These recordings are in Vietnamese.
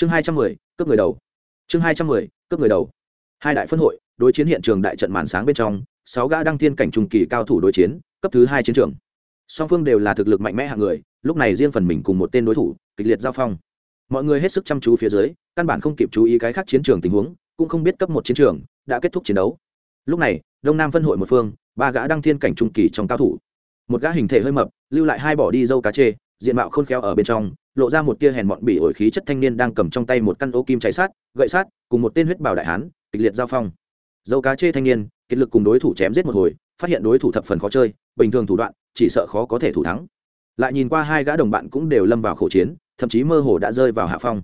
chương hai trăm mười, cướp người đầu. Chương hai trăm mười, cướp người đầu. Hai đại phân hội, đối chiến hiện trường đại trận màn sáng bên trong, sáu gã đăng thiên cảnh trùng kỳ cao thủ đối chiến, cấp thứ hai chiến trường. Song phương đều là thực lực mạnh mẽ hạng người, lúc này riêng phần mình cùng một tên đối thủ, kịch liệt giao phong. Mọi người hết sức chăm chú phía dưới, căn bản không kịp chú ý cái khác chiến trường tình huống, cũng không biết cấp một chiến trường đã kết thúc chiến đấu. Lúc này, đông nam phân hội một phương, ba gã đăng thiên cảnh trung kỳ trong cao thủ. Một gã hình thể hơi mập, lưu lại hai bỏ đi dâu cá chê, diện mạo khôn khéo ở bên trong lộ ra một tia hèn mọn bỉ ổi khí chất thanh niên đang cầm trong tay một căn ô kim cháy sát, gậy sát, cùng một tên huyết bảo đại hán, kịch liệt giao phong. Dâu cá chê thanh niên kết lực cùng đối thủ chém giết một hồi, phát hiện đối thủ thập phần khó chơi, bình thường thủ đoạn, chỉ sợ khó có thể thủ thắng. Lại nhìn qua hai gã đồng bạn cũng đều lâm vào khẩu chiến, thậm chí mơ hồ đã rơi vào hạ phong.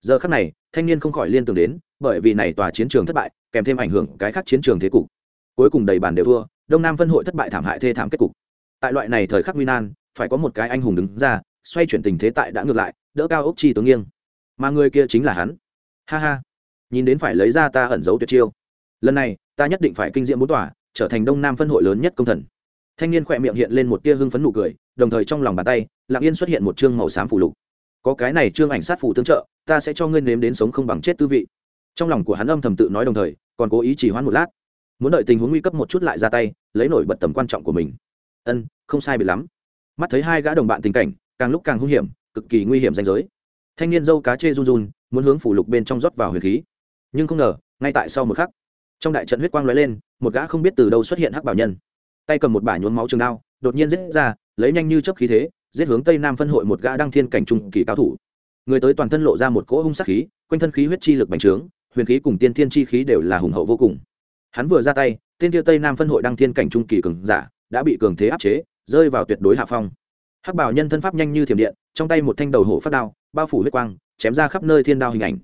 Giờ khắc này, thanh niên không khỏi liên tưởng đến, bởi vì này tòa chiến trường thất bại, kèm thêm ảnh hưởng cái khác chiến trường thế cục. Cuối cùng đầy bàn đều thua, đông nam phân hội thất bại thảm hại thê thảm kết cục. Tại loại này thời khắc nguy nan, phải có một cái anh hùng đứng ra xoay chuyển tình thế tại đã ngược lại, đỡ cao ốc chi tướng nghiêng. Mà người kia chính là hắn. Ha ha. Nhìn đến phải lấy ra ta ẩn giấu tuyệt chiêu. Lần này, ta nhất định phải kinh diễm bốn tòa, trở thành đông nam phân hội lớn nhất công thần. Thanh niên khỏe miệng hiện lên một tia hưng phấn nụ cười, đồng thời trong lòng bàn tay, lặng yên xuất hiện một chương màu xám phủ lục. Có cái này chương ảnh sát phủ tương trợ, ta sẽ cho ngươi nếm đến sống không bằng chết tư vị. Trong lòng của hắn âm thầm tự nói đồng thời, còn cố ý chỉ hoãn một lát. Muốn đợi tình huống nguy cấp một chút lại ra tay, lấy nổi bật tầm quan trọng của mình. Ân, không sai biệt lắm. Mắt thấy hai gã đồng bạn tình cảnh càng lúc càng hung hiểm, cực kỳ nguy hiểm danh giới. Thanh niên dâu cá chê run run, muốn hướng phủ lục bên trong rót vào huyền khí. Nhưng không ngờ, ngay tại sau một khắc, trong đại trận huyết quang lóe lên, một gã không biết từ đâu xuất hiện hắc bảo nhân. Tay cầm một bả nhuốm máu trường đao, đột nhiên giết ra, lấy nhanh như chấp khí thế, giết hướng tây nam phân hội một gã đăng thiên cảnh trung kỳ cao thủ. Người tới toàn thân lộ ra một cỗ hung sắc khí, quanh thân khí huyết chi lực bành trướng, huyền khí cùng tiên thiên chi khí đều là hùng hậu vô cùng. Hắn vừa ra tay tên tiêu tây nam phân hội đăng thiên cảnh trung kỳ cường giả đã bị cường thế áp chế, rơi vào tuyệt đối hạ phong hắc bảo nhân thân pháp nhanh như thiểm điện, trong tay một thanh đầu hổ phát đao, bao phủ huyết quang, chém ra khắp nơi thiên đao hình ảnh.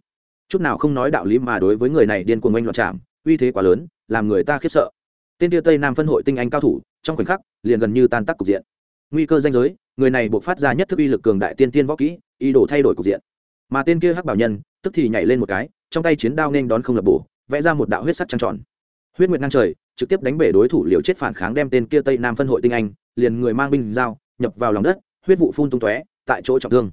Chút nào không nói đạo lý mà đối với người này điên cuồng oanh loạn chạm, uy thế quá lớn, làm người ta khiếp sợ. Tên tiêu tây nam phân hội tinh anh cao thủ, trong khoảnh khắc, liền gần như tan tác cục diện. Nguy cơ danh giới, người này buộc phát ra nhất thức uy lực cường đại tiên tiên võ kỹ, ý đồ thay đổi cục diện. Mà tên kia hắc bảo nhân, tức thì nhảy lên một cái, trong tay chiến đao nên đón không lập bổ, vẽ ra một đạo huyết sắc trăng tròn. Huyết nguyệt ngang trời, trực tiếp đánh bể đối thủ liều chết phản kháng đem tên kia tây nam phân hội tinh anh, liền người mang binh dao nhập vào lòng đất, huyết vụ phun tung tóe, tại chỗ trọng thương.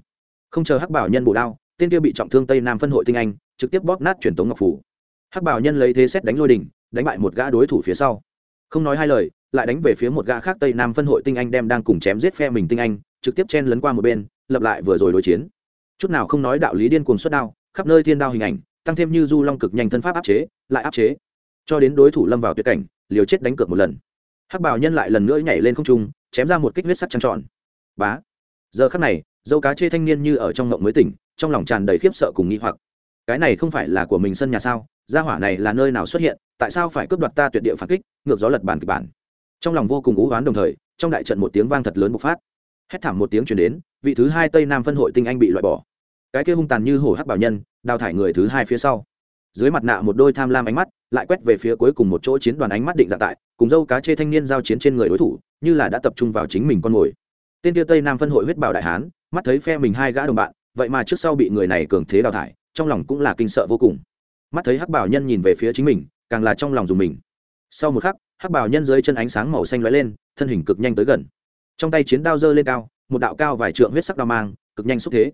Không chờ hắc bảo nhân bổ đao tên kia bị trọng thương tây nam phân hội tinh anh, trực tiếp bóp nát truyền tống ngọc phủ. Hắc bảo nhân lấy thế xét đánh lôi đỉnh, đánh bại một gã đối thủ phía sau. Không nói hai lời, lại đánh về phía một gã khác tây nam phân hội tinh anh đem đang cùng chém giết phe mình tinh anh, trực tiếp chen lấn qua một bên, lập lại vừa rồi đối chiến. Chút nào không nói đạo lý điên cuồng xuất đao, khắp nơi thiên đao hình ảnh, tăng thêm như du long cực nhanh thân pháp áp chế, lại áp chế. Cho đến đối thủ lâm vào tuyệt cảnh, liều chết đánh cược một lần. Hắc bảo nhân lại lần nữa nhảy lên không trung chém ra một kích huyết sắc trăng tròn. Bá. Giờ khắc này, dâu cá chê thanh niên như ở trong ngộng mới tỉnh, trong lòng tràn đầy khiếp sợ cùng nghi hoặc. Cái này không phải là của mình sân nhà sao? Gia hỏa này là nơi nào xuất hiện? Tại sao phải cướp đoạt ta tuyệt địa phản kích? Ngược gió lật bàn kịch bản. Trong lòng vô cùng ú oán đồng thời, trong đại trận một tiếng vang thật lớn bộc phát. Hét thảm một tiếng chuyển đến, vị thứ hai tây nam phân hội tinh anh bị loại bỏ. Cái kia hung tàn như hổ hắc bảo nhân, đào thải người thứ hai phía sau. Dưới mặt nạ một đôi tham lam ánh mắt, lại quét về phía cuối cùng một chỗ chiến đoàn ánh mắt định dạng tại, cùng dâu cá chê thanh niên giao chiến trên người đối thủ như là đã tập trung vào chính mình con mồi. Tên tiêu tây nam phân hội huyết bảo đại hán, mắt thấy phe mình hai gã đồng bạn, vậy mà trước sau bị người này cường thế đào thải, trong lòng cũng là kinh sợ vô cùng. Mắt thấy hắc bảo nhân nhìn về phía chính mình, càng là trong lòng dùng mình. Sau một khắc, hắc bảo nhân dưới chân ánh sáng màu xanh lóe lên, thân hình cực nhanh tới gần. Trong tay chiến đao giơ lên cao, một đạo cao vài trượng huyết sắc đao mang, cực nhanh xúc thế.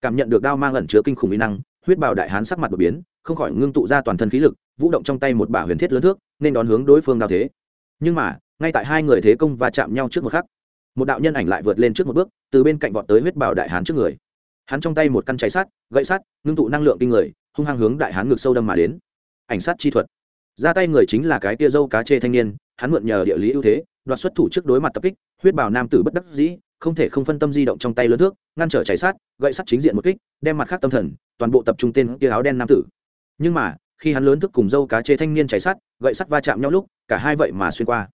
Cảm nhận được đao mang ẩn chứa kinh khủng uy năng, huyết bảo đại hán sắc mặt đột biến, không khỏi ngưng tụ ra toàn thân khí lực, vũ động trong tay một bả huyền thiết lớn thước, nên đón hướng đối phương đao thế. Nhưng mà ngay tại hai người thế công và chạm nhau trước một khắc, một đạo nhân ảnh lại vượt lên trước một bước, từ bên cạnh vọt tới huyết bảo đại hán trước người. Hắn trong tay một căn cháy sắt, gậy sắt, ngưng tụ năng lượng kinh người, hung hăng hướng đại hán ngược sâu đâm mà đến. Ảnh sát chi thuật. Ra tay người chính là cái tia dâu cá chê thanh niên, hắn mượn nhờ địa lý ưu thế, đoạt xuất thủ trước đối mặt tập kích, huyết bảo nam tử bất đắc dĩ, không thể không phân tâm di động trong tay lớn thước, ngăn trở cháy sát gậy sắt chính diện một kích, đem mặt khác tâm thần, toàn bộ tập trung tên tia áo đen nam tử. Nhưng mà, khi hắn lớn thức cùng dâu cá chê thanh niên cháy sắt, gậy sắt va chạm nhau lúc, cả hai vậy mà xuyên qua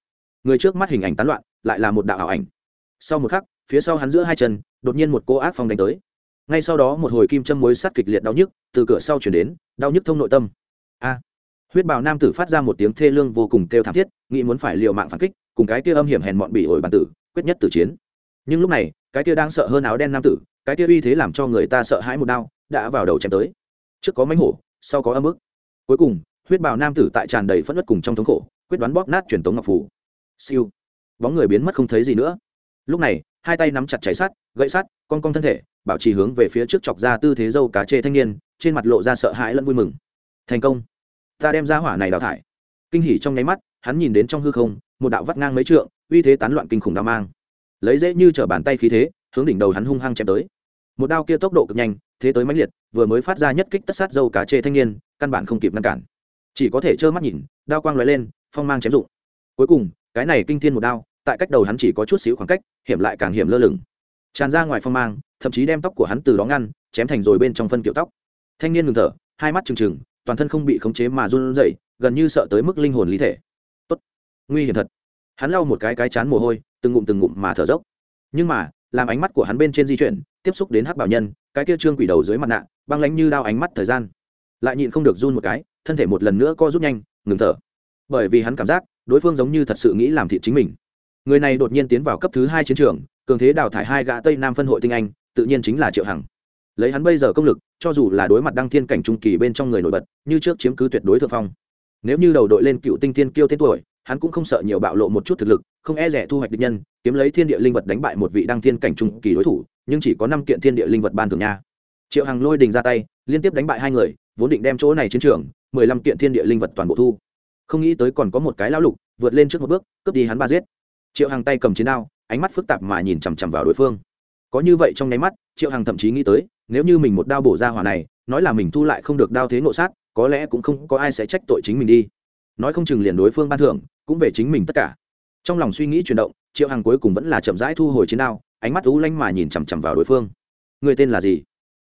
người trước mắt hình ảnh tán loạn, lại là một đạo ảo ảnh. Sau một khắc, phía sau hắn giữa hai chân, đột nhiên một cô ác phong đánh tới. Ngay sau đó một hồi kim châm mối sắt kịch liệt đau nhức, từ cửa sau chuyển đến, đau nhức thông nội tâm. A! Huyết bào nam tử phát ra một tiếng thê lương vô cùng kêu thảm thiết, nghĩ muốn phải liều mạng phản kích, cùng cái kia âm hiểm hèn mọn bị ổi bàn tử, quyết nhất tử chiến. Nhưng lúc này, cái kia đang sợ hơn áo đen nam tử, cái kia uy thế làm cho người ta sợ hãi một đau, đã vào đầu chém tới. Trước có mánh hổ, sau có âm ức. Cuối cùng, huyết bào nam tử tại tràn đầy phất đất cùng trong thống khổ, quyết đoán bóp nát truyền tống ngọc phủ siêu. Bóng người biến mất không thấy gì nữa. Lúc này, hai tay nắm chặt cháy sắt, gậy sắt, con con thân thể, bảo trì hướng về phía trước chọc ra tư thế dâu cá chê thanh niên, trên mặt lộ ra sợ hãi lẫn vui mừng. Thành công. Ta đem ra hỏa này đào thải. Kinh hỉ trong nháy mắt, hắn nhìn đến trong hư không, một đạo vắt ngang mấy trượng, uy thế tán loạn kinh khủng đao mang. Lấy dễ như t bàn tay khí thế, hướng đỉnh đầu hắn hung hăng chém tới. Một đao kia tốc độ cực nhanh, thế tới mãnh liệt, vừa mới phát ra nhất kích tất sát dâu cá chê thanh niên, căn bản không kịp ngăn cản. Chỉ có thể trơ mắt nhìn, đao quang lóe lên, phong mang chém rụng cuối cùng cái này kinh thiên một đao, tại cách đầu hắn chỉ có chút xíu khoảng cách, hiểm lại càng hiểm lơ lửng. Tràn ra ngoài phong mang, thậm chí đem tóc của hắn từ đó ngăn, chém thành rồi bên trong phân kiểu tóc. Thanh niên ngừng thở, hai mắt trừng trừng, toàn thân không bị khống chế mà run rẩy, gần như sợ tới mức linh hồn lý thể. Tốt, nguy hiểm thật. Hắn lau một cái cái chán mồ hôi, từng ngụm từng ngụm mà thở dốc. Nhưng mà, làm ánh mắt của hắn bên trên di chuyển, tiếp xúc đến hắc bảo nhân, cái kia trương quỷ đầu dưới mặt nạ, băng lánh như đao ánh mắt thời gian. Lại nhịn không được run một cái, thân thể một lần nữa co rút nhanh, ngừng thở bởi vì hắn cảm giác đối phương giống như thật sự nghĩ làm thịt chính mình. Người này đột nhiên tiến vào cấp thứ hai chiến trường, cường thế đào thải hai gã tây nam phân hội tinh anh, tự nhiên chính là triệu hằng. Lấy hắn bây giờ công lực, cho dù là đối mặt đăng thiên cảnh trung kỳ bên trong người nổi bật, như trước chiếm cứ tuyệt đối thượng phong. Nếu như đầu đội lên cựu tinh thiên kiêu tên tuổi, hắn cũng không sợ nhiều bạo lộ một chút thực lực, không e rẻ thu hoạch địch nhân, kiếm lấy thiên địa linh vật đánh bại một vị đăng thiên cảnh trung kỳ đối thủ, nhưng chỉ có năm kiện thiên địa linh vật ban thường nha. Triệu hằng lôi đình ra tay, liên tiếp đánh bại hai người, vốn định đem chỗ này chiến trường, mười lăm kiện thiên địa linh vật toàn bộ thu không nghĩ tới còn có một cái lão lục, vượt lên trước một bước, cướp đi hắn ba giết. Triệu hằng tay cầm chiến đao, ánh mắt phức tạp mà nhìn chằm chằm vào đối phương. Có như vậy trong nháy mắt, triệu hằng thậm chí nghĩ tới, nếu như mình một đao bổ ra hỏa này, nói là mình thu lại không được đao thế nộ sát, có lẽ cũng không có ai sẽ trách tội chính mình đi. Nói không chừng liền đối phương ban thưởng, cũng về chính mình tất cả. Trong lòng suy nghĩ chuyển động, triệu hằng cuối cùng vẫn là chậm rãi thu hồi chiến đao, ánh mắt ú lanh mà nhìn chằm chằm vào đối phương. Người tên là gì?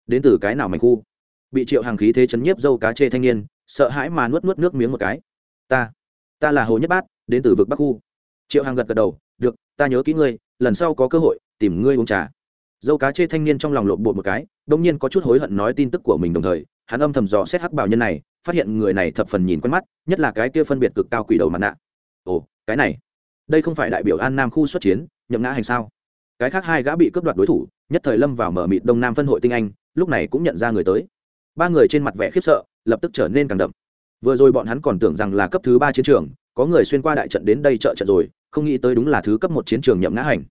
Đến từ cái nào mảnh khu? Bị triệu hằng khí thế chấn nhiếp dâu cá chê thanh niên, sợ hãi mà nuốt nuốt nước miếng một cái ta ta là hồ nhất bát, đến từ vực bắc khu. Triệu hàng gật gật đầu, được, ta nhớ kỹ ngươi, lần sau có cơ hội, tìm ngươi uống trà. Dâu cá chê thanh niên trong lòng lộn bột một cái, đông nhiên có chút hối hận nói tin tức của mình đồng thời, hắn âm thầm dò xét hắc bảo nhân này, phát hiện người này thập phần nhìn quen mắt, nhất là cái kia phân biệt cực cao quỷ đầu mặt nạ. Ồ, cái này, đây không phải đại biểu an nam khu xuất chiến, nhậm ngã hành sao? Cái khác hai gã bị cướp đoạt đối thủ, nhất thời lâm vào mở mịt đông nam phân hội tinh anh, lúc này cũng nhận ra người tới. Ba người trên mặt vẻ khiếp sợ, lập tức trở nên càng đậm vừa rồi bọn hắn còn tưởng rằng là cấp thứ ba chiến trường, có người xuyên qua đại trận đến đây trợ trận rồi, không nghĩ tới đúng là thứ cấp một chiến trường nhậm ngã hành.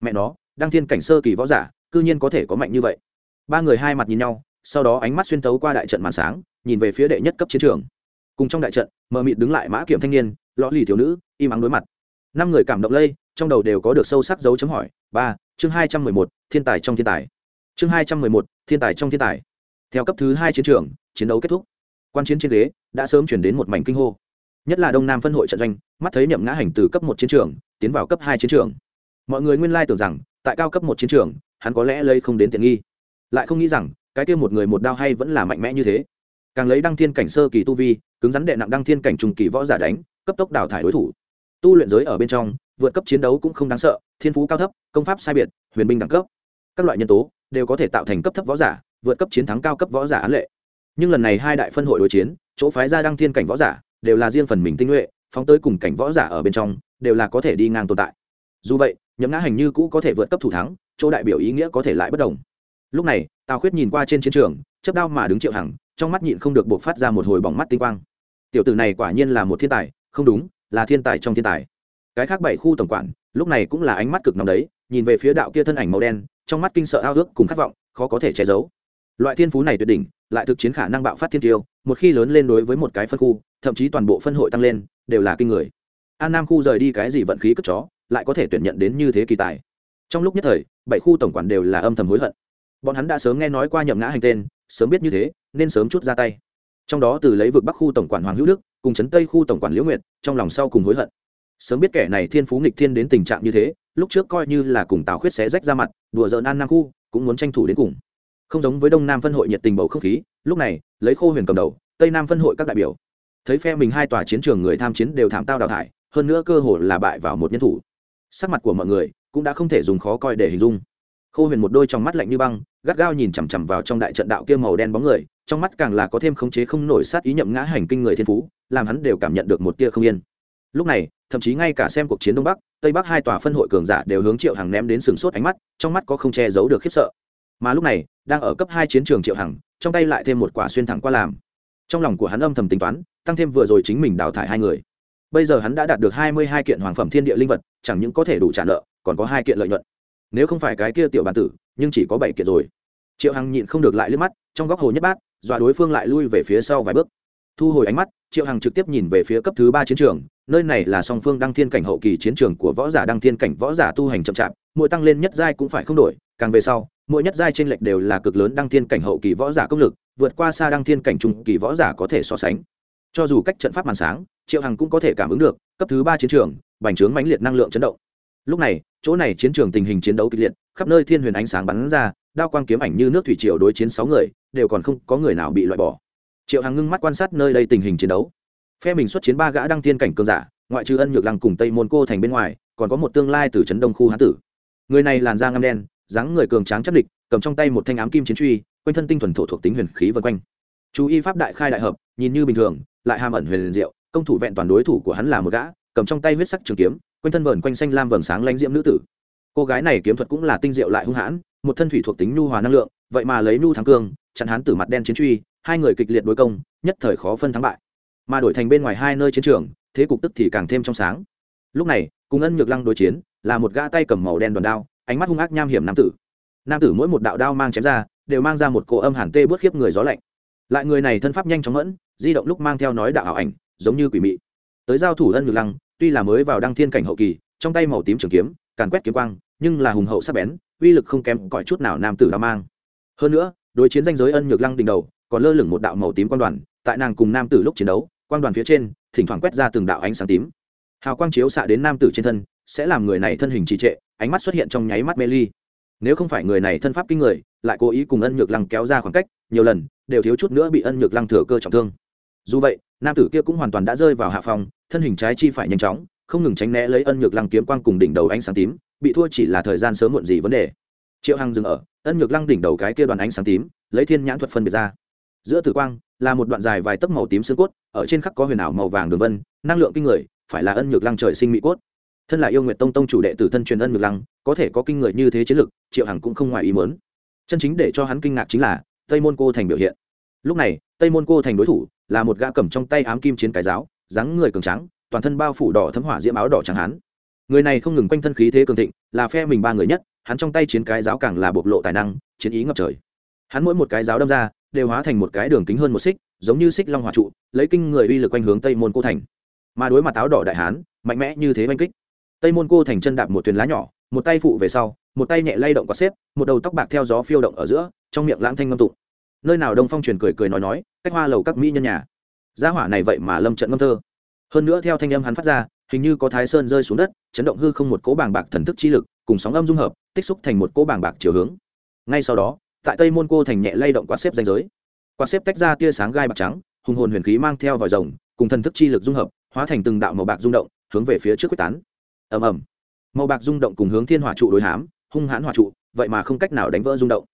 Mẹ nó, đăng thiên cảnh sơ kỳ võ giả, cư nhiên có thể có mạnh như vậy. Ba người hai mặt nhìn nhau, sau đó ánh mắt xuyên tấu qua đại trận màn sáng, nhìn về phía đệ nhất cấp chiến trường. Cùng trong đại trận, mờ mịt đứng lại mã kiểm thanh niên lõ lì thiếu nữ, im ắng đối mặt. Năm người cảm động lây, trong đầu đều có được sâu sắc dấu chấm hỏi. Ba, chương hai trăm mười một, thiên tài trong thiên tài. Chương hai trăm mười một, thiên tài trong thiên tài. Theo cấp thứ hai chiến trường, chiến đấu kết thúc. Quan chiến trên ghế đã sớm chuyển đến một mảnh kinh hô. Nhất là đông nam phân hội trận doanh, mắt thấy nhậm ngã hành từ cấp một chiến trường, tiến vào cấp hai chiến trường. Mọi người nguyên lai tưởng rằng, tại cao cấp một chiến trường, hắn có lẽ lây không đến tiện nghi. Lại không nghĩ rằng, cái kia một người một đao hay vẫn là mạnh mẽ như thế. Càng lấy đăng thiên cảnh sơ kỳ tu vi, cứng rắn đệ nặng đăng thiên cảnh trùng kỳ võ giả đánh, cấp tốc đào thải đối thủ. Tu luyện giới ở bên trong, vượt cấp chiến đấu cũng không đáng sợ, thiên phú cao thấp, công pháp sai biệt, huyền binh đẳng cấp. Các loại nhân tố đều có thể tạo thành cấp thấp võ giả, vượt cấp chiến thắng cao cấp võ giả án lệ nhưng lần này hai đại phân hội đối chiến, chỗ phái ra đăng thiên cảnh võ giả đều là riêng phần mình tinh nhuệ, phóng tới cùng cảnh võ giả ở bên trong, đều là có thể đi ngang tồn tại. Dù vậy, nhậm ngã hành như cũ có thể vượt cấp thủ thắng, chỗ đại biểu ý nghĩa có thể lại bất đồng. Lúc này, tào khuyết nhìn qua trên chiến trường chấp đao mà đứng triệu hằng, trong mắt nhịn không được buộc phát ra một hồi bỏng mắt tinh quang. Tiểu tử này quả nhiên là một thiên tài, không đúng, là thiên tài trong thiên tài. Cái khác bảy khu tổng quản, lúc này cũng là ánh mắt cực nóng đấy, nhìn về phía đạo kia thân ảnh màu đen, trong mắt kinh sợ ao ước cùng khát vọng, khó có thể che giấu. Loại thiên phú này tuyệt đỉnh lại thực chiến khả năng bạo phát thiên tiêu, một khi lớn lên đối với một cái phân khu, thậm chí toàn bộ phân hội tăng lên, đều là kinh người. An nam khu rời đi cái gì vận khí cất chó, lại có thể tuyển nhận đến như thế kỳ tài. Trong lúc nhất thời, bảy khu tổng quản đều là âm thầm hối hận. Bọn hắn đã sớm nghe nói qua nhậm ngã hành tên, sớm biết như thế, nên sớm chút ra tay. Trong đó từ lấy vực bắc khu tổng quản hoàng hữu đức, cùng trấn tây khu tổng quản liễu nguyệt, trong lòng sau cùng hối hận. Sớm biết kẻ này thiên phú nghịch thiên đến tình trạng như thế, lúc trước coi như là cùng tào khuyết xé rách ra mặt, đùa giỡn an nam khu, cũng muốn tranh thủ đến cùng không giống với đông nam phân hội nhiệt tình bầu không khí, lúc này, lấy khô huyền cầm đầu, tây nam phân hội các đại biểu. Thấy phe mình hai tòa chiến trường người tham chiến đều thảm tao đào thải, hơn nữa cơ hội là bại vào một nhân thủ. Sắc mặt của mọi người cũng đã không thể dùng khó coi để hình dung. Khô huyền một đôi trong mắt lạnh như băng, gắt gao nhìn chằm chằm vào trong đại trận đạo kia màu đen bóng người, trong mắt càng là có thêm khống chế không nổi sát ý nhậm ngã hành kinh người thiên phú, làm hắn đều cảm nhận được một tia không yên. Lúc này, thậm chí ngay cả xem cuộc chiến đông bắc, tây bắc hai tòa phân hội cường giả đều hướng triệu hàng ném đến sừng sốt ánh mắt, trong mắt có không che giấu được khiếp sợ mà lúc này, đang ở cấp hai chiến trường triệu hằng, trong tay lại thêm một quả xuyên thẳng qua làm. Trong lòng của hắn âm thầm tính toán, tăng thêm vừa rồi chính mình đào thải hai người. Bây giờ hắn đã đạt được hai mươi hai kiện hoàng phẩm thiên địa linh vật, chẳng những có thể đủ trả nợ, còn có hai kiện lợi nhuận. Nếu không phải cái kia tiểu bàn tử, nhưng chỉ có bảy kiện rồi. Triệu hằng nhịn không được lại liếc mắt, trong góc hồ nhất bát, dọa đối phương lại lui về phía sau vài bước. Thu hồi ánh mắt, triệu hằng trực tiếp nhìn về phía cấp thứ ba chiến trường, nơi này là song phương đăng thiên cảnh hậu kỳ chiến trường của võ giả, đăng thiên cảnh võ giả tu hành chậm chạp, mỗi tăng lên nhất giai cũng phải không đổi, càng về sau mỗi nhất giai trên lệch đều là cực lớn đăng thiên cảnh hậu kỳ võ giả công lực, vượt qua xa đăng thiên cảnh trung kỳ võ giả có thể so sánh. Cho dù cách trận pháp màn sáng, triệu hằng cũng có thể cảm ứng được, cấp thứ ba chiến trường, bành trướng mãnh liệt năng lượng chấn động. Lúc này, chỗ này chiến trường tình hình chiến đấu kịch liệt, khắp nơi thiên huyền ánh sáng bắn ra, đao quang kiếm ảnh như nước thủy triều đối chiến sáu người, đều còn không có người nào bị loại bỏ. Triệu hằng ngưng mắt quan sát nơi đây tình hình chiến đấu. Phe mình xuất chiến ba gã đăng thiên cảnh cường giả, ngoại trừ ân nhược lăng cùng tây môn cô thành bên ngoài, còn có một tương lai từ trấn đông khu hán tử. Người này làn da ngâm đen dáng người cường tráng chất địch, cầm trong tay một thanh ám kim chiến truy, quanh thân tinh thuần thổ thuộc tính huyền khí vân quanh. Chú y pháp đại khai đại hợp, nhìn như bình thường, lại hàm ẩn huyền diệu, công thủ vẹn toàn đối thủ của hắn là một gã, cầm trong tay huyết sắc trường kiếm, quanh thân vờn quanh xanh lam vầng sáng lãnh diễm nữ tử. Cô gái này kiếm thuật cũng là tinh diệu lại hung hãn, một thân thủy thuộc tính nhu hòa năng lượng, vậy mà lấy nhu thắng cương, chặn hắn tử mặt đen chiến truy, hai người kịch liệt đối công, nhất thời khó phân thắng bại. Mà đổi thành bên ngoài hai nơi chiến trường, thế cục tức thì càng thêm trong sáng. Lúc này, cùng ân nhược lăng đối chiến, là một gã tay cầm màu đen đòn đao ánh mắt hung ác nham hiểm nam tử. Nam tử mỗi một đạo đao mang chém ra, đều mang ra một cỗ âm hàn tê bước khiếp người gió lạnh. Lại người này thân pháp nhanh chóng mẫn, di động lúc mang theo nói đạo ảo ảnh, giống như quỷ mị. Tới giao thủ ân nhược lăng, tuy là mới vào đăng thiên cảnh hậu kỳ, trong tay màu tím trường kiếm, càn quét kiếm quang, nhưng là hùng hậu sắc bén, uy lực không kém cỏi chút nào nam tử đao mang. Hơn nữa, đối chiến danh giới ân nhược lăng đỉnh đầu, còn lơ lửng một đạo màu tím quan đoàn, tại nàng cùng nam tử lúc chiến đấu quan đoàn phía trên, thỉnh thoảng quét ra từng đạo ánh sáng tím. Hào quang chiếu xạ đến nam tử trên thân, sẽ làm người này thân hình trì trệ ánh mắt xuất hiện trong nháy mắt mê ly. Nếu không phải người này thân pháp kinh người, lại cố ý cùng ân nhược lăng kéo ra khoảng cách, nhiều lần, đều thiếu chút nữa bị ân nhược lăng thừa cơ trọng thương. Dù vậy, nam tử kia cũng hoàn toàn đã rơi vào hạ phòng, thân hình trái chi phải nhanh chóng, không ngừng tránh né lấy ân nhược lăng kiếm quang cùng đỉnh đầu ánh sáng tím, bị thua chỉ là thời gian sớm muộn gì vấn đề. Triệu hằng dừng ở, ân nhược lăng đỉnh đầu cái kia đoàn ánh sáng tím, lấy thiên nhãn thuật phân biệt ra. Giữa tử quang, là một đoạn dài vài tấc màu tím xương cốt, ở trên khắc có huyền ảo màu vàng đường vân, năng lượng kinh người, phải là ân nhược lăng trời sinh mỹ cốt thân là yêu nguyện tông tông chủ đệ tử thân truyền ân ngược lăng, có thể có kinh người như thế chiến lực, triệu hằng cũng không ngoài ý mớn chân chính để cho hắn kinh ngạc chính là tây môn cô thành biểu hiện. Lúc này, tây môn cô thành đối thủ là một gã cầm trong tay ám kim chiến cái giáo, dáng người cường trắng toàn thân bao phủ đỏ thấm hỏa diễm áo đỏ trắng hắn. Người này không ngừng quanh thân khí thế cường thịnh, là phe mình ba người nhất, hắn trong tay chiến cái giáo càng là bộc lộ tài năng, chiến ý ngập trời. Hắn mỗi một cái giáo đâm ra, đều hóa thành một cái đường kính hơn một xích, giống như xích long hỏa trụ, lấy kinh người uy lực quanh hướng tây môn cô thành. Mà đối mặt áo đỏ đại hán, mạnh mẽ như thế oanh kích tây môn cô thành chân đạp một thuyền lá nhỏ, một tay phụ về sau, một tay nhẹ lay động quạt xếp, một đầu tóc bạc theo gió phiêu động ở giữa, trong miệng lãng thanh ngâm tụng. Nơi nào đông phong truyền cười cười nói nói, cách hoa lầu các mỹ nhân nhà. Gia hỏa này vậy mà lâm trận ngâm thơ. Hơn nữa theo thanh âm hắn phát ra, hình như có thái sơn rơi xuống đất, chấn động hư không một cỗ bàng bạc thần thức chi lực, cùng sóng âm dung hợp, tích xúc thành một cỗ bàng bạc chiều hướng. Ngay sau đó, tại tây môn cô thành nhẹ lay động quạt xếp danh giới. Quạt xếp tách ra tia sáng gai bạc trắng, hùng hồn huyền khí mang theo vòi rồng, cùng thần thức chi lực dung hợp, hóa thành từng đạo màu bạc rung động, hướng về phía trước quyết tán ầm ầm. Màu bạc rung động cùng hướng thiên hỏa trụ đối hám, hung hãn hỏa trụ, vậy mà không cách nào đánh vỡ rung động.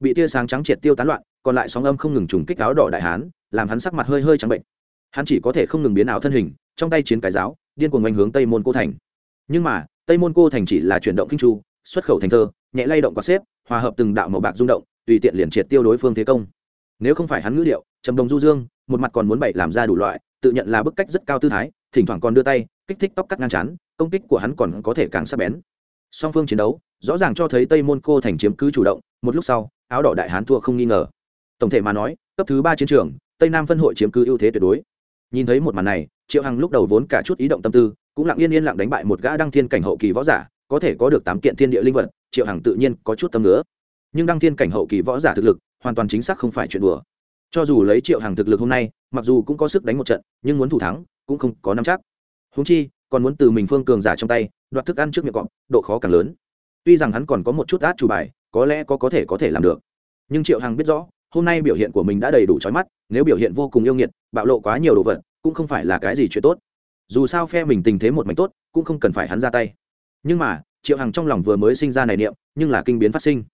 Bị tia sáng trắng triệt tiêu tán loạn, còn lại sóng âm không ngừng trùng kích áo đỏ đại hán, làm hắn sắc mặt hơi hơi trắng bệnh. Hắn chỉ có thể không ngừng biến ảo thân hình, trong tay chiến cái giáo, điên cuồng oanh hướng tây môn cô thành. Nhưng mà, tây môn cô thành chỉ là chuyển động kinh chu, xuất khẩu thành thơ, nhẹ lay động quạt xếp, hòa hợp từng đạo màu bạc rung động, tùy tiện liền triệt tiêu đối phương thế công. Nếu không phải hắn ngữ điệu, trầm đồng du dương, một mặt còn muốn bậy làm ra đủ loại, tự nhận là bức cách rất cao tư thái, thỉnh thoảng còn đưa tay, kích thích tóc cắt ngang chán công kích của hắn còn có thể càng sắc bén. Song phương chiến đấu, rõ ràng cho thấy tây môn cô thành chiếm cứ chủ động, một lúc sau, áo đỏ đại hán thua không nghi ngờ. Tổng thể mà nói, cấp thứ ba chiến trường, tây nam phân hội chiếm cứ ưu thế tuyệt đối. Nhìn thấy một màn này, triệu hằng lúc đầu vốn cả chút ý động tâm tư, cũng lặng yên yên lặng đánh bại một gã đăng thiên cảnh hậu kỳ võ giả, có thể có được tám kiện thiên địa linh vật, triệu hằng tự nhiên có chút tâm nữa nhưng đăng thiên cảnh hậu kỳ võ giả thực lực, hoàn toàn chính xác không phải chuyện đùa. Cho dù lấy triệu hằng thực lực hôm nay, mặc dù cũng có sức đánh một trận, nhưng muốn thủ thắng, cũng không có nắm chắc. Húng chi còn muốn từ mình phương cường giả trong tay, đoạt thức ăn trước miệng cọp, độ khó càng lớn. Tuy rằng hắn còn có một chút át chủ bài, có lẽ có có thể có thể làm được. Nhưng triệu hằng biết rõ, hôm nay biểu hiện của mình đã đầy đủ trói mắt, nếu biểu hiện vô cùng yêu nghiệt, bạo lộ quá nhiều đồ vật, cũng không phải là cái gì chuyện tốt. Dù sao phe mình tình thế một mảnh tốt, cũng không cần phải hắn ra tay. Nhưng mà, triệu hằng trong lòng vừa mới sinh ra này niệm, nhưng là kinh biến phát sinh.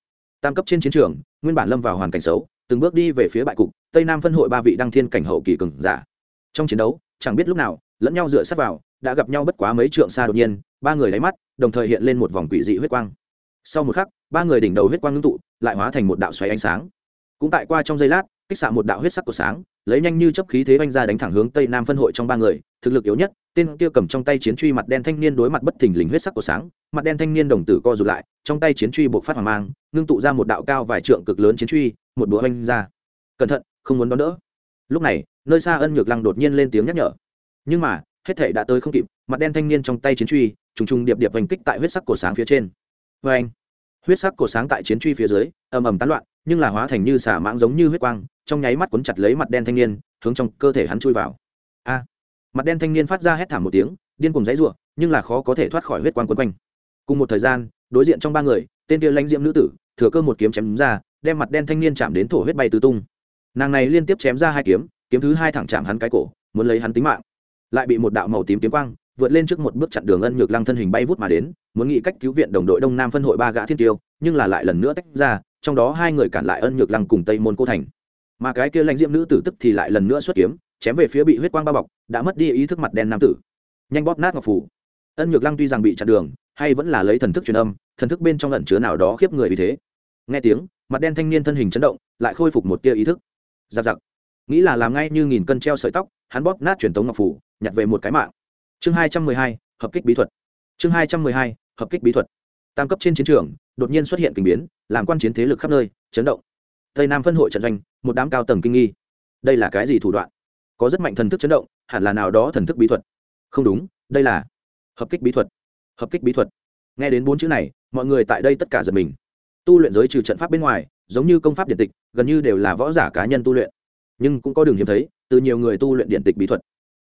Tam cấp trên chiến trường, nguyên bản lâm vào hoàn cảnh xấu, từng bước đi về phía bại cục, tây nam phân hội ba vị đăng thiên cảnh hậu kỳ cường giả. Trong chiến đấu, chẳng biết lúc nào, lẫn nhau dựa sát vào đã gặp nhau bất quá mấy trượng xa đột nhiên, ba người lấy mắt, đồng thời hiện lên một vòng quỷ dị huyết quang. Sau một khắc, ba người đỉnh đầu huyết quang ngưng tụ, lại hóa thành một đạo xoáy ánh sáng. Cũng tại qua trong giây lát, kích xạ một đạo huyết sắc của sáng, lấy nhanh như chấp khí thế oanh ra đánh thẳng hướng tây nam phân hội trong ba người, thực lực yếu nhất, tên kia cầm trong tay chiến truy mặt đen thanh niên đối mặt bất thình lình huyết sắc của sáng, mặt đen thanh niên đồng tử co rụt lại, trong tay chiến truy buộc phát hoàng mang, ngưng tụ ra một đạo cao vài trượng cực lớn chiến truy, một búa oanh ra. Cẩn thận, không muốn đón đỡ. Lúc này, nơi xa ân nhược lăng đột nhiên lên tiếng nhắc nhở. Nhưng mà hết thể đã tới không kịp, mặt đen thanh niên trong tay chiến truy, trùng trùng điệp điệp hành kích tại huyết sắc cổ sáng phía trên. Vê anh, huyết sắc cổ sáng tại chiến truy phía dưới, ầm ầm tán loạn, nhưng là hóa thành như xả mãng giống như huyết quang, trong nháy mắt cuốn chặt lấy mặt đen thanh niên, hướng trong cơ thể hắn chui vào. A, mặt đen thanh niên phát ra hét thảm một tiếng, điên cùng dãy ruộng nhưng là khó có thể thoát khỏi huyết quang quấn quanh. Cùng một thời gian, đối diện trong ba người, tên kia lãnh diễm nữ tử, thừa cơ một kiếm chém ra, đem mặt đen thanh niên chạm đến thổ huyết bay tứ tung. Nàng này liên tiếp chém ra hai kiếm kiếm thứ hai thẳng chạm hắn cái cổ, muốn lấy hắn tính mạng lại bị một đạo màu tím kiếm quang vượt lên trước một bước chặn đường ân nhược lăng thân hình bay vút mà đến, muốn nghĩ cách cứu viện đồng đội đông nam phân hội ba gã thiên tiêu, nhưng là lại lần nữa tách ra, trong đó hai người cản lại ân nhược lăng cùng tây môn cô thành. Mà cái kia lãnh diễm nữ tử tức thì lại lần nữa xuất kiếm, chém về phía bị huyết quang bao bọc, đã mất đi ý thức mặt đen nam tử. Nhanh bóp nát ngọc phủ. Ân nhược lăng tuy rằng bị chặn đường, hay vẫn là lấy thần thức truyền âm, thần thức bên trong lẩn chứa nào đó khiếp người vì thế. Nghe tiếng, mặt đen thanh niên thân hình chấn động, lại khôi phục một tia ý thức. Giặc giặc. Nghĩ là làm ngay như nghìn cân treo sợi tóc hắn bóp nát truyền tống ngọc phủ, nhặt về một cái mạng. Chương hai trăm mười hai, hợp kích bí thuật. Chương hai trăm mười hai, hợp kích bí thuật. Tam cấp trên chiến trường, đột nhiên xuất hiện kình biến, làm quan chiến thế lực khắp nơi, chấn động. Tây nam phân hội trận doanh, một đám cao tầng kinh nghi. Đây là cái gì thủ đoạn? Có rất mạnh thần thức chấn động, hẳn là nào đó thần thức bí thuật. Không đúng, đây là hợp kích bí thuật. Hợp kích bí thuật. Nghe đến bốn chữ này, mọi người tại đây tất cả giật mình. Tu luyện giới trừ trận pháp bên ngoài, giống như công pháp điện tịch, gần như đều là võ giả cá nhân tu luyện. Nhưng cũng có đường hiếm thấy từ nhiều người tu luyện điện tịch bí thuật.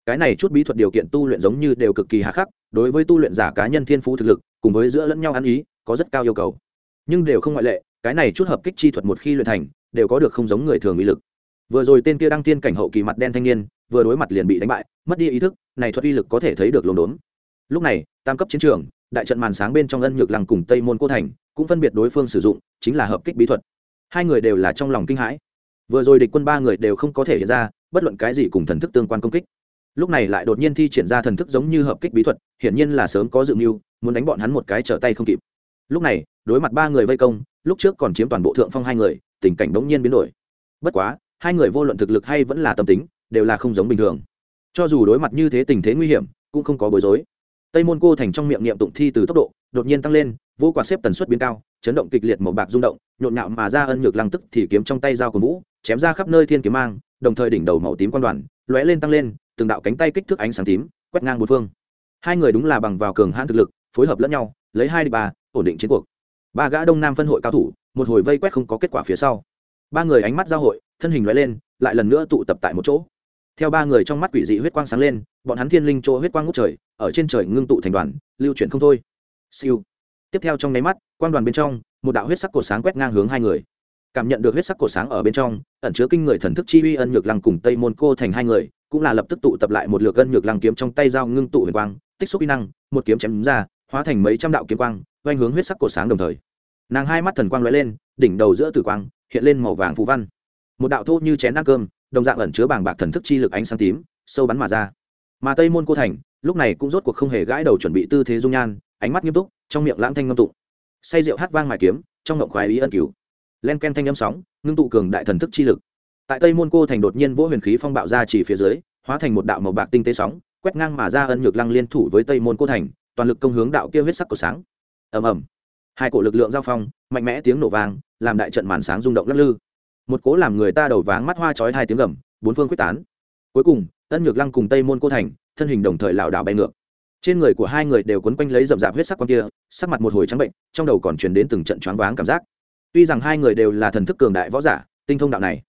Cái này chút bí thuật điều kiện tu luyện giống như đều cực kỳ hà khắc, đối với tu luyện giả cá nhân thiên phú thực lực, cùng với giữa lẫn nhau ăn ý, có rất cao yêu cầu. Nhưng đều không ngoại lệ, cái này chút hợp kích chi thuật một khi luyện thành, đều có được không giống người thường uy lực. Vừa rồi tên kia đăng tiên cảnh hậu kỳ mặt đen thanh niên, vừa đối mặt liền bị đánh bại, mất đi ý thức, này thuật uy lực có thể thấy được lồn đốn. Lúc này, tam cấp chiến trường, đại trận màn sáng bên trong ân nhược lăng cùng tây môn cô thành, cũng phân biệt đối phương sử dụng, chính là hợp kích bí thuật. Hai người đều là trong lòng kinh hãi. Vừa rồi địch quân ba người đều không có thể hiện ra bất luận cái gì cùng thần thức tương quan công kích. Lúc này lại đột nhiên thi triển ra thần thức giống như hợp kích bí thuật, hiển nhiên là sớm có dự mưu, muốn đánh bọn hắn một cái trở tay không kịp. Lúc này, đối mặt ba người vây công, lúc trước còn chiếm toàn bộ thượng phong hai người, tình cảnh đống nhiên biến đổi. Bất quá, hai người vô luận thực lực hay vẫn là tâm tính, đều là không giống bình thường. Cho dù đối mặt như thế tình thế nguy hiểm, cũng không có bối rối. Tây môn cô thành trong miệng niệm tụng thi từ tốc độ, đột nhiên tăng lên vô quả xếp tần suất biến cao chấn động kịch liệt màu bạc rung động, nhộn nhạo mà ra ân nhược lăng tức thì kiếm trong tay dao của vũ, chém ra khắp nơi thiên kiếm mang, đồng thời đỉnh đầu màu tím quan đoàn, lóe lên tăng lên, từng đạo cánh tay kích thước ánh sáng tím, quét ngang một phương. Hai người đúng là bằng vào cường hãn thực lực, phối hợp lẫn nhau, lấy hai đi ba, ổn định chiến cuộc. Ba gã đông nam phân hội cao thủ, một hồi vây quét không có kết quả phía sau. Ba người ánh mắt giao hội, thân hình lóe lên, lại lần nữa tụ tập tại một chỗ. Theo ba người trong mắt quỷ dị huyết quang sáng lên, bọn hắn thiên linh chỗ huyết quang ngút trời, ở trên trời ngưng tụ thành đoàn, lưu chuyển không thôi. Siêu tiếp theo trong nháy mắt quan đoàn bên trong, một đạo huyết sắc cổ sáng quét ngang hướng hai người. Cảm nhận được huyết sắc cổ sáng ở bên trong, ẩn chứa kinh người thần thức chi uy ân nhược lăng cùng tây môn cô thành hai người, cũng là lập tức tụ tập lại một lượt ân nhược lăng kiếm trong tay dao ngưng tụ huyền quang, tích xúc uy năng, một kiếm chém ra, hóa thành mấy trăm đạo kiếm quang oanh hướng huyết sắc cổ sáng đồng thời. Nàng hai mắt thần quang lóe lên, đỉnh đầu giữa tử quang, hiện lên màu vàng phú văn. Một đạo thô như chén ăn cơm, đồng dạng ẩn chứa bàng bạc thần thức chi lực ánh sáng tím, sâu bắn mà ra. Mà tây môn cô thành, lúc này cũng rốt cuộc không hề gãi đầu chuẩn bị tư thế dung nhan, ánh mắt nghiêm túc trong miệng lãng thanh ngâm tụ, say rượu hát vang mài kiếm trong ngộng khoái ý ân cứu len ken thanh âm sóng ngưng tụ cường đại thần thức chi lực. Tại tây môn cô thành đột nhiên vỗ huyền khí phong bạo ra chỉ phía dưới hóa thành một đạo màu bạc tinh tế sóng quét ngang mà ra ân nhược lăng liên thủ với tây môn cô thành toàn lực công hướng đạo kia huyết sắc của sáng. Ầm ầm. Hai cổ lực lượng giao phong mạnh mẽ tiếng nổ vang làm đại trận màn sáng rung động lắc lư. Một cố làm người ta đầu váng mắt hoa chói hai tiếng gầm bốn phương quyết tán. Cuối cùng ân nhược lăng cùng tây môn cô thành thân hình đồng thời lảo đảo bay ngược trên người của hai người đều quấn quanh lấy rậm rạp huyết sắc quang kia, sắc mặt một hồi trắng bệnh, trong đầu còn truyền đến từng trận choáng váng cảm giác. Tuy rằng hai người đều là thần thức cường đại võ giả, tinh thông đạo này,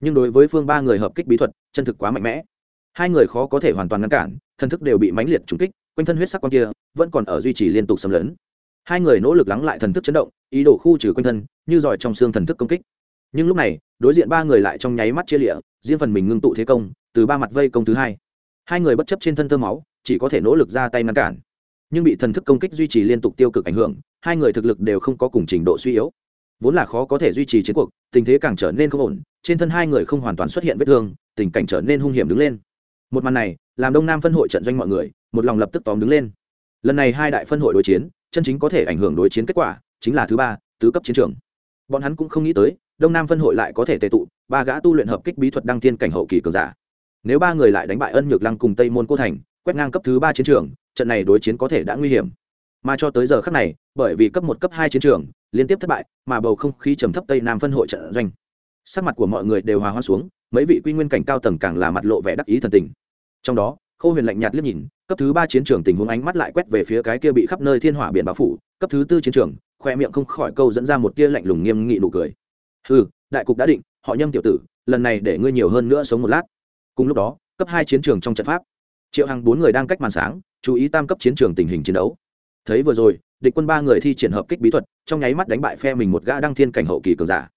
nhưng đối với phương ba người hợp kích bí thuật, chân thực quá mạnh mẽ. Hai người khó có thể hoàn toàn ngăn cản, thần thức đều bị mãnh liệt trúng kích, quanh thân huyết sắc quang kia vẫn còn ở duy trì liên tục xâm lấn. Hai người nỗ lực lắng lại thần thức chấn động, ý đồ khu trừ quanh thân, như giỏi trong xương thần thức công kích. Nhưng lúc này, đối diện ba người lại trong nháy mắt chia lịa, riêng phần mình ngưng tụ thế công, từ ba mặt vây công thứ hai. Hai người bất chấp trên thân thơ máu chỉ có thể nỗ lực ra tay ngăn cản. Nhưng bị thần thức công kích duy trì liên tục tiêu cực ảnh hưởng, hai người thực lực đều không có cùng trình độ suy yếu. Vốn là khó có thể duy trì chiến cuộc, tình thế càng trở nên không ổn, trên thân hai người không hoàn toàn xuất hiện vết thương, tình cảnh trở nên hung hiểm đứng lên. Một màn này, làm đông nam phân hội trận doanh mọi người, một lòng lập tức tóm đứng lên. Lần này hai đại phân hội đối chiến, chân chính có thể ảnh hưởng đối chiến kết quả, chính là thứ ba, tứ cấp chiến trường. Bọn hắn cũng không nghĩ tới, đông nam phân hội lại có thể tệ tụ, ba gã tu luyện hợp kích bí thuật đăng thiên cảnh hậu kỳ cường giả. Nếu ba người lại đánh bại ân nhược lăng cùng tây môn cô thành quét ngang cấp thứ ba chiến trường, trận này đối chiến có thể đã nguy hiểm. Mà cho tới giờ khác này, bởi vì cấp một, cấp hai chiến trường, liên tiếp thất bại, mà bầu không khí trầm thấp tây nam phân hội trận doanh. Sắc mặt của mọi người đều hòa hoa xuống, mấy vị quy nguyên cảnh cao tầng càng là mặt lộ vẻ đắc ý thần tình. Trong đó khâu huyền lạnh nhạt liếc nhìn, cấp thứ ba chiến trường tình huống ánh mắt lại quét về phía cái kia bị khắp nơi thiên hỏa biển báo phủ, cấp thứ tư chiến trường, khoe miệng không khỏi câu dẫn ra một tia lạnh lùng nghiêm nghị nụ cười. Ừ đại cục đã định, họ nhâm tiểu tử, lần này để ngươi nhiều hơn nữa sống một lát. Cùng lúc đó, cấp hai chiến trường trong trận pháp triệu hàng bốn người đang cách màn sáng, chú ý tam cấp chiến trường tình hình chiến đấu. Thấy vừa rồi, địch quân ba người thi triển hợp kích bí thuật, trong nháy mắt đánh bại phe mình một gã đăng thiên cảnh hậu kỳ cường giả.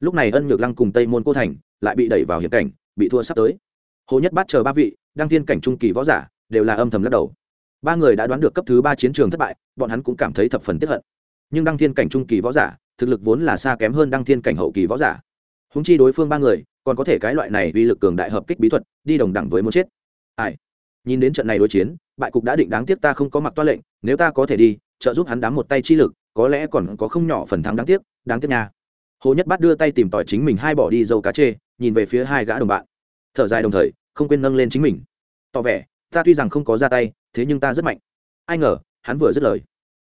Lúc này ân nhược lăng cùng tây môn cô thành lại bị đẩy vào hiểm cảnh, bị thua sắp tới. Hồ nhất bát chờ ba vị, đăng thiên cảnh trung kỳ võ giả, đều là âm thầm lắc đầu. Ba người đã đoán được cấp thứ ba chiến trường thất bại, bọn hắn cũng cảm thấy thập phần tiếp hận. Nhưng đăng thiên cảnh trung kỳ võ giả, thực lực vốn là xa kém hơn đăng thiên cảnh hậu kỳ võ giả. Húng chi đối phương ba người, còn có thể cái loại này uy lực cường đại hợp kích bí thuật, đi đồng đẳng với muốn chết. Ai? Nhìn đến trận này đối chiến, bại cục đã định đáng tiếc ta không có mặc toa lệnh, nếu ta có thể đi, trợ giúp hắn đám một tay chi lực, có lẽ còn có không nhỏ phần thắng đáng tiếc đáng tiếc nha. Hồ nhất bát đưa tay tìm tỏi chính mình hai bỏ đi dâu cá chê, nhìn về phía hai gã đồng bạn. Thở dài đồng thời, không quên nâng lên chính mình. Tỏ vẻ, ta tuy rằng không có ra tay, thế nhưng ta rất mạnh. Ai ngờ, hắn vừa dứt lời.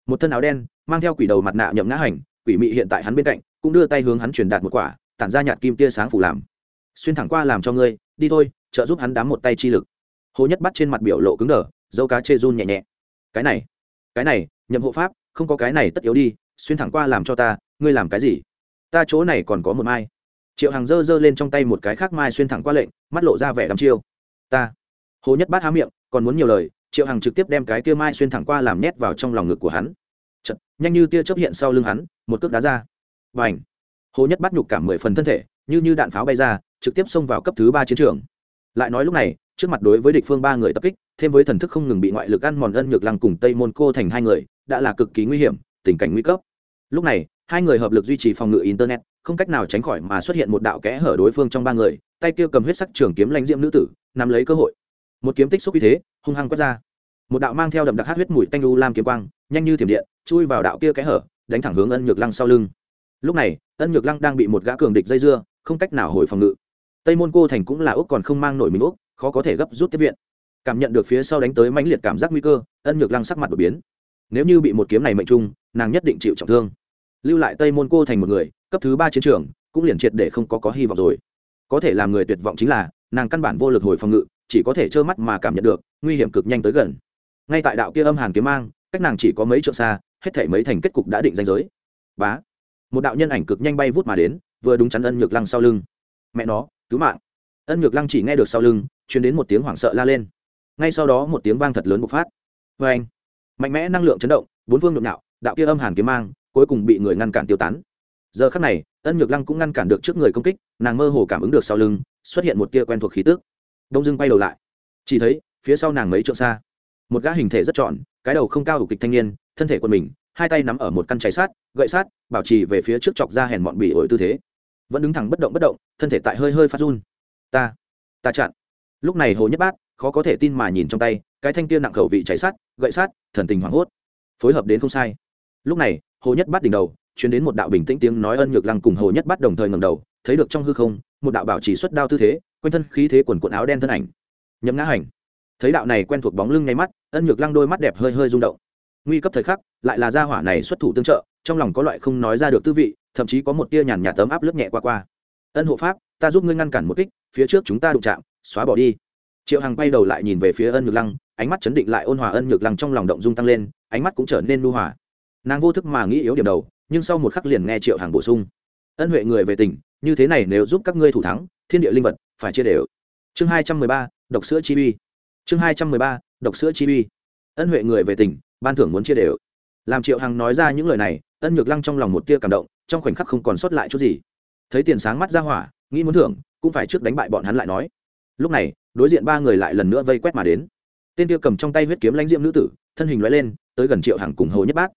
Một thân áo đen, mang theo quỷ đầu mặt nạ nhậm ngã hành, quỷ mị hiện tại hắn bên cạnh, cũng đưa tay hướng hắn truyền đạt một quả, tản ra nhạt kim tia sáng phủ làm. Xuyên thẳng qua làm cho ngươi, đi thôi, trợ giúp hắn đám một tay chi lực hồ nhất bắt trên mặt biểu lộ cứng đờ dâu cá chê run nhẹ nhẹ. Cái này cái này nhậm hộ pháp không có cái này tất yếu đi xuyên thẳng qua làm cho ta ngươi làm cái gì? Ta chỗ này còn có một mai. Triệu hàng dơ dơ lên trong tay một cái khác mai xuyên thẳng qua lệnh mắt lộ ra vẻ đắm chiêu. Ta. Hồ nhất bát há miệng còn muốn nhiều lời triệu hàng trực tiếp đem cái kia mai xuyên thẳng qua làm nhét vào trong lòng ngực của hắn. Chật, nhanh như tia chấp hiện sau lưng hắn một cước đá ra. Và ảnh hồ nhất bắt nhục cả mười phần thân thể như như đạn pháo bay ra trực tiếp xông vào cấp thứ ba chiến trường. Lại nói lúc này trước mặt đối với địch phương ba người tập kích, thêm với thần thức không ngừng bị ngoại lực ăn mòn ân nhược lăng cùng tây môn cô thành hai người, đã là cực kỳ nguy hiểm, tình cảnh nguy cấp. Lúc này, hai người hợp lực duy trì phòng ngự internet, không cách nào tránh khỏi mà xuất hiện một đạo kẽ hở đối phương trong ba người, tay kia cầm huyết sắc trường kiếm lãnh diễm nữ tử, nắm lấy cơ hội. Một kiếm tích xúc như thế, hung hăng quét ra. Một đạo mang theo đậm đặc hát huyết mùi tanh lu lam kiếm quang, nhanh như thiểm điện, chui vào đạo kia kẽ hở, đánh thẳng hướng ân nhược lăng sau lưng. Lúc này, ân nhược lăng đang bị một gã cường địch dây dưa, không cách nào hồi phòng ngự. Tây môn cô thành cũng là úc còn không mang nổi mình úc khó có thể gấp rút tiếp viện. Cảm nhận được phía sau đánh tới mãnh liệt cảm giác nguy cơ, ân nhược lăng sắc mặt đột biến. Nếu như bị một kiếm này mệnh trung, nàng nhất định chịu trọng thương. Lưu lại tây môn cô thành một người, cấp thứ ba chiến trường, cũng liền triệt để không có có hy vọng rồi. Có thể làm người tuyệt vọng chính là, nàng căn bản vô lực hồi phòng ngự, chỉ có thể trơ mắt mà cảm nhận được, nguy hiểm cực nhanh tới gần. Ngay tại đạo kia âm hàn kiếm mang, cách nàng chỉ có mấy trượng xa, hết thể mấy thành kết cục đã định danh giới. Bá. Một đạo nhân ảnh cực nhanh bay vút mà đến, vừa đúng chắn ân nhược lăng sau lưng. Mẹ nó, cứu mạng. Ân nhược lăng chỉ nghe được sau lưng chuyển đến một tiếng hoảng sợ la lên. Ngay sau đó một tiếng vang thật lớn bộc phát. Vê anh, mạnh mẽ năng lượng chấn động, bốn phương nhộn nhạo, đạo kia âm hàn kiếm mang, cuối cùng bị người ngăn cản tiêu tán. Giờ khắc này, ân nhược lăng cũng ngăn cản được trước người công kích, nàng mơ hồ cảm ứng được sau lưng, xuất hiện một tia quen thuộc khí tước đông dưng quay đầu lại. Chỉ thấy, phía sau nàng mấy trượng xa, một gã hình thể rất trọn, cái đầu không cao đủ kịch thanh niên, thân thể quân mình, hai tay nắm ở một căn cháy sát, gậy sát, bảo trì về phía trước chọc ra hèn bọn bị ổi tư thế. Vẫn đứng thẳng bất động bất động, thân thể tại hơi hơi phát run. Ta ta chặn lúc này hồ nhất bát khó có thể tin mà nhìn trong tay, cái thanh kia nặng khẩu vị cháy sát gậy sát thần tình hoảng hốt. Phối hợp đến không sai. Lúc này, hồ nhất bát đỉnh đầu chuyến đến một đạo bình tĩnh tiếng nói ân nhược lăng cùng hồ nhất bát đồng thời ngầm đầu, thấy được trong hư không, một đạo bảo trì xuất đao tư thế, quanh thân khí thế quần quần áo đen thân ảnh. Nhấm ngã hành. Thấy đạo này quen thuộc bóng lưng ngay mắt, ân nhược lăng đôi mắt đẹp hơi hơi rung động. Nguy cấp thời khắc, lại là gia hỏa này xuất thủ tương trợ, trong lòng có loại không nói ra được tư vị, thậm chí có một tia nhàn nhạt tấm áp lướt nhẹ qua qua. Ân hộ pháp, ta giúp ngươi ngăn cản một kích, phía trước chúng ta đụng chạm xóa bỏ đi. Triệu hằng quay đầu lại nhìn về phía ân nhược lăng, ánh mắt chấn định lại ôn hòa ân nhược lăng trong lòng động dung tăng lên, ánh mắt cũng trở nên nu hòa. Nàng vô thức mà nghĩ yếu điểm đầu, nhưng sau một khắc liền nghe triệu hằng bổ sung. Ân huệ người về tỉnh, như thế này nếu giúp các ngươi thủ thắng, thiên địa linh vật phải chia đều. Chương hai trăm mười ba, độc sữa chi uy. Chương hai trăm mười ba, độc sữa chi uy. Ân huệ người về tỉnh, ban thưởng muốn chia đều. Làm triệu hằng nói ra những lời này, ân nhược lăng trong lòng một tia cảm động, trong khoảnh khắc không còn sót lại chút gì. Thấy tiền sáng mắt ra hỏa, nghĩ muốn thưởng, cũng phải trước đánh bại bọn hắn lại nói lúc này, đối diện ba người lại lần nữa vây quét mà đến. Tên kia cầm trong tay huyết kiếm lãnh diệm nữ tử, thân hình loại lên, tới gần triệu hằng cùng hồ nhất bát.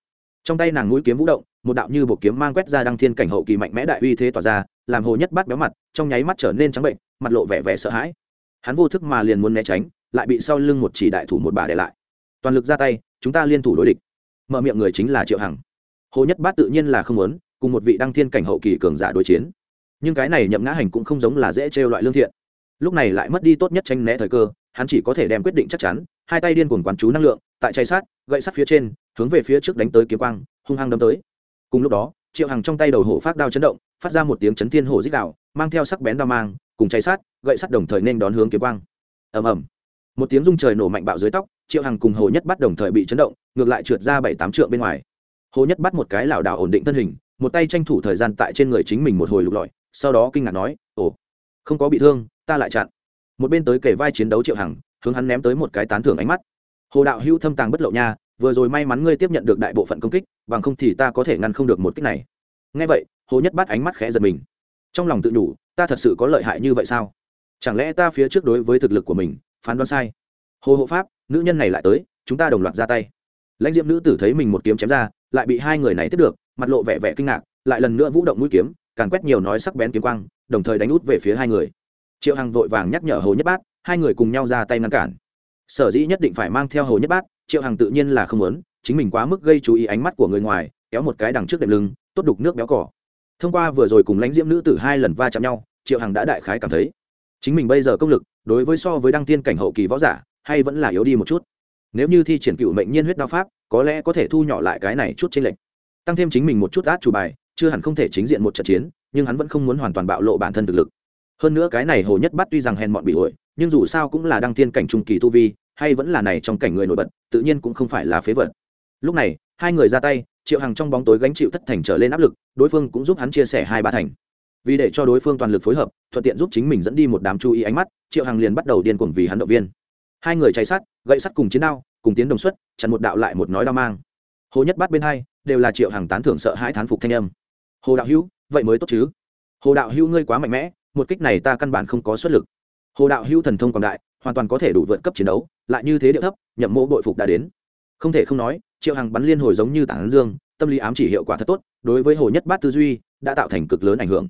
Trong tay nàng mũi kiếm vũ động, một đạo như bộ kiếm mang quét ra đăng thiên cảnh hậu kỳ mạnh mẽ đại uy thế tỏa ra, làm hồ nhất bát béo mặt, trong nháy mắt trở nên trắng bệnh, mặt lộ vẻ vẻ sợ hãi. Hắn vô thức mà liền muốn né tránh, lại bị sau lưng một chỉ đại thủ một bà để lại. Toàn lực ra tay, chúng ta liên thủ đối địch. Mở miệng người chính là triệu hằng. Hồ nhất bát tự nhiên là không muốn cùng một vị đăng thiên cảnh hậu kỳ cường giả đối chiến. Nhưng cái này nhậm ngã hành cũng không giống là dễ trêu loại lương thiện lúc này lại mất đi tốt nhất tranh né thời cơ, hắn chỉ có thể đem quyết định chắc chắn, hai tay điên cuồng quán chú năng lượng, tại chay sát, gậy sắt phía trên, hướng về phía trước đánh tới kiếm quang, hung hăng đâm tới. Cùng lúc đó, triệu hằng trong tay đầu hổ phát đao chấn động, phát ra một tiếng chấn thiên hổ dích đạo mang theo sắc bén đao mang, cùng chay sát, gậy sắt đồng thời nên đón hướng kiếm quang. Ầm ầm. Một tiếng rung trời nổ mạnh bạo dưới tóc, triệu hằng cùng hồ nhất bắt đồng thời bị chấn động, ngược lại trượt ra bảy tám trượng bên ngoài. Hồ nhất bắt một cái lảo đảo ổn định thân hình, một tay tranh thủ thời gian tại trên người chính mình một hồi lục lọi, sau đó kinh ngạc nói, ồ, không có bị thương ta lại chặn. Một bên tới kể vai chiến đấu triệu hằng, hướng hắn ném tới một cái tán thưởng ánh mắt. Hồ đạo hữu thâm tàng bất lộ nha, vừa rồi may mắn ngươi tiếp nhận được đại bộ phận công kích, bằng không thì ta có thể ngăn không được một kích này. Ngay vậy, hồ nhất bắt ánh mắt khẽ giật mình. Trong lòng tự đủ ta thật sự có lợi hại như vậy sao? Chẳng lẽ ta phía trước đối với thực lực của mình, phán đoán sai? Hồ hộ pháp, nữ nhân này lại tới, chúng ta đồng loạt ra tay. Lãnh diệm nữ tử thấy mình một kiếm chém ra, lại bị hai người này tiếp được, mặt lộ vẻ vẻ kinh ngạc, lại lần nữa vũ động mũi kiếm, càn quét nhiều nói sắc bén kiếm quang, đồng thời đánh út về phía hai người triệu hằng vội vàng nhắc nhở hồ nhất bát, hai người cùng nhau ra tay ngăn cản. Sở dĩ nhất định phải mang theo hồ nhất bát, triệu hằng tự nhiên là không muốn, chính mình quá mức gây chú ý ánh mắt của người ngoài, kéo một cái đằng trước đệm lưng, tốt đục nước béo cỏ. Thông qua vừa rồi cùng lãnh diễm nữ tử hai lần va chạm nhau, triệu hằng đã đại khái cảm thấy, chính mình bây giờ công lực, đối với so với đăng tiên cảnh hậu kỳ võ giả, hay vẫn là yếu đi một chút. Nếu như thi triển cựu mệnh nhiên huyết đao pháp, có lẽ có thể thu nhỏ lại cái này chút chênh lệch. Tăng thêm chính mình một chút át chủ bài, chưa hẳn không thể chính diện một trận chiến, nhưng hắn vẫn không muốn hoàn toàn bạo lộ bản thân thực lực hơn nữa cái này hồ nhất bắt tuy rằng hèn mọn bị ổi, nhưng dù sao cũng là đăng thiên cảnh trung kỳ tu vi, hay vẫn là này trong cảnh người nổi bật, tự nhiên cũng không phải là phế vật. Lúc này, hai người ra tay, triệu hằng trong bóng tối gánh chịu thất thành trở lên áp lực, đối phương cũng giúp hắn chia sẻ hai ba thành. Vì để cho đối phương toàn lực phối hợp, thuận tiện giúp chính mình dẫn đi một đám chú ý ánh mắt, triệu hằng liền bắt đầu điên cuồng vì hắn động viên. Hai người cháy sát, gậy sắt cùng chiến đao, cùng tiến đồng xuất, chặn một đạo lại một nói đao mang. Hồ nhất bắt bên hai, đều là triệu hằng tán thưởng sợ hãi thán phục thanh âm. Hồ đạo hữu, vậy mới tốt chứ? Hồ đạo hữu ngươi quá mạnh mẽ một kích này ta căn bản không có xuất lực. Hồ đạo hữu thần thông quảng đại, hoàn toàn có thể đủ vượt cấp chiến đấu, lại như thế địa thấp, nhậm mộ bội phục đã đến. Không thể không nói, triệu hằng bắn liên hồi giống như tảng dương, tâm lý ám chỉ hiệu quả thật tốt, đối với hồ nhất bát tư duy, đã tạo thành cực lớn ảnh hưởng.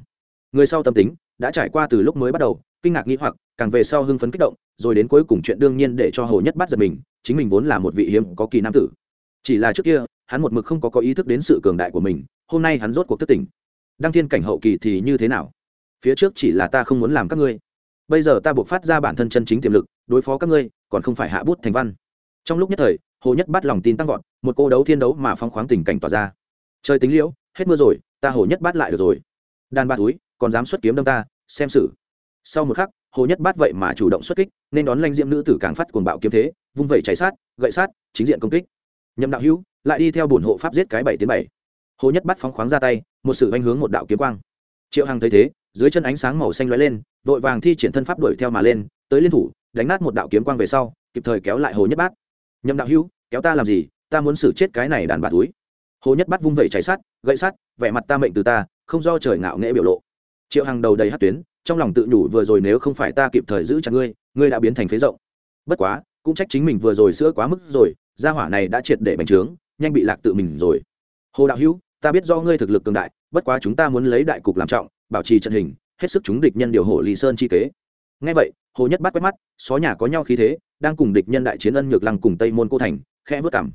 Người sau tâm tính, đã trải qua từ lúc mới bắt đầu, kinh ngạc nghĩ hoặc, càng về sau hưng phấn kích động, rồi đến cuối cùng chuyện đương nhiên để cho hồ nhất bát giật mình, chính mình vốn là một vị hiếm có kỳ nam tử. Chỉ là trước kia, hắn một mực không có có ý thức đến sự cường đại của mình, hôm nay hắn rốt cuộc thức tỉnh. Đăng thiên cảnh hậu kỳ thì như thế nào? Phía trước chỉ là ta không muốn làm các ngươi. Bây giờ ta buộc phát ra bản thân chân chính tiềm lực, đối phó các ngươi, còn không phải hạ bút thành văn. Trong lúc nhất thời, hồ nhất bắt lòng tin tăng vọt, một cô đấu thiên đấu mà phong khoáng tình cảnh tỏa ra. Trời tính liễu, hết mưa rồi, ta hồ nhất bắt lại được rồi. Đàn ba túi, còn dám xuất kiếm đâm ta, xem xử sau một khắc, hồ nhất bát vậy mà chủ động xuất kích, nên đón lanh diệm nữ tử càng phát cuồng bạo kiếm thế, vung vẩy cháy sát, gậy sát, chính diện công kích. Nhậm đạo hữu, lại đi theo bổn hộ pháp giết cái bảy tiến bảy. Hồ nhất bắt phóng khoáng ra tay, một sự anh hướng một đạo kiếm quang. Triệu hằng thấy thế dưới chân ánh sáng màu xanh lóe lên, vội vàng thi triển thân pháp đuổi theo mà lên, tới liên thủ, đánh nát một đạo kiếm quang về sau, kịp thời kéo lại hồ nhất bát. Nhậm đạo hữu, kéo ta làm gì? Ta muốn xử chết cái này đàn bà túi. Hồ nhất bát vung vẩy cháy sát gậy sát vẻ mặt ta mệnh từ ta, không do trời ngạo nghễ biểu lộ. Triệu hằng đầu đầy hát tuyến, trong lòng tự nhủ vừa rồi nếu không phải ta kịp thời giữ chặt ngươi ngươi đã biến thành phế rộng. Bất quá, cũng trách chính mình vừa rồi sữa quá mức rồi, gia hỏa này đã triệt để bành trướng, nhanh bị lạc tự mình rồi. Hồ đạo hữu, ta biết do ngươi thực lực cường đại, bất quá chúng ta muốn lấy đại cục làm trọng bảo trì trận hình, hết sức chúng địch nhân điều hộ lý sơn chi kế. Ngay vậy, hồ nhất bắt quét mắt, xó nhà có nhau khí thế, đang cùng địch nhân đại chiến ân nhược lăng cùng tây môn cô thành, khẽ vớt cảm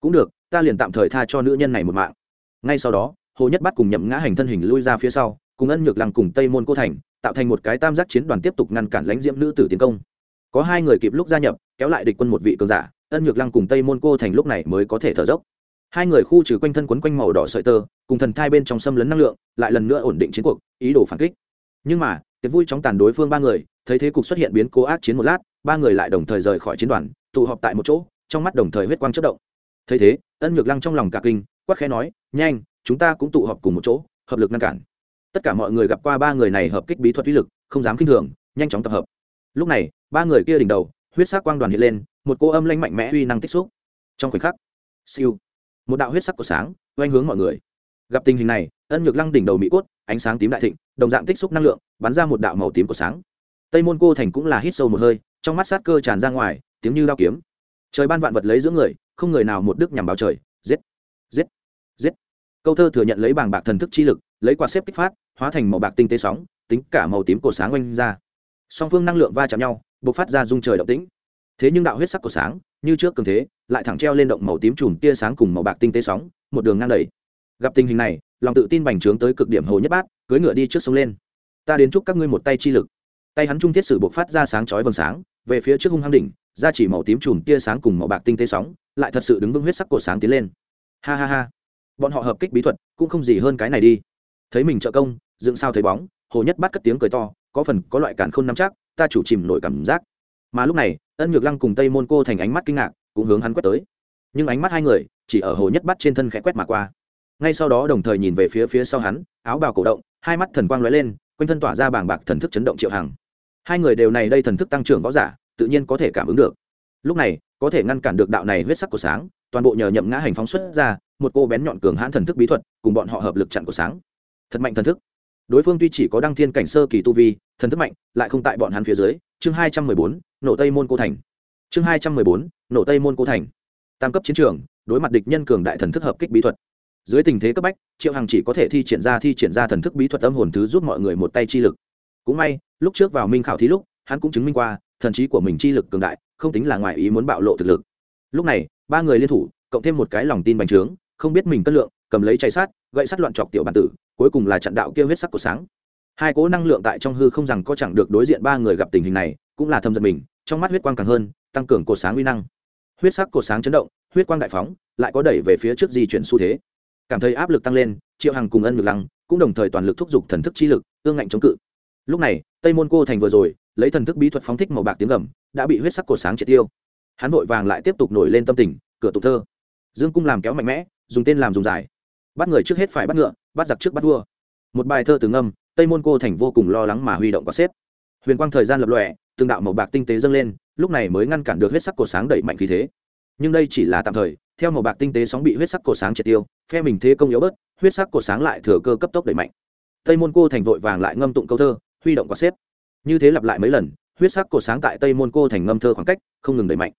cũng được, ta liền tạm thời tha cho nữ nhân này một mạng. Ngay sau đó, hồ nhất bắt cùng nhậm ngã hành thân hình lui ra phía sau, cùng ân nhược lăng cùng tây môn cô thành, tạo thành một cái tam giác chiến đoàn tiếp tục ngăn cản lãnh diễm nữ tử tiến công. Có hai người kịp lúc gia nhập, kéo lại địch quân một vị cường giả, ân nhược lăng cùng tây môn cô thành lúc này mới có thể thở dốc hai người khu trừ quanh thân quấn quanh màu đỏ sợi tơ, cùng thần thai bên trong xâm lấn năng lượng, lại lần nữa ổn định chiến cuộc, ý đồ phản kích. Nhưng mà, tiệc vui chóng tàn đối phương ba người, thấy thế cục xuất hiện biến cố ác chiến một lát, ba người lại đồng thời rời khỏi chiến đoàn, tụ họp tại một chỗ, trong mắt đồng thời huyết quang chất động. Thấy thế, ân nhược lăng trong lòng cả kinh quắc khẽ nói, nhanh, chúng ta cũng tụ họp cùng một chỗ, hợp lực ngăn cản. Tất cả mọi người gặp qua ba người này hợp kích bí thuật uy lực, không dám k thường, nhanh chóng tập hợp. Lúc này, ba người kia đỉnh đầu, huyết sắc quang đoàn hiện lên, một cô âm lanh mạnh mẽ uy năng tích xúc. Trong khoảnh khắc, siêu một đạo huyết sắc của sáng, oanh hướng mọi người. Gặp tình hình này, ân nhược lăng đỉnh đầu mỹ cốt, ánh sáng tím đại thịnh, đồng dạng tích xúc năng lượng, bắn ra một đạo màu tím của sáng. Tây môn cô thành cũng là hít sâu một hơi, trong mắt sát cơ tràn ra ngoài, tiếng như đao kiếm. Trời ban vạn vật lấy giữa người, không người nào một đức nhằm báo trời. Giết! Giết! Giết! Câu thơ thừa nhận lấy bảng bạc thần thức chi lực, lấy quạt xếp kích phát, hóa thành màu bạc tinh tế sóng, tính cả màu tím cổ sáng oanh ra. Song phương năng lượng va chạm nhau b ộ c phát ra dung trời động tĩnh. Thế nhưng đạo huyết sắc cổ sáng, như trước cường thế lại thẳng treo lên động màu tím chùm tia sáng cùng màu bạc tinh tế sóng, một đường ngang đầy. Gặp tình hình này, lòng tự tin bành trướng tới cực điểm hồ nhất bát, cưỡi ngựa đi trước sông lên. Ta đến chúc các ngươi một tay chi lực. Tay hắn trung thiết sử buộc phát ra sáng chói vầng sáng, về phía trước hung hăng đỉnh, ra chỉ màu tím chùm tia sáng cùng màu bạc tinh tế sóng, lại thật sự đứng vững huyết sắc cổ sáng tiến lên. Ha ha ha. Bọn họ hợp kích bí thuật, cũng không gì hơn cái này đi. Thấy mình trợ công, dựng sao thấy bóng, hồ nhất bắt cất tiếng cười to, có phần có loại cản khôn nắm chắc, ta chủ chìm nổi cảm giác. Mà lúc này, ân nhược lăng cùng tây môn cô thành ánh mắt kinh ngạc cũng hướng hắn quét tới. Nhưng ánh mắt hai người chỉ ở hồ nhất bắt trên thân khẽ quét mà qua. Ngay sau đó đồng thời nhìn về phía phía sau hắn, áo bào cổ động, hai mắt thần quang lóe lên, quanh thân tỏa ra bàng bạc thần thức chấn động triệu hằng. Hai người đều này đây thần thức tăng trưởng võ giả, tự nhiên có thể cảm ứng được. Lúc này, có thể ngăn cản được đạo này huyết sắc của sáng, toàn bộ nhờ nhậm ngã hành phóng xuất ra, một cô bén nhọn cường hãn thần thức bí thuật, cùng bọn họ hợp lực chặn của sáng. Thật mạnh thần thức. Đối phương tuy chỉ có đăng thiên cảnh sơ kỳ tu vi, thần thức mạnh, lại không tại bọn hắn phía dưới. Chương hai trăm mười bốn, nổ tây môn cô thành chương hai trăm mười bốn, nổ tây môn cố thành. Tam cấp chiến trường, đối mặt địch nhân cường đại thần thức hợp kích bí thuật. Dưới tình thế cấp bách, triệu hằng chỉ có thể thi triển ra thi triển ra thần thức bí thuật âm hồn thứ giúp mọi người một tay chi lực. Cũng may, lúc trước vào minh khảo thí lúc, hắn cũng chứng minh qua, thần trí của mình chi lực cường đại, không tính là ngoài ý muốn bạo lộ thực lực. Lúc này, ba người liên thủ, cộng thêm một cái lòng tin bành trướng, không biết mình cân lượng, cầm lấy chay sát gậy sắt loạn chọc tiểu bản tử, cuối cùng là trận đạo kia huyết sắc của sáng. Hai cố năng lượng tại trong hư không rằng có chẳng được đối diện ba người gặp tình hình này, cũng là thâm giật mình trong mắt huyết quang càng hơn, tăng cường cột sáng uy năng. Huyết sắc cột sáng chấn động, huyết quang đại phóng, lại có đẩy về phía trước di chuyển xu thế. Cảm thấy áp lực tăng lên, triệu hằng cùng ân ngược lăng cũng đồng thời toàn lực thúc giục thần thức chi lực, ương ngạnh chống cự. Lúc này, tây môn cô thành vừa rồi, lấy thần thức bí thuật phóng thích màu bạc tiếng gầm, đã bị huyết sắc cột sáng triệt tiêu. Hắn vội vàng lại tiếp tục nổi lên tâm tình, cửa tục thơ. Dương cung làm kéo mạnh mẽ, dùng tên làm dùng dài. Bắt người trước hết phải bắt ngựa, bắt giặc trước bắt vua. Một bài thơ từ ngâm, tây môn cô thành vô cùng lo lắng mà huy động có xếp. Huyền quang thời gian lập lòe từng đạo màu bạc tinh tế dâng lên, lúc này mới ngăn cản được huyết sắc cổ sáng đẩy mạnh khí thế. Nhưng đây chỉ là tạm thời, theo màu bạc tinh tế sóng bị huyết sắc cổ sáng triệt tiêu, phe mình thế công yếu bớt, huyết sắc cổ sáng lại thừa cơ cấp tốc đẩy mạnh. Tây môn cô thành vội vàng lại ngâm tụng câu thơ, huy động quả xếp. Như thế lặp lại mấy lần, huyết sắc cổ sáng tại tây môn cô thành ngâm thơ khoảng cách, không ngừng đẩy mạnh.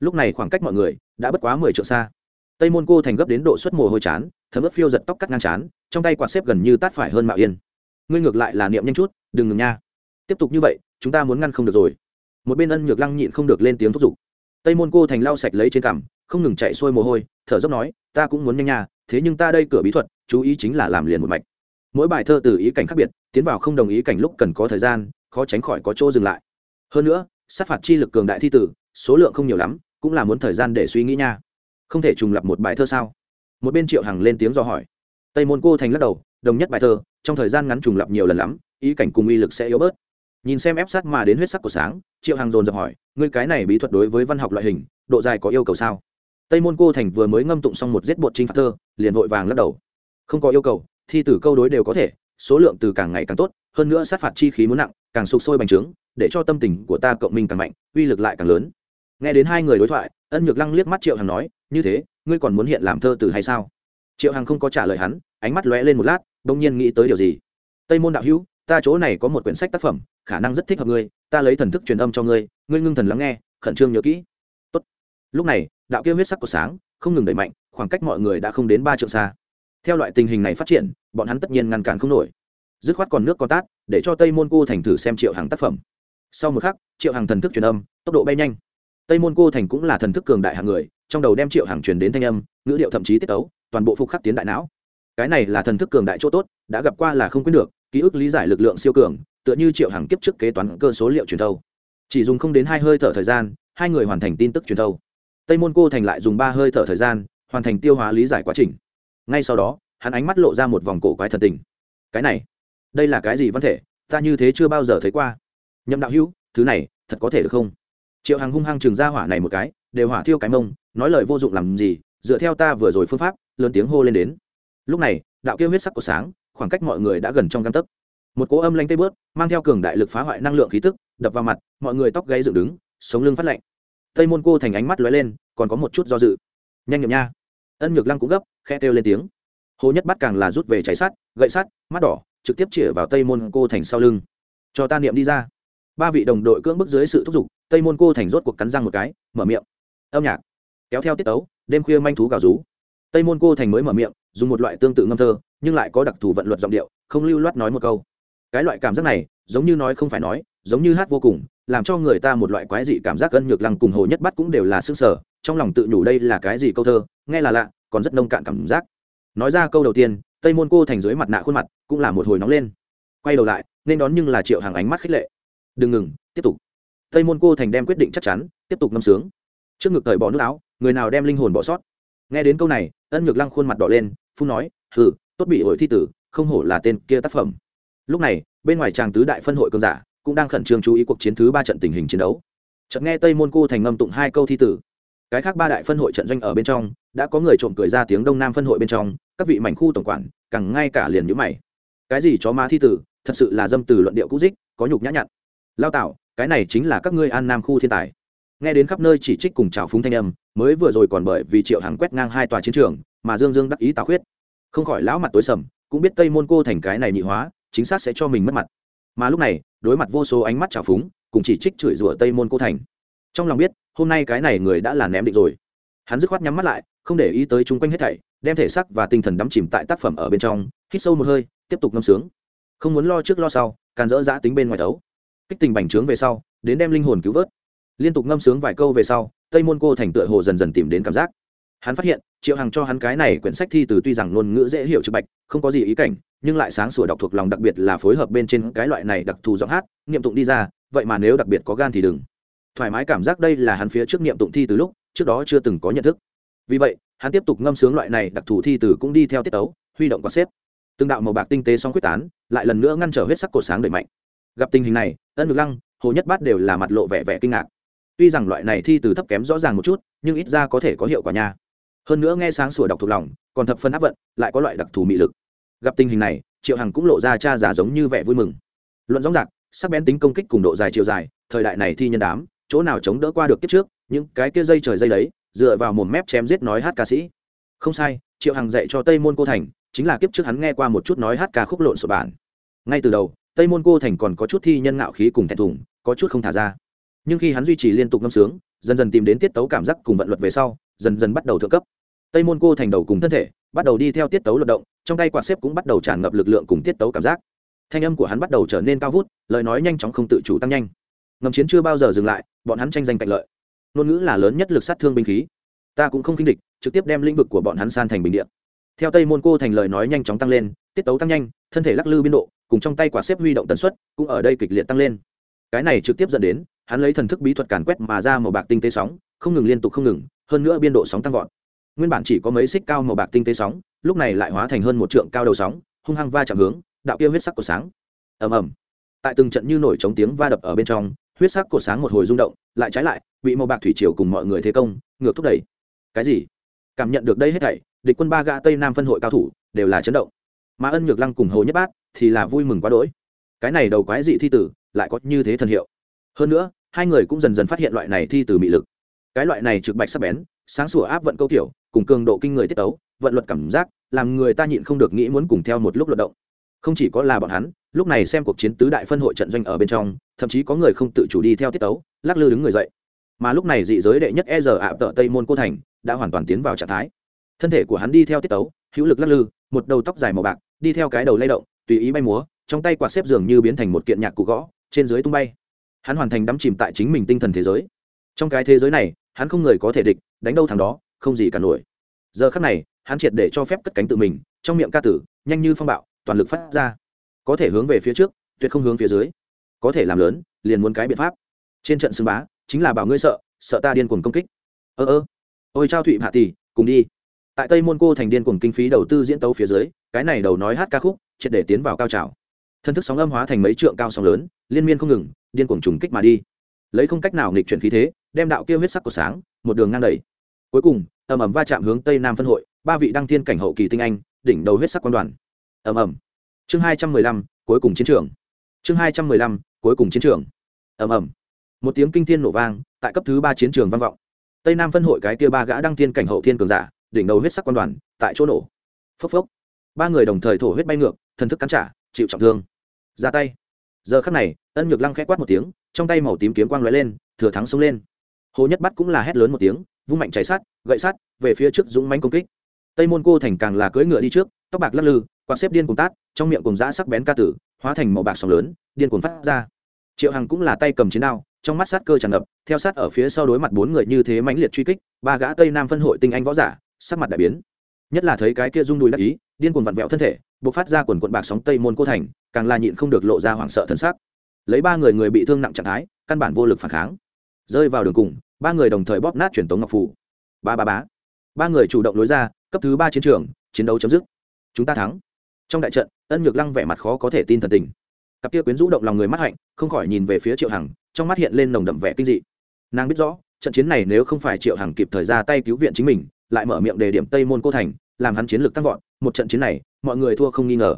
Lúc này khoảng cách mọi người đã bất quá mười triệu xa. Tây môn cô thành gấp đến độ suất mồ hôi chán, thấm ướt phiêu giật tóc cắt ngang chán, trong tay quạt xếp gần như tát phải hơn mạo yên. Ngươi ngược lại là niệm nhanh chút, đừng ngừng nha tiếp tục như vậy, chúng ta muốn ngăn không được rồi. Một bên ân nhược lăng nhịn không được lên tiếng thúc giục. Tây môn cô thành lau sạch lấy trên cằm, không ngừng chạy xuôi mồ hôi, thở dốc nói, ta cũng muốn nhanh nha, thế nhưng ta đây cửa bí thuật, chú ý chính là làm liền một mạch. Mỗi bài thơ từ ý cảnh khác biệt, tiến vào không đồng ý cảnh lúc cần có thời gian, khó tránh khỏi có chỗ dừng lại. Hơn nữa, sát phạt chi lực cường đại thi tử, số lượng không nhiều lắm, cũng là muốn thời gian để suy nghĩ nha. Không thể trùng lập một bài thơ sao? Một bên triệu hằng lên tiếng do hỏi. Tây môn cô thành lắc đầu, đồng nhất bài thơ, trong thời gian ngắn trùng lập nhiều lần lắm, ý cảnh cùng uy lực sẽ yếu bớt nhìn xem ép sát mà đến huyết sắc của sáng, triệu hằng dồn dập hỏi, ngươi cái này bí thuật đối với văn học loại hình, độ dài có yêu cầu sao? Tây môn cô thành vừa mới ngâm tụng xong một giết bột trinh phạt thơ, liền vội vàng lắc đầu. Không có yêu cầu, thi từ câu đối đều có thể, số lượng từ càng ngày càng tốt, hơn nữa sát phạt chi khí muốn nặng, càng sụp sôi bành trướng, để cho tâm tình của ta cộng minh càng mạnh, uy lực lại càng lớn. Nghe đến hai người đối thoại, ân nhược lăng liếc mắt triệu hằng nói, như thế, ngươi còn muốn hiện làm thơ từ hay sao? Triệu hằng không có trả lời hắn, ánh mắt lóe lên một lát đông nhiên nghĩ tới điều gì. Tây môn đạo hữu, ta chỗ này có một quyển sách tác phẩm khả năng rất thích hợp ngươi, ta lấy thần thức truyền âm cho ngươi ngươi ngưng thần lắng nghe, khẩn trương nhớ kỹ. Tốt. lúc này, đạo kia huyết sắc của sáng không ngừng đẩy mạnh, khoảng cách mọi người đã không đến ba triệu xa. Theo loại tình hình này phát triển, bọn hắn tất nhiên ngăn cản không nổi. Dứt khoát còn nước con tát, để cho tây môn cô thành thử xem triệu hàng tác phẩm. Sau một khắc, triệu hàng thần thức truyền âm, tốc độ bay nhanh. Tây môn cô thành cũng là thần thức cường đại hạng người, trong đầu đem triệu hàng truyền đến thanh âm, ngữ điệu thậm chí tiết tấu, toàn bộ phục khắc tiến đại não. Cái này là thần thức cường đại chỗ tốt, đã gặp qua là không quyết được, ký ức lý giải lực lượng siêu cường tựa như triệu hàng kiếp trước kế toán cơ số liệu truyền thâu. Chỉ dùng không đến hai hơi thở thời gian, hai người hoàn thành tin tức truyền thâu. Tây môn cô thành lại dùng ba hơi thở thời gian, hoàn thành tiêu hóa lý giải quá trình. Ngay sau đó, hắn ánh mắt lộ ra một vòng cổ quái thần tình. Cái này, đây là cái gì văn thể? Ta như thế chưa bao giờ thấy qua. Nhậm đạo hữu, thứ này, thật có thể được không? Triệu hằng hung hăng chừng ra hỏa này một cái, đều hỏa thiêu cái mông, nói lời vô dụng làm gì, dựa theo ta vừa rồi phương pháp, lớn tiếng hô lên đến. Lúc này, đạo kêu huyết sắc của sáng, khoảng cách mọi người đã gần trong găng tấc một cỗ âm lanh tê bớt mang theo cường đại lực phá hoại năng lượng khí tức đập vào mặt mọi người tóc gáy dựng đứng sống lưng phát lạnh. Tây môn cô thành ánh mắt lóe lên còn có một chút do dự. Nhanh nhậm nha. Ân nhược lăng cũng gấp khe kêu lên tiếng. Hồ nhất bắt càng là rút về cháy sắt gậy sắt mắt đỏ trực tiếp chĩa vào tây môn cô thành sau lưng. Cho ta niệm đi ra. Ba vị đồng đội cưỡng bức dưới sự thúc giục tây môn cô thành rốt cuộc cắn răng một cái mở miệng. Âm nhạc. Kéo theo tiết tấu, đêm khuya manh thú gào rú. Tây môn cô thành mới mở miệng dùng một loại tương tự ngâm thơ nhưng lại có đặc thù vận luật giọng điệu không lưu loát nói một câu cái loại cảm giác này, giống như nói không phải nói, giống như hát vô cùng, làm cho người ta một loại quái dị cảm giác cân nhược lăng cùng hồ nhất bắt cũng đều là xương sở trong lòng tự nhủ đây là cái gì câu thơ, nghe là lạ, còn rất nông cạn cảm giác. Nói ra câu đầu tiên, tây môn cô thành dưới mặt nạ khuôn mặt cũng là một hồi nóng lên. Quay đầu lại, nên đón nhưng là triệu hàng ánh mắt khích lệ. Đừng ngừng, tiếp tục. Tây môn cô thành đem quyết định chắc chắn, tiếp tục ngâm sướng. Trước ngực thời bỏ nước áo, người nào đem linh hồn bỏ sót? Nghe đến câu này, ân nhược lăng khuôn mặt đỏ lên phu nói, hừ, tốt bị hội thi tử, không hổ là tên kia tác phẩm lúc này, bên ngoài tràng tứ đại phân hội cường giả cũng đang khẩn trương chú ý cuộc chiến thứ ba trận tình hình chiến đấu. Chợt nghe tây môn cô thành ngâm tụng hai câu thi tử. Cái khác ba đại phân hội trận doanh ở bên trong, đã có người trộm cười ra tiếng đông nam phân hội bên trong, các vị mảnh khu tổng quản, càng ngay cả liền nhữ mày. Cái gì chó má thi tử, thật sự là dâm từ luận điệu cũ dích, có nhục nhã nhặn. Lao tạo cái này chính là các ngươi an nam khu thiên tài. Nghe đến khắp nơi chỉ trích cùng trào phúng thanh âm, mới vừa rồi còn bởi vì triệu hàng quét ngang hai tòa chiến trường, mà dương dương đắc ý tào khuyết. Không khỏi lão mặt tối sầm, cũng biết tây môn cô thành cái này nhị hóa chính xác sẽ cho mình mất mặt. Mà lúc này, đối mặt vô số ánh mắt trào phúng, cùng chỉ trích chửi rủa tây môn cô thành. Trong lòng biết, hôm nay cái này người đã là ném định rồi. Hắn dứt khoát nhắm mắt lại, không để ý tới chung quanh hết thảy, đem thể xác và tinh thần đắm chìm tại tác phẩm ở bên trong, hít sâu một hơi, tiếp tục ngâm sướng. Không muốn lo trước lo sau, càn dỡ giã tính bên ngoài đấu. Kích tình bành trướng về sau, đến đem linh hồn cứu vớt. Liên tục ngâm sướng vài câu về sau, tây môn cô thành tựa hồ dần dần tìm đến cảm giác. Hắn phát hiện, triệu hằng cho hắn cái này quyển sách thi từ tuy rằng ngôn ngữ dễ hiểu trực bạch, không có gì ý cảnh nhưng lại sáng sủa đọc thuộc lòng đặc biệt là phối hợp bên trên cái loại này đặc thù giọng hát, niệm tụng đi ra, vậy mà nếu đặc biệt có gan thì đừng. Thoải mái cảm giác đây là hắn phía trước niệm tụng thi từ lúc, trước đó chưa từng có nhận thức. Vì vậy, hắn tiếp tục ngâm sướng loại này đặc thù thi từ cũng đi theo tiết tấu, huy động quạt xếp. Từng đạo màu bạc tinh tế song quyết tán, lại lần nữa ngăn trở huyết sắc cổ sáng đẩy mạnh. Gặp tình hình này, ân ngực lăng, hồ nhất bát đều là mặt lộ vẻ vẻ kinh ngạc. Tuy rằng loại này thi từ thấp kém rõ ràng một chút, nhưng ít ra có thể có hiệu quả nha. Hơn nữa nghe sáng sủa đọc thuộc lòng, còn thập phân áp vận, lại có loại đặc thù mị lực gặp tình hình này, triệu hằng cũng lộ ra cha giả giống như vẻ vui mừng. Luận rõ rạc sắc bén tính công kích cùng độ dài chiều dài, thời đại này thi nhân đám, chỗ nào chống đỡ qua được kiếp trước, những cái kia dây trời dây đấy, dựa vào một mép chém giết nói hát ca sĩ. Không sai, triệu hằng dạy cho tây môn cô thành, chính là kiếp trước hắn nghe qua một chút nói hát ca khúc lộn sổ bản. Ngay từ đầu, tây môn cô thành còn có chút thi nhân ngạo khí cùng thẹn thùng, có chút không thả ra. Nhưng khi hắn duy trì liên tục ngâm sướng, dần dần tìm đến tiết tấu cảm giác cùng vận luật về sau, dần dần bắt đầu thượng cấp. Tây môn cô thành đầu cùng thân thể bắt đầu đi theo tiết tấu luận động, trong tay quạt xếp cũng bắt đầu tràn ngập lực lượng cùng tiết tấu cảm giác. Thanh âm của hắn bắt đầu trở nên cao vút, lời nói nhanh chóng không tự chủ tăng nhanh. Ngầm chiến chưa bao giờ dừng lại, bọn hắn tranh giành cạnh lợi. Ngôn ngữ là lớn nhất lực sát thương binh khí. Ta cũng không kinh địch, trực tiếp đem lĩnh vực của bọn hắn san thành bình địa. theo tây môn cô thành lời nói nhanh chóng tăng lên, tiết tấu tăng nhanh, thân thể lắc lư biên độ, cùng trong tay quả xếp huy động tần suất cũng ở đây kịch liệt tăng lên. Cái này trực tiếp dẫn đến, hắn lấy thần thức bí thuật càn quét mà ra màu bạc tinh tế sóng, không ngừng liên tục không ngừng, hơn nữa biên độ sóng tăng vọt nguyên bản chỉ có mấy xích cao màu bạc tinh tế sóng, lúc này lại hóa thành hơn một trượng cao đầu sóng, hung hăng va chạm hướng, đạo kia huyết sắc của sáng. Ầm ầm. Tại từng trận như nổi trống tiếng va đập ở bên trong, huyết sắc của sáng một hồi rung động, lại trái lại, bị màu bạc thủy triều cùng mọi người thế công, ngược thúc đẩy. Cái gì? Cảm nhận được đây hết thảy, địch quân ba gã tây nam phân hội cao thủ, đều là chấn động. Mà ân nhược lăng cùng hồ nhất bát thì là vui mừng quá đỗi. Cái này đầu quái dị thi tử, lại có như thế thần hiệu. Hơn nữa, hai người cũng dần dần phát hiện loại này thi từ mị lực. Cái loại này trực bạch sắc bén, sáng sủa áp vận câu kiểu cùng cường độ kinh người tiết tấu, vận luật cảm giác, làm người ta nhịn không được nghĩ muốn cùng theo một lúc luận động. Không chỉ có là bọn hắn, lúc này xem cuộc chiến tứ đại phân hội trận doanh ở bên trong, thậm chí có người không tự chủ đi theo tiết tấu, lắc lư đứng người dậy. Mà lúc này dị giới đệ nhất e giờ ạ tợ tây môn cô thành đã hoàn toàn tiến vào trạng thái. Thân thể của hắn đi theo tiết tấu, hữu lực lắc lư, một đầu tóc dài màu bạc, đi theo cái đầu lay động, tùy ý bay múa, trong tay quạt xếp dường như biến thành một kiện nhạc cụ gõ, trên dưới tung bay. Hắn hoàn thành đắm chìm tại chính mình tinh thần thế giới. Trong cái thế giới này, hắn không người có thể địch, đánh đâu thằng đó không gì cả nổi. Giờ khắc này, hắn triệt để cho phép cất cánh tự mình, trong miệng ca tử, nhanh như phong bạo, toàn lực phát ra. Có thể hướng về phía trước, tuyệt không hướng phía dưới. Có thể làm lớn, liền muốn cái biện pháp. Trên trận xưng bá, chính là bảo ngươi sợ sợ ta điên cuồng công kích. Ơ ơ. Ôi trao thụy hạ tỷ, cùng đi. Tại tây môn cô thành điên cuồng kinh phí đầu tư diễn tấu phía dưới, cái này đầu nói hát ca khúc, triệt để tiến vào cao trào. Thân thức sóng âm hóa thành mấy trượng cao sóng lớn, liên miên không ngừng, điên cuồng trùng kích mà đi. Lấy không cách nào nghịch chuyển khí thế, đem đạo kia huyết sắc của sáng, một đường ngang đầy cuối cùng, ầm ầm va chạm hướng tây nam phân hội, ba vị đăng thiên cảnh hậu kỳ tinh anh, đỉnh đầu huyết sắc quan đoàn. Ầm ầm. Chương hai trăm mười lăm, cuối cùng chiến trường. Chương hai trăm mười lăm, cuối cùng chiến trường. Ầm ầm. Một tiếng kinh thiên nổ vang, tại cấp thứ ba chiến trường vang vọng. Tây nam phân hội cái kia ba gã đăng thiên cảnh hậu thiên cường giả, đỉnh đầu huyết sắc quan đoàn, tại chỗ nổ. Phốc phốc. Ba người đồng thời thổ huyết bay ngược, thần thức cắn trả, chịu trọng thương. Ra tay. Giờ khắc này, ân nhược lăng khẽ quát một tiếng, trong tay màu tím kiếm quang lóe lên, thừa thắng xông lên. Hồ nhất bắt cũng là hét lớn một tiếng vung mạnh cháy sát gậy sát về phía trước dũng mánh công kích. Tây môn cô thành càng là cưỡi ngựa đi trước, tóc bạc lắc lư, quạt xếp điên cùng tát, trong miệng cùng giã sắc bén ca tử, hóa thành màu bạc sóng lớn, điên cuồng phát ra. Triệu hằng cũng là tay cầm chiến đao, trong mắt sát cơ tràn ngập, theo sát ở phía sau đối mặt bốn người như thế mãnh liệt truy kích, ba gã tây nam phân hội tinh anh võ giả, sắc mặt đại biến. Nhất là thấy cái kia rung đùi đắc ý, điên cuồng vặn vẹo thân thể, bộc phát ra quần quận bạc sóng tây môn cô thành, càng là nhịn không được lộ ra hoảng sợ thân xác. Lấy ba người người bị thương nặng trạng thái, căn bản vô lực phản kháng. Rơi vào đường cùng ba người đồng thời bóp nát truyền tống ngọc phủ. Ba ba bá ba người chủ động lối ra, cấp thứ ba chiến trường, chiến đấu chấm dứt. Chúng ta thắng. Trong đại trận, ân nhược lăng vẻ mặt khó có thể tin thần tình. Cặp kia quyến rũ động lòng người mắt hạnh, không khỏi nhìn về phía triệu hằng, trong mắt hiện lên nồng đậm vẻ kinh dị. Nàng biết rõ, trận chiến này nếu không phải triệu hằng kịp thời ra tay cứu viện chính mình, lại mở miệng đề điểm tây môn cô thành, làm hắn chiến lược tăng vọt, một trận chiến này, mọi người thua không nghi ngờ.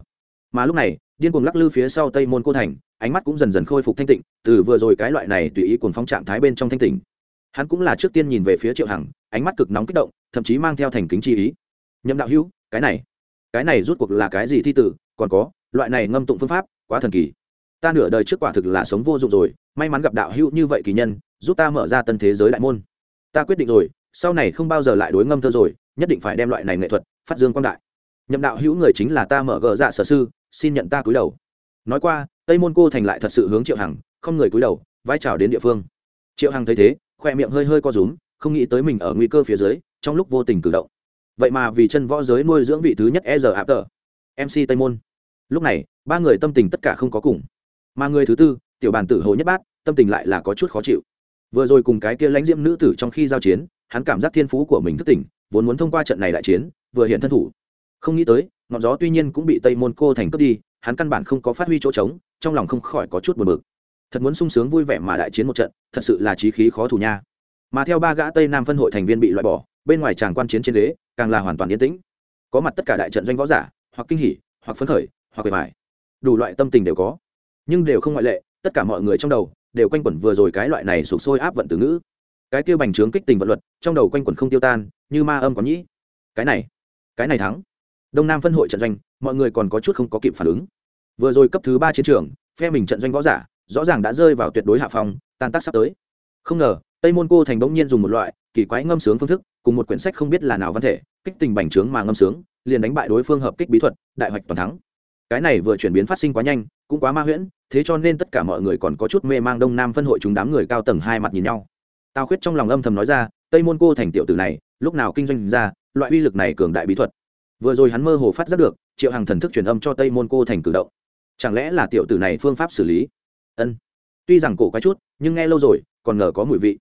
Mà lúc này, điên cuồng lắc lư phía sau tây môn cô thành, ánh mắt cũng dần dần khôi phục thanh tịnh, từ vừa rồi cái loại này tùy ý cuồng phong trạng thái bên trong thanh tịnh hắn cũng là trước tiên nhìn về phía triệu hằng, ánh mắt cực nóng kích động, thậm chí mang theo thành kính chi ý. Nhậm đạo hữu, cái này cái này rút cuộc là cái gì thi tử, còn có, loại này ngâm tụng phương pháp, quá thần kỳ. Ta nửa đời trước quả thực là sống vô dụng rồi, may mắn gặp đạo hữu như vậy kỳ nhân, giúp ta mở ra tân thế giới đại môn. Ta quyết định rồi, sau này không bao giờ lại đối ngâm thơ rồi, nhất định phải đem loại này nghệ thuật phát dương quang đại. Nhậm đạo hữu người chính là ta mở gờ dạ sở sư, xin nhận ta cúi đầu. Nói qua, tây môn cô thành lại thật sự hướng triệu hằng, không người cúi đầu, vai trào đến địa phương. Triệu hằng thấy thế khoe miệng hơi hơi co rúm, không nghĩ tới mình ở nguy cơ phía dưới, trong lúc vô tình cử động. Vậy mà vì chân võ giới nuôi dưỡng vị thứ nhất e giờ áp tờ mc tây môn. Lúc này, ba người tâm tình tất cả không có cùng. Mà người thứ tư, tiểu bàn tử hồ nhất bát, tâm tình lại là có chút khó chịu. Vừa rồi cùng cái kia lãnh diễm nữ tử trong khi giao chiến, hắn cảm giác thiên phú của mình thức tỉnh, vốn muốn thông qua trận này đại chiến, vừa hiện thân thủ. Không nghĩ tới, ngọn gió tuy nhiên cũng bị tây môn cô thành cướp đi, hắn căn bản không có phát huy chỗ trống, trong lòng không khỏi có chút buồn bực thật muốn sung sướng vui vẻ mà đại chiến một trận, thật sự là trí khí khó thủ nha. Mà theo ba gã tây nam phân hội thành viên bị loại bỏ, bên ngoài tràng quan chiến trên ghế, càng là hoàn toàn yên tĩnh. Có mặt tất cả đại trận doanh võ giả, hoặc kinh hỉ, hoặc phấn khởi, hoặc bề mải đủ loại tâm tình đều có. Nhưng đều không ngoại lệ, tất cả mọi người trong đầu đều quanh quẩn vừa rồi cái loại này sụp sôi áp vận từ ngữ. Cái kia bành trướng kích tình vận luật, trong đầu quanh quẩn không tiêu tan, như ma âm có nhĩ. Cái này cái này thắng. Đông nam phân hội trận doanh, mọi người còn có chút không có kịp phản ứng. Vừa rồi cấp thứ ba chiến trường, phe mình trận doanh võ giả rõ ràng đã rơi vào tuyệt đối hạ phòng tan tác sắp tới. Không ngờ, tây môn cô thành bỗng nhiên dùng một loại kỳ quái ngâm sướng phương thức, cùng một quyển sách không biết là nào văn thể, kích tình bành trướng mà ngâm sướng, liền đánh bại đối phương hợp kích bí thuật, đại hoạch toàn thắng. Cái này vừa chuyển biến phát sinh quá nhanh, cũng quá ma huyễn, thế cho nên tất cả mọi người còn có chút mê mang đông nam phân hội chúng đám người cao tầng hai mặt nhìn nhau. Tào khuyết trong lòng âm thầm nói ra, tây môn cô thành tiểu tử này, lúc nào kinh doanh ra, loại uy lực này cường đại bí thuật. Vừa rồi hắn mơ hồ phát giác được, triệu hàng thần thức truyền âm cho tây môn cô thành cử động. Chẳng lẽ là tiểu tử này phương pháp xử lý? Ân. Tuy rằng cổ quái chút, nhưng nghe lâu rồi, còn ngờ có mùi vị.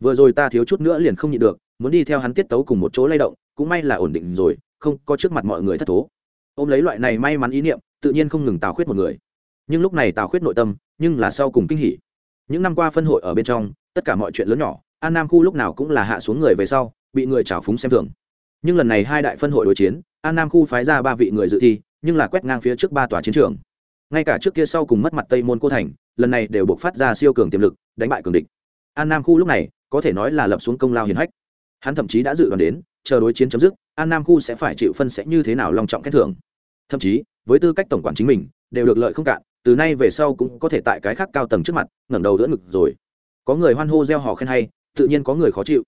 Vừa rồi ta thiếu chút nữa liền không nhịn được, muốn đi theo hắn tiết tấu cùng một chỗ lay động, cũng may là ổn định rồi, không có trước mặt mọi người thất thố. Ôm lấy loại này may mắn ý niệm, tự nhiên không ngừng tào khuyết một người. Nhưng lúc này tào khuyết nội tâm, nhưng là sau cùng kinh hỉ. Những năm qua phân hội ở bên trong, tất cả mọi chuyện lớn nhỏ, an nam khu lúc nào cũng là hạ xuống người về sau, bị người trào phúng xem thường. Nhưng lần này hai đại phân hội đối chiến, an nam khu phái ra ba vị người dự thi, nhưng là quét ngang phía trước ba tòa chiến trường. Ngay cả trước kia sau cùng mất mặt tây môn cô thành lần này đều buộc phát ra siêu cường tiềm lực, đánh bại cường địch. An nam khu lúc này, có thể nói là lập xuống công lao hiển hách. Hắn thậm chí đã dự đoán đến, chờ đối chiến chấm dứt, an nam khu sẽ phải chịu phân sẽ như thế nào long trọng khen thưởng. Thậm chí, với tư cách tổng quản chính mình, đều được lợi không cạn, từ nay về sau cũng có thể tại cái khác cao tầng trước mặt, ngẩng đầu đỡ ngực rồi. Có người hoan hô gieo hò khen hay, tự nhiên có người khó chịu.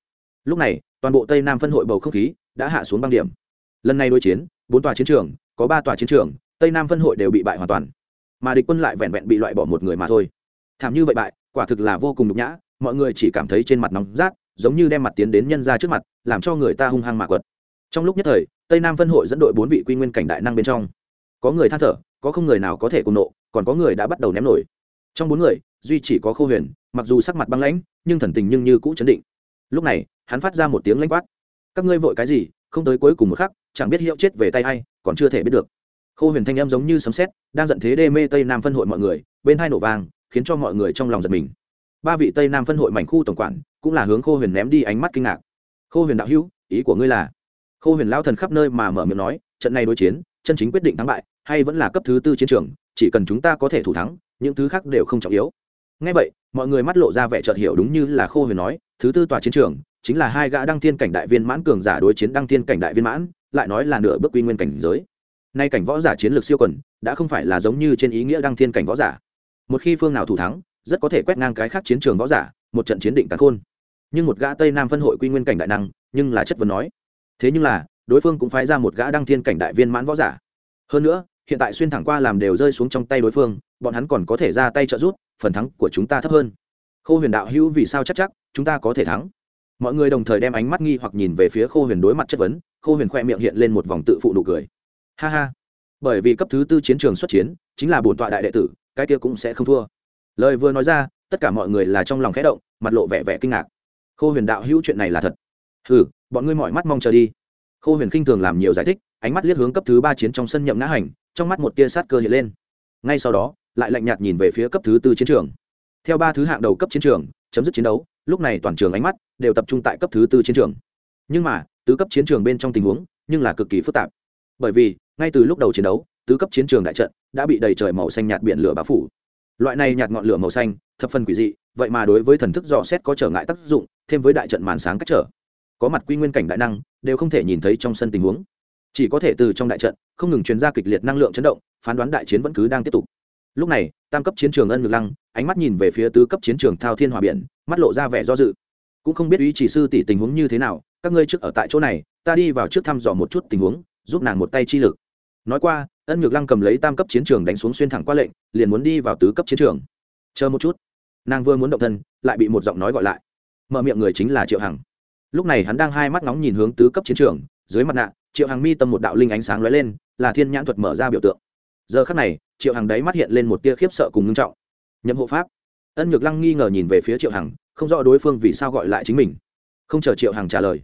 Lúc này, toàn bộ tây nam phân hội bầu không khí đã hạ xuống băng điểm. Lần này đối chiến, bốn tòa chiến trường, có ba tòa chiến trường, tây nam phân hội đều bị bại hoàn toàn mà địch quân lại vẹn vẹn bị loại bỏ một người mà thôi. Thảm như vậy bại, quả thực là vô cùng nhục nhã, mọi người chỉ cảm thấy trên mặt nóng rát, giống như đem mặt tiến đến nhân ra trước mặt, làm cho người ta hung hăng mạ quật. Trong lúc nhất thời, tây nam phân hội dẫn đội bốn vị quy nguyên cảnh đại năng bên trong. Có người than thở, có không người nào có thể cùng nộ, còn có người đã bắt đầu ném nổi. Trong bốn người, duy chỉ có khô huyền, mặc dù sắc mặt băng lãnh, nhưng thần tình nhưng như cũ chấn định. Lúc này, hắn phát ra một tiếng lãnh quát. Các ngươi vội cái gì, không tới cuối cùng một khắc, chẳng biết hiệu chết về tay hay còn chưa thể biết được khô huyền thanh em giống như sấm sét, đang giận thế đê mê tây nam phân hội mọi người, bên hai nổ vàng khiến cho mọi người trong lòng giật mình. Ba vị tây nam phân hội mảnh khu tổng quản, cũng là hướng khô huyền ném đi ánh mắt kinh ngạc. Khô huyền đạo hữu, ý của ngươi là? Khô huyền lao thần khắp nơi mà mở miệng nói, trận này đối chiến, chân chính quyết định thắng bại, hay vẫn là cấp thứ tư chiến trường, chỉ cần chúng ta có thể thủ thắng, những thứ khác đều không trọng yếu. Ngay vậy, mọi người mắt lộ ra vẻ chợt hiểu đúng như là khô huyền nói, thứ tư tòa chiến trường, chính là hai gã đăng thiên cảnh đại viên mãn cường giả đối chiến đăng thiên cảnh đại viên mãn, lại nói là nửa bước quy nguyên cảnh giới nay cảnh võ giả chiến lược siêu quần, đã không phải là giống như trên ý nghĩa đăng thiên cảnh võ giả. Một khi phương nào thủ thắng, rất có thể quét ngang cái khác chiến trường võ giả, một trận chiến định cắn khôn. Nhưng một gã tây nam phân hội quy nguyên cảnh đại năng, nhưng là chất vấn nói. Thế nhưng là, đối phương cũng phái ra một gã đăng thiên cảnh đại viên mãn võ giả. Hơn nữa, hiện tại xuyên thẳng qua làm đều rơi xuống trong tay đối phương, bọn hắn còn có thể ra tay trợ giúp, phần thắng của chúng ta thấp hơn. Khô huyền đạo hữu vì sao chắc chắc, chúng ta có thể thắng. Mọi người đồng thời đem ánh mắt nghi hoặc nhìn về phía khô huyền đối mặt chất vấn, khô huyền khoe miệng hiện lên một vòng tự phụ nụ cười ha ha. Bởi vì cấp thứ tư chiến trường xuất chiến chính là bổn tọa đại đệ tử cái kia cũng sẽ không thua. Lời vừa nói ra tất cả mọi người là trong lòng khẽ động mặt lộ vẻ vẻ kinh ngạc. Khô huyền đạo hữu chuyện này là thật. Hừ, bọn ngươi mọi mắt mong chờ đi. Khô huyền khinh thường làm nhiều giải thích ánh mắt liếc hướng cấp thứ ba chiến trong sân nhậm ngã hành trong mắt một tia sát cơ hiện lên. Ngay sau đó lại lạnh nhạt nhìn về phía cấp thứ tư chiến trường. Theo ba thứ hạng đầu cấp chiến trường chấm dứt chiến đấu lúc này toàn trường ánh mắt đều tập trung tại cấp thứ tư chiến trường. Nhưng mà tứ cấp chiến trường bên trong tình huống nhưng là cực kỳ phức tạp. Bởi vì ngay từ lúc đầu chiến đấu, tứ cấp chiến trường đại trận đã bị đầy trời màu xanh nhạt biển lửa bao phủ. Loại này nhạt ngọn lửa màu xanh, thập phần quỷ dị, vậy mà đối với thần thức dò xét có trở ngại tác dụng, thêm với đại trận màn sáng cách trở. Có mặt quy nguyên cảnh đại năng, đều không thể nhìn thấy trong sân tình huống. Chỉ có thể từ trong đại trận, không ngừng truyền ra kịch liệt năng lượng chấn động, phán đoán đại chiến vẫn cứ đang tiếp tục. Lúc này, tam cấp chiến trường ân ngược lăng, ánh mắt nhìn về phía tứ cấp chiến trường thao thiên hòa biển, mắt lộ ra vẻ do dự. Cũng không biết ý chỉ sư tỷ tình huống như thế nào, các ngươi trước ở tại chỗ này, ta đi vào trước thăm dò một chút tình huống, giúp nàng một tay chi lực nói qua, ân nhược lăng cầm lấy tam cấp chiến trường đánh xuống xuyên thẳng qua lệnh, liền muốn đi vào tứ cấp chiến trường. Chờ một chút. Nàng vừa muốn động thân, lại bị một giọng nói gọi lại. Mở miệng người chính là triệu hằng. Lúc này hắn đang hai mắt nóng nhìn hướng tứ cấp chiến trường, dưới mặt nạ, triệu hằng mi tâm một đạo linh ánh sáng lóe lên, là thiên nhãn thuật mở ra biểu tượng. Giờ khắc này, triệu hằng đấy mắt hiện lên một tia khiếp sợ cùng ngưng trọng. Nhậm hộ pháp. Ân nhược lăng nghi ngờ nhìn về phía triệu hằng, không rõ đối phương vì sao gọi lại chính mình. Không chờ triệu hằng trả lời.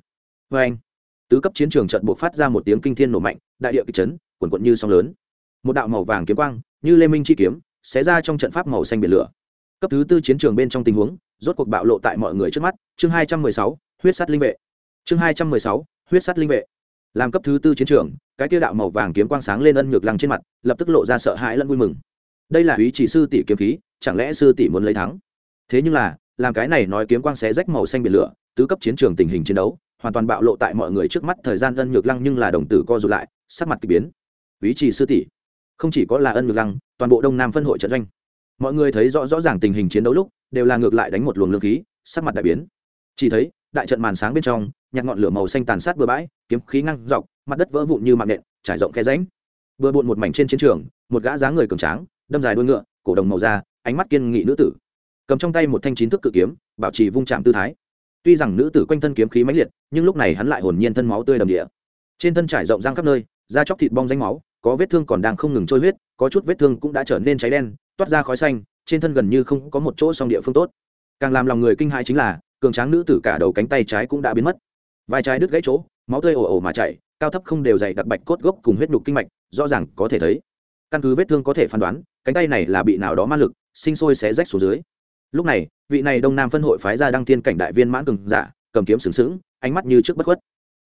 Vê anh tứ cấp chiến trường trận buộc phát ra một tiếng kinh thiên nổ mạnh, đại địa kịch chấn quần quận như sóng lớn. Một đạo màu vàng kiếm quang, như lê minh chi kiếm, xé ra trong trận pháp màu xanh biển lửa. Cấp thứ tư chiến trường bên trong tình huống, rốt cuộc bạo lộ tại mọi người trước mắt. Chương hai trăm mười sáu, huyết sắt linh vệ. Chương hai trăm mười sáu, huyết sắt linh vệ. Làm cấp thứ tư chiến trường, cái tiêu đạo màu vàng kiếm quang sáng lên ân ngược lăng trên mặt, lập tức lộ ra sợ hãi lẫn vui mừng. Đây là ý chỉ sư tỷ kiếm khí, chẳng lẽ sư tỷ muốn lấy thắng? Thế nhưng là, làm cái này nói kiếm quang xé rách màu xanh biển lửa, tứ cấp chiến trường tình hình chiến đấu, hoàn toàn bạo lộ tại mọi người trước mắt. Thời gian ân nhược lăng nhưng là đồng tử co rụt lại, sắc mặt k ỳ biến ý chỉ sư tỷ. Không chỉ có là ân ngược lăng, toàn bộ đông nam phân hội trận doanh. Mọi người thấy rõ rõ ràng tình hình chiến đấu lúc, đều là ngược lại đánh một luồng lương khí, sắc mặt đại biến. Chỉ thấy, đại trận màn sáng bên trong nhặt ngọn lửa màu xanh tàn sát bừa bãi, kiếm khí ngăn dọc, mặt đất vỡ vụn như mạng nện, trải rộng khe ránh vừa bộn một mảnh trên chiến trường, một gã dáng người cường tráng, đâm dài đuôi ngựa, cổ đồng màu da, ánh mắt kiên nghị nữ tử. Cầm trong tay một thanh chín thức cự kiếm, bảo trì vung chạm tư thái. Tuy rằng nữ tử quanh thân kiếm khí mãnh liệt, nhưng lúc này hắn lại hồn nhiên thân máu tươi đầm địa. Trên thân trải rộng răng khắp nơi, da chóc thịt bong danh máu có vết thương còn đang không ngừng trôi huyết, có chút vết thương cũng đã trở nên cháy đen, toát ra khói xanh, trên thân gần như không có một chỗ song địa phương tốt. Càng làm lòng người kinh hãi chính là, cường tráng nữ tử cả đầu cánh tay trái cũng đã biến mất. Vai trái đứt gãy chỗ, máu tươi ồ ồ mà chảy, cao thấp không đều dày đặc bạch cốt gốc cùng huyết nhục kinh mạch, rõ ràng có thể thấy. Căn cứ vết thương có thể phán đoán, cánh tay này là bị nào đó ma lực, sinh sôi xé rách xuống dưới. Lúc này, vị này đông nam phân hội phái ra đăng tiên cảnh đại viên mãn cường giả, cầm kiếm sừng sững, ánh mắt như trước bất khuất.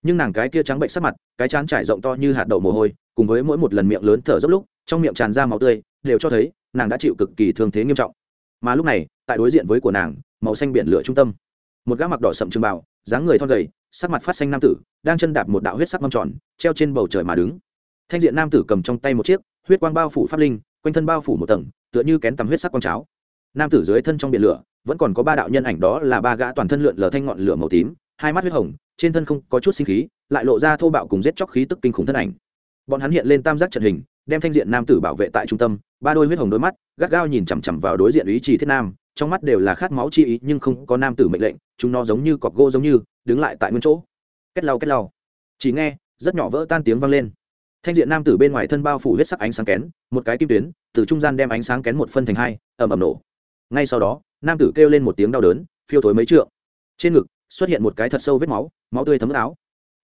Nhưng nàng cái kia trắng bệnh sắc mặt, cái chán trải rộng to như hạt đậu mồ hôi cùng với mỗi một lần miệng lớn thở dốc lúc, trong miệng tràn ra máu tươi, đều cho thấy nàng đã chịu cực kỳ thương thế nghiêm trọng. Mà lúc này, tại đối diện với của nàng, màu xanh biển lửa trung tâm. Một gã mặc đỏ sậm trường bảo dáng người thon gầy, sắc mặt phát xanh nam tử, đang chân đạp một đạo huyết sắc mâm tròn, treo trên bầu trời mà đứng. Thanh diện nam tử cầm trong tay một chiếc huyết quang bao phủ pháp linh, quanh thân bao phủ một tầng, tựa như kén tầm huyết sắc quang cháo. Nam tử dưới thân trong biển lửa, vẫn còn có ba đạo nhân ảnh đó là ba gã toàn thân lượn lờ thanh ngọn lửa màu tím, hai mắt huyết hồng, trên thân không có chút sinh khí, lại lộ ra thô bạo cùng giết chóc khí tức kinh khủng thân ảnh bọn hắn hiện lên tam giác trận hình, đem thanh diện nam tử bảo vệ tại trung tâm, ba đôi huyết hồng đôi mắt, gắt gao nhìn chằm chằm vào đối diện ý chỉ thiết nam, trong mắt đều là khát máu chi ý nhưng không có nam tử mệnh lệnh, chúng nó giống như cọc gỗ giống như, đứng lại tại nguyên chỗ. Kết lau kết lau. Chỉ nghe, rất nhỏ vỡ tan tiếng vang lên. Thanh diện nam tử bên ngoài thân bao phủ huyết sắc ánh sáng kén, một cái kim tuyến, từ trung gian đem ánh sáng kén một phân thành hai, ầm ầm nổ. Ngay sau đó, nam tử kêu lên một tiếng đau đớn, phiêu thối mấy trượng. Trên ngực xuất hiện một cái thật sâu vết máu máu tươi thấm áo.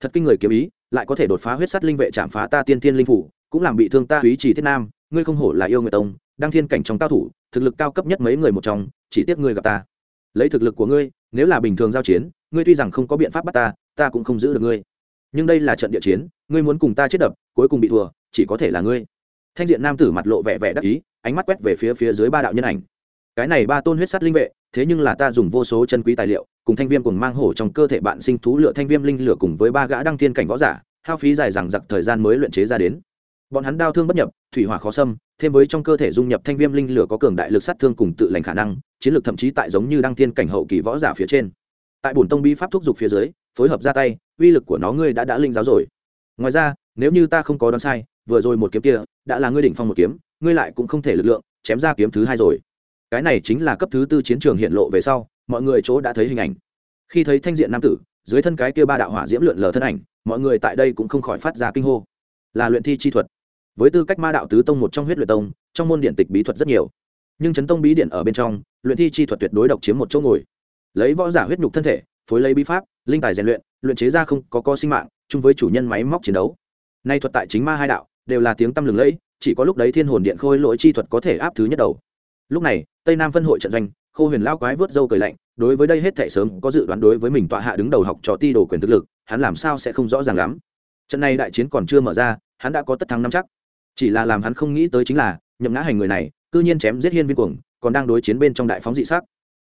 Thật kinh người kiếm ý lại có thể đột phá huyết sắt linh vệ chạm phá ta tiên tiên linh phủ, cũng làm bị thương ta úy chỉ thiết nam, ngươi không hổ là yêu người tông, đăng thiên cảnh trong cao thủ, thực lực cao cấp nhất mấy người một trong, chỉ tiếc ngươi gặp ta. Lấy thực lực của ngươi, nếu là bình thường giao chiến, ngươi tuy rằng không có biện pháp bắt ta ta cũng không giữ được ngươi. Nhưng đây là trận địa chiến, ngươi muốn cùng ta chết đập, cuối cùng bị thua, chỉ có thể là ngươi. Thanh diện nam tử mặt lộ vẻ vẻ đắc ý, ánh mắt quét về phía phía dưới ba đạo nhân ảnh cái này ba tôn huyết sắt linh vệ, thế nhưng là ta dùng vô số chân quý tài liệu, cùng thanh viêm cùng mang hổ trong cơ thể bạn sinh thú lửa thanh viêm linh lửa cùng với ba gã đăng thiên cảnh võ giả, hao phí dài rằng giặc thời gian mới luyện chế ra đến. Bọn hắn đau thương bất nhập, thủy hỏa khó xâm, thêm với trong cơ thể dung nhập thanh viêm linh lửa có cường đại lực sát thương cùng tự lành khả năng, chiến lược thậm chí tại giống như đăng thiên cảnh hậu kỳ võ giả phía trên. Tại bổn tông bi pháp thúc giục phía dưới, phối hợp ra tay, uy lực của nó ngươi đã đã linh giáo rồi. Ngoài ra, nếu như ta không có đoán sai, vừa rồi một kiếm kia, đã là ngươi đỉnh phong một kiếm, ngươi lại cũng không thể lực lượng, chém ra kiếm thứ hai rồi cái này chính là cấp thứ tư chiến trường hiện lộ về sau, mọi người chỗ đã thấy hình ảnh. Khi thấy thanh diện nam tử, dưới thân cái kia ba đạo hỏa diễm lượn lờ thân ảnh, mọi người tại đây cũng không khỏi phát ra kinh hô. Là luyện thi chi thuật. Với tư cách ma đạo tứ tông một trong huyết luyện tông, trong môn điện tịch bí thuật rất nhiều. Nhưng chấn tông bí điện ở bên trong, luyện thi chi thuật tuyệt đối độc chiếm một chỗ ngồi. Lấy võ giả huyết nhục thân thể, phối lấy bí pháp, linh tài rèn luyện luyện chế ra không có co sinh mạng, chung với chủ nhân máy móc chiến đấu. Nay thuật tại chính ma hai đạo, đều là tiếng tăm lừng lẫy, chỉ có lúc đấy thiên hồn điện khôi lỗi chi thuật có thể áp thứ nhất đầu lúc này, tây nam phân hội trận doanh, khô huyền lao quái vớt dâu cười lạnh, đối với đây hết thể sớm có dự đoán đối với mình tọa hạ đứng đầu học trò ti đồ quyền thực lực, hắn làm sao sẽ không rõ ràng lắm. Trận này đại chiến còn chưa mở ra, hắn đã có tất thắng năm chắc. Chỉ là làm hắn không nghĩ tới chính là, nhậm ngã hành người này, cư nhiên chém giết hiên viên cuồng, còn đang đối chiến bên trong đại phóng dị sắc.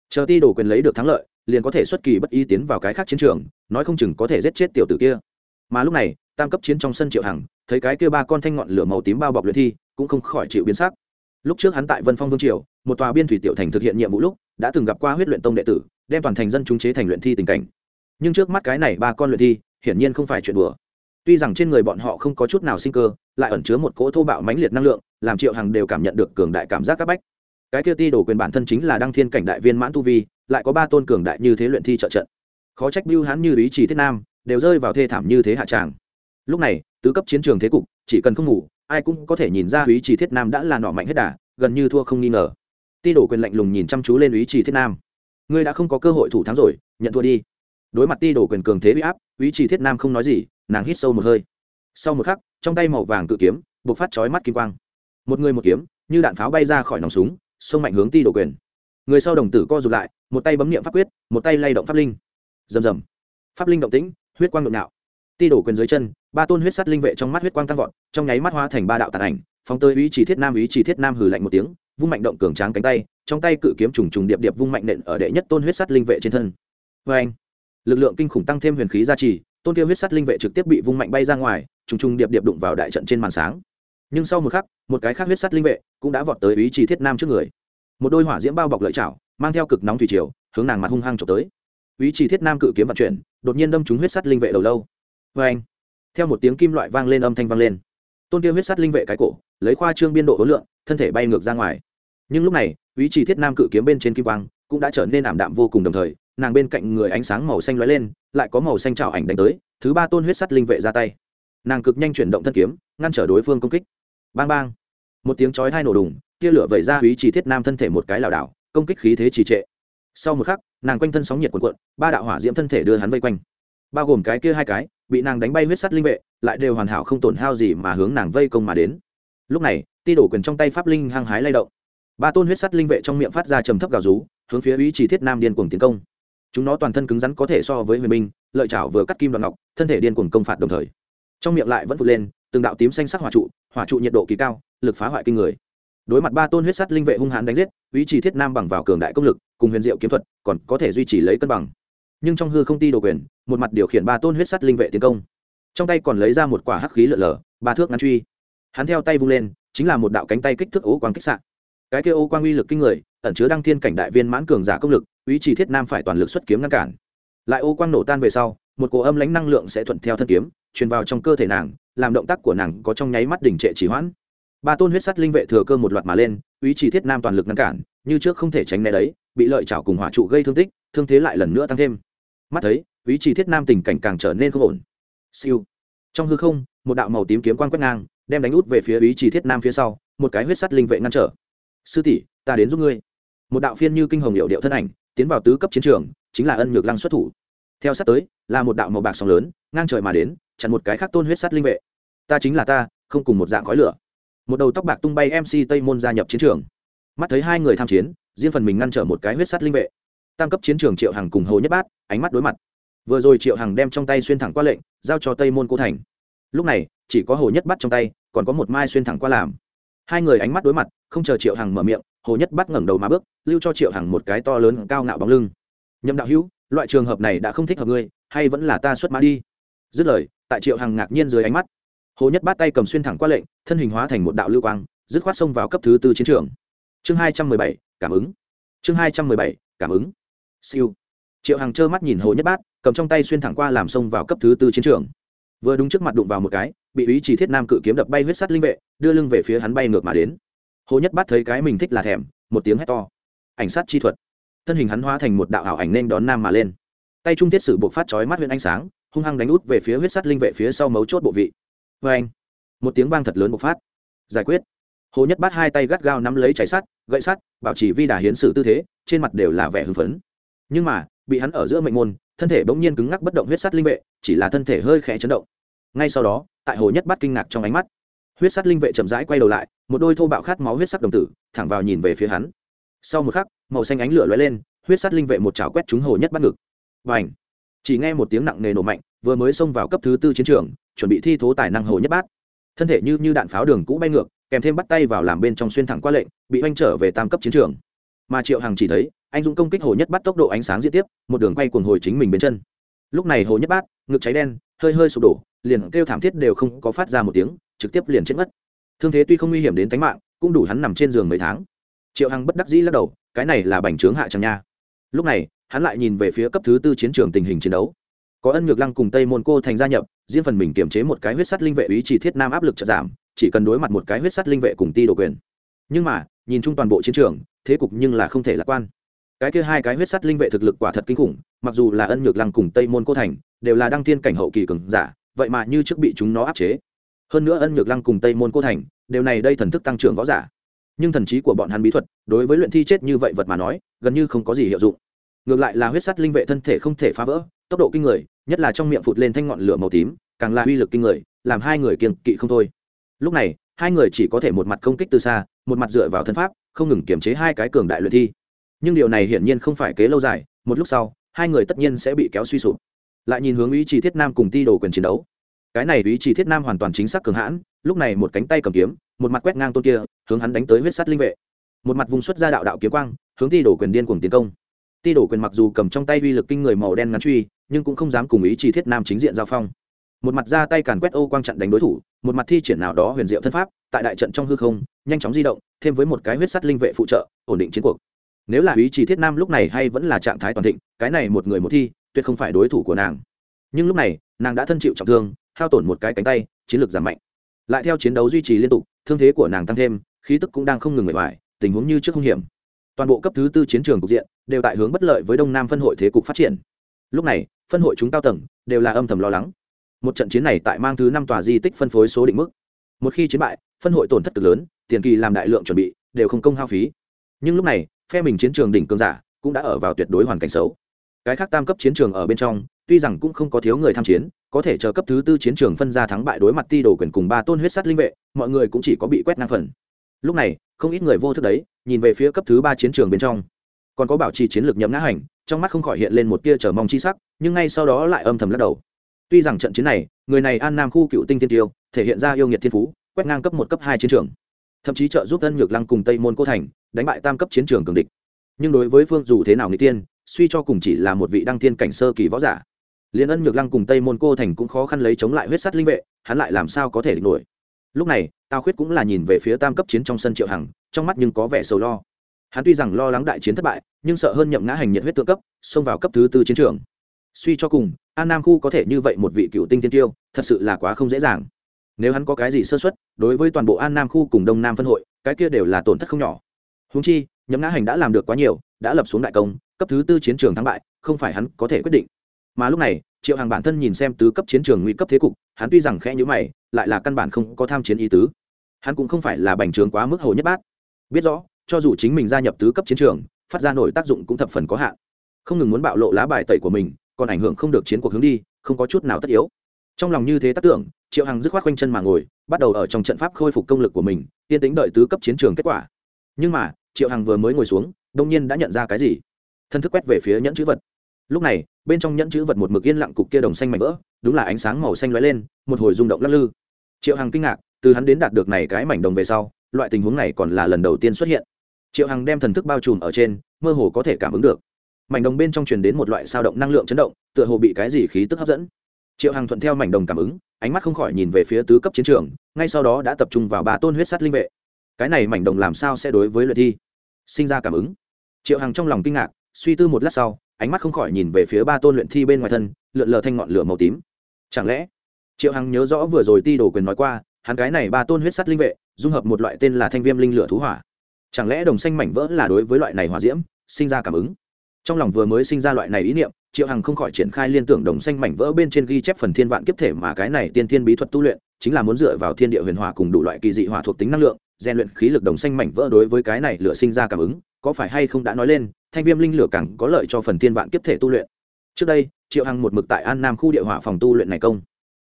Chờ ti đồ quyền lấy được thắng lợi, liền có thể xuất kỳ bất ý tiến vào cái khác chiến trường, nói không chừng có thể giết chết tiểu tử kia. Mà lúc này, tam cấp chiến trong sân triệu hằng, thấy cái kia ba con thanh ngọn lửa màu tím bao bọc luyện thi, cũng không khỏi chịu biến sắc lúc trước hắn tại vân phong vương triều, một tòa biên thủy tiểu thành thực hiện nhiệm vụ lúc, đã từng gặp qua huyết luyện tông đệ tử, đem toàn thành dân chúng chế thành luyện thi tình cảnh. Nhưng trước mắt cái này ba con luyện thi, hiển nhiên không phải chuyện đùa. Tuy rằng trên người bọn họ không có chút nào sinh cơ, lại ẩn chứa một cỗ thô bạo mãnh liệt năng lượng, làm triệu hằng đều cảm nhận được cường đại cảm giác các bách. Cái kia ti đổ quyền bản thân chính là đăng thiên cảnh đại viên mãn tu vi, lại có ba tôn cường đại như thế luyện thi trợ trận. Khó trách bưu hắn như ý chỉ thiết nam, đều rơi vào thê thảm như thế hạ tràng. Lúc này, tứ cấp chiến trường thế cục, chỉ cần không ngủ ai cũng có thể nhìn ra ý chỉ thiết nam đã là nọ mạnh hết đà, gần như thua không nghi ngờ. Ti đổ quyền lạnh lùng nhìn chăm chú lên ý chỉ thiết nam. Ngươi đã không có cơ hội thủ thắng rồi, nhận thua đi. Đối mặt ti đổ quyền cường thế bị áp, ý chỉ thiết nam không nói gì, nàng hít sâu một hơi. Sau một khắc, trong tay màu vàng cự kiếm buộc phát chói mắt kim quang. Một người một kiếm, như đạn pháo bay ra khỏi nòng súng, xông mạnh hướng ti đổ quyền. Người sau đồng tử co rụt lại, một tay bấm niệm pháp quyết, một tay lay động pháp linh. Rầm rầm. Pháp linh động tĩnh, huyết quang nhộn nhạo. Ti đổ quyền dưới chân ba tôn huyết sắt linh vệ trong mắt huyết quang tăng vọt, trong nháy mắt hóa thành ba đạo tàn ảnh, phóng tới ý chỉ thiết nam, ý chỉ thiết nam hừ lạnh một tiếng, vung mạnh động cường tráng cánh tay, trong tay cự kiếm trùng trùng điệp điệp vung mạnh nện ở đệ nhất tôn huyết sắt linh vệ trên thân. Vê anh lực lượng kinh khủng tăng thêm huyền khí gia trì, tôn kia huyết sắt linh vệ trực tiếp bị vung mạnh bay ra ngoài, trùng trùng điệp điệp đụng vào đại trận trên màn sáng. Nhưng sau một khắc, một cái khác huyết sắt linh vệ cũng đã vọt tới ý chỉ thiết nam trước người. Một đôi hỏa diễm bao bọc lợi chảo, mang theo cực nóng thủy triều, hướng nàng mặt hung hăng trộm tới. Ý chỉ thiết nam cự kiếm vận chuyển, đột nhiên đâm trúng huyết sắt linh vệ đầu lâu. Vê anh theo một tiếng kim loại vang lên âm thanh vang lên. Tôn kia huyết Sát linh vệ cái cổ, lấy khoa trương biên độ ối lượng, thân thể bay ngược ra ngoài. Nhưng lúc này, ý chỉ thiết nam cự kiếm bên trên kim quang cũng đã trở nên ảm đạm vô cùng đồng thời, nàng bên cạnh người ánh sáng màu xanh lóe lên, lại có màu xanh trào ảnh đánh tới, thứ ba tôn huyết sắt linh vệ ra tay. Nàng cực nhanh chuyển động thân kiếm, ngăn trở đối phương công kích. Bang bang. Một tiếng chói hai nổ đùng, tia lửa vẩy ra ý chỉ thiết nam thân thể một cái lảo đảo, công kích khí thế trì trệ. Sau một khắc, nàng quanh thân sóng nhiệt cuộn cuộn, ba đạo hỏa diễm thân thể đưa hắn vây quanh. Bao gồm cái kia hai cái bị nàng đánh bay huyết sắt linh vệ, lại đều hoàn hảo không tổn hao gì mà hướng nàng vây công mà đến. Lúc này, ti đổ quyền trong tay pháp linh hăng hái lay động. Ba tôn huyết sắt linh vệ trong miệng phát ra trầm thấp gào rú, hướng phía ý chỉ thiết nam điên cuồng tiến công. Chúng nó toàn thân cứng rắn có thể so với huyền minh, lợi chảo vừa cắt kim đoạn ngọc, thân thể điên cuồng công phạt đồng thời. Trong miệng lại vẫn vụt lên, từng đạo tím xanh sắc hỏa trụ hỏa trụ nhiệt độ kỳ cao, lực phá hoại kinh người. Đối mặt ba tôn huyết sắt linh vệ hung hãn đánh giết, ý chỉ thiết nam bằng vào cường đại công lực, cùng huyền diệu kiếm thuật, còn có thể duy trì lấy cân bằng. Nhưng trong hư không ti đồ quyền một mặt điều khiển ba tôn huyết sắt linh vệ tiến công. Trong tay còn lấy ra một quả hắc khí lợn lờ ba thước ngắn truy. Hắn theo tay vung lên, chính là một đạo cánh tay kích thước ố quang kích sạn cái kia ô quang uy lực kinh người, ẩn chứa đăng thiên cảnh đại viên mãn cường giả công lực, ý chỉ thiết nam phải toàn lực xuất kiếm ngăn cản. Lại ô quang nổ tan về sau, một cỗ âm lãnh năng lượng sẽ thuận theo thân kiếm, truyền vào trong cơ thể nàng, làm động tác của nàng có trong nháy mắt đỉnh trệ chỉ hoãn. Ba tôn huyết sắt linh vệ thừa cơ một loạt mà lên, ý chỉ thiết nam toàn lực ngăn cản, như trước không thể tránh né đấy, bị lợi chảo cùng hỏa trụ gây thương tích, thương thế lại lần nữa tăng thêm. Mắt thấy ý chỉ thiết nam tình cảnh càng trở nên không ổn. Siêu. Trong hư không, một đạo màu tím kiếm quan quét ngang, đem đánh út về phía ý chỉ thiết nam phía sau, một cái huyết sắt linh vệ ngăn trở. Sư tỷ, ta đến giúp ngươi. Một đạo phiên như kinh hồng hiệu điệu thân ảnh, tiến vào tứ cấp chiến trường, chính là ân nhược lăng xuất thủ. Theo sát tới, là một đạo màu bạc sóng lớn, ngang trời mà đến, chặn một cái khác tôn huyết sắt linh vệ. Ta chính là ta, không cùng một dạng khói lửa. Một đầu tóc bạc tung bay mc tây môn gia nhập chiến trường. Mắt thấy hai người tham chiến, riêng phần mình ngăn trở một cái huyết sắt linh vệ. Tam cấp chiến trường triệu hằng cùng hồ nhất bát, ánh mắt đối mặt vừa rồi triệu hằng đem trong tay xuyên thẳng qua lệnh, giao cho tây môn cô thành. Lúc này, chỉ có hồ nhất bắt trong tay, còn có một mai xuyên thẳng qua làm. Hai người ánh mắt đối mặt, không chờ triệu hằng mở miệng, hồ nhất bắt ngẩng đầu mà bước, lưu cho triệu hằng một cái to lớn cao ngạo bóng lưng. Nhậm đạo hữu, loại trường hợp này đã không thích hợp ngươi, hay vẫn là ta xuất mã đi? Dứt lời, tại triệu hằng ngạc nhiên dưới ánh mắt, hồ nhất bắt tay cầm xuyên thẳng qua lệnh, thân hình hóa thành một đạo lưu quang, dứt khoát xông vào cấp thứ tư chiến trường. Chương hai trăm mười bảy, cảm ứng. Chương hai trăm mười bảy, cảm ứng. Siêu triệu hằng trơ mắt nhìn hồ nhất bát, cầm trong tay xuyên thẳng qua làm xông vào cấp thứ tư chiến trường. Vừa đúng trước mặt đụng vào một cái, bị ý chỉ thiết nam cự kiếm đập bay huyết sắt linh vệ, đưa lưng về phía hắn bay ngược mà đến. Hồ nhất bát thấy cái mình thích là thèm, một tiếng hét to. Ảnh sát chi thuật. Thân hình hắn hóa thành một đạo ảo ảnh nên đón nam mà lên. Tay trung thiết sử buộc phát chói mắt huyện ánh sáng, hung hăng đánh út về phía huyết sắt linh vệ phía sau mấu chốt bộ vị. Vê anh một tiếng vang thật lớn bộc phát. Giải quyết. Hồ nhất bát hai tay gắt gao nắm lấy cháy sắt, gậy sắt, bảo trì vi đà hiến sử tư thế, trên mặt đều là vẻ hưng phấn. Nhưng mà bị hắn ở giữa mệnh môn, thân thể bỗng nhiên cứng ngắc bất động huyết sắt linh vệ, chỉ là thân thể hơi khẽ chấn động. Ngay sau đó, tại hồ nhất bát kinh ngạc trong ánh mắt, huyết sắt linh vệ chậm rãi quay đầu lại, một đôi thô bạo khát máu huyết sắc đồng tử, thẳng vào nhìn về phía hắn. Sau một khắc, màu xanh ánh lửa lóe lên, huyết sắt linh vệ một chảo quét trúng hồ nhất bắt ngực. Và ảnh chỉ nghe một tiếng nặng nề nổ mạnh, vừa mới xông vào cấp thứ tư chiến trường, chuẩn bị thi thố tài năng hồ nhất bát. Thân thể như như đạn pháo đường cũ bay ngược, kèm thêm bắt tay vào làm bên trong xuyên thẳng qua lệnh, bị oanh trở về tam cấp chiến trường. Mà triệu hằng chỉ thấy anh dũng công kích hồ nhất bắt tốc độ ánh sáng diễn tiếp, một đường quay cuồng hồi chính mình bên chân. Lúc này hồ nhất bát ngực cháy đen, hơi hơi sụp đổ, liền kêu thảm thiết đều không có phát ra một tiếng, trực tiếp liền chết mất. Thương thế tuy không nguy hiểm đến tính mạng, cũng đủ hắn nằm trên giường mấy tháng. Triệu hằng bất đắc dĩ lắc đầu, cái này là bành trướng hạ chẳng nha. Lúc này, hắn lại nhìn về phía cấp thứ tư chiến trường tình hình chiến đấu. Có ân ngược lăng cùng tây môn cô thành gia nhập, riêng phần mình kiềm chế một cái huyết sắt linh vệ ý chỉ thiết nam áp lực chật giảm, chỉ cần đối mặt một cái huyết sắt linh vệ cùng ti đổ quyền. Nhưng mà, nhìn chung toàn bộ chiến trường, thế cục nhưng là không thể lạc quan cái kia hai cái huyết sắt linh vệ thực lực quả thật kinh khủng, mặc dù là ân nhược lăng cùng tây môn cô thành, đều là đăng thiên cảnh hậu kỳ cường giả, vậy mà như trước bị chúng nó áp chế. Hơn nữa ân nhược lăng cùng tây môn cô thành, đều này đây thần thức tăng trưởng võ giả. Nhưng thần trí của bọn hắn bí thuật, đối với luyện thi chết như vậy vật mà nói, gần như không có gì hiệu dụng. Ngược lại là huyết sắt linh vệ thân thể không thể phá vỡ, tốc độ kinh người, nhất là trong miệng phụt lên thanh ngọn lửa màu tím, càng là uy lực kinh người, làm hai người kiềng kỵ không thôi. Lúc này, hai người chỉ có thể một mặt công kích từ xa, một mặt dựa vào thân pháp, không ngừng kiềm chế hai cái cường đại luyện thi nhưng điều này hiển nhiên không phải kế lâu dài, một lúc sau, hai người tất nhiên sẽ bị kéo suy sụp. Lại nhìn hướng ý chí thiết nam cùng ti đồ quyền chiến đấu. Cái này ý chí thiết nam hoàn toàn chính xác cường hãn, lúc này một cánh tay cầm kiếm, một mặt quét ngang tôn kia, hướng hắn đánh tới huyết sắt linh vệ. Một mặt vùng xuất ra đạo đạo kiếm quang, hướng ti đổ quyền điên cuồng tiến công. Ti đổ quyền mặc dù cầm trong tay uy lực kinh người màu đen ngắn truy, nhưng cũng không dám cùng ý chí thiết nam chính diện giao phong. Một mặt ra tay càn quét ô quang chặn đánh đối thủ, một mặt thi triển nào đó huyền diệu thân pháp, tại đại trận trong hư không, nhanh chóng di động, thêm với một cái huyết sắt linh vệ phụ trợ, ổn định chiến cuộc nếu là ý chỉ thiết nam lúc này hay vẫn là trạng thái toàn thịnh, cái này một người một thi, tuyệt không phải đối thủ của nàng. Nhưng lúc này, nàng đã thân chịu trọng thương, hao tổn một cái cánh tay, chiến lược giảm mạnh. Lại theo chiến đấu duy trì liên tục, thương thế của nàng tăng thêm, khí tức cũng đang không ngừng người ngoài tình huống như trước hung hiểm. Toàn bộ cấp thứ tư chiến trường cục diện đều tại hướng bất lợi với đông nam phân hội thế cục phát triển. Lúc này, phân hội chúng cao tầng đều là âm thầm lo lắng. Một trận chiến này tại mang thứ năm tòa di tích phân phối số định mức. Một khi chiến bại, phân hội tổn thất cực lớn, tiền kỳ làm đại lượng chuẩn bị, đều không công hao phí. Nhưng lúc này phe mình chiến trường đỉnh cường giả cũng đã ở vào tuyệt đối hoàn cảnh xấu. Cái khác tam cấp chiến trường ở bên trong, tuy rằng cũng không có thiếu người tham chiến, có thể chờ cấp thứ tư chiến trường phân ra thắng bại đối mặt ti đồ quyền cùng ba tôn huyết sắt linh vệ, mọi người cũng chỉ có bị quét ngang phần. Lúc này, không ít người vô thức đấy, nhìn về phía cấp thứ ba chiến trường bên trong. Còn có bảo trì chiến lược nhậm ngã hành, trong mắt không khỏi hiện lên một tia chờ mong chi sắc, nhưng ngay sau đó lại âm thầm lắc đầu. Tuy rằng trận chiến này, người này an nam khu cựu tinh tiên tiêu, thể hiện ra yêu nghiệt thiên phú, quét ngang cấp một, cấp hai chiến trường thậm chí trợ giúp tân nhược lăng cùng tây môn cô thành đánh bại tam cấp chiến trường cường địch. Nhưng đối với phương dù thế nào nghĩ tiên suy cho cùng chỉ là một vị đăng tiên cảnh sơ kỳ võ giả. Liền ân nhược lăng cùng tây môn cô thành cũng khó khăn lấy chống lại huyết sắt linh vệ, hắn lại làm sao có thể địch nổi? Lúc này, tào khuyết cũng là nhìn về phía tam cấp chiến trong sân triệu hằng, trong mắt nhưng có vẻ sầu lo. Hắn tuy rằng lo lắng đại chiến thất bại, nhưng sợ hơn nhậm ngã hành nhiệt huyết tượng cấp, xông vào cấp thứ tư chiến trường. Suy cho cùng, an nam khu có thể như vậy một vị cựu tinh tiên tiêu, thật sự là quá không dễ dàng nếu hắn có cái gì sơ xuất đối với toàn bộ an nam khu cùng đông nam phân hội, cái kia đều là tổn thất không nhỏ. Húng chi nhấm ngã hành đã làm được quá nhiều, đã lập xuống đại công, cấp thứ tư chiến trường thắng bại, không phải hắn có thể quyết định. Mà lúc này, triệu hàng bản thân nhìn xem tứ cấp chiến trường nguy cấp thế cục, hắn tuy rằng khẽ nhữ mày, lại là căn bản không có tham chiến ý tứ. Hắn cũng không phải là bành trướng quá mức hồ nhất bát. Biết rõ, cho dù chính mình gia nhập tứ cấp chiến trường, phát ra nổi tác dụng cũng thập phần có hạn. Không ngừng muốn bạo lộ lá bài tẩy của mình, còn ảnh hưởng không được chiến cuộc hướng đi, không có chút nào tất yếu trong lòng như thế tác tưởng, triệu hằng dứt khoát quanh chân mà ngồi, bắt đầu ở trong trận pháp khôi phục công lực của mình, yên tính đợi tứ cấp chiến trường kết quả. Nhưng mà, triệu hằng vừa mới ngồi xuống, đông nhiên đã nhận ra cái gì? Thân thức quét về phía nhẫn chữ vật. Lúc này, bên trong nhẫn chữ vật một mực yên lặng cục kia đồng xanh mảnh vỡ, đúng là ánh sáng màu xanh lóe lên, một hồi rung động lắc lư. Triệu hằng kinh ngạc, từ hắn đến đạt được này cái mảnh đồng về sau, loại tình huống này còn là lần đầu tiên xuất hiện. Triệu hằng đem thần thức bao trùm ở trên, mơ hồ có thể cảm ứng được. Mảnh đồng bên trong truyền đến một loại sao động năng lượng chấn động, tựa hồ bị cái gì khí tức hấp dẫn triệu hằng thuận theo mảnh đồng cảm ứng, ánh mắt không khỏi nhìn về phía tứ cấp chiến trường, ngay sau đó đã tập trung vào ba tôn huyết sắt linh vệ. Cái này mảnh đồng làm sao sẽ đối với luyện thi sinh ra cảm ứng? Triệu hằng trong lòng kinh ngạc, suy tư một lát sau, ánh mắt không khỏi nhìn về phía ba tôn luyện thi bên ngoài thân, lượn lờ thanh ngọn lửa màu tím. Chẳng lẽ, triệu hằng nhớ rõ vừa rồi ti đồ quyền nói qua, hắn cái này ba tôn huyết sắt linh vệ, dung hợp một loại tên là thanh viêm linh lửa thú hỏa. Chẳng lẽ đồng xanh mảnh vỡ là đối với loại này hỏa diễm, sinh ra cảm ứng? Trong lòng vừa mới sinh ra loại này ý niệm triệu hằng không khỏi triển khai liên tưởng đồng xanh mảnh vỡ bên trên ghi chép phần thiên vạn kiếp thể mà cái này tiên thiên bí thuật tu luyện, chính là muốn dựa vào thiên địa huyền hỏa cùng đủ loại kỳ dị hỏa thuộc tính năng lượng, rèn luyện khí lực đồng xanh mảnh vỡ đối với cái này lửa sinh ra cảm ứng, có phải hay không đã nói lên, thanh viêm linh lửa càng có lợi cho phần thiên vạn kiếp thể tu luyện. Trước đây, triệu hằng một mực tại an nam khu địa hỏa phòng tu luyện này công.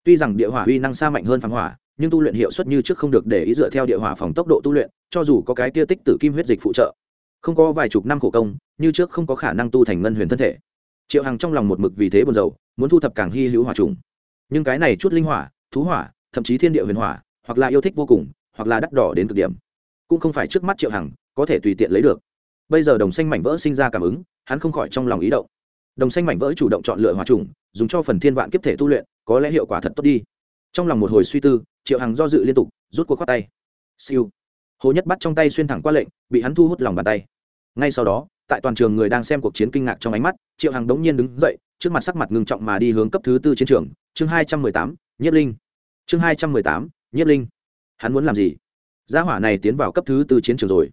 Tuy rằng địa hỏa uy năng xa mạnh hơn phán hỏa, nhưng tu luyện hiệu suất như trước không được để ý dựa theo địa hỏa phòng tốc độ tu luyện, cho dù có cái tia tích tử kim huyết dịch phụ trợ, không có vài chục năm khổ công, như trước không có khả năng tu thành ngân huyền thân thể triệu hằng trong lòng một mực vì thế buồn rầu, muốn thu thập càng hy hữu hỏa trùng. Nhưng cái này chút linh hỏa, thú hỏa, thậm chí thiên địa huyền hỏa, hoặc là yêu thích vô cùng, hoặc là đắt đỏ đến cực điểm, cũng không phải trước mắt triệu hằng có thể tùy tiện lấy được. Bây giờ đồng xanh mảnh vỡ sinh ra cảm ứng, hắn không khỏi trong lòng ý động. Đồng xanh mảnh vỡ chủ động chọn lựa hỏa trùng, dùng cho phần thiên vạn kiếp thể tu luyện, có lẽ hiệu quả thật tốt đi. Trong lòng một hồi suy tư, triệu hằng do dự liên tục, rút cuộc khoát tay. Siêu. Hồ nhất bắt trong tay xuyên thẳng qua lệnh, bị hắn thu hút lòng bàn tay. Ngay sau đó, tại toàn trường người đang xem cuộc chiến kinh ngạc trong ánh mắt triệu hằng đống nhiên đứng dậy, trước mặt sắc mặt ngưng trọng mà đi hướng cấp thứ tư chiến trường, chương hai trăm mười tám nhất linh. Chương hai trăm mười tám nhất linh. Hắn muốn làm gì? Gia hỏa này tiến vào cấp thứ tư chiến trường rồi.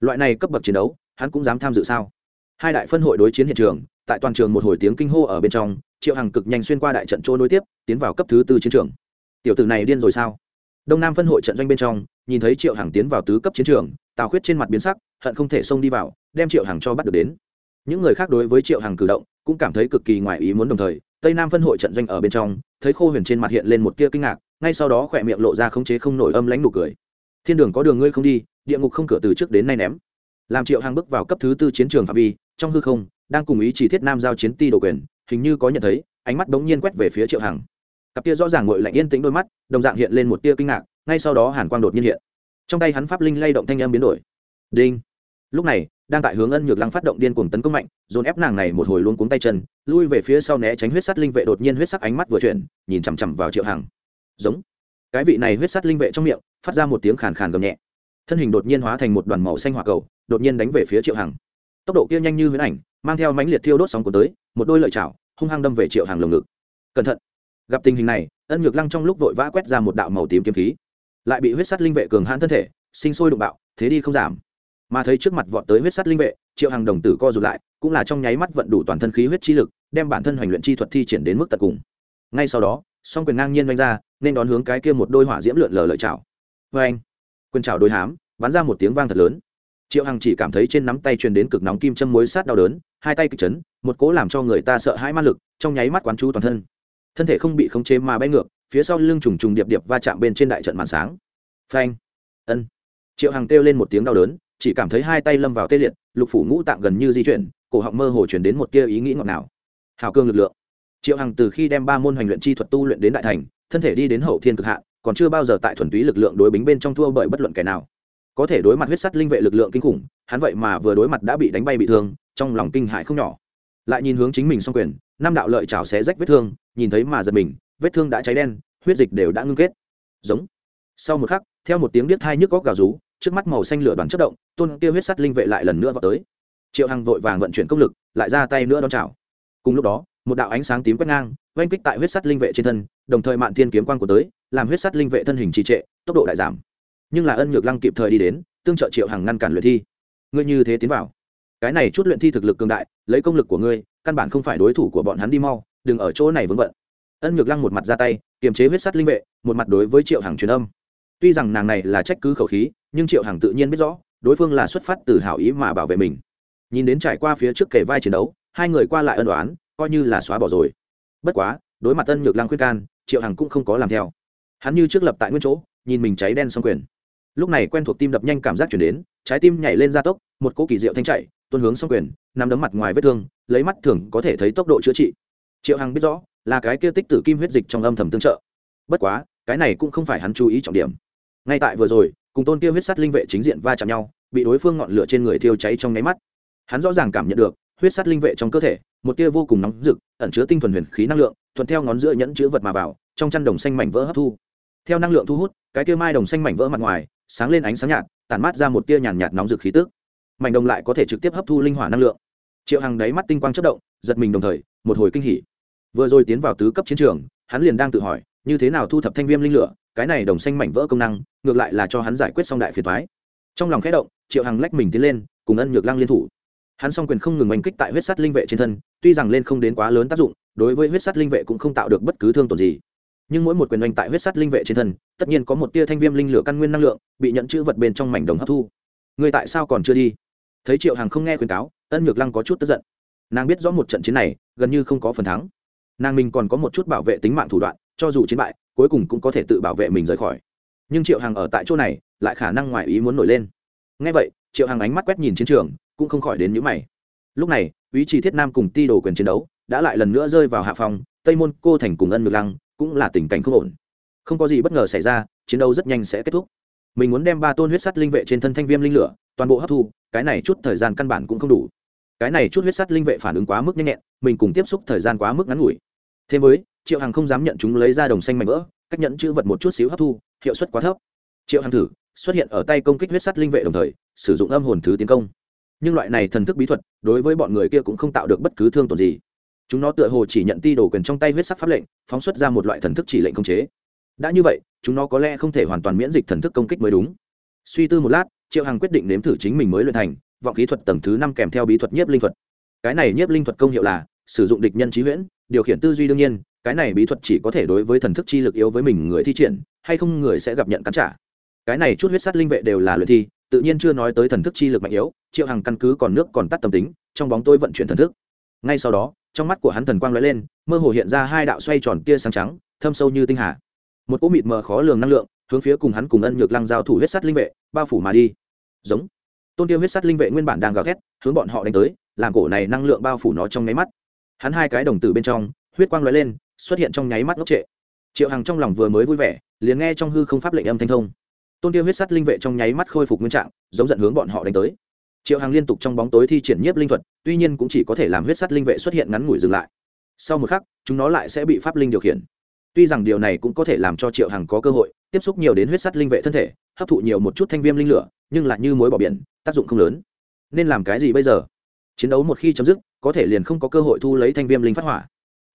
Loại này cấp bậc chiến đấu, hắn cũng dám tham dự sao? Hai đại phân hội đối chiến hiện trường, tại toàn trường một hồi tiếng kinh hô ở bên trong, triệu hằng cực nhanh xuyên qua đại trận chỗ nối tiếp, tiến vào cấp thứ tư chiến trường. Tiểu tử này điên rồi sao? Đông nam phân hội trận doanh bên trong, nhìn thấy triệu hằng tiến vào tứ cấp chiến trường, tào khuyết trên mặt biến sắc, hận không thể xông đi vào, đem triệu hằng cho bắt được đến những người khác đối với triệu hằng cử động cũng cảm thấy cực kỳ ngoài ý muốn đồng thời, tây nam phân hội trận doanh ở bên trong, thấy khô huyền trên mặt hiện lên một tia kinh ngạc, ngay sau đó khỏe miệng lộ ra khống chế không nổi âm lãnh nụ cười. Thiên đường có đường ngươi không đi, địa ngục không cửa từ trước đến nay ném. Làm triệu hằng bước vào cấp thứ tư chiến trường phạm vi, trong hư không, đang cùng ý chỉ thiết nam giao chiến ti đồ quyền, hình như có nhận thấy, ánh mắt bỗng nhiên quét về phía triệu hằng. Cặp tia rõ ràng ngội lạnh yên tĩnh đôi mắt, đồng dạng hiện lên một tia kinh ngạc, ngay sau đó hàn quang đột nhiên hiện. Trong tay hắn pháp linh lay động thanh âm biến đổi. Đinh. Lúc này đang tại hướng ân nhược lăng phát động điên cuồng tấn công mạnh, dồn ép nàng này một hồi luôn cuống tay chân, lui về phía sau né tránh huyết sắt linh vệ đột nhiên huyết sắc ánh mắt vừa chuyển, nhìn chằm chằm vào triệu hằng. Giống. Cái vị này huyết sắt linh vệ trong miệng, phát ra một tiếng khàn khàn gầm nhẹ. Thân hình đột nhiên hóa thành một đoàn màu xanh hỏa cầu, đột nhiên đánh về phía triệu hằng. Tốc độ kia nhanh như huyễn ảnh, mang theo mãnh liệt thiêu đốt sóng của tới, một đôi lợi chảo, hung hăng đâm về triệu hằng lồng ngực. Cẩn thận. Gặp tình hình này, ân nhược lăng trong lúc vội vã quét ra một đạo màu tím kiếm khí. Lại bị huyết sắt linh vệ cường hãn thân thể, sinh sôi đụng bạo, thế đi không giảm mà thấy trước mặt vọt tới huyết sắt linh vệ, triệu hằng đồng tử co rụt lại, cũng là trong nháy mắt vận đủ toàn thân khí huyết chi lực, đem bản thân hoành luyện chi thuật thi triển đến mức tận cùng. Ngay sau đó, song quyền ngang nhiên vanh ra, nên đón hướng cái kia một đôi hỏa diễm lượn lờ lợi chảo. Vê anh quyền chảo đôi hám, bắn ra một tiếng vang thật lớn. Triệu hằng chỉ cảm thấy trên nắm tay truyền đến cực nóng kim châm muối sát đau đớn, hai tay kịch chấn, một cố làm cho người ta sợ hãi ma lực, trong nháy mắt quán chú toàn thân. Thân thể không bị khống chế mà bay ngược, phía sau lưng trùng trùng điệp điệp va chạm bên trên đại trận màn sáng. Phanh! Ân! Triệu hằng kêu lên một tiếng đau đớn chỉ cảm thấy hai tay lâm vào tê liệt, lục phủ ngũ tạng gần như di chuyển, cổ họng mơ hồ chuyển đến một tia ý nghĩ ngọt nào hào cương lực lượng. Triệu hằng từ khi đem ba môn hoành luyện chi thuật tu luyện đến đại thành, thân thể đi đến hậu thiên cực hạn, còn chưa bao giờ tại thuần túy lực lượng đối bính bên trong thua bởi bất luận kẻ nào. Có thể đối mặt huyết sắt linh vệ lực lượng kinh khủng, hắn vậy mà vừa đối mặt đã bị đánh bay bị thương, trong lòng kinh hại không nhỏ. Lại nhìn hướng chính mình xong quyền, năm đạo lợi chảo xé rách vết thương, nhìn thấy mà giật mình, vết thương đã cháy đen, huyết dịch đều đã ngưng kết. Giống. Sau một khắc, theo một tiếng biết hai nhức góc gào rú trước mắt màu xanh lửa đoàn chất động, tôn kia huyết sắt linh vệ lại lần nữa vào tới. Triệu hằng vội vàng vận chuyển công lực, lại ra tay nữa đón chào. Cùng lúc đó, một đạo ánh sáng tím quét ngang, oanh kích tại huyết sắt linh vệ trên thân, đồng thời mạn thiên kiếm quang của tới, làm huyết sắt linh vệ thân hình trì trệ, tốc độ lại giảm. Nhưng là ân nhược lăng kịp thời đi đến, tương trợ triệu hằng ngăn cản luyện thi. Ngươi như thế tiến vào. Cái này chút luyện thi thực lực cường đại, lấy công lực của ngươi, căn bản không phải đối thủ của bọn hắn đi mau, đừng ở chỗ này vướng bận. Ân nhược lăng một mặt ra tay, kiềm chế huyết sắt linh vệ, một mặt đối với triệu hằng truyền âm tuy rằng nàng này là trách cứ khẩu khí, nhưng triệu hằng tự nhiên biết rõ, đối phương là xuất phát từ hảo ý mà bảo vệ mình. Nhìn đến trải qua phía trước kề vai chiến đấu, hai người qua lại ân đoán coi như là xóa bỏ rồi. Bất quá, đối mặt tân nhược lăng khuyên can, triệu hằng cũng không có làm theo. Hắn như trước lập tại nguyên chỗ, nhìn mình cháy đen xong quyền. Lúc này quen thuộc tim đập nhanh cảm giác chuyển đến, trái tim nhảy lên gia tốc, một cỗ kỳ diệu thanh chạy, tuôn hướng xong quyền, nằm đấm mặt ngoài vết thương, lấy mắt thường có thể thấy tốc độ chữa trị. Triệu hằng biết rõ, là cái kia tích tử kim huyết dịch trong âm thầm tương trợ. Bất quá, cái này cũng không phải hắn chú ý trọng điểm ngay tại vừa rồi, cùng tôn kia huyết sắt linh vệ chính diện va chạm nhau, bị đối phương ngọn lửa trên người thiêu cháy trong nháy mắt. Hắn rõ ràng cảm nhận được, huyết sắt linh vệ trong cơ thể, một tia vô cùng nóng rực, ẩn chứa tinh thuần huyền khí năng lượng, thuận theo ngón giữa nhẫn chứa vật mà vào, trong chăn đồng xanh mảnh vỡ hấp thu. Theo năng lượng thu hút, cái tia mai đồng xanh mảnh vỡ mặt ngoài, sáng lên ánh sáng nhạt, tản mát ra một tia nhàn nhạt nóng rực khí tức. Mảnh đồng lại có thể trực tiếp hấp thu linh hỏa năng lượng. Triệu hằng đáy mắt tinh quang chất động, giật mình đồng thời, một hồi kinh hỉ. Vừa rồi tiến vào tứ cấp chiến trường, hắn liền đang tự hỏi, như thế nào thu thập thanh viêm linh lửa, cái này đồng xanh mảnh vỡ công năng ngược lại là cho hắn giải quyết xong đại phiền thoái. Trong lòng khẽ động, triệu hằng lách mình tiến lên, cùng ân nhược lăng liên thủ. Hắn s o n g quyền không ngừng oanh kích tại huyết sắt linh vệ trên thân, tuy rằng lên không đến quá lớn tác dụng, đối với huyết sắt linh vệ cũng không tạo được bất cứ thương tổn gì. Nhưng mỗi một quyền oanh tại huyết sắt linh vệ trên thân, tất nhiên có một tia thanh viêm linh lửa căn nguyên năng lượng, bị nhận chữ vật bên trong mảnh đồng hấp thu. Người tại sao còn chưa đi? Thấy triệu Hằng không nghe khuyên cáo, ân nhược lăng có chút tức giận. Nàng biết rõ một trận chiến này, gần như không có phần thắng. Nàng mình còn có một chút bảo vệ tính mạng thủ đoạn, cho dù chiến bại, cuối cùng cũng có thể tự bảo vệ mình rời khỏi nhưng triệu hàng ở tại chỗ này lại khả năng ngoài ý muốn nổi lên ngay vậy triệu hàng ánh mắt quét nhìn chiến trường cũng không khỏi đến nhữ mày lúc này ý chỉ thiết nam cùng ti đồ quyền chiến đấu đã lại lần nữa rơi vào hạ phòng tây môn cô thành cùng ân ngược lăng cũng là tình cảnh không ổn không có gì bất ngờ xảy ra chiến đấu rất nhanh sẽ kết thúc mình muốn đem ba tôn huyết sắt linh vệ trên thân thanh viêm linh lửa toàn bộ hấp thu cái này chút thời gian căn bản cũng không đủ cái này chút huyết sắt linh vệ phản ứng quá mức nhanh nhẹn mình cùng tiếp xúc thời gian quá mức ngắn ngủi thêm với triệu hằng không dám nhận chúng lấy ra đồng xanh mạnh vỡ cách nhận chữ vật một chút xíu hấp thu, hiệu suất quá thấp. Triệu hằng thử, xuất hiện ở tay công kích huyết sắt linh vệ đồng thời, sử dụng âm hồn thứ tiến công. Nhưng loại này thần thức bí thuật, đối với bọn người kia cũng không tạo được bất cứ thương tổn gì. Chúng nó tựa hồ chỉ nhận ti đổ quyền trong tay huyết sắc pháp lệnh, phóng xuất ra một loại thần thức chỉ lệnh công chế. Đã như vậy, chúng nó có lẽ không thể hoàn toàn miễn dịch thần thức công kích mới đúng. Suy tư một lát, triệu hằng quyết định nếm thử chính mình mới luyện thành, vọng kỹ thuật tầng thứ năm kèm theo bí thuật nhiếp linh thuật. Cái này nhiếp linh thuật công hiệu là sử dụng địch nhân trí huyễn, điều khiển tư duy đương nhiên cái này bí thuật chỉ có thể đối với thần thức chi lực yếu với mình người thi triển, hay không người sẽ gặp nhận cắn trả. Cái này chút huyết sát linh vệ đều là luyện thi, tự nhiên chưa nói tới thần thức chi lực mạnh yếu, triệu hằng căn cứ còn nước còn tắt tâm tính, trong bóng tôi vận chuyển thần thức. Ngay sau đó, trong mắt của hắn thần quang lóe lên, mơ hồ hiện ra hai đạo xoay tròn tia sáng trắng, thâm sâu như tinh hà. Một cỗ mịt mờ khó lường năng lượng, hướng phía cùng hắn cùng ân nhược lăng giao thủ huyết sát linh vệ, bao phủ mà đi. Giống. Tôn tiêu huyết sát linh vệ nguyên bản đang gào thét, hướng bọn họ đánh tới, làm cổ này năng lượng bao phủ nó trong nháy mắt. Hắn hai cái đồng tử bên trong, huyết quang lóe lên xuất hiện trong nháy mắt ngốc trệ. Triệu hằng trong lòng vừa mới vui vẻ, liền nghe trong hư không pháp lệnh âm thanh thông. Tôn tiêu huyết sắt linh vệ trong nháy mắt khôi phục nguyên trạng, giống giận hướng bọn họ đánh tới. Triệu hằng liên tục trong bóng tối thi triển nhiếp linh thuật, tuy nhiên cũng chỉ có thể làm huyết sắt linh vệ xuất hiện ngắn ngủi dừng lại. Sau một khắc, chúng nó lại sẽ bị pháp linh điều khiển. Tuy rằng điều này cũng có thể làm cho triệu hằng có cơ hội tiếp xúc nhiều đến huyết sắt linh vệ thân thể, hấp thụ nhiều một chút thanh viêm linh lửa, nhưng lại như mối bỏ biển, tác dụng không lớn. Nên làm cái gì bây giờ? Chiến đấu một khi chấm dứt, có thể liền không có cơ hội thu lấy thanh viêm linh phát hỏa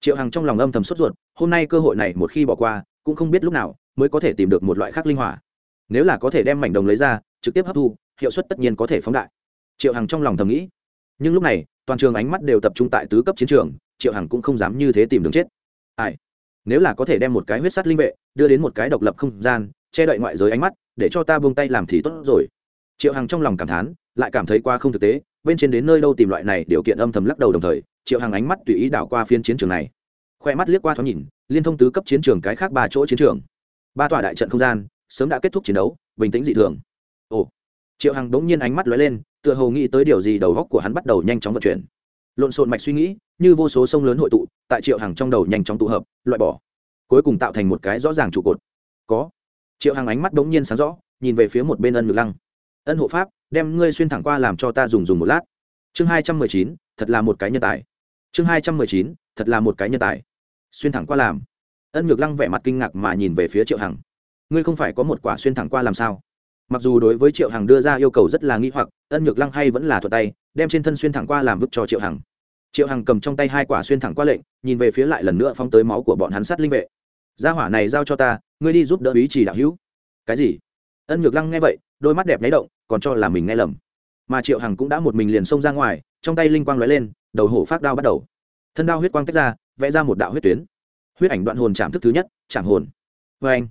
triệu hằng trong lòng âm thầm sốt ruột, hôm nay cơ hội này một khi bỏ qua, cũng không biết lúc nào mới có thể tìm được một loại khác linh hỏa. Nếu là có thể đem mảnh đồng lấy ra, trực tiếp hấp thu, hiệu suất tất nhiên có thể phóng đại. Triệu hằng trong lòng thầm nghĩ. Nhưng lúc này, toàn trường ánh mắt đều tập trung tại tứ cấp chiến trường, triệu hằng cũng không dám như thế tìm đường chết. Ai? Nếu là có thể đem một cái huyết sắt linh vệ đưa đến một cái độc lập không gian, che đậy ngoại giới ánh mắt, để cho ta buông tay làm thì tốt rồi. Triệu hằng trong lòng cảm thán, lại cảm thấy qua không thực tế, bên trên đến nơi đâu tìm loại này điều kiện âm thầm lắc đầu đồng thời triệu hằng ánh mắt tùy ý đảo qua phiên chiến trường này. Khoe mắt liếc qua thoáng nhìn, liên thông tứ cấp chiến trường cái khác ba chỗ chiến trường. Ba tòa đại trận không gian, sớm đã kết thúc chiến đấu, bình tĩnh dị thường. Ồ. Triệu hằng đống nhiên ánh mắt lóe lên, tựa hồ nghĩ tới điều gì đầu góc của hắn bắt đầu nhanh chóng vận chuyển. Lộn xộn mạch suy nghĩ, như vô số sông lớn hội tụ, tại triệu hằng trong đầu nhanh chóng tụ hợp, loại bỏ. Cuối cùng tạo thành một cái rõ ràng trụ cột. Có. Triệu hằng ánh mắt đống nhiên sáng rõ, nhìn về phía một bên ân ngược lăng. Ân hộ pháp, đem ngươi xuyên thẳng qua làm cho ta dùng dùng một lát. Chương hai trăm mười chín, thật là một cái nhân tài chương hai trăm mười chín, thật là một cái nhân tài. Xuyên thẳng qua làm. Ân Nhược lăng vẻ mặt kinh ngạc mà nhìn về phía triệu hằng. Ngươi không phải có một quả xuyên thẳng qua làm sao? Mặc dù đối với triệu hằng đưa ra yêu cầu rất là nghi hoặc, ân nhược lăng hay vẫn là thuật tay, đem trên thân xuyên thẳng qua làm vứt cho triệu hằng. Triệu hằng cầm trong tay hai quả xuyên thẳng qua lệnh, nhìn về phía lại lần nữa phóng tới máu của bọn hắn sát linh vệ. Gia hỏa này giao cho ta, ngươi đi giúp đỡ ý chỉ đạo hữu. Cái gì? Ân nhược lăng nghe vậy, đôi mắt đẹp nháy động, còn cho là mình nghe lầm. Mà triệu hằng cũng đã một mình liền xông ra ngoài trong tay linh quang lóe lên, đầu hổ phát đao bắt đầu. Thân đao huyết quang tách ra, vẽ ra một đạo huyết tuyến. Huyết ảnh đoạn hồn chạm thức thứ nhất, chạm hồn. Vê anh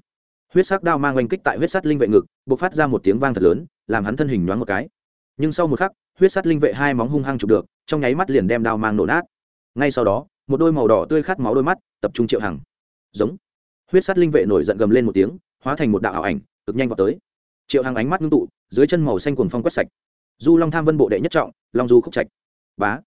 huyết sắc đao mang oanh kích tại huyết sắt linh vệ ngực b ộ c phát ra một tiếng vang thật lớn, làm hắn thân hình nhoáng một cái. Nhưng sau một khắc, huyết sắt linh vệ hai móng hung hăng chụp được, trong nháy mắt liền đem đao mang nổ nát. Ngay sau đó, một đôi màu đỏ tươi khát máu đôi mắt tập trung triệu hằng. Giống. Huyết sắt linh vệ nổi giận gầm lên một tiếng, hóa thành một đạo ảo ảnh, cực nhanh vào tới. Triệu hằng ánh mắt ngưng tụ, dưới chân màu xanh cuồng phong quét sạch. Du long tham vân bộ đệ nhất trọng, long du khúc trạch bá.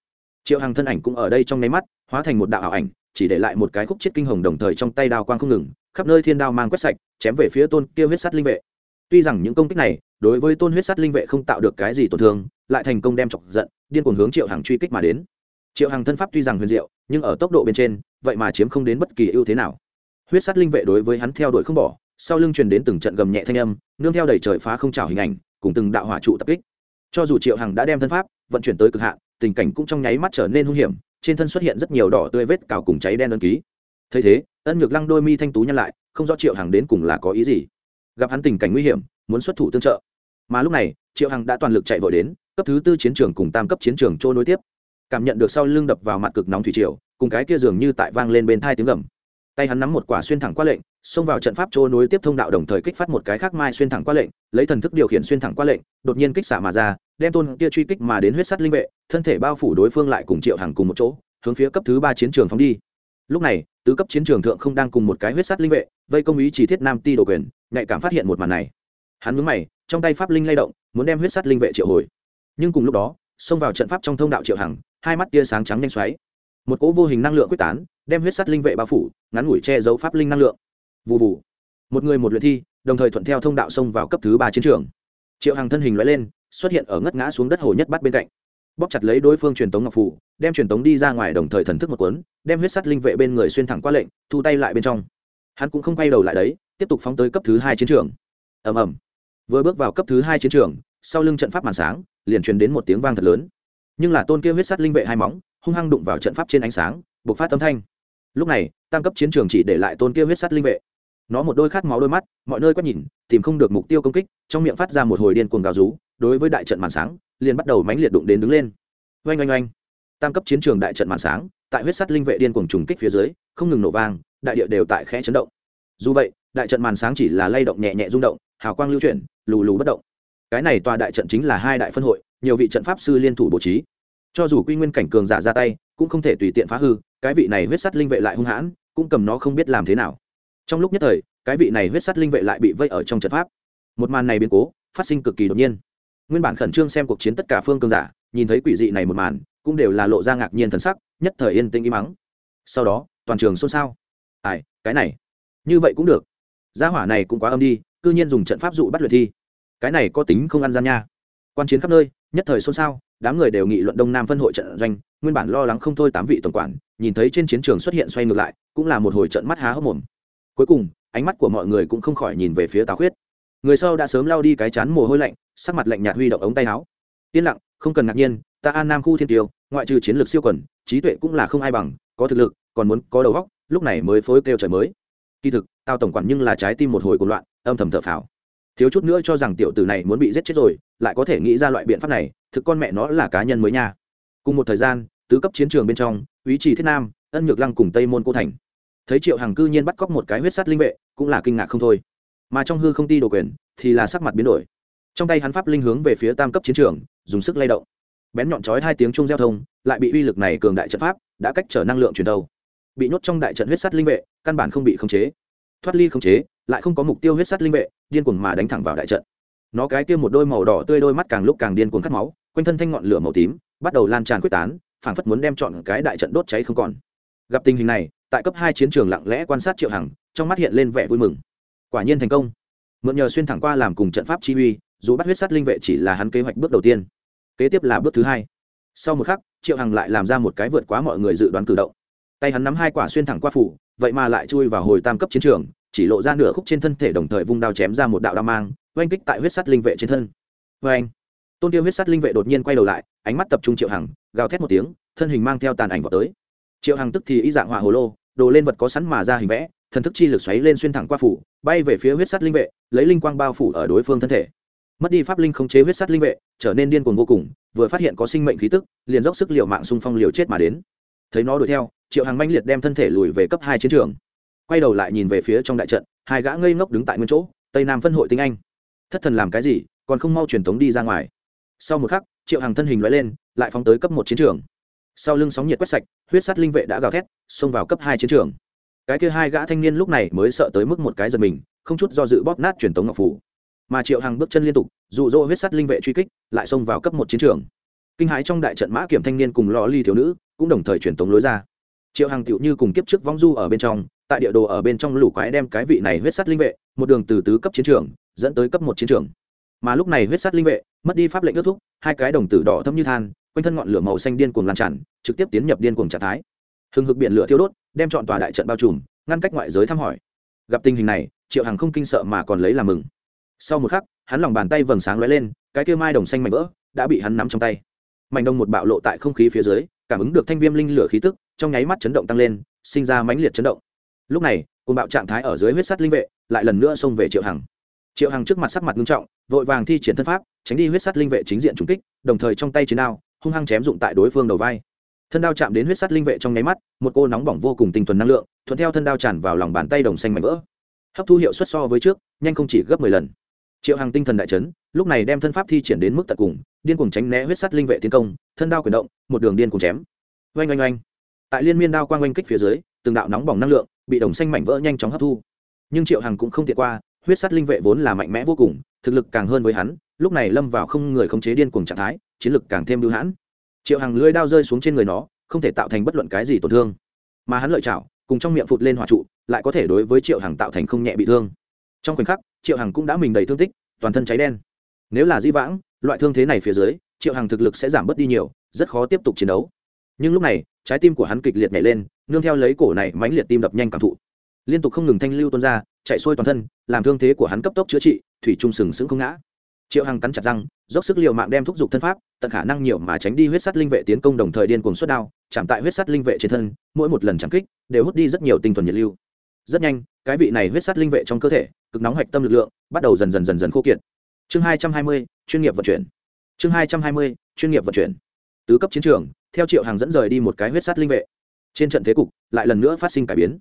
Triệu hằng thân ảnh cũng ở đây trong nháy mắt, hóa thành một đạo ảo ảnh, chỉ để lại một cái khúc chết kinh hồng đồng thời trong tay đao quang không ngừng, khắp nơi thiên đao mang quét sạch, chém về phía tôn kia huyết sắt linh vệ. Tuy rằng những công kích này, đối với tôn huyết sắt linh vệ không tạo được cái gì tổn thương, lại thành công đem chọc giận, điên cuồng hướng triệu hằng truy kích mà đến. Triệu hằng thân pháp tuy rằng huyền diệu, nhưng ở tốc độ bên trên, vậy mà chiếm không đến bất kỳ ưu thế nào. Huyết sắt linh vệ đối với hắn theo đuổi không bỏ, sau lưng truyền đến từng trận gầm nhẹ thanh âm, nương theo đầy trời phá không trào hình ảnh, cùng từng đạo hỏa trụ tập kích. Cho dù triệu hằng đã đem thân pháp vận chuyển tới cực hạn tình cảnh cũng trong nháy mắt trở nên hung hiểm, trên thân xuất hiện rất nhiều đỏ tươi vết cào cùng cháy đen ấn ký. Thấy thế, ân nhược lăng đôi mi thanh tú nhăn lại, không rõ triệu hằng đến cùng là có ý gì. Gặp hắn tình cảnh nguy hiểm, muốn xuất thủ tương trợ. Mà lúc này, triệu hằng đã toàn lực chạy vội đến, cấp thứ tư chiến trường cùng tam cấp chiến trường trôi nối tiếp. Cảm nhận được sau lưng đập vào mặt cực nóng thủy triều, cùng cái kia dường như tại vang lên bên thai tiếng gầm. Tay hắn nắm một quả xuyên thẳng qua lệnh, xông vào trận pháp chỗ nối tiếp thông đạo đồng thời kích phát một cái khác mai xuyên thẳng qua lệnh, lấy thần thức điều khiển xuyên thẳng qua lệnh, đột nhiên kích xạ mà ra đem tôn kia truy kích mà đến huyết sắt linh vệ, thân thể bao phủ đối phương lại cùng triệu hàng cùng một chỗ, hướng phía cấp thứ ba chiến trường phóng đi. Lúc này, tứ cấp chiến trường thượng không đang cùng một cái huyết sắt linh vệ, vây công ý chỉ thiết nam ti đồ quyền, nhạy cảm phát hiện một màn này. Hắn mướn mày, trong tay pháp linh lay động, muốn đem huyết sắt linh vệ triệu hồi. Nhưng cùng lúc đó, xông vào trận pháp trong thông đạo triệu hằng, hai mắt tia sáng trắng nhanh xoáy. Một cỗ vô hình năng lượng quyết tán, đem huyết sắt linh vệ bao phủ, ngắn ngủi che giấu pháp linh năng lượng. Vụ vụ một người một luyện thi, đồng thời thuận theo thông đạo xông vào cấp thứ ba chiến trường. Triệu hằng thân hình loại lên xuất hiện ở ngất ngã xuống đất hồ nhất bắt bên cạnh. Bóp chặt lấy đối phương truyền tống ngọc phủ, đem truyền tống đi ra ngoài đồng thời thần thức một cuốn, đem huyết sắt linh vệ bên người xuyên thẳng qua lệnh, thu tay lại bên trong. Hắn cũng không quay đầu lại đấy, tiếp tục phóng tới cấp thứ hai chiến trường. Ầm ầm. Vừa bước vào cấp thứ hai chiến trường, sau lưng trận pháp màn sáng, liền truyền đến một tiếng vang thật lớn. Nhưng là tôn kia huyết sắt linh vệ hai móng, hung hăng đụng vào trận pháp trên ánh sáng, bộc phát âm thanh. Lúc này, tam cấp chiến trường chỉ để lại tôn kia huyết sắt linh vệ. Nó một đôi khát máu đôi mắt, mọi nơi quét nhìn, tìm không được mục tiêu công kích, trong miệng phát ra một hồi điên cuồng gào rú đối với đại trận màn sáng, liền bắt đầu mãnh liệt đụng đến đứng lên. Oanh oanh oanh. Tam cấp chiến trường đại trận màn sáng, tại huyết sắt linh vệ điên cuồng trùng kích phía dưới, không ngừng nổ vang, đại địa đều tại khẽ chấn động. Dù vậy, đại trận màn sáng chỉ là lay động nhẹ nhẹ rung động, hào quang lưu chuyển, lù lù bất động. Cái này tòa đại trận chính là hai đại phân hội, nhiều vị trận pháp sư liên thủ bố trí. Cho dù quy nguyên cảnh cường giả ra tay, cũng không thể tùy tiện phá hư, cái vị này huyết sắt linh vệ lại hung hãn, cũng cầm nó không biết làm thế nào. Trong lúc nhất thời, cái vị này huyết sắt linh vệ lại bị vây ở trong trận pháp. Một màn này biến cố, phát sinh cực kỳ đột nhiên nguyên bản khẩn trương xem cuộc chiến tất cả phương cường giả, nhìn thấy quỷ dị này một màn, cũng đều là lộ ra ngạc nhiên thần sắc, nhất thời yên tĩnh im mắng sau đó, toàn trường xôn xao. Ai, cái này? Như vậy cũng được. Gia hỏa này cũng quá âm đi, cư nhiên dùng trận pháp dụ bắt luyện thi. Cái này có tính không ăn gian nha. Quan chiến khắp nơi, nhất thời xôn xao, đám người đều nghị luận đông nam phân hội trận doanh, nguyên bản lo lắng không thôi tám vị tổng quản, nhìn thấy trên chiến trường xuất hiện xoay ngược lại, cũng là một hồi trận mắt há hốc mồm. Cuối cùng, ánh mắt của mọi người cũng không khỏi nhìn về phía tào khuyết người sau đã sớm lao đi cái chán mồ hôi lạnh, sắc mặt lạnh nhạt huy động ống tay áo. Yên lặng, không cần ngạc nhiên, ta an nam khu thiên tiêu, ngoại trừ chiến lược siêu quần, trí tuệ cũng là không ai bằng, có thực lực, còn muốn có đầu óc, lúc này mới phối kêu trời mới. Kỳ thực, tao tổng quản nhưng là trái tim một hồi cuộc loạn, âm thầm thở phào. Thiếu chút nữa cho rằng tiểu tử này muốn bị giết chết rồi, lại có thể nghĩ ra loại biện pháp này, thực con mẹ nó là cá nhân mới nha. Cùng một thời gian, tứ cấp chiến trường bên trong ý trì thiết nam, ân nhược lăng cùng tây môn cô thành. Thấy triệu hàng cư nhiên bắt cóc một cái huyết sắt linh vệ, cũng là kinh ngạc không thôi mà trong hư không ti đồ quyền thì là sắc mặt biến đổi. Trong tay hắn pháp linh hướng về phía tam cấp chiến trường, dùng sức lay động. Bén nhọn chói hai tiếng chung giao thông, lại bị uy lực này cường đại trận pháp đã cách trở năng lượng truyền đầu bị nhốt trong đại trận huyết sắt linh vệ, căn bản không bị khống chế. Thoát ly khống chế, lại không có mục tiêu huyết sắt linh vệ, điên cuồng mà đánh thẳng vào đại trận. Nó cái kia một đôi màu đỏ tươi đôi mắt càng lúc càng điên cuồng cắt máu, quanh thân thanh ngọn lửa màu tím, bắt đầu lan tràn quyết tán, phảng phất muốn đem chọn cái đại trận đốt cháy không còn. Gặp tình hình này, tại cấp hai chiến trường lặng lẽ quan sát triệu hằng, trong mắt hiện lên vẻ vui mừng quả nhiên thành công. Mượn nhờ xuyên thẳng qua làm cùng trận pháp chi uy, dù bắt huyết sát linh vệ chỉ là hắn kế hoạch bước đầu tiên. Kế tiếp là bước thứ hai. Sau một khắc, triệu hằng lại làm ra một cái vượt quá mọi người dự đoán cử động. Tay hắn nắm hai quả xuyên thẳng qua phủ, vậy mà lại chui vào hồi tam cấp chiến trường, chỉ lộ ra nửa khúc trên thân thể đồng thời vung đao chém ra một đạo đao mang, oanh kích tại huyết sắt linh vệ trên thân. Vê anh tôn tiêu huyết sắt linh vệ đột nhiên quay đầu lại, ánh mắt tập trung triệu hằng, gào thét một tiếng, thân hình mang theo tàn ảnh vào tới. Triệu hằng tức thì y dạng hỏa hồ lô, đồ lên vật có sẵn mà ra hình vẽ thần thức chi lực xoáy lên xuyên thẳng qua phủ, bay về phía huyết sắt linh vệ, lấy linh quang bao phủ ở đối phương thân thể. Mất đi pháp linh khống chế huyết sắt linh vệ, trở nên điên cuồng vô cùng, vừa phát hiện có sinh mệnh khí tức, liền dốc sức liều mạng xung phong liều chết mà đến. Thấy nó đuổi theo, triệu hàng manh liệt đem thân thể lùi về cấp hai chiến trường. Quay đầu lại nhìn về phía trong đại trận, hai gã ngây ngốc đứng tại nguyên chỗ, tây nam phân hội tinh anh. Thất thần làm cái gì, còn không mau truyền tống đi ra ngoài. Sau một khắc, triệu hàng thân hình loại lên, lại phóng tới cấp một chiến trường. Sau lưng sóng nhiệt quét sạch, huyết sắt linh vệ đã gào thét, xông vào cấp hai chiến trường cái kia hai gã thanh niên lúc này mới sợ tới mức một cái giật mình, không chút do dự bóp nát truyền tống ngọc phủ. Mà triệu hằng bước chân liên tục, dụ dỗ huyết sắt linh vệ truy kích, lại xông vào cấp một chiến trường. Kinh hãi trong đại trận mã kiểm thanh niên cùng lò ly thiếu nữ cũng đồng thời truyền tống lối ra. Triệu hằng tựu như cùng kiếp trước vong du ở bên trong, tại địa đồ ở bên trong lũ quái đem cái vị này huyết sắt linh vệ, một đường từ tứ cấp chiến trường, dẫn tới cấp một chiến trường. Mà lúc này huyết sắt linh vệ, mất đi pháp lệnh ước thúc, hai cái đồng tử đỏ thâm như than, quanh thân ngọn lửa màu xanh điên cuồng lan tràn, trực tiếp tiến nhập điên cuồng trạng thái hừng hực biển lửa thiêu đốt, đem chọn tòa đại trận bao trùm, ngăn cách ngoại giới thăm hỏi. Gặp tình hình này, triệu hằng không kinh sợ mà còn lấy làm mừng. Sau một khắc, hắn lòng bàn tay vầng sáng lóe lên, cái kia mai đồng xanh mảnh vỡ đã bị hắn nắm trong tay. Mảnh đồng một bạo lộ tại không khí phía dưới, cảm ứng được thanh viêm linh lửa khí tức, trong nháy mắt chấn động tăng lên, sinh ra mãnh liệt chấn động. Lúc này cùng bạo trạng thái ở dưới huyết sắt linh vệ, lại lần nữa xông về triệu hằng. Triệu hằng trước mặt sắc mặt nghiêm trọng, vội vàng thi triển thân pháp, tránh đi huyết sắt linh vệ chính diện trúng kích, đồng thời trong tay chiến đao, hung hăng chém dụng tại đối phương đầu vai thân đao chạm đến huyết sắt linh vệ trong nháy mắt, một cô nóng bỏng vô cùng tinh thuần năng lượng, thuận theo thân đao tràn vào lòng bàn tay đồng xanh mảnh vỡ. Hấp thu hiệu suất so với trước, nhanh không chỉ gấp mười lần. Triệu hằng tinh thần đại chấn, lúc này đem thân pháp thi triển đến mức tận cùng, điên cuồng tránh né huyết sắt linh vệ tiến công, thân đao quyền động, một đường điên cuồng chém. Oanh oanh oanh. Tại liên miên đao quang oanh kích phía dưới, từng đạo nóng bỏng năng lượng bị đồng xanh mảnh vỡ nhanh chóng hấp thu. Nhưng triệu hằng cũng không tiện qua, huyết sắt linh vệ vốn là mạnh mẽ vô cùng, thực lực càng hơn với hắn, lúc này lâm vào không người khống chế điên cuồng trạng thái, chiến lực càng thêm bưu hãn triệu hằng lưỡi đao rơi xuống trên người nó, không thể tạo thành bất luận cái gì tổn thương. Mà hắn lợi chảo, cùng trong miệng phụt lên hỏa trụ, lại có thể đối với triệu hằng tạo thành không nhẹ bị thương. Trong khoảnh khắc, triệu hằng cũng đã mình đầy thương tích, toàn thân cháy đen. Nếu là di vãng, loại thương thế này phía dưới, triệu hằng thực lực sẽ giảm bớt đi nhiều, rất khó tiếp tục chiến đấu. Nhưng lúc này, trái tim của hắn kịch liệt nhảy lên, nương theo lấy cổ này mãnh liệt tim đập nhanh cảm thụ. Liên tục không ngừng thanh lưu tuôn ra, chạy xuôi toàn thân, làm thương thế của hắn cấp tốc chữa trị, thủy trung sừng sững không ngã triệu hằng cắn chặt răng, dốc sức l i ề u mạng đem thúc giục thân pháp, tận khả năng nhiều mà tránh đi huyết sắt linh vệ tiến công đồng thời điên cuồng suất đao, chạm tại huyết sắt linh vệ trên thân, mỗi một lần chạm kích đều hút đi rất nhiều tinh thuần nhiệt lưu. Rất nhanh, cái vị này huyết sắt linh vệ trong cơ thể, cực nóng hạch tâm lực lượng, bắt đầu dần dần dần dần khô kiệt. Chương hai trăm hai mươi, chuyên nghiệp vận chuyển. Chương hai trăm hai mươi, chuyên nghiệp vận chuyển. Tứ cấp chiến trường, theo triệu hàng dẫn rời đi một cái huyết sắt linh vệ. Trên trận thế cục, lại lần nữa phát sinh cải biến.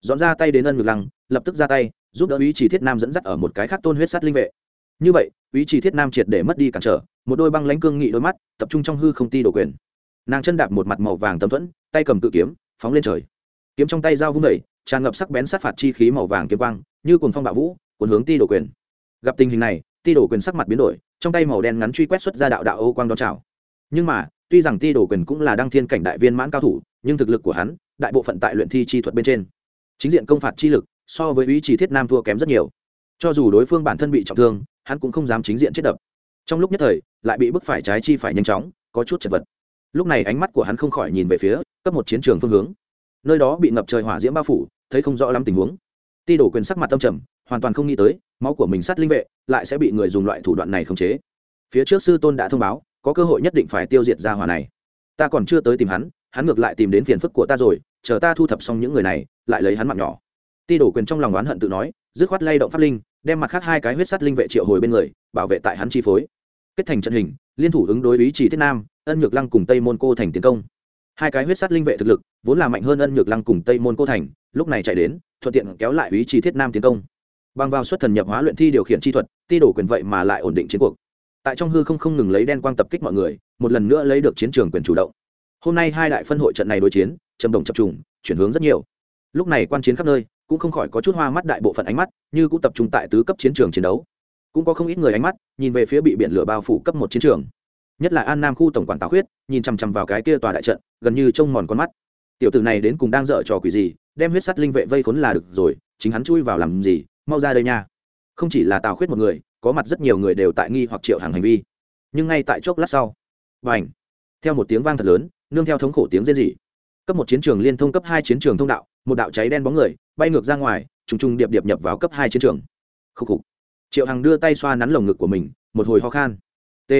Dọn ra tay đến ân ngược lăng, lập tức ra tay, giúp đỡ ý chỉ thiết nam dẫn dắt ở một cái khác tôn huyết sắt linh vệ như vậy, ý chỉ thiết nam triệt để mất đi cản trở, một đôi băng lãnh cương nghị đôi mắt tập trung trong hư không ti đổ quyền. Nàng chân đạp một mặt màu vàng tấm thuẫn, tay cầm cự kiếm, phóng lên trời. Kiếm trong tay dao vung vẩy tràn ngập sắc bén sát phạt chi khí màu vàng kiếm quang, như cồn phong bạo vũ, cuốn hướng ti đổ quyền. Gặp tình hình này, ti đổ quyền sắc mặt biến đổi, trong tay màu đen ngắn truy quét xuất ra đạo đạo ô quang đón trào nhưng mà, tuy rằng ti đổ quyền cũng là đăng thiên cảnh đại viên mãn cao thủ, nhưng thực lực của hắn, đại bộ phận tại luyện thi chi thuật bên trên. Chính diện công phạt chi lực, so với ý chỉ thiết nam thua kém rất nhiều. Cho dù đối phương bản thân bị trọng thương hắn cũng không dám chính diện chết đập. Trong lúc nhất thời, lại bị bức phải trái chi phải nhanh chóng, có chút chật vật. Lúc này ánh mắt của hắn không khỏi nhìn về phía cấp một chiến trường phương hướng. Nơi đó bị ngập trời hỏa diễm bao phủ, thấy không rõ lắm tình huống. Ti đổ quyền sắc mặt tâm trầm, hoàn toàn không nghĩ tới, máu của mình sát linh vệ, lại sẽ bị người dùng loại thủ đoạn này khống chế. Phía trước sư tôn đã thông báo, có cơ hội nhất định phải tiêu diệt ra hỏa này. Ta còn chưa tới tìm hắn hắn ngược lại tìm đến phiền phức của ta rồi, chờ ta thu thập xong những người này, lại lấy hắn mạng nhỏ. Ti đổ quyền trong lòng oán hận tự nói, dứt khoát lay động pháp linh đem mặt khác hai cái huyết sắt linh vệ triệu hồi bên người, bảo vệ tại hắn chi phối. Kết thành trận hình, liên thủ ứng đối ý chỉ thiết nam, ân nhược lăng cùng tây môn cô thành tiến công. Hai cái huyết sắt linh vệ thực lực, vốn là mạnh hơn ân nhược lăng cùng tây môn cô thành, lúc này chạy đến, thuận tiện kéo lại ý chỉ thiết nam tiến công. Bằng vào xuất thần nhập hóa luyện thi điều khiển chi thuật, ti đổ quyền vậy mà lại ổn định chiến cuộc. Tại trong hư không không ngừng lấy đen quang tập kích mọi người, một lần nữa lấy được chiến trường quyền chủ động. Hôm nay hai đại phân hội trận này đối chiến trầm đồng chập trùng, chuyển hướng rất nhiều. Lúc này quan chiến khắp nơi, cũng không khỏi có chút hoa mắt đại bộ phận ánh mắt như cũng tập trung tại tứ cấp chiến trường chiến đấu. Cũng có không ít người ánh mắt nhìn về phía bị biển lửa bao phủ cấp một chiến trường. Nhất là an nam khu tổng quản tào khuyết, nhìn chằm chằm vào cái kia tòa đại trận, gần như trông mòn con mắt. Tiểu tử này đến cùng đang dở trò quỷ gì, đem huyết sắt linh vệ vây khốn là được rồi, chính hắn chui vào làm gì, mau ra đây nha. Không chỉ là tào khuyết một người, có mặt rất nhiều người đều tại nghi hoặc triệu hàng hành vi. Nhưng ngay tại chốc lát sau và ảnh theo một tiếng vang thật lớn, nương theo thống khổ tiếng rên rỉ. Cấp một chiến trường liên thông cấp hai chiến trường thông đạo, một đạo cháy đen bóng người bay ngược ra ngoài trùng trùng điệp điệp nhập vào cấp hai chiến trường. Khúc khục. Triệu hằng đưa tay xoa nắn lồng ngực của mình, một hồi ho khan. T.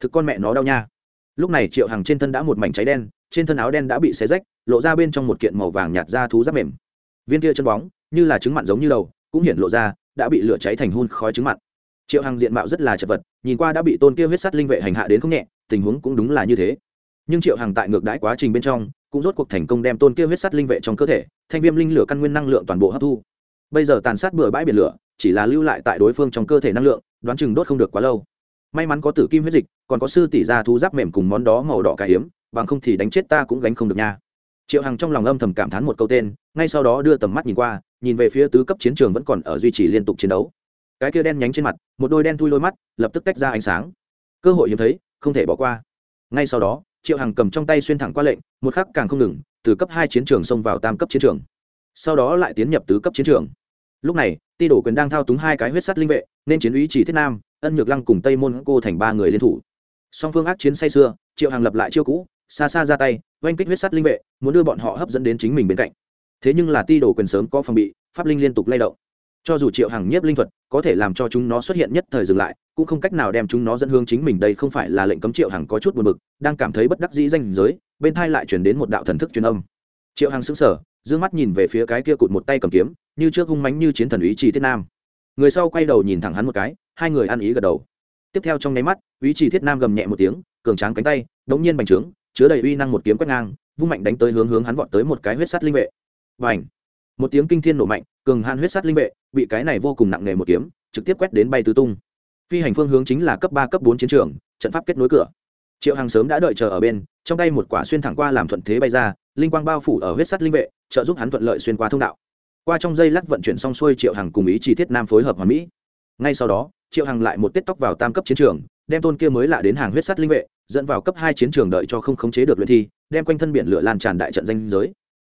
Thực con mẹ nó đau nha. Lúc này triệu hằng trên thân đã một mảnh cháy đen, trên thân áo đen đã bị xé rách, lộ ra bên trong một kiện màu vàng nhạt da thú giáp mềm. Viên kia chân bóng, như là trứng mặn giống như đầu, cũng hiện lộ ra, đã bị lửa cháy thành hun khói trứng mặn. Triệu hằng diện mạo rất là chật vật, nhìn qua đã bị tôn kia huyết sắt linh vệ hành hạ đến không nhẹ, tình huống cũng đúng là như thế. Nhưng triệu hằng tại ngược đãi quá trình bên trong, cũng rốt cuộc thành công đem tôn kia huyết sắt linh vệ trong cơ thể, thanh viêm linh lửa căn nguyên năng lượng toàn bộ hấp thu bây giờ tàn sát bừa bãi biển lửa, chỉ là lưu lại tại đối phương trong cơ thể năng lượng, đoán chừng đốt không được quá lâu. May mắn có tử kim huyết dịch, còn có sư tỷ ra thú giáp mềm cùng món đó màu đỏ cải hiếm, bằng không thì đánh chết ta cũng gánh không được nha. Triệu hằng trong lòng âm thầm cảm thán một câu tên, ngay sau đó đưa tầm mắt nhìn qua, nhìn về phía tứ cấp chiến trường vẫn còn ở duy trì liên tục chiến đấu. Cái kia đen nhánh trên mặt, một đôi đen thui lôi mắt, lập tức tách ra ánh sáng. Cơ hội hiếm thấy, không thể bỏ qua. Ngay sau đó, triệu hằng cầm trong tay xuyên thẳng qua lệnh, một khắc càng không ngừng, từ cấp hai chiến trường xông vào tam cấp chiến trường sau đó lại tiến nhập tứ cấp chiến trường. Lúc này, ti đổ quyền đang thao túng hai cái huyết sắt linh vệ, nên chiến úy chỉ thiết nam, ân nhược lăng cùng tây môn cô thành ba người liên thủ. Song phương ác chiến say xưa triệu hàng lập lại chiêu cũ, xa xa ra tay, oanh kích huyết sắt linh vệ, muốn đưa bọn họ hấp dẫn đến chính mình bên cạnh. Thế nhưng là ti đổ quyền sớm có phòng bị, pháp linh liên tục lay động. Cho dù triệu hàng nhiếp linh thuật, có thể làm cho chúng nó xuất hiện nhất thời dừng lại, cũng không cách nào đem chúng nó dẫn hướng chính mình đây không phải là lệnh cấm triệu hàng có chút buồn bực, đang cảm thấy bất đắc dĩ danh giới, bên thai lại chuyển đến một đạo thần thức truyền âm. Triệu hàng xứng sở dương mắt nhìn về phía cái kia cụt một tay cầm kiếm, như trước hung mánh như chiến thần ý chỉ thiết nam. Người sau quay đầu nhìn thẳng hắn một cái, hai người ăn ý gật đầu. Tiếp theo trong nháy mắt, ý chỉ thiết nam gầm nhẹ một tiếng, cường tráng cánh tay, đống nhiên bành trướng, chứa đầy uy năng một kiếm quét ngang, vung mạnh đánh tới hướng hướng hắn vọt tới một cái huyết sắt linh vệ. Và ảnh một tiếng kinh thiên nổ mạnh, cường hạn huyết sắt linh vệ, bị cái này vô cùng nặng nề một kiếm, trực tiếp quét đến bay tứ tung. Phi hành phương hướng chính là cấp ba, cấp bốn chiến trường, trận pháp kết nối cửa. Triệu hàng sớm đã đợi chờ ở bên, trong tay một quả xuyên thẳng qua làm thuận thế bay ra, linh quang bao phủ ở huyết sắt linh vệ trợ giúp hắn thuận lợi xuyên qua thông đạo. Qua trong dây lát vận chuyển xong xuôi, triệu hằng cùng ý chi tiết nam phối hợp hoàn mỹ. Ngay sau đó, triệu hằng lại một tết tóc vào tam cấp chiến trường, đem tôn kia mới lạ đến hàng huyết sắt linh vệ, dẫn vào cấp hai chiến trường đợi cho không khống chế được luyện thi, đem quanh thân biển lửa lan tràn đại trận danh giới.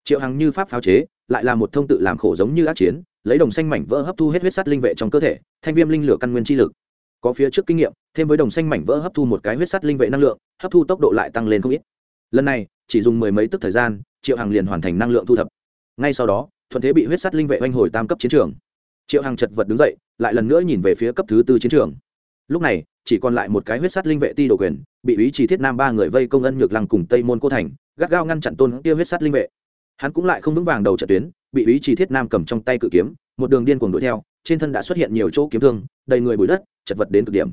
Triệu hằng như pháp pháo chế, lại là một thông tự làm khổ giống như ác chiến, lấy đồng xanh mảnh vỡ hấp thu hết huyết sắt linh vệ trong cơ thể, thanh viêm linh lửa căn nguyên chi lực. Có phía trước kinh nghiệm, thêm với đồng xanh mảnh vỡ hấp thu một cái huyết sắt linh vệ năng lượng, hấp thu tốc độ lại tăng lên không ít. Lần này, chỉ dùng mười mấy tức thời gian triệu hằng liền hoàn thành năng lượng thu thập ngay sau đó thuận thế bị huyết sắt linh vệ oanh hồi tam cấp chiến trường triệu hằng chật vật đứng dậy lại lần nữa nhìn về phía cấp thứ tư chiến trường lúc này chỉ còn lại một cái huyết sắt linh vệ ti đồ quyền bị ý chỉ thiết nam ba người vây công ân nhược lăng cùng tây môn cô thành gắt gao ngăn chặn tôn kia huyết sắt linh vệ hắn cũng lại không vững vàng đầu trận tuyến bị ý chỉ thiết nam cầm trong tay cự kiếm một đường điên cuồng đuổi theo trên thân đã xuất hiện nhiều chỗ kiếm thương đầy người bụi đất chật vật đến cực điểm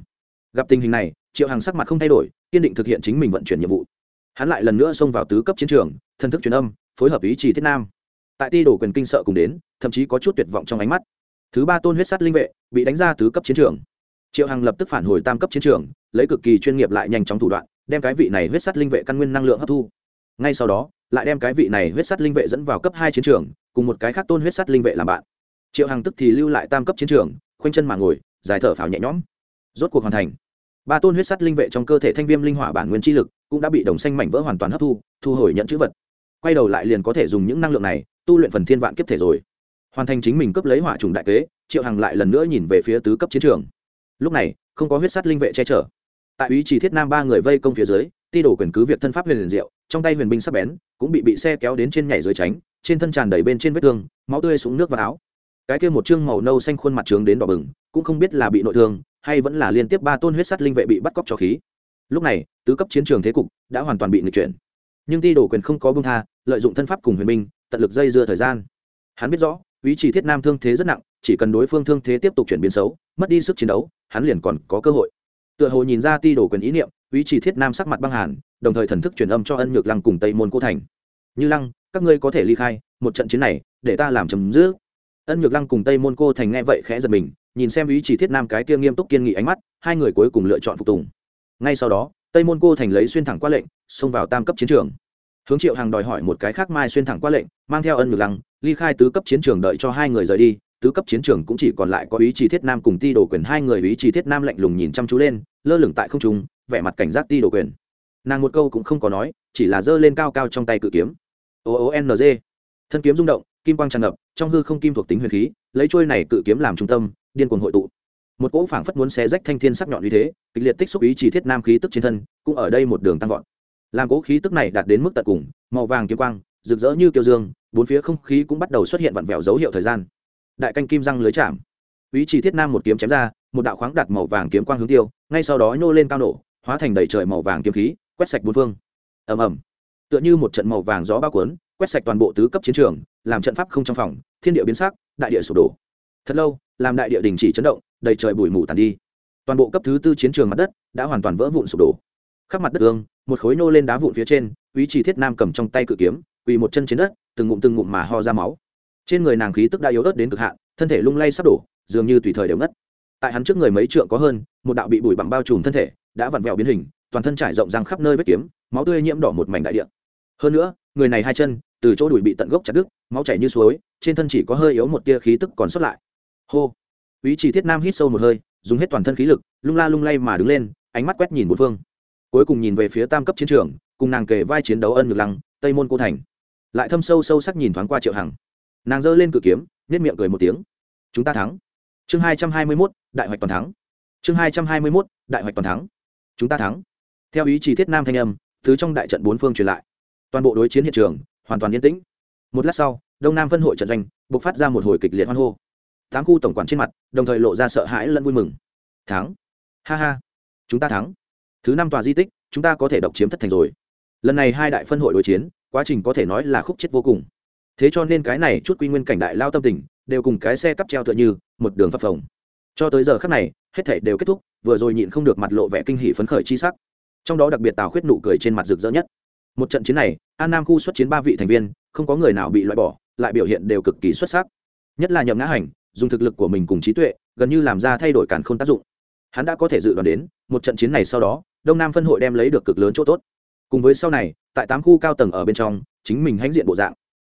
gặp tình hình này triệu hằng sắc mặt không thay đổi kiên định thực hiện chính mình vận chuyển nhiệm vụ hắn lại lần nữa xông vào tứ cấp chiến trường thân thức truyền âm, phối hợp ý chí thiết nam. Tại ti đổ quyền kinh sợ cùng đến, thậm chí có chút tuyệt vọng trong ánh mắt. Thứ ba tôn huyết sắt linh vệ, bị đánh ra tứ cấp chiến trường. Triệu hằng lập tức phản hồi tam cấp chiến trường, lấy cực kỳ chuyên nghiệp lại nhanh chóng thủ đoạn, đem cái vị này huyết sắt linh vệ căn nguyên năng lượng hấp thu. Ngay sau đó, lại đem cái vị này huyết sắt linh vệ dẫn vào cấp hai chiến trường, cùng một cái khác tôn huyết sắt linh vệ làm bạn. Triệu hằng tức thì lưu lại tam cấp chiến trường, khoanh chân mà ngồi giải thở phào nhẹ nhõm. Rốt cuộc hoàn thành. Ba tôn huyết sắt linh vệ trong cơ thể thanh viêm linh hỏa bản nguyên chi lực cũng đã bị đồng xanh mảnh vỡ hoàn toàn hấp thu thu hồi nhận chữ vật quay đầu lại liền có thể dùng những năng lượng này, tu luyện phần thiên vạn kiếp thể rồi. Hoàn thành chính mình cấp lấy hỏa trùng đại kế, triệu hằng lại lần nữa nhìn về phía tứ cấp chiến trường. Lúc này, không có huyết sắt linh vệ che chở. Tại ý chỉ thiết nam ba người vây công phía dưới, ti đổ quyền cứ việc thân pháp huyền liền diệu, trong tay huyền binh sắp bén, cũng bị bị xe kéo đến trên nhảy dưới tránh, trên thân tràn đầy bên trên vết thương, máu tươi xuống nước và áo. Cái kia một chương màu nâu xanh khuôn mặt trướng đến đỏ bừng, cũng không biết là bị nội thương, hay vẫn là liên tiếp ba tôn huyết sắt linh vệ bị bắt cóc cho khí. Lúc này, tứ cấp chiến trường thế cục đã hoàn toàn bị nghịch chuyển. Nhưng ti đổ quyền không có bưng tha lợi dụng thân pháp cùng huyền binh tận lực dây dưa thời gian. Hắn biết rõ, ý chỉ thiết nam thương thế rất nặng, chỉ cần đối phương thương thế tiếp tục chuyển biến xấu, mất đi sức chiến đấu, hắn liền còn có cơ hội. Tựa hồ nhìn ra ti đổ quyền ý niệm, ý chỉ thiết nam sắc mặt băng hàn, đồng thời thần thức truyền âm cho ân nhược lăng cùng tây môn cô thành. Như lăng, các ngươi có thể ly khai, một trận chiến này, để ta làm chấm dứt. Ân nhược lăng cùng tây môn cô thành nghe vậy khẽ giật mình, nhìn xem ý chỉ thiết nam cái kia nghiêm túc kiên nghị ánh mắt, hai người cuối cùng lựa chọn phục tùng. Ngay sau đó, tây môn cô thành lấy xuyên thẳng qua lệnh, xông vào tam cấp chiến trường hướng triệu hàng đòi hỏi một cái khác mai xuyên thẳng qua lệnh, mang theo ân ngược lăng, ly khai tứ cấp chiến trường đợi cho hai người rời đi, tứ cấp chiến trường cũng chỉ còn lại có ý chí thiết nam cùng ti đồ quyền hai người ý chí thiết nam lạnh lùng nhìn chăm chú lên, lơ lửng tại không trung, vẻ mặt cảnh giác ti đồ quyền. Nàng một câu cũng không có nói, chỉ là giơ lên cao cao trong tay cự kiếm. O o n g. Thân kiếm rung động, kim quang tràn ngập, trong hư không kim thuộc tính huyền khí, lấy trôi này cự kiếm làm trung tâm, điên cuồng hội tụ. Một cỗ phảng phất muốn xé rách thanh thiên sắc nhọn như thế, kịch liệt tích xúc ý chỉ thiết nam khí tức trên thân, cũng ở đây một đường tăng vọt làm cố khí tức này đạt đến mức tận cùng, màu vàng kiếm quang, rực rỡ như kiều dương, bốn phía không khí cũng bắt đầu xuất hiện vặn vẹo dấu hiệu thời gian. Đại canh kim răng lưới chạm. Ý chỉ thiết nam một kiếm chém ra, một đạo khoáng đặt màu vàng kiếm quang hướng tiêu, ngay sau đó nhô lên cao nổ, hóa thành đầy trời màu vàng kiếm khí, quét sạch bốn phương. Ầm ầm. Tựa như một trận màu vàng gió bao cuốn, quét sạch toàn bộ tứ cấp chiến trường, làm trận pháp không trong phòng, thiên địa biến sắc, đại địa sụp đổ. Thật lâu, làm đại địa đình chỉ chấn động, đầy trời bụi mù tàn đi. Toàn bộ cấp thứ tư chiến trường mặt đất đã hoàn toàn vỡ vụn sụp đổ. Khắp mặt đất ương một khối nô lên đá vụn phía trên, ý chỉ thiết nam cầm trong tay cự kiếm, quỳ một chân trên đất, từng ngụm từng ngụm mà ho ra máu. Trên người nàng khí tức đã yếu ớt đến cực hạn, thân thể lung lay sắp đổ, dường như tùy thời đều ngất. Tại hắn trước người mấy trượng có hơn, một đạo bị bụi bặm bao trùm thân thể, đã vặn vẹo biến hình, toàn thân trải rộng răng khắp nơi vết kiếm, máu tươi nhiễm đỏ một mảnh đại địa. Hơn nữa, người này hai chân, từ chỗ đùi bị tận gốc chặt đứt, máu chảy như suối, trên thân chỉ có hơi yếu một tia khí tức còn sót lại. Hô! Ý chỉ thiết nam hít sâu một hơi, dùng hết toàn thân khí lực, lung la lung lay mà đứng lên, ánh mắt quét nhìn bốn phương cuối cùng nhìn về phía tam cấp chiến trường, cùng nàng kề vai chiến đấu ân ngược lăng, tây môn cô thành. Lại thâm sâu sâu sắc nhìn thoáng qua triệu hằng. Nàng giơ lên cự kiếm nết miệng cười một tiếng. Chúng ta thắng. Chương hai trăm hai mươi mốt, đại hoạch toàn thắng. Chương hai trăm hai mươi mốt, đại hoạch toàn thắng. Chúng ta thắng. Theo ý chỉ thiết nam thanh âm, thứ trong đại trận bốn phương truyền lại. Toàn bộ đối chiến hiện trường, hoàn toàn yên tĩnh. Một lát sau, đông nam phân hội trận doanh c phát ra một hồi kịch liệt hoan hô. Tám khu tổng quản trên mặt, đồng thời lộ ra sợ hãi lẫn vui mừng. Thắng. Ha ha. Chúng ta thắng thứ năm tòa di tích, chúng ta có thể độc chiếm thất thành rồi. Lần này hai đại phân hội đối chiến, quá trình có thể nói là khúc chết vô cùng. Thế cho nên cái này chút quy nguyên cảnh đại lao tâm tình, đều cùng cái xe cắp treo tựa như, một đường phập phồng. Cho tới giờ khắc này, hết thể đều kết thúc, vừa rồi nhịn không được mặt lộ vẻ kinh hỷ phấn khởi chi sắc. Trong đó đặc biệt tào khuyết nụ cười trên mặt rực rỡ nhất. Một trận chiến này, an nam khu xuất chiến ba vị thành viên, không có người nào bị loại bỏ, lại biểu hiện đều cực kỳ xuất sắc. Nhất là nhậm ngã hành, dùng thực lực của mình cùng trí tuệ, gần như làm ra thay đổi cản không tác dụng. Hắn đã có thể dự đoán đến, một trận chiến này sau đó đông nam phân hội đem lấy được cực lớn chỗ tốt. Cùng với sau này, tại tám khu cao tầng ở bên trong, chính mình hãnh diện bộ dạng.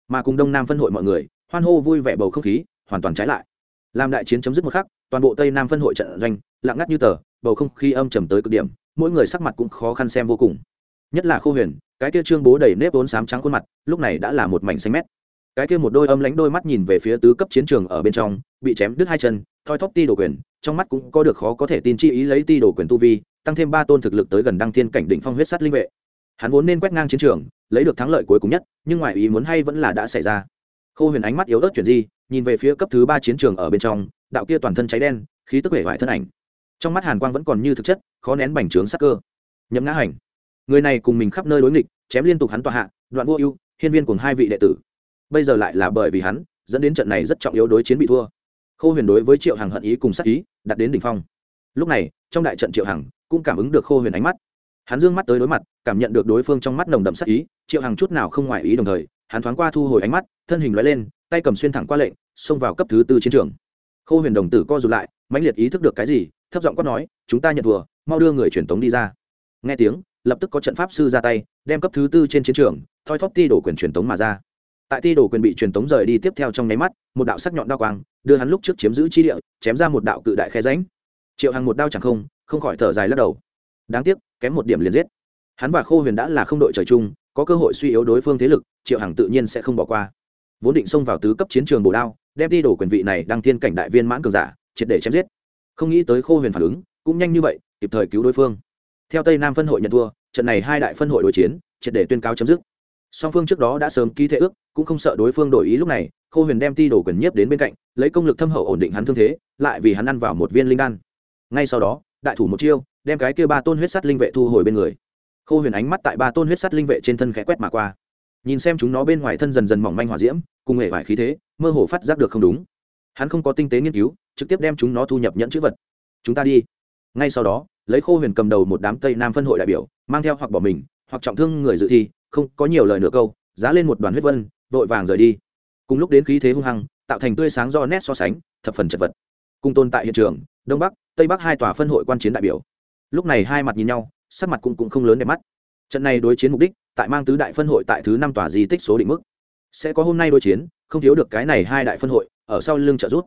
Mà cùng đông nam phân hội mọi người, hoan hô vui vẻ bầu không khí, hoàn toàn trái lại. Làm đại chiến chấm dứt một khắc, toàn bộ tây nam phân hội trận doanh lạng ngắt như tờ, bầu không khí âm trầm tới cực điểm, mỗi người sắc mặt cũng khó khăn xem vô cùng. Nhất là khô huyền, cái kia trương bố đầy nếp vốn sám trắng khuôn mặt, lúc này đã là một mảnh xanh mét. Cái kia một đôi âm lánh đôi mắt nhìn về phía tứ cấp chiến trường ở bên trong, bị chém đứt hai chân, thoi thóp ti đồ quyền, trong mắt cũng có được khó có thể tin chi ý lấy ti đồ quyền tu vi tăng thêm ba tôn thực lực tới gần đăng thiên cảnh đỉnh phong huyết sát linh vệ. Hắn vốn nên quét ngang chiến trường, lấy được thắng lợi cuối cùng nhất, nhưng ngoài ý muốn hay vẫn là đã xảy ra. Khô huyền ánh mắt yếu ớt chuyển di, nhìn về phía cấp thứ ba chiến trường ở bên trong, đạo kia toàn thân cháy đen, khí tức hể vải thân ảnh. Trong mắt hàn quang vẫn còn như thực chất, khó nén bành trướng sắc cơ. Nhấm ngã hành, người này cùng mình khắp nơi đối nghịch, chém liên tục hắn tọa hạ, đoạn vô ưu, hiên viên cùng hai vị đệ tử. Bây giờ lại là bởi vì hắn, dẫn đến trận này rất trọng yếu đối chiến bị thua. Khô huyền đối với triệu hằng hận ý cùng sắc ý đặt đến đỉnh phong. Lúc này, trong đại trận triệu hằng cũng cảm ứng được khô huyền ánh mắt. Hắn dương mắt tới đối mặt, cảm nhận được đối phương trong mắt nồng đậm sắc ý, triệu hàng chút nào không ngoài ý đồng thời, hắn thoáng qua thu hồi ánh mắt, thân hình loại lên, tay cầm xuyên thẳng qua lệnh, xông vào cấp thứ tư chiến trường. Khô huyền đồng tử co rụt lại, mãnh liệt ý thức được cái gì, thấp giọng quát nói, chúng ta nhận thùa mau đưa người truyền tống đi ra. Nghe tiếng, lập tức có trận pháp sư ra tay, đem cấp thứ tư trên chiến trường, thoi thóp ti đổ quyền truyền tống mà ra. Tại ti đổ quyền bị truyền tống rời đi tiếp theo trong nháy mắt, một đạo sắc nhọn đao quang, đưa hắn lúc trước chiếm giữ chi địa, chém ra một đạo cự đại khe ránh triệu hàng một đao chẳng không không khỏi thở dài lắc đầu. Đáng tiếc, kém một điểm liền giết. Hắn và khô huyền đã là không đội trời chung, có cơ hội suy yếu đối phương thế lực, triệu hằng tự nhiên sẽ không bỏ qua. Vốn định xông vào tứ cấp chiến trường bổ đao, đem đi đổ quyền vị này đăng thiên cảnh đại viên mãn cường giả, triệt để chém giết. Không nghĩ tới khô huyền phản ứng, cũng nhanh như vậy, kịp thời cứu đối phương. Theo tây nam phân hội nhận thua, trận này hai đại phân hội đối chiến, triệt để tuyên cáo chấm dứt. Song phương trước đó đã sớm ký thể ước, cũng không sợ đối phương đổi ý lúc này, khô huyền đem ti đổ quyền nhiếp đến bên cạnh, lấy công lực thâm hậu ổn định hắn thương thế, lại vì hắn ăn vào một viên linh đan. Ngay sau đó đại thủ một chiêu, đem cái kia ba tôn huyết sắt linh vệ thu hồi bên người. Khô huyền ánh mắt tại ba tôn huyết sắt linh vệ trên thân khẽ quét mà qua. Nhìn xem chúng nó bên ngoài thân dần dần mỏng manh hỏa diễm, cùng hệ vải khí thế, mơ hồ phát giác được không đúng. Hắn không có tinh tế nghiên cứu, trực tiếp đem chúng nó thu nhập nhẫn chữ vật. Chúng ta đi. Ngay sau đó, lấy khô huyền cầm đầu một đám tây nam phân hội đại biểu, mang theo hoặc bỏ mình, hoặc trọng thương người dự thi, không, có nhiều lời nửa câu, giá lên một đoàn huyết vân, vội vàng rời đi. Cùng lúc đến khí thế hung hăng, tạo thành tươi sáng do nét so sánh, thập phần chật vật. Cùng tồn tại hiện trường, đông bắc tây bắc hai tòa phân hội quan chiến đại biểu. Lúc này hai mặt nhìn nhau sắc mặt cũng, cũng không lớn đẹp mắt. Trận này đối chiến mục đích tại mang tứ đại phân hội tại thứ năm tòa di tích số định mức. Sẽ có hôm nay đối chiến không thiếu được cái này hai đại phân hội ở sau lưng trợ rút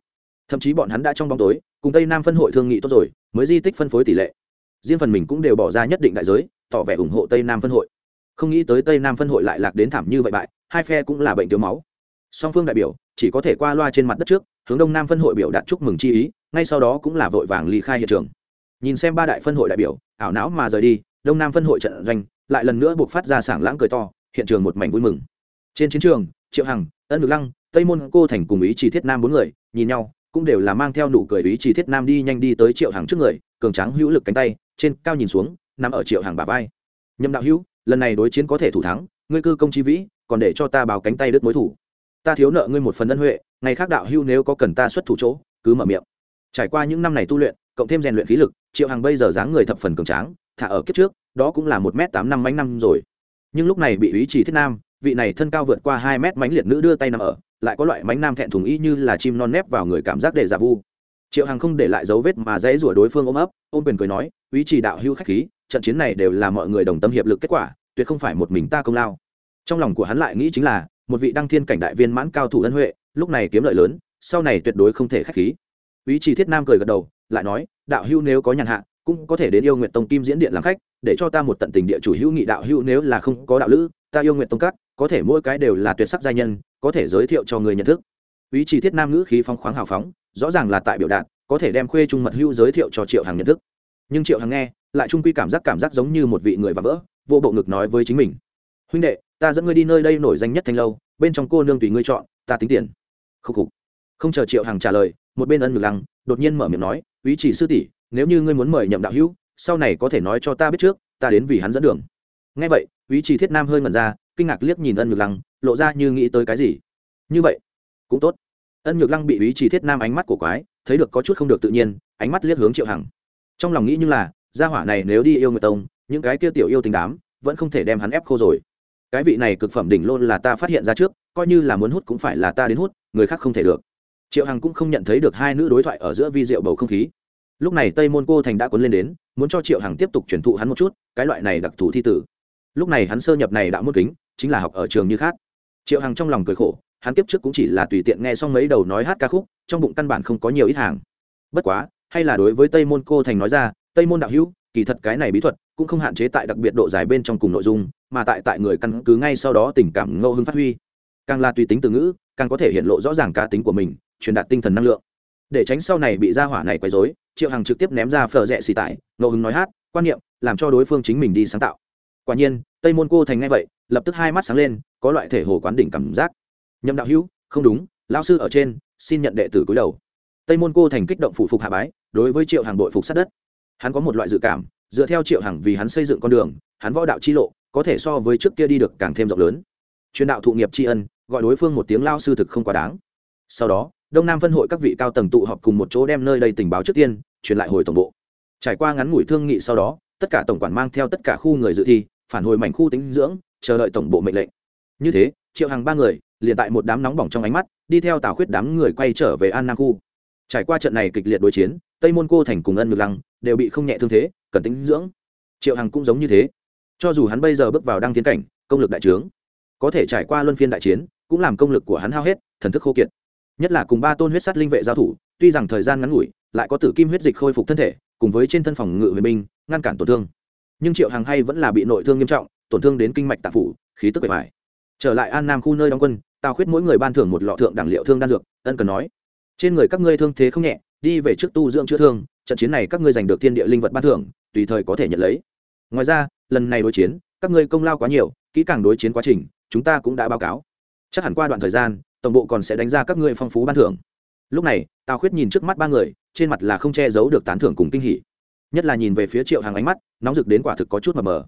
thậm chí bọn hắn đã trong bóng tối cùng tây nam phân hội thương nghị tốt rồi mới di tích phân phối tỷ lệ. Riêng phần mình cũng đều bỏ ra nhất định đại giới tỏ vẻ ủng hộ tây nam phân hội. Không nghĩ tới tây nam phân hội lại lạc đến thảm như vậy bại hai phe cũng là bệnh thiếu máu. Song phương đại biểu chỉ có thể qua loa trên mặt đất trước hướng đông nam phân hội biểu đạt chúc mừng chi ý ngay sau đó cũng là vội vàng ly khai hiện trường. Nhìn xem ba đại phân hội đại biểu, ảo não mà rời đi, đông nam phân hội trận doanh lại lần nữa buộc phát ra sảng lãng cười to, hiện trường một mảnh vui mừng. Trên chiến trường, triệu hằng, ân ngực lăng, tây môn cô thành cùng ý chỉ thiết nam bốn người, nhìn nhau, cũng đều là mang theo nụ cười ý chỉ thiết nam đi nhanh đi tới triệu hằng trước người, cường tráng hữu lực cánh tay, trên cao nhìn xuống, nằm ở triệu hằng bà vai. Nhâm đạo hữu, lần này đối chiến có thể thủ thắng, ngươi cư công chi vĩ, còn để cho ta báo cánh tay đứt mối thủ. Ta thiếu nợ ngươi một phần ân huệ, ngày khác đạo hữu nếu có cần ta xuất thủ chỗ, cứ mở miệng trải qua những năm này tu luyện, cộng thêm rèn luyện khí lực, triệu hằng bây giờ dáng người thập phần cường tráng, thả ở kiếp trước, đó cũng là một m tám năm mánh năm rồi. Nhưng lúc này bị ý chỉ thiết nam, vị này thân cao vượt qua hai mét mánh liệt nữ đưa tay nằm ở, lại có loại mánh nam thẹn thùng y như là chim non nép vào người cảm giác để giả vu. Triệu hằng không để lại dấu vết mà dãy rủa đối phương ôm ấp, ôm quyền cười nói, ý chỉ đạo hưu khách khí, trận chiến này đều là mọi người đồng tâm hiệp lực kết quả, tuyệt không phải một mình ta công lao. Trong lòng của hắn lại nghĩ chính là, một vị đăng thiên cảnh đại viên mãn cao thủ ân huệ, lúc này kiếm lợi lớn, sau này tuyệt đối không thể khách khí ý chỉ thiết nam cười gật đầu, lại nói, đạo hưu nếu có nhàn hạ, cũng có thể đến yêu nguyện tông kim diễn điện làm khách, để cho ta một tận tình địa chủ hữu nghị đạo hữu nếu là không có đạo lữ, ta yêu nguyện tông các, có thể mỗi cái đều là tuyệt sắc gia nhân, có thể giới thiệu cho người nhận thức. Ý chỉ thiết nam ngữ khí phong khoáng hào phóng, rõ ràng là tại biểu đạt, có thể đem khuê trung mật hữu giới thiệu cho triệu hàng nhận thức. Nhưng triệu hàng nghe, lại trung quy cảm giác cảm giác giống như một vị người và vỡ, vô bộ ngực nói với chính mình, huynh đệ, ta dẫn ngươi đi nơi đây nổi danh nhất thanh lâu, bên trong cô nương tùy ngươi chọn, ta tính tiền. Khúc khục. Không chờ triệu hàng trả lời một bên ân ngực lăng đột nhiên mở miệng nói, ý chỉ sư tỷ, nếu như ngươi muốn mời nhậm đạo hữu, sau này có thể nói cho ta biết trước, ta đến vì hắn dẫn đường. Ngay vậy, ý chỉ thiết nam hơi ngẩn ra, kinh ngạc liếc nhìn ân nhược lăng, lộ ra như nghĩ tới cái gì. Như vậy, cũng tốt. Ân nhược lăng bị ý chỉ thiết nam ánh mắt của quái, thấy được có chút không được tự nhiên, ánh mắt liếc hướng triệu hằng. Trong lòng nghĩ như là, gia hỏa này nếu đi yêu người tông, những cái kia tiểu yêu tình đám, vẫn không thể đem hắn ép khô rồi. Cái vị này cực phẩm đỉnh lôn là ta phát hiện ra trước, coi như là muốn hút cũng phải là ta đến hút, người khác không thể được triệu hằng cũng không nhận thấy được hai nữ đối thoại ở giữa vi diệu bầu không khí. Lúc này tây môn cô thành đã cuốn lên đến, muốn cho triệu hằng tiếp tục truyền thụ hắn một chút, cái loại này đặc thù thi tử. Lúc này hắn sơ nhập này đã mất kính, chính là học ở trường như khác. Triệu hằng trong lòng cười khổ, hắn tiếp trước cũng chỉ là tùy tiện nghe xong mấy đầu nói hát ca khúc, trong bụng căn bản không có nhiều ít hàng. Bất quá, hay là đối với tây môn cô thành nói ra, tây môn đạo hữu, kỳ thật cái này bí thuật cũng không hạn chế tại đặc biệt độ dài bên trong cùng nội dung, mà tại tại người căn cứ ngay sau đó tình cảm ngẫu hưng phát huy. Càng là tùy tính từ ngữ, càng có thể hiện lộ rõ ràng cá tính của mình truyền đạt tinh thần năng lượng. Để tránh sau này bị gia hỏa này quấy rối, triệu hằng trực tiếp ném ra phở rẽ xì tải, ngẫu hứng nói hát, quan niệm, làm cho đối phương chính mình đi sáng tạo. Quả nhiên, tây môn cô thành ngay vậy, lập tức hai mắt sáng lên, có loại thể hồ quán đỉnh cảm giác. Nhậm đạo hữu, không đúng, lão sư ở trên, xin nhận đệ tử cúi đầu. Tây môn cô thành kích động phụ phục hạ bái, đối với triệu hằng đội phục sát đất. Hắn có một loại dự cảm, dựa theo triệu hằng vì hắn xây dựng con đường, hắn võ đạo chi lộ, có thể so với trước kia đi được càng thêm rộng lớn. Truyền đạo thụ nghiệp tri ân, gọi đối phương một tiếng lao sư thực không quá đáng. Sau đó đông nam phân hội các vị cao tầng tụ họp cùng một chỗ đem nơi đây tình báo trước tiên, truyền lại hồi tổng bộ. Trải qua ngắn ngủi thương nghị sau đó, tất cả tổng quản mang theo tất cả khu người dự thi, phản hồi mảnh khu tính dưỡng, chờ đợi tổng bộ mệnh lệnh. Như thế, triệu hàng ba người, liền tại một đám nóng bỏng trong ánh mắt, đi theo tào khuyết đám người quay trở về an nam khu. Trải qua trận này kịch liệt đối chiến, tây môn cô thành cùng ân ngược lăng đều bị không nhẹ thương thế, cần tính dưỡng. Triệu hằng cũng giống như thế. Cho dù hắn bây giờ bước vào đăng tiến cảnh, công lực đại trướng, có thể trải qua luân phiên đại chiến, cũng làm công lực của hắn hao hết, thần thức khô kiệt nhất là cùng ba tôn huyết sắt linh vệ giao thủ, tuy rằng thời gian ngắn ngủi, lại có tử kim huyết dịch khôi phục thân thể, cùng với trên thân phòng ngự huyền binh, ngăn cản tổn thương. Nhưng triệu hằng hay vẫn là bị nội thương nghiêm trọng, tổn thương đến kinh mạch tạp phủ, khí tức bề ngoài. Trở lại an nam khu nơi đóng quân, tào khuyết mỗi người ban thưởng một lọ thượng đẳng liệu thương đan dược, ân cần nói, trên người các ngươi thương thế không nhẹ, đi về trước tu dưỡng chữa thương, trận chiến này các ngươi giành được thiên địa linh vật ban thưởng, tùy thời có thể nhận lấy. Ngoài ra, lần này đối chiến, các ngươi công lao quá nhiều, kỹ càng đối chiến quá trình, chúng ta cũng đã báo cáo. Chắc hẳn qua đoạn thời gian tổng bộ còn sẽ đánh ra các ngươi phong phú ban thưởng. Lúc này, tào khuyết nhìn trước mắt ba người, trên mặt là không che giấu được tán thưởng cùng kinh hỉ. Nhất là nhìn về phía triệu hàng ánh mắt, nóng rực đến quả thực có chút mờ mờ.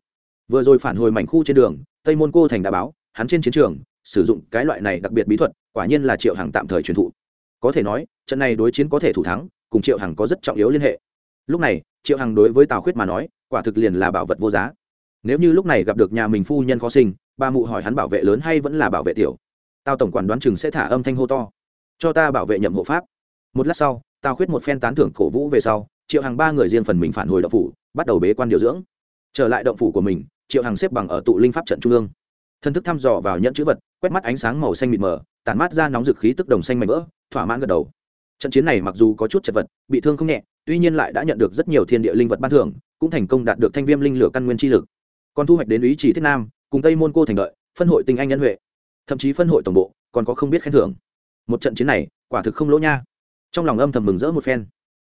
Vừa rồi phản hồi mảnh khu trên đường, tây môn cô thành đã báo, hắn trên chiến trường, sử dụng cái loại này đặc biệt bí thuật, quả nhiên là triệu hàng tạm thời truyền thụ. Có thể nói, trận này đối chiến có thể thủ thắng, cùng triệu hằng có rất trọng yếu liên hệ. Lúc này, triệu hằng đối với tào khuyết mà nói, quả thực liền là bảo vật vô giá. Nếu như lúc này gặp được nhà mình phu nhân khó sinh, ba mụ hỏi hắn bảo vệ lớn hay vẫn là bảo vệ tiểu tao tổng quản đoán chừng sẽ thả âm thanh hô to. Cho ta bảo vệ nhậm hộ pháp. Một lát sau, tào khuyết một phen tán thưởng cổ vũ về sau, triệu hàng ba người riêng phần mình phản hồi động phủ, bắt đầu bế quan điều dưỡng. Trở lại động phủ của mình, triệu hàng xếp bằng ở tụ linh pháp trận trung ương. Thân thức thăm dò vào nhận chữ vật, quét mắt ánh sáng màu xanh mịt mờ, tản mát ra nóng dực khí tức đồng xanh mạnh vỡ, thỏa mãn gật đầu. Trận chiến này mặc dù có chút chật vật, bị thương không nhẹ, tuy nhiên lại đã nhận được rất nhiều thiên địa linh vật ban thưởng, cũng thành công đạt được thanh viêm linh lửa căn nguyên chi lực. Còn thu hoạch đến ý chỉ thiết nam, cùng tây môn cô thành đợi, phân hội tình anh nhân huệ thậm chí phân hội tổng bộ, còn có không biết khen thưởng. Một trận chiến này, quả thực không lỗ nha. Trong lòng âm thầm mừng rỡ một phen.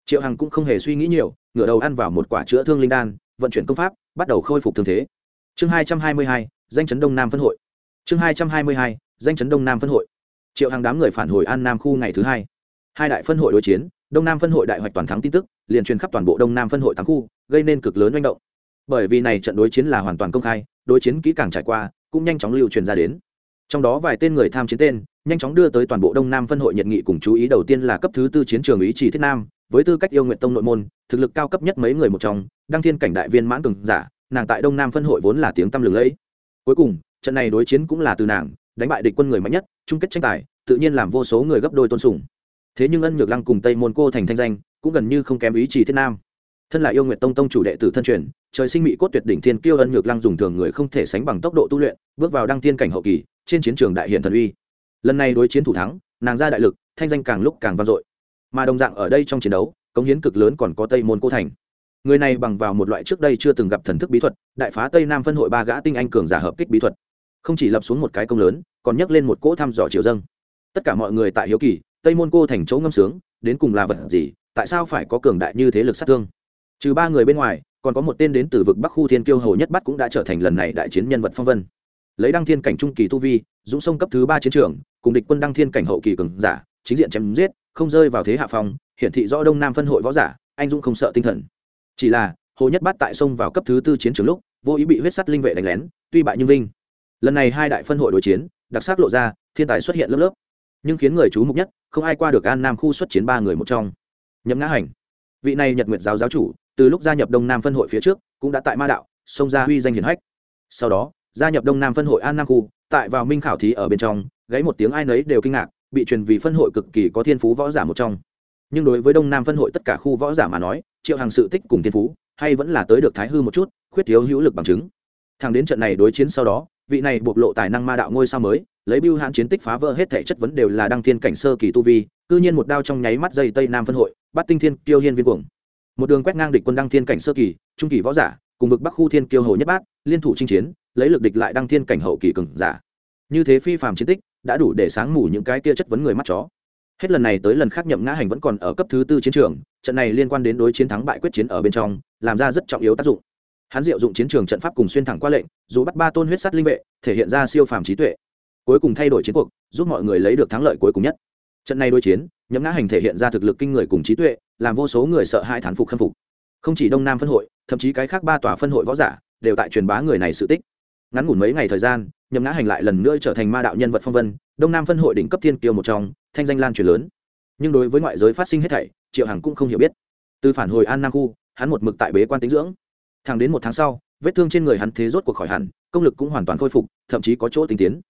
Triệu hằng cũng không hề suy nghĩ nhiều, ngửa đầu ăn vào một quả chữa thương linh đan, vận chuyển công pháp, bắt đầu khôi phục thương thế. Chương hai trăm hai mươi hai, danh chấn đông nam phân hội. Chương hai trăm hai mươi hai, danh chấn đông nam phân hội. Triệu hàng đám người phản hồi an nam khu ngày thứ hai. Hai đại phân hội đối chiến, đông nam phân hội đại hoạch toàn thắng tin tức, liền truyền khắp toàn bộ đông nam phân hội thắng khu, gây nên cực lớn manh động. Bởi vì này trận đối chiến là hoàn toàn công khai, đối chiến kỹ càng trải qua, cũng nhanh chóng lưu truyền ra đến trong đó vài tên người tham chiến tên, nhanh chóng đưa tới toàn bộ đông nam phân hội nhiệt nghị cùng chú ý đầu tiên là cấp thứ tư chiến trường ý chỉ thiết nam, với tư cách yêu nguyện tông nội môn, thực lực cao cấp nhất mấy người một trong, đăng thiên cảnh đại viên mãn cường giả, nàng tại đông nam phân hội vốn là tiếng tăm lừng lẫy. Cuối cùng, trận này đối chiến cũng là từ nàng, đánh bại địch quân người mạnh nhất, chung kết tranh tài, tự nhiên làm vô số người gấp đôi tôn sùng. Thế nhưng ân nhược lăng cùng tây môn cô thành thanh danh, cũng gần như không kém ý chỉ thiết nam. Thân là yêu nguyện tông tông chủ đệ tử thân truyền, trời sinh mỹ cốt tuyệt đỉnh thiên kiêu ân nhược lăng dùng thường người không thể sánh bằng tốc độ tu luyện, bước vào đăng thiên cảnh hậu kỳ trên chiến trường đại hiện thần uy. Lần này đối chiến thủ thắng, nàng ra đại lực, thanh danh càng lúc càng vang dội. Mà đồng dạng ở đây trong chiến đấu, cống hiến cực lớn còn có tây môn cô thành. Người này bằng vào một loại trước đây chưa từng gặp thần thức bí thuật, đại phá tây nam phân hội ba gã tinh anh cường giả hợp kích bí thuật. Không chỉ lập xuống một cái công lớn, còn nhấc lên một cỗ thăm dò triều dâng. Tất cả mọi người tại hiếu kỳ, tây môn cô thành chỗ ngâm sướng, đến cùng là vật gì, tại sao phải có cường đại như thế lực sát thương? Trừ ba người bên ngoài, còn có một tên đến từ vực bắc khu thiên kiêu hầu nhất bắt cũng đã trở thành lần này đại chiến nhân vật phong vân lấy đăng thiên cảnh trung kỳ tu vi, dũng sông cấp thứ ba chiến trường, cùng địch quân đăng thiên cảnh hậu kỳ cường giả, chính diện chém giết, không rơi vào thế hạ phong, hiển thị rõ đông nam phân hội võ giả, anh dũng không sợ tinh thần. Chỉ là, hồ nhất bát tại sông vào cấp thứ tư chiến trường lúc, vô ý bị huyết sắt linh vệ đánh lén, tuy bại nhưng vinh. Lần này hai đại phân hội đối chiến, đặc sắc lộ ra, thiên tài xuất hiện lớp lớp. Nhưng khiến người chú mục nhất, không ai qua được an nam khu xuất chiến ba người một trong. Nhậm ngã hành. Vị này nhật nguyệt giáo giáo chủ, từ lúc gia nhập đông nam phân hội phía trước, cũng đã tại ma đạo xông ra huy danh hiển hách. Sau đó gia nhập đông nam phân hội an nam khu, tại vào minh khảo thí ở bên trong gáy một tiếng ai nấy đều kinh ngạc, bị truyền vì phân hội cực kỳ có thiên phú võ giả một trong. Nhưng đối với đông nam phân hội tất cả khu võ giả mà nói, triệu hàng sự tích cùng thiên phú, hay vẫn là tới được thái hư một chút, khuyết thiếu hữu lực bằng chứng. Thằng đến trận này đối chiến sau đó, vị này bộc lộ tài năng ma đạo ngôi sao mới, lấy bưu hãn chiến tích phá vỡ hết thể chất vấn đều là đăng thiên cảnh sơ kỳ tu vi, cư nhiên một đao trong nháy mắt dây tây nam phân hội, bắt tinh thiên kiêu hiên viên cuồng. Một đường quét ngang địch quân đăng thiên cảnh sơ kỳ, trung kỳ võ giả, cùng vực bắc khu thiên kiêu hồ nhất bát, liên thủ chinh chiến lấy lực địch lại đăng thiên cảnh hậu kỳ cường giả. Như thế phi phàm chiến tích, đã đủ để sáng mù những cái kia chất vấn người mắt chó. Hết lần này tới lần khác nhậm ngã hành vẫn còn ở cấp thứ tư chiến trường, trận này liên quan đến đối chiến thắng bại quyết chiến ở bên trong, làm ra rất trọng yếu tác dụng. Hắn diệu dụng chiến trường trận pháp cùng xuyên thẳng qua lệnh, dù bắt ba tôn huyết sắt linh vệ, thể hiện ra siêu phàm trí tuệ. Cuối cùng thay đổi chiến cuộc, giúp mọi người lấy được thắng lợi cuối cùng nhất. Trận này đối chiến, nhậm ngã hành thể hiện ra thực lực kinh người cùng trí tuệ, làm vô số người sợ hai thán phục khâm phục. Không chỉ đông nam phân hội, thậm chí cái khác ba tòa phân hội võ giả, đều tại truyền bá người này sự tích ngắn ngủn mấy ngày thời gian, nhậm ngã hành lại lần nữa trở thành ma đạo nhân vật phong vân, đông nam phân hội đỉnh cấp thiên kiều một trong, thanh danh lan truyền lớn. Nhưng đối với ngoại giới phát sinh hết thảy, triệu hằng cũng không hiểu biết. Từ phản hồi an nam khu, hắn một mực tại bế quan tính dưỡng. Thẳng đến một tháng sau, vết thương trên người hắn thế rốt cuộc khỏi hẳn, công lực cũng hoàn toàn khôi phục, thậm chí có chỗ tinh tiến.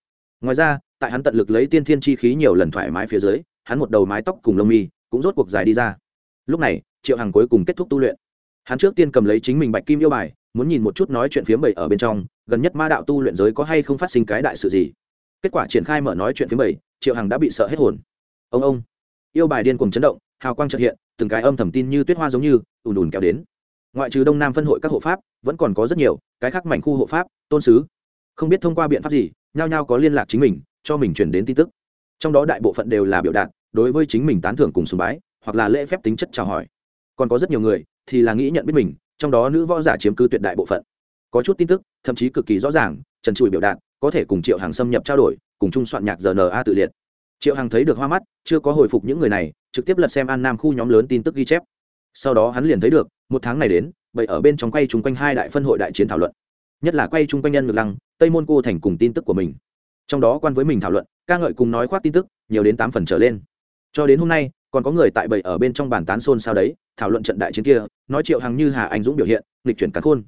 Ngoài ra, tại hắn tận lực lấy tiên thiên chi khí nhiều lần thoải mái phía dưới, hắn một đầu mái tóc cùng lông mi cũng rốt cuộc dài đi ra. Lúc này, triệu hằng cuối cùng kết thúc tu luyện. Hắn trước tiên cầm lấy chính mình bạch kim yêu bài muốn nhìn một chút nói chuyện phiếm bảy ở bên trong, gần nhất ma đạo tu luyện giới có hay không phát sinh cái đại sự gì. Kết quả triển khai mở nói chuyện phiếm bảy triệu hằng đã bị sợ hết hồn. Ông ông. Yêu bài điên cùng chấn động, hào quang trật hiện, từng cái âm thầm tin như tuyết hoa giống như, ùn ùn kéo đến. Ngoại trừ đông nam phân hội các hộ pháp, vẫn còn có rất nhiều, cái khác mảnh khu hộ pháp, tôn sứ. Không biết thông qua biện pháp gì, nhao nhao có liên lạc chính mình, cho mình chuyển đến tin tức. Trong đó đại bộ phận đều là biểu đạt, đối với chính mình tán thưởng cùng sùng bái, hoặc là lễ phép tính chất chào hỏi. Còn có rất nhiều người, thì là nghĩ nhận biết mình trong đó nữ võ giả chiếm cứ tuyệt đại bộ phận. Có chút tin tức, thậm chí cực kỳ rõ ràng, trần trụi biểu đạt, có thể cùng triệu hàng xâm nhập trao đổi, cùng chung soạn nhạc rna tự liệt. Triệu hàng thấy được hoa mắt, chưa có hồi phục những người này, trực tiếp lật xem an nam khu nhóm lớn tin tức ghi chép. Sau đó hắn liền thấy được, một tháng này đến vậy ở bên trong quay chung quanh hai đại phân hội đại chiến thảo luận. Nhất là quay chung quanh nhân ngược lăng, tây môn cô thành cùng tin tức của mình. Trong đó quan với mình thảo luận, ca ngợi cùng nói khoác tin tức, nhiều đến tám phần trở lên. Cho đến hôm nay còn có người tại bầy ở bên trong bàn tán xôn sao đấy, thảo luận trận đại chiến kia, nói triệu hằng như hà anh dũng biểu hiện lịch chuyển cắn khôn.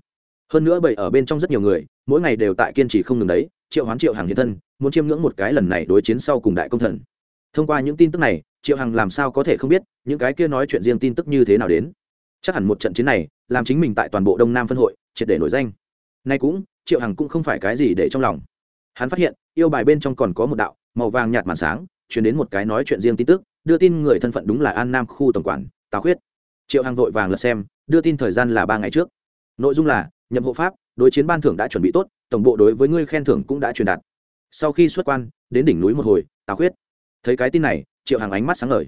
Hơn nữa bầy ở bên trong rất nhiều người, mỗi ngày đều tại kiên trì không ngừng đấy, triệu hoán triệu hằng hiện thân, muốn chiêm ngưỡng một cái lần này đối chiến sau cùng đại công thần. Thông qua những tin tức này, triệu hằng làm sao có thể không biết, những cái kia nói chuyện riêng tin tức như thế nào đến. Chắc hẳn một trận chiến này, làm chính mình tại toàn bộ đông nam phân hội, triệt để nổi danh. Nay cũng, triệu hằng cũng không phải cái gì để trong lòng. Hắn phát hiện, yêu bài bên trong còn có một đạo, màu vàng nhạt màn sáng chuyển đến một cái nói chuyện riêng tin tức đưa tin người thân phận đúng là an nam khu tổng quản, tào khuyết. Triệu hằng vội vàng lật xem, đưa tin thời gian là ba ngày trước. Nội dung là, nhậm hộ pháp, đối chiến ban thưởng đã chuẩn bị tốt, tổng bộ đối với ngươi khen thưởng cũng đã truyền đạt. Sau khi xuất quan, đến đỉnh núi một hồi, tào khuyết. Thấy cái tin này, triệu hằng ánh mắt sáng ngời.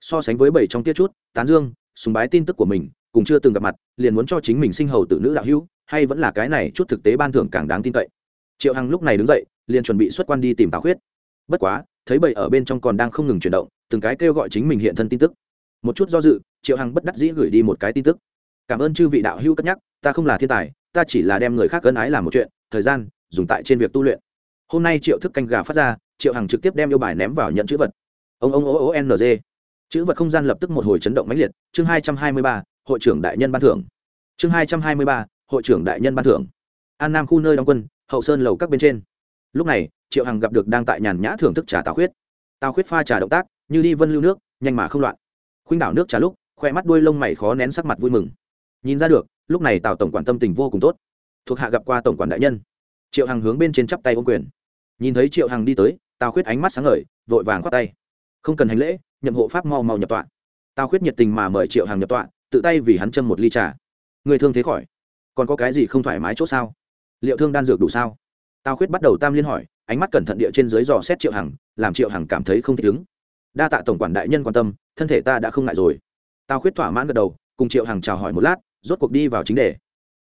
So sánh với bảy trong tiết chút, tán dương, sùng bái tin tức của mình, cùng chưa từng gặp mặt, liền muốn cho chính mình sinh hầu tự nữ đạo hữu, hay vẫn là cái này chút thực tế ban thưởng càng đáng tin cậy. Triệu hằng lúc này đứng dậy, liền chuẩn bị xuất quan đi tìm tào khuyết. Bất quá thấy bầy ở bên trong còn đang không ngừng chuyển động, từng cái kêu gọi chính mình hiện thân tin tức. Một chút do dự, triệu hằng bất đắc dĩ gửi đi một cái tin tức. Cảm ơn chư vị đạo hữu cất nhắc, ta không là thiên tài, ta chỉ là đem người khác gân ái làm một chuyện, thời gian, dùng tại trên việc tu luyện. Hôm nay triệu thức canh gà phát ra, triệu hằng trực tiếp đem yêu bài ném vào nhận chữ vật. Ông ông ô ô ng chữ vật không gian lập tức một hồi chấn động mãnh liệt, chương hai trăm hai mươi ba, hội trưởng đại nhân ban thưởng. Chương hai trăm hai mươi ba, hội trưởng đại nhân ban thưởng. An nam khu nơi đóng quân, hậu sơn lầu các bên trên. Lúc này triệu hằng gặp được đang tại nhàn nhã thưởng thức trà tào khuyết. Tào khuyết pha trà động tác, như đi vân lưu nước, nhanh mà không loạn. Khuynh đảo nước trà lúc, khoe mắt đuôi lông mày khó nén sắc mặt vui mừng. Nhìn ra được, lúc này tào tổng quản tâm tình vô cùng tốt. Thuộc hạ gặp qua tổng quản đại nhân. Triệu hằng hướng bên trên chắp tay ô quyền. Nhìn thấy triệu hằng đi tới, tào khuyết ánh mắt sáng ngời, vội vàng khoát tay. Không cần hành lễ, nhậm hộ pháp mau mau nhập tọa. Tào khuyết nhiệt tình mà mời triệu hằng nhập tọa, tự tay vì hắn châm một ly trà. Người thương thế khỏi. Còn có cái gì không thoải mái chỗ sao? Liệu thương đan dược đủ sao? Tào khuyết bắt đầu tam liên hỏi ánh mắt cẩn thận địa trên dưới dò xét triệu hằng, làm triệu hằng cảm thấy không thích ứng. Đa tạ tổng quản đại nhân quan tâm, thân thể ta đã không ngại rồi. Tao khuyết thỏa mãn gật đầu, cùng triệu hằng chào hỏi một lát, rốt cuộc đi vào chính đề.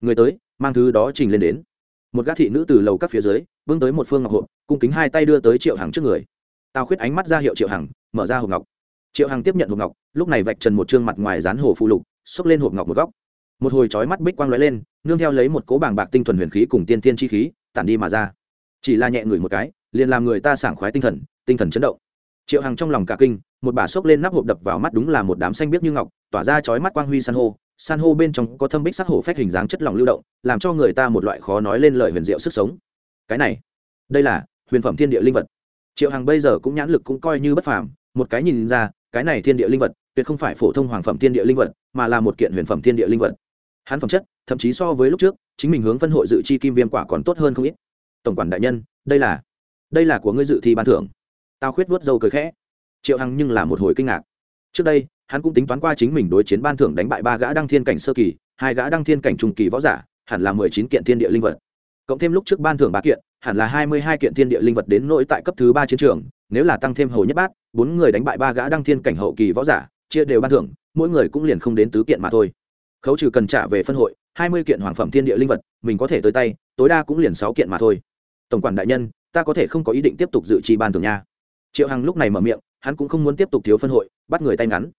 Người tới, mang thứ đó trình lên đến. Một gã thị nữ từ lầu các phía dưới bưng tới một phương ngọc hộp, cung kính hai tay đưa tới triệu hằng trước người. Tao khuyết ánh mắt ra hiệu triệu hằng, mở ra hộp ngọc. Triệu hằng tiếp nhận hộp ngọc, lúc này vạch trần một chương mặt ngoài dán hồ phụ lục, xốc lên hộp ngọc một góc. Một hồi chói mắt bích quang lóe lên, nương theo lấy một cố bảng bạc tinh thuần huyền khí cùng tiên tiên chi khí, tản đi mà ra chỉ là nhẹ người một cái, liền làm người ta sảng khoái tinh thần tinh thần chấn động. Triệu hằng trong lòng cả kinh, một bà xốc lên nắp hộp đập vào mắt đúng là một đám xanh biếc như ngọc, tỏa ra chói mắt quang huy san hô. San hô bên trong có thâm bích sắc hổ phách hình dáng chất lỏng lưu động, làm cho người ta một loại khó nói lên lời huyền diệu sức sống. Cái này, đây là huyền phẩm thiên địa linh vật. Triệu hằng bây giờ cũng nhãn lực cũng coi như bất phàm, một cái nhìn ra, cái này thiên địa linh vật tuyệt không phải phổ thông hoàng phẩm thiên địa linh vật, mà là một kiện huyền phẩm thiên địa linh vật. Hắn phẩm chất, thậm chí so với lúc trước, chính mình hướng phân hội dự chi kim viêm quả còn tốt hơn không ít tổng quản đại nhân, đây là đây là của ngươi dự thi ban thưởng. Tao khuyết vớt dâu cười khẽ. Triệu hằng nhưng là một hồi kinh ngạc. Trước đây, hắn cũng tính toán qua chính mình đối chiến ban thưởng đánh bại ba gã đăng thiên cảnh sơ kỳ, hai gã đăng thiên cảnh trung kỳ võ giả, hẳn là mười chín kiện thiên địa linh vật. Cộng thêm lúc trước ban thưởng ba kiện, hẳn là hai mươi hai kiện thiên địa linh vật đến nỗi tại cấp thứ ba chiến trường, nếu là tăng thêm hầu nhất bát, bốn người đánh bại ba gã đăng thiên cảnh hậu kỳ võ giả, chia đều ban thưởng, mỗi người cũng liền không đến tứ kiện mà thôi. Khấu trừ cần trả về phân hội, hai mươi kiện hoàng phẩm thiên địa linh vật, mình có thể tới tay, tối đa cũng liền sáu kiện mà thôi tổng quản đại nhân, ta có thể không có ý định tiếp tục dự trì ban thưởng nha. Triệu hằng lúc này mở miệng, hắn cũng không muốn tiếp tục thiếu phân hội, bắt người tay ngắn.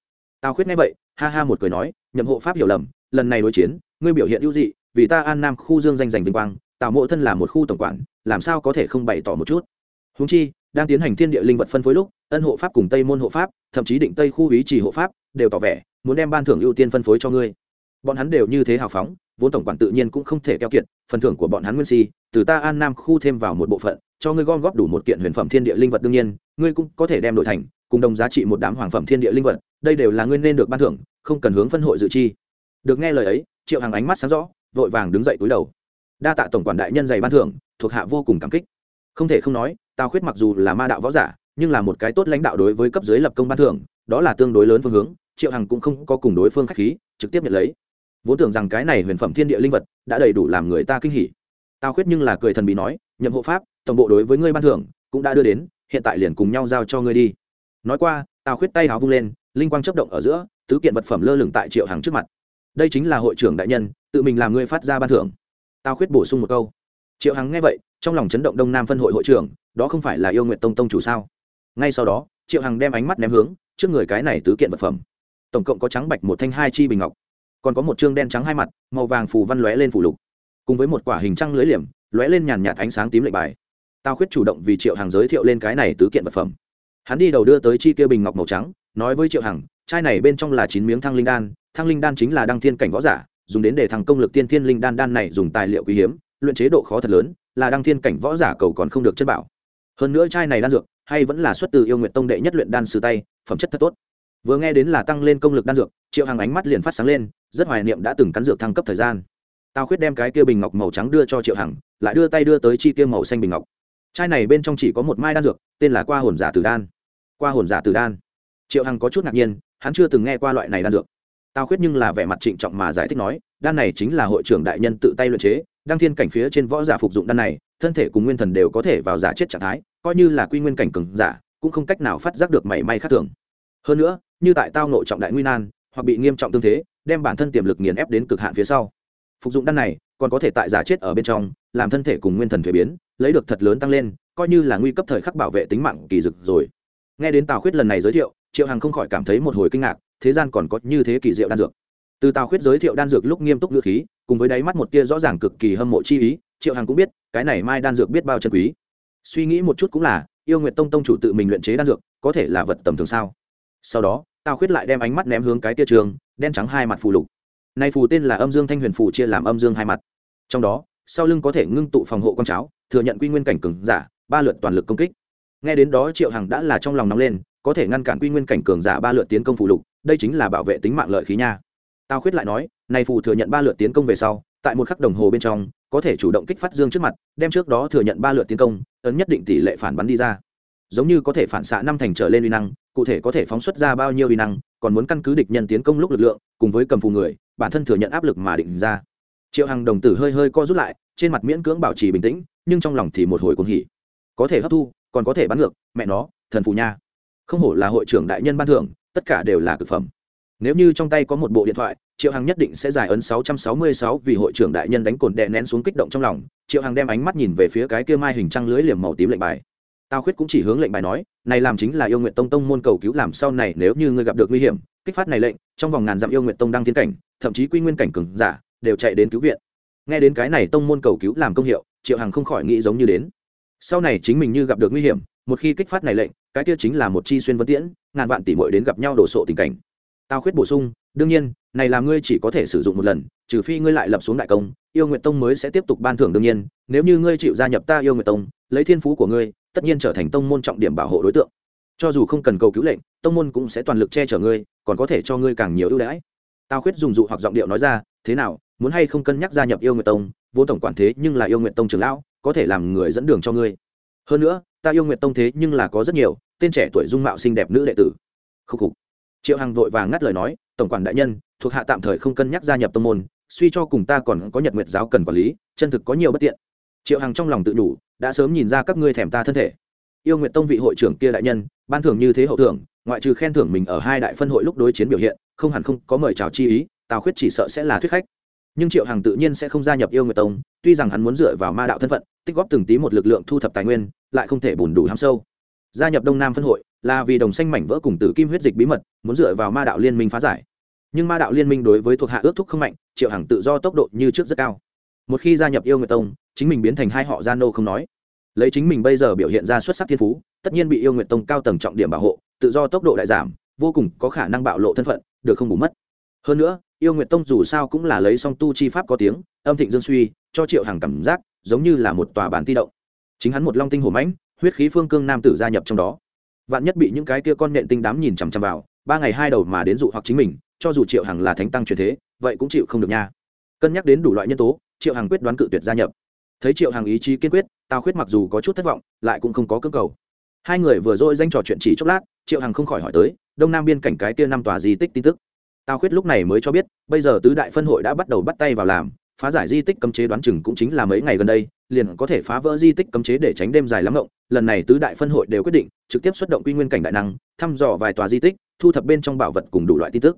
Tao khuyết nghe vậy, ha ha một cười nói, nhậm hộ pháp hiểu lầm, lần này đối chiến, ngươi biểu hiện ưu dị, vì ta an nam khu dương danh giành vinh quang tạo mộ thân là một khu tổng quản, làm sao có thể không bày tỏ một chút? Húng chi, đang tiến hành thiên địa linh vật phân phối lúc, ân hộ pháp cùng tây môn hộ pháp, thậm chí định tây khu ý trì hộ pháp, đều tỏ vẻ, muốn đem ban thưởng ưu tiên phân phối cho ngươi. Bọn hắn đều như thế hào phóng, vốn tổng quản tự nhiên cũng không thể keo kiệt, phần thưởng của bọn hắn nguyên si từ ta an nam khu thêm vào một bộ phận, cho ngươi gom góp đủ một kiện huyền phẩm thiên địa linh vật đương nhiên, ngươi cũng có thể đem đổi thành, cùng đồng giá trị một đám hoàng phẩm thiên địa linh vật, đây đều là ngươi nên được ban thưởng, không cần hướng phân hội dự chi. Được nghe lời ấy, triệu hàng ánh mắt sáng rõ, vội vàng đứng dậy túi đầu. Đa tạ tổng quản đại nhân dày ban thưởng, thuộc hạ vô cùng cảm kích. Không thể không nói, tào khuyết mặc dù là ma đạo võ giả, nhưng là một cái tốt lãnh đạo đối với cấp dưới lập công ban thưởng, đó là tương đối lớn phương hướng, triệu hằng cũng không có cùng đối phương k h á c h khí, trực tiếp nhận lấy. Vốn tưởng rằng cái này huyền phẩm thiên địa linh vật đã đầy đủ làm người ta kinh hỉ. Tao khuyết nhưng là cười thần bí nói, nhậm hộ pháp, tổng bộ đối với ngươi ban thưởng cũng đã đưa đến, hiện tại liền cùng nhau giao cho ngươi đi. Nói qua, tào khuyết tay háo vung lên, linh quang chấp động ở giữa, tứ kiện vật phẩm lơ lửng tại triệu hàng trước mặt. Đây chính là hội trưởng đại nhân, tự mình làm ngươi phát ra ban thưởng. Tào khuyết bổ sung một câu. Triệu hằng nghe vậy, trong lòng chấn động đông nam phân hội hội trưởng, đó không phải là yêu nguyện tông tông chủ sao? Ngay sau đó, triệu hằng đem ánh mắt ném hướng trước người cái này tứ kiện vật phẩm. Tổng cộng có trắng bạch một thanh hai chi bình ngọc, còn có một chương đen trắng hai mặt, màu vàng phù văn lóe lên phủ lục cùng với một quả hình trăng lưới liềm, lóe lên nhàn nhạt ánh sáng tím lệnh bài. Tao khuyết chủ động vì triệu hàng giới thiệu lên cái này tứ kiện vật phẩm. Hắn đi đầu đưa tới chi kia bình ngọc màu trắng, nói với triệu hằng, chai này bên trong là chín miếng thăng linh đan, thăng linh đan chính là đăng thiên cảnh võ giả, dùng đến để thằng công lực tiên thiên linh đan đan này dùng tài liệu quý hiếm, luyện chế độ khó thật lớn, là đăng thiên cảnh võ giả cầu còn không được chất bảo. Hơn nữa chai này đan dược, hay vẫn là xuất từ yêu nguyện tông đệ nhất luyện đan sư tay, phẩm chất thật tốt. Vừa nghe đến là tăng lên công lực đan dược, triệu Hằng ánh mắt liền phát sáng lên, rất hoài niệm đã từng cắn dược thăng cấp thời gian tao khuyết đem cái kia bình ngọc màu trắng đưa cho triệu hằng, lại đưa tay đưa tới chi kia màu xanh bình ngọc. Chai này bên trong chỉ có một mai đan dược, tên là qua hồn giả tử đan. Qua hồn giả tử đan. Triệu hằng có chút ngạc nhiên, hắn chưa từng nghe qua loại này đan dược. Tao khuyết nhưng là vẻ mặt trịnh trọng mà giải thích nói, đan này chính là hội trưởng đại nhân tự tay luyện chế, đăng thiên cảnh phía trên võ giả phục dụng đan này, thân thể cùng nguyên thần đều có thể vào giả chết trạng thái, coi như là quy nguyên cảnh cường giả, cũng không cách nào phát giác được mảy may khác thường. Hơn nữa, như tại tao nội trọng đại nguy nan, hoặc bị nghiêm trọng tương thế, đem bản thân tiềm lực nghiền ép đến cực hạn phía sau phục dụng đan này, còn có thể tại giả chết ở bên trong, làm thân thể cùng nguyên thần thuế biến, lấy được thật lớn tăng lên, coi như là nguy cấp thời khắc bảo vệ tính mạng kỳ dực rồi. Nghe đến tào khuyết lần này giới thiệu, triệu hằng không khỏi cảm thấy một hồi kinh ngạc, thế gian còn có như thế kỳ diệu đan dược. Từ tào khuyết giới thiệu đan dược lúc nghiêm túc ngữ khí, cùng với đáy mắt một tia rõ ràng cực kỳ hâm mộ chi ý, triệu hằng cũng biết, cái này mai đan dược biết bao chân quý. Suy nghĩ một chút cũng là, yêu nguyện tông tông chủ tự mình luyện chế đan dược, có thể là vật tầm thường sao? Sau đó, tào khuyết lại đem ánh mắt ném hướng cái tia trường, đen trắng hai mặt phù lục nay phù tên là âm dương thanh huyền phù chia làm âm dương hai mặt. Trong đó, sau lưng có thể ngưng tụ phòng hộ con cháo, thừa nhận quy nguyên cảnh cường giả, ba lượt toàn lực công kích. Nghe đến đó triệu hằng đã là trong lòng nóng lên, có thể ngăn cản quy nguyên cảnh cường giả ba lượt tiến công phụ lục, đây chính là bảo vệ tính mạng lợi khí nha. Tao khuyết lại nói, nay phù thừa nhận ba lượt tiến công về sau, tại một khắc đồng hồ bên trong, có thể chủ động kích phát dương trước mặt, đem trước đó thừa nhận ba lượt tiến công, ấn nhất định tỷ lệ phản bắn đi ra giống như có thể phản xạ năm thành trở lên uy năng, cụ thể có thể phóng xuất ra bao nhiêu uy năng, còn muốn căn cứ địch nhân tiến công lúc lực lượng, cùng với cầm phù người, bản thân thừa nhận áp lực mà định ra. Triệu hằng đồng tử hơi hơi co rút lại, trên mặt miễn cưỡng bảo trì bình tĩnh, nhưng trong lòng thì một hồi cuồng hỉ. Có thể hấp thu, còn có thể bắn ngược, mẹ nó, thần phù nha. Không hổ là hội trưởng đại nhân ban thưởng, tất cả đều là thực phẩm. Nếu như trong tay có một bộ điện thoại, triệu hằng nhất định sẽ giải ấn 666 vì hội trưởng đại nhân đánh cồn đè nén xuống kích động trong lòng. Triệu hằng đem ánh mắt nhìn về phía cái kia mai hình trăng lưới liềm màu tím lệnh bài tao khuyết cũng chỉ hướng lệnh bài nói, này làm chính là yêu nguyện tông tông môn cầu cứu làm sau này nếu như ngươi gặp được nguy hiểm, kích phát này lệnh, trong vòng ngàn dặm yêu nguyện tông đang tiến cảnh, thậm chí quy nguyên cảnh cường giả, đều chạy đến cứu viện. Nghe đến cái này tông môn cầu cứu làm công hiệu, triệu hằng không khỏi nghĩ giống như đến. Sau này chính mình như gặp được nguy hiểm, một khi kích phát này lệnh, cái kia chính là một chi xuyên vân tiễn, ngàn vạn tỷ muội đến gặp nhau đổ sộ tình cảnh. Tao khuyết bổ sung, đương nhiên, này là ngươi chỉ có thể sử dụng một lần, trừ phi ngươi lại lập xuống đại công, yêu nguyện tông mới sẽ tiếp tục ban thưởng đương nhiên, nếu như ngươi chịu gia nhập ta yêu nguyện tông, lấy thiên phú của ngươi tất nhiên trở thành tông môn trọng điểm bảo hộ đối tượng. Cho dù không cần cầu cứu lệnh, tông môn cũng sẽ toàn lực che chở ngươi, còn có thể cho ngươi càng nhiều ưu đãi. Tao khuyết dùng dụ hoặc giọng điệu nói ra, thế nào, muốn hay không cân nhắc gia nhập yêu nguyện tông? Vô tổng quản thế nhưng là yêu nguyện tông trưởng lão, có thể làm người dẫn đường cho ngươi. Hơn nữa, ta yêu nguyện tông thế nhưng là có rất nhiều, tên trẻ tuổi dung mạo xinh đẹp nữ đệ tử. Khúc khục. Triệu hằng vội vàng ngắt lời nói, tổng quản đại nhân, thuộc hạ tạm thời không cân nhắc gia nhập tông môn, suy cho cùng ta còn có nhật nguyệt giáo cần quản lý, chân thực có nhiều bất tiện. Triệu hằng trong lòng tự đủ đã sớm nhìn ra các ngươi thèm ta thân thể. Yêu nguyệt tông vị hội trưởng kia đại nhân, ban thưởng như thế hậu thưởng, ngoại trừ khen thưởng mình ở hai đại phân hội lúc đối chiến biểu hiện, không hẳn không có mời chào chi ý, tào khuyết chỉ sợ sẽ là thuyết khách. Nhưng triệu hằng tự nhiên sẽ không gia nhập yêu nguyệt tông, tuy rằng hắn muốn dựa vào ma đạo thân phận, tích góp từng tí một lực lượng thu thập tài nguyên, lại không thể bùn đủ hám sâu. Gia nhập đông nam phân hội là vì đồng xanh mảnh vỡ cùng tử kim huyết dịch bí mật, muốn dựa vào ma đạo liên minh phá giải. Nhưng ma đạo liên minh đối với thuộc hạ ước thúc không mạnh, triệu hằng tự do tốc độ như trước rất cao một khi gia nhập yêu nguyệt tông, chính mình biến thành hai họ gian nô không nói. Lấy chính mình bây giờ biểu hiện ra xuất sắc thiên phú, tất nhiên bị yêu nguyệt tông cao tầng trọng điểm bảo hộ, tự do tốc độ đại giảm, vô cùng có khả năng bạo lộ thân phận, được không bù mất. Hơn nữa, yêu nguyệt tông dù sao cũng là lấy song tu chi pháp có tiếng, âm thịnh dương suy, cho triệu hàng cảm giác, giống như là một tòa bản ti động. Chính hắn một long tinh hổ mãnh, huyết khí phương cương nam tử gia nhập trong đó. Vạn nhất bị những cái kia con nện tinh đám nhìn chằm chằm vào, ba ngày hai đầu mà đến dụ hoặc chính mình, cho dù triệu hằng là thánh tăng truyền thế, vậy cũng chịu không được nha. Cân nhắc đến đủ loại nhân tố triệu hằng quyết đoán cự tuyệt gia nhập. Thấy triệu hằng ý chí kiên quyết, Tào khuyết mặc dù có chút thất vọng, lại cũng không có cơ cầu. Hai người vừa dội danh trò chuyện chỉ chốc lát, triệu hằng không khỏi hỏi tới, đông nam biên cảnh cái kia năm tòa di tích tin tức. Tào khuyết lúc này mới cho biết, bây giờ tứ đại phân hội đã bắt đầu bắt tay vào làm, phá giải di tích cấm chế đoán chừng cũng chính là mấy ngày gần đây, liền có thể phá vỡ di tích cấm chế để tránh đêm dài lắm ngộng. Lần này tứ đại phân hội đều quyết định trực tiếp xuất động quy nguyên cảnh đại năng, thăm dò vài tòa di tích, thu thập bên trong bảo vật cùng đủ loại tin tức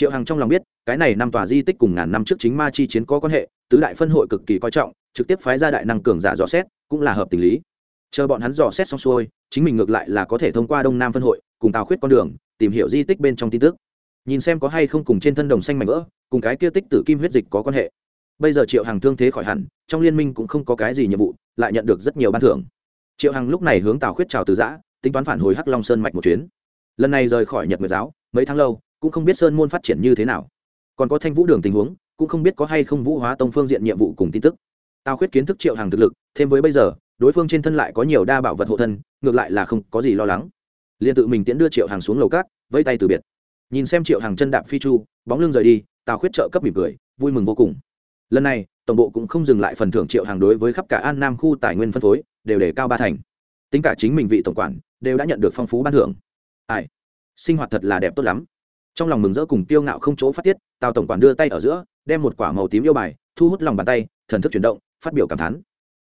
triệu hằng trong lòng biết, cái này năm tòa di tích cùng ngàn năm trước chính ma chi chiến có quan hệ, tứ đại phân hội cực kỳ coi trọng, trực tiếp phái ra đại năng cường giả dò xét, cũng là hợp tình lý. Chờ bọn hắn dò xét xong xuôi, chính mình ngược lại là có thể thông qua đông nam phân hội, cùng tào khuyết con đường, tìm hiểu di tích bên trong tin tức. Nhìn xem có hay không cùng trên thân đồng xanh mảnh vỡ, cùng cái kia tích tử kim huyết dịch có quan hệ. Bây giờ triệu hằng thương thế khỏi hẳn, trong liên minh cũng không có cái gì nhiệm vụ, lại nhận được rất nhiều ban thưởng. Triệu hằng lúc này hướng tào khuyết chào từ giã, tính toán phản hồi hắc long sơn mạch một chuyến. Lần này rời khỏi nhật nguyệt giáo, mấy tháng lâu cũng không biết sơn môn phát triển như thế nào. Còn có thanh vũ đường tình huống, cũng không biết có hay không vũ hóa tông phương diện nhiệm vụ cùng tin tức. Tào khuyết kiến thức triệu hàng thực lực, thêm với bây giờ, đối phương trên thân lại có nhiều đa bảo vật hộ thân, ngược lại là không có gì lo lắng. Liền tự mình tiễn đưa triệu hàng xuống lầu cát, vẫy tay từ biệt. Nhìn xem triệu hàng chân đạp phi chu, bóng lưng rời đi, tào khuyết trợ cấp mỉm cười, vui mừng vô cùng. Lần này, tổng bộ cũng không dừng lại phần thưởng triệu hàng đối với khắp cả an nam khu tài nguyên phân phối, đều để cao ba thành. Tính cả chính mình vị tổng quản, đều đã nhận được phong phú ban thưởng. Ai? Sinh hoạt thật là đẹp tốt lắm trong lòng mừng rỡ cùng tiêu ngạo không chỗ phát tiết, tào tổng quản đưa tay ở giữa, đem một quả màu tím yêu bài, thu hút lòng bàn tay, thần thức chuyển động, phát biểu cảm thán.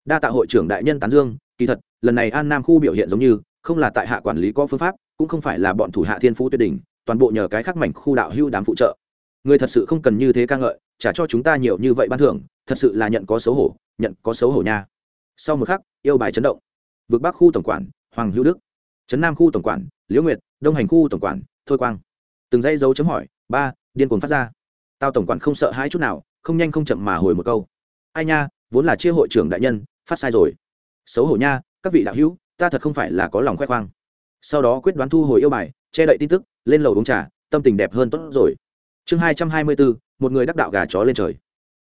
Đa tạ hội trưởng đại nhân tán dương, kỳ thật, lần này an nam khu biểu hiện giống như, không là tại hạ quản lý có phương pháp, cũng không phải là bọn thủ hạ thiên phú tuyệt đỉnh, toàn bộ nhờ cái khắc mảnh khu đạo hưu đám phụ trợ. Người thật sự không cần như thế ca ngợi, trả cho chúng ta nhiều như vậy ban thưởng, thật sự là nhận có xấu hổ, nhận có xấu hổ nha. Sau một khắc, yêu bài chấn động. Vượt bắc khu tổng quản, hoàng hữu đức. Trấn nam khu tổng quản, liễu nguyệt. Đông hành khu tổng quản, thôi quang từng dây dấu chấm hỏi, ba, điên cuồng phát ra. Tao tổng quản không sợ hãi chút nào, không nhanh không chậm mà hồi một câu. Ai nha, vốn là chia hội trưởng đại nhân, phát sai rồi. Xấu hổ nha, các vị đạo hữu, ta thật không phải là có lòng khoe khoang. Sau đó quyết đoán thu hồi yêu bài, che đậy tin tức, lên lầu uống trà, tâm tình đẹp hơn tốt rồi. Chương hai trăm hai mươi bốn một người đắc đạo gà chó lên trời.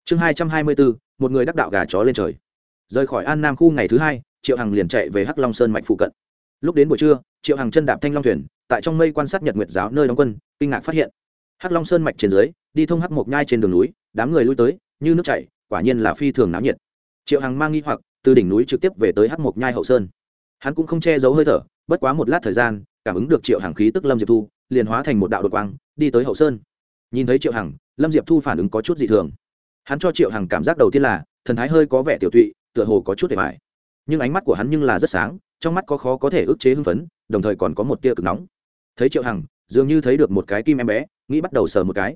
Chương hai trăm hai mươi bốn một người đắc đạo gà chó lên trời. Rời khỏi an nam khu ngày thứ hai, triệu hằng liền chạy về hắc long sơn mạch phụ cận. Lúc đến buổi trưa, triệu hằng chân đạp thanh long thuyền tại trong mây quan sát nhật nguyệt giáo nơi đóng quân, kinh ngạc phát hiện, hắc long sơn mạch trên dưới, đi thông hắc mộc nhai trên đường núi, đám người lui tới, như nước chảy, quả nhiên là phi thường náo nhiệt. Triệu hằng mang nghi hoặc, từ đỉnh núi trực tiếp về tới hắc mộc nhai hậu sơn. Hắn cũng không che giấu hơi thở, bất quá một lát thời gian, cảm ứng được triệu hằng khí tức lâm diệp thu, liền hóa thành một đạo đột quang, đi tới hậu sơn. Nhìn thấy triệu hằng, lâm diệp thu phản ứng có chút dị thường. Hắn cho triệu hằng cảm giác đầu tiên là, thần thái hơi có vẻ tiểu tụy, tựa hồ có chút để mải nhưng ánh mắt của hắn nhưng là rất sáng, trong mắt có khó có thể ức chế hưng phấn, đồng thời còn có một tia cực nóng thấy triệu hằng, dường như thấy được một cái kim em bé, nghĩ bắt đầu sờ một cái.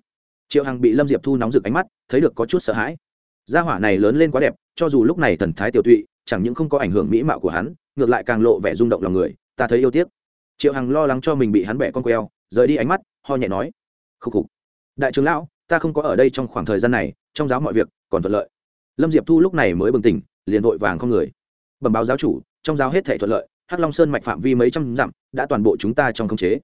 Triệu hằng bị lâm diệp thu nóng rực ánh mắt, thấy được có chút sợ hãi. Gia hỏa này lớn lên quá đẹp, cho dù lúc này thần thái tiểu tụy, chẳng những không có ảnh hưởng mỹ mạo của hắn, ngược lại càng lộ vẻ rung động lòng người, ta thấy yêu tiếc. Triệu hằng lo lắng cho mình bị hắn bẻ con queo, rời đi ánh mắt, ho nhẹ nói. Khúc khục. Đại trưởng lão, ta không có ở đây trong khoảng thời gian này, trong giáo mọi việc còn thuận lợi. Lâm diệp thu lúc này mới bừng tỉnh, liền vội vàng không người. Bẩm báo giáo chủ, trong giáo hết thể thuận lợi, hắc long sơn mạch phạm vi mấy trăm dặm, đã toàn bộ chúng ta trong khống chế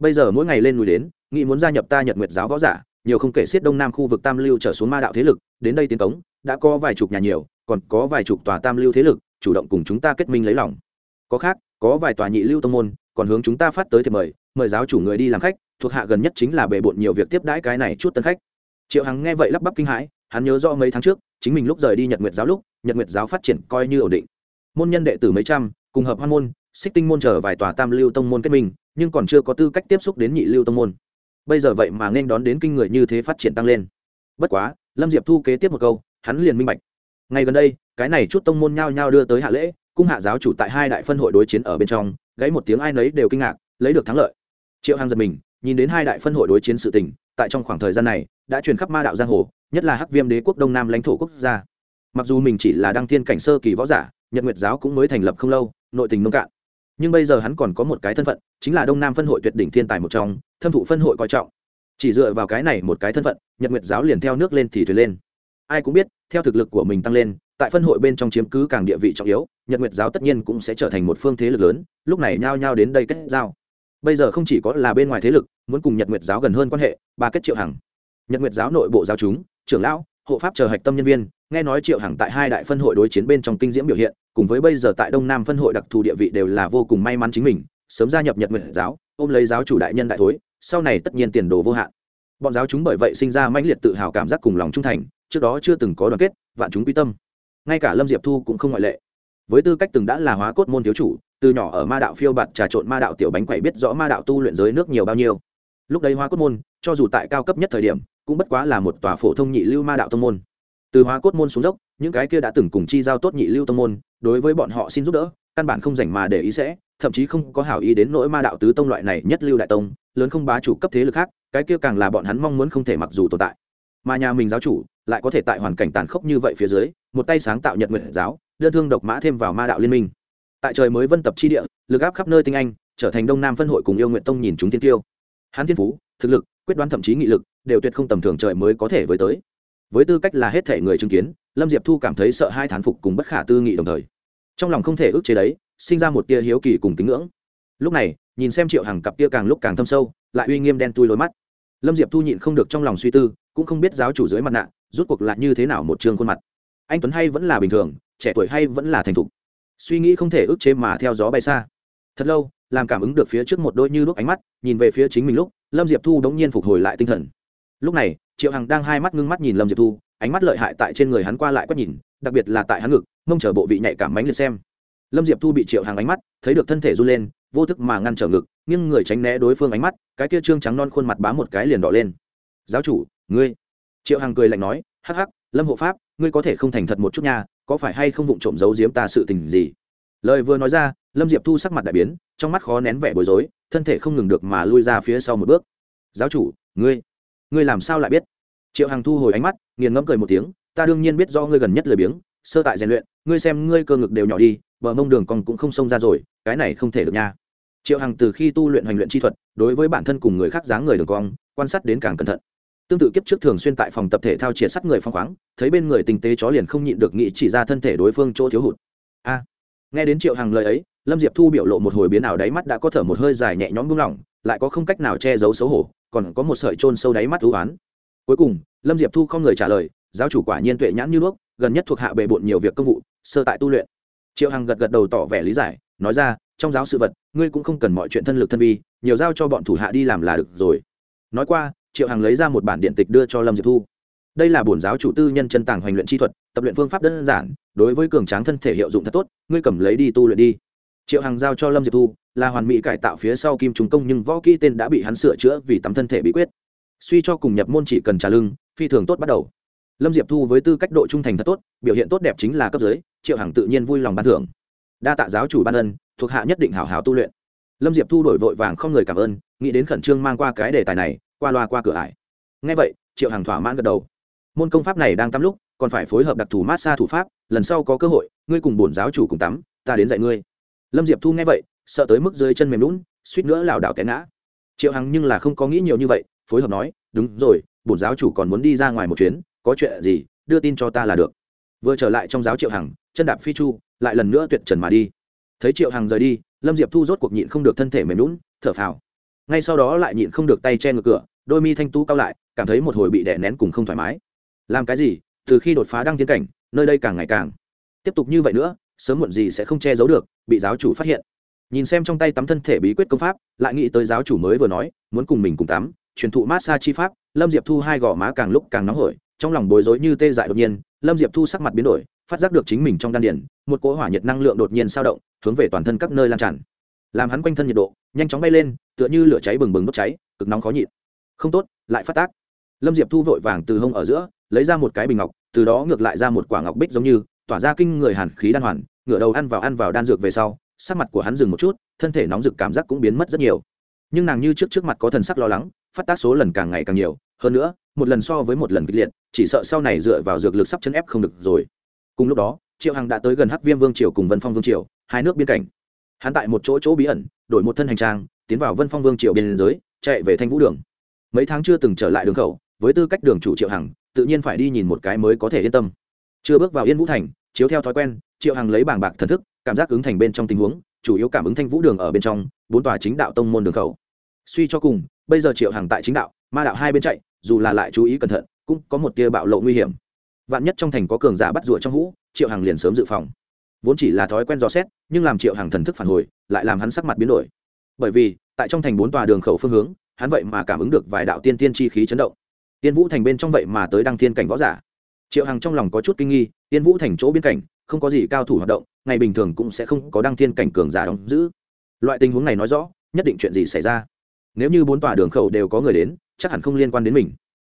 bây giờ mỗi ngày lên núi đến nghị muốn gia nhập ta nhật nguyệt giáo võ giả, nhiều không kể xiết đông nam khu vực tam lưu trở xuống ma đạo thế lực, đến đây tiến cống, đã có vài chục nhà nhiều, còn có vài chục tòa tam lưu thế lực, chủ động cùng chúng ta kết minh lấy lòng. Có khác, có vài tòa nhị lưu tông môn, còn hướng chúng ta phát tới thì mời mời giáo chủ người đi làm khách, thuộc hạ gần nhất chính là bề bộn nhiều việc tiếp đãi cái này chút tân khách. Triệu hằng nghe vậy lắp bắp kinh hãi, hắn nhớ rõ mấy tháng trước, chính mình lúc rời đi nhật nguyệt giáo lúc, nhật nguyệt giáo phát triển coi như ổn định. Môn nhân đệ tử mấy trăm, cùng hợp hoan môn, xích tinh môn chờ vài tòa tam lưu tông môn kết minh nhưng còn chưa có tư cách tiếp xúc đến nhị lưu tông môn. Bây giờ vậy mà nên đón đến kinh người như thế phát triển tăng lên. Bất quá, lâm diệp thu kế tiếp một câu, hắn liền minh bạch. Ngay gần đây, cái này chút tông môn nhao nhao đưa tới hạ lễ, cung hạ giáo chủ tại hai đại phân hội đối chiến ở bên trong gáy một tiếng ai nấy đều kinh ngạc, lấy được thắng lợi. Triệu hàng giật mình, nhìn đến hai đại phân hội đối chiến sự tình, tại trong khoảng thời gian này, đã truyền khắp ma đạo giang hồ, nhất là hắc viêm đế quốc đông nam lãnh thổ quốc gia. Mặc dù mình chỉ là đăng thiên cảnh sơ kỳ võ giả, nhật nguyệt giáo cũng mới thành lập không lâu, nội tình nông cạn nhưng bây giờ hắn còn có một cái thân phận, chính là đông nam phân hội tuyệt đỉnh thiên tài một trong, thâm thụ phân hội coi trọng. Chỉ dựa vào cái này một cái thân phận, nhật nguyệt giáo liền theo nước lên thì thuyền lên. Ai cũng biết, theo thực lực của mình tăng lên, tại phân hội bên trong chiếm cứ càng địa vị trọng yếu, nhật nguyệt giáo tất nhiên cũng sẽ trở thành một phương thế lực lớn, lúc này nhao nhao đến đây kết giao. Bây giờ không chỉ có là bên ngoài thế lực, muốn cùng nhật nguyệt giáo gần hơn quan hệ ba kết triệu hằng. Nhật nguyệt giáo nội bộ giáo chúng, trưởng lão, hộ pháp chờ hạch tâm nhân viên nghe nói triệu hằng tại hai đại phân hội đối chiến bên trong kinh diễm biểu hiện, cùng với bây giờ tại đông nam phân hội đặc thù địa vị đều là vô cùng may mắn chính mình, sớm gia nhập nhật nguyện giáo, ôm lấy giáo chủ đại nhân đại thối, sau này tất nhiên tiền đồ vô hạn. Bọn giáo chúng bởi vậy sinh ra mãnh liệt tự hào cảm giác cùng lòng trung thành, trước đó chưa từng có đoàn kết, vạn chúng quy tâm. Ngay cả lâm diệp thu cũng không ngoại lệ. Với tư cách từng đã là hóa cốt môn thiếu chủ, từ nhỏ ở ma đạo phiêu bạt trà trộn ma đạo tiểu bánh quẩy biết rõ ma đạo tu luyện giới nước nhiều bao nhiêu. Lúc đấy hóa cốt môn, cho dù tại cao cấp nhất thời điểm, cũng bất quá là một tòa phổ thông nhị lưu ma đạo tông môn từ hóa cốt môn xuống dốc, những cái kia đã từng cùng chi giao tốt nhị lưu tông môn, đối với bọn họ xin giúp đỡ, căn bản không dành mà để ý sẽ, thậm chí không có hảo ý đến nỗi ma đạo tứ tông loại này nhất lưu đại tông, lớn không bá chủ cấp thế lực khác, cái kia càng là bọn hắn mong muốn không thể mặc dù tồn tại. Mà nhà mình giáo chủ lại có thể tại hoàn cảnh tàn khốc như vậy phía dưới, một tay sáng tạo nhật nguyện giáo, đơn thương độc mã thêm vào ma đạo liên minh. Tại trời mới vân tập chi địa, lực áp khắp nơi tinh anh, trở thành đông nam phân hội cùng yêu nguyện tông nhìn chúng tiên tiêu. Hắn thiên phú, thực lực, quyết đoán thậm chí nghị lực, đều tuyệt không tầm thường trời mới có thể với tới với tư cách là hết thể người chứng kiến, lâm diệp thu cảm thấy sợ hai thán phục cùng bất khả tư nghị đồng thời. Trong lòng không thể ức chế đấy, sinh ra một tia hiếu kỳ cùng kính ngưỡng. Lúc này, nhìn xem triệu hàng cặp tia càng lúc càng thâm sâu, lại uy nghiêm đen tui lối mắt. Lâm diệp thu nhịn không được trong lòng suy tư, cũng không biết giáo chủ dưới mặt nạ, rút cuộc lại như thế nào một trường khuôn mặt. Anh tuấn hay vẫn là bình thường, trẻ tuổi hay vẫn là thành thục. Suy nghĩ không thể ức chế mà theo gió bay xa. Thật lâu, làm cảm ứng được phía trước một đôi như lúc ánh mắt, nhìn về phía chính mình lúc, lâm diệp thu đống nhiên phục hồi lại tinh thần. Lúc này triệu hằng đang hai mắt ngưng mắt nhìn lâm diệp thu, ánh mắt lợi hại tại trên người hắn qua lại quét nhìn, đặc biệt là tại hắn ngực, mông chở bộ vị nhạy cảm mánh liệt xem. Lâm diệp thu bị triệu hằng ánh mắt, thấy được thân thể run lên, vô thức mà ngăn trở ngực nhưng người tránh né đối phương ánh mắt, cái kia trương trắng non khuôn mặt bám một cái liền đỏ lên. Giáo chủ, ngươi? Triệu hằng cười lạnh nói, hắc hắc, lâm hộ pháp, ngươi có thể không thành thật một chút nha, có phải hay không vụng trộm giấu giếm ta sự tình gì? Lời vừa nói ra, lâm diệp thu sắc mặt đại biến, trong mắt khó nén vẻ bối rối, thân thể không ngừng được mà lui ra phía sau một bước. Giáo chủ, ngươi? Ngươi làm sao lại biết? Triệu hằng thu hồi ánh mắt, nghiền ngẫm cười một tiếng, ta đương nhiên biết do ngươi gần nhất lười biếng, sơ tại rèn luyện, ngươi xem ngươi cơ ngực đều nhỏ đi, bờ mông đường còn cũng không xông ra rồi, cái này không thể được nha. Triệu hằng từ khi tu luyện hành luyện chi thuật, đối với bản thân cùng người khác dáng người đường cong, quan sát đến càng cẩn thận. Tương tự kiếp trước thường xuyên tại phòng tập thể thao triệt sắt người phong khoáng, thấy bên người tình tế chó liền không nhịn được nghĩ chỉ ra thân thể đối phương chỗ thiếu hụt. A! Nghe đến triệu hằng lời ấy, lâm diệp thu biểu lộ một hồi biến ảo đáy mắt đã có thở một hơi dài nhẹ nhõm buông lỏng, lại có không cách nào che giấu xấu hổ còn có một sợi trôn sâu đáy mắt thú oán. Cuối cùng, lâm diệp thu không người trả lời, giáo chủ quả nhiên tuệ nhãn như đuốc, gần nhất thuộc hạ bề bộn nhiều việc công vụ, sơ tại tu luyện. Triệu hằng gật gật đầu tỏ vẻ lý giải, nói ra, trong giáo sự vật, ngươi cũng không cần mọi chuyện thân lực thân vi, nhiều giao cho bọn thủ hạ đi làm là được rồi. Nói qua, triệu hằng lấy ra một bản điện tịch đưa cho lâm diệp thu. Đây là bổn giáo chủ tư nhân chân tàng hoành luyện chi thuật, tập luyện phương pháp đơn giản, đối với cường tráng thân thể hiệu dụng thật tốt, ngươi cầm lấy đi tu luyện đi triệu hằng giao cho lâm diệp thu, là hoàn mỹ cải tạo phía sau kim trùng công nhưng võ kỹ tên đã bị hắn sửa chữa vì tắm thân thể bí quyết. Suy cho cùng nhập môn chỉ cần trả lưng phi thường tốt bắt đầu. Lâm diệp thu với tư cách độ trung thành thật tốt, biểu hiện tốt đẹp chính là cấp dưới, triệu hằng tự nhiên vui lòng ban thưởng. Đa tạ giáo chủ ban ân, thuộc hạ nhất định hảo hảo tu luyện. Lâm diệp thu đổi vội vàng không người cảm ơn, nghĩ đến khẩn trương mang qua cái đề tài này, qua loa qua cửa ải. Ngay vậy, triệu hằng thỏa mãn gật đầu. Môn công pháp này đang tắm lúc, còn phải phối hợp đặc thù mát xa thủ pháp, lần sau có cơ hội, ngươi cùng bổn giáo chủ cùng tắm, ta đến dạy ngươi lâm diệp thu nghe vậy, sợ tới mức dưới chân mềm lún suýt nữa lảo đảo té ngã. Triệu hằng nhưng là không có nghĩ nhiều như vậy, phối hợp nói, đúng rồi, bổn giáo chủ còn muốn đi ra ngoài một chuyến, có chuyện gì, đưa tin cho ta là được. Vừa trở lại trong giáo triệu hằng, chân đạp phi chu, lại lần nữa tuyệt trần mà đi. Thấy triệu hằng rời đi, lâm diệp thu rốt cuộc nhịn không được thân thể mềm lún thở phào. Ngay sau đó lại nhịn không được tay che ngược cửa, đôi mi thanh tú cao lại, cảm thấy một hồi bị đè nén cùng không thoải mái. Làm cái gì? Từ khi đột phá đăng tiến cảnh, nơi đây càng ngày càng. Tiếp tục như vậy nữa sớm muộn gì sẽ không che giấu được, bị giáo chủ phát hiện. Nhìn xem trong tay tắm thân thể bí quyết công pháp, lại nghĩ tới giáo chủ mới vừa nói, muốn cùng mình cùng tắm, truyền thụ mát xa chi pháp, lâm diệp thu hai gò má càng lúc càng nóng hổi, trong lòng bối rối như tê dại đột nhiên, lâm diệp thu sắc mặt biến đổi, phát giác được chính mình trong đan điển một cỗ hỏa nhiệt năng lượng đột nhiên sao động, hướng về toàn thân các nơi lan tràn. Làm hắn quanh thân nhiệt độ, nhanh chóng bay lên, tựa như lửa cháy bừng bừng đốt cháy, cực nóng khó nhịn. Không tốt, lại phát tác. Lâm diệp thu vội vàng từ hông ở giữa, lấy ra một cái bình ngọc, từ đó ngược lại ra một quả ngọc bích giống như tỏa ra kinh người hàn khí đan hoàn, ngửa đầu ăn vào ăn vào đan dược về sau, sắc mặt của hắn dừng một chút, thân thể nóng rực cảm giác cũng biến mất rất nhiều. Nhưng nàng như trước trước mặt có thần sắc lo lắng, phát tác số lần càng ngày càng nhiều, hơn nữa, một lần so với một lần kịch liệt, chỉ sợ sau này dựa vào dược lực sắp chân ép không được rồi. Cùng lúc đó, triệu hằng đã tới gần hắc viêm vương triều cùng vân phong vương triều, hai nước biên cảnh. Hắn tại một chỗ chỗ bí ẩn, đổi một thân hành trang, tiến vào vân phong vương triều biên giới, chạy về thanh vũ đường. Mấy tháng chưa từng trở lại đường khẩu, với tư cách đường chủ triệu hằng, tự nhiên phải đi nhìn một cái mới có thể yên tâm. Chưa bước vào yên vũ thành chiếu theo thói quen, triệu hằng lấy bảng bạc thần thức, cảm giác ứng thành bên trong tình huống, chủ yếu cảm ứng thanh vũ đường ở bên trong, bốn tòa chính đạo tông môn đường khẩu. Suy cho cùng, bây giờ triệu hằng tại chính đạo, ma đạo hai bên chạy, dù là lại chú ý cẩn thận, cũng có một tia bạo lộ nguy hiểm. Vạn nhất trong thành có cường giả bắt rụa trong hũ, triệu hằng liền sớm dự phòng. Vốn chỉ là thói quen dò xét, nhưng làm triệu hằng thần thức phản hồi, lại làm hắn sắc mặt biến đổi. Bởi vì, tại trong thành bốn tòa đường khẩu phương hướng, hắn vậy mà cảm ứng được vài đạo tiên tiên chi khí chấn động. Tiên vũ thành bên trong vậy mà tới đăng thiên cảnh võ giả triệu hằng trong lòng có chút kinh nghi tiên vũ thành chỗ biên cảnh, không có gì cao thủ hoạt động, ngày bình thường cũng sẽ không có đăng thiên cảnh cường giả đóng giữ. Loại tình huống này nói rõ, nhất định chuyện gì xảy ra. Nếu như bốn tòa đường khẩu đều có người đến, chắc hẳn không liên quan đến mình.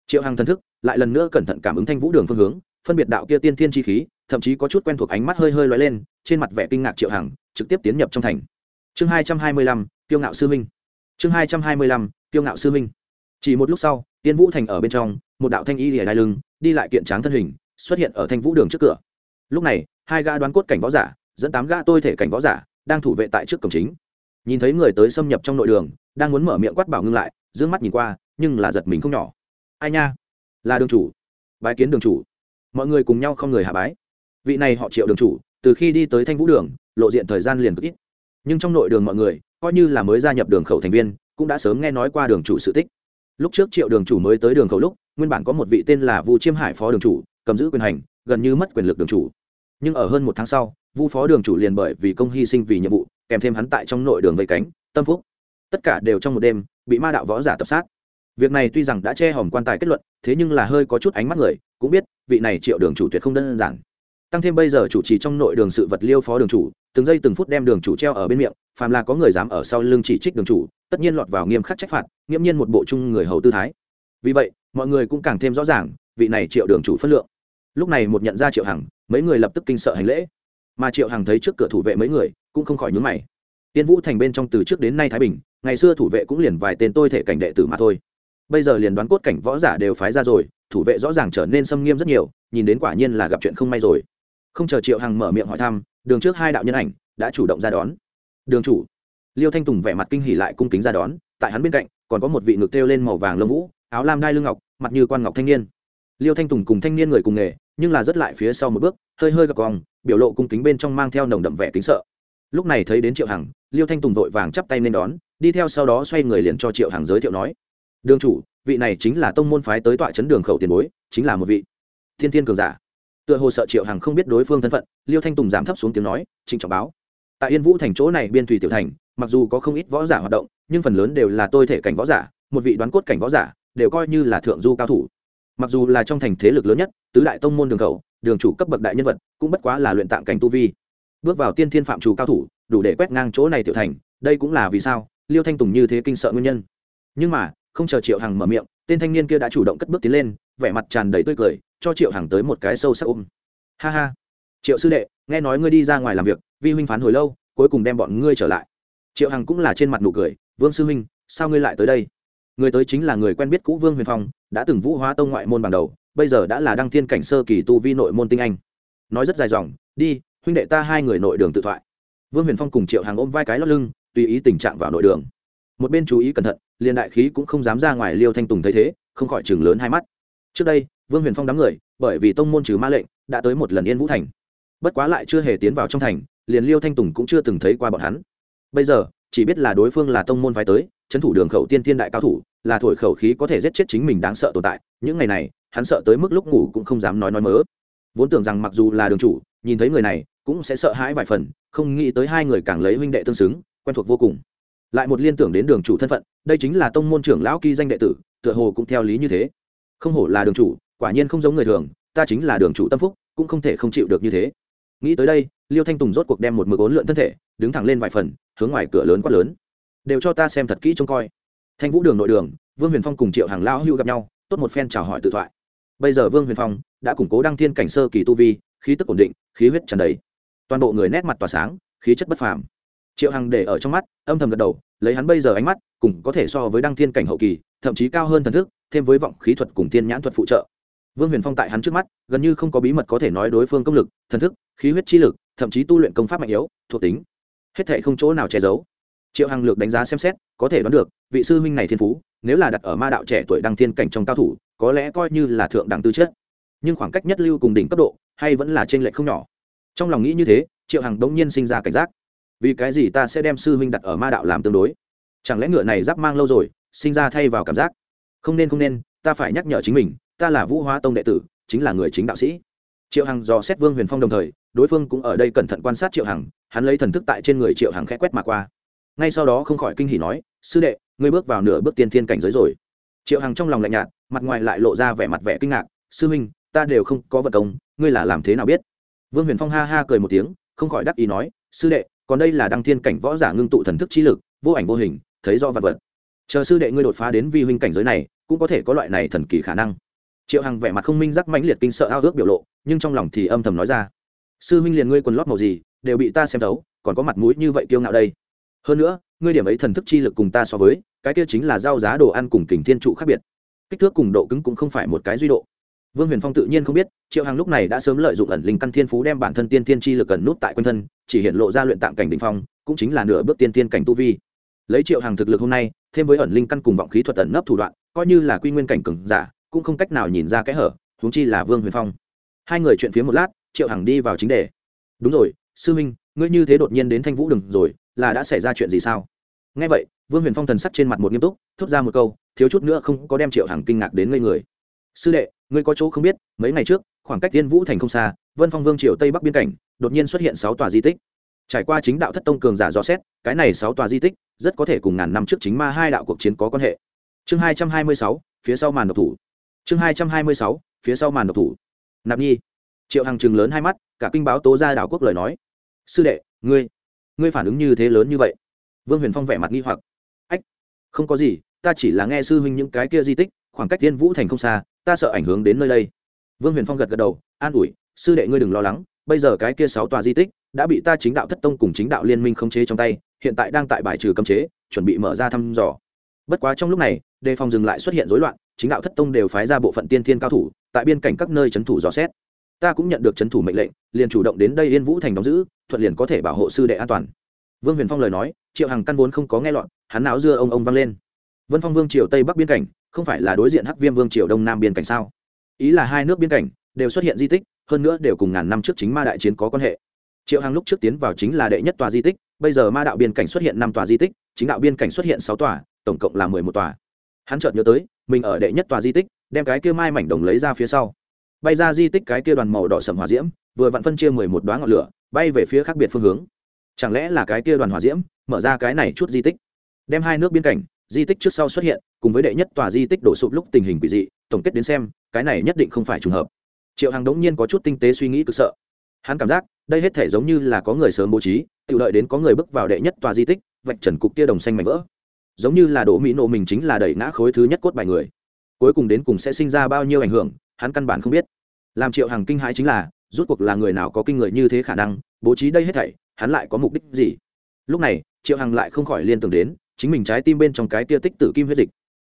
Triệu hằng thần thức, lại lần nữa cẩn thận cảm ứng thanh vũ đường phương hướng, phân biệt đạo kia tiên thiên chi khí, thậm chí có chút quen thuộc ánh mắt hơi hơi lóe lên, trên mặt vẻ kinh ngạc triệu hằng, trực tiếp tiến nhập trong thành. Chương hai trăm hai mươi lăm tiêu ngạo sư minh. Chương hai trăm hai mươi lăm tiêu ngạo sư minh. Chỉ một lúc sau tiên vũ thành ở bên trong, một đạo thanh y lìa đai lưng đi lại kiện tráng thân hình, xuất hiện ở thanh vũ đường trước cửa. Lúc này, hai gã đoán cốt cảnh võ giả, dẫn tám gã tôi thể cảnh võ giả, đang thủ vệ tại trước cổng chính. Nhìn thấy người tới xâm nhập trong nội đường, đang muốn mở miệng quát bảo ngưng lại d ư ơ n g mắt nhìn qua, nhưng là giật mình không nhỏ. Ai nha? Là đường chủ. Bái kiến đường chủ. Mọi người cùng nhau không người hạ bái. Vị này họ triệu đường chủ, từ khi đi tới thanh vũ đường, lộ diện thời gian liền cực ít. Nhưng trong nội đường mọi người, coi như là mới gia nhập đường khẩu thành viên, cũng đã sớm nghe nói qua đường chủ sự tích. Lúc trước triệu đường chủ mới tới đường khẩu lúc nguyên bản có một vị tên là vu chiêm hải phó đường chủ, cầm giữ quyền hành, gần như mất quyền lực đường chủ. Nhưng ở hơn một tháng sau, vu phó đường chủ liền bởi vì công hy sinh vì nhiệm vụ, kèm thêm hắn tại trong nội đường vây cánh, tâm phúc. Tất cả đều trong một đêm, bị ma đạo võ giả tập sát. Việc này tuy rằng đã che hòm quan tài kết luận, thế nhưng là hơi có chút ánh mắt người, cũng biết, vị này triệu đường chủ tuyệt không đơn giản. Tăng thêm bây giờ chủ trì trong nội đường sự vật liêu phó đường chủ, từng giây từng phút đem đường chủ treo ở bên miệng, phàm là có người dám ở sau lưng chỉ trích đường chủ, tất nhiên lọt vào nghiêm khắc trách phạt nghiễm nhiên một bộ chung người hầu tư thái. Vì vậy mọi người cũng càng thêm rõ ràng, vị này triệu đường chủ phất lượng. Lúc này một nhận ra triệu hằng, mấy người lập tức kinh sợ hành lễ. Mà triệu hằng thấy trước cửa thủ vệ mấy người, cũng không khỏi nhướng mày. Tiên vũ thành bên trong từ trước đến nay thái bình, ngày xưa thủ vệ cũng liền vài tên tôi thể cảnh đệ tử mà thôi. Bây giờ liền đoán cốt cảnh võ giả đều phái ra rồi, thủ vệ rõ ràng trở nên xâm nghiêm rất nhiều, nhìn đến quả nhiên là gặp chuyện không may rồi. Không chờ triệu hằng mở miệng hỏi thăm, đường trước hai đạo nhân ảnh đã chủ động ra đón. Đường chủ. Liêu thanh tùng vẻ mặt kinh hỉ lại cung kính ra đón, tại hắn bên cạnh, còn có một vị ngực têu lên màu vàng lông vũ áo lam đai lưng ngọc, mặt như quan ngọc thanh niên. Liêu thanh tùng cùng thanh niên người cùng nghề, nhưng là rất lại phía sau một bước, hơi hơi gặp cong biểu lộ cung kính bên trong mang theo nồng đậm vẻ kính sợ. Lúc này thấy đến triệu hằng, liêu thanh tùng vội vàng chắp tay nên đón, đi theo sau đó xoay người liền cho triệu hằng giới thiệu nói, đường chủ, vị này chính là tông môn phái tới tọa chấn đường khẩu tiền bối, chính là một vị thiên thiên cường giả. Tựa hồ sợ triệu hằng không biết đối phương thân phận, liêu thanh tùng giảm thấp xuống tiếng nói, trịnh trọng báo. Tại yên vũ thành chỗ này biên thủy tiểu thành, mặc dù có không ít võ giả hoạt động, nhưng phần lớn đều là tôi thể cảnh võ giả, một vị đoán cốt cảnh võ giả đều coi như là thượng du cao thủ. Mặc dù là trong thành thế lực lớn nhất, tứ đại tông môn đường khẩu, đường chủ cấp bậc đại nhân vật, cũng bất quá là luyện tạng cảnh tu vi. Bước vào tiên thiên phạm chủ cao thủ, đủ để quét ngang chỗ này tiểu thành, đây cũng là vì sao, liêu thanh tùng như thế kinh sợ nguyên nhân. Nhưng mà, không chờ triệu hằng mở miệng, tên thanh niên kia đã chủ động cất bước tiến lên, vẻ mặt tràn đầy tươi cười, cho triệu hằng tới một cái sâu sắc ôm. Ha ha. Triệu sư đệ, nghe nói ngươi đi ra ngoài làm việc, vi huynh phán hồi lâu, cuối cùng đem bọn ngươi trở lại. Triệu hằng cũng là trên mặt nụ cười, vương sư huynh, sao ngươi lại tới đây? Người tới chính là người quen biết cũ vương huyền phong, đã từng vũ hóa tông ngoại môn bằng đầu, bây giờ đã là đăng thiên cảnh sơ kỳ tu vi nội môn tinh anh. Nói rất dài dòng, đi, huynh đệ ta hai người nội đường tự thoại. Vương huyền phong cùng triệu hàng ôm vai cái lót lưng, tùy ý tình trạng vào nội đường. Một bên chú ý cẩn thận, liền đại khí cũng không dám ra ngoài liêu thanh tùng thấy thế, không khỏi chừng lớn hai mắt. Trước đây, vương huyền phong đám người, bởi vì tông môn trừ ma lệnh, đã tới một lần yên vũ thành. Bất quá lại chưa hề tiến vào trong thành, liền liêu thanh tùng cũng chưa từng thấy qua bọn hắn. Bây giờ, chỉ biết là đối phương là tông môn phái tới trấn thủ đường khẩu tiên thiên đại cao thủ, là thổi khẩu khí có thể giết chết chính mình đáng sợ tồn tại. Những ngày này, hắn sợ tới mức lúc ngủ cũng không dám nói nói mớ. Vốn tưởng rằng mặc dù là đường chủ, nhìn thấy người này, cũng sẽ sợ hãi vài phần, không nghĩ tới hai người càng lấy huynh đệ tương xứng, quen thuộc vô cùng. Lại một liên tưởng đến đường chủ thân phận, đây chính là tông môn trưởng lão kỳ danh đệ tử, tựa hồ cũng theo lý như thế. Không hổ là đường chủ, quả nhiên không giống người thường, ta chính là đường chủ tâm phúc, cũng không thể không chịu được như thế. Nghĩ tới đây, liêu thanh tùng rốt cuộc đem một mực ốn lượn thân thể, đứng thẳng lên vài phần, hướng ngoài cửa lớn quát lớn đều cho ta xem thật kỹ trông coi. Thanh vũ đường nội đường, vương huyền phong cùng triệu hàng lao hưu gặp nhau, tốt một phen chào hỏi tự thoại. Bây giờ vương huyền phong đã củng cố đăng thiên cảnh sơ kỳ tu vi, khí tức ổn định, khí huyết tràn đầy. Toàn bộ người nét mặt tỏa sáng, khí chất bất phàm. Triệu hằng để ở trong mắt, âm thầm gật đầu, lấy hắn bây giờ ánh mắt, cùng có thể so với đăng thiên cảnh hậu kỳ, thậm chí cao hơn thần thức, thêm với vọng khí thuật cùng thiên nhãn thuật phụ trợ. Vương huyền phong tại hắn trước mắt, gần như không có bí mật có thể nói đối phương công lực, thần thức, khí huyết chi lực, thậm chí tu luyện công pháp mạnh yếu, thuộc tính. Hết thệ không chỗ nào che giấu triệu hằng lược đánh giá xem xét, có thể đoán được, vị sư huynh này thiên phú, nếu là đặt ở ma đạo trẻ tuổi đăng thiên cảnh trong cao thủ, có lẽ coi như là thượng đẳng tư chất. Nhưng khoảng cách nhất lưu cùng đỉnh cấp độ, hay vẫn là trên lệch không nhỏ. Trong lòng nghĩ như thế, triệu hằng đống nhiên sinh ra cảnh giác. Vì cái gì ta sẽ đem sư huynh đặt ở ma đạo làm tương đối? Chẳng lẽ ngựa này giáp mang lâu rồi, sinh ra thay vào cảm giác? Không nên không nên, ta phải nhắc nhở chính mình, ta là vũ hóa tông đệ tử, chính là người chính đạo sĩ. Triệu hằng dò xét vương huyền phong đồng thời, đối phương cũng ở đây cẩn thận quan sát triệu hằng, hắn lấy thần thức tại trên người triệu hằng khẽ quét mà qua ngay sau đó không khỏi kinh hỉ nói, sư đệ, ngươi bước vào nửa bước tiên thiên cảnh giới rồi. Triệu hằng trong lòng lạnh nhạt, mặt ngoài lại lộ ra vẻ mặt vẻ kinh ngạc, sư huynh, ta đều không có vật công, ngươi là làm thế nào biết? Vương huyền phong ha ha cười một tiếng, không khỏi đắc ý nói, sư đệ, còn đây là đăng thiên cảnh võ giả ngưng tụ thần thức trí lực, vô ảnh vô hình, thấy do vật vật. Chờ sư đệ ngươi đột phá đến vi huynh cảnh giới này, cũng có thể có loại này thần kỳ khả năng. Triệu hằng vẻ mặt không minh giác mãnh liệt kinh sợ ao ước biểu lộ, nhưng trong lòng thì âm thầm nói ra, sư huynh liền ngươi quần lót màu gì, đều bị ta xem thấu, còn có mặt mũi như vậy kiêu ngạo đây hơn nữa, ngươi điểm ấy thần thức chi lực cùng ta so với, cái kia chính là giao giá đồ ăn cùng kình thiên trụ khác biệt. Kích thước cùng độ cứng cũng không phải một cái duy độ. Vương huyền phong tự nhiên không biết, triệu hằng lúc này đã sớm lợi dụng ẩn linh căn thiên phú đem bản thân tiên tiên chi lực ẩn nút tại quanh thân, chỉ hiện lộ ra luyện tạng cảnh đ ỉ n h phong, cũng chính là nửa bước tiên tiên cảnh tu vi. Lấy triệu hằng thực lực hôm nay, thêm với ẩn linh căn cùng vọng khí thuật ẩn nấp thủ đoạn, coi như là quy nguyên cảnh cừng giả, cũng không cách nào nhìn ra kẽ hở, huống chi là vương huyền phong. Hai người chuyện phía một lát, triệu hằng đi vào chính đề. Đúng rồi, sư minh ngươi như thế đột nhiên đến thanh vũ đừng rồi là đã xảy ra chuyện gì sao? Nghe vậy, vương huyền phong thần sắc trên mặt một nghiêm túc, thốt ra một câu, thiếu chút nữa không có đem triệu hằng kinh ngạc đến ngây người. Sư đệ, ngươi có chỗ không biết, mấy ngày trước, khoảng cách tiên vũ thành không xa, vân phong vương triều tây bắc biên cảnh, đột nhiên xuất hiện sáu tòa di tích. Trải qua chính đạo thất tông cường giả dò xét, cái này sáu tòa di tích rất có thể cùng ngàn năm trước chính ma hai đạo cuộc chiến có quan hệ. Chương hai trăm hai mươi sáu, phía sau màn độc thủ. Chương hai trăm hai mươi sáu, phía sau màn độc thủ. Nạp nhi. Triệu hằng chừng lớn hai mắt, cả kinh báo tố ra đảo quốc lời nói. Sư đệ, ngươi ngươi phản ứng như thế lớn như vậy? Vương huyền phong vẻ mặt nghi hoặc. Ách, không có gì, ta chỉ là nghe sư huynh những cái kia di tích, khoảng cách tiên vũ thành không xa, ta sợ ảnh hưởng đến nơi đây. Vương huyền phong gật gật đầu, an ủi, sư đệ ngươi đừng lo lắng, bây giờ cái kia sáu tòa di tích đã bị ta chính đạo thất tông cùng chính đạo liên minh khống chế trong tay, hiện tại đang tại bài trừ cấm chế, chuẩn bị mở ra thăm dò. Bất quá trong lúc này, đề phòng dừng lại xuất hiện rối loạn, chính đạo thất tông đều phái ra bộ phận tiên thiên cao thủ, tại biên cảnh các nơi trấn thủ dò xét. Ta cũng nhận được trấn thủ mệnh lệnh, liền chủ động đến đây yên vũ thành đóng giữ thuận liền có thể bảo hộ sư đệ an toàn. Vương huyền phong lời nói, triệu hằng căn vốn không có nghe lọn hắn não dưa ông ông vang lên. Vân phong vương triều tây bắc biên cảnh, không phải là đối diện hắc viêm vương triều đông nam biên cảnh sao? Ý là hai nước biên cảnh đều xuất hiện di tích, hơn nữa đều cùng ngàn năm trước chính ma đại chiến có quan hệ. Triệu hằng lúc trước tiến vào chính là đệ nhất tòa di tích, bây giờ ma đạo biên cảnh xuất hiện năm tòa di tích, chính đạo biên cảnh xuất hiện sáu tòa, tổng cộng là mười một tòa. Hắn chợt nhớ tới, mình ở đệ nhất tòa di tích, đem cái kia mai mảnh đồng lấy ra phía sau. Bay ra di tích cái kia đoàn màu đỏ sầm hỏa diễm vừa vặn phân chia mười một đoá ngọn lửa, bay về phía khác biệt phương hướng. Chẳng lẽ là cái kia đoàn hỏa diễm, mở ra cái này chút di tích? Đem hai nước biên cảnh, di tích trước sau xuất hiện, cùng với đệ nhất tòa di tích đổ sụp lúc tình hình quỷ dị, tổng kết đến xem, cái này nhất định không phải trùng hợp. Triệu hằng đống nhiên có chút tinh tế suy nghĩ cực sợ. Hắn cảm giác, đây hết thể giống như là có người sớm bố trí, tự đợi đến có người bước vào đệ nhất tòa di tích, vạch trần cục tia đồng xanh mảnh vỡ. Giống như là đỗ mỹ nộ mình chính là đẩy ngã khối thứ nhất cốt bài người. Cuối cùng đến cùng sẽ sinh ra bao nhiêu ảnh hưởng, hắn căn bản không biết. Làm triệu hằng kinh hãi chính là rút cuộc là người nào có kinh người như thế khả năng, bố trí đây hết thảy, hắn lại có mục đích gì? Lúc này, triệu hằng lại không khỏi liên tưởng đến, chính mình trái tim bên trong cái tia tích tử kim huyết dịch.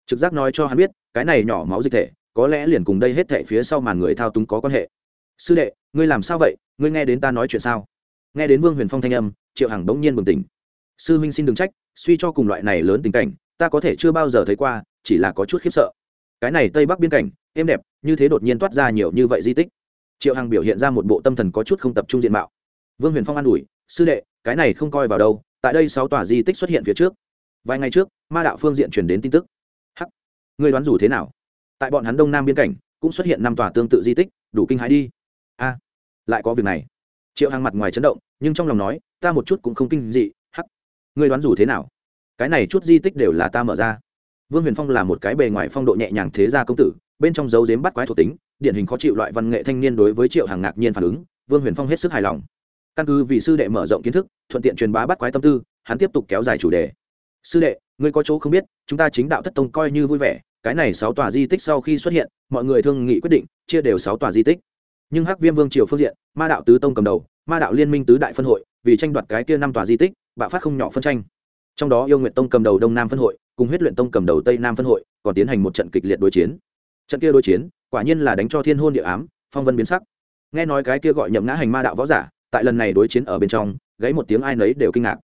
Trực giác nói cho hắn biết, cái này nhỏ máu dịch thể, có lẽ liền cùng đây hết thảy phía sau màn người thao túng có quan hệ. Sư đệ, ngươi làm sao vậy? Ngươi nghe đến ta nói chuyện sao? Nghe đến vương huyền phong thanh âm, triệu hằng bỗng nhiên bừng tỉnh. Sư huynh xin đừng trách, suy cho cùng loại này lớn tình cảnh, ta có thể chưa bao giờ thấy qua, chỉ là có chút khiếp sợ. Cái này tây bắc biên cảnh, êm đẹp, như thế đột nhiên toát ra nhiều như vậy di tích triệu hằng biểu hiện ra một bộ tâm thần có chút không tập trung diện mạo. Vương huyền phong an ủi, sư đệ, cái này không coi vào đâu, tại đây sáu tòa di tích xuất hiện phía trước. Vài ngày trước, ma đạo phương diện truyền đến tin tức. Hắc, ngươi đoán rủ thế nào? Tại bọn hắn đông nam biên cảnh, cũng xuất hiện năm tòa tương tự di tích, đủ kinh hãi đi. A, lại có việc này. Triệu hằng mặt ngoài chấn động, nhưng trong lòng nói, ta một chút cũng không kinh dị. Hắc, ngươi đoán rủ thế nào? Cái này chút di tích đều là ta mở ra. Vương huyền phong là một cái bề ngoài phong độ nhẹ nhàng thế gia công tử, bên trong dấu dếm bắt quái thuộc tính điển hình khó chịu loại văn nghệ thanh niên đối với triệu hàng ngạc nhiên phản ứng, vương huyền phong hết sức hài lòng. Căn cứ vì sư đệ mở rộng kiến thức, thuận tiện truyền bá bắt quái tâm tư, hắn tiếp tục kéo dài chủ đề. Sư đệ, ngươi có chỗ không biết, chúng ta chính đạo thất tông coi như vui vẻ, cái này sáu tòa di tích sau khi xuất hiện, mọi người thương nghị quyết định, chia đều sáu tòa di tích. Nhưng hắc viêm vương triều phương diện, ma đạo tứ tông cầm đầu, ma đạo liên minh tứ đại phân hội, vì tranh đoạt cái kia năm tòa di tích, bạo phát không nhỏ phân tranh. Trong đó yêu nguyện tông cầm đầu đông nam phân hội, cùng huyết luyện tông cầm đầu tây nam phân hội, còn tiến hành một trận kịch liệt đối chiến. Trận kia đối chiến quả nhiên là đánh cho thiên hôn địa ám, phong vân biến sắc. Nghe nói cái kia gọi nhậm ngã hành ma đạo võ giả, tại lần này đối chiến ở bên trong gáy một tiếng ai nấy đều kinh ngạc.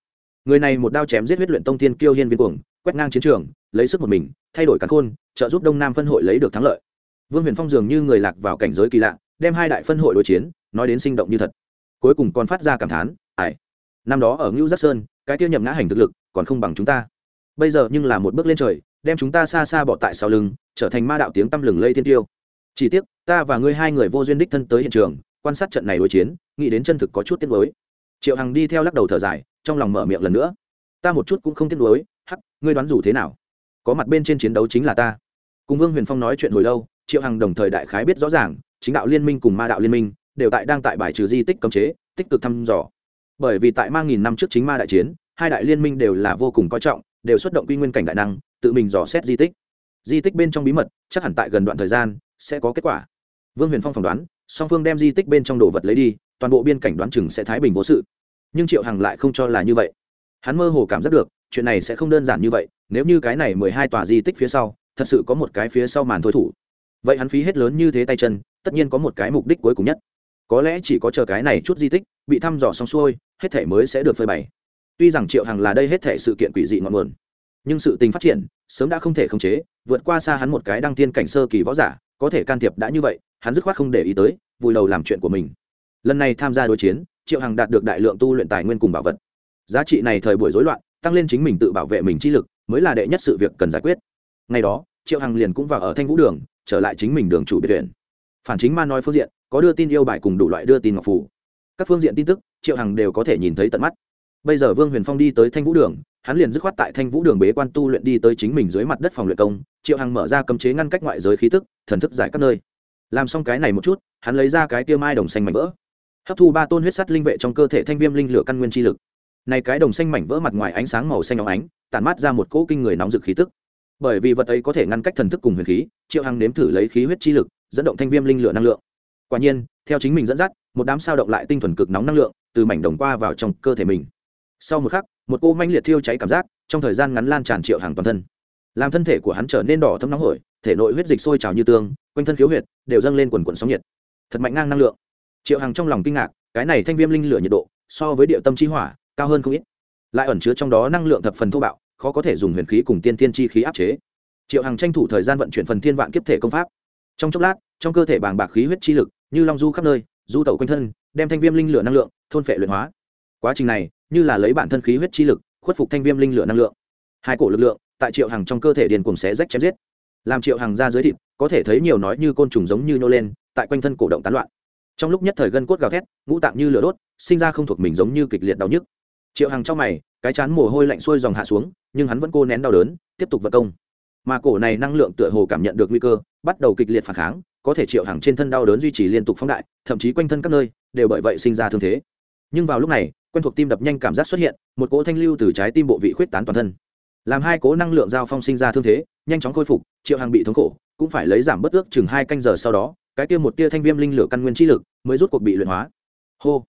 Người này một đao chém giết huyết luyện tông tiên kiêu hiên viên cuồng, quét ngang chiến trường, lấy sức một mình, thay đổi cán khôn, trợ giúp đông nam phân hội lấy được thắng lợi. Vương huyền phong dường như người lạc vào cảnh giới kỳ lạ, đem hai đại phân hội đối chiến, nói đến sinh động như thật. Cuối cùng còn phát ra cảm thán ải năm đó ở ngưu giác sơn, cái tiêu nhậm ngã hành thực lực còn không bằng chúng ta. Bây giờ nhưng là một bước lên trời, đem chúng ta xa xa bỏ tại sau lưng, trở thành ma đạo tiếng tăm lừng lây thiên tiêu chỉ tiếc, ta và ngươi hai người vô duyên đích thân tới hiện trường, quan sát trận này đối chiến, nghĩ đến chân thực có chút tiếc nuối. Triệu hằng đi theo lắc đầu thở dài, trong lòng mở miệng lần nữa. Ta một chút cũng không tiếc nuối, hắc, ngươi đoán dù thế nào? Có mặt bên trên chiến đấu chính là ta. Cùng vương huyền phong nói chuyện hồi lâu, triệu hằng đồng thời đại khái biết rõ ràng, chính đạo liên minh cùng ma đạo liên minh đều tại đang tại bài trừ di tích cấm chế, tích cực thăm dò. Bởi vì tại mang nghìn năm trước chính ma đại chiến, hai đại liên minh đều là vô cùng coi trọng, đều xuất động quy nguyên cảnh đại năng, tự mình dò xét di tích. Di tích bên trong bí mật, chắc hẳn tại gần đoạn thời gian sẽ có kết quả. Vương huyền phong phỏng đoán, song phương đem di tích bên trong đồ vật lấy đi, toàn bộ biên cảnh đoán chừng sẽ thái bình vô sự. Nhưng triệu hằng lại không cho là như vậy. Hắn mơ hồ cảm giác được, chuyện này sẽ không đơn giản như vậy, nếu như cái này mười hai tòa di tích phía sau, thật sự có một cái phía sau màn thôi thủ. Vậy hắn phí hết lớn như thế tay chân, tất nhiên có một cái mục đích cuối cùng nhất. Có lẽ chỉ có chờ cái này chút di tích, bị thăm dò xong xuôi, hết thể mới sẽ được phơi bày. Tuy rằng triệu hằng là đây hết thể sự kiện quỷ dị ngọn nguồn, nhưng sự tình phát triển, sớm đã không thể khống chế, vượt qua xa hắn một cái đăng tiên cảnh sơ kỳ võ giả có thể can thiệp đã như vậy, hắn dứt khoát không để ý tới, vùi đầu làm chuyện của mình. Lần này tham gia đối chiến, triệu hằng đạt được đại lượng tu luyện tài nguyên cùng bảo vật. Giá trị này thời buổi rối loạn, tăng lên chính mình tự bảo vệ mình chi lực, mới là đệ nhất sự việc cần giải quyết. Ngày đó, triệu hằng liền cũng vào ở thanh vũ đường, trở lại chính mình đường chủ biệt tuyển phản chính ma nói phương diện, có đưa tin yêu bài cùng đủ loại đưa tin ngọc phủ các phương diện tin tức, triệu hằng đều có thể nhìn thấy tận mắt. Bây giờ vương huyền phong đi tới thanh vũ đường hắn liền dứt khoát tại thanh vũ đường bế quan tu luyện đi tới chính mình dưới mặt đất phòng luyện công, triệu hằng mở ra cấm chế ngăn cách ngoại giới khí tức, thần thức giải các nơi. Làm xong cái này một chút, hắn lấy ra cái tiêu mai đồng xanh mảnh vỡ. Hấp thu ba tôn huyết sắt linh vệ trong cơ thể thanh viêm linh lửa căn nguyên chi lực. Này cái đồng xanh mảnh vỡ mặt ngoài ánh sáng màu xanh óng ánh, tản mát ra một cỗ kinh người nóng rực khí tức. Bởi vì vật ấy có thể ngăn cách thần thức cùng huyền khí, triệu hằng nếm thử lấy khí huyết chi lực, dẫn động thanh viêm linh lửa năng lượng. Quả nhiên, theo chính mình dẫn dắt, một đám sao động lại tinh thuần cực nóng năng lượng, từ mảnh đồng qua vào trong cơ thể mình. Sau một khắc một cô manh liệt thiêu cháy cảm giác, trong thời gian ngắn lan tràn triệu hàng toàn thân. Làm thân thể của hắn trở nên đỏ thâm nóng hổi, thể nội huyết dịch sôi trào như tương, quanh thân khiếu huyệt đều dâng lên quần quần sóng nhiệt. Thật mạnh ngang năng lượng. Triệu hàng trong lòng kinh ngạc, cái này thanh viêm linh lửa nhiệt độ, so với địa tâm chi hỏa, cao hơn không ít. Lại ẩn chứa trong đó năng lượng thập phần thô bạo, khó có thể dùng huyền khí cùng tiên tiên chi khí áp chế. Triệu hàng tranh thủ thời gian vận chuyển phần thiên vạn kiếp thể công pháp. Trong chốc lát, trong cơ thể bàng bạc khí huyết chi lực, như long du khắp nơi, du tẩu quanh thân, đem thanh viêm linh lửa năng lượng, thôn phệ luyện hóa. Quá trình này như là lấy bản thân khí huyết chi lực, khuất phục thanh viêm linh lửa năng lượng. Hai cổ lực lượng tại triệu hàng trong cơ thể điền cùng xé rách chém giết. Làm triệu hàng ra dưới thịt, có thể thấy nhiều nói như côn trùng giống như nô lên, tại quanh thân cổ động tán loạn. Trong lúc nhất thời gân cốt gào thét, ngũ tạng như lửa đốt, sinh ra không thuộc mình giống như kịch liệt đau nhức. Triệu hàng trong mày, cái chán mồ hôi lạnh xuôi dòng hạ xuống, nhưng hắn vẫn cô nén đau đớn, tiếp tục vật công. Mà cổ này năng lượng tựa hồ cảm nhận được nguy cơ, bắt đầu kịch liệt phản kháng, có thể triệu hàng trên thân đau đớn duy trì liên tục phóng đại, thậm chí quanh thân các nơi đều bởi vậy sinh ra thương thế nhưng vào lúc này, quen thuộc tim đập nhanh cảm giác xuất hiện, một cỗ thanh lưu từ trái tim bộ vị khuyết tán toàn thân. Làm hai cỗ năng lượng giao phong sinh ra thương thế, nhanh chóng khôi phục, triệu hàng bị thống khổ, cũng phải lấy giảm bất ước chừng hai canh giờ sau đó, cái kia một tia thanh viêm linh lửa căn nguyên chi lực mới rút cuộc bị luyện hóa. Hô!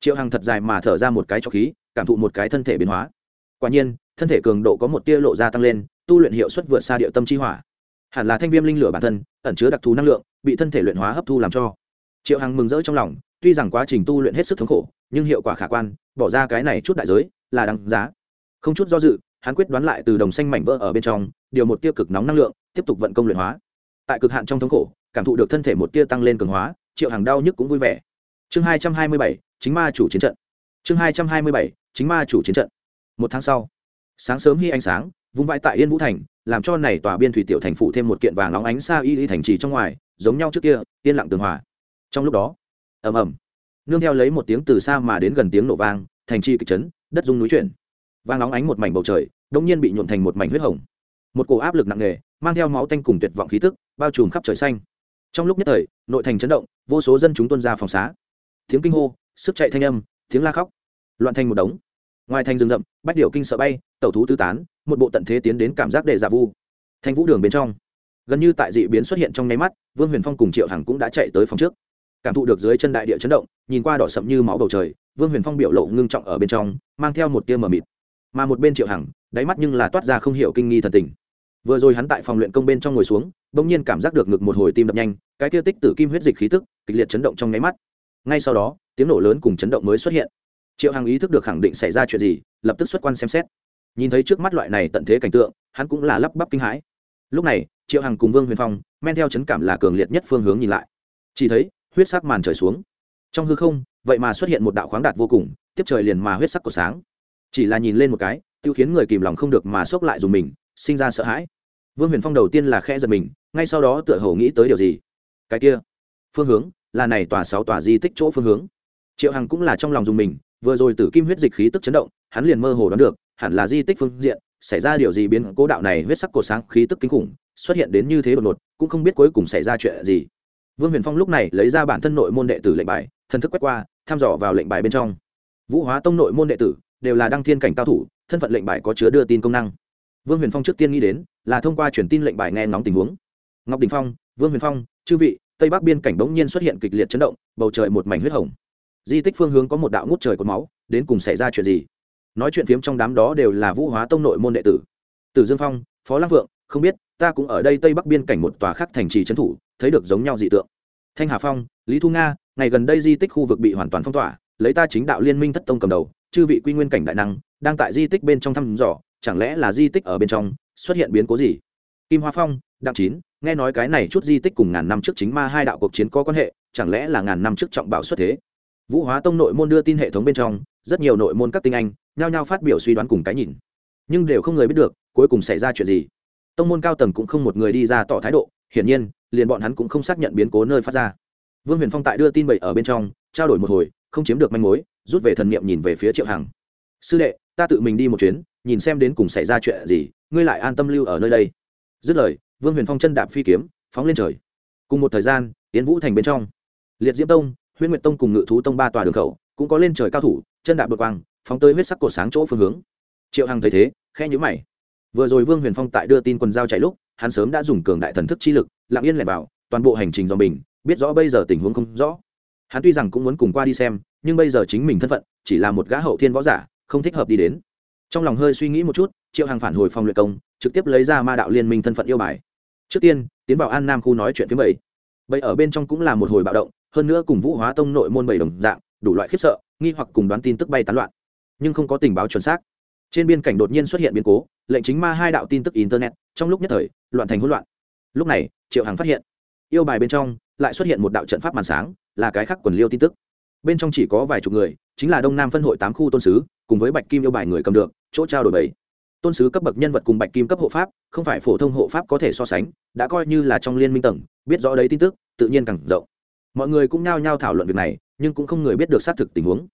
Triệu hàng thật dài mà thở ra một cái cho khí, cảm thụ một cái thân thể biến hóa. Quả nhiên, thân thể cường độ có một tia lộ ra tăng lên, tu luyện hiệu suất vượt xa địa tâm chi hỏa. Hẳn là thanh viêm linh lửa bản thân, ẩn chứa đặc thù năng lượng, bị thân thể luyện hóa hấp thu làm cho. Triệu hằng mừng rỡ trong lòng, tuy rằng quá trình tu luyện hết sức thống khổ nhưng hiệu quả khả quan, bỏ ra cái này chút đại giới là đáng giá. Không chút do dự, hắn quyết đoán lại từ đồng xanh mảnh vỡ ở bên trong, điều một tia cực nóng năng lượng, tiếp tục vận công luyện hóa. Tại cực hạn trong thống khổ, cảm thụ được thân thể một tia tăng lên cường hóa, triệu hàng đau nhức cũng vui vẻ. Chương hai trăm hai mươi bảy, chính ma chủ chiến trận. Chương hai trăm hai mươi bảy, chính ma chủ chiến trận. Một tháng sau, sáng sớm hy ánh sáng, vung vãi tại yên vũ thành, làm cho này tòa biên thủy tiểu thành phụ thêm một kiện vàng óng ánh xa y y thành trì trong ngoài, giống nhau trước kia, yên lặng tường hòa. Trong lúc đó, ầm ầm nương theo lấy một tiếng từ xa mà đến gần tiếng nổ vang, thành chi kịch chấn, đất rung núi chuyển. Vang nóng ánh một mảnh bầu trời, đông nhiên bị nhuộn thành một mảnh huyết hồng. Một cổ áp lực nặng nề, mang theo máu tanh cùng tuyệt vọng khí tức, bao trùm khắp trời xanh. Trong lúc nhất thời, nội thành chấn động, vô số dân chúng tuân ra phòng xá. Tiếng kinh hô, sức chạy thanh âm, tiếng la khóc, loạn thành một đống. Ngoài thành rừng rậm, bách điệu kinh sợ bay, tẩu thú tứ tán, một bộ tận thế tiến đến cảm giác để giả vu. Thanh vũ đường bên trong, gần như tại dị biến xuất hiện trong nháy mắt, vương huyền phong cùng triệu hằng cũng đã chạy tới phòng trước cảm thụ được dưới chân đại địa chấn động, nhìn qua đỏ sậm như máu bầu trời, vương huyền phong biểu lộ ngưng trọng ở bên trong, mang theo một tia mờ mịt. Mà một bên triệu hằng, đáy mắt nhưng là toát ra không hiểu kinh nghi thần tình. Vừa rồi hắn tại phòng luyện công bên trong ngồi xuống, bỗng nhiên cảm giác được ngực một hồi tim đập nhanh, cái kia tích tử kim huyết dịch khí tức, kịch liệt chấn động trong nháy mắt. Ngay sau đó, tiếng nổ lớn cùng chấn động mới xuất hiện. Triệu hằng ý thức được khẳng định xảy ra chuyện gì, lập tức xuất quan xem xét. Nhìn thấy trước mắt loại này tận thế cảnh tượng, hắn cũng là lắp bắp kinh hãi. Lúc này, triệu hằng cùng vương huyền phong, men theo chấn cảm là cường liệt nhất phương hướng nhìn lại. Chỉ thấy huyết sắc màn trời xuống. Trong hư không, vậy mà xuất hiện một đạo khoáng đạt vô cùng, tiếp trời liền mà huyết sắc của sáng. Chỉ là nhìn lên một cái, tiêu khiến người kìm lòng không được mà xốc lại dùng mình, sinh ra sợ hãi. Vương huyền phong đầu tiên là khe giật mình, ngay sau đó tựa hồ nghĩ tới điều gì. Cái kia, phương hướng, là này tòa sáu tòa di tích chỗ phương hướng. Triệu hằng cũng là trong lòng dùng mình, vừa rồi tử kim huyết dịch khí tức chấn động, hắn liền mơ hồ đoán được, hẳn là di tích phương diện, xảy ra điều gì biến cố đạo này huyết sắc cổ sáng khí tức kinh khủng, xuất hiện đến như thế đột ngột, cũng không biết cuối cùng xảy ra chuyện gì vương huyền phong lúc này lấy ra bản thân nội môn đệ tử lệnh bài, thần thức quét qua, thăm dò vào lệnh bài bên trong. Vũ hóa tông nội môn đệ tử đều là đăng thiên cảnh cao thủ, thân phận lệnh bài có chứa đưa tin công năng. Vương huyền phong trước tiên nghĩ đến là thông qua truyền tin lệnh bài nghe ngóng tình huống. Ngọc đình phong, vương huyền phong, chư vị, tây bắc biên cảnh bỗng nhiên xuất hiện kịch liệt chấn động, bầu trời một mảnh huyết hồng. Di tích phương hướng có một đạo ngút trời cột máu, đến cùng xảy ra chuyện gì? Nói chuyện phiếm trong đám đó đều là vũ hóa tông nội môn đệ tử. Tử dương phong, phó lăng vượng, không biết, ta cũng ở đây tây bắc biên cảnh một tòa khắc thành trì trấn thủ thấy được giống nhau dị tượng. Thanh hà phong, lý thu nga, ngày gần đây di tích khu vực bị hoàn toàn phong tỏa, lấy ta chính đạo liên minh thất tông cầm đầu, chư vị quy nguyên cảnh đại năng, đang tại di tích bên trong thăm dò, chẳng lẽ là di tích ở bên trong, xuất hiện biến cố gì? Kim hoa phong, đặng chín, nghe nói cái này chút di tích cùng ngàn năm trước chính ma hai đạo cuộc chiến có quan hệ, chẳng lẽ là ngàn năm trước trọng bảo xuất thế? Vũ hóa tông nội môn đưa tin hệ thống bên trong, rất nhiều nội môn các tinh anh, nhao nhao phát biểu suy đoán cùng cái nhìn. Nhưng đều không người biết được, cuối cùng xảy ra chuyện gì. Tông môn cao tầng cũng không một người đi ra tỏ thái độ, hiển nhiên liền bọn hắn cũng không xác nhận biến cố nơi phát ra. Vương huyền phong tại đưa tin bậy ở bên trong, trao đổi một hồi, không chiếm được manh mối, rút về thần niệm nhìn về phía triệu hằng. Sư đệ, ta tự mình đi một chuyến, nhìn xem đến cùng xảy ra chuyện gì, ngươi lại an tâm lưu ở nơi đây. Dứt lời, vương huyền phong chân đạp phi kiếm, phóng lên trời. Cùng một thời gian tiến vũ thành bên trong. Liệt diễm tông, huyễn nguyệt tông cùng ngự thú tông ba tòa đường khẩu cũng có lên trời cao thủ, chân đạp đột quang, phóng tới huyết sắc cổ sáng chỗ phương hướng. Triệu hằng thấy thế khe nhữ mày vừa rồi vương huyền phong tại đưa tin quần giao chạy lúc, hắn sớm đã dùng cường đại thần thức chi lực, lặng yên lẻn vào, toàn bộ hành trình do mình, biết rõ bây giờ tình huống không rõ. Hắn tuy rằng cũng muốn cùng qua đi xem, nhưng bây giờ chính mình thân phận, chỉ là một gã hậu thiên võ giả, không thích hợp đi đến. Trong lòng hơi suy nghĩ một chút, triệu hằng phản hồi phòng luyện công, trực tiếp lấy ra ma đạo liên minh thân phận yêu bài. Trước tiên, tiến vào an nam khu nói chuyện phía bảy. Bảy ở bên trong cũng là một hồi bạo động, hơn nữa cùng vũ hóa tông nội môn bảy đồng dạng, đủ loại khiếp sợ, nghi hoặc cùng đoán tin tức bay tán loạn. Nhưng không có tình báo chuẩn xác trên biên cảnh đột nhiên xuất hiện biến cố, lệnh chính ma hai đạo tin tức internet, trong lúc nhất thời, loạn thành hỗn loạn. Lúc này, triệu hằng phát hiện, yêu bài bên trong lại xuất hiện một đạo trận pháp màn sáng, là cái khác quần liêu tin tức. Bên trong chỉ có vài chục người, chính là đông nam phân hội tám khu tôn sứ, cùng với bạch kim yêu bài người cầm được, chỗ trao đổi bảy. Tôn sứ cấp bậc nhân vật cùng bạch kim cấp hộ pháp, không phải phổ thông hộ pháp có thể so sánh, đã coi như là trong liên minh tầng, biết rõ đấy tin tức, tự nhiên càng rộng. Mọi người cũng nhao nhao thảo luận việc này, nhưng cũng không người biết được xác thực tình huống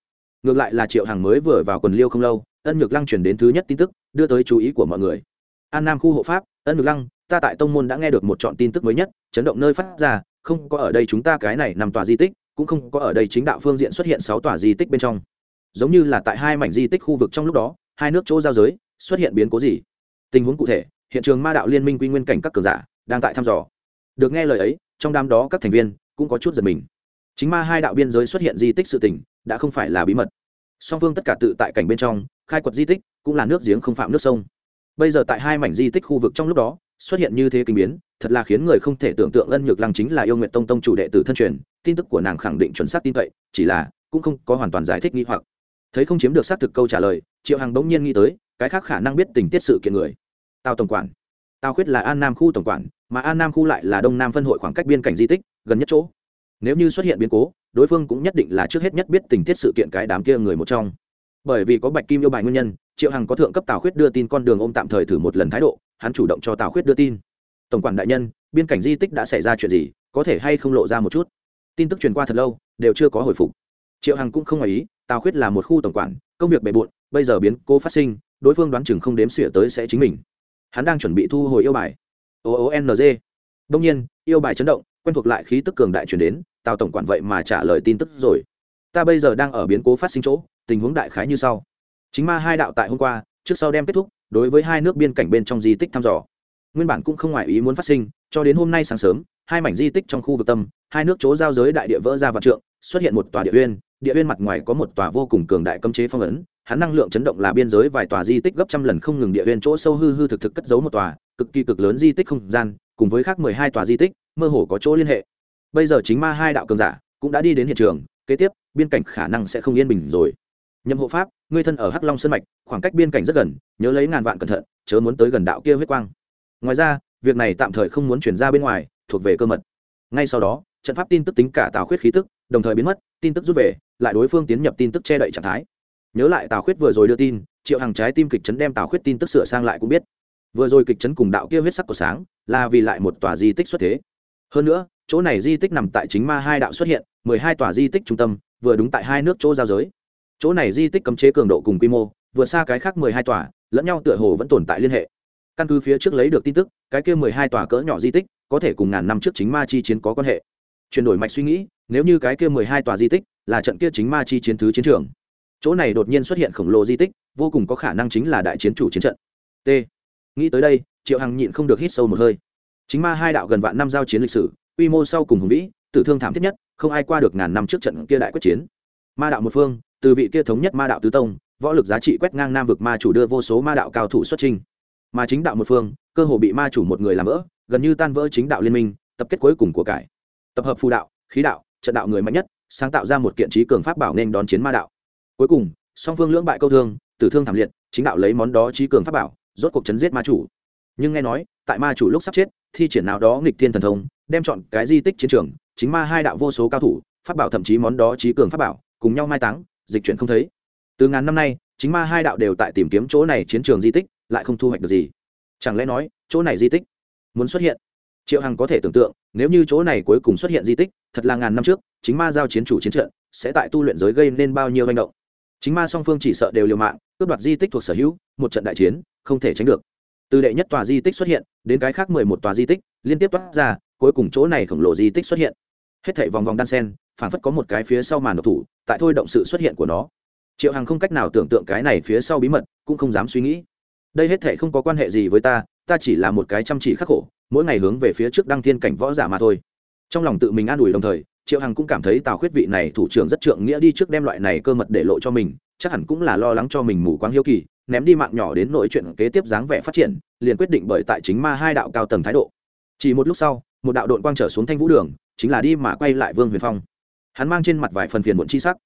ngược lại là triệu hàng mới vừa vào quần liêu không lâu, ân nhược lăng chuyển đến thứ nhất tin tức, đưa tới chú ý của mọi người. An nam khu hộ pháp, ân nhược lăng, ta tại tông môn đã nghe được một chọn tin tức mới nhất, chấn động nơi phát ra, không có ở đây chúng ta cái này nằm tòa di tích, cũng không có ở đây chính đạo phương diện xuất hiện sáu tòa di tích bên trong. Giống như là tại hai mảnh di tích khu vực trong lúc đó, hai nước chỗ giao giới, xuất hiện biến cố gì? Tình huống cụ thể, hiện trường ma đạo liên minh quy nguyên cảnh các cường giả, đang tại thăm dò. Được nghe lời ấy, trong đám đó các thành viên, cũng có chút giật mình. Chính ma hai đạo biên giới xuất hiện di tích sự tình đã không phải là bí mật. Song phương tất cả tự tại cảnh bên trong, khai quật di tích cũng là nước giếng không phạm nước sông. Bây giờ tại hai mảnh di tích khu vực trong lúc đó, xuất hiện như thế kinh biến, thật là khiến người không thể tưởng tượng ân nhược lăng chính là yêu nguyện tông tông chủ đệ tử thân truyền, tin tức của nàng khẳng định chuẩn xác tin cậy, chỉ là cũng không có hoàn toàn giải thích nghi hoặc. Thấy không chiếm được xác thực câu trả lời, triệu hằng bỗng nhiên nghĩ tới, cái khác khả năng biết tình tiết sự kiện người. Tào tổng quản. Tào khuyết là an nam khu tổng quản, mà an nam khu lại là đông nam phân hội khoảng cách biên cảnh di tích, gần nhất chỗ. Nếu như xuất hiện biến cố đối phương cũng nhất định là trước hết nhất biết tình tiết sự kiện cái đám kia người một trong. Bởi vì có bạch kim yêu bài nguyên nhân, triệu hằng có thượng cấp tào khuyết đưa tin con đường ôm tạm thời thử một lần thái độ, hắn chủ động cho tào khuyết đưa tin. Tổng quản đại nhân, biên cảnh di tích đã xảy ra chuyện gì, có thể hay không lộ ra một chút? Tin tức truyền qua thật lâu, đều chưa có hồi phục. Triệu hằng cũng không ngoài ý, tào khuyết là một khu tổng quản, công việc bề bộn, bây giờ biến cố phát sinh, đối phương đoán chừng không đếm xỉa tới sẽ chính mình. Hắn đang chuẩn bị thu hồi yêu bài. O o n g. Đông nhiên, yêu bài chấn động, quen thuộc lại khí tức cường đại chuyển đến tào tổng quản vậy mà trả lời tin tức rồi. Ta bây giờ đang ở biến cố phát sinh chỗ, tình huống đại khái như sau. Chính ma hai đạo tại hôm qua, trước sau đem kết thúc, đối với hai nước biên cảnh bên trong di tích thăm dò. Nguyên bản cũng không ngoại ý muốn phát sinh, cho đến hôm nay sáng sớm, hai mảnh di tích trong khu vực tâm, hai nước chỗ giao giới đại địa vỡ ra vạn trượng, xuất hiện một tòa địa uyên địa uyên mặt ngoài có một tòa vô cùng cường đại cấm chế phong ấn, hắn năng lượng chấn động là biên giới vài tòa di tích gấp trăm lần không ngừng địa uyên chỗ sâu hư hư thực thực cất giấu một tòa, cực kỳ cực lớn di tích không gian, cùng với khác mười hai tòa di tích, mơ hồ có chỗ liên hệ bây giờ chính ma hai đạo cường giả cũng đã đi đến hiện trường, kế tiếp, biên cảnh khả năng sẽ không yên bình rồi. Nhậm hộ pháp, ngươi thân ở hắc long sơn mạch, khoảng cách biên cảnh rất gần, nhớ lấy ngàn vạn cẩn thận, chớ muốn tới gần đạo kia huyết quang. Ngoài ra, việc này tạm thời không muốn chuyển ra bên ngoài, thuộc về cơ mật. Ngay sau đó, trận pháp tin tức tính cả tào khuyết khí tức, đồng thời biến mất, tin tức rút về, lại đối phương tiến nhập tin tức che đậy trạng thái. Nhớ lại tào khuyết vừa rồi đưa tin, triệu hàng trái tim kịch chấn đem tào khuyết tin tức sửa sang lại cũng biết. Vừa rồi kịch chấn cùng đạo kia huyết sắc của sáng, là vì lại một tòa di tích xuất thế. Hơn nữa chỗ này di tích nằm tại chính ma hai đạo xuất hiện, mười hai tòa di tích trung tâm, vừa đúng tại hai nước chỗ giao giới. Chỗ này di tích cấm chế cường độ cùng quy mô, vừa xa cái khác mười hai tòa, lẫn nhau tựa hồ vẫn tồn tại liên hệ. Căn cứ phía trước lấy được tin tức, cái kia mười hai tòa cỡ nhỏ di tích, có thể cùng ngàn năm trước chính ma chi chiến có quan hệ. Chuyển đổi mạch suy nghĩ, nếu như cái kia mười hai tòa di tích là trận kia chính ma chi chiến thứ chiến trường, chỗ này đột nhiên xuất hiện khổng lồ di tích, vô cùng có khả năng chính là đại chiến chủ chiến trận. T. Nghĩ tới đây, triệu hằng nhịn không được hít sâu một hơi. Chính ma hai đạo gần vạn năm giao chiến lịch sử quy mô sau cùng hùng vĩ, tử thương thảm thiết nhất, không ai qua được ngàn năm trước trận kia đại quyết chiến. Ma đạo một phương, từ vị kia thống nhất ma đạo tứ tông, võ lực giá trị quét ngang nam vực ma chủ đưa vô số ma đạo cao thủ xuất trình. Mà chính đạo một phương, cơ hồ bị ma chủ một người làm vỡ, gần như tan vỡ chính đạo liên minh, tập kết cuối cùng của cải. Tập hợp phù đạo, khí đạo, trận đạo người mạnh nhất, sáng tạo ra một kiện trí cường pháp bảo nên đón chiến ma đạo. Cuối cùng, song phương lưỡng bại câu thương, tử thương thảm liệt, chính đạo lấy món đó trí cường pháp bảo, rốt cuộc chấn giết ma chủ. Nhưng nghe nói, tại ma chủ lúc sắp chết, thi triển nào đó nghịch thiên thần thông đem chọn cái di tích chiến trường, chính ma hai đạo vô số cao thủ, pháp bảo thậm chí món đó trí cường pháp bảo, cùng nhau mai táng, dịch chuyển không thấy. Từ ngàn năm nay, chính ma hai đạo đều tại tìm kiếm chỗ này chiến trường di tích, lại không thu hoạch được gì. Chẳng lẽ nói, chỗ này di tích muốn xuất hiện? Triệu hằng có thể tưởng tượng, nếu như chỗ này cuối cùng xuất hiện di tích, thật là ngàn năm trước, chính ma giao chiến chủ chiến trận, sẽ tại tu luyện giới gây nên bao nhiêu manh động? Chính ma song phương chỉ sợ đều liều mạng, cướp đoạt di tích thuộc sở hữu, một trận đại chiến, không thể tránh được. Từ đệ nhất tòa di tích xuất hiện, đến cái khác mười một tòa di tích, liên tiếp toát ra cuối cùng chỗ này khổng lồ di tích xuất hiện. Hết thảy vòng vòng đan sen phản phất có một cái phía sau màn độc thủ, tại thôi động sự xuất hiện của nó. Triệu hằng không cách nào tưởng tượng cái này phía sau bí mật, cũng không dám suy nghĩ. Đây hết thảy không có quan hệ gì với ta ta chỉ là một cái chăm chỉ khắc khổ, mỗi ngày hướng về phía trước đăng thiên cảnh võ giả mà thôi. Trong lòng tự mình an ủi đồng thời, triệu hằng cũng cảm thấy tào khuyết vị này thủ trưởng rất trượng nghĩa đi trước đem loại này cơ mật để lộ cho mình, chắc hẳn cũng là lo lắng cho mình mù quáng hiếu kỳ, ném đi mạng nhỏ đến nội chuyện kế tiếp dáng vẻ phát triển, liền quyết định bởi tại chính ma hai đạo cao tầng thái độ. Chỉ một lúc sau một đạo đội quang trở xuống thanh vũ đường, chính là đi mà quay lại vương huyền phong. Hắn mang trên mặt vài phần phiền muộn chi sắc.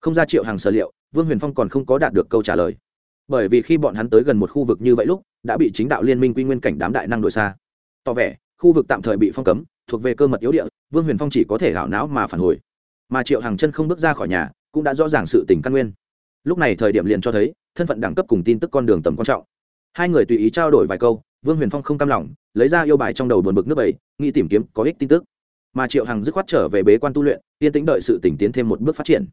Không ra triệu hàng sở liệu, vương huyền phong còn không có đạt được câu trả lời. Bởi vì khi bọn hắn tới gần một khu vực như vậy lúc, đã bị chính đạo liên minh quy nguyên cảnh đám đại năng đội xa. Tỏ vẻ, khu vực tạm thời bị phong cấm, thuộc về cơ mật yếu địa, vương huyền phong chỉ có thể hảo não mà phản hồi. Mà triệu hàng chân không bước ra khỏi nhà, cũng đã rõ ràng sự tình căn nguyên. Lúc này thời điểm liền cho thấy, thân phận đẳng cấp cùng tin tức con đường tầm quan trọng. Hai người tùy ý trao đổi vài câu vương huyền phong không cam lòng, lấy ra yêu bài trong đầu buồn bực nước bảy nghĩ tìm kiếm, có ích tin tức. Mà triệu hằng dứt khoát trở về bế quan tu luyện, yên tĩnh đợi sự tỉnh tiến thêm một bước phát triển.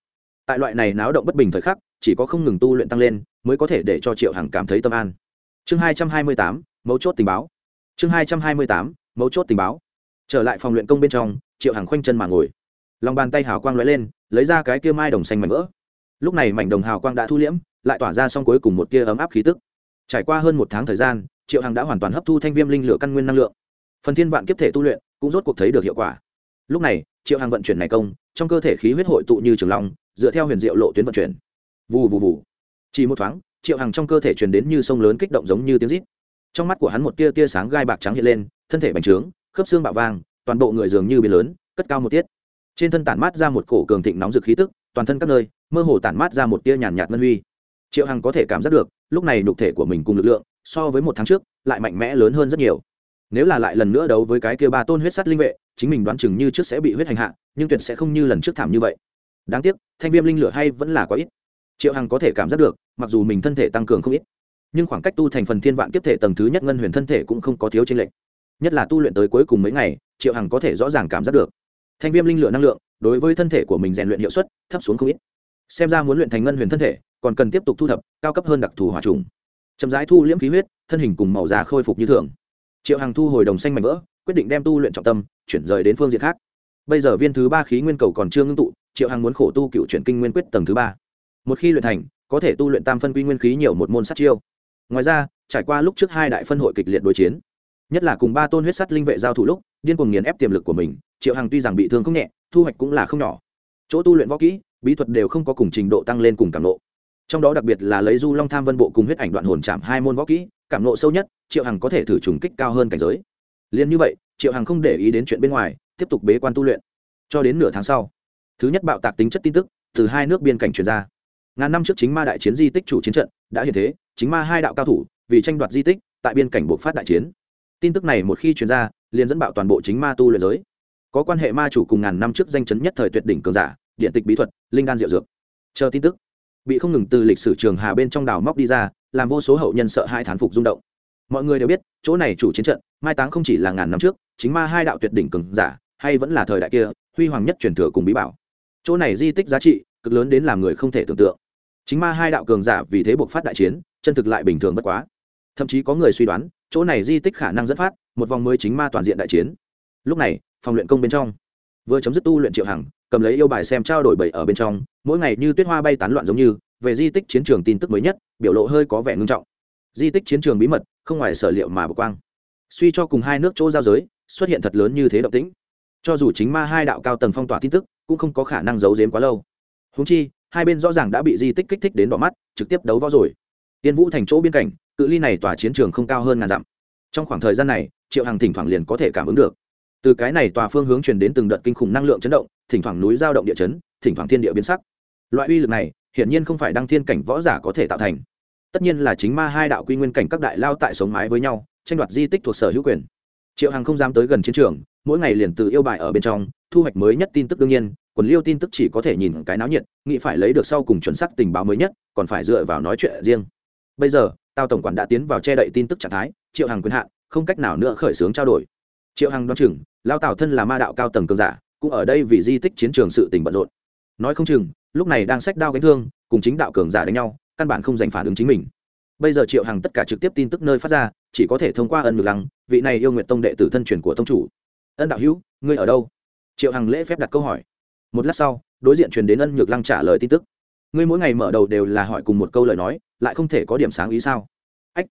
Tại loại này náo động bất bình thời khắc, chỉ có không ngừng tu luyện tăng lên, mới có thể để cho triệu hằng cảm thấy tâm an. Chương hai trăm hai mươi tám, mấu chốt tình báo. Chương hai trăm hai mươi tám, mấu chốt tình báo. Trở lại phòng luyện công bên trong, triệu hằng khoanh chân mà ngồi. Lòng bàn tay hào quang lóe lên, lấy ra cái kia mai đồng xanh mảnh vỡ. Lúc này mảnh đồng hào quang đã thu liễm, lại tỏa ra xong cuối cùng một tia ấm áp khí tức. Trải qua hơn một tháng thời gian triệu hằng đã hoàn toàn hấp thu thanh viêm linh lửa căn nguyên năng lượng. Phần thiên vạn kiếp thể tu luyện cũng rốt cuộc thấy được hiệu quả. Lúc này, triệu hằng vận chuyển này công, trong cơ thể khí huyết hội tụ như trường long, dựa theo huyền diệu lộ tuyến vận chuyển. Vù vù vù. Chỉ một thoáng, triệu hằng trong cơ thể truyền đến như sông lớn kích động giống như tiếng rít. Trong mắt của hắn một tia tia sáng gai bạc trắng hiện lên, thân thể bành trướng, khớp xương bạo vang toàn bộ người dường như biến lớn, cất cao một tiết. Trên thân tản mát ra một cổ cường thịnh nóng rực khí tức, toàn thân các nơi, mơ hồ tản mát ra một tia nhàn nhạt ngân huy. Triệu hằng có thể cảm giác được, lúc này nhục thể của mình cùng lực lượng so với một tháng trước, lại mạnh mẽ lớn hơn rất nhiều. Nếu là lại lần nữa đấu với cái kia ba tôn huyết sắt linh vệ, chính mình đoán chừng như trước sẽ bị huyết hành hạ, nhưng tuyệt sẽ không như lần trước thảm như vậy. Đáng tiếc, thanh viêm linh lửa hay vẫn là quá ít. Triệu hằng có thể cảm giác được, mặc dù mình thân thể tăng cường không ít, nhưng khoảng cách tu thành phần thiên vạn kiếp thể tầng thứ nhất ngân huyền thân thể cũng không có thiếu trên lệnh nhất là tu luyện tới cuối cùng mấy ngày, triệu hằng có thể rõ ràng cảm giác được, thanh viêm linh lửa năng lượng đối với thân thể của mình rèn luyện hiệu suất thấp xuống không ít. Xem ra muốn luyện thành ngân huyền thân thể, còn cần tiếp tục thu thập, cao cấp hơn đặc thù hỏa trùng chậm rãi thu liễm khí huyết, thân hình cùng màu già khôi phục như thường. Triệu hằng thu hồi đồng xanh mạnh vỡ, quyết định đem tu luyện trọng tâm, chuyển rời đến phương diện khác. Bây giờ viên thứ ba khí nguyên cầu còn chưa ngưng tụ, triệu hằng muốn khổ tu cựu chuyển kinh nguyên quyết tầng thứ ba. Một khi luyện thành, có thể tu luyện tam phân quy nguyên khí nhiều một môn sát chiêu. Ngoài ra, trải qua lúc trước hai đại phân hội kịch liệt đối chiến, nhất là cùng ba tôn huyết sắt linh vệ giao thủ lúc, điên cuồng nghiền ép tiềm lực của mình, triệu hằng tuy rằng bị thương không nhẹ, thu hoạch cũng là không nhỏ. Chỗ tu luyện võ kỹ, bí thuật đều không có cùng trình độ tăng lên cùng cảm lộ trong đó đặc biệt là lấy du long tham vân bộ cùng huyết ảnh đoạn hồn chạm hai môn võ kỹ, cảm nộ sâu nhất, triệu hằng có thể thử trùng kích cao hơn cảnh giới. Liền như vậy, triệu hằng không để ý đến chuyện bên ngoài, tiếp tục bế quan tu luyện. Cho đến nửa tháng sau, thứ nhất bạo tạc tính chất tin tức từ hai nước biên cảnh truyền ra. Ngàn năm trước chính ma đại chiến di tích chủ chiến trận đã hiện thế, chính ma hai đạo cao thủ vì tranh đoạt di tích, tại biên cảnh buộc phát đại chiến. Tin tức này một khi truyền ra, liền dẫn bạo toàn bộ chính ma tu luyện giới. Có quan hệ ma chủ cùng ngàn năm trước danh chấn nhất thời tuyệt đỉnh cường giả, điện tịch bí thuật, linh đan diệu dược. Chờ tin tức bị không ngừng từ lịch sử trường hà bên trong đào móc đi ra, làm vô số hậu nhân sợ hai thán phục rung động. Mọi người đều biết, chỗ này chủ chiến trận, mai táng không chỉ là ngàn năm trước, chính ma hai đạo tuyệt đỉnh cường giả, hay vẫn là thời đại kia, huy hoàng nhất truyền thừa cùng bí bảo. Chỗ này di tích giá trị, cực lớn đến làm người không thể tưởng tượng. Chính ma hai đạo cường giả vì thế buộc phát đại chiến, chân thực lại bình thường bất quá. Thậm chí có người suy đoán, chỗ này di tích khả năng dẫn phát một vòng mới chính ma toàn diện đại chiến. Lúc này, phòng luyện công bên trong, vừa chấm dứt tu luyện triệu hằng, cầm lấy yêu bài xem trao đổi bậy ở bên trong mỗi ngày như tuyết hoa bay tán loạn giống như, về di tích chiến trường tin tức mới nhất, biểu lộ hơi có vẻ ngưng trọng. Di tích chiến trường bí mật, không ngoài sở liệu mà bực quang. Suy cho cùng hai nước chỗ giao giới, xuất hiện thật lớn như thế động tĩnh. Cho dù chính ma hai đạo cao tầng phong tỏa tin tức, cũng không có khả năng giấu giếm quá lâu. Húng chi, hai bên rõ ràng đã bị di tích kích thích đến đỏ mắt, trực tiếp đấu võ rồi. Tiên vũ thành chỗ biên cảnh, cự ly này tòa chiến trường không cao hơn ngàn dặm. Trong khoảng thời gian này, triệu hằng thỉnh thoảng liền có thể cảm ứng được. Từ cái này tòa phương hướng truyền đến từng đợt kinh khủng năng lượng chấn động, thỉnh thoảng núi giao động địa chấn, thỉnh thoảng thiên địa biến sắc loại uy lực này, hiển nhiên không phải đăng thiên cảnh võ giả có thể tạo thành. Tất nhiên là chính ma hai đạo quy nguyên cảnh các đại lao tại sống mái với nhau, tranh đoạt di tích thuộc sở hữu quyền. Triệu hằng không dám tới gần chiến trường, mỗi ngày liền từ yêu bài ở bên trong, thu hoạch mới nhất tin tức đương nhiên, quần liêu tin tức chỉ có thể nhìn cái náo nhiệt, nghĩ phải lấy được sau cùng chuẩn xác tình báo mới nhất, còn phải dựa vào nói chuyện riêng. Bây giờ tao tổng quản đã tiến vào che đậy tin tức trạng thái, triệu hằng quyền hạn, không cách nào nữa khởi xướng trao đổi. Triệu hằng đoán chừng, lao tào thân là ma đạo cao tầng cường giả, cũng ở đây vì di tích chiến trường sự tình bận rộn nói không chừng, lúc này đang sách đao gánh thương, cùng chính đạo cường giả đánh nhau, căn bản không dành phản ứng chính mình. Bây giờ triệu hằng tất cả trực tiếp tin tức nơi phát ra, chỉ có thể thông qua ân ngược lăng, vị này yêu nguyện tông đệ tử thân truyền của tông chủ. Ân đạo hữu, ngươi ở đâu? Triệu hằng lễ phép đặt câu hỏi. Một lát sau, đối diện truyền đến ân nhược lăng trả lời tin tức. Ngươi mỗi ngày mở đầu đều là hỏi cùng một câu lời nói, lại không thể có điểm sáng ý sao? Ách.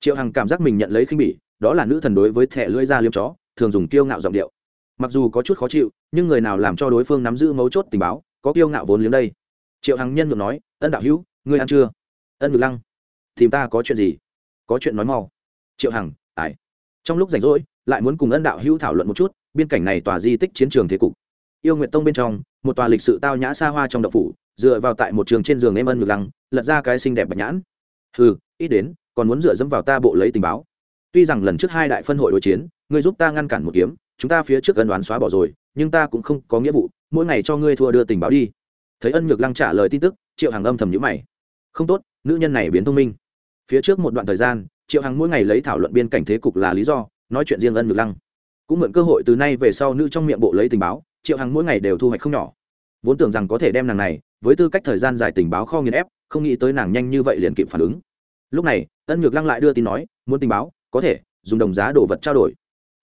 Triệu hằng cảm giác mình nhận lấy khinh bỉ, đó là nữ thần đối với thẻ lưỡi da liêm chó, thường dùng kiêu ngạo giọng điệu. Mặc dù có chút khó chịu, nhưng người nào làm cho đối phương nắm giữ mấu chốt tình báo có kiêu ngạo vốn liếng đây. Triệu hằng nhân ngược nói ân đạo hữu ngươi ăn chưa? Ân ngược lăng. Tìm ta có chuyện gì? Có chuyện nói mau. Triệu hằng ải trong lúc rảnh rỗi lại muốn cùng ân đạo hữu thảo luận một chút biên cảnh này tòa di tích chiến trường thế cục. Yêu nguyện tông bên trong một tòa lịch sự tao nhã xa hoa trong đậu phủ dựa vào tại một trường trên giường em ân ngược lăng lật ra cái xinh đẹp bạch nhãn. Hừ, ít đến còn muốn dựa dẫm vào ta bộ lấy tình báo. Tuy rằng lần trước hai đại phân hội đối chiến ngươi giúp ta ngăn cản một kiếm chúng ta phía trước ân đoán xóa bỏ rồi nhưng ta cũng không có nghĩa vụ mỗi ngày cho ngươi thua đưa tình báo đi. Thấy ân nhược lăng trả lời tin tức, triệu Hằng âm thầm nhữ mày. Không tốt, nữ nhân này biến thông minh. Phía trước một đoạn thời gian, triệu hằng mỗi ngày lấy thảo luận biên cảnh thế cục là lý do, nói chuyện riêng ân nhược lăng. Cũng mượn cơ hội từ nay về sau nữ trong miệng bộ lấy tình báo, triệu hằng mỗi ngày đều thu hoạch không nhỏ. Vốn tưởng rằng có thể đem nàng này, với tư cách thời gian dài tình báo kho nghiền ép, không nghĩ tới nàng nhanh như vậy liền kịp phản ứng. Lúc này, ân nhược lăng lại đưa tin nói, muốn tình báo, có thể, dùng đồng giá đồ vật trao đổi.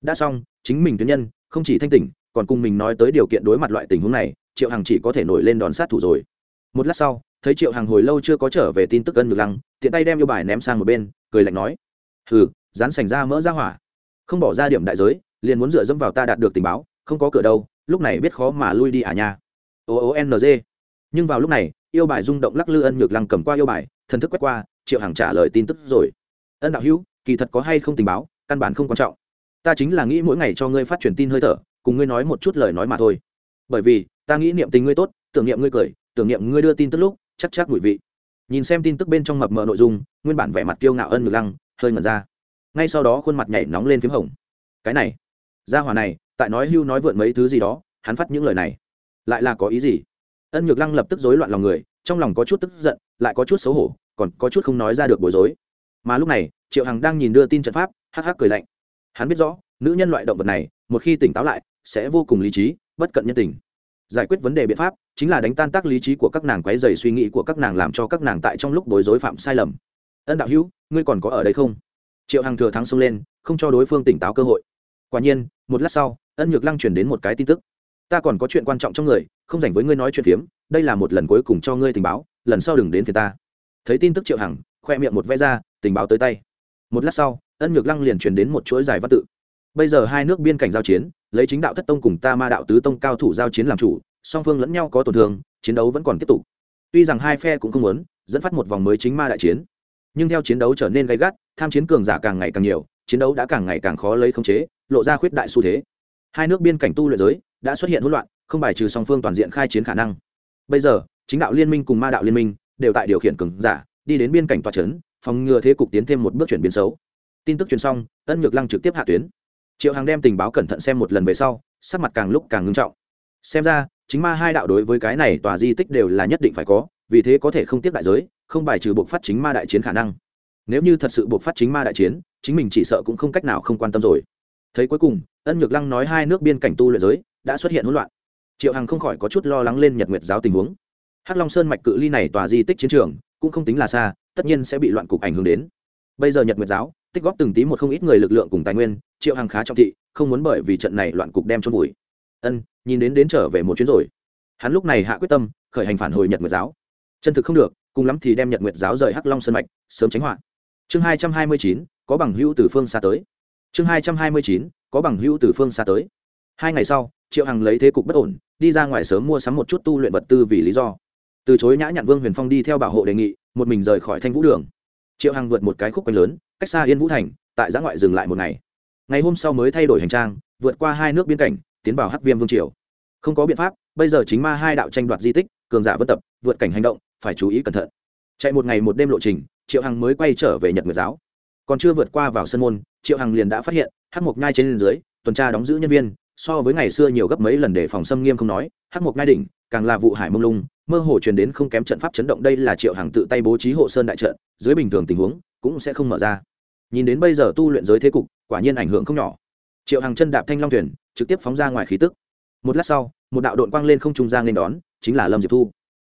Đã xong, chính mình tuyến nhân, không chỉ thanh tỉnh còn cùng mình nói tới điều kiện đối mặt loại tình huống này, triệu hằng chỉ có thể nổi lên đòn sát thủ rồi. Một lát sau, thấy triệu hằng hồi lâu chưa có trở về tin tức ân nhược lăng, tiện tay đem yêu bài ném sang một bên, cười lạnh nói, hừ, dán sành ra mỡ ra hỏa. Không bỏ ra điểm đại giới, liền muốn dựa dẫm vào ta đạt được tình báo, không có cửa đâu, lúc này biết khó mà lui đi à nha. O o n g. Nhưng vào lúc này, yêu bài rung động lắc lư ân nhược lăng cầm qua yêu bài, thần thức quét qua, triệu hằng trả lời tin tức rồi. Ân đạo hữu, kỳ thật có hay không tình báo, căn bản không quan trọng. Ta chính là nghĩ mỗi ngày cho ngươi phát truyền tin hơi thở cùng ngươi nói một chút lời nói mà thôi. Bởi vì, ta nghĩ niệm tình ngươi tốt, tưởng niệm ngươi cười, tưởng niệm ngươi đưa tin tức lúc, chắc chắc mùi vị. Nhìn xem tin tức bên trong mập mờ nội dung, nguyên bản vẻ mặt kiêu ngạo ân ngược lăng, hơi ngẩn ra. Ngay sau đó khuôn mặt nhảy nóng lên p h í m hồng. Cái này, gia hỏa này, tại nói hưu nói vượn mấy thứ gì đó, hắn phát những lời này. Lại là có ý gì? Ân nhược lăng lập tức rối loạn lòng người, trong lòng có chút tức giận, lại có chút xấu hổ, còn có chút không nói ra được bối rối. Mà lúc này, triệu hằng đang nhìn đưa tin trận pháp, hắc hắc cười lạnh. Hắn biết rõ, nữ nhân loại động vật này một khi tỉnh táo lại, sẽ vô cùng lý trí, bất cận nhân tình. Giải quyết vấn đề biện pháp chính là đánh tan tác lý trí của các nàng, quấy dày suy nghĩ của các nàng, làm cho các nàng tại trong lúc bối rối phạm sai lầm. Ân đạo hữu, ngươi còn có ở đây không? Triệu hằng thừa thắng xông lên, không cho đối phương tỉnh táo cơ hội. Quả nhiên, một lát sau, ân nhược lăng chuyển đến một cái tin tức. Ta còn có chuyện quan trọng trong người, không dành với ngươi nói chuyện phiếm, đây là một lần cuối cùng cho ngươi tình báo, lần sau đừng đến phía ta. Thấy tin tức triệu hằng, khoe miệng một vẽ ra, tình báo tới tay. Một lát sau, ân nhược lăng liền truyền đến một chuỗi dài văn tự bây giờ hai nước biên cảnh giao chiến, lấy chính đạo thất tông cùng ta ma đạo tứ tông cao thủ giao chiến làm chủ, song phương lẫn nhau có tổn thương, chiến đấu vẫn còn tiếp tục. Tuy rằng hai phe cũng không muốn, dẫn phát một vòng mới chính ma đại chiến, nhưng theo chiến đấu trở nên gay gắt, tham chiến cường giả càng ngày càng nhiều, chiến đấu đã càng ngày càng khó lấy khống chế, lộ ra khuyết đại xu thế. Hai nước biên cảnh tu luyện giới đã xuất hiện hỗn loạn, không bài trừ song phương toàn diện khai chiến khả năng. Bây giờ, chính đạo liên minh cùng ma đạo liên minh đều tại điều khiển cường giả, đi đến biên cảnh tòa trấn phòng ngừa thế cục tiến thêm một bước chuyển biến xấu. Tin tức truyền xong, ân nhược lăng trực tiếp hạ tuyến triệu hàng đem tình báo cẩn thận xem một lần về sau, sắc mặt càng lúc càng ngưng trọng. Xem ra, chính ma hai đạo đối với cái này tòa di tích đều là nhất định phải có, vì thế có thể không tiếp đại giới, không bài trừ buộc phát chính ma đại chiến khả năng. Nếu như thật sự buộc phát chính ma đại chiến, chính mình chỉ sợ cũng không cách nào không quan tâm rồi. Thấy cuối cùng, ân nhược lăng nói hai nước biên cảnh tu luyện giới đã xuất hiện hỗn loạn. Triệu hằng không khỏi có chút lo lắng lên nhật nguyệt giáo tình huống. Hắc long sơn mạch cự ly này tòa di tích chiến trường, cũng không tính là xa, tất nhiên sẽ bị loạn cục ảnh hưởng đến. Bây giờ nhật nguyệt giáo tích góp từng tí một không ít người lực lượng cùng tài nguyên, triệu hằng khá trọng thị, không muốn bởi vì trận này loạn cục đem cho vùi. Ân, nhìn đến đến trở về một chuyến rồi. Hắn lúc này hạ quyết tâm, khởi hành phản hồi nhật nguyệt giáo. Chân thực không được, cùng lắm thì đem nhật nguyệt giáo rời hắc long sơn mạch, sớm tránh họa. Chương hai trăm hai mươi chín, có bằng hữu từ phương xa tới. Chương hai trăm hai mươi chín, có bằng hữu từ phương xa tới. Hai ngày sau, triệu hằng lấy thế cục bất ổn, đi ra ngoài sớm mua sắm một chút tu luyện vật tư vì lý do. Từ chối nhã nhặn vương huyền phong đi theo bảo hộ đề nghị, một mình rời khỏi thanh vũ đường triệu hằng vượt một cái khúc quanh lớn, cách xa yên vũ thành, tại giã ngoại dừng lại một ngày. Ngày hôm sau mới thay đổi hành trang, vượt qua hai nước biên cảnh, tiến vào hắc viêm vương triều. Không có biện pháp, bây giờ chính ma hai đạo tranh đoạt di tích, cường giả vân tập, vượt cảnh hành động, phải chú ý cẩn thận. Chạy một ngày một đêm lộ trình, triệu hằng mới quay trở về nhật nguyệt giáo. Còn chưa vượt qua vào sân môn, triệu hằng liền đã phát hiện, hắc mộc nhai trên dưới, tuần tra đóng giữ nhân viên, so với ngày xưa nhiều gấp mấy lần để phòng xâm nghiêm không nói, hắc mộc nhai đỉnh, càng là vụ hải mông lung mơ hồ truyền đến không kém trận pháp chấn động, đây là triệu hằng tự tay bố trí hộ sơn đại trận, dưới bình thường tình huống, cũng sẽ không mở ra. Nhìn đến bây giờ tu luyện giới thế cục, quả nhiên ảnh hưởng không nhỏ. Triệu hằng chân đạp thanh long thuyền, trực tiếp phóng ra ngoài khí tức. Một lát sau, một đạo đội quang lên không trung giang nên đón, chính là lâm diệp thu.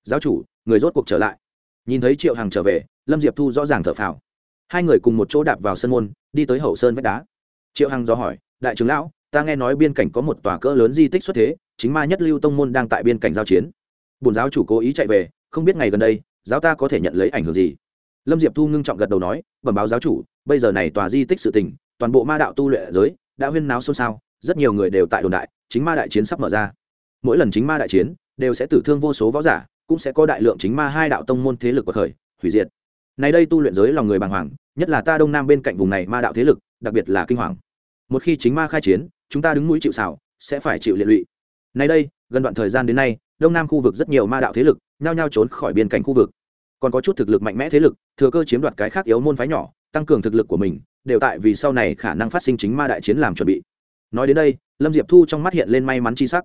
Giáo chủ, người rốt cuộc trở lại. Nhìn thấy triệu hằng trở về, lâm diệp thu rõ ràng thở phào. Hai người cùng một chỗ đạp vào sân môn, đi tới hậu sơn vách đá. Triệu hằng do hỏi, đại trưởng lão, ta nghe nói biên cảnh có một tòa cỡ lớn di tích xuất thế, chính ma nhất lưu tông môn đang tại biên cảnh giao chiến bồn giáo chủ cố ý chạy về, không biết ngày gần đây, giáo ta có thể nhận lấy ảnh hưởng gì? Lâm diệp thu ngưng trọng gật đầu nói, bẩm báo giáo chủ, bây giờ này tòa di tích sự tình, toàn bộ ma đạo tu luyện giới, đã huyên náo xôn xao, rất nhiều người đều tại đồn đại, chính ma đại chiến sắp mở ra. Mỗi lần chính ma đại chiến, đều sẽ tử thương vô số võ giả, cũng sẽ có đại lượng chính ma hai đạo tông môn thế lực bậc khởi, hủy diệt. Nay đây tu luyện giới lòng người bàng hoàng, nhất là ta đông nam bên cạnh vùng này ma đạo thế lực, đặc biệt là kinh hoàng. Một khi chính ma khai chiến, chúng ta đứng mũi chịu xảo sẽ phải chịu liệt lụy. Nay đây, gần đoạn thời gian đến nay đông nam khu vực rất nhiều ma đạo thế lực nhao nhao trốn khỏi biên cảnh khu vực. Còn có chút thực lực mạnh mẽ thế lực, thừa cơ chiếm đoạt cái khác yếu môn phái nhỏ, tăng cường thực lực của mình, đều tại vì sau này khả năng phát sinh chính ma đại chiến làm chuẩn bị. Nói đến đây, lâm diệp thu trong mắt hiện lên may mắn chi sắc.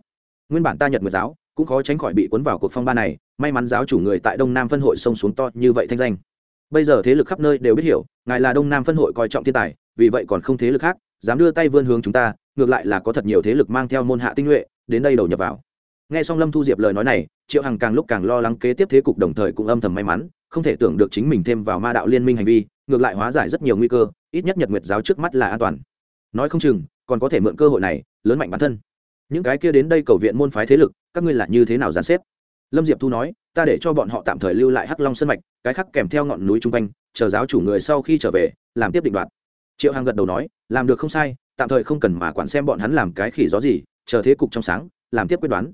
Nguyên bản ta nhật nguyệt giáo cũng khó tránh khỏi bị cuốn vào cuộc phong ba này, may mắn giáo chủ người tại đông nam phân hội sông xuống to như vậy thanh danh. Bây giờ thế lực khắp nơi đều biết hiểu, ngài là đông nam phân hội coi trọng thiên tài, vì vậy còn không thế lực khác, dám đưa tay vươn hướng chúng ta, ngược lại là có thật nhiều thế lực mang theo môn hạ tinh nhuệ, đến đây đầu nhập vào nghe xong lâm thu diệp lời nói này, triệu hằng càng lúc càng lo lắng kế tiếp thế cục đồng thời cũng âm thầm may mắn, không thể tưởng được chính mình thêm vào ma đạo liên minh hành vi, ngược lại hóa giải rất nhiều nguy cơ, ít nhất nhật nguyệt giáo trước mắt là an toàn. Nói không chừng, còn có thể mượn cơ hội này, lớn mạnh bản thân. Những cái kia đến đây cầu viện môn phái thế lực, các ngươi là như thế nào dàn xếp? Lâm diệp thu nói, ta để cho bọn họ tạm thời lưu lại hắc long sân mạch, cái khác kèm theo ngọn núi chung quanh, chờ giáo chủ người sau khi trở về, làm tiếp định đoạt. Triệu hằng gật đầu nói, làm được không sai, tạm thời không cần mà quản xem bọn hắn làm cái khỉ gió gì, chờ thế cục trong sáng, làm tiếp quyết đoán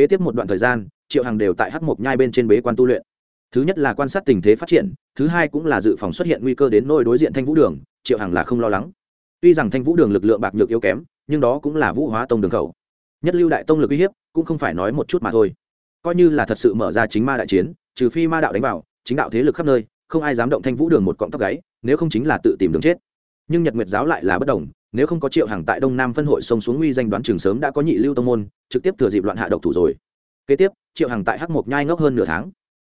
kế tiếp một đoạn thời gian, triệu hằng đều tại hắc mộc nhai bên trên bế quan tu luyện. Thứ nhất là quan sát tình thế phát triển, thứ hai cũng là dự phòng xuất hiện nguy cơ đến nôi đối diện thanh vũ đường, triệu hằng là không lo lắng. Tuy rằng thanh vũ đường lực lượng bạc nhược yếu kém, nhưng đó cũng là vũ hóa tông đường khẩu. Nhất lưu đại tông lực uy hiếp, cũng không phải nói một chút mà thôi. Coi như là thật sự mở ra chính ma đại chiến, trừ phi ma đạo đánh vào, chính đạo thế lực khắp nơi, không ai dám động thanh vũ đường một cọng tóc gáy, nếu không chính là tự tìm đường chết. Nhưng nhật nguyệt giáo lại là bất đồng nếu không có triệu hàng tại đông nam phân hội sông xuống nguy danh đoán trường sớm đã có nhị lưu tông môn, trực tiếp thừa dịp loạn hạ độc thủ rồi. Kế tiếp, triệu hàng tại hắc mộc nhai ngốc hơn nửa tháng.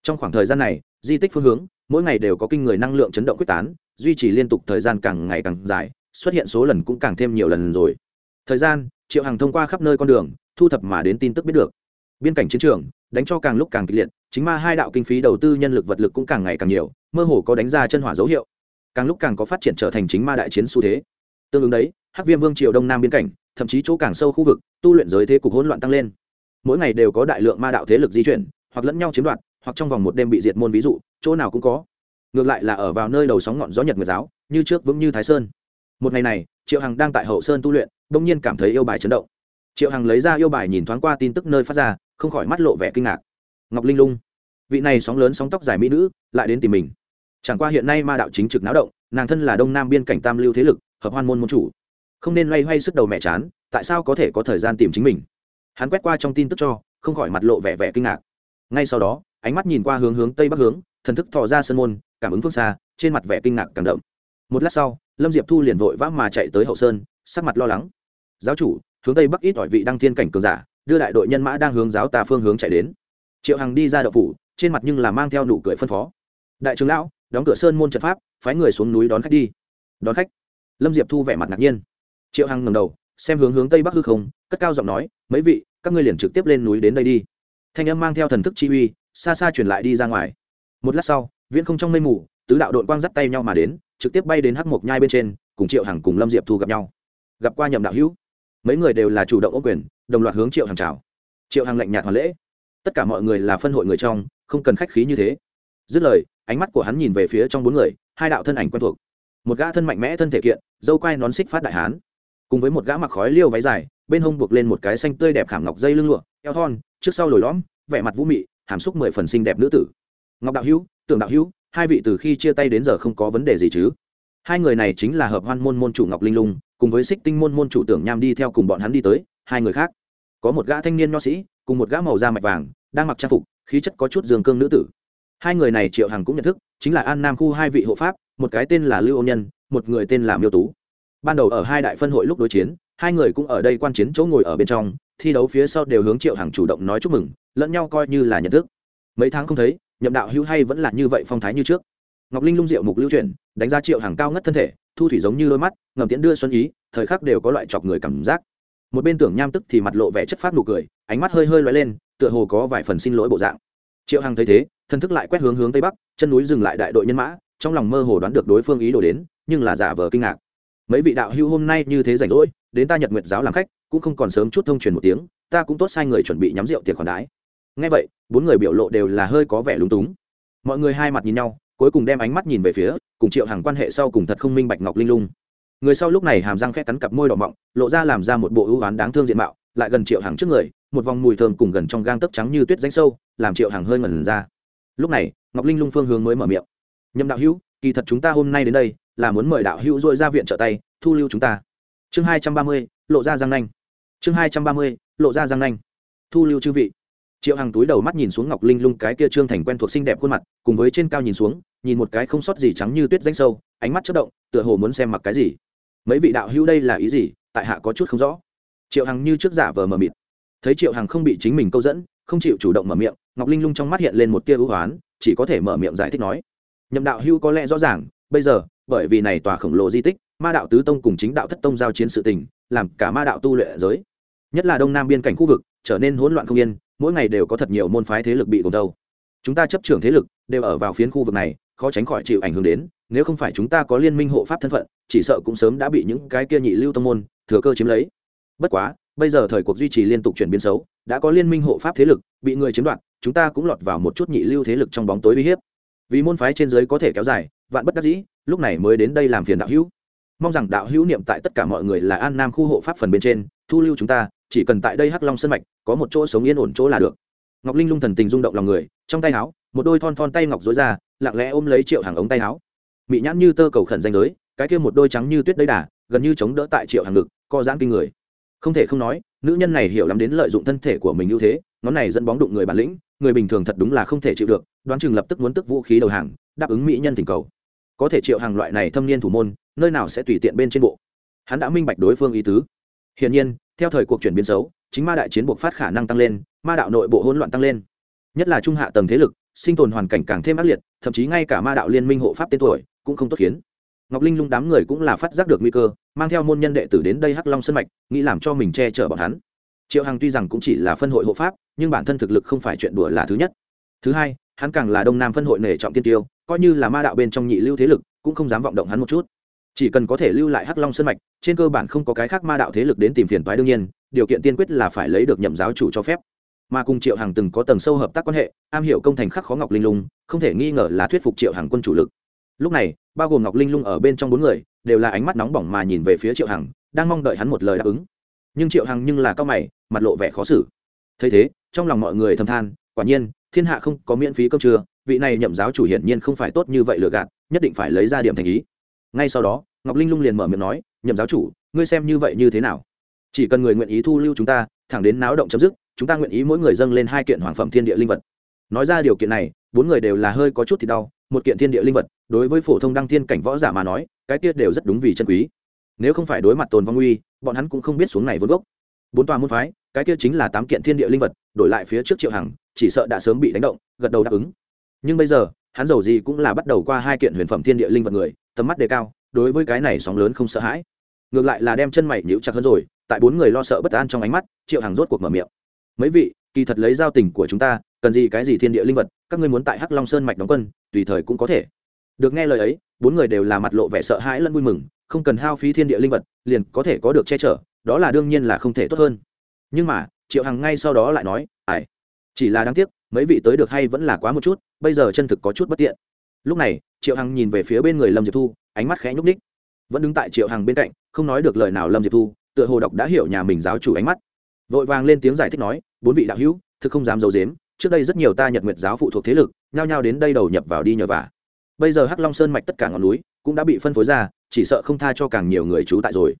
Trong khoảng thời gian này, di tích phương hướng, mỗi ngày đều có kinh người năng lượng chấn động quyết tán, duy trì liên tục thời gian càng ngày càng dài, xuất hiện số lần cũng càng thêm nhiều lần rồi. Thời gian, triệu hàng thông qua khắp nơi con đường, thu thập mà đến tin tức biết được. Biên cảnh chiến trường, đánh cho càng lúc càng kịch liệt, chính ma hai đạo kinh phí đầu tư nhân lực vật lực cũng càng ngày càng nhiều, mơ hồ có đánh ra chân hỏa dấu hiệu. Càng lúc càng có phát triển trở thành chính ma đại chiến xu thế tương ứng đấy, hắc viêm vương triều đông nam biên cảnh, thậm chí chỗ càng sâu khu vực, tu luyện giới thế cục hỗn loạn tăng lên. Mỗi ngày đều có đại lượng ma đạo thế lực di chuyển, hoặc lẫn nhau chiếm đoạt, hoặc trong vòng một đêm bị diệt môn ví dụ, chỗ nào cũng có. Ngược lại là ở vào nơi đầu sóng ngọn gió nhật nguyệt giáo, như trước vững như thái sơn. Một ngày này, triệu hằng đang tại hậu sơn tu luyện, bỗng nhiên cảm thấy yêu bài chấn động. Triệu hằng lấy ra yêu bài nhìn thoáng qua tin tức nơi phát ra, không khỏi mắt lộ vẻ kinh ngạc. Ngọc linh lung. Vị này sóng lớn sóng tóc dài mỹ nữ, lại đến tìm mình. Chẳng qua hiện nay ma đạo chính trực náo động, nàng thân là đông nam biên cảnh tam lưu thế lực hợp hoan môn môn chủ. Không nên loay hoay sức đầu mẹ chán, tại sao có thể có thời gian tìm chính mình? Hắn quét qua trong tin tức cho, không khỏi mặt lộ vẻ vẻ kinh ngạc. Ngay sau đó, ánh mắt nhìn qua hướng hướng tây bắc hướng, thần thức thò ra sân môn, cảm ứng phương xa, trên mặt vẻ kinh ngạc càng đậm. Một lát sau, lâm diệp thu liền vội vã mà chạy tới hậu sơn, sắc mặt lo lắng. Giáo chủ, hướng tây bắc ít ỏi vị đăng thiên cảnh cường giả, đưa đại đội nhân mã đang hướng giáo tà phương hướng chạy đến. Triệu hằng đi ra đậu phủ, trên mặt nhưng là mang theo nụ cười phân phó. Đại trưởng lão, đóng cửa sơn môn trận pháp, phái người xuống núi đón khách đi. Đón khách? Lâm diệp thu vẻ mặt ngạc nhiên. Triệu hằng ngầm đầu, xem hướng hướng tây bắc hư không, cất cao giọng nói, mấy vị, các ngươi liền trực tiếp lên núi đến đây đi. Thanh âm mang theo thần thức chi uy, xa xa truyền lại đi ra ngoài. Một lát sau, viễn không trong mây mù, tứ đạo đội quang dắt tay nhau mà đến, trực tiếp bay đến hắc mộc nhai bên trên, cùng triệu hằng cùng lâm diệp thu gặp nhau. Gặp qua nhậm đạo hữu. Mấy người đều là chủ động ô quyền, đồng loạt hướng triệu hằng chào. Triệu hằng lạnh nhạt hoàn lễ. Tất cả mọi người là phân hội người trong, không cần khách khí như thế. Dứt lời, ánh mắt của hắn nhìn về phía trong bốn người, hai đạo thân ảnh quen thuộc một gã thân mạnh mẽ thân thể kiện, dâu quai nón xích phát đại hán. Cùng với một gã mặc khói liêu váy dài, bên hông buộc lên một cái xanh tươi đẹp khảm ngọc dây lưng lụa, eo thon, trước sau lồi lõm, vẻ mặt vũ mị, hàm xúc mười phần xinh đẹp nữ tử. Ngọc đạo hữu, tưởng đạo hữu, hai vị từ khi chia tay đến giờ không có vấn đề gì chứ? Hai người này chính là hợp hoan môn môn chủ ngọc linh lung, cùng với xích tinh môn môn chủ tưởng nham đi theo cùng bọn hắn đi tới, hai người khác. Có một gã thanh niên nho sĩ, cùng một gã màu da mạch vàng, đang mặc trang phục, khí chất có chút dương cương nữ tử. Hai người này triệu hằng cũng nhận thức, chính là an nam khu hai vị hộ pháp một cái tên là lưu ô nhân, một người tên là miêu tú. Ban đầu ở hai đại phân hội lúc đối chiến, hai người cũng ở đây quan chiến chỗ ngồi ở bên trong, thi đấu phía sau đều hướng triệu hằng chủ động nói chúc mừng, lẫn nhau coi như là nhận thức. Mấy tháng không thấy, nhậm đạo hữu hay vẫn là như vậy phong thái như trước. Ngọc linh lung diệu mục lưu chuyển, đánh ra triệu Hằng cao ngất thân thể, thu thủy giống như đôi mắt, ngầm tiễn đưa xuân ý, thời khắc đều có loại chọc người cảm giác. Một bên tưởng nham tức thì mặt lộ vẻ chất phát nụ cười, ánh mắt hơi hơi loay lên, tựa hồ có vài phần xin lỗi bộ dạng. Triệu hằng thấy thế, thân thức lại quét hướng hướng tây bắc, chân núi dừng lại đại đội nhân mã trong lòng mơ hồ đoán được đối phương ý đồ đến, nhưng là giả vờ kinh ngạc. Mấy vị đạo hữu hôm nay như thế rảnh rỗi, đến ta nhật nguyệt giáo làm khách, cũng không còn sớm chút thông truyền một tiếng, ta cũng tốt sai người chuẩn bị nhắm rượu tiệc khoản đái ngay vậy, bốn người biểu lộ đều là hơi có vẻ lúng túng. Mọi người hai mặt nhìn nhau, cuối cùng đem ánh mắt nhìn về phía, cùng triệu hàng quan hệ sau cùng thật không minh bạch ngọc linh lung. Người sau lúc này hàm răng khét cắn cặp môi đỏ mọng, lộ ra làm ra một bộ ưu oán đáng thương diện mạo, lại gần triệu hàng trước người, một vòng mùi thơm cùng gần trong gang tấc trắng như tuyết danh sâu, làm triệu hàng hơi ngẩn ra. Lúc này, ngọc linh lung phương hướng mới mở miệng nhậm đạo hữu, kỳ thật chúng ta hôm nay đến đây là muốn mời đạo hữu dội ra viện trợ tay, thu lưu chúng ta. Chương hai trăm ba mươi, lộ ra răng nanh. Chương hai trăm ba mươi, lộ ra răng nanh. Thu lưu chư vị. Triệu hằng túi đầu mắt nhìn xuống ngọc linh lung cái kia trương thành quen thuộc xinh đẹp khuôn mặt, cùng với trên cao nhìn xuống, nhìn một cái không sót gì trắng như tuyết danh sâu, ánh mắt chất động, tựa hồ muốn xem mặc cái gì. Mấy vị đạo hữu đây là ý gì? Tại hạ có chút không rõ. Triệu hằng như trước giả vờ mờ mịt. Thấy triệu hằng không bị chính mình câu dẫn, không chịu chủ động mở miệng, ngọc linh lung trong mắt hiện lên một tia ưu hoán, chỉ có thể mở miệng giải thích nói nhậm đạo hữu có lẽ rõ ràng, bây giờ, bởi vì này tòa khổng lồ di tích, ma đạo tứ tông cùng chính đạo thất tông giao chiến sự tình, làm cả ma đạo tu luyện giới. Nhất là đông nam biên cảnh khu vực, trở nên hỗn loạn không yên, mỗi ngày đều có thật nhiều môn phái thế lực bị gồm đâu chúng ta chấp trưởng thế lực, đều ở vào phiến khu vực này, khó tránh khỏi chịu ảnh hưởng đến, nếu không phải chúng ta có liên minh hộ pháp thân phận, chỉ sợ cũng sớm đã bị những cái kia nhị lưu tông môn, thừa cơ chiếm lấy. Bất quá, bây giờ thời cuộc duy trì liên tục chuyển biến xấu, đã có liên minh hộ pháp thế lực bị người chiếm đoạt, chúng ta cũng lọt vào một chút nhị lưu thế lực trong bóng tối uy hiếp vì môn phái trên dưới có thể kéo dài, vạn bất đắc dĩ, lúc này mới đến đây làm phiền đạo hữu. Mong rằng đạo hữu niệm tại tất cả mọi người là an nam khu hộ pháp phần bên trên, thu lưu chúng ta, chỉ cần tại đây hắc long sân mạch, có một chỗ sống yên ổn chỗ là được. Ngọc linh lung thần tình rung động lòng người, trong tay áo, một đôi thon thon tay ngọc dối ra, lặng lẽ ôm lấy triệu hàng ống tay áo. Bị nhãn như tơ cầu khẩn danh giới, cái kia một đôi trắng như tuyết đấy đà, gần như chống đỡ tại triệu hàng ngực, co giãn kinh người. Không thể không nói, nữ nhân này hiểu lắm đến lợi dụng thân thể của mình ưu thế ngón này dẫn bóng đụng người bản lĩnh, người bình thường thật đúng là không thể chịu được, đoán chừng lập tức muốn tức vũ khí đầu hàng, đáp ứng mỹ nhân tình cầu. Có thể triệu hàng loại này thâm niên thủ môn, nơi nào sẽ tùy tiện bên trên bộ. Hắn đã minh bạch đối phương ý tứ. Hiển nhiên, theo thời cuộc chuyển biến xấu, chính ma đại chiến buộc phát khả năng tăng lên, ma đạo nội bộ hỗn loạn tăng lên. Nhất là trung hạ tầng thế lực, sinh tồn hoàn cảnh càng thêm ác liệt, thậm chí ngay cả ma đạo liên minh hộ pháp tên tuổi cũng không tốt khiến. Ngọc linh lung đám người cũng là phát giác được nguy cơ, mang theo môn nhân đệ tử đến đây hắc long sân mạch, nghĩ làm cho mình che chở bọn hắn triệu hằng tuy rằng cũng chỉ là phân hội hộ pháp, nhưng bản thân thực lực không phải chuyện đùa là thứ nhất. Thứ hai, hắn càng là đông nam phân hội nể trọng tiên tiêu, coi như là ma đạo bên trong nhị lưu thế lực, cũng không dám vọng động hắn một chút. Chỉ cần có thể lưu lại hắc long sân mạch, trên cơ bản không có cái khác ma đạo thế lực đến tìm phiền toái đương nhiên, điều kiện tiên quyết là phải lấy được nhậm giáo chủ cho phép. Mà cùng triệu hằng từng có tầng sâu hợp tác quan hệ, am hiểu công thành khắc khó ngọc linh lung, không thể nghi ngờ là thuyết phục triệu hằng quân chủ lực. Lúc này, bao gồm ngọc linh lung ở bên trong bốn người, đều là ánh mắt nóng bỏng mà nhìn về phía triệu hằng, đang mong đợi hắn một lời đáp ứng nhưng triệu hằng nhưng là cao mày, mặt lộ vẻ khó xử. Thấy thế, trong lòng mọi người thầm than, quả nhiên, thiên hạ không có miễn phí cơm trưa, vị này nhậm giáo chủ hiển nhiên không phải tốt như vậy lừa gạt, nhất định phải lấy ra điểm thành ý. Ngay sau đó, ngọc linh lung liền mở miệng nói, nhậm giáo chủ, ngươi xem như vậy như thế nào? Chỉ cần người nguyện ý thu lưu chúng ta, thẳng đến náo động chấm dứt, chúng ta nguyện ý mỗi người dâng lên hai kiện hoàng phẩm thiên địa linh vật. Nói ra điều kiện này, bốn người đều là hơi có chút thì đau, một kiện thiên địa linh vật, đối với phổ thông đăng thiên cảnh võ giả mà nói, cái kia đều rất đúng vì chân quý nếu không phải đối mặt tồn vong uy bọn hắn cũng không biết xuống này vốn gốc. Bốn tòa môn phái, cái kia chính là tám kiện thiên địa linh vật, đổi lại phía trước triệu hằng, chỉ sợ đã sớm bị đánh động, gật đầu đáp ứng. Nhưng bây giờ, hắn giàu gì cũng là bắt đầu qua hai kiện huyền phẩm thiên địa linh vật người, tầm mắt đề cao, đối với cái này sóng lớn không sợ hãi. Ngược lại là đem chân mày nhíu chặt hơn rồi, tại bốn người lo sợ bất an trong ánh mắt, triệu hằng rốt cuộc mở miệng. Mấy vị, kỳ thật lấy giao tình của chúng ta, cần gì cái gì thiên địa linh vật, các ngươi muốn tại hắc long sơn mạch đóng quân, tùy thời cũng có thể. Được nghe lời ấy, bốn người đều là mặt lộ vẻ sợ hãi lẫn vui mừng không cần hao phí thiên địa linh vật, liền có thể có được che chở, đó là đương nhiên là không thể tốt hơn. Nhưng mà, triệu hằng ngay sau đó lại nói ải chỉ là đáng tiếc, mấy vị tới được hay vẫn là quá một chút, bây giờ chân thực có chút bất tiện. Lúc này, triệu hằng nhìn về phía bên người lâm diệp thu, ánh mắt khẽ nhúc ních vẫn đứng tại triệu hằng bên cạnh, không nói được lời nào lâm diệp thu, tựa hồ đọc đã hiểu nhà mình giáo chủ ánh mắt. Vội vàng lên tiếng giải thích nói, bốn vị đạo hữu, thực không dám d i ấ u dếm trước đây rất nhiều ta nhật nguyệt giáo phụ thuộc thế lực, nhao nhao đến đây đầu nhập vào đi nhờ vả bây giờ hắc long sơn mạch tất cả ngọn núi cũng đã bị phân phối ra, chỉ sợ không tha cho càng nhiều người trú tại rồi.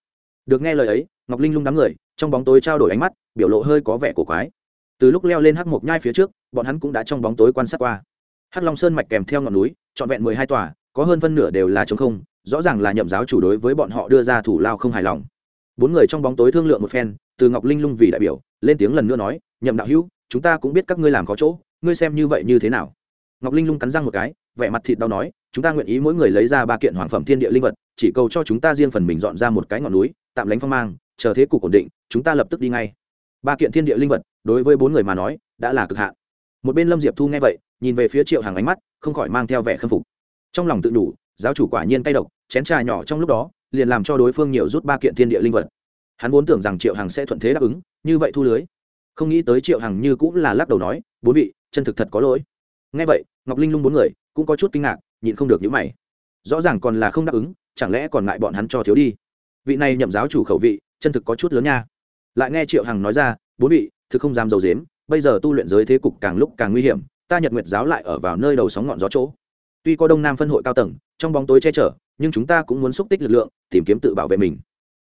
Được nghe lời ấy, ngọc linh lung đám người, trong bóng tối trao đổi ánh mắt, biểu lộ hơi có vẻ cổ quái. Từ lúc leo lên hắc mộc nhai phía trước, bọn hắn cũng đã trong bóng tối quan sát qua. Hắc long sơn mạch kèm theo ngọn núi, trọn vẹn mười hai tòa, có hơn phân nửa đều là chống không, rõ ràng là nhậm giáo chủ đối với bọn họ đưa ra thủ lao không hài lòng. Bốn người trong bóng tối thương lượng một phen, từ ngọc linh lung vì đại biểu, lên tiếng lần nữa nói, nhậm đạo hữu, chúng ta cũng biết các ngươi làm có chỗ, ngươi xem như vậy như thế nào? Ngọc linh lung cắn răng một cái vẻ mặt thịt đau nói, chúng ta nguyện ý mỗi người lấy ra ba kiện hoàng phẩm thiên địa linh vật, chỉ cầu cho chúng ta riêng phần mình dọn ra một cái ngọn núi, tạm lánh phong mang, chờ thế cục ổn định, chúng ta lập tức đi ngay. Ba kiện thiên địa linh vật, đối với bốn người mà nói, đã là cực hạn. Một bên lâm diệp thu nghe vậy, nhìn về phía triệu hàng ánh mắt, không khỏi mang theo vẻ khâm phục. Trong lòng tự đủ, giáo chủ quả nhiên tay độc, chén trà nhỏ trong lúc đó, liền làm cho đối phương nhiều rút ba kiện thiên địa linh vật. Hắn vốn tưởng rằng triệu hằng sẽ thuận thế đáp ứng, như vậy thu lưới. Không nghĩ tới triệu hằng như cũng là lắc đầu nói, bốn vị, chân thực thật có lỗi. Ngay vậy, ngọc linh lung bốn người cũng có chút kinh ngạc, nhịn không được những mày. Rõ ràng còn là không đáp ứng, chẳng lẽ còn ngại bọn hắn cho thiếu đi? Vị này nhậm giáo chủ khẩu vị, chân thực có chút lớn nha. Lại nghe triệu hằng nói ra, bốn vị, thực không dám dầu dếm bây giờ tu luyện giới thế cục càng lúc càng nguy hiểm, ta nhật nguyệt giáo lại ở vào nơi đầu sóng ngọn gió chỗ. Tuy có đông nam phân hội cao tầng, trong bóng tối che chở, nhưng chúng ta cũng muốn xúc tích lực lượng, tìm kiếm tự bảo vệ mình.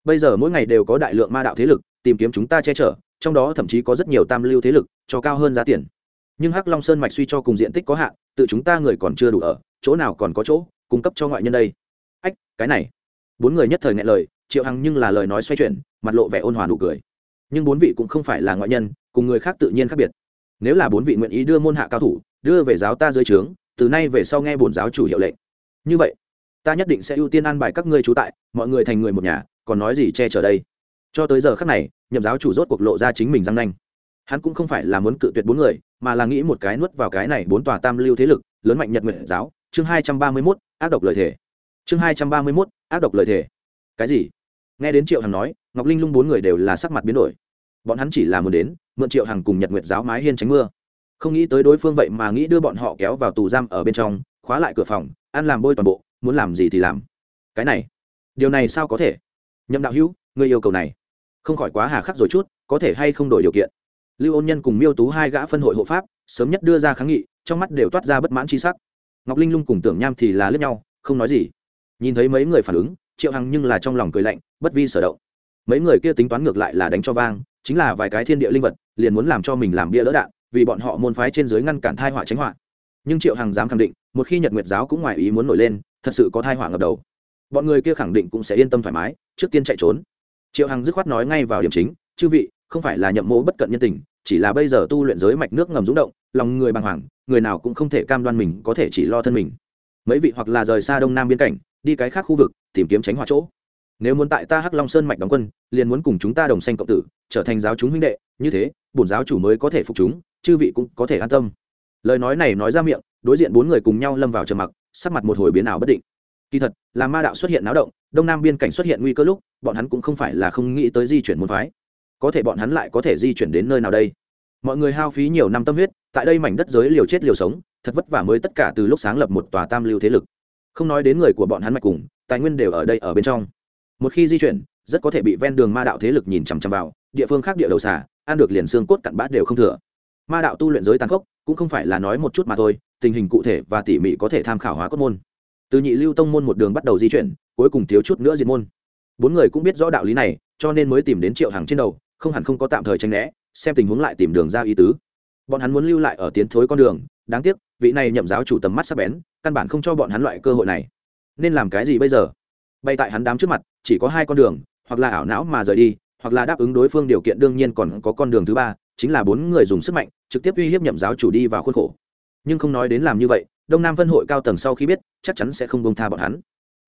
Bây giờ mỗi ngày đều có đại lượng ma đạo thế lực, tìm kiếm chúng ta che chở, trong đó thậm chí có rất nhiều tam lưu thế lực, cho cao hơn giá tiền. Nhưng hắc long sơn mạch suy cho cùng diện tích có hạn tự chúng ta người còn chưa đủ ở, chỗ nào còn có chỗ, cung cấp cho ngoại nhân đây. Ách, cái này. Bốn người nhất thời nghe lời, triệu hằng nhưng là lời nói xoay chuyển, mặt lộ vẻ ôn hòa nụ cười. Nhưng bốn vị cũng không phải là ngoại nhân, cùng người khác tự nhiên khác biệt. Nếu là bốn vị nguyện ý đưa môn hạ cao thủ, đưa về giáo ta dưới trướng, từ nay về sau nghe bổn giáo chủ hiệu lệnh. Như vậy, ta nhất định sẽ ưu tiên an bài các ngươi trú tại, mọi người thành người một nhà, còn nói gì che chở đây. Cho tới giờ khắc này, nhậm giáo chủ rốt cuộc lộ ra chính mình răng nanh. Hắn cũng không phải là muốn cự tuyệt bốn người mà là nghĩ một cái nuốt vào cái này bốn tòa tam lưu thế lực, lớn mạnh nhật nguyện giáo, chương hai trăm ba mươi mốt, ác độc lời thề. Chương hai trăm ba mươi mốt, ác độc lời thề. Cái gì? Nghe đến triệu hằng nói, ngọc linh lung bốn người đều là sắc mặt biến đổi. Bọn hắn chỉ là muốn đến, mượn triệu hằng cùng nhật nguyệt giáo mái hiên tránh mưa. Không nghĩ tới đối phương vậy mà nghĩ đưa bọn họ kéo vào tù giam ở bên trong, khóa lại cửa phòng, ăn làm bôi toàn bộ, muốn làm gì thì làm. Cái này, điều này sao có thể? Nhậm đạo hữu người yêu cầu này, không khỏi quá hà khắc rồi chút, có thể hay không đổi điều kiện? Lưu ôn nhân cùng miêu tú hai gã phân hội hộ pháp, sớm nhất đưa ra kháng nghị, trong mắt đều toát ra bất mãn c sắc. Ngọc linh lung cùng tưởng nham thì là lướt nhau, không nói gì. Nhìn thấy mấy người phản ứng, triệu hằng nhưng là trong lòng cười lạnh, bất vi sở động. Mấy người kia tính toán ngược lại là đánh cho vang, chính là vài cái thiên địa linh vật, liền muốn làm cho mình làm bia lỡ đạn, vì bọn họ môn phái trên dưới ngăn cản thai họa tránh họa. Nhưng triệu hằng dám khẳng định, một khi nhật nguyệt giáo cũng ngoài ý muốn nổi lên, thật sự có thai họa ngập đầu. Bọn người kia khẳng định cũng sẽ yên tâm thoải mái, trước tiên chạy trốn. Triệu hằng dứt khoát nói ngay vào điểm chính, chư vị không phải là nhậm mỗ bất cận nhân tình, chỉ là bây giờ tu luyện giới mạch nước ngầm rúng động, lòng người bàng hoàng, người nào cũng không thể cam đoan mình có thể chỉ lo thân mình. Mấy vị hoặc là rời xa đông nam biên cảnh, đi cái khác khu vực, tìm kiếm tránh hỏa chỗ. Nếu muốn tại ta hắc long sơn mạch đóng quân, liền muốn cùng chúng ta đồng xanh cộng tử, trở thành giáo chúng huynh đệ, như thế, bổn giáo chủ mới có thể phục chúng, chư vị cũng có thể an tâm. Lời nói này nói ra miệng, đối diện bốn người cùng nhau lâm vào trầm mặc, sắc mặt một hồi biến ảo bất định. Kỳ thật, là ma đạo xuất hiện náo động, đông nam biên cảnh xuất hiện nguy cơ lúc, bọn hắn cũng không phải là không nghĩ tới di chuyển môn phái có thể bọn hắn lại có thể di chuyển đến nơi nào đây? Mọi người hao phí nhiều năm tâm huyết, tại đây mảnh đất giới liều chết liều sống, thật vất vả mới tất cả từ lúc sáng lập một tòa tam lưu thế lực. Không nói đến người của bọn hắn mạch cùng, tài nguyên đều ở đây ở bên trong. Một khi di chuyển, rất có thể bị ven đường ma đạo thế lực nhìn chằm chằm vào, địa phương khác địa đầu xả ăn được liền xương cốt cặn bát đều không thừa. Ma đạo tu luyện giới tàn khốc, cũng không phải là nói một chút mà thôi, tình hình cụ thể và tỉ mỉ có thể tham khảo hóa cốt môn. Từ nhị lưu tông môn một đường bắt đầu di chuyển, cuối cùng thiếu chút nữa diệt môn. Bốn người cũng biết rõ đạo lý này, cho nên mới tìm đến triệu hàng trên đầu không hẳn không có tạm thời tranh né, xem tình huống lại tìm đường ra ý tứ. Bọn hắn muốn lưu lại ở tiến thối con đường, đáng tiếc, vị này nhậm giáo chủ tầm mắt sắp bén, căn bản không cho bọn hắn loại cơ hội này. Nên làm cái gì bây giờ? Bay tại hắn đám trước mặt, chỉ có hai con đường, hoặc là ảo não mà rời đi, hoặc là đáp ứng đối phương điều kiện đương nhiên còn có con đường thứ ba, chính là bốn người dùng sức mạnh, trực tiếp uy hiếp nhậm giáo chủ đi vào khuôn khổ. Nhưng không nói đến làm như vậy, đông nam vân hội cao tầng sau khi biết, chắc chắn sẽ không bông tha bọn hắn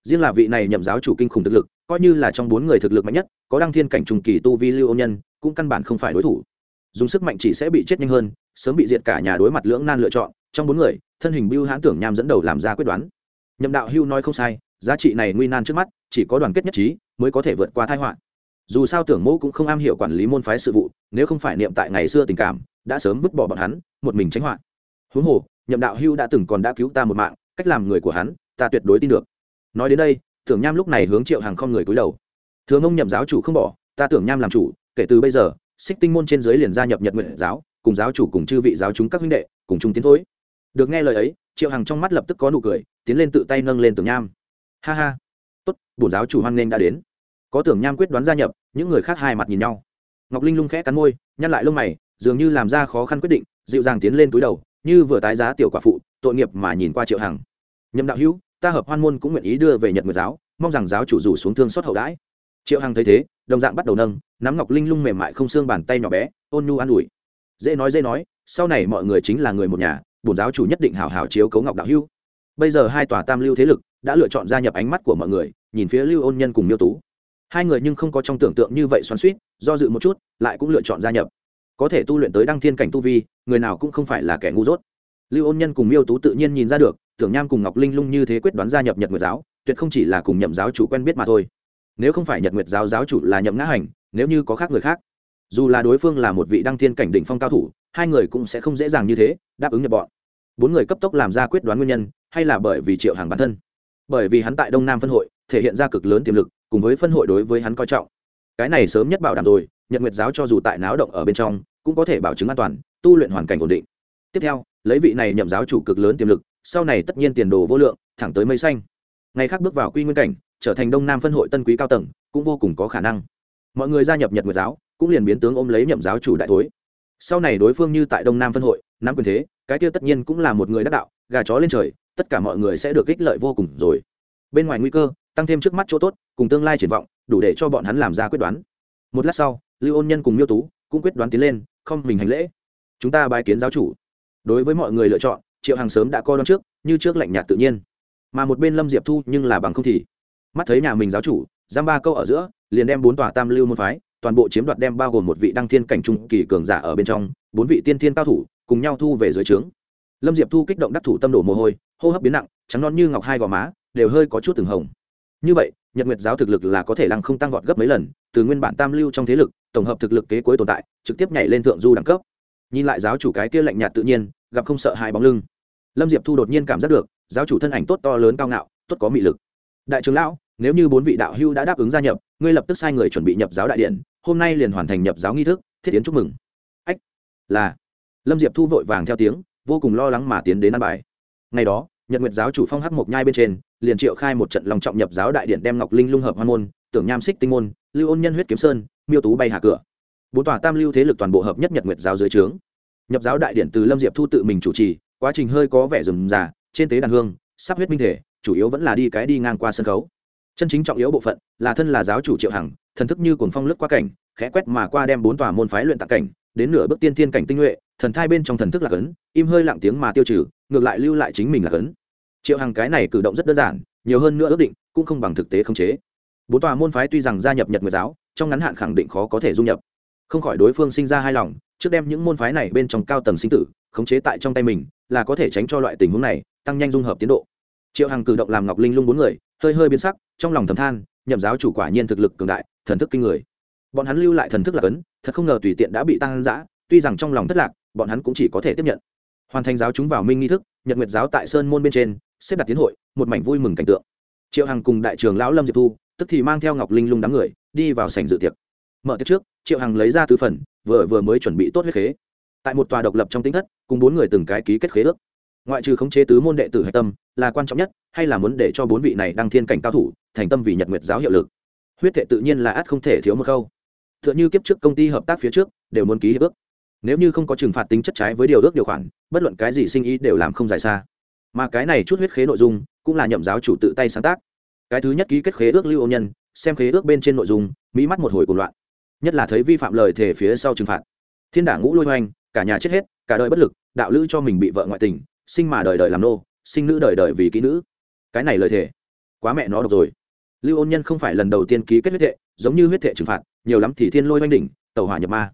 riêng là vị này nhậm giáo chủ kinh khủng thực lực, coi như là trong bốn người thực lực mạnh nhất, có đăng thiên cảnh trùng kỳ tu vi lưu ô nhân, cũng căn bản không phải đối thủ. Dùng sức mạnh chỉ sẽ bị chết nhanh hơn, sớm bị diệt cả nhà đối mặt lưỡng nan lựa chọn, trong bốn người, thân hình bưu hãn tưởng nham dẫn đầu làm ra quyết đoán. Nhậm đạo hưu nói không sai, giá trị này nguy nan trước mắt, chỉ có đoàn kết nhất trí, mới có thể vượt qua thái họa. Dù sao tưởng mẫu cũng không am hiểu quản lý môn phái sự vụ, nếu không phải niệm tại ngày xưa tình cảm, đã sớm vứt bỏ bọn hắn, một mình tránh họa. Huống hồ, nhậm đạo hưu đã từng còn đã cứu ta một mạng, cách làm người của hắn, ta tuyệt đối tin được nói đến đây tưởng nham lúc này hướng triệu hàng không người cúi đầu. Thường ông nhậm giáo chủ không bỏ, ta tưởng nham làm chủ, kể từ bây giờ, xích tinh môn trên dưới liền gia nhập nhật nguyện giáo, cùng giáo chủ cùng chư vị giáo chúng các huynh đệ, cùng chung tiến thối. Được nghe lời ấy, triệu hằng trong mắt lập tức có nụ cười, tiến lên tự tay nâng lên tưởng nham. Ha ha. Tốt, bổn giáo chủ hoan nghênh đã đến. Có tưởng nham quyết đoán gia nhập, những người khác hai mặt nhìn nhau. Ngọc linh lung khẽ cắn môi, nhăn lại lông mày, dường như làm ra khó khăn quyết định, dịu dàng tiến lên túi đầu, như vừa tái giá tiểu quả phụ, tội nghiệp mà nhìn qua triệu hằng. Nhậm đạo hữu ta hợp hoan môn cũng nguyện ý đưa về nhật nguyệt giáo, mong rằng giáo chủ rủ xuống thương xót hậu đãi. Triệu hằng thấy thế, đồng dạng bắt đầu nâng, nắm ngọc linh lung mềm mại không xương bàn tay nhỏ bé, ôn nhu an ủi. Dễ nói dễ nói, sau này mọi người chính là người một nhà, bổn giáo chủ nhất định hào hào chiếu cấu ngọc đạo hưu bây giờ hai tòa tam lưu thế lực đã lựa chọn gia nhập ánh mắt của mọi người, nhìn phía lưu ôn nhân cùng miêu tú. Hai người nhưng không có trong tưởng tượng như vậy xoắn suýt do dự một chút, lại cũng lựa chọn gia nhập. Có thể tu luyện tới đăng thiên cảnh tu vi, người nào cũng không phải là kẻ ngu dốt lưu ôn nhân cùng miêu tú tự nhiên nhìn ra được, tưởng nham cùng ngọc linh lung như thế quyết đoán gia nhập nhật nguyệt giáo, tuyệt không chỉ là cùng nhậm giáo chủ quen biết mà thôi. Nếu không phải nhật nguyệt giáo giáo chủ là nhậm ngã hành, nếu như có khác người khác, dù là đối phương là một vị đăng thiên cảnh đỉnh phong cao thủ, hai người cũng sẽ không dễ dàng như thế đáp ứng nhập bọn. Bốn người cấp tốc làm ra quyết đoán nguyên nhân, hay là bởi vì triệu hàng bản thân. Bởi vì hắn tại đông nam phân hội, thể hiện ra cực lớn tiềm lực, cùng với phân hội đối với hắn coi trọng. Cái này sớm nhất bảo đảm rồi, nhật nguyệt giáo cho dù tại náo động ở bên trong, cũng có thể bảo chứng an toàn, tu luyện hoàn cảnh ổn định. Tiếp theo lấy vị này nhậm giáo chủ cực lớn tiềm lực, sau này tất nhiên tiền đồ vô lượng, thẳng tới mây xanh. Ngày khác bước vào quy nguyên cảnh, trở thành đông nam phân hội tân quý cao tầng, cũng vô cùng có khả năng. Mọi người gia nhập nhật nguyệt giáo, cũng liền biến tướng ôm lấy nhậm giáo chủ đại thối. Sau này đối phương như tại đông nam phân hội, nắm quyền thế, cái kia tất nhiên cũng là một người đắc đạo, gà chó lên trời, tất cả mọi người sẽ được ích lợi vô cùng rồi. Bên ngoài nguy cơ, tăng thêm trước mắt chỗ tốt, cùng tương lai triển vọng, đủ để cho bọn hắn làm ra quyết đoán. Một lát sau, lưu ôn nhân cùng miêu tú cũng quyết đoán tiến lên, không mình hành lễ. Chúng ta bài kiến giáo chủ đối với mọi người lựa chọn, triệu hàng sớm đã coi đón trước, như trước lạnh nhạt tự nhiên. Mà một bên lâm diệp thu nhưng là bằng không thì. Mắt thấy nhà mình giáo chủ, giam ba câu ở giữa, liền đem bốn tòa tam lưu môn phái, toàn bộ chiếm đoạt đem bao gồm một vị đăng thiên cảnh trung kỳ cường giả ở bên trong, bốn vị tiên thiên cao thủ, cùng nhau thu về dưới trướng. Lâm diệp thu kích động đắc thủ tâm đổ mồ hôi, hô hấp biến nặng, trắng non như ngọc hai gò má, đều hơi có chút từng hồng. Như vậy, nhật nguyệt giáo thực lực là có thể lăng không tăng vọt gấp mấy lần, từ nguyên bản tam lưu trong thế lực, tổng hợp thực lực kế cuối tồn tại, trực tiếp nhảy lên thượng du đẳng cấp. Nhìn lại giáo chủ cái kia lạnh nhạt tự nhiên gặp không sợ hai bóng lưng. Lâm diệp thu đột nhiên cảm giác được, giáo chủ thân ảnh tốt to lớn cao ngạo, tốt có mị lực. Đại trưởng lão, nếu như bốn vị đạo hưu đã đáp ứng gia nhập, ngươi lập tức sai người chuẩn bị nhập giáo đại điện, hôm nay liền hoàn thành nhập giáo nghi thức, thiết tiến chúc mừng. Ách, là. Lâm diệp thu vội vàng theo tiếng, vô cùng lo lắng mà tiến đến ăn bài. Ngày đó, nhật nguyệt giáo chủ phong hắc mộc nhai bên trên, liền triệu khai một trận lòng trọng nhập giáo đại điện đem ngọc linh lung hợp hoan môn, tưởng nham xích tinh môn, lưu ôn nhân huyết kiếm sơn, miêu tú bay hạ cửa. Bốn tòa tam lưu thế lực toàn bộ hợp nhất nhật nguyệt giáo dưới trướng nhập giáo đại điển từ lâm diệp thu tự mình chủ trì, quá trình hơi có vẻ rườm rà, trên tế đàn hương, sắp huyết minh thể, chủ yếu vẫn là đi cái đi ngang qua sân khấu. Chân chính trọng yếu bộ phận là thân là giáo chủ triệu hằng, thần thức như cuồng phong lướt qua cảnh, khẽ quét mà qua đem bốn tòa môn phái luyện tạc cảnh, đến nửa bước tiên thiên cảnh tinh nhuệ, thần thai bên trong thần thức là cấn, im hơi lặng tiếng mà tiêu trừ, ngược lại lưu lại chính mình là cấn. Triệu hằng cái này cử động rất đơn giản, nhiều hơn nữa ước định, cũng không bằng thực tế khống chế. Bốn tòa môn phái tuy rằng gia nhập nhật nguyệt giáo, trong ngắn hạn khẳng định khó có thể dung nhập. Không khỏi đối phương sinh ra hai lòng trước đem những môn phái này bên trong cao tầng sinh tử khống chế tại trong tay mình, là có thể tránh cho loại tình huống này, tăng nhanh dung hợp tiến độ. Triệu hằng cử động làm ngọc linh lung bốn người, hơi hơi biến sắc, trong lòng thầm than, nhậm giáo chủ quả nhiên thực lực cường đại, thần thức kinh người. Bọn hắn lưu lại thần thức là cấn, thật không ngờ tùy tiện đã bị tăng giã tuy rằng trong lòng thất lạc, bọn hắn cũng chỉ có thể tiếp nhận. Hoàn thành giáo chúng vào minh nghi thức, nhật nguyệt giáo tại sơn môn bên trên, xếp đặt tiến hội, một mảnh vui mừng cảnh tượng. Triệu hằng cùng đại trường lão lâm diệp thu, tức thì mang theo ngọc linh lung đám người, đi vào sảnh dự tiệc mở tiệc trước, triệu hằng lấy ra tứ phần, vừa vừa mới chuẩn bị tốt huyết khế. Tại một tòa độc lập trong tính thất, cùng bốn người từng cái ký kết khế ước. Ngoại trừ khống chế tứ môn đệ tử hạch tâm, là quan trọng nhất, hay là muốn để cho bốn vị này đăng thiên cảnh cao thủ, thành tâm vì nhật nguyệt giáo hiệu lực. Huyết thệ tự nhiên là ắt không thể thiếu một khâu t h ư ợ n h ư kiếp trước công ty hợp tác phía trước, đều muốn ký hiệp ước. Nếu như không có trừng phạt tính chất trái với điều ước điều khoản, bất luận cái gì sinh ý đều làm không dài xa. Mà cái này chút huyết khế nội dung, cũng là nhậm giáo chủ tự tay sáng tác. Cái thứ nhất ký kết khế ước lưu ô nhân, xem khế ước bên trên nội dung mỹ mắt một hồi cuộc loạn nhất là thấy vi phạm lời thể phía sau trừng phạt. Thiên đả ngũ lôi hoành, cả nhà chết hết, cả đời bất lực, đạo lữ cho mình bị vợ ngoại tình, sinh mà đời đời làm nô, sinh nữ đời đời vì kỹ nữ. Cái này lời thề, quá mẹ nó độc rồi. Lưu ôn nhân không phải lần đầu tiên ký kết huyết thệ, giống như huyết thệ trừng phạt, nhiều lắm thì thiên lôi oanh đỉnh tàu hỏa nhập ma.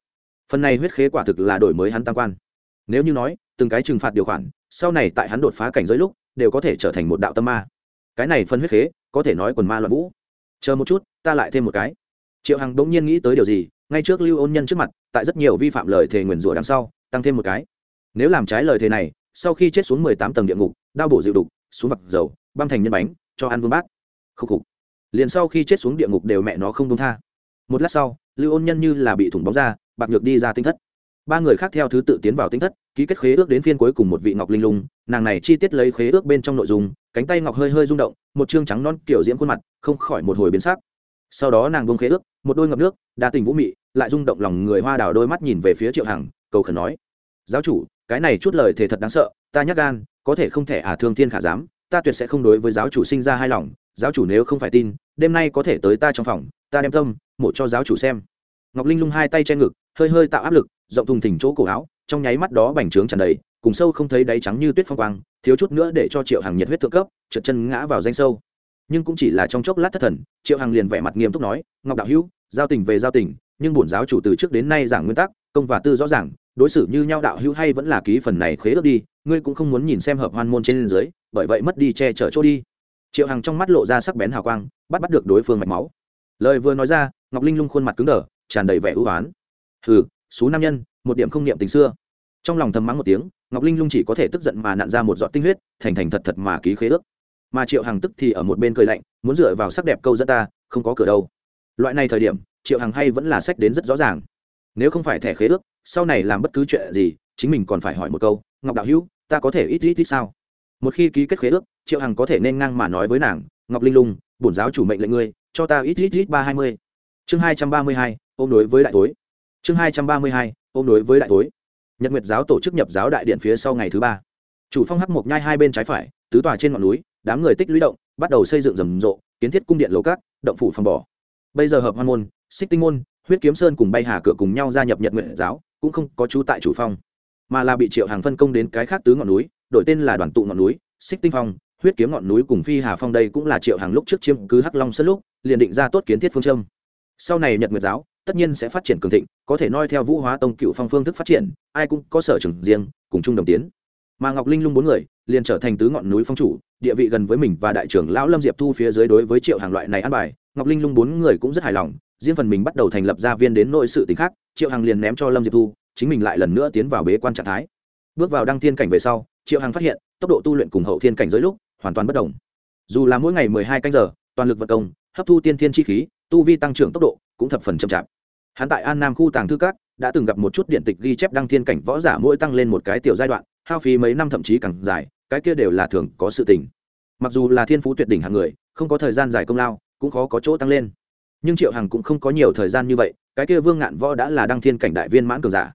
Phần này huyết khế quả thực là đổi mới hắn tam quan. Nếu như nói, từng cái trừng phạt điều khoản, sau này tại hắn đột phá cảnh giới lúc, đều có thể trở thành một đạo tâm ma. Cái này phân huyết khế, có thể nói quần ma loạn vũ. Chờ một chút, ta lại thêm một cái triệu hằng bỗng nhiên nghĩ tới điều gì, ngay trước lưu ôn nhân trước mặt, tại rất nhiều vi phạm lời thề nguyền rủa đằng sau, tăng thêm một cái. Nếu làm trái lời thề này, sau khi chết xuống mười tám tầng địa ngục, đao bổ dịu đục, xuống vặt dầu băng thành nhân bánh, cho ăn vương bát. Khúc khục. Liền sau khi chết xuống địa ngục đều mẹ nó không đông tha. Một lát sau, lưu ôn nhân như là bị thủng bóng ra, bạc nhược đi ra tinh thất. Ba người khác theo thứ tự tiến vào tinh thất, ký kết khế ước đến phiên cuối cùng một vị ngọc linh lung, nàng này chi tiết lấy khế ước bên trong nội dung, cánh tay ngọc hơi hơi rung động, một chương trắng non kiểu diễm khuôn mặt, không khỏi một hồi biến sắc sau đó nàng bông khế ước, một đôi ngập nước, đa tình vũ mị, lại rung động lòng người hoa đào đôi mắt nhìn về phía triệu hằng, cầu khẩn nói, giáo chủ, cái này chút lời thề thật đáng sợ, ta nhắc gan, có thể không thể ả à thương thiên khả dám ta tuyệt sẽ không đối với giáo chủ sinh ra hai lòng, giáo chủ nếu không phải tin, đêm nay có thể tới ta trong phòng, ta đem tâm, mổ cho giáo chủ xem. Ngọc linh lung hai tay che ngực, hơi hơi tạo áp lực, rộng thùng thỉnh chỗ cổ áo, trong nháy mắt đó bành trướng tràn đầy, cùng sâu không thấy đáy trắng như tuyết phong quang, thiếu chút nữa để cho triệu hàng nhiệt huyết thượng cấp, trượt chân ngã vào danh sâu nhưng cũng chỉ là trong chốc lát thất thần, triệu hằng liền vẻ mặt nghiêm túc nói, ngọc đạo hữu, giao tình về giao tình, nhưng bổn giáo chủ từ trước đến nay giảng nguyên tắc, công và tư rõ ràng, đối xử như nhau đạo hữu hay vẫn là ký phần này khế ước đi, ngươi cũng không muốn nhìn xem hợp hoan môn trên dưới, bởi vậy mất đi che chở chỗ đi. Triệu hằng trong mắt lộ ra sắc bén hào quang, bắt bắt được đối phương mạch máu. Lời vừa nói ra, ngọc linh lung khuôn mặt cứng đờ, tràn đầy vẻ ưu oán. Hừ, xú nam nhân, một điểm không niệm tình xưa. Trong lòng thầm mắng một tiếng, ngọc linh lung chỉ có thể tức giận mà nặn ra một giọt tinh huyết, thành thành thật thật mà ký khế ước mà triệu hằng tức thì ở một bên cười lạnh, muốn dựa vào sắc đẹp câu dẫn ta, không có cửa đâu. Loại này thời điểm, triệu hằng hay vẫn là sách đến rất rõ ràng. Nếu không phải thẻ khế ước, sau này làm bất cứ chuyện gì, chính mình còn phải hỏi một câu, ngọc đạo hữu, ta có thể ít ít ít sao? Một khi ký kết khế ước, triệu hằng có thể nên ngang mà nói với nàng, ngọc linh lung, bổn giáo chủ mệnh lệnh ngươi, cho ta ít ít ít ba hai mươi. Chương hai trăm ba mươi hai, ôm đối với đại tối. Chương hai trăm ba mươi hai, ôm đối với đại tối. Nhật nguyệt giáo tổ chức nhập giáo đại điện phía sau ngày thứ ba. Chủ phong hắc mộc nhai hai bên trái phải, tứ tòa trên ngọn núi đám người tích lũy động, bắt đầu xây dựng rầm rộ, kiến thiết cung điện lầu cát động phủ phòng bỏ bây giờ hợp hoan môn, xích tinh môn, huyết kiếm sơn cùng bay hà cửa cùng nhau gia nhập nhật nguyện giáo, cũng không có chú tại chủ phong mà là bị triệu hàng phân công đến cái khác tứ ngọn núi, đổi tên là đoàn tụ ngọn núi, xích tinh phong, huyết kiếm ngọn núi cùng phi hà phong đây cũng là triệu hàng lúc trước chiêm cứ hắc long sơn lúc, liền định ra tốt kiến thiết phương châm. Sau này nhật nguyệt giáo tất nhiên sẽ phát triển cường thịnh, có thể noi theo vũ hóa tông cựu phong phương thức phát triển, ai cũng có sở trường riêng, cùng chung đồng tiến mà ngọc linh lung bốn người liền trở thành tứ ngọn núi phong chủ, địa vị gần với mình và đại trưởng lão lâm diệp thu phía dưới đối với triệu hàng loại này ăn bài, ngọc linh lung bốn người cũng rất hài lòng, riêng phần mình bắt đầu thành lập gia viên đến nội sự t khác, triệu hàng liền ném cho lâm diệp thu, chính mình lại lần nữa tiến vào bế quan trạng thái. Bước vào đăng thiên cảnh về sau, triệu hàng phát hiện, tốc độ tu luyện cùng hậu thiên cảnh giới lúc, hoàn toàn bất đồng. Dù là mỗi ngày mười hai canh giờ, toàn lực vật công, hấp thu tiên thiên chi khí, tu vi tăng trưởng tốc độ cũng thập phần chậm chạp hắn tại an nam khu tàng thư các, đã từng gặp một chút điện tịch ghi chép đăng thiên cảnh võ giả mỗi tăng lên một cái tiểu giai đoạn, hao phí mấy năm thậm chí càng dài, cái kia đều là thường có sự tình. Mặc dù là thiên phú tuyệt đỉnh hàng người, không có thời gian dài công lao, cũng khó có chỗ tăng lên. Nhưng triệu hằng cũng không có nhiều thời gian như vậy, cái kia vương ngạn võ đã là đăng thiên cảnh đại viên mãn cường giả.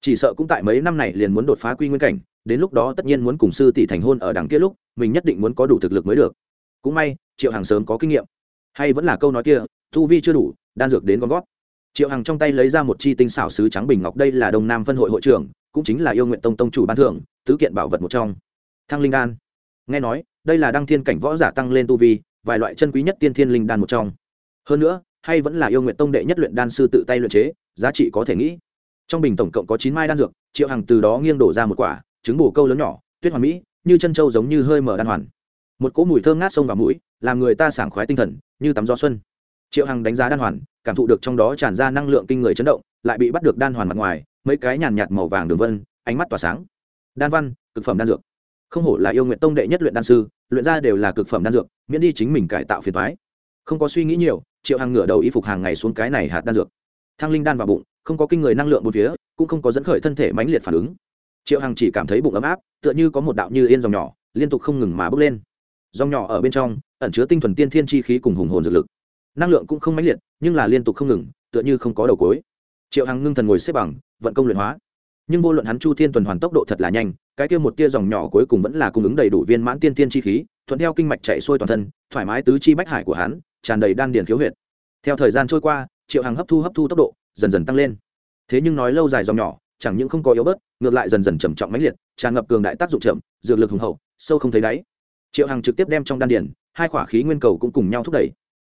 Chỉ sợ cũng tại mấy năm này liền muốn đột phá quy nguyên cảnh, đến lúc đó tất nhiên muốn cùng sư tỷ thành hôn ở đằng kia lúc, mình nhất định muốn có đủ thực lực mới được. Cũng may, triệu hằng sớm có kinh nghiệm. Hay vẫn là câu nói kia, thu vi chưa đủ, đan dược đến con gót triệu hằng trong tay lấy ra một chi tinh xảo sứ trắng bình ngọc, đây là đông nam phân hội hội trưởng, cũng chính là yêu nguyện tông tông chủ ban thưởng, tứ kiện bảo vật một trong. Thăng linh đan. Nghe nói, đây là đăng thiên cảnh võ giả tăng lên tu vi, vài loại chân quý nhất tiên thiên linh đan một trong. Hơn nữa, hay vẫn là yêu nguyện tông đệ nhất luyện đan sư tự tay luyện chế, giá trị có thể nghĩ. Trong bình tổng cộng có chín mai đan dược, triệu hằng từ đó nghiêng đổ ra một quả, trứng bổ câu lớn nhỏ, tuyết hoàn mỹ, như chân trâu giống như hơi mở đan hoàn. Một cỗ mùi thơm ngát sông vào mũi, làm người ta sảng khoái tinh thần, như tắm gió xuân triệu hằng đánh giá đan hoàn, cảm thụ được trong đó tràn ra năng lượng kinh người chấn động, lại bị bắt được đan hoàn mặt ngoài, mấy cái nhàn nhạt màu vàng đường vân, ánh mắt tỏa sáng. Đan văn, cực phẩm đan dược. Không hổ là yêu nguyện tông đệ nhất luyện đan sư, luyện ra đều là cực phẩm đan dược, miễn đi chính mình cải tạo phiền thoái không có suy nghĩ nhiều, triệu hằng ngửa đầu y phục hàng ngày xuống cái này hạt đan dược. Thang linh đan vào bụng, không có kinh người năng lượng một phía, cũng không có dẫn khởi thân thể mãnh liệt phản ứng. Triệu hằng chỉ cảm thấy bụng ấm áp, tựa như có một đạo như yên dòng nhỏ, liên tục không ngừng mà bước lên. Dòng nhỏ ở bên trong, ẩn chứa tinh thuần tiên thiên chi khí cùng hùng hồn dược lực năng lượng cũng không mãnh liệt, nhưng là liên tục không ngừng, tựa như không có đầu cối triệu hằng ngưng thần ngồi xếp bằng, vận công luyện hóa. Nhưng vô luận hắn chu thiên tuần hoàn tốc độ thật là nhanh, cái kia một tia dòng nhỏ cuối cùng vẫn là cung ứng đầy đủ viên mãn tiên tiên chi khí, thuận theo kinh mạch chạy xuôi toàn thân, thoải mái tứ chi bách hải của hắn, tràn đầy đan điền khiếu huyệt. Theo thời gian trôi qua, triệu hằng hấp thu hấp thu tốc độ, dần dần tăng lên. Thế nhưng nói lâu dài dòng nhỏ, chẳng những không có yếu bớt, ngược lại dần dần trầm trọng mãnh liệt, tràn ngập cường đại tác dụng chậm, dược lực hùng hậu, sâu không thấy đáy. Triệu hằng trực tiếp đem trong đan điền, hai khỏa khí nguyên cầu cũng cùng nhau thúc đẩy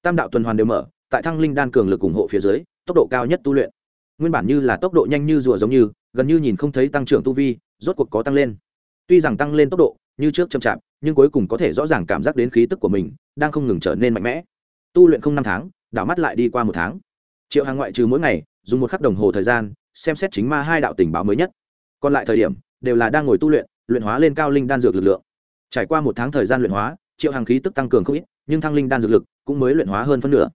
tam đạo tuần hoàn đều mở, tại thăng linh đan cường lực ủng hộ phía dưới, tốc độ cao nhất tu luyện. Nguyên bản như là tốc độ nhanh như rùa giống như, gần như nhìn không thấy tăng trưởng tu vi, rốt cuộc có tăng lên. Tuy rằng tăng lên tốc độ, như trước chậm chạp, nhưng cuối cùng có thể rõ ràng cảm giác đến khí tức của mình đang không ngừng trở nên mạnh mẽ. Tu luyện không năm tháng, đảo mắt lại đi qua một tháng. Triệu hàng ngoại trừ mỗi ngày, dùng một khắc đồng hồ thời gian, xem xét chính ma hai đạo tình báo mới nhất. Còn lại thời điểm, đều là đang ngồi tu luyện luyện hóa lên cao linh đan dược lực lượng. Trải qua một tháng thời gian luyện hóa triệu hàng khí tức tăng cường không ít, nhưng thăng linh đan dược lực cũng mới luyện hóa hơn phân nửa.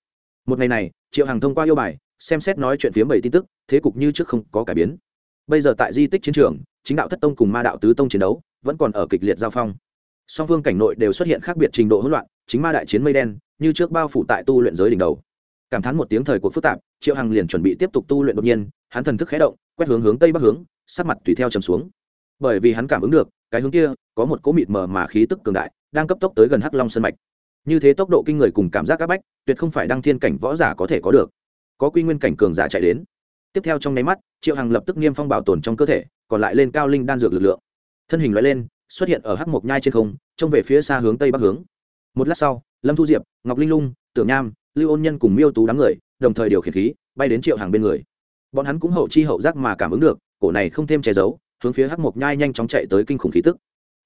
Một ngày này, triệu hàng thông qua yêu bài, xem xét nói chuyện phía bảy tin tức, thế cục như trước không có cải biến. Bây giờ tại di tích chiến trường, chính đạo thất tông cùng ma đạo tứ tông chiến đấu vẫn còn ở kịch liệt giao phong. Song phương cảnh nội đều xuất hiện khác biệt trình độ hỗn loạn, chính ma đại chiến mây đen, như trước bao phủ tại tu luyện giới đỉnh đầu. Cảm thán một tiếng thời cuộc phức tạp, triệu hằng liền chuẩn bị tiếp tục tu luyện đột nhiên, hắn thần thức khé động, quét hướng hướng tây bắc hướng, sắc mặt tùy theo trầm xuống. Bởi vì hắn cảm ứng được, cái hướng kia có một cỗ mịt mờ mà khí tức cường đại đang cấp tốc tới gần hắc long sân mạch. Như thế tốc độ kinh người cùng cảm giác áp bách, tuyệt không phải đăng thiên cảnh võ giả có thể có được. Có quy nguyên cảnh cường giả chạy đến. Tiếp theo trong nháy mắt, triệu hằng lập tức niêm phong bảo tồn trong cơ thể, còn lại lên cao linh đan dược lực lượng. Thân hình loại lên, xuất hiện ở hắc mộc nhai trên không, trông về phía xa hướng tây bắc hướng. Một lát sau, lâm thu diệp, ngọc linh lung, tưởng nham, lưu ôn nhân cùng miêu tú đám người, đồng thời điều khiển khí, bay đến triệu hàng bên người. Bọn hắn cũng hậu chi hậu giác mà cảm ứng được, cổ này không thêm che giấu, hướng phía hắc mộc nhai nhanh chóng chạy tới kinh khủng khí tức.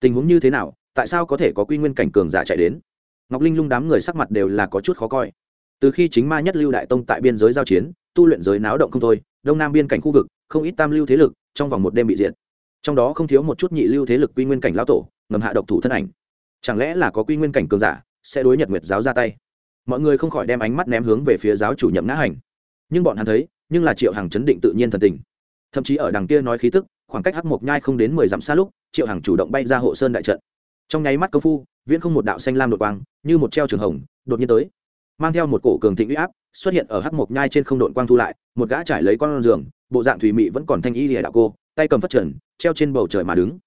Tình huống như thế nào tại sao có thể có quy nguyên cảnh cường giả chạy đến? Ngọc linh lung đám người sắc mặt đều là có chút khó coi. Từ khi chính ma nhất lưu đại tông tại biên giới giao chiến, tu luyện giới náo động không thôi, đông nam biên cảnh khu vực, không ít tam lưu thế lực, trong vòng một đêm bị diệt. Trong đó không thiếu một chút nhị lưu thế lực quy nguyên cảnh lão tổ, ngầm hạ độc thủ thân ảnh. Chẳng lẽ là có quy nguyên cảnh cường giả sẽ đối nhật nguyệt giáo ra tay? Mọi người không khỏi đem ánh mắt ném hướng về phía giáo chủ nhậm ngã hành. Nhưng bọn hắn thấy, nhưng là triệu hàng chấn định tự nhiên thần tình. Thậm chí ở đằng kia nói khí tức, khoảng cách hắc mộc nhai không đến mười dặm xa lúc, triệu hàng chủ động bay ra hộ sơn đại trận trong nháy mắt công phu, viễn không một đạo xanh lam đột quang, như một treo trường hồng, đột nhiên tới. Mang theo một cổ cường thịnh uy áp, xuất hiện ở hắc mộc nhai trên không đột quang thu lại, một gã trải lấy con giường, bộ dạng thủy mị vẫn còn thanh y lìa đạo cô, tay cầm phát trần, treo trên bầu trời mà đứng.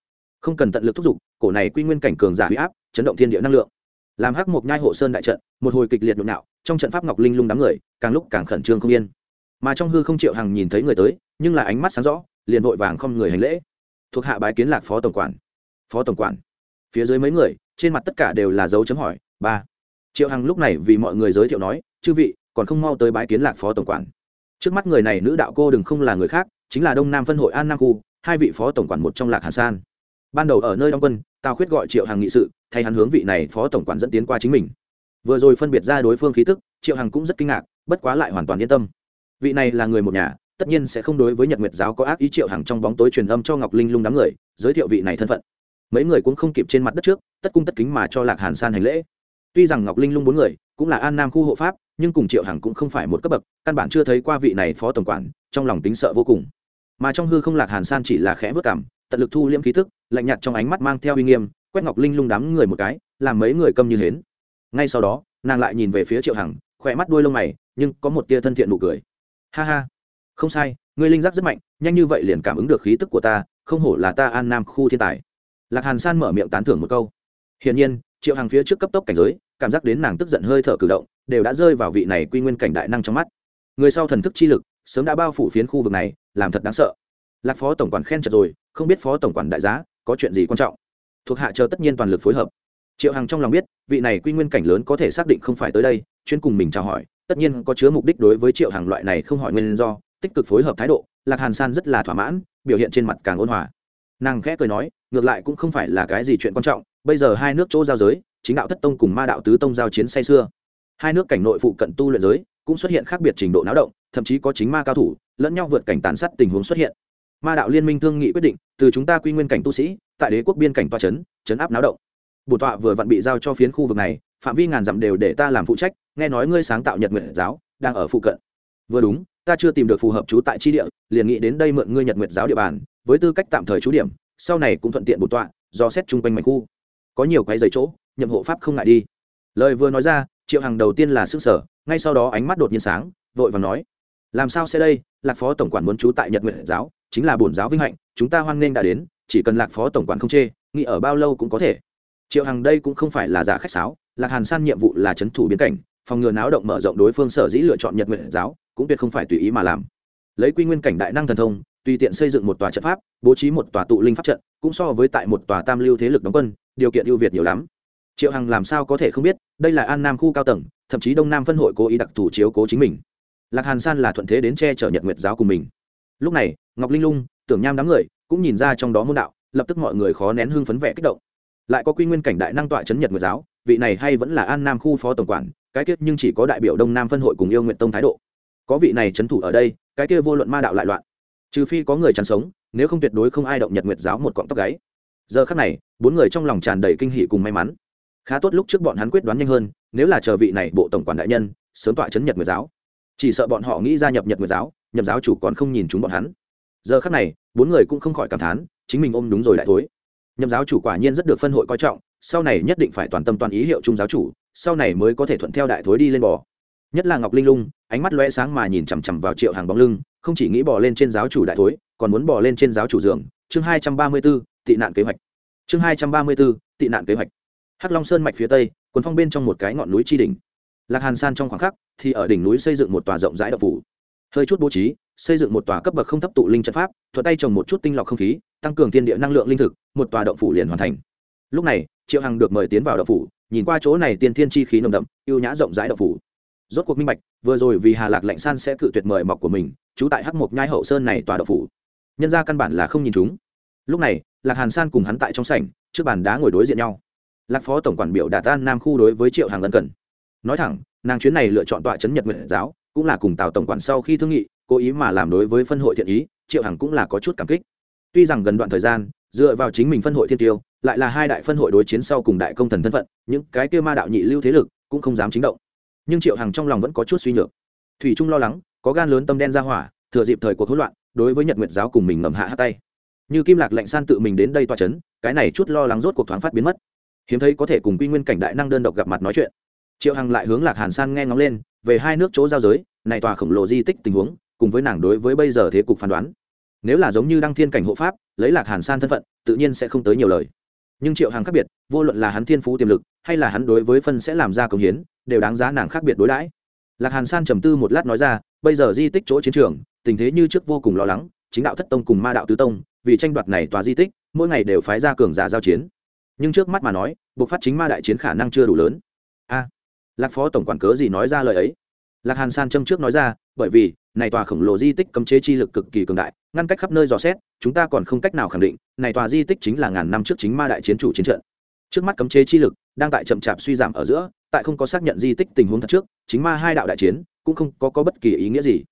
Không cần tận lực thúc giục, cổ này quy nguyên cảnh cường giả uy áp, chấn động thiên địa năng lượng. Làm hắc mộc nhai hộ sơn đại trận, một hồi kịch liệt nhộn nhạo, trong trận pháp ngọc linh lung đám người, càng lúc càng khẩn trương không yên. Mà trong hư không triệu hằng nhìn thấy người tới, nhưng là ánh mắt sáng rõ, liền vội vàng không người hành lễ. Thuộc hạ bái kiến lạc phó tổng quản. Phó tổng quản phía dưới mấy người, trên mặt tất cả đều là dấu chấm hỏi, ba. Triệu hằng lúc này vì mọi người giới thiệu nói, chư vị, còn không mau tới bái kiến lạc phó tổng quản. Trước mắt người này nữ đạo cô đừng không là người khác, chính là đông nam phân hội an nam khu, hai vị phó tổng quản một trong lạc hà san. Ban đầu ở nơi đóng quân, tào khuyết gọi triệu hằng nghị sự, thay hắn hướng vị này phó tổng quản dẫn tiến qua chính mình. Vừa rồi phân biệt ra đối phương khí tức, triệu hằng cũng rất kinh ngạc, bất quá lại hoàn toàn yên tâm. Vị này là người một nhà, tất nhiên sẽ không đối với nhật nguyệt giáo có ác ý triệu hằng trong bóng tối truyền âm cho ngọc linh lung đám người, giới thiệu vị này thân phận mấy người cũng không kịp trên mặt đất trước, tất cung tất kính mà cho lạc hàn san hành lễ. Tuy rằng ngọc linh lung bốn người cũng là an nam khu hộ pháp, nhưng cùng triệu hằng cũng không phải một cấp bậc, căn bản chưa thấy qua vị này phó tổng quản, trong lòng tính sợ vô cùng. Mà trong hư không lạc hàn san chỉ là khẽ vất cảm, tận lực thu liễm khí thức lạnh nhạt trong ánh mắt mang theo uy nghiêm, quét ngọc linh lung đám người một cái, làm mấy người câm như hến. Ngay sau đó, nàng lại nhìn về phía triệu hằng, khỏe mắt đuôi lông mày, nhưng có một tia thân thiện nụ cười. Ha ha. Không sai, ngươi linh giác rất mạnh, nhanh như vậy liền cảm ứng được khí tức của ta, không hổ là ta an nam khu thiên tài lạc hàn san mở miệng tán thưởng một câu. Hiển nhiên, triệu hàng phía trước cấp tốc cảnh giới, cảm giác đến nàng tức giận hơi thở cử động, đều đã rơi vào vị này quy nguyên cảnh đại năng trong mắt. Người sau thần thức chi lực, sớm đã bao phủ phiến khu vực này, làm thật đáng sợ. Lạc phó tổng quản khen chật rồi, không biết phó tổng quản đại giá, có chuyện gì quan trọng? Thuộc hạ chờ tất nhiên toàn lực phối hợp. Triệu hằng trong lòng biết, vị này quy nguyên cảnh lớn có thể xác định không phải tới đây, chuyên cùng mình chào hỏi, tất nhiên có chứa mục đích đối với triệu hàng loại này không hỏi nguyên do, tích cực phối hợp thái độ, lạc hàn san rất là thỏa mãn, biểu hiện trên mặt càng ôn hòa nàng khẽ cười nói, ngược lại cũng không phải là cái gì chuyện quan trọng, bây giờ hai nước chỗ giao giới, chính đạo thất tông cùng ma đạo tứ tông giao chiến say xưa hai nước cảnh nội phụ cận tu luyện giới, cũng xuất hiện khác biệt trình độ náo động, thậm chí có chính ma cao thủ, lẫn nhau vượt cảnh tàn sát tình huống xuất hiện. Ma đạo liên minh thương nghị quyết định, từ chúng ta quy nguyên cảnh tu sĩ, tại đế quốc biên cảnh toa trấn chấn áp náo động. Bổn tọa vừa vặn bị giao cho phiến khu vực này, phạm vi ngàn dặm đều để ta làm phụ trách, nghe nói ngươi sáng tạo nhật nguyện giáo, đang ở phụ cận. Vừa đúng, ta chưa tìm được phù hợp trú tại tri địa, liền nghĩ đến đây mượn ngươi nhật nguyệt giáo địa bàn với tư cách tạm thời trú điểm, sau này cũng thuận tiện bổ tọa, do xét chung quanh mảnh khu. Có nhiều quái dày chỗ, nhậm hộ pháp không ngại đi. Lời vừa nói ra, triệu hằng đầu tiên là sức sở ngay sau đó ánh mắt đột nhiên sáng, vội và nói, làm sao sẽ đây? Lạc phó tổng quản muốn trú tại nhật nguyện giáo, chính là bổn giáo vinh hạnh, chúng ta hoan nghênh đã đến, chỉ cần lạc phó tổng quản không chê, nghĩ ở bao lâu cũng có thể. Triệu hằng đây cũng không phải là giả khách sáo, lạc hàn san nhiệm vụ là c h ấ n thủ biến cảnh, phòng ngừa náo động mở rộng đối phương sở dĩ lựa chọn nhật nguyện giáo, cũng tuyệt không phải tùy ý mà làm lấy quy nguyên cảnh đại năng thần thông, tùy tiện xây dựng một tòa trận pháp, bố trí một tòa tụ linh pháp trận, cũng so với tại một tòa tam lưu thế lực đóng quân, điều kiện ưu việt nhiều lắm. Triệu hằng làm sao có thể không biết, đây là an nam khu cao tầng, thậm chí đông nam phân hội cố ý đặc thù chiếu cố chính mình. Lạc hàn san là thuận thế đến che chở nhật nguyệt giáo của mình. Lúc này, ngọc linh lung, tưởng nham đám người, cũng nhìn ra trong đó môn đạo, lập tức mọi người khó nén hưng phấn vẻ kích động. Lại có quy nguyên cảnh đại năng tọa chấn nhật nguyệt giáo, vị này hay vẫn là an nam khu phó tổng quản, cái kết nhưng chỉ có đại biểu đông nam phân hội cùng yêu nguyện tông thái độ. Có vị này trấn thủ ở đây cái kia vô luận ma đạo lại loạn. Trừ phi có người chắn sống, nếu không tuyệt đối không ai động nhật nguyệt giáo một cọng tóc gáy. Giờ khắc này, bốn người trong lòng tràn đầy kinh hỷ cùng may mắn. Khá tốt lúc trước bọn hắn quyết đoán nhanh hơn, nếu là chờ vị này bộ tổng quản đại nhân, sớm tọa chấn nhật nguyệt giáo. Chỉ sợ bọn họ nghĩ gia nhập nhật nguyệt giáo nhập giáo chủ còn không nhìn chúng bọn hắn. Giờ khắc này, bốn người cũng không khỏi cảm thán, chính mình ôm đúng rồi lại thối. Nhậm giáo chủ quả nhiên rất được phân hội coi trọng, sau này nhất định phải toàn tâm toàn ý hiệu trung giáo chủ, sau này mới có thể thuận theo đại thối đi lên bò nhất là ngọc linh lung, ánh mắt loe sáng mà nhìn chằm chằm vào triệu hàng bóng lưng, không chỉ nghĩ bỏ lên trên giáo chủ đại thối, còn muốn bỏ lên trên giáo chủ giường chương hai trăm ba mươi b ố tị nạn kế hoạch. Chương hai trăm ba mươi b ố tị nạn kế hoạch. Hắc long sơn mạch phía tây, quần phong bên trong một cái ngọn núi tri đỉnh. Lạc hàn san trong khoảng khắc, thì ở đỉnh núi xây dựng một tòa rộng rãi đậu phủ. Hơi chút bố trí, xây dựng một tòa cấp bậc không thấp tụ linh trận pháp, thuận tay trồng một chút tinh lọc không khí, tăng cường tiên địa năng lượng linh thực, một tòa động phủ liền hoàn thành. Lúc này, triệu hằng được mời tiến vào động phủ, nhìn qua chỗ này tiên thiên chi khí nồng đậm, ưu nhã rộng rãi động phủ rốt cuộc minh bạch, vừa rồi vì hà lạc lạnh san sẽ cự tuyệt mời mọc của mình, trú tại hắc mộc nhai hậu sơn này tòa độc phủ. Nhân ra căn bản là không nhìn chúng. Lúc này, lạc hàn san cùng hắn tại trong sảnh, trước bàn đá ngồi đối diện nhau. Lạc phó tổng quản biểu đà tan nam khu đối với triệu hàng lân cần. Nói thẳng, nàng chuyến này lựa chọn tọa chấn nhật nguyện giáo, cũng là cùng tào tổng quản sau khi thương nghị, cố ý mà làm đối với phân hội thiện ý, triệu hằng cũng là có chút cảm kích. Tuy rằng gần đoạn thời gian, dựa vào chính mình phân hội thiên tiêu, lại là hai đại phân hội đối chiến sau cùng đại công thần thân phận, những cái kia ma đạo nhị lưu thế lực cũng không dám chính động nhưng triệu hằng trong lòng vẫn có chút suy nhược. Thủy trung lo lắng, có gan lớn tâm đen ra hỏa, thừa dịp thời cuộc hỗn loạn, đối với nhật nguyệt giáo cùng mình ngầm hạ hát tay. Như kim lạc lệnh san tự mình đến đây toa c h ấ n cái này chút lo lắng rốt cuộc thoáng phát biến mất. Hiếm thấy có thể cùng quy nguyên cảnh đại năng đơn độc gặp mặt nói chuyện. Triệu hằng lại hướng lạc hàn san nghe ngóng lên, về hai nước chỗ giao giới, này tòa khổng lồ di tích tình huống, cùng với nàng đối với bây giờ thế cục phán đoán. Nếu là giống như đăng thiên cảnh hộ pháp, lấy lạc hàn san thân phận, tự nhiên sẽ không tới nhiều lời nhưng triệu hằng khác biệt, vô luận là hắn thiên phú tiềm lực, hay là hắn đối với phân sẽ làm ra công hiến, đều đáng giá nàng khác biệt đối đãi. Lạc hàn san trầm tư một lát nói ra, bây giờ di tích chỗ chiến trường, tình thế như trước vô cùng lo lắng, chính đạo thất tông cùng ma đạo tứ tông, vì tranh đoạt này tòa di tích, mỗi ngày đều phái ra cường giả giao chiến. Nhưng trước mắt mà nói buộc phát chính ma đại chiến khả năng chưa đủ lớn. A, lạc phó tổng quản cớ gì nói ra lời ấy? Lạc hàn san châm trước nói ra, bởi vì, này tòa khổng lồ di tích cấm chế chi lực cực kỳ cường đại ngăn cách khắp nơi dò xét chúng ta còn không cách nào khẳng định này tòa di tích chính là ngàn năm trước chính ma đại chiến chủ chiến trận. Trước mắt cấm chế chi lực đang tại chậm chạp suy giảm ở giữa tại không có xác nhận di tích tình huống thật trước chính ma hai đạo đại chiến cũng không có, có bất kỳ ý nghĩa gì.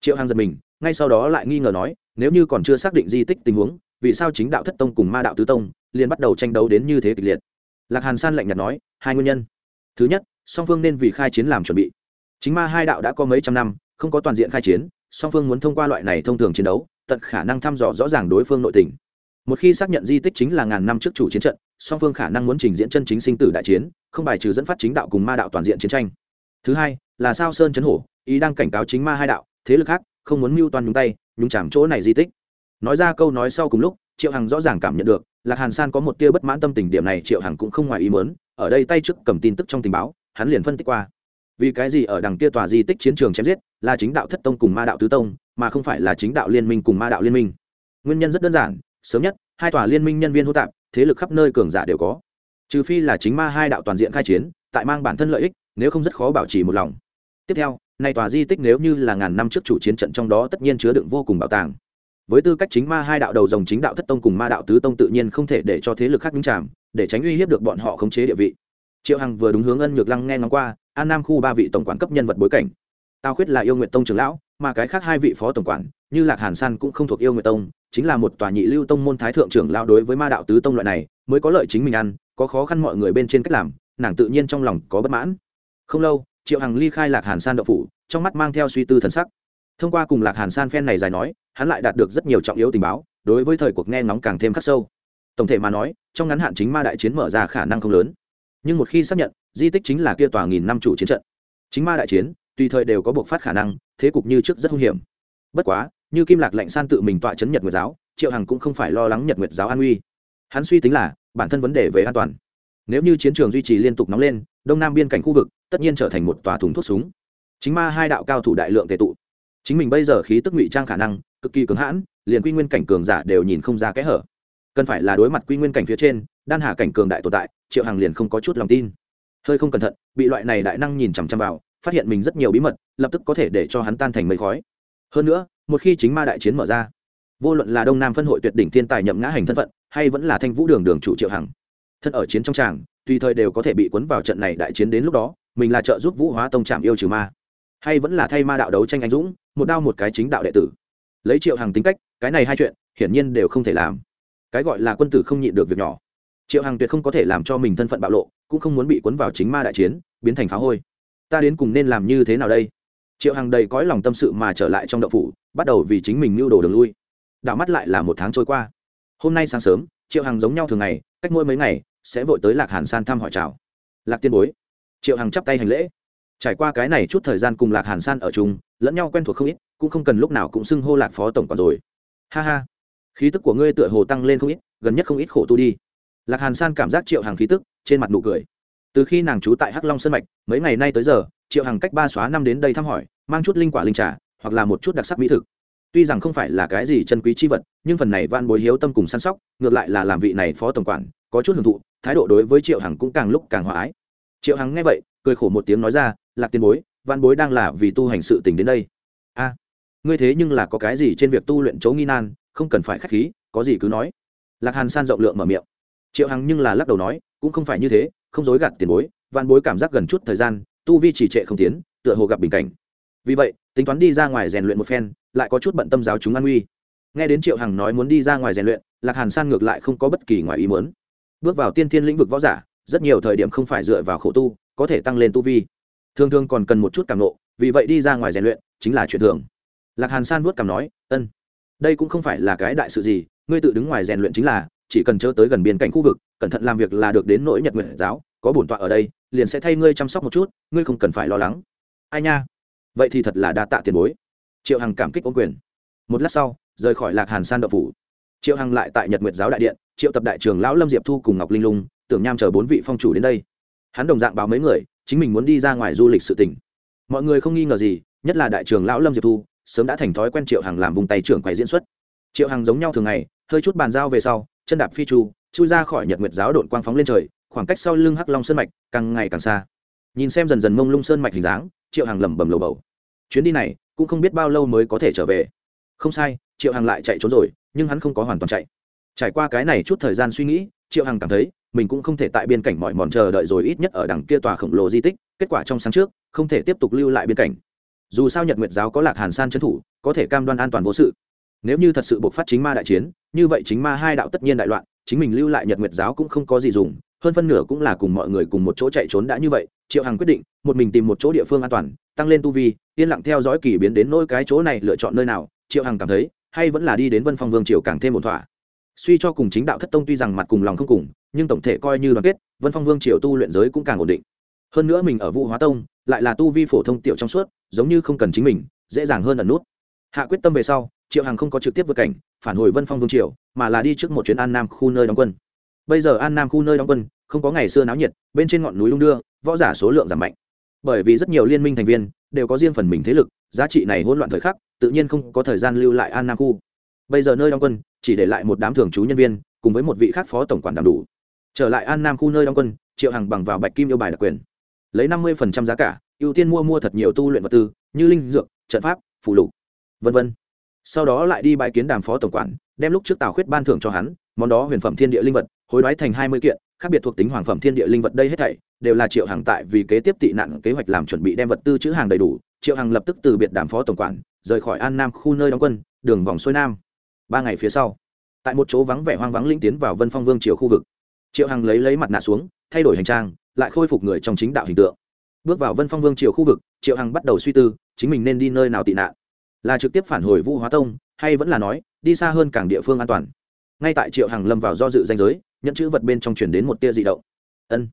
Triệu hằng giật mình ngay sau đó lại nghi ngờ nói nếu như còn chưa xác định di tích tình huống vì sao chính đạo thất tông cùng ma đạo tứ tông liền bắt đầu tranh đấu đến như thế kịch liệt? Lạc hàn san lạnh nhạt nói hai nguyên nhân. Thứ nhất song phương nên vì khai chiến làm chuẩn bị. Chính ma hai đạo đã có mấy trăm năm không có toàn diện khai chiến song phương muốn thông qua loại này thông thường chiến đấu tận khả năng thăm dò rõ ràng đối phương nội tình. Một khi xác nhận di tích chính là ngàn năm trước chủ chiến trận, song phương khả năng muốn trình diễn chân chính sinh tử đại chiến, không bài trừ dẫn phát chính đạo cùng ma đạo toàn diện chiến tranh. Thứ hai, là sao sơn chấn hổ, ý đang cảnh cáo chính ma hai đạo, thế lực khác, không muốn mưu toan nhúng tay, nhúng chạm chỗ này di tích. Nói ra câu nói sau cùng lúc, triệu hằng rõ ràng cảm nhận được, lạc hàn san có một tia bất mãn tâm tình điểm này triệu hằng cũng không ngoài ý mớn ở đây tay trước cầm tin tức trong tình báo, hắn liền phân tích qua. Vì cái gì ở đằng kia tòa di tích chiến trường chém giết, là chính đạo thất tông cùng ma đạo tứ tông mà không phải là chính đạo liên minh cùng ma đạo liên minh. Nguyên nhân rất đơn giản, sớm nhất, hai tòa liên minh nhân viên hô tạp, thế lực khắp nơi cường giả đều có. Trừ phi là chính ma hai đạo toàn diện khai chiến, tại mang bản thân lợi ích, nếu không rất khó bảo trì một lòng. Tiếp theo, nay tòa di tích nếu như là ngàn năm trước chủ chiến trận trong đó tất nhiên chứa đựng vô cùng bảo tàng. Với tư cách chính ma hai đạo đầu dòng chính đạo thất tông cùng ma đạo tứ tông tự nhiên không thể để cho thế lực khác nhúng chạm để tránh uy hiếp được bọn họ khống chế địa vị. Triệu hằng vừa đúng hướng ân nhược lăng nghe ngóng qua, an nam khu ba vị tổng quản cấp nhân vật bối cảnh. Tao khuyết là yêu nguyện tông trưởng lão mà cái khác hai vị phó tổng quản, như lạc hàn san cũng không thuộc yêu nguyệt tông, chính là một tòa nhị lưu tông môn thái thượng trưởng lão đối với ma đạo tứ tông loại này, mới có lợi chính mình ăn, có khó khăn mọi người bên trên cách làm, nàng tự nhiên trong lòng có bất mãn. Không lâu, triệu hằng ly khai lạc hàn san đậu phủ, trong mắt mang theo suy tư thần sắc. Thông qua cùng lạc hàn san phen này dài nói, hắn lại đạt được rất nhiều trọng yếu tình báo, đối với thời cuộc nghe ngóng càng thêm khắc sâu. Tổng thể mà nói, trong ngắn hạn chính ma đại chiến mở ra khả năng không lớn. Nhưng một khi xác nhận, di tích chính là kia tòa nghìn năm chủ chiến trận. Chính ma đại chiến tùy thời đều có bộc phát khả năng, thế cục như trước rất hung hiểm. Bất quá, như kim lạc lạnh san tự mình tọa chấn nhật nguyệt giáo, triệu hằng cũng không phải lo lắng nhật nguyệt giáo an uy. Hắn suy tính là, bản thân vấn đề về an toàn. Nếu như chiến trường duy trì liên tục nóng lên, đông nam biên cảnh khu vực, tất nhiên trở thành một tòa thùng thuốc súng. Chính ma hai đạo cao thủ đại lượng tệ tụ. Chính mình bây giờ khí tức ngụy trang khả năng, cực kỳ cứng hãn, liền quy nguyên cảnh cường giả đều nhìn không ra kẽ hở. Cần phải là đối mặt quy nguyên cảnh phía trên, đan hà cảnh cường đại tồn tại, triệu hằng liền không có chút lòng tin. Hơi không cẩn thận, bị loại này đại năng nhìn chằm chằm vào phát hiện mình rất nhiều bí mật, lập tức có thể để cho hắn tan thành mây khói. Hơn nữa, một khi chính ma đại chiến mở ra, vô luận là đông nam phân hội tuyệt đỉnh thiên tài nhậm ngã hành thân phận, hay vẫn là thanh vũ đường đường chủ triệu hằng, thân ở chiến trong tràng, tùy thời đều có thể bị cuốn vào trận này đại chiến đến lúc đó, mình là trợ giúp vũ hóa tông trạm yêu trừ ma, hay vẫn là thay ma đạo đấu tranh anh dũng, một đao một cái chính đạo đệ tử. Lấy triệu hằng tính cách, cái này hai chuyện, hiển nhiên đều không thể làm. Cái gọi là quân tử không nhịn được việc nhỏ. Triệu hằng tuyệt không có thể làm cho mình thân phận bạo lộ, cũng không muốn bị cuốn vào chính ma đại chiến, biến thành phá hôi ta đến cùng nên làm như thế nào đây? Triệu hằng đầy cõi lòng tâm sự mà trở lại trong đậu phủ, bắt đầu vì chính mình mưu đồ đường lui. Đảo mắt lại là một tháng trôi qua. Hôm nay sáng sớm, triệu hằng giống nhau thường ngày, cách mỗi mấy ngày, sẽ vội tới lạc hàn san thăm hỏi chào. Lạc tiên bối. Triệu hằng chắp tay hành lễ. Trải qua cái này chút thời gian cùng lạc hàn san ở chung, lẫn nhau quen thuộc không ít, cũng không cần lúc nào cũng xưng hô lạc phó tổng còn rồi. Ha ha. Khí tức của ngươi tựa hồ tăng lên không ít, gần nhất không ít khổ tu đi. Lạc hàn san cảm giác triệu Hằng khí tức, trên mặt nụ cười từ khi nàng trú tại hắc long sân mạch, mấy ngày nay tới giờ, triệu hằng cách ba xóa năm đến đây thăm hỏi, mang chút linh quả linh trà, hoặc là một chút đặc sắc mỹ thực. Tuy rằng không phải là cái gì chân quý chi vật, nhưng phần này van bối hiếu tâm cùng săn sóc, ngược lại là làm vị này phó tổng quản, có chút hưởng thụ, thái độ đối với triệu hằng cũng càng lúc càng hòa ái. Triệu hằng nghe vậy, cười khổ một tiếng nói ra, lạc tiền bối van bối đang là vì tu hành sự tình đến đây. A, ngươi thế nhưng là có cái gì trên việc tu luyện chấu nghi nan, không cần phải k h á c h khí, có gì cứ nói. Lạc hàn san rộng lượng mở miệng. Triệu hằng nhưng là lắc đầu nói, cũng không phải như thế không dối gạt tiền bối van bối cảm giác gần chút thời gian, tu vi chỉ trệ không tiến, tựa hồ gặp bình cảnh. Vì vậy, tính toán đi ra ngoài rèn luyện một phen, lại có chút bận tâm giáo chúng an nguy. Nghe đến triệu hằng nói muốn đi ra ngoài rèn luyện, lạc hàn san ngược lại không có bất kỳ ngoài ý muốn. Bước vào tiên thiên lĩnh vực võ giả, rất nhiều thời điểm không phải dựa vào khổ tu, có thể tăng lên tu vi. Thường thường còn cần một chút cảm nộ, vì vậy đi ra ngoài rèn luyện chính là chuyện thường. Lạc hàn san vuốt cảm nói, ân, đây cũng không phải là cái đại sự gì, ngươi tự đứng ngoài rèn luyện chính là, chỉ cần chớ tới gần biên cảnh khu vực cẩn thận làm việc là được đến nỗi nhật nguyện giáo, có bổn tọa ở đây, liền sẽ thay ngươi chăm sóc một chút, ngươi không cần phải lo lắng. Ai nha, vậy thì thật là đa tạ tiền bối. Triệu hằng cảm kích ôn quyền. Một lát sau, rời khỏi lạc hàn san đậu phủ. Triệu hằng lại tại nhật nguyệt giáo đại điện, triệu tập đại trường lão lâm diệp thu cùng ngọc linh lung, tưởng nham chờ bốn vị phong chủ đến đây. Hắn đồng dạng báo mấy người, chính mình muốn đi ra ngoài du lịch sự tỉnh mọi người không nghi ngờ gì, nhất là đại trường lão lâm diệp thu, sớm đã thành thói quen triệu hằng làm vùng tay trưởng quầy diễn xuất. Triệu hằng giống nhau thường ngày, hơi chút bàn giao về sau, chân đạp phi chu chui ra khỏi nhật nguyệt giáo đội quang phóng lên trời, khoảng cách sau lưng hắc long sơn mạch càng ngày càng xa. Nhìn xem dần dần mông lung sơn mạch hình dáng, triệu hằng lẩm bẩm lầu bầu. Chuyến đi này cũng không biết bao lâu mới có thể trở về. Không sai, triệu hằng lại chạy trốn rồi, nhưng hắn không có hoàn toàn chạy. Trải qua cái này chút thời gian suy nghĩ, triệu hằng cảm thấy mình cũng không thể tại biên cảnh mọi mòn chờ đợi rồi ít nhất ở đằng kia tòa khổng lồ di tích, kết quả trong sáng trước, không thể tiếp tục lưu lại biên cảnh. Dù sao nhật nguyệt giáo có lạc hàn san trấn thủ, có thể cam đoan an toàn vô sự. Nếu như thật sự buộc phát chính ma đại chiến, như vậy chính ma hai đạo tất nhiên đại loạn chính mình lưu lại nhật nguyệt giáo cũng không có gì dùng, hơn phân nửa cũng là cùng mọi người cùng một chỗ chạy trốn đã như vậy, triệu hằng quyết định, một mình tìm một chỗ địa phương an toàn, tăng lên tu vi, yên lặng theo dõi kỳ biến đến nỗi cái chỗ này lựa chọn nơi nào, triệu hằng cảm thấy, hay vẫn là đi đến vân phong vương triều càng thêm một thỏa. Suy cho cùng chính đạo thất tông tuy rằng mặt cùng lòng không cùng, nhưng tổng thể coi như đoàn kết, vân phong vương triều tu luyện giới cũng càng ổn định. Hơn nữa mình ở vũ hóa tông, lại là tu vi phổ thông tiểu trong suốt, giống như không cần chính mình, dễ dàng hơn ẩn nút. Hạ quyết tâm về sau triệu hằng không có trực tiếp vượt cảnh, phản hồi vân phong vương triều, mà là đi trước một chuyến an nam khu nơi đóng quân. Bây giờ an nam khu nơi đóng quân, không có ngày xưa náo nhiệt, bên trên ngọn núi lung đưa, võ giả số lượng giảm mạnh. Bởi vì rất nhiều liên minh thành viên đều có riêng phần mình thế lực, giá trị này hỗn loạn thời khắc, tự nhiên không có thời gian lưu lại an nam khu. Bây giờ nơi đóng quân, chỉ để lại một đám thường trú nhân viên, cùng với một vị khác phó tổng quản đảm đủ. Trở lại an nam khu nơi đóng quân, triệu hằng bằng vào bạch kim yêu bài đặc quyền. Lấy năm mươi giá cả, ưu tiên mua mua thật nhiều tu luyện vật tư, như linh dược, trận pháp phụ lục, vân vân sau đó lại đi bãi kiến đàm phó tổng quản, đem lúc trước tào khuyết ban thưởng cho hắn, món đó huyền phẩm thiên địa linh vật, hối đoái thành hai mươi kiện, khác biệt thuộc tính hoàng phẩm thiên địa linh vật đây hết thảy, đều là triệu hàng tại vì kế tiếp tị nạn kế hoạch làm chuẩn bị đem vật tư chữ hàng đầy đủ, triệu hàng lập tức từ biệt đàm phó tổng quản, rời khỏi an nam khu nơi đóng quân, đường vòng xuôi nam. Ba ngày phía sau, tại một chỗ vắng vẻ hoang vắng linh tiến vào vân phong vương triều khu vực, triệu hằng lấy lấy mặt nạ xuống, thay đổi hành trang, lại khôi phục người trong chính đạo hình tượng. Bước vào vân phong vương triều khu vực, triệu hằng bắt đầu suy tư, chính mình nên đi nơi nào tị nạn là trực tiếp phản hồi vũ hóa tông, hay vẫn là nói, đi xa hơn cảng địa phương an toàn. Ngay tại triệu hằng lâm vào do dự danh giới nhận chữ vật bên trong chuyển đến một tia dị động. Ân.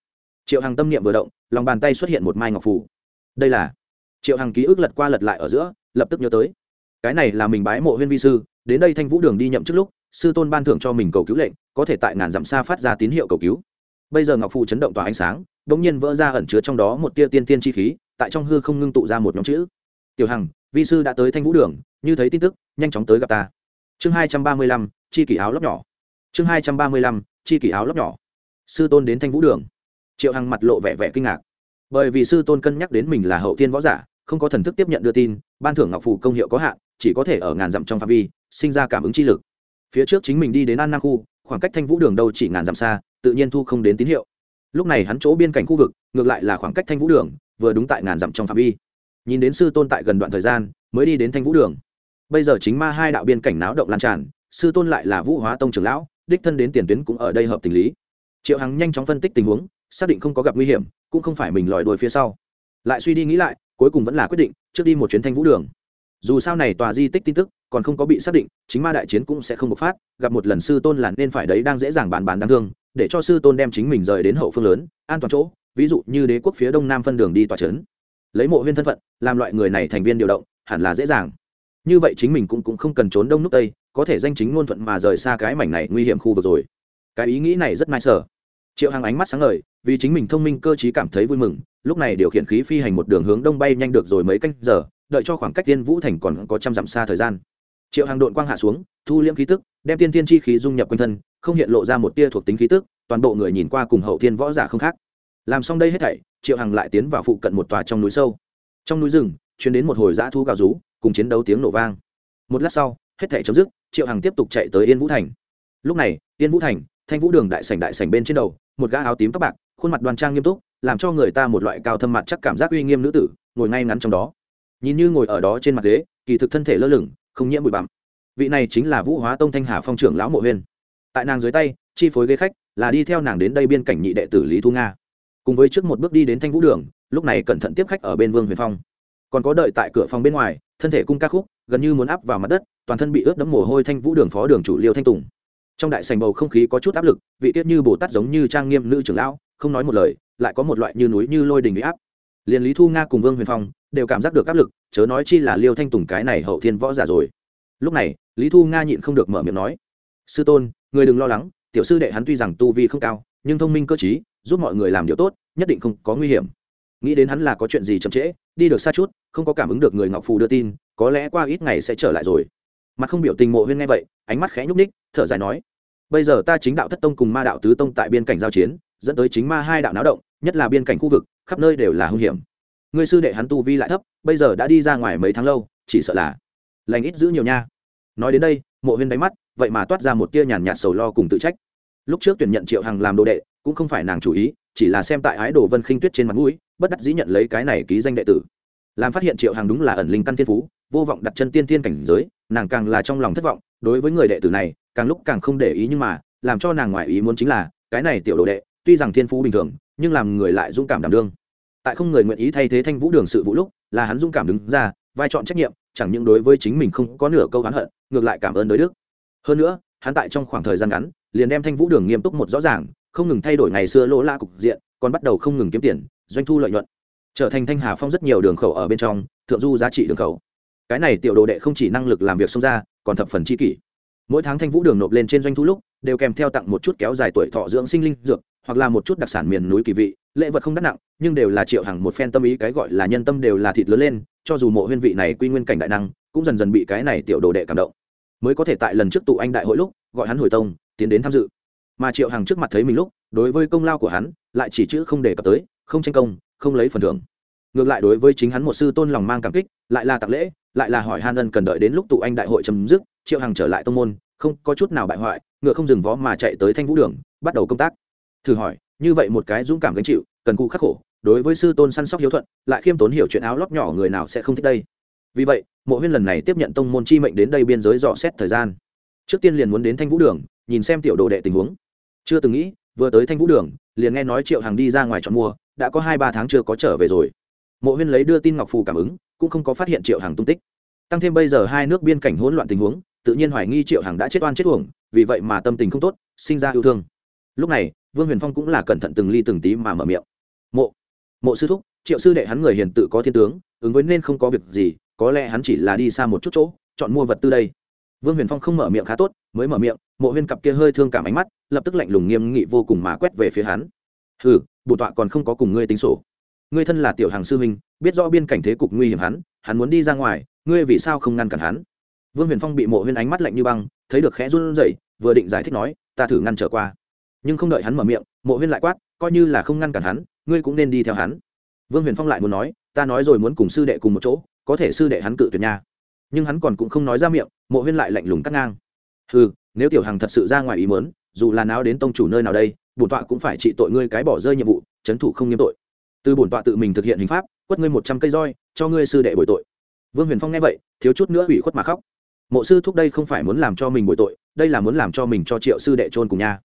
Triệu hằng tâm niệm vừa động, lòng bàn tay xuất hiện một mai ngọc phủ đây là. Triệu hằng ký ức lật qua lật lại ở giữa, lập tức nhớ tới. Cái này là mình bái mộ huyên vi sư, đến đây thanh vũ đường đi nhậm trước lúc, sư tôn ban thưởng cho mình cầu cứu lệnh, có thể tại ngàn dặm xa phát ra tín hiệu cầu cứu. Bây giờ ngọc phụ chấn động tỏa ánh sáng đ ỗ n g nhiên vỡ ra ẩn chứa trong đó một tia tiên tiên chi khí, tại trong hư không ngưng tụ ra một nhóm chữ. Tiểu hằng vi sư đã tới thanh vũ đường, như thấy tin tức, nhanh chóng tới gặp ta. Chương hai trăm ba mươi lăm, chi kỷ áo lóc nhỏ. Chương hai trăm ba mươi lăm, chi kỷ áo lóc nhỏ. Sư tôn đến thanh vũ đường. Triệu hằng mặt lộ vẻ vẻ kinh ngạc. Bởi vì sư tôn cân nhắc đến mình là hậu tiên võ giả, không có thần thức tiếp nhận đưa tin, ban thưởng ngọc phủ công hiệu có hạn, chỉ có thể ở ngàn dặm trong phạm vi, sinh ra cảm ứng chi lực. Phía trước chính mình đi đến an nam khu, khoảng cách thanh vũ đường đâu chỉ ngàn dặm xa, tự nhiên thu không đến tín hiệu. Lúc này hắn chỗ biên cảnh khu vực, ngược lại là khoảng cách thanh vũ đường, vừa đúng tại ngàn dặm trong phạm vi nhìn đến sư tôn tại gần đoạn thời gian, mới đi đến thanh vũ đường. Bây giờ chính ma hai đạo biên cảnh náo động lan tràn, sư tôn lại là vũ hóa tông trưởng lão, đích thân đến tiền tuyến cũng ở đây hợp tình lý. Triệu hằng nhanh chóng phân tích tình huống, xác định không có gặp nguy hiểm, cũng không phải mình lòi đuôi phía sau. Lại suy đi nghĩ lại, cuối cùng vẫn là quyết định, trước đi một chuyến thanh vũ đường. Dù sao này tòa di tích tin tức, còn không có bị xác định, chính ma đại chiến cũng sẽ không bộc phát, gặp một lần sư tôn là nên phải đấy đang dễ dàng bàn bàn đáng thương, để cho sư tôn đem chính mình rời đến hậu phương lớn, an toàn chỗ, ví dụ như đế quốc phía đông nam phân đường đi tòa trấn lấy mộ huyên thân phận làm loại người này thành viên điều động hẳn là dễ dàng. Như vậy chính mình cũng, cũng không cần trốn đông nước tây có thể danh chính ngôn thuận mà rời xa cái mảnh này nguy hiểm khu vực rồi. Cái ý nghĩ này rất nai sở triệu hằng ánh mắt sáng ngời vì chính mình thông minh cơ t cảm thấy vui mừng lúc này điều khiển khí phi hành một đường hướng đông bay nhanh được rồi mấy canh giờ đợi cho khoảng cách tiên vũ thành còn có trăm dặm xa thời gian. Triệu hàng đội quang hạ xuống thu liễm khí tức đem tiên tiên chi khí dung nhập quanh thân không hiện lộ ra một tia thuộc tính khí tức toàn bộ người nhìn qua cùng hậu thiên võ giả không khác. Làm xong đây hết thảy triệu hằng lại tiến vào phụ cận một tòa trong núi sâu trong núi rừng chuyến đến một hồi dã thu gào rú cùng chiến đấu tiếng nổ vang một lát sau hết thảy chấm dứt triệu hằng tiếp tục chạy tới yên vũ thành lúc này yên vũ thành thanh vũ đường đại sảnh đại sảnh bên trên đầu một gã áo tím tóc bạc khuôn mặt đoan trang nghiêm túc làm cho người ta một loại cao thâm mặt chắc cảm giác uy nghiêm nữ tử ngồi ngay ngắn trong đó nhìn như ngồi ở đó trên mặt ghế kỳ thực thân thể lơ lửng không nhiễm bụi bặm vị này chính là vũ hóa tông thanh hà phong trưởng lão mộ huyên tại nàng dưới tay chi phối ghế khách là đi theo nàng đến đây biên cảnh nhị đệ tử lý thu nga cùng với trước một bước đi đến thanh vũ đường, lúc này cẩn thận tiếp khách ở bên vương huyền phong. Còn có đợi tại cửa phòng bên ngoài, thân thể cung ca khúc, gần như muốn áp vào mặt đất, toàn thân bị ướt đẫm mồ hôi thanh vũ đường phó đường chủ liêu thanh tùng. Trong đại sành bầu không khí có chút áp lực, vị tiết như bồ tát giống như trang nghiêm nữ trưởng lão, không nói một lời, lại có một loại như núi như lôi đình bị áp. Liền lý thu nga cùng vương huyền phong đều cảm giác được áp lực, chớ nói chi là liêu thanh tùng cái này hậu thiên võ giả rồi. Lúc này, lý thu nga nhịn không được mở miệng nói, sư tôn, người đừng lo lắng, tiểu sư đệ hắn tuy rằng tu vi không cao, nhưng thông minh cơ t giúp mọi người làm điều tốt, nhất định không có nguy hiểm. Nghĩ đến hắn là có chuyện gì chậm trễ, đi được xa chút, không có cảm ứng được người ngọc phù đưa tin, có lẽ qua ít ngày sẽ trở lại rồi. Mặt không biểu tình mộ huyên nghe vậy, ánh mắt khẽ nhúc ních thở dài nói, bây giờ ta chính đạo thất tông cùng ma đạo tứ tông tại biên cảnh giao chiến, dẫn tới chính ma hai đạo náo động, nhất là biên cảnh khu vực, khắp nơi đều là hung hiểm. Người sư đệ hắn tu vi lại thấp, bây giờ đã đi ra ngoài mấy tháng lâu, chỉ sợ là lành ít giữ nhiều nha. Nói đến đây, mộ huyên đáy mắt, vậy mà toát ra một tia nhàn nhạt sầu lo cùng tự trách lúc trước tuyển nhận triệu hằng làm đồ đệ, cũng không phải nàng chủ ý, chỉ là xem tại ái đồ vân khinh tuyết trên mặt mũi, bất đắc dĩ nhận lấy cái này ký danh đệ tử. Làm phát hiện triệu hằng đúng là ẩn linh căn thiên phú, vô vọng đặt chân tiên thiên cảnh giới, nàng càng là trong lòng thất vọng, đối với người đệ tử này, càng lúc càng không để ý nhưng mà, làm cho nàng ngoại ý muốn chính là, cái này tiểu đồ đệ, tuy rằng thiên phú bình thường, nhưng làm người lại dũng cảm đảm đương. Tại không người nguyện ý thay thế thanh vũ đường sự vũ lúc, là hắn dũng cảm đứng ra, vai trọn trách nhiệm, chẳng những đối với chính mình không có nửa câu hắn hận, ngược lại cảm ơn đối đức. Hơn nữa, hắn tại trong khoảng thời gian ngắn liền đem thanh vũ đường nghiêm túc một rõ ràng, không ngừng thay đổi ngày xưa lỗ la cục diện, còn bắt đầu không ngừng kiếm tiền, doanh thu lợi nhuận. Trở thành thanh hà phong rất nhiều đường khẩu ở bên trong, thượng du giá trị đường khẩu. Cái này tiểu đồ đệ không chỉ năng lực làm việc xông ra, còn thập phần chi kỷ. Mỗi tháng thanh vũ đường nộp lên trên doanh thu lúc, đều kèm theo tặng một chút kéo dài tuổi thọ dưỡng sinh linh dược, hoặc là một chút đặc sản miền núi kỳ vị, lễ vật không đắt nặng, nhưng đều là triệu hàng một phen tâm ý, cái gọi là nhân tâm đều là thịt lớn lên, cho dù mộ huyên vị này quy nguyên cảnh đại năng, cũng dần dần bị cái này tiểu đồ đệ cảm động. Mới có thể tại lần trước tụ anh đại hội lúc, gọi hắn hồi tông tiến đến tham dự. Mà triệu hàng trước mặt thấy mình lúc, đối với công lao của hắn, lại chỉ chữ không đề cập tới, không tranh công, không lấy phần thưởng. Ngược lại đối với chính hắn một sư tôn lòng mang cảm kích, lại là tặng lễ, lại là hỏi han ân cần đợi đến lúc tụ anh đại hội chấm dứt, triệu hằng trở lại tông môn, không có chút nào bại hoại, ngựa không dừng vó mà chạy tới thanh vũ đường, bắt đầu công tác. Thử hỏi, như vậy một cái dũng cảm gánh chịu, cần cụ khắc khổ, đối với sư tôn săn sóc hiếu thuận, lại khiêm tốn hiểu chuyện áo lót nhỏ người nào sẽ không thích đây? Vì vậy, mộ huyên lần này tiếp nhận tông môn chi mệnh đến đây biên giới dò xét thời gian. Trước tiên liền muốn đến thanh vũ đường nhìn xem tiểu đồ đệ tình huống. Chưa từng nghĩ, vừa tới thanh vũ đường, liền nghe nói triệu hàng đi ra ngoài chọn mua, đã có hai ba tháng chưa có trở về rồi. Mộ huyên lấy đưa tin ngọc phù cảm ứng, cũng không có phát hiện triệu hàng tung tích. Tăng thêm bây giờ hai nước biên cảnh hỗn loạn tình huống, tự nhiên hoài nghi triệu hàng đã chết oan chết uổng, vì vậy mà tâm tình không tốt, sinh ra yêu thương. Lúc này, vương huyền phong cũng là cẩn thận từng ly từng tí mà mở miệng. Mộ mộ sư thúc, triệu sư đệ hắn người hiền tự có thiên tướng, ứng với nên không có việc gì, có lẽ hắn chỉ là đi xa một chút chỗ, chọn mua vật tư đây vương huyền phong không mở miệng khá tốt, mới mở miệng, mộ huyên cặp kia hơi thương cảm ánh mắt, lập tức lạnh lùng nghiêm nghị vô cùng mà quét về phía hắn. Hừ, bổ tọa còn không có cùng ngươi tính sổ. Ngươi thân là tiểu hàng sư huynh, biết rõ biên cảnh thế cục nguy hiểm hắn hắn muốn đi ra ngoài, ngươi vì sao không ngăn cản hắn? Vương huyền phong bị mộ huyên ánh mắt lạnh như băng, thấy được khẽ run rẩy, vừa định giải thích nói, ta thử ngăn trở qua. Nhưng không đợi hắn mở miệng, mộ huyên lại quát, coi như là không ngăn cản hắn, ngươi cũng nên đi theo hắn. Vương huyền phong lại muốn nói, ta nói rồi muốn cùng sư đệ cùng một chỗ, có thể sư đệ hắn cự tuyệt nha nhưng hắn còn cũng không nói ra miệng, mộ huyên lại lạnh lùng cắt ngang. Ừ nếu tiểu hằng thật sự ra ngoài ý mớn dù là nào đến tông chủ nơi nào đây, bổn tọa cũng phải trị tội ngươi cái bỏ rơi nhiệm vụ chấn thủ không nghiêm tội. Từ bổn tọa tự mình thực hiện hình pháp, quất ngươi một trăm cây roi, cho ngươi sư đệ bồi tội. Vương huyền phong nghe vậy, thiếu chút nữa ủy khuất mà khóc. Mộ sư thúc đây không phải muốn làm cho mình bồi tội, đây là muốn làm cho mình cho triệu sư đệ trôn cùng nha.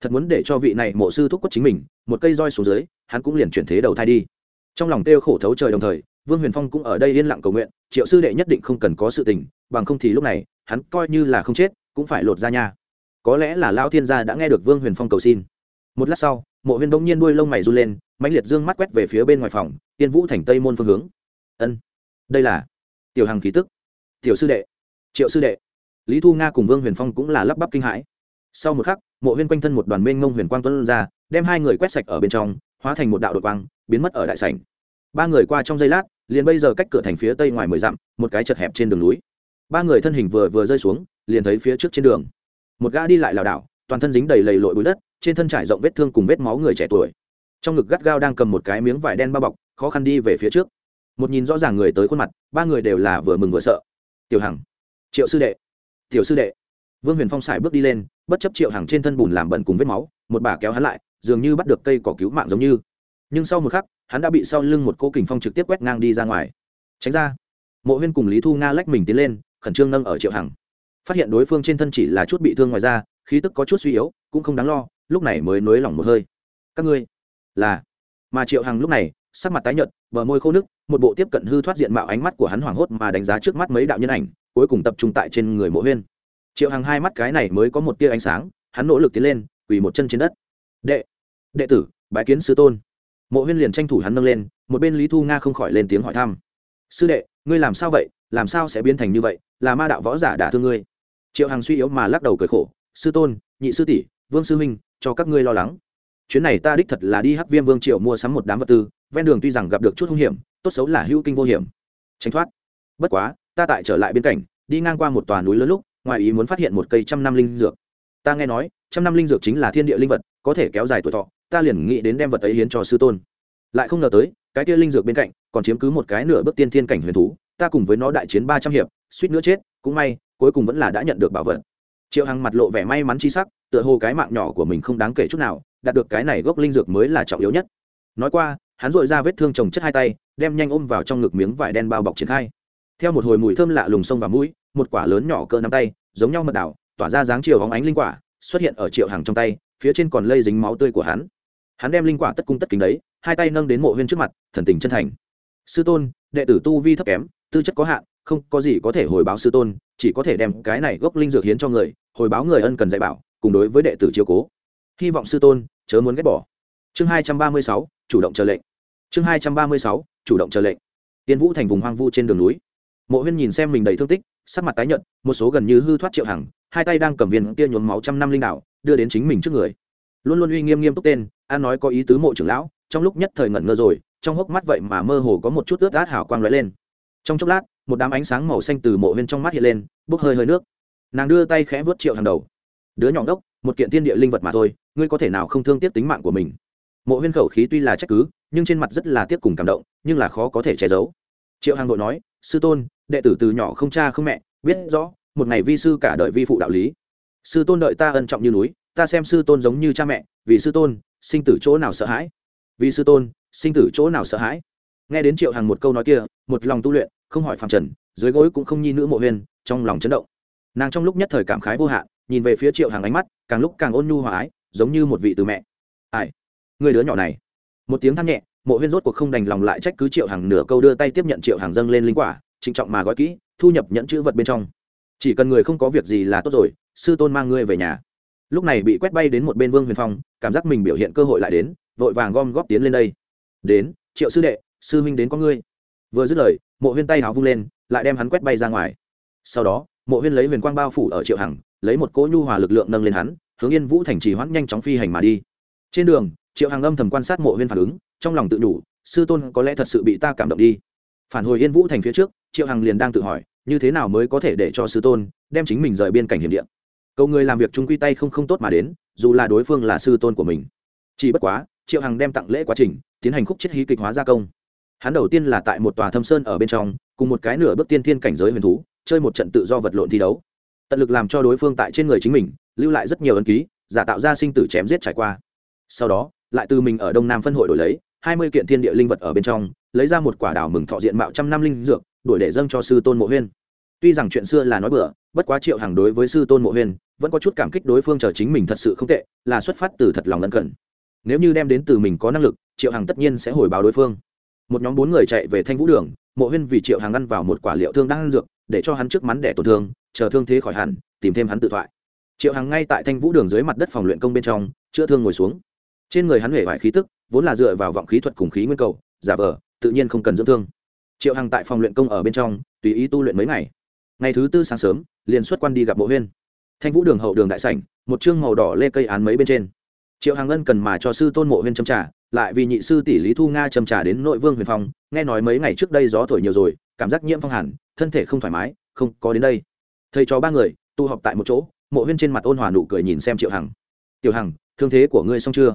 Thật muốn để cho vị này mộ sư thúc quất chính mình, một cây roi xuống dưới, hắn cũng liền chuyển thế đầu thai đi. Trong lòng kêu khổ thấu trời đồng thời vương huyền phong cũng ở đây yên lặng cầu nguyện, triệu sư đệ nhất định không cần có sự tình, bằng không thì lúc này, hắn coi như là không chết, cũng phải lột ra nha. Có lẽ là lao thiên gia đã nghe được vương huyền phong cầu xin. Một lát sau, mộ huyền bỗng nhiên đuôi lông mày run lên, mãnh liệt dương mắt quét về phía bên ngoài phòng, tiên vũ thành tây môn phương hướng. Ân, đây là tiểu hằng khí tức. Tiểu sư đệ, triệu sư đệ. Lý thu nga cùng vương huyền phong cũng là lắp bắp kinh hãi. Sau một khắc, mộ huyên quanh thân một đoàn mênh ngông huyền quang tuấn ra, đem hai người quét sạch ở bên trong, hóa thành một đạo đội quang, biến mất ở đại sảnh. Ba người qua trong giây lát liền bây giờ cách cửa thành phía tây ngoài mười dặm, một cái chật hẹp trên đường núi. Ba người thân hình vừa vừa rơi xuống, liền thấy phía trước trên đường. Một gã đi lại lảo đảo, toàn thân dính đầy lầy lội bụi đất, trên thân trải rộng vết thương cùng vết máu người trẻ tuổi. Trong ngực gắt gao đang cầm một cái miếng vải đen bao bọc, khó khăn đi về phía trước. Một nhìn rõ ràng người tới khuôn mặt, ba người đều là vừa mừng vừa sợ. Tiểu hằng, triệu sư đệ. Tiểu sư đệ. Vương huyền phong xài bước đi lên, bất chấp triệu hằng trên thân bùn làm bẩn cùng vết máu, một bà kéo hắn lại, dường như bắt được cây cỏ cứu mạng giống như. Nhưng sau một khắc hắn đã bị sau lưng một cô kình phong trực tiếp quét ngang đi ra ngoài. Tránh ra. Mộ huyên cùng lý thu nga lách mình tiến lên, khẩn trương nâng ở triệu hằng. Phát hiện đối phương trên thân chỉ là chút bị thương ngoài ra khí tức có chút suy yếu, cũng không đáng lo, lúc này mới nới lỏng một hơi. Các ngươi, là. Mà triệu hằng lúc này, sắc mặt tái nhợt, bờ môi khô nước một bộ tiếp cận hư thoát diện mạo ánh mắt của hắn hoảng hốt mà đánh giá trước mắt mấy đạo nhân ảnh, cuối cùng tập trung tại trên người mộ huyên. Triệu hằng hai mắt cái này mới có một tia ánh sáng, hắn nỗ lực tiến lên, quỳ một chân trên đất. Đệ đệ tử, bái kiến sư tôn mộ huyên liền tranh thủ hắn nâng lên, một bên lý thu nga không khỏi lên tiếng hỏi thăm. Sư đệ, ngươi làm sao vậy? Làm sao sẽ biến thành như vậy? Là ma đạo võ giả đả thương ngươi. Triệu hằng suy yếu mà lắc đầu cười khổ. Sư tôn, nhị sư tỷ, vương sư huynh, cho các ngươi lo lắng. Chuyến này ta đích thật là đi hắc viêm vương triệu mua sắm một đám vật tư, ven đường tuy rằng gặp được chút hung hiểm, tốt xấu là hữu kinh vô hiểm. Tránh thoát. Bất quá, ta tại trở lại bên cạnh, đi ngang qua một tòa núi lớn lúc, ngoài ý muốn phát hiện một cây trăm năm linh dược. Ta nghe nói, trăm năm linh dược chính là thiên địa linh vật, có thể kéo dài tuổi thọ ta liền nghĩ đến đem vật ấy hiến cho sư tôn. Lại không ngờ tới, cái kia linh dược bên cạnh còn chiếm cứ một cái nửa bước tiên thiên cảnh huyền thú, ta cùng với nó đại chiến ba trăm hiệp, suýt nữa chết, cũng may, cuối cùng vẫn là đã nhận được bảo vật. Triệu hằng mặt lộ vẻ may mắn chi sắc, tựa hồ cái mạng nhỏ của mình không đáng kể chút nào, đạt được cái này gốc linh dược mới là trọng yếu nhất. Nói qua, hắn dội ra vết thương trồng chất hai tay, đem nhanh ôm vào trong ngực miếng vải đen bao bọc triển khai. Theo một hồi mùi thơm lạ lùng sông và mũi, một quả lớn nhỏ cỡ nắm tay, giống nhau mật đảo, tỏa ra dáng chiều hóng ánh linh quả, xuất hiện ở triệu hàng trong tay, phía trên còn lây dính máu tươi của hắn hắn đem linh quả tất cung tất kính đấy, hai tay nâng đến mộ huyên trước mặt, thần tình chân thành. Sư tôn, đệ tử tu vi thấp kém, tư chất có hạn, không có gì có thể hồi báo sư tôn, chỉ có thể đem cái này gốc linh dược hiến cho người, hồi báo người ân cần dạy bảo, cùng đối với đệ tử chiếu cố. Hy vọng sư tôn, chớ muốn ghét bỏ. Chương hai trăm ba mươi sáu, chủ động chờ lệnh. Chương hai trăm ba mươi sáu, chủ động chờ lệnh. Tiên vũ thành vùng hoang vu trên đường núi. Mộ huyên nhìn xem mình đầy thương tích, sắc mặt tái nhợt, một số gần như hư thoát triệu hằng, hai tay đang cầm viên kia nhuốm máu trăm năm linh đạo, đưa đến chính mình trước người. Luôn luôn uy nghiêm nghiêm túc tên an nói có ý tứ mộ trưởng lão, trong lúc nhất thời ngẩn ngơ rồi, trong hốc mắt vậy mà mơ hồ có một chút ướt át hào quang lóe lên. Trong chốc lát, một đám ánh sáng màu xanh từ mộ huyên trong mắt hiện lên, bốc hơi hơi nước. Nàng đưa tay khẽ vớt triệu hàng đầu. Đứa nhỏ đốc một kiện thiên địa linh vật mà thôi, ngươi có thể nào không thương tiếc tính mạng của mình? Mộ huyên khẩu khí tuy là trách cứ, nhưng trên mặt rất là tiếc cùng cảm động, nhưng là khó có thể che giấu. Triệu hàng đội nói, sư tôn, đệ tử từ nhỏ không cha không mẹ, biết rõ, một ngày vi sư cả đời vi phụ đạo lý. Sư tôn đợi ta ân trọng như núi, ta xem sư tôn giống như cha mẹ, vì sư tôn sinh tử chỗ nào sợ hãi? Vì sư tôn, sinh tử chỗ nào sợ hãi? Nghe đến triệu hằng một câu nói kia, một lòng tu luyện, không hỏi phàm trần, dưới gối cũng không nhi nữ mộ huyên, trong lòng chấn động. Nàng trong lúc nhất thời cảm khái vô hạn, nhìn về phía triệu hằng ánh mắt, càng lúc càng ôn nhu hòa ái, giống như một vị từ mẹ. Ai? Người đứa nhỏ này. Một tiếng than nhẹ, mộ huyên rốt cuộc không đành lòng lại trách cứ triệu hàng nửa câu đưa tay tiếp nhận triệu hàng dâng lên linh quả, trịnh trọng mà gói kỹ, thu nhập nhẫn chữ vật bên trong. Chỉ cần người không có việc gì là tốt rồi, sư tôn mang ngươi về nhà lúc này bị quét bay đến một bên vương huyền phong, cảm giác mình biểu hiện cơ hội lại đến, vội vàng gom góp tiến lên đây. Đến, triệu sư đệ, sư huynh đến có ngươi. Vừa dứt lời, mộ huyên tay háo vung lên, lại đem hắn quét bay ra ngoài. Sau đó, mộ huyên lấy huyền quang bao phủ ở triệu hằng, lấy một cỗ nhu hòa lực lượng nâng lên hắn, hướng yên vũ thành trì hoãn nhanh chóng phi hành mà đi. Trên đường, triệu hằng âm thầm quan sát mộ huyên phản ứng, trong lòng tự đủ, sư tôn, có lẽ thật sự bị ta cảm động đi. Phản hồi yên vũ thành phía trước, triệu hằng liền đang tự hỏi, như thế nào mới có thể để cho sư tôn đem chính mình rời biên cảnh hiểm điện cầu người làm việc chung quy tay không không tốt mà đến, dù là đối phương là sư tôn của mình. Chỉ bất quá, triệu hằng đem tặng lễ quá trình, tiến hành khúc chiết hí kịch hóa gia công. Hắn đầu tiên là tại một tòa thâm sơn ở bên trong, cùng một cái nửa bước tiên thiên cảnh giới huyền thú, chơi một trận tự do vật lộn thi đấu. Tận lực làm cho đối phương tại trên người chính mình, lưu lại rất nhiều ấn ký, giả tạo ra sinh tử chém giết trải qua. Sau đó, lại từ mình ở đông nam phân hội đổi lấy, hai mươi kiện thiên địa linh vật ở bên trong, lấy ra một quả đảo mừng thọ diện mạo trăm năm linh dược, đổi để dâng cho sư tôn mộ huyên tuy rằng chuyện xưa là nói bừa, bất quá triệu hàng đối với sư tôn mộ huyên vẫn có chút cảm kích đối phương chờ chính mình thật sự không tệ, là xuất phát từ thật lòng lân cận nếu như đem đến từ mình có năng lực, triệu hàng tất nhiên sẽ hồi báo đối phương. Một nhóm bốn người chạy về thanh vũ đường, mộ huyên vì triệu hàng ăn vào một quả liệu thương đang ăn dược, để cho hắn trước mắn đẻ tổn thương, chờ thương thế khỏi hẳn, tìm thêm hắn tự thoại. Triệu hàng ngay tại thanh vũ đường dưới mặt đất phòng luyện công bên trong, chữa thương ngồi xuống. Trên người hắn hể vải khí tức, vốn là dựa vào vọng khí thuật cùng khí nguyên cầu, giả vờ, tự nhiên không cần dưỡng thương. Triệu hằng tại phòng luyện công ở bên trong, tùy ý tu luyện mấy ngày ngày thứ tư sáng sớm, liền xuất quan đi gặp mộ huyên. Thanh vũ đường hậu đường đại sảnh, một chương màu đỏ lê cây án mấy bên trên. Triệu hằng ân cần mà cho sư tôn mộ huyên châm trả lại vì nhị sư tỷ lý thu nga châm trả đến nội vương huyền phong nghe nói mấy ngày trước đây gió thổi nhiều rồi, cảm giác nhiễm phong hẳn, thân thể không thoải mái, không có đến đây. Thầy cho ba người tu học tại một chỗ, mộ huyên trên mặt ôn hòa nụ cười nhìn xem triệu hằng. Tiểu hằng, thương thế của ngươi xong chưa?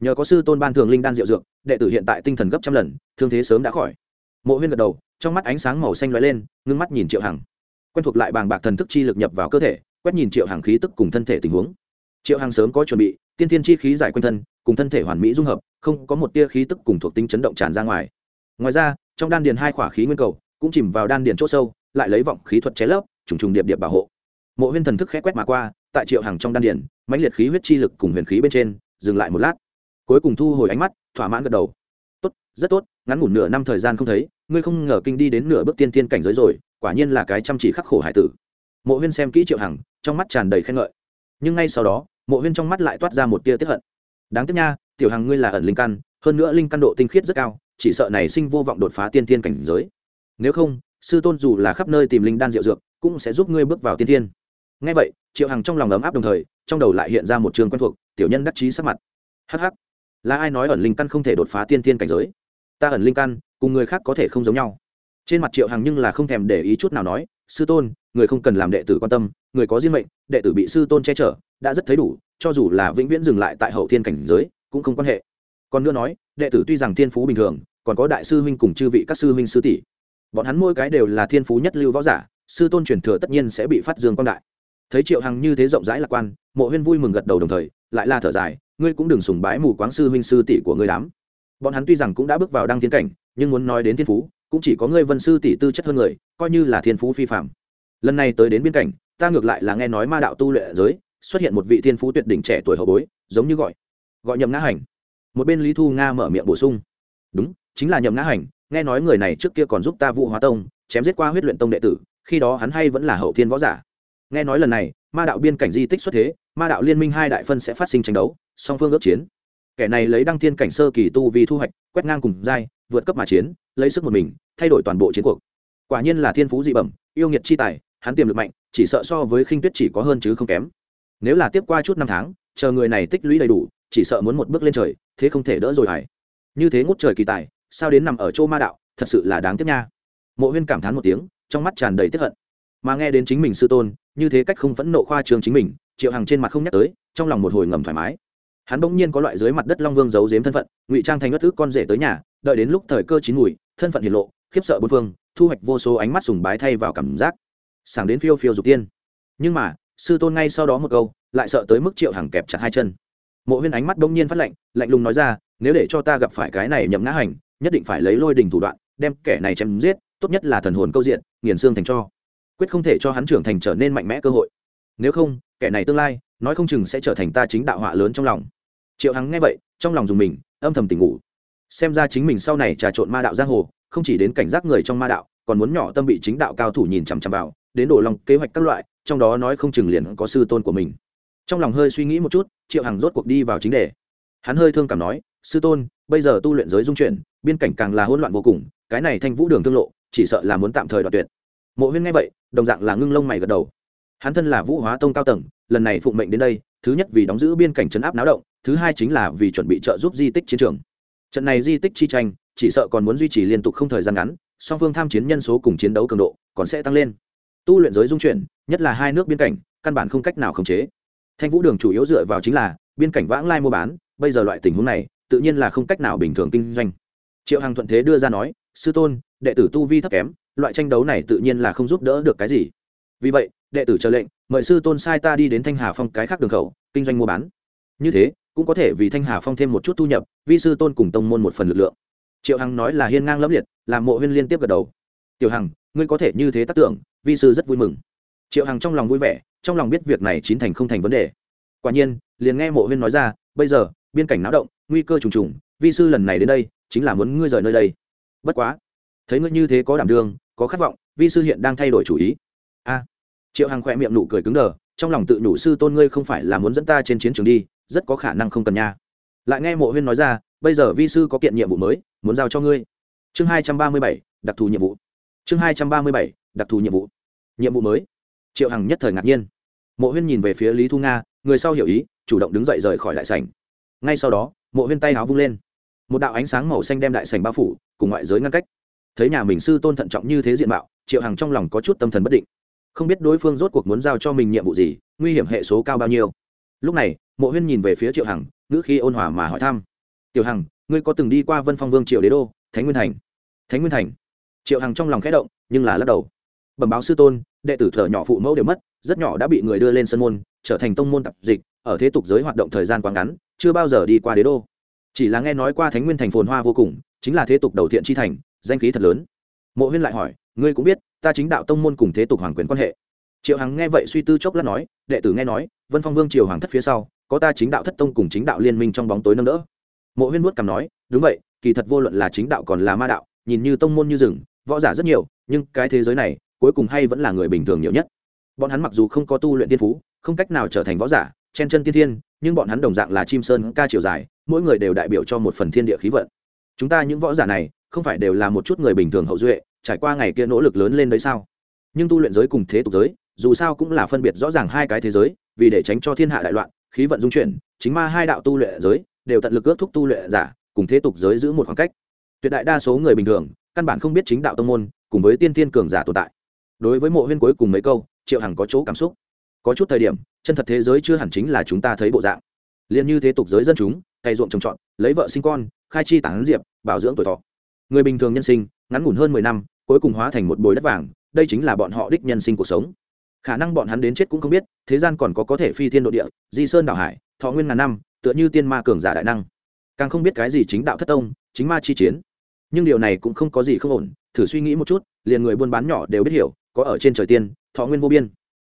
Nhờ có sư tôn ban thường linh đan diệu dược, đệ tử hiện tại tinh thần gấp trăm lần, thương thế sớm đã khỏi. Mộ huyên gật đầu, trong mắt ánh sáng màu xanh lóe lên, ngưng mắt nhìn triệu hằng quen thuộc lại bàng bạc thần thức chi lực nhập vào cơ thể, quét nhìn triệu hàng khí tức cùng thân thể tình huống. Triệu hàng sớm có chuẩn bị, tiên thiên chi khí giải quanh thân, cùng thân thể hoàn mỹ dung hợp, không có một tia khí tức cùng thuộc tính chấn động tràn ra ngoài. Ngoài ra, trong đan điền hai khỏa khí nguyên cầu, cũng chìm vào đan điền c h ỗ sâu, lại lấy vọng khí thuật ché lấp, trùng trùng điệp điệp bảo hộ. Mộ huyên thần thức khẽ quét mà qua, tại triệu hàng trong đan điền, mãnh liệt khí huyết chi lực cùng huyền khí bên trên, dừng lại một lát. Cuối cùng thu hồi ánh mắt, thỏa mãn gật đầu. Tốt, rất tốt, ngắn ngủn nửa năm thời gian không thấy, ngươi không ngờ kinh đi đến nửa bước tiên tiên cảnh giới rồi quả nhiên là cái chăm chỉ khắc khổ hải tử. Mộ huyên xem kỹ triệu hằng, trong mắt tràn đầy khen ngợi. Nhưng ngay sau đó, mộ huyên trong mắt lại toát ra một tia tiếp hận. Đáng tiếc nha, tiểu hằng ngươi là ẩn linh căn, hơn nữa linh căn độ tinh khiết rất cao, chỉ sợ này sinh vô vọng đột phá tiên tiên cảnh giới. Nếu không, sư tôn dù là khắp nơi tìm linh đan diệu dược, cũng sẽ giúp ngươi bước vào tiên tiên ngay vậy, triệu hằng trong lòng ấm áp đồng thời, trong đầu lại hiện ra một trường quen thuộc, tiểu nhân đắc chí sắc mặt. Hh là ai nói ẩn linh căn không thể đột phá tiên tiên cảnh giới? Ta ẩn linh căn, cùng người khác có thể không giống nhau trên mặt triệu hằng nhưng là không thèm để ý chút nào nói, sư tôn, người không cần làm đệ tử quan tâm, người có riêng mệnh, đệ tử bị sư tôn che chở, đã rất thấy đủ, cho dù là vĩnh viễn dừng lại tại hậu thiên cảnh giới, cũng không quan hệ. Còn nữa nói, đệ tử tuy rằng thiên phú bình thường, còn có đại sư huynh cùng chư vị các sư huynh sư tỷ. Bọn hắn mỗi cái đều là thiên phú nhất lưu võ giả, sư tôn truyền thừa tất nhiên sẽ bị phát dương quan đại. Thấy triệu hằng như thế rộng rãi lạc quan, mộ huyên vui mừng gật đầu đồng thời, lại là thở dài, ngươi cũng đừng sùng bái mù quáng sư huynh sư tỷ của ngươi đám bọn hắn tuy rằng cũng đã bước vào đăng thiên cảnh, nhưng muốn nói đến thiên phú cũng chỉ có ngươi vân sư tỷ tư chất hơn người, coi như là thiên phú phi phạm lần này tới đến biên cảnh ta ngược lại là nghe nói ma đạo tu luyện giới, xuất hiện một vị thiên phú tuyệt đỉnh trẻ tuổi hậu bối, giống như gọi gọi nhậm ngã hành. Một bên lý thu nga mở miệng bổ sung, đúng, chính là nhậm ngã hành, nghe nói người này trước kia còn giúp ta vụ hóa tông, chém giết qua huyết luyện tông đệ tử, khi đó hắn hay vẫn là hậu thiên võ giả. Nghe nói lần này, ma đạo biên cảnh di tích xuất thế, ma đạo liên minh hai đại phân sẽ phát sinh tranh đấu, song phương ước chiến. Kẻ này lấy đăng thiên cảnh sơ kỳ tu vì thu hoạch, quét ngang cùng giai vượt cấp mà chiến, lấy sức một mình, thay đổi toàn bộ chiến cuộc. Quả nhiên là thiên phú dị bẩm, yêu nghiệt chi tài, hắn tiềm lực mạnh, chỉ sợ so với khinh tuyết chỉ có hơn chứ không kém. Nếu là tiếp qua chút năm tháng, chờ người này tích lũy đầy đủ, chỉ sợ muốn một bước lên trời, thế không thể đỡ rồi hải như thế ngút trời kỳ tài, sao đến nằm ở chỗ ma đạo, thật sự là đáng tiếc nha. Mộ huyên cảm thán một tiếng, trong mắt tràn đầy tiếp hận. Mà nghe đến chính mình sư tôn, như thế cách không phẫn nộ khoa trường chính mình, triệu hằng trên mặt không nhắc tới, trong lòng một hồi ngầm thoải mái. Hắn bỗng nhiên có loại dưới mặt đất long vương giấu giếm thân phận, ngụy trang thành bất ức con rể tới nhà đợi đến lúc thời cơ chín mùi, thân phận hiện lộ, khiếp sợ bốn phương, thu hoạch vô số ánh mắt sùng bái thay vào cảm giác. Sảng đến phiêu phiêu dục tiên. Nhưng mà, sư tôn ngay sau đó một câu, lại sợ tới mức triệu hàng kẹp chặt hai chân. Mộ huyên ánh mắt đông nhiên phát lạnh lạnh lùng nói ra, nếu để cho ta gặp phải cái này nhậm ngã hành, nhất định phải lấy lôi đình thủ đoạn, đem kẻ này chém giết, tốt nhất là thần hồn câu diện, nghiền xương thành cho. Quyết không thể cho hắn trưởng thành trở nên mạnh mẽ cơ hội. Nếu không, kẻ này tương lai, nói không chừng sẽ trở thành ta chính đạo họa lớn trong lòng. Triệu hằng nghe vậy, trong lòng dùng mình, âm thầm tỉnh ngủ xem ra chính mình sau này trà trộn ma đạo giang hồ, không chỉ đến cảnh giác người trong ma đạo, còn muốn nhỏ tâm bị chính đạo cao thủ nhìn chằm chằm vào, đến đổ lòng kế hoạch các loại, trong đó nói không chừng liền có sư tôn của mình. Trong lòng hơi suy nghĩ một chút, triệu hằng rốt cuộc đi vào chính đề. Hắn hơi thương cảm nói, sư tôn, bây giờ tu luyện giới dung chuyển, biên cảnh càng là hỗn loạn vô cùng, cái này thanh vũ đường thương lộ, chỉ sợ là muốn tạm thời đoạt tuyệt. Mộ huyên nghe vậy, đồng dạng là ngưng lông mày gật đầu. Hắn thân là vũ hóa tông cao tầng, lần này phụng mệnh đến đây, thứ nhất vì đóng giữ biên cảnh chấn áp náo động, thứ hai chính là vì chuẩn bị trợ giúp di tích chiến trường trận này di tích chi tranh, chỉ sợ còn muốn duy trì liên tục không thời gian ngắn, song phương tham chiến nhân số cùng chiến đấu cường độ còn sẽ tăng lên. Tu luyện giới dung chuyển, nhất là hai nước biên cảnh, căn bản không cách nào khống chế. Thanh vũ đường chủ yếu dựa vào chính là biên cảnh vãng lai mua bán, bây giờ loại tình huống này, tự nhiên là không cách nào bình thường kinh doanh. Triệu hằng thuận thế đưa ra nói, sư tôn, đệ tử tu vi thấp kém, loại tranh đấu này tự nhiên là không giúp đỡ được cái gì. Vì vậy, đệ tử chờ lệnh, mời sư tôn sai ta đi đến thanh hà phong cái khác đường khẩu, kinh doanh mua bán. Như thế cũng có thể vì thanh hà phong thêm một chút thu nhập, vi sư tôn cùng tông môn một phần lực lượng. Triệu hằng nói là hiên ngang lẫm liệt, làm mộ huyên liên tiếp gật đầu. Tiểu hằng, ngươi có thể như thế tác tưởng, vi sư rất vui mừng. Triệu hằng trong lòng vui vẻ, trong lòng biết việc này chín thành không thành vấn đề. Quả nhiên, liền nghe mộ huyên nói ra, bây giờ, biên cảnh náo động, nguy cơ trùng trùng, vi sư lần này đến đây, chính là muốn ngươi rời nơi đây. Bất quá, thấy ngươi như thế có đảm đương, có khát vọng, vi sư hiện đang thay đổi chủ ý. A. Triệu hằng khỏe miệng nụ cười cứng đờ, trong lòng tự nhủ sư tôn ngươi không phải là muốn dẫn ta trên chiến trường đi rất có khả năng không cần nha. Lại nghe mộ huyên nói ra, bây giờ vi sư có kiện nhiệm vụ mới, muốn giao cho ngươi. Chương hai trăm ba mươi bảy, đặc thù nhiệm vụ. Chương hai trăm ba mươi bảy, đặc thù nhiệm vụ. Nhiệm vụ mới. Triệu hằng nhất thời ngạc nhiên. Mộ huyên nhìn về phía lý thu nga, người sau hiểu ý, chủ động đứng dậy rời khỏi đại sảnh. Ngay sau đó, mộ huyên tay áo vung lên. Một đạo ánh sáng màu xanh đem đại sảnh bao phủ, cùng ngoại giới ngăn cách. Thấy nhà mình sư tôn thận trọng như thế diện mạo, triệu hằng trong lòng có chút tâm thần bất định. Không biết đối phương rốt cuộc muốn giao cho mình nhiệm vụ gì, nguy hiểm hệ số cao bao nhiêu. Lúc này mộ huyên nhìn về phía triệu hằng, ngữ khi ôn hòa mà hỏi thăm. Tiểu hằng, ngươi có từng đi qua vân phong vương triều đế đô, thánh nguyên thành? Thánh nguyên thành? Triệu hằng trong lòng khẽ động, nhưng là lắc đầu. Bẩm báo sư tôn, đệ tử thở nhỏ phụ mẫu đều mất, rất nhỏ đã bị người đưa lên sân môn, trở thành tông môn tập dịch, ở thế tục giới hoạt động thời gian quá ngắn, chưa bao giờ đi qua đế đô. Chỉ là nghe nói qua thánh nguyên thành phồn hoa vô cùng, chính là thế tục đầu thiện chi thành, danh khí thật lớn. Mộ huyên lại hỏi, ngươi cũng biết, ta chính đạo tông môn cùng thế tục hoàng quyền quan hệ. Triệu hằng nghe vậy suy tư chốc lát nói, đệ tử nghe nói, vân phong vương triều hoàng thất phía sau có ta chính đạo thất tông cùng chính đạo liên minh trong bóng tối nâng đỡ. Mộ huyên vuốt cằm nói, đúng vậy, kỳ thật vô luận là chính đạo còn là ma đạo, nhìn như tông môn như rừng, võ giả rất nhiều, nhưng cái thế giới này, cuối cùng hay vẫn là người bình thường nhiều nhất. Bọn hắn mặc dù không có tu luyện tiên phú, không cách nào trở thành võ giả, chen chân tiên thiên, nhưng bọn hắn đồng dạng là chim sơn ca chiều dài, mỗi người đều đại biểu cho một phần thiên địa khí vận. Chúng ta những võ giả này, không phải đều là một chút người bình thường hậu duệ, trải qua ngày kia nỗ lực lớn lên đấy sao? Nhưng tu luyện giới cùng thế tục giới, dù sao cũng là phân biệt rõ ràng hai cái thế giới, vì để tránh cho thiên hạ đại loạn khí vận dung chuyển, chính ma hai đạo tu luyện giới đều tận lực ước thúc tu luyện giả cùng thế tục giới giữ một khoảng cách. Tuyệt đại đa số người bình thường, căn bản không biết chính đạo tông môn cùng với tiên tiên cường giả tồn tại. Đối với mộ huyên cuối cùng mấy câu, triệu hằng có chỗ cảm xúc. Có chút thời điểm, chân thật thế giới chưa hẳn chính là chúng ta thấy bộ dạng. Liền như thế tục giới dân chúng, cày ruộng trồng trọt, lấy vợ sinh con, khai chi tán diệp, bảo dưỡng tuổi thọ. Người bình thường nhân sinh, ngắn ngủn hơn mười năm, cuối cùng hóa thành một bồi đất vàng, đây chính là bọn họ đích nhân sinh cuộc sống. Khả năng bọn hắn đến chết cũng không biết thế gian còn có có thể phi thiên độ địa, di sơn đảo hải, thọ nguyên ngàn năm, tựa như tiên ma cường giả đại năng. Càng không biết cái gì chính đạo thất tông, chính ma chi chiến. Nhưng điều này cũng không có gì không ổn, thử suy nghĩ một chút, liền người buôn bán nhỏ đều biết hiểu, có ở trên trời tiên, thọ nguyên vô biên.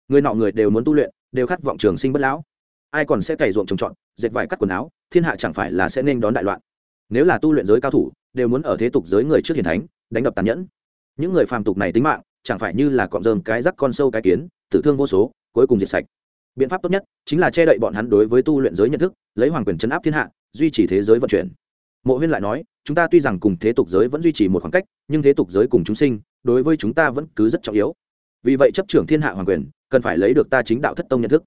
Người nọ người đều muốn tu luyện, đều khát vọng trường sinh bất lão. Ai còn sẽ cày ruộng trồng trọt, dệt vải cắt quần áo, thiên hạ chẳng phải là sẽ nên đón đại loạn. Nếu là tu luyện giới cao thủ, đều muốn ở thế tục giới người trước hiền thánh, đánh đập tàn nhẫn. Những người phàm tục này tính mạng, chẳng phải như là cọm rơm cái rắc con sâu cái kiến, tử thương vô số cuối cùng diệt sạch. Biện pháp tốt nhất chính là che đậy bọn hắn đối với tu luyện giới nhận thức, lấy hoàng quyền chấn áp thiên hạ, duy trì thế giới vận chuyển. Mộ huyên lại nói, chúng ta tuy rằng cùng thế tục giới vẫn duy trì một khoảng cách, nhưng thế tục giới cùng chúng sinh, đối với chúng ta vẫn cứ rất trọng yếu. Vì vậy chấp trưởng thiên hạ hoàng quyền, cần phải lấy được ta chính đạo thất tông nhận thức.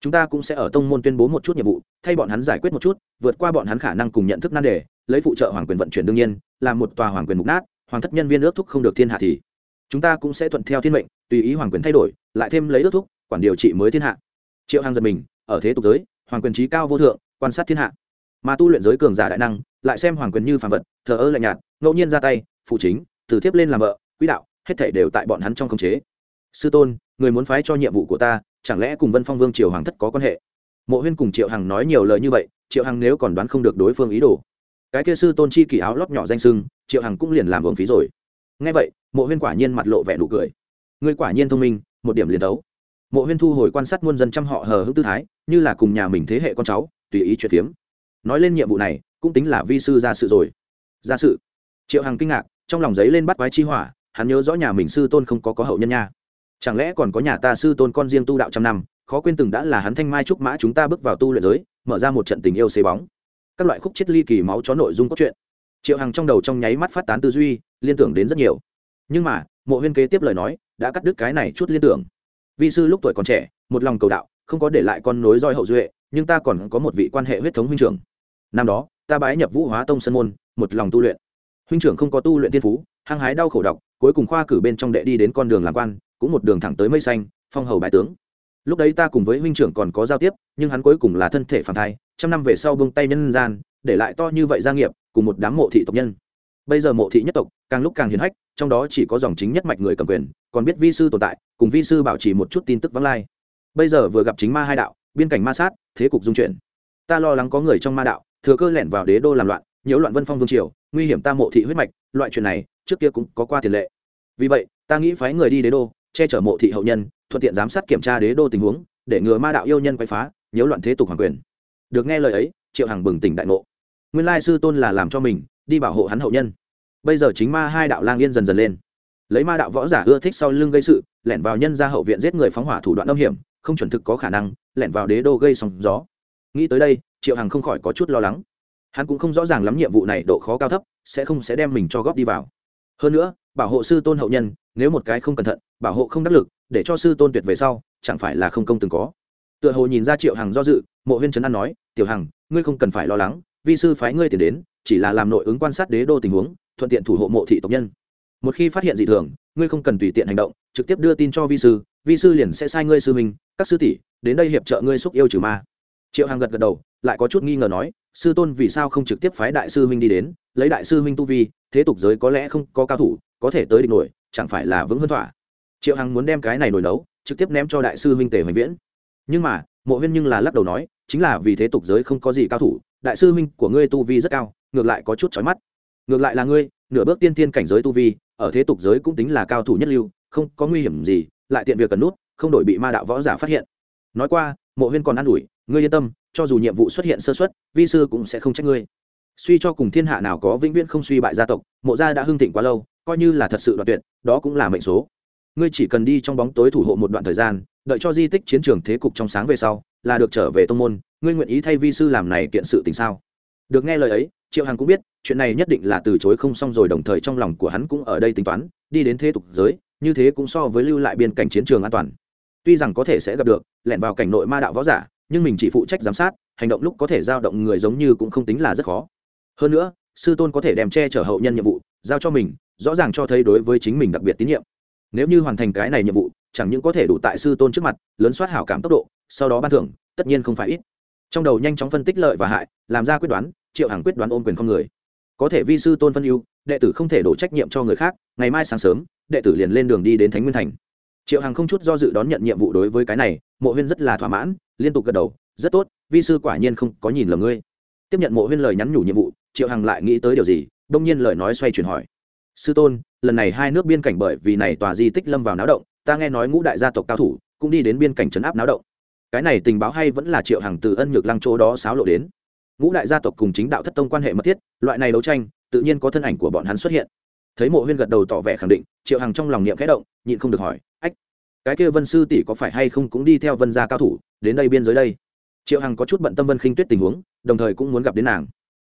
Chúng ta cũng sẽ ở tông môn tuyên bố một chút nhiệm vụ, thay bọn hắn giải quyết một chút, vượt qua bọn hắn khả năng cùng nhận thức nan đề, lấy phụ trợ hoàng quyền vận chuyển đương nhiên là một tòa hoàng quyền mục nát, hoàng thất nhân viên ước thúc không được thiên hạ thì. Chúng ta cũng sẽ thuận theo thiên mệnh, tùy ý hoàng quyền thay đổi, lại thêm lấy ước thúc quản điều trị mới thiên hạ. Triệu hằng giật mình, ở thế tục giới, hoàng quyền trí cao vô thượng, quan sát thiên hạ. Mà tu luyện giới cường giả đại năng, lại xem hoàng quyền như phàm vật, thờ ơ lạnh nhạt, ngẫu nhiên ra tay, phụ chính, từ thiếp lên làm vợ, quỹ đạo, hết thể đều tại bọn hắn trong khống chế. Sư tôn, người muốn phái cho nhiệm vụ của ta, chẳng lẽ cùng vân phong vương triều hoàng thất có quan hệ? Mộ huyên cùng triệu hằng nói nhiều lời như vậy, triệu hằng nếu còn đoán không được đối phương ý đồ. Cái kia sư tôn chi kỳ áo lót nhỏ danh sưng, triệu hằng cũng liền làm vốn phí rồi. Ngay vậy, mộ huyên quả nhiên mặt lộ vẻ nụ cười. Người quả nhiên thông minh, một điểm liền đấu mộ huyên thu hồi quan sát muôn dân trăm họ hờ hững tư thái, như là cùng nhà mình thế hệ con cháu, tùy ý chuyện phiếm. Nói lên nhiệm vụ này, cũng tính là vi sư ra sự rồi. Ra sự. Triệu hằng kinh ngạc, trong lòng giấy lên bắt quái chi hỏa, hắn nhớ rõ nhà mình sư tôn không có có hậu nhân nha. Chẳng lẽ còn có nhà ta sư tôn con riêng tu đạo trăm năm, khó quên từng đã là hắn thanh mai trúc mã chúng ta bước vào tu luyện giới, mở ra một trận tình yêu xế bóng. Các loại khúc chết ly kỳ máu chó nội dung cốt truyện. Triệu hằng trong đầu trong nháy mắt phát tán tư duy, liên tưởng đến rất nhiều. Nhưng mà, mộ huyên kế tiếp lời nói, đã cắt đứt cái này chút liên tưởng vị sư lúc tuổi còn trẻ, một lòng cầu đạo, không có để lại con nối roi hậu duệ, nhưng ta còn có một vị quan hệ huyết thống huynh trưởng. Năm đó, ta bái nhập vũ hóa tông sân môn, một lòng tu luyện. Huynh trưởng không có tu luyện tiên phú, hăng hái đau khổ độc cuối cùng khoa cử bên trong đệ đi đến con đường làm quan, cũng một đường thẳng tới mây xanh, phong hầu bái tướng. Lúc đấy ta cùng với huynh trưởng còn có giao tiếp, nhưng hắn cuối cùng là thân thể phản thai, trăm năm về sau bông tay nhân gian, để lại to như vậy gia nghiệp, cùng một đám mộ thị tộc nhân bây giờ mộ thị nhất tộc, càng lúc càng hiền hách, trong đó chỉ có dòng chính nhất mạch người cầm quyền, còn biết vi sư tồn tại, cùng vi sư bảo trì một chút tin tức vắng lai. Bây giờ vừa gặp chính ma hai đạo, biên cảnh ma sát, thế cục dung chuyển. Ta lo lắng có người trong ma đạo, thừa cơ lẻn vào đế đô làm loạn, nhiễu loạn vân phong vương triều, nguy hiểm ta mộ thị huyết mạch, loại chuyện này, trước kia cũng có qua tiền lệ. Vì vậy, ta nghĩ phái người đi đế đô, che chở mộ thị hậu nhân, thuận tiện giám sát kiểm tra đế đô tình huống, để ngừa ma đạo yêu nhân quay phá, nhiễu loạn thế tục hoàng quyền. Được nghe lời ấy, triệu hằng bừng tỉnh đại ngộ. Nguyên lai sư tôn là làm cho mình đi bảo hộ hắn hậu nhân. Bây giờ chính ma hai đạo lang yên dần dần lên. Lấy ma đạo võ giả ưa thích sau lưng gây sự, lẻn vào nhân ra hậu viện giết người phóng hỏa thủ đoạn âm hiểm, không chuẩn thực có khả năng, lẻn vào đế đô gây sóng gió. Nghĩ tới đây, triệu hằng không khỏi có chút lo lắng. Hắn cũng không rõ ràng lắm nhiệm vụ này độ khó cao thấp, sẽ không sẽ đem mình cho góp đi vào. Hơn nữa, bảo hộ sư tôn hậu nhân, nếu một cái không cẩn thận, bảo hộ không đắc lực, để cho sư tôn tuyệt về sau, chẳng phải là không công từng có. Tựa hồ nhìn ra triệu hằng do dự, mộ huyên trấn an nói, tiểu hằng, ngươi không cần phải lo lắng, vi sư phái ngươi tiền đến chỉ là làm nội ứng quan sát đế đô tình huống, thuận tiện thủ hộ mộ thị tộc nhân. Một khi phát hiện dị thường, ngươi không cần tùy tiện hành động, trực tiếp đưa tin cho vi sư vi sư liền sẽ sai ngươi sư huynh, các sư tỷ, đến đây hiệp trợ ngươi xúc yêu trừ ma. Triệu hằng gật gật đầu, lại có chút nghi ngờ nói, sư tôn vì sao không trực tiếp phái đại sư huynh đi đến, lấy đại sư huynh tu vi, thế tục giới có lẽ không có cao thủ, có thể tới địch nổi, chẳng phải là vững hơn thỏa. Triệu hằng muốn đem cái này nổi nấu, trực tiếp ném cho đại sư huynh tề hoành viễn. Nhưng mà, mộ huyên nhưng là lắc đầu nói, chính là vì thế tục giới không có gì cao thủ đại sư huynh của ngươi tu vi rất cao, ngược lại có chút chói mắt. Ngược lại là ngươi, nửa bước tiên tiên cảnh giới tu vi, ở thế tục giới cũng tính là cao thủ nhất lưu, không có nguy hiểm gì, lại tiện việc cần nút, không đổi bị ma đạo võ giả phát hiện. Nói qua, mộ huyên còn an ủi, ngươi yên tâm, cho dù nhiệm vụ xuất hiện sơ xuất vi sư cũng sẽ không trách ngươi. Suy cho cùng thiên hạ nào có vĩnh viễn không suy bại gia tộc, mộ gia đã hưng thịnh quá lâu, coi như là thật sự đoạn tuyệt, đó cũng là mệnh số. Ngươi chỉ cần đi trong bóng tối thủ hộ một đoạn thời gian, đợi cho di tích chiến trường thế cục trong sáng về sau, là được trở về tông môn ngươi nguyện ý thay vi sư làm này kiện sự tình sao? Được nghe lời ấy, triệu hằng cũng biết, chuyện này nhất định là từ chối không xong rồi, đồng thời trong lòng của hắn cũng ở đây tính toán, đi đến thế tục giới, như thế cũng so với lưu lại biên cảnh chiến trường an toàn. Tuy rằng có thể sẽ gặp được, lẻn vào cảnh nội ma đạo võ giả, nhưng mình chỉ phụ trách giám sát, hành động lúc có thể giao động người giống như cũng không tính là rất khó. Hơn nữa, sư tôn có thể đem che chở hậu nhân nhiệm vụ, giao cho mình, rõ ràng cho thấy đối với chính mình đặc biệt tín nhiệm. Nếu như hoàn thành cái này nhiệm vụ, chẳng những có thể đủ tại sư tôn trước mặt, lớn soát hảo cảm tốc độ, sau đó ban thưởng, tất nhiên không phải ít trong đầu nhanh chóng phân tích lợi và hại, làm ra quyết đoán, triệu hằng quyết đoán ôm quyền không người. Có thể vi sư tôn phân ưu, đệ tử không thể đổ trách nhiệm cho người khác, ngày mai sáng sớm, đệ tử liền lên đường đi đến thánh nguyên thành. Triệu hằng không chút do dự đón nhận nhiệm vụ đối với cái này, mộ huyên rất là thỏa mãn, liên tục gật đầu, rất tốt, vi sư quả nhiên không có nhìn lầm ngươi. Tiếp nhận mộ huyên lời nhắn nhủ nhiệm vụ, triệu hằng lại nghĩ tới điều gì, đông nhiên lời nói xoay chuyển hỏi, sư tôn, lần này hai nước biên cảnh bởi vì này tòa di tích lâm vào náo động, ta nghe nói ngũ đại gia tộc cao thủ cũng đi đến biên cảnh trấn áp náo động cái này tình báo hay vẫn là triệu hằng từ ân nhược lăng chỗ đó xáo lộ đến. Ngũ đại gia tộc cùng chính đạo thất tông quan hệ mật thiết, loại này đấu tranh, tự nhiên có thân ảnh của bọn hắn xuất hiện. Thấy mộ huyên gật đầu tỏ vẻ khẳng định, triệu hằng trong lòng niệm khẽ động, nhịn không được hỏi, ách, cái kia vân sư tỷ có phải hay không cũng đi theo vân gia cao thủ, đến đây biên giới đây? Triệu hằng có chút bận tâm vân khinh tuyết tình huống, đồng thời cũng muốn gặp đến nàng.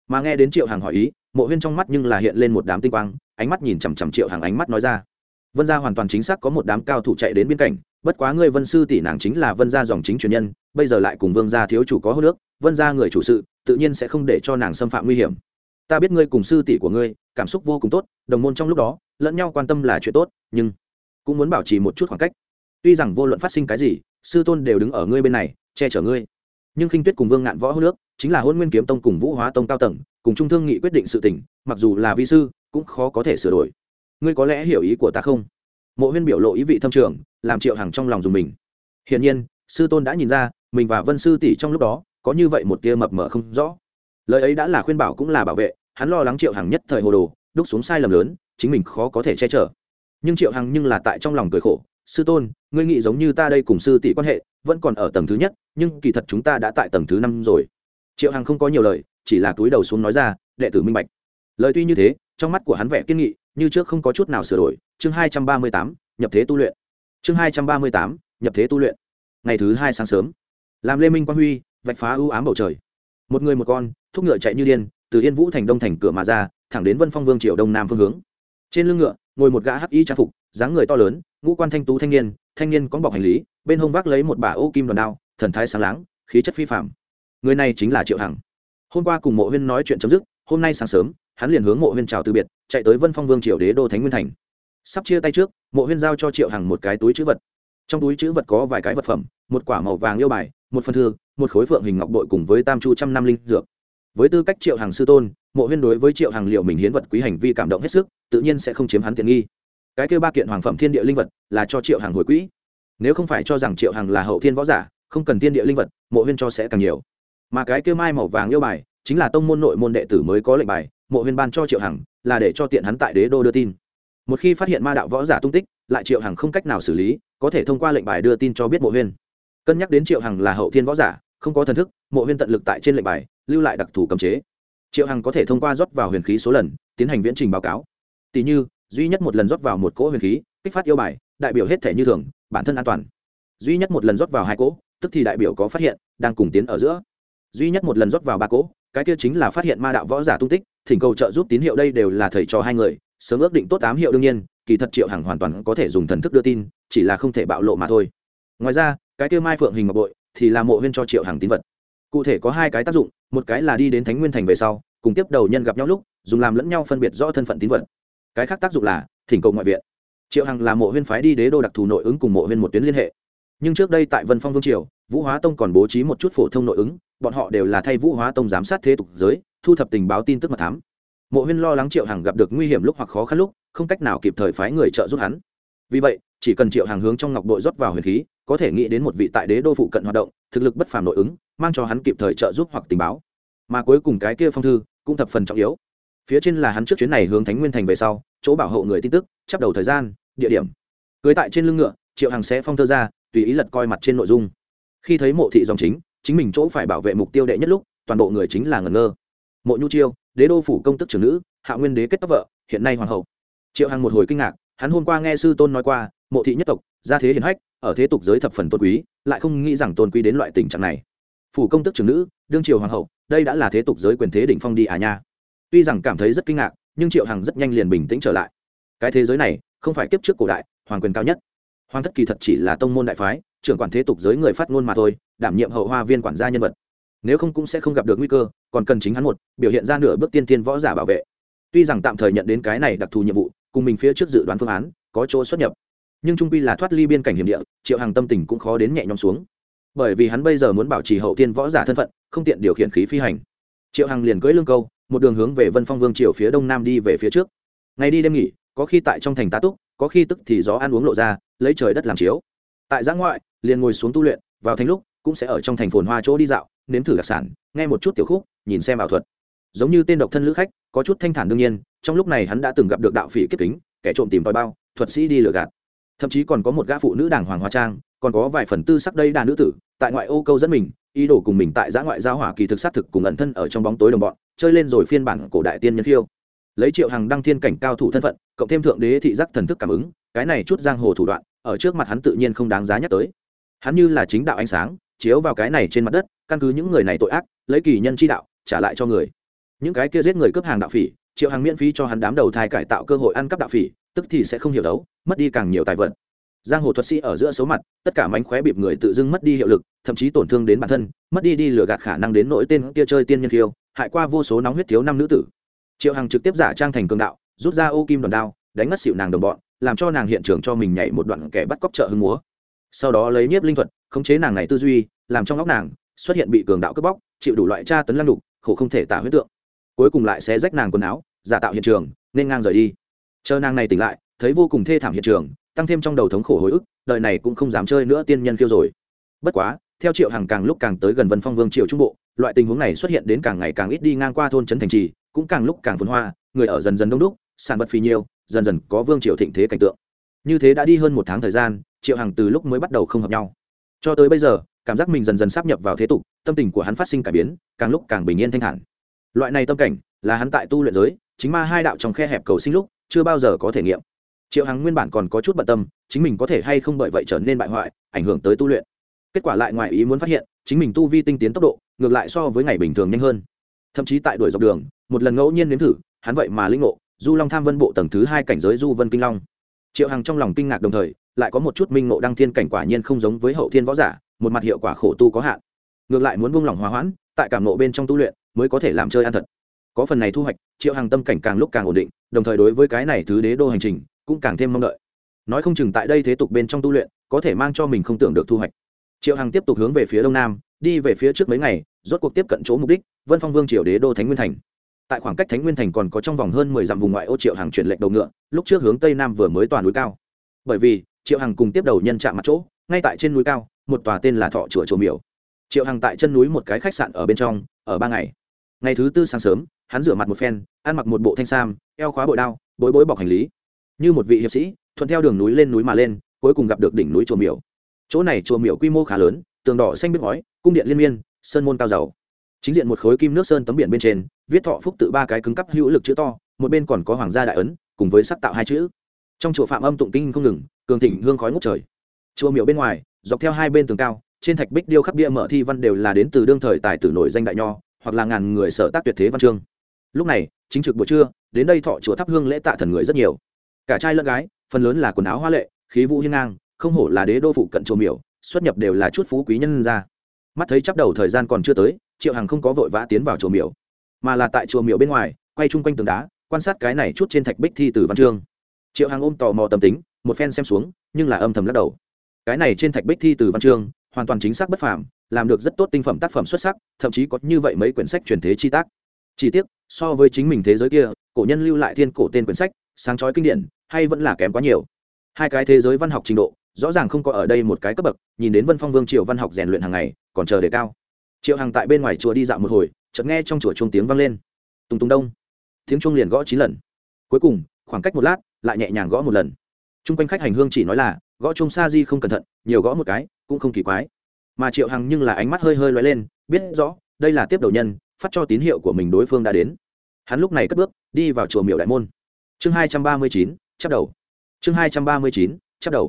Mà nghe đến triệu hằng hỏi ý, mộ huyên trong mắt nhưng là hiện lên một đám tinh quang, ánh mắt nhìn chằm chằm triệu hằng, ánh mắt nói ra vân gia hoàn toàn chính xác có một đám cao thủ chạy đến biên cảnh, bất quá ngươi vân sư tỷ nàng chính là vân gia dòng chính truyền nhân, bây giờ lại cùng vương gia thiếu chủ có hô nước vân gia người chủ sự, tự nhiên sẽ không để cho nàng xâm phạm nguy hiểm. Ta biết ngươi cùng sư tỷ của ngươi, cảm xúc vô cùng tốt, đồng môn trong lúc đó, lẫn nhau quan tâm là chuyện tốt, nhưng cũng muốn bảo trì một chút khoảng cách. Tuy rằng vô luận phát sinh cái gì, sư tôn đều đứng ở ngươi bên này, che chở ngươi. Nhưng khinh tuyết cùng vương ngạn võ hô nước chính là hôn nguyên kiếm tông cùng vũ hóa tông cao tầng, cùng trung thương nghị quyết định sự tình, mặc dù là vi sư, cũng khó có thể sửa đổi ngươi có lẽ hiểu ý của ta không? Mộ huyên biểu lộ ý vị thâm trường, làm triệu hằng trong lòng dùng mình. Hiển nhiên, sư tôn đã nhìn ra, mình và vân sư tỷ trong lúc đó, có như vậy một tia mập mờ không rõ. Lời ấy đã là khuyên bảo cũng là bảo vệ, hắn lo lắng triệu hằng nhất thời hồ đồ, đúc xuống sai lầm lớn, chính mình khó có thể che chở. Nhưng triệu hằng nhưng là tại trong lòng cười khổ, sư tôn, ngươi nghĩ giống như ta đây cùng sư tỷ quan hệ, vẫn còn ở tầng thứ nhất, nhưng kỳ thật chúng ta đã tại tầng thứ năm rồi. Triệu hằng không có nhiều lời, chỉ là túi đầu xuống nói ra, đệ tử minh bạch. Lời tuy như thế, trong mắt của hắn vẻ kiên nghị như trước không có chút nào sửa đổi, chương hai trăm ba mươi tám, nhập thế tu luyện. Chương hai trăm ba mươi tám, nhập thế tu luyện. Ngày thứ hai sáng sớm, làm lê minh quang huy, vạch phá ưu ám bầu trời. Một người một con, thúc ngựa chạy như điên, từ yên vũ thành đông thành cửa mà ra, thẳng đến vân phong vương triều đông nam phương hướng. Trên lưng ngựa, ngồi một gã hắc y trang phục, dáng người to lớn, ngũ quan thanh tú thanh niên thanh niên có bọc hành lý, bên hông vác lấy một bả ô kim đòn đao, thần thái sáng láng, khí chất phi phạm người này chính là triệu hằng. Hôm qua cùng mộ huyên nói chuyện chấm dứt, hôm nay sáng sớm hắn liền hướng mộ huyên chào từ biệt, chạy tới vân phong vương triều đế đô thánh nguyên thành. Sắp chia tay trước, mộ huyên giao cho triệu hằng một cái túi chữ vật. Trong túi chữ vật có vài cái vật phẩm, một quả màu vàng yêu bài, một phần thư, một khối phượng hình ngọc bội cùng với tam chu trăm năm linh dược. Với tư cách triệu Hằng sư tôn, mộ huyên đối với triệu Hằng liệu mình hiến vật quý hành vi cảm động hết sức, tự nhiên sẽ không chiếm hắn tiện nghi. Cái kêu ba kiện hoàng phẩm thiên địa linh vật là cho triệu Hằng hồi quỹ. Nếu không phải cho rằng triệu Hằng là hậu thiên võ giả, không cần thiên địa linh vật, mộ huyên cho sẽ càng nhiều. Mà cái kêu mai màu vàng yêu bài chính là tông môn nội môn đệ tử mới có lệnh bài mộ huyên ban cho triệu hằng, là để cho tiện hắn tại đế đô đưa tin. Một khi phát hiện ma đạo võ giả tung tích, lại triệu hằng không cách nào xử lý, có thể thông qua lệnh bài đưa tin cho biết mộ huyên. Cân nhắc đến triệu hằng là hậu thiên võ giả, không có thần thức, mộ huyên tận lực tại trên lệnh bài, lưu lại đặc thù cầm chế. Triệu hằng có thể thông qua rót vào huyền khí số lần, tiến hành viễn trình báo cáo. Tỷ như, duy nhất một lần rót vào một cỗ huyền khí, kích phát yêu bài, đại biểu hết thể như thường, bản thân an toàn. Duy nhất một lần rót vào hai cỗ, tức thì đại biểu có phát hiện, đang cùng tiến ở giữa. Duy nhất một lần rót vào ba cỗ cái kia chính là phát hiện ma đạo võ giả tung tích, thỉnh cầu trợ giúp tín hiệu đây đều là thầy trò hai người, sớm ước định tốt tám hiệu đương nhiên, kỳ thật triệu hằng hoàn toàn có thể dùng thần thức đưa tin, chỉ là không thể bạo lộ mà thôi. Ngoài ra, cái kia mai phượng hình ngọc bội thì là mộ huyên cho triệu hằng tín vật. Cụ thể có hai cái tác dụng, một cái là đi đến thánh nguyên thành về sau, cùng tiếp đầu nhân gặp nhau lúc, dùng làm lẫn nhau phân biệt rõ thân phận tín vật. Cái khác tác dụng là thỉnh cầu ngoại viện. Triệu hằng là mộ huyên phái đi đế đô đặc thù nội ứng cùng mộ huyên một tuyến liên hệ. Nhưng trước đây tại vân phong vương triều, vũ hóa tông còn bố trí một chút phổ thông nội ứng bọn họ đều là thay vũ hóa tông giám sát thế tục giới, thu thập tình báo tin tức mật thám. Mộ huyên lo lắng triệu hằng gặp được nguy hiểm lúc hoặc khó khăn lúc, không cách nào kịp thời phái người trợ giúp hắn. Vì vậy, chỉ cần triệu Hằng hướng trong ngọc bội rót vào huyền khí, có thể nghĩ đến một vị tại đế đô phụ cận hoạt động, thực lực bất phàm nội ứng, mang cho hắn kịp thời trợ giúp hoặc tình báo. Mà cuối cùng cái kia phong thư cũng thập phần trọng yếu. Phía trên là hắn trước chuyến này hướng thánh nguyên thành về sau, chỗ bảo hộ người tin tức chấp đầu thời gian, địa điểm. Cưới tại trên lưng ngựa, triệu Hằng sẽ phong thơ ra, tùy ý lật coi mặt trên nội dung. Khi thấy mộ thị dòng chính chính mình chỗ phải bảo vệ mục tiêu đệ nhất lúc, toàn bộ người chính là ngẩn ngơ. Mộ nhu chiêu, đế đô phủ công tức trưởng nữ, hạ nguyên đế kết tóc vợ, hiện nay hoàng hậu. Triệu hằng một hồi kinh ngạc, hắn hôm qua nghe sư tôn nói qua, mộ thị nhất tộc, gia thế hiền hách, ở thế tục giới thập phần tôn quý, lại không nghĩ rằng tôn quý đến loại tình trạng này. Phủ công tức trưởng nữ, đương triều hoàng hậu, đây đã là thế tục giới quyền thế đỉnh phong đi à nha. Tuy rằng cảm thấy rất kinh ngạc, nhưng triệu hằng rất nhanh liền bình tĩnh trở lại. Cái thế giới này, không phải kiếp trước cổ đại, hoàng quyền cao nhất hoàng thất kỳ thật chỉ là tông môn đại phái, trưởng quản thế tục giới người phát ngôn mà thôi, đảm nhiệm hậu hoa viên quản gia nhân vật. Nếu không cũng sẽ không gặp được nguy cơ, còn cần chính hắn một, biểu hiện ra nửa bước tiên tiên võ giả bảo vệ. Tuy rằng tạm thời nhận đến cái này đặc thù nhiệm vụ, cùng mình phía trước dự đoán phương án, có chỗ xuất nhập. Nhưng trung pi là thoát ly biên cảnh hiểm địa, triệu hàng tâm tình cũng khó đến nhẹ nhõm xuống. Bởi vì hắn bây giờ muốn bảo trì hậu tiên võ giả thân phận, không tiện điều khiển khí phi hành. Triệu hằng liền cưỡi lương câu, một đường hướng về vân phong vương triều phía đông nam đi về phía trước. Ngày đi đêm nghỉ, có khi tại trong thành tá túc có khi tức thì gió ăn uống lộ ra, lấy trời đất làm chiếu. Tại giã ngoại, liền ngồi xuống tu luyện, vào thành lúc, cũng sẽ ở trong thành phồn hoa chỗ đi dạo, nếm thử đặc sản, nghe một chút tiểu khúc, nhìn xem ảo thuật. Giống như tên độc thân lữ khách, có chút thanh thản đương nhiên, trong lúc này hắn đã từng gặp được đạo phỉ kết kính, kẻ trộm tìm tòi bao, thuật sĩ đi lừa gạt. Thậm chí còn có một gã phụ nữ đảng hoàng hoa trang, còn có vài phần tư sắc đây đà nữ tử, tại ngoại ô câu dẫn mình, ý đồ cùng mình tại giã ngoại giao hỏa kỳ thực sát thực cùng ẩn thân ở trong bóng tối đồng bọn, chơi lên rồi phiên bản cổ đại tiên nhân khiêu. Lấy triệu hàng đăng thiên cảnh cao thủ thân phận cộng thêm thượng đế thị giác thần thức cảm ứng, cái này chút giang hồ thủ đoạn, ở trước mặt hắn tự nhiên không đáng giá nhắc tới. Hắn như là chính đạo ánh sáng, chiếu vào cái này trên mặt đất, căn cứ những người này tội ác, lấy kỳ nhân chi đạo, trả lại cho người. Những cái kia giết người cướp hàng đạo phỉ, triệu hàng miễn phí cho hắn đám đầu thai cải tạo cơ hội ăn cắp đạo phỉ, tức thì sẽ không hiểu đấu, mất đi càng nhiều tài vật. Giang hồ thuật sĩ ở giữa số mặt, tất cả mánh khóe bịp người tự dưng mất đi hiệu lực, thậm chí tổn thương đến bản thân, mất đi đi lừa gạt khả năng đến nỗi tên kia chơi tiên nhân kiêu, hại qua vô số nóng huyết thiếu năm nữ tử. Triệu hằng trực tiếp giả trang thành cường đạo rút ra ô kim đòn đao, đánh mất xịu nàng đồng bọn, làm cho nàng hiện trường cho mình nhảy một đoạn kẻ bắt cóc chợ hưng múa. Sau đó lấy nhiếp linh thuật, khống chế nàng này tư duy, làm trong óc nàng, xuất hiện bị cường đạo cướp bóc, chịu đủ loại tra tấn lăng đục khổ không thể tả huyết tượng. Cuối cùng lại sẽ rách nàng quần áo, giả tạo hiện trường, nên ngang rời đi. Chờ nàng này tỉnh lại, thấy vô cùng thê thảm hiện trường, tăng thêm trong đầu thống khổ hồi ức, đời này cũng không dám chơi nữa tiên nhân kêu rồi. Bất quá, theo triệu hàng càng lúc càng tới gần vân phong vương triều trung bộ, loại tình huống này xuất hiện đến càng ngày càng ít đi ngang qua thôn trấn thành trì, cũng càng lúc càng phồn hoa, người ở dần dần đông đúc sản vật phì nhiêu dần dần có vương triều thịnh thế cảnh tượng. Như thế đã đi hơn một tháng thời gian, triệu hàng từ lúc mới bắt đầu không hợp nhau. Cho tới bây giờ, cảm giác mình dần dần sắp nhập vào thế tục, tâm tình của hắn phát sinh cải biến, càng lúc càng bình yên thanh thản. Loại này tâm cảnh, là hắn tại tu luyện giới, chính ma hai đạo trong khe hẹp cầu sinh lúc, chưa bao giờ có thể nghiệm. Triệu hằng nguyên bản còn có chút bận tâm, chính mình có thể hay không bởi vậy trở nên bại hoại, ảnh hưởng tới tu luyện. Kết quả lại ngoài ý muốn phát hiện, chính mình tu vi tinh tiến tốc độ, ngược lại so với ngày bình thường nhanh hơn. Thậm chí tại đuổi dọc đường, một lần ngẫu nhiên nếm thử, hắn vậy mà linh ngộ du long tham vân bộ tầng thứ hai cảnh giới du vân kinh long triệu hằng trong lòng kinh ngạc đồng thời lại có một chút minh ngộ đăng thiên cảnh quả nhiên không giống với hậu thiên võ giả một mặt hiệu quả khổ tu có hạn ngược lại muốn buông lỏng hòa hoãn tại cảm nộ bên trong tu luyện mới có thể làm chơi ăn thật có phần này thu hoạch triệu hằng tâm cảnh càng lúc càng ổn định đồng thời đối với cái này thứ đế đô hành trình cũng càng thêm mong đợi nói không chừng tại đây thế tục bên trong tu luyện có thể mang cho mình không tưởng được thu hoạch triệu hằng tiếp tục hướng về phía đông nam đi về phía trước mấy ngày rốt cuộc tiếp cận chỗ mục đích vân phong vương triều đế đô thánh nguyên thành tại khoảng cách thánh nguyên thành còn có trong vòng hơn mười dặm vùng ngoại ô triệu hàng chuyển lệnh đầu ngựa, lúc trước hướng tây nam vừa mới toàn núi cao. Bởi vì, triệu hằng cùng tiếp đầu nhân chạm mặt chỗ, ngay tại trên núi cao, một tòa tên là thọ chùa chùa miểu. Triệu hằng tại chân núi một cái khách sạn ở bên trong, ở ba ngày. Ngày thứ tư sáng sớm, hắn rửa mặt một phen, ăn mặc một bộ thanh sam, eo khóa bội đao, bối bối bọc hành lý. Như một vị hiệp sĩ, thuận theo đường núi lên núi mà lên, cuối cùng gặp được đỉnh núi chùa miểu. Chỗ này chùa miểu quy mô khá lớn, tường đỏ xanh biết ngói, cung điện liên miên, sơn môn cao giàu chính diện một khối kim nước sơn tấm biển bên trên, viết thọ phúc tự ba cái cứng cắp hữu lực chữ to, một bên còn có hoàng gia đại ấn, cùng với sắc tạo hai chữ. Trong chùa phạm âm tụng kinh không ngừng, cường thịnh hương khói ngút trời. Chùa miểu bên ngoài, dọc theo hai bên tường cao, trên thạch bích điêu khắc bia mở thi văn đều là đến từ đương thời tài tử nổi danh đại nho, hoặc là ngàn người sở tác tuyệt thế văn chương. Lúc này, chính trực buổi trưa, đến đây thọ chùa thắp hương lễ tạ thần người rất nhiều. Cả trai lẫn gái, phần lớn là quần áo hoa lệ, khí vũ hiên ngang, không hổ là đế đô phụ cận chùa miểu, xuất nhập đều là chút phú quý nhân ra mắt thấy chắp đầu thời gian còn chưa tới triệu hằng không có vội vã tiến vào chùa miểu, mà là tại chùa miểu bên ngoài, quay chung quanh tường đá, quan sát cái này chút trên thạch bích thi từ văn chương. Triệu hằng ôm tò mò tâm tính, một phen xem xuống, nhưng là âm thầm lắc đầu. Cái này trên thạch bích thi từ văn chương, hoàn toàn chính xác bất phàm, làm được rất tốt tinh phẩm tác phẩm xuất sắc, thậm chí có như vậy mấy quyển sách truyền thế chi tác. Chỉ tiếc, so với chính mình thế giới kia, cổ nhân lưu lại thiên cổ tên quyển sách, sáng chói kinh điển, hay vẫn là kém quá nhiều. Hai cái thế giới văn học trình độ, rõ ràng không có ở đây một cái cấp bậc, nhìn đến vân phong vương triều văn học rèn luyện hàng ngày, còn chờ đề cao triệu hằng tại bên ngoài chùa đi dạo một hồi, chợt nghe trong chùa chuông tiếng vang lên. Tùng tùng đông. Tiếng chuông liền gõ chín lần. Cuối cùng, khoảng cách một lát, lại nhẹ nhàng gõ một lần. T r u n g quanh khách hành hương chỉ nói là, gõ chuông sa di không cẩn thận, nhiều gõ một cái, cũng không kỳ quái. Mà triệu hằng nhưng là ánh mắt hơi hơi loay lên, biết rõ, đây là tiếp đầu nhân, phát cho tín hiệu của mình đối phương đã đến. Hắn lúc này cất bước, đi vào chùa miệu đại môn. Chương hai trăm ba mươi chín chắc đầu. Chương hai trăm ba mươi chín chắc đầu.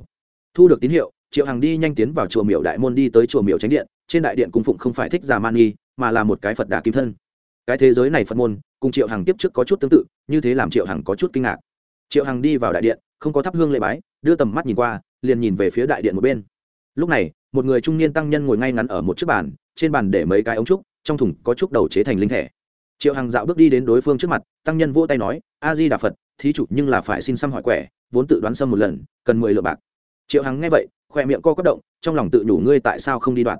Thu được tín hiệu, triệu hằng đi nhanh tiến vào chùa miệu đại môn đi tới chùa miệu tránh điện trên đại điện cung phụng không phải thích già man nghi mà là một cái phật đà kim thân. Cái thế giới này phật môn, cùng triệu hằng tiếp trước có chút tương tự, như thế làm triệu hằng có chút kinh ngạc. Triệu hằng đi vào đại điện, không có thắp hương lệ bái, đưa tầm mắt nhìn qua, liền nhìn về phía đại điện một bên. Lúc này, một người trung niên tăng nhân ngồi ngay ngắn ở một chiếc bàn, trên bàn để mấy cái ống trúc, trong thùng có trúc đầu chế thành linh thẻ. Triệu hằng dạo bước đi đến đối phương trước mặt, tăng nhân vỗ tay nói, a di đà phật, thí chủ nhưng là phải xin xăm hỏi quẻ, vốn tự đoán xâm một lần, cần mười lượng bạc. Triệu hằng nghe vậy khoe miệng co quất động, trong lòng tự nhủ ngươi tại sao không đi đoạn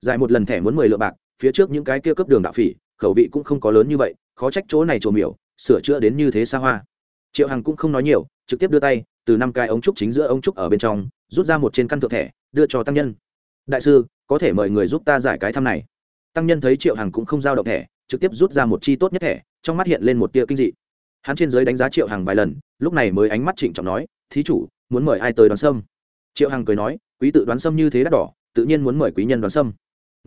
giải một lần thẻ muốn mười lượng bạc, phía trước những cái kia cấp đường đạo phỉ, khẩu vị cũng không có lớn như vậy, khó trách chỗ này trồ miểu, sửa chữa đến như thế xa hoa. Triệu hằng cũng không nói nhiều, trực tiếp đưa tay, từ năm cái ống trúc chính giữa ống trúc ở bên trong, rút ra một trên căn thượng thẻ, đưa cho tăng nhân. Đại sư, có thể mời người giúp ta giải cái thăm này. Tăng nhân thấy triệu hằng cũng không giao động thẻ, trực tiếp rút ra một chi tốt nhất thẻ, trong mắt hiện lên một tia kinh dị. Hắn trên giới đánh giá triệu hằng vài lần, lúc này mới ánh mắt trịnh trọng nói, thí chủ, muốn mời ai tới đón sâm? Triệu hằng cười nói, quý tự đoán sâm như thế đắt đỏ, tự nhiên muốn mời quý nhân đoán sâm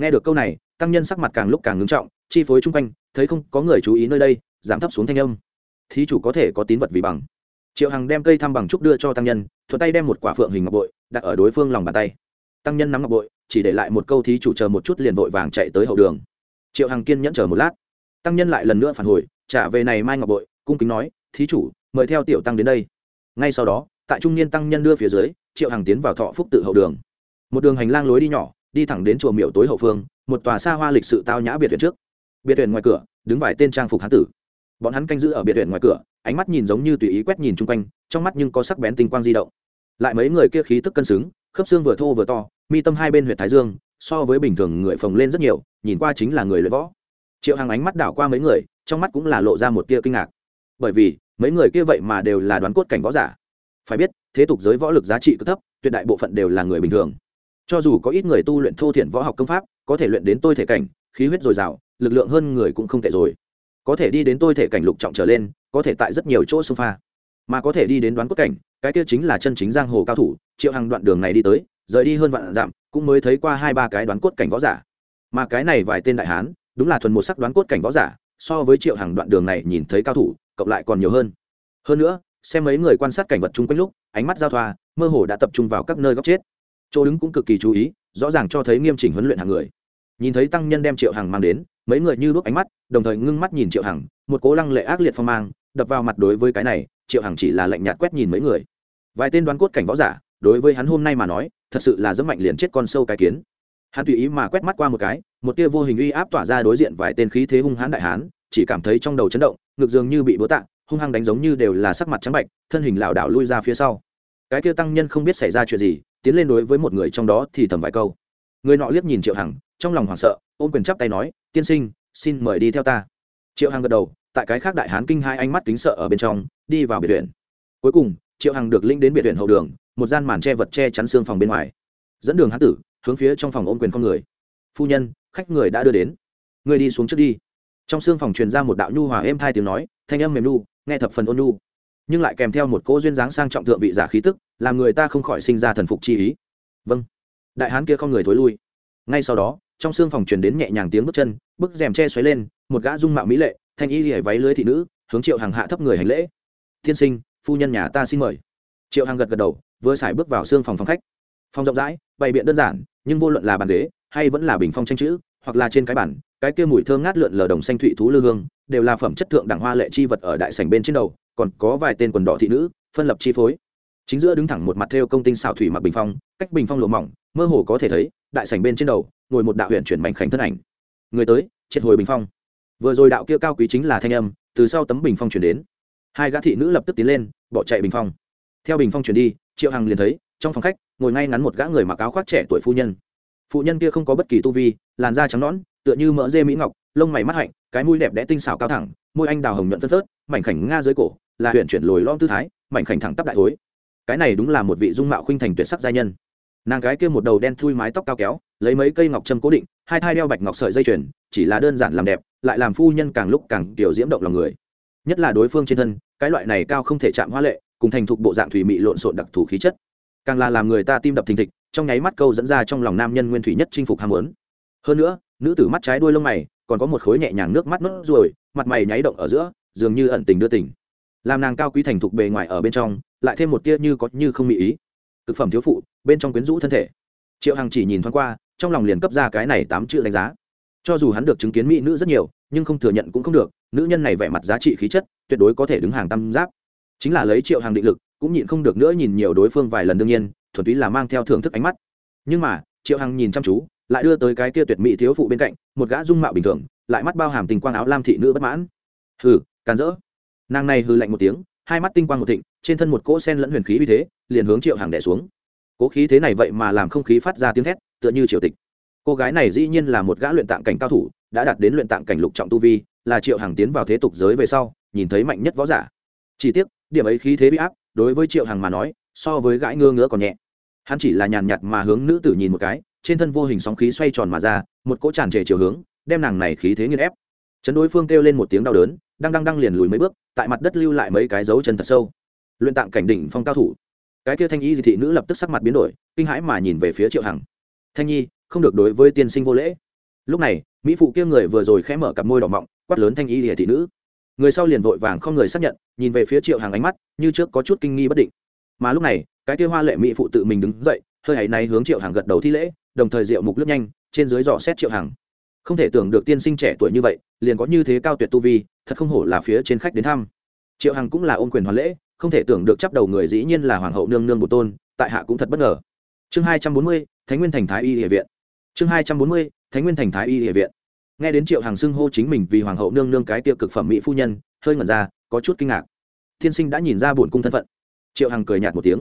nghe được câu này, tăng nhân sắc mặt càng lúc càng ngưng trọng, chi phối chung quanh, thấy không có người chú ý nơi đây, giảm thấp xuống thanh âm. Thí chủ có thể có tín vật vì bằng. Triệu hằng đem cây thăm bằng trúc đưa cho tăng nhân, thuận tay đem một quả phượng hình ngọc bội, đặt ở đối phương lòng bàn tay. Tăng nhân nắm ngọc bội, chỉ để lại một câu thí chủ chờ một chút liền vội vàng chạy tới hậu đường. Triệu hằng kiên nhẫn chờ một lát. Tăng nhân lại lần nữa phản hồi, trả về này mai ngọc bội, cung kính nói, thí chủ, mời theo tiểu tăng đến đây. Ngay sau đó, tại trung niên tăng nhân đưa phía dưới, triệu hằng tiến vào thọ phúc tự hậu đường. Một đường hành lang lối đi nhỏ đi thẳng đến chùa miệu tối hậu phương, một tòa xa hoa lịch sự tao nhã biệt viện trước. Biệt viện ngoài cửa, đứng vài tên trang phục hán tử. Bọn hắn canh giữ ở biệt viện ngoài cửa, ánh mắt nhìn giống như tùy ý quét nhìn chung quanh, trong mắt nhưng có sắc bén tinh quang di động. Lại mấy người kia khí tức cân xứng, khớp xương vừa thô vừa to, mi tâm hai bên huyện thái dương, so với bình thường người phồng lên rất nhiều, nhìn qua chính là người luyện võ. Triệu hằng ánh mắt đảo qua mấy người, trong mắt cũng là lộ ra một tia kinh ngạc. Bởi vì, mấy người kia vậy mà đều là đoán cốt cảnh võ giả. Phải biết, thế tục giới võ lực giá trị cực thấp, tuyệt đại bộ phận đều là người bình thường cho dù có ít người tu luyện thô thiển võ học công pháp, có thể luyện đến tôi thể cảnh, khí huyết dồi dào, lực lượng hơn người cũng không tệ rồi. Có thể đi đến tôi thể cảnh lục trọng trở lên, có thể tại rất nhiều chỗ xung pha. Mà có thể đi đến đoán cốt cảnh, cái kia chính là chân chính giang hồ cao thủ, triệu hàng đoạn đường này đi tới, rời đi hơn vạn dặm, cũng mới thấy qua hai ba cái đoán cốt cảnh võ giả. Mà cái này vài tên đại hán, đúng là thuần một sắc đoán cốt cảnh võ giả, so với triệu hàng đoạn đường này nhìn thấy cao thủ, cộng lại còn nhiều hơn. Hơn nữa, xem mấy người quan sát cảnh vật chung quanh lúc, ánh mắt giao thoa, mơ hồ đã tập trung vào các nơi góc chết chỗ đứng cũng cực kỳ chú ý, rõ ràng cho thấy nghiêm chỉnh huấn luyện hàng người. Nhìn thấy tăng nhân đem triệu hằng mang đến, mấy người như bước ánh mắt, đồng thời ngưng mắt nhìn triệu hằng, một cố lăng lệ ác liệt phong mang, đập vào mặt đối với cái này, triệu hằng chỉ là lạnh nhạt quét nhìn mấy người. Vài tên đoán cốt cảnh võ giả, đối với hắn hôm nay mà nói, thật sự là rất mạnh liền chết con sâu cái kiến. Hắn tùy ý mà quét mắt qua một cái, một tia vô hình uy áp tỏa ra đối diện vài tên khí thế hung hãn đại hán, chỉ cảm thấy trong đầu chấn động, ngực dường như bị búa tạ, hung hăng đánh giống như đều là sắc mặt trắng bạch, thân hình lảo đảo lui ra phía sau. Cái kia tăng nhân không biết xảy ra chuyện gì tiến lên đối với một người trong đó thì thầm vài câu. Người nọ liếc nhìn triệu hằng trong lòng hoảng sợ ôm quyền chắp tay nói tiên sinh xin mời đi theo ta. Triệu hằng gật đầu tại cái khác đại hán kinh hai ánh mắt kính sợ ở bên trong đi vào biệt viện. Cuối cùng triệu hằng được linh đến biệt viện hậu đường một gian màn che vật che chắn xương phòng bên ngoài. Dẫn đường hán tử hướng phía trong phòng ôm quyền con người. Phu nhân khách người đã đưa đến. Người đi xuống trước đi. Trong xương phòng truyền ra một đạo nhu hòa êm thai tiếng nói thanh âm mềm nu, nghe thập phần ôn nu, nhưng lại kèm theo một cỗ duyên dáng sang trọng thượng vị giả khí tức làm người ta không khỏi sinh ra thần phục chi ý. Vâng. Đại hán kia không người thối lui. Ngay sau đó, trong xương phòng truyền đến nhẹ nhàng tiếng bước chân, bức rèm che xoáy lên, một gã dung mạo mỹ lệ, thanh y hỉa váy lưới thị nữ, hướng triệu hàng hạ thấp người hành lễ. Thiên sinh, phu nhân nhà ta xin mời. Triệu hàng gật gật đầu, vừa xài bước vào xương phòng phòng khách. Phòng rộng rãi, bày biện đơn giản, nhưng vô luận là bàn ghế, hay vẫn là bình phong tranh chữ, hoặc là trên cái bản cái kia mùi thơm ngát lượn lờ đồng xanh thụy thú lư hương, đều là phẩm chất thượng đẳng hoa lệ chi vật ở đại sảnh bên trên đầu, còn có vài tên quần đỏ thị nữ, phân lập chi phối chính giữa đứng thẳng một mặt theo công tinh xảo thủy mặc bình phong, cách bình phong lộ mỏng, mơ hồ có thể thấy, đại sảnh bên trên đầu, ngồi một đạo huyện chuyển mảnh khảnh thân ảnh. Người tới, triệt hồi bình phong. Vừa rồi đạo kia cao quý chính là thanh âm, từ sau tấm bình phong chuyển đến. Hai gã thị nữ lập tức tiến lên, bỏ chạy bình phong. Theo bình phong chuyển đi, triệu hằng liền thấy, trong phòng khách, ngồi ngay ngắn một gã người mặc áo khoác trẻ tuổi phu nhân. Phụ nhân kia không có bất kỳ tu vi, làn da trắng nõn, tựa như mỡ dê mỹ ngọc, lông mày mắt hạnh, cái mũi đẹp đẽ tinh xảo cao thẳng, môi anh đào hồng nhuận phân phớt, mảnh khảnh nga dưới cổ, là huyện chuyển lồi lom tư thái, mảnh khảnh thẳng tắp đại thối cái này đúng là một vị dung mạo khuynh thành tuyệt sắc giai nhân. Nàng gái kia một đầu đen thui mái tóc cao kéo, lấy mấy cây ngọc châm cố định, hai thai đeo bạch ngọc sợi dây chuyền, chỉ là đơn giản làm đẹp, lại làm phu nhân càng lúc càng kiểu diễm động lòng người. Nhất là đối phương trên thân, cái loại này cao không thể chạm hoa lệ, cùng thành thục bộ dạng thủy mị lộn xộn đặc thù khí chất. Càng là làm người ta tim đập thình thịch, trong nháy mắt câu dẫn ra trong lòng nam nhân nguyên thủy nhất chinh phục ham muốn. Hơn nữa, nữ tử mắt trái đuôi lông mày, còn có một khối nhẹ nhàng nước mắt nốt ruồi, mặt mày nháy động ở giữa, dường như ẩn tình đưa tình. Làm nàng cao quý thành thục bề ngoài ở bên trong lại thêm một tia như có như không mỹ ý. Thực phẩm thiếu phụ, bên trong quyến rũ thân thể. Triệu hằng chỉ nhìn thoáng qua, trong lòng liền cấp ra cái này tám chữ đánh giá. Cho dù hắn được chứng kiến mỹ nữ rất nhiều, nhưng không thừa nhận cũng không được, nữ nhân này vẻ mặt giá trị khí chất, tuyệt đối có thể đứng hàng tam giáp. Chính là lấy triệu hàng định lực, cũng nhịn không được nữa nhìn nhiều đối phương vài lần đương nhiên, thuần túy là mang theo thưởng thức ánh mắt. Nhưng mà, triệu hằng nhìn chăm chú, lại đưa tới cái kia tuyệt mỹ thiếu phụ bên cạnh, một gã dung mạo bình thường, lại mắt bao hàm tình quang áo lam thị nữ bất mãn. Hừ, càn rỡ. Nàng này hừ lạnh một tiếng, hai mắt tinh quang một thịnh trên thân một cỗ sen lẫn huyền khí uy thế, liền hướng triệu hàng đẻ xuống. Cố khí thế này vậy mà làm không khí phát ra tiếng thét, tựa như triều tịch. Cô gái này dĩ nhiên là một gã luyện tạng cảnh cao thủ, đã đạt đến luyện tạng cảnh lục trọng tu vi, là triệu hàng tiến vào thế tục giới về sau, nhìn thấy mạnh nhất võ giả. Chỉ tiếc, điểm ấy khí thế bị áp, đối với triệu hàng mà nói, so với gãi ngơ ngứa còn nhẹ. Hắn chỉ là nhàn nhạt mà hướng nữ tử nhìn một cái, trên thân vô hình sóng khí xoay tròn mà ra, một cỗ tràn trề chiều hướng, đem nàng này khí thế nghiên ép. Chấn đối phương kêu lên một tiếng đau đớn đang đang đang liền lùi mấy bước, tại mặt đất lưu lại mấy cái dấu chân thật sâu luyện tạng cảnh đỉnh phong cao thủ. Cái kia thanh y dị thị nữ lập tức sắc mặt biến đổi, kinh hãi mà nhìn về phía triệu hằng. Thanh nhi, không được đối với tiên sinh vô lễ. Lúc này, mỹ phụ kia người vừa rồi khẽ mở cặp môi đỏ mọng, quát lớn thanh y dị thị nữ. Người sau liền vội vàng không người xác nhận, nhìn về phía triệu hằng ánh mắt, như trước có chút kinh nghi bất định. Mà lúc này, cái kia hoa lệ mỹ phụ tự mình đứng dậy, hơi hãy này hướng triệu hằng gật đầu thi lễ, đồng thời diệu mục lướt nhanh, trên dưới dò xét triệu hằng. Không thể tưởng được tiên sinh trẻ tuổi như vậy, liền có như thế cao tuyệt tu vi, thật không hổ là phía trên khách đến thăm. Triệu hằng cũng là ôn quyền hoàn lễ không thể tưởng được chấp đầu người dĩ nhiên là hoàng hậu nương nương bồ tôn, tại hạ cũng thật bất ngờ. Chương hai trăm bốn mươi, thánh nguyên thành thái y địa viện. Chương hai trăm bốn mươi, thánh nguyên thành thái y địa viện. Nghe đến triệu hàng xưng hô chính mình vì hoàng hậu nương nương cái tiêu cực phẩm mỹ phu nhân, hơi ngẩn ra, có chút kinh ngạc. Thiên sinh đã nhìn ra bổn cung thân phận. Triệu hằng cười nhạt một tiếng.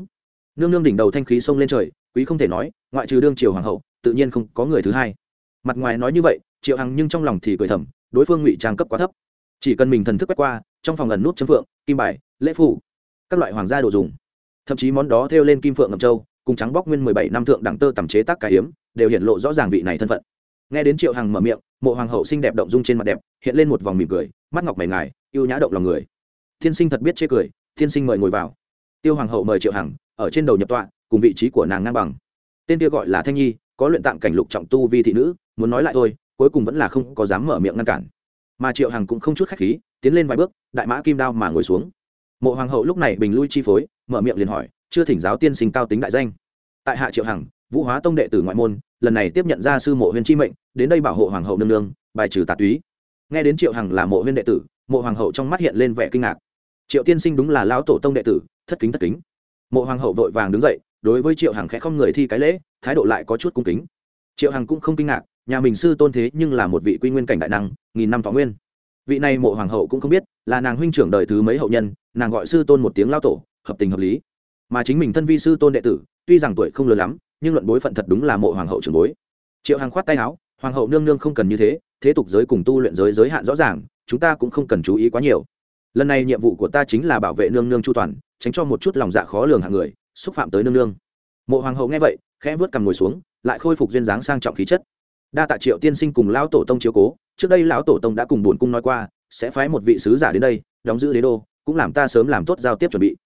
Nương nương đỉnh đầu thanh khí xông lên trời, quý không thể nói, ngoại trừ đương triều hoàng hậu, tự nhiên không có người thứ hai. Mặt ngoài nói như vậy, triệu hằng nhưng trong lòng thì cười thầm, đối phương ngụy trang cấp quá thấp. Chỉ cần mình thần thức quét qua, trong phòng ẩn nút châm phượng, kim bài, lễ phủ các loại hoàng gia đồ dùng. Thậm chí món đó thêu lên kim phượng ngầm châu, cùng trắng bóc nguyên mười bảy năm thượng đẳng tơ tầm chế tác cải hiếm đều hiện lộ rõ ràng vị này thân phận. Nghe đến triệu hằng mở miệng, mộ hoàng hậu xinh đẹp động dung trên mặt đẹp, hiện lên một vòng mỉm cười, mắt ngọc mày ngài yêu nhã động lòng người. Thiên sinh thật biết chê cười, thiên sinh mời ngồi vào. Tiêu hoàng hậu mời triệu hằng, ở trên đầu nhập tọa, cùng vị trí của nàng ngang bằng. Tên kia gọi là thanh nhi, có luyện tạng cảnh lục trọng tu vi thị nữ, muốn nói lại thôi, cuối cùng vẫn là không có dám mở miệng ngăn cản. Mà triệu hằng cũng không chút khách khí, tiến lên vài bước, đại mã kim đao mà ngồi xuống mộ hoàng hậu lúc này bình lui chi phối, mở miệng liền hỏi, chưa thỉnh giáo tiên sinh cao tính đại danh? Tại hạ triệu hằng, vũ hóa tông đệ tử ngoại môn, lần này tiếp nhận ra sư mộ huyền chi mệnh, đến đây bảo hộ hoàng hậu nương nương, bài trừ tà túy. Nghe đến triệu hằng là mộ huyền đệ tử, mộ hoàng hậu trong mắt hiện lên vẻ kinh ngạc. Triệu tiên sinh đúng là lão tổ tông đệ tử, thất kính thất kính. Mộ hoàng hậu vội vàng đứng dậy, đối với triệu hằng khẽ không người thi cái lễ, thái độ lại có chút cung kính. Triệu hằng cũng không kinh ngạc, nhà mình sư tôn thế nhưng là một vị quy nguyên cảnh đại năng, nghìn năm võ nguyên. Vị này mộ hoàng hậu cũng không biết là nàng huynh trưởng đời thứ mấy hậu nhân, nàng gọi sư tôn một tiếng lao tổ, hợp tình hợp lý. Mà chính mình thân vi sư tôn đệ tử, tuy rằng tuổi không lớn lắm, nhưng luận bối phận thật đúng là mộ hoàng hậu trưởng bối. Triệu hàng khoát tay áo, hoàng hậu nương nương không cần như thế thế tục giới cùng tu luyện giới giới hạn rõ ràng, chúng ta cũng không cần chú ý quá nhiều. Lần này nhiệm vụ của ta chính là bảo vệ nương nương chu toàn, tránh cho một chút lòng dạ khó lường hạng người, xúc phạm tới nương nương. Mộ hoàng hậu nghe vậy, khẽ vớt cằm ngồi xuống, lại khôi phục duyên dáng sang trọng khí chất. Đa tạ triệu tiên sinh cùng lão tổ tông chiếu cố, trước đây lão tổ tông đã cùng buồn cung nói qua sẽ phái một vị sứ giả đến đây, đóng giữ đế đô, cũng làm ta sớm làm tốt giao tiếp chuẩn bị.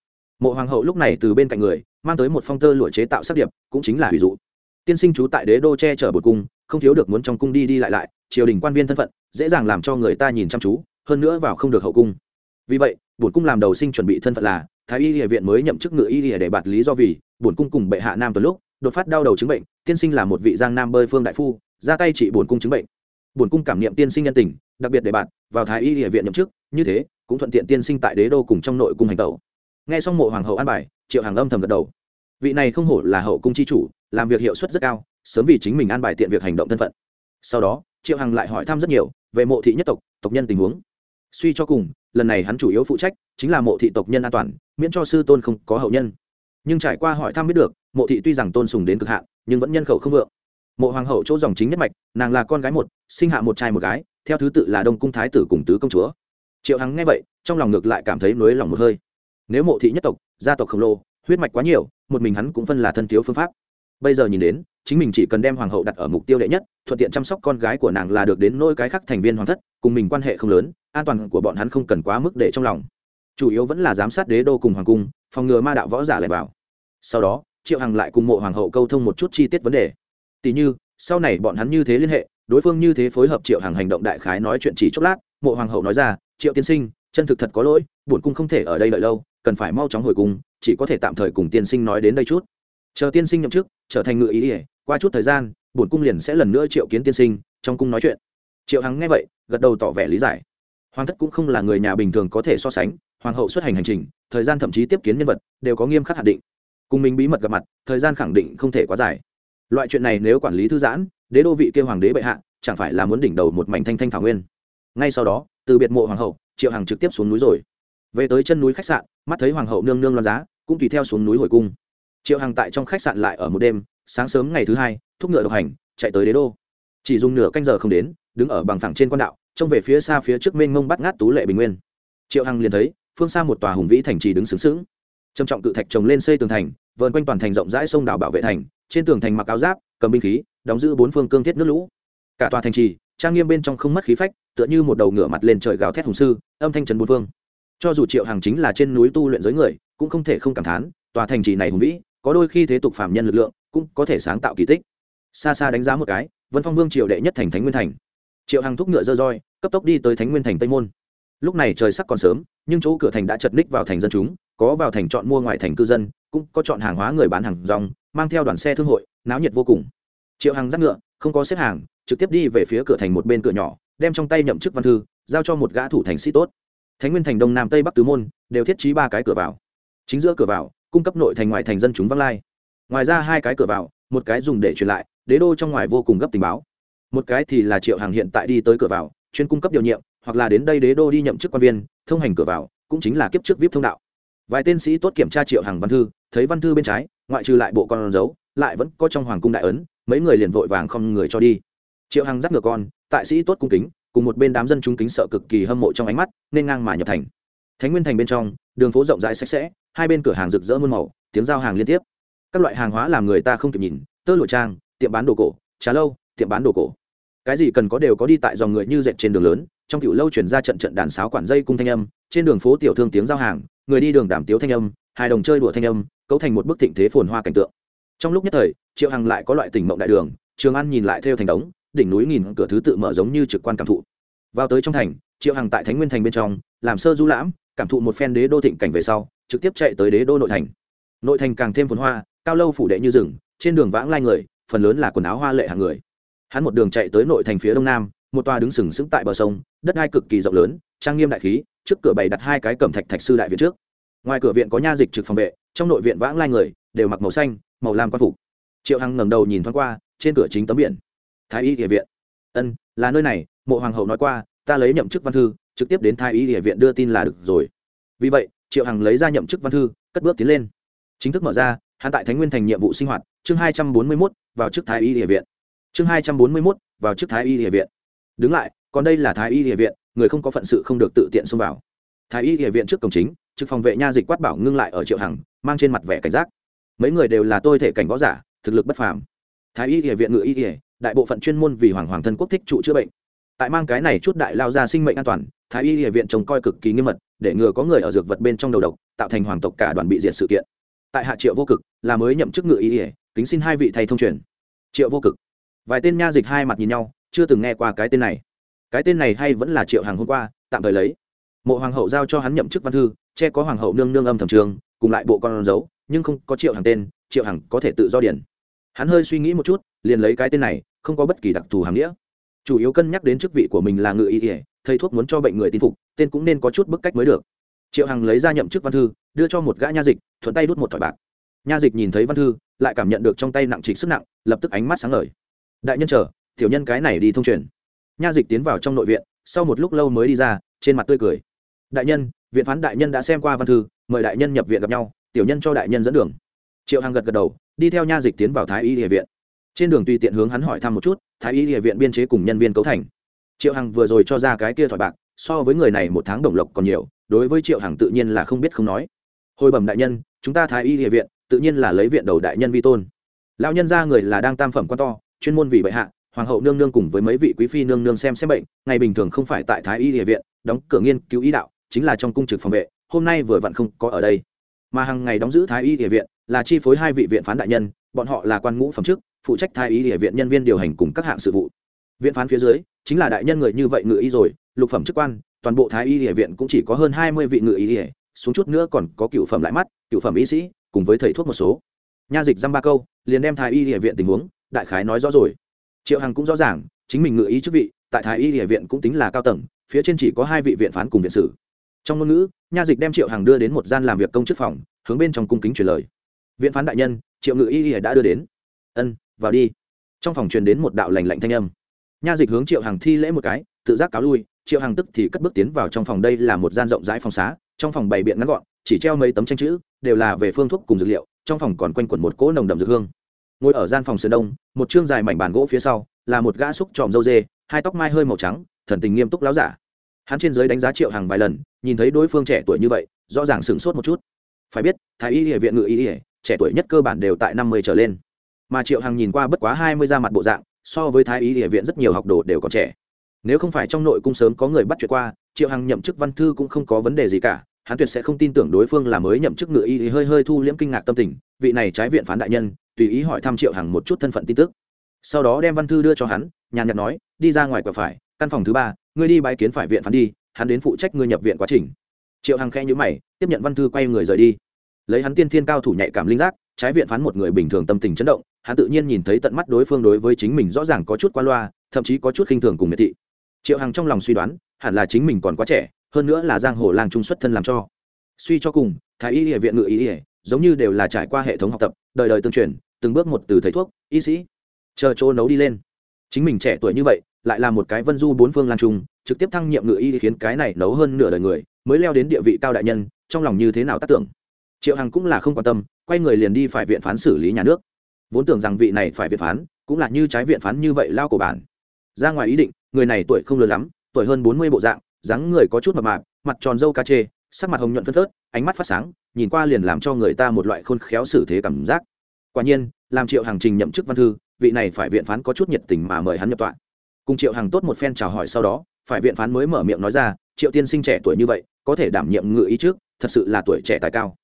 Mộ hoàng hậu lúc này từ bên cạnh người, mang tới một phong tơ lụa chế tạo sắc điệp, cũng chính là ví dụ. Tiên sinh trú tại đế đô che chở bột cung, không thiếu được muốn trong cung đi đi lại lại, triều đình quan viên thân phận, dễ dàng làm cho người ta nhìn chăm chú, hơn nữa vào không được hậu cung. Vì vậy, bổn cung làm đầu sinh chuẩn bị thân phận là, thái y địa viện mới nhậm chức ngự y địa để bạt lý do vì, bổn cung cùng bệ hạ nam tuần lúc, đột phát đau đầu chứng bệnh, tiên sinh là một vị giang nam bơi phương đại phu, ra tay trị bổn cung chứng bệnh bổn cung cảm niệm tiên sinh nhân tình, đặc biệt để bạn vào thái y địa viện nhậm chức, như thế, cũng thuận tiện tiên sinh tại đế đô cùng trong nội cung hành tẩu. Nghe xong mộ hoàng hậu an bài, triệu hàng âm thầm gật đầu. Vị này không hổ là hậu cung chi chủ, làm việc hiệu suất rất cao, sớm vì chính mình an bài tiện việc hành động thân phận. Sau đó, triệu hằng lại hỏi thăm rất nhiều về mộ thị nhất tộc tộc nhân tình huống. Suy cho cùng, lần này hắn chủ yếu phụ trách chính là mộ thị tộc nhân an toàn, miễn cho sư tôn không có hậu nhân. Nhưng trải qua hỏi thăm biết được, mộ thị tuy rằng tôn sùng đến cực hạn, nhưng vẫn nhân khẩu không vượng mộ hoàng hậu chỗ dòng chính nhất mạch, nàng là con gái một, sinh hạ một trai một gái, theo thứ tự là đông cung thái tử cùng tứ công chúa. Triệu hằng nghe vậy, trong lòng ngược lại cảm thấy nới lòng một hơi. Nếu mộ thị nhất tộc, gia tộc khổng lồ, huyết mạch quá nhiều, một mình hắn cũng phân là thân thiếu phương pháp. Bây giờ nhìn đến, chính mình chỉ cần đem hoàng hậu đặt ở mục tiêu đệ nhất, thuận tiện chăm sóc con gái của nàng là được đến nôi cái khác thành viên hoàng thất, cùng mình quan hệ không lớn, an toàn của bọn hắn không cần quá mức để trong lòng. Chủ yếu vẫn là giám sát đế đô cùng hoàng cung, phòng ngừa ma đạo võ giả lại vào. Sau đó, triệu hằng lại cùng mộ hoàng hậu câu thông một chút chi tiết vấn đề tỷ như, sau này bọn hắn như thế liên hệ, đối phương như thế phối hợp triệu hằng hành động đại khái nói chuyện chỉ chốc lát, mộ hoàng hậu nói ra, triệu tiên sinh, chân thực thật có lỗi, bổn cung không thể ở đây đợi lâu, cần phải mau chóng hồi cung, chỉ có thể tạm thời cùng tiên sinh nói đến đây chút. Chờ tiên sinh nhậm chức, trở thành ngự ý ỉa qua chút thời gian, bổn cung liền sẽ lần nữa triệu kiến tiên sinh, trong cung nói chuyện. Triệu hằng nghe vậy, gật đầu tỏ vẻ lý giải. Hoàng thất cũng không là người nhà bình thường có thể so sánh, hoàng hậu xuất hành hành trình, thời gian thậm chí tiếp kiến nhân vật, đều có nghiêm khắc hạn định. Cùng mình bí mật gặp mặt, thời gian khẳng định không thể quá dài loại chuyện này nếu quản lý thư giãn, đế đô vị kêu hoàng đế bệ hạ, chẳng phải là muốn đỉnh đầu một mảnh thanh thanh thảo nguyên. Ngay sau đó, từ biệt mộ hoàng hậu, triệu hằng trực tiếp xuống núi rồi. Về tới chân núi khách sạn, mắt thấy hoàng hậu nương nương loan giá, cũng tùy theo xuống núi hồi cung. Triệu hằng tại trong khách sạn lại ở một đêm, sáng sớm ngày thứ hai, thúc ngựa độc hành, chạy tới đế đô. Chỉ dùng nửa canh giờ không đến, đứng ở bằng thẳng trên quan đạo, trông về phía xa phía trước mênh mông bắt ngát tú lệ bình nguyên. Triệu hằng liền thấy, phương xa một tòa hùng vĩ thành trì đứng sướng sướng trầm trọng cự thạch trồng lên xây tường thành, vờn quanh toàn thành rộng rãi sông đảo bảo vệ thành trên tường thành mặc áo giáp, cầm binh khí, đóng giữ bốn phương cương thiết nước lũ. Cả tòa thành trì, trang nghiêm bên trong không mất khí phách, tựa như một đầu ngựa mặt lên trời gào thét hùng sư, âm thanh trần bốn phương. Cho dù triệu hàng chính là trên núi tu luyện giới người, cũng không thể không cảm thán, tòa thành trì này hùng vĩ, có đôi khi thế tục phạm nhân lực lượng, cũng có thể sáng tạo kỳ tích. Xa xa đánh giá một cái, vân phong vương triều đệ nhất thành thánh nguyên thành. Triệu hàng thúc ngựa dơ roi, cấp tốc đi tới thánh nguyên thành tây môn. Lúc này trời sắc còn sớm, nhưng chỗ cửa thành đã chật ních vào thành dân chúng, có vào thành chọn mua ngoài thành cư dân, cũng có chọn hàng hóa người bán hàng rong mang theo đoàn xe thương hội, náo nhiệt vô cùng. Triệu hàng dắt ngựa, không có xếp hàng, trực tiếp đi về phía cửa thành một bên cửa nhỏ, đem trong tay nhậm chức văn thư, giao cho một gã thủ thành sĩ tốt. Thánh nguyên thành đông nam tây bắc tứ môn, đều thiết trí ba cái cửa vào. Chính giữa cửa vào, cung cấp nội thành ngoài thành dân chúng văng lai. Ngoài ra hai cái cửa vào, một cái dùng để truyền lại, đế đô trong ngoài vô cùng gấp tình báo. Một cái thì là triệu hàng hiện tại đi tới cửa vào, chuyên cung cấp điều nhiệm, hoặc là đến đây đế đô đi nhậm chức quan viên, thông hành cửa vào, cũng chính là kiếp trước vip thông đạo. Vài tên sĩ tốt kiểm tra triệu hàng văn thư, thấy văn thư bên trái ngoại trừ lại bộ con dấu, lại vẫn có trong hoàng cung đại ấn, mấy người liền vội vàng không người cho đi. Triệu hằng dắt ngựa con, tại sĩ tốt cung kính, cùng một bên đám dân chúng kính sợ cực kỳ hâm mộ trong ánh mắt, nên ngang mà nhập thành. Thánh nguyên thành bên trong, đường phố rộng rãi sạch sẽ, hai bên cửa hàng rực rỡ muôn màu, tiếng giao hàng liên tiếp. Các loại hàng hóa làm người ta không kịp nhìn, tơ lụa trang, tiệm bán đồ cổ, trà lâu, tiệm bán đồ cổ. Cái gì cần có đều có đi tại dòng người như dệt trên đường lớn, trong tiểu lâu chuyển ra trận trận đàn sáo quản dây cung thanh âm, trên đường phố tiểu thương tiếng giao hàng, người đi đường đảm tiếu thanh âm hài đồng chơi đùa thanh âm, cấu thành một bức thịnh thế phồn hoa cảnh tượng. Trong lúc nhất thời, triệu hằng lại có loại tỉnh mộng đại đường, trường an nhìn lại theo thành đống, đỉnh núi nghìn cửa thứ tự mở giống như trực quan cảm thụ. Vào tới trong thành, triệu hằng tại thánh nguyên thành bên trong, làm sơ du lãm, cảm thụ một phen đế đô thịnh cảnh về sau, trực tiếp chạy tới đế đô nội thành. Nội thành càng thêm phồn hoa, cao lâu phủ đệ như rừng, trên đường vãng lai người, phần lớn là quần áo hoa lệ hàng người. Hắn một đường chạy tới nội thành phía đông nam, một tòa đứng sừng sững tại bờ sông, đất đai cực kỳ rộng lớn, trang nghiêm đại khí, trước cửa bày đặt hai cái cẩm thạch thạch sư đại viện trước ngoài cửa viện có nha dịch trực phòng vệ, trong nội viện vãng lai người, đều mặc màu xanh, màu lam quan phục. Triệu hằng ngẩng đầu nhìn thoáng qua, trên cửa chính tấm biển. Thái y địa viện. Ân, là nơi này, mộ hoàng hậu nói qua, ta lấy nhậm chức văn thư, trực tiếp đến thái y địa viện đưa tin là được rồi. Vì vậy, triệu hằng lấy ra nhậm chức văn thư, cất bước tiến lên. Chính thức mở ra, hắn tại thánh nguyên thành nhiệm vụ sinh hoạt, chương hai trăm bốn mươi mốt, vào chức thái y địa viện. Chương hai trăm bốn mươi mốt, vào chức thái y địa viện. Đứng lại, còn đây là thái y địa viện, người không có phận sự không được tự tiện xông vào. Thái y địa viện trước cổng chính trực phòng vệ nha dịch quát bảo ngưng lại ở triệu hằng, mang trên mặt vẻ cảnh giác. Mấy người đều là tôi thể cảnh võ giả, thực lực bất phàm. Thái y địa viện ngự y địa đại bộ phận chuyên môn vì hoàng hoàng thân quốc thích trụ chữa bệnh. Tại mang cái này chút đại lao ra sinh mệnh an toàn, thái y địa viện trông coi cực kỳ nghiêm mật, để ngừa có người ở dược vật bên trong đầu độc, tạo thành hoàng tộc cả đoàn bị diệt sự kiện. Tại hạ triệu vô cực, là mới nhậm chức ngự y địa kính xin hai vị thầy thông truyền. Triệu vô cực. Vài tên nha dịch hai mặt nhìn nhau, chưa từng nghe qua cái tên này. Cái tên này hay vẫn là triệu hàng hôm qua, tạm thời lấy. Mộ hoàng hậu giao cho hắn nhậm chức văn thư che có hoàng hậu nương nương âm thầm trường, cùng lại bộ con dấu, nhưng không có triệu hàng tên, triệu hàng có thể tự do điển hắn hơi suy nghĩ một chút, liền lấy cái tên này, không có bất kỳ đặc thù hàm nghĩa. Chủ yếu cân nhắc đến chức vị của mình là ngự y ỉa thầy thuốc muốn cho bệnh người tin phục, tên cũng nên có chút bức cách mới được. Triệu hằng lấy ra nhậm chức văn thư, đưa cho một gã nha dịch, thuận tay đút một thỏi bạc. Nha dịch nhìn thấy văn thư, lại cảm nhận được trong tay nặng trịch sức nặng, lập tức ánh mắt sáng lời. đại nhân chờ, tiểu nhân cái này đi thông truyền. Nha dịch tiến vào trong nội viện, sau một lúc lâu mới đi ra, trên mặt tươi cười. Đại nhân viện phán đại nhân đã xem qua văn thư, mời đại nhân nhập viện gặp nhau, tiểu nhân cho đại nhân dẫn đường. Triệu hằng gật gật đầu, đi theo nha dịch tiến vào thái y địa viện. Trên đường tùy tiện hướng hắn hỏi thăm một chút, thái y địa viện biên chế cùng nhân viên cấu thành. Triệu hằng vừa rồi cho ra cái kia thỏi bạc, so với người này một tháng đồng lộc còn nhiều, đối với triệu hằng tự nhiên là không biết không nói. Hồi bẩm đại nhân, chúng ta thái y địa viện, tự nhiên là lấy viện đầu đại nhân vi tôn. Lão nhân ra người là đang tam phẩm quan to, chuyên môn vì bệ hạ, hoàng hậu nương nương cùng với mấy vị quý phi nương nương xem xem bệnh, ngày bình thường không phải tại thái y địa viện, đóng cửa nghiên cứu ý đạo chính là trong cung trực phòng vệ, hôm nay vừa vặn không có ở đây. Mà hàng ngày đóng giữ thái y địa viện, là chi phối hai vị viện phán đại nhân, bọn họ là quan ngũ phẩm chức, phụ trách thái y địa viện nhân viên điều hành cùng các hạng sự vụ. Viện phán phía dưới, chính là đại nhân người như vậy ngự y rồi, lục phẩm chức quan, toàn bộ thái y địa viện cũng chỉ có hơn hai mươi vị ngự y địa xuống chút nữa còn có cựu phẩm lại mắt, cựu phẩm y sĩ, cùng với thầy thuốc một số. Nha dịch dăm ba câu, liền đem thái y địa viện tình huống, đại khái nói rõ rồi. Triệu hằng cũng rõ ràng, chính mình ngự y chức vị, tại thái y địa viện cũng tính là cao tầng, phía trên chỉ có hai vị viện phán cùng viện sử trong ngôn ngữ, nha dịch đem triệu hằng đưa đến một gian làm việc công chức phòng, hướng bên trong cung kính truyền lời. Viện phán đại nhân, triệu ngự y y đã đưa đến. Ân, vào đi. Trong phòng truyền đến một đạo lành lạnh thanh âm. Nha dịch hướng triệu hằng thi lễ một cái, tự giác cáo lui. Triệu hằng tức thì cất bước tiến vào trong phòng đây là một gian rộng rãi phòng xá, trong phòng bày biện ngắn gọn, chỉ treo mấy tấm tranh chữ, đều là về phương thuốc cùng dược liệu, trong phòng còn quanh quẩn một cỗ nồng đậm dược hương. Ngồi ở gian phòng sườn đông, một chương dài mảnh bàn gỗ phía sau, là một gã xúc tròm dâu dê, hai tóc mai hơi màu trắng, thần tình nghiêm túc láo giả hắn trên giới đánh giá triệu hàng vài lần, nhìn thấy đối phương trẻ tuổi như vậy, rõ ràng sửng sốt một chút. Phải biết, thái y địa viện ngự y địa trẻ tuổi nhất cơ bản đều tại năm mươi trở lên. Mà triệu hằng nhìn qua bất quá hai mươi ra mặt bộ dạng, so với thái y địa viện rất nhiều học đồ đều còn trẻ. Nếu không phải trong nội cung sớm có người bắt chuyện qua, triệu hằng nhậm chức văn thư cũng không có vấn đề gì cả. Hắn tuyệt sẽ không tin tưởng đối phương là mới nhậm chức ngự y thì hơi hơi thu liễm kinh ngạc tâm tình. Vị này trái viện phán đại nhân, tùy ý hỏi thăm triệu hằng một chút thân phận tin tức. Sau đó đem văn thư đưa cho hắn, nhàn nhạt nói, đi ra ngoài quả phải, căn phòng thứ ba ngươi đi bái kiến phải viện phán đi, hắn đến phụ trách ngươi nhập viện quá trình. Triệu hằng khẽ nhữ mày, tiếp nhận văn thư quay người rời đi. Lấy hắn tiên thiên cao thủ nhạy cảm linh giác, trái viện phán một người bình thường tâm tình chấn động, hắn tự nhiên nhìn thấy tận mắt đối phương đối với chính mình rõ ràng có chút qua loa, thậm chí có chút khinh thường cùng miệt thị. Triệu hằng trong lòng suy đoán, hẳn là chính mình còn quá trẻ, hơn nữa là giang hồ lang trung xuất thân làm cho. Suy cho cùng, thái y địa viện ngự y ỉa giống như đều là trải qua hệ thống học tập, đời đời tương truyền, từng bước một từ thầy thuốc, y sĩ. Chờ chỗ nấu đi lên. Chính mình trẻ tuổi như vậy lại là một cái vân du bốn phương lan trung, trực tiếp thăng nhiệm ngự y khiến cái này nấu hơn nửa đời người, mới leo đến địa vị cao đại nhân, trong lòng như thế nào tác tưởng? Triệu hằng cũng là không quan tâm, quay người liền đi phải viện phán xử lý nhà nước. Vốn tưởng rằng vị này phải viện phán, cũng là như trái viện phán như vậy lao cổ bản. Ra ngoài ý định, người này tuổi không lớn lắm, tuổi hơn bốn mươi bộ dạng, dáng người có chút mập mạp, mặt tròn dâu ca chê, sắc mặt hồng nhuận phân phớt, ánh mắt phát sáng, nhìn qua liền làm cho người ta một loại khôn khéo xử thế cảm giác. Quả nhiên, làm triệu hàng trình nhậm chức văn thư, vị này phải viện phán có chút nhiệt tình mà mời hắn nhập tọa cùng triệu hàng tốt một phen chào hỏi sau đó, phải viện phán mới mở miệng nói ra, triệu tiên sinh trẻ tuổi như vậy, có thể đảm nhiệm ngự ý trước, thật sự là tuổi trẻ tài cao.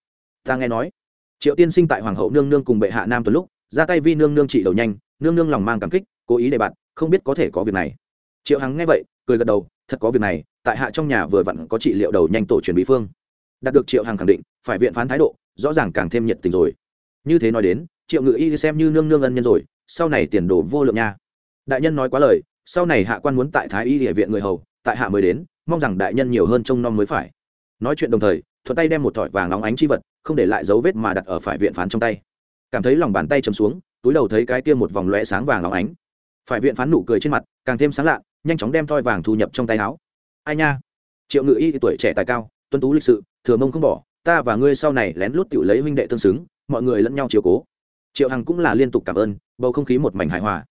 Ta nghe nói, triệu tiên sinh tại hoàng hậu nương nương cùng bệ hạ nam tuần lúc, ra tay vi nương nương trị đầu nhanh, nương nương lòng mang cảm kích, cố ý để bạn, không biết có thể có việc này. Triệu hằng nghe vậy, cười gật đầu, thật có việc này, tại hạ trong nhà vừa vặn có trị liệu đầu nhanh tổ truyền bí phương. Đạt được triệu hằng khẳng định, phải viện phán thái độ, rõ ràng càng thêm nhiệt tình rồi. Như thế nói đến, triệu ngự y xem như nương nương ân nhân rồi, sau này tiền đồ vô lượng nha. Đại nhân nói quá lời sau này hạ quan muốn tại thái y địa viện người hầu, tại hạ mới đến, mong rằng đại nhân nhiều hơn trông nom mới phải. Nói chuyện đồng thời, thuận tay đem một thỏi vàng óng ánh chi vật, không để lại dấu vết mà đặt ở phải viện phán trong tay. Cảm thấy lòng bàn tay chầm xuống, túi đầu thấy cái kia một vòng lóe sáng vàng óng ánh. Phải viện phán nụ cười trên mặt, càng thêm sáng lạ, nhanh chóng đem thoi vàng thu nhập trong tay áo. Ai nha? Triệu ngự y tuổi trẻ tài cao tuân tú lịch sự, thừa mông không bỏ, ta và ngươi sau này lén lút tự lấy huynh đệ tương xứng, mọi người lẫn nhau chiều cố. Triệu hằng cũng là liên tục cảm ơn, bầu không khí một mảnh hài hòa.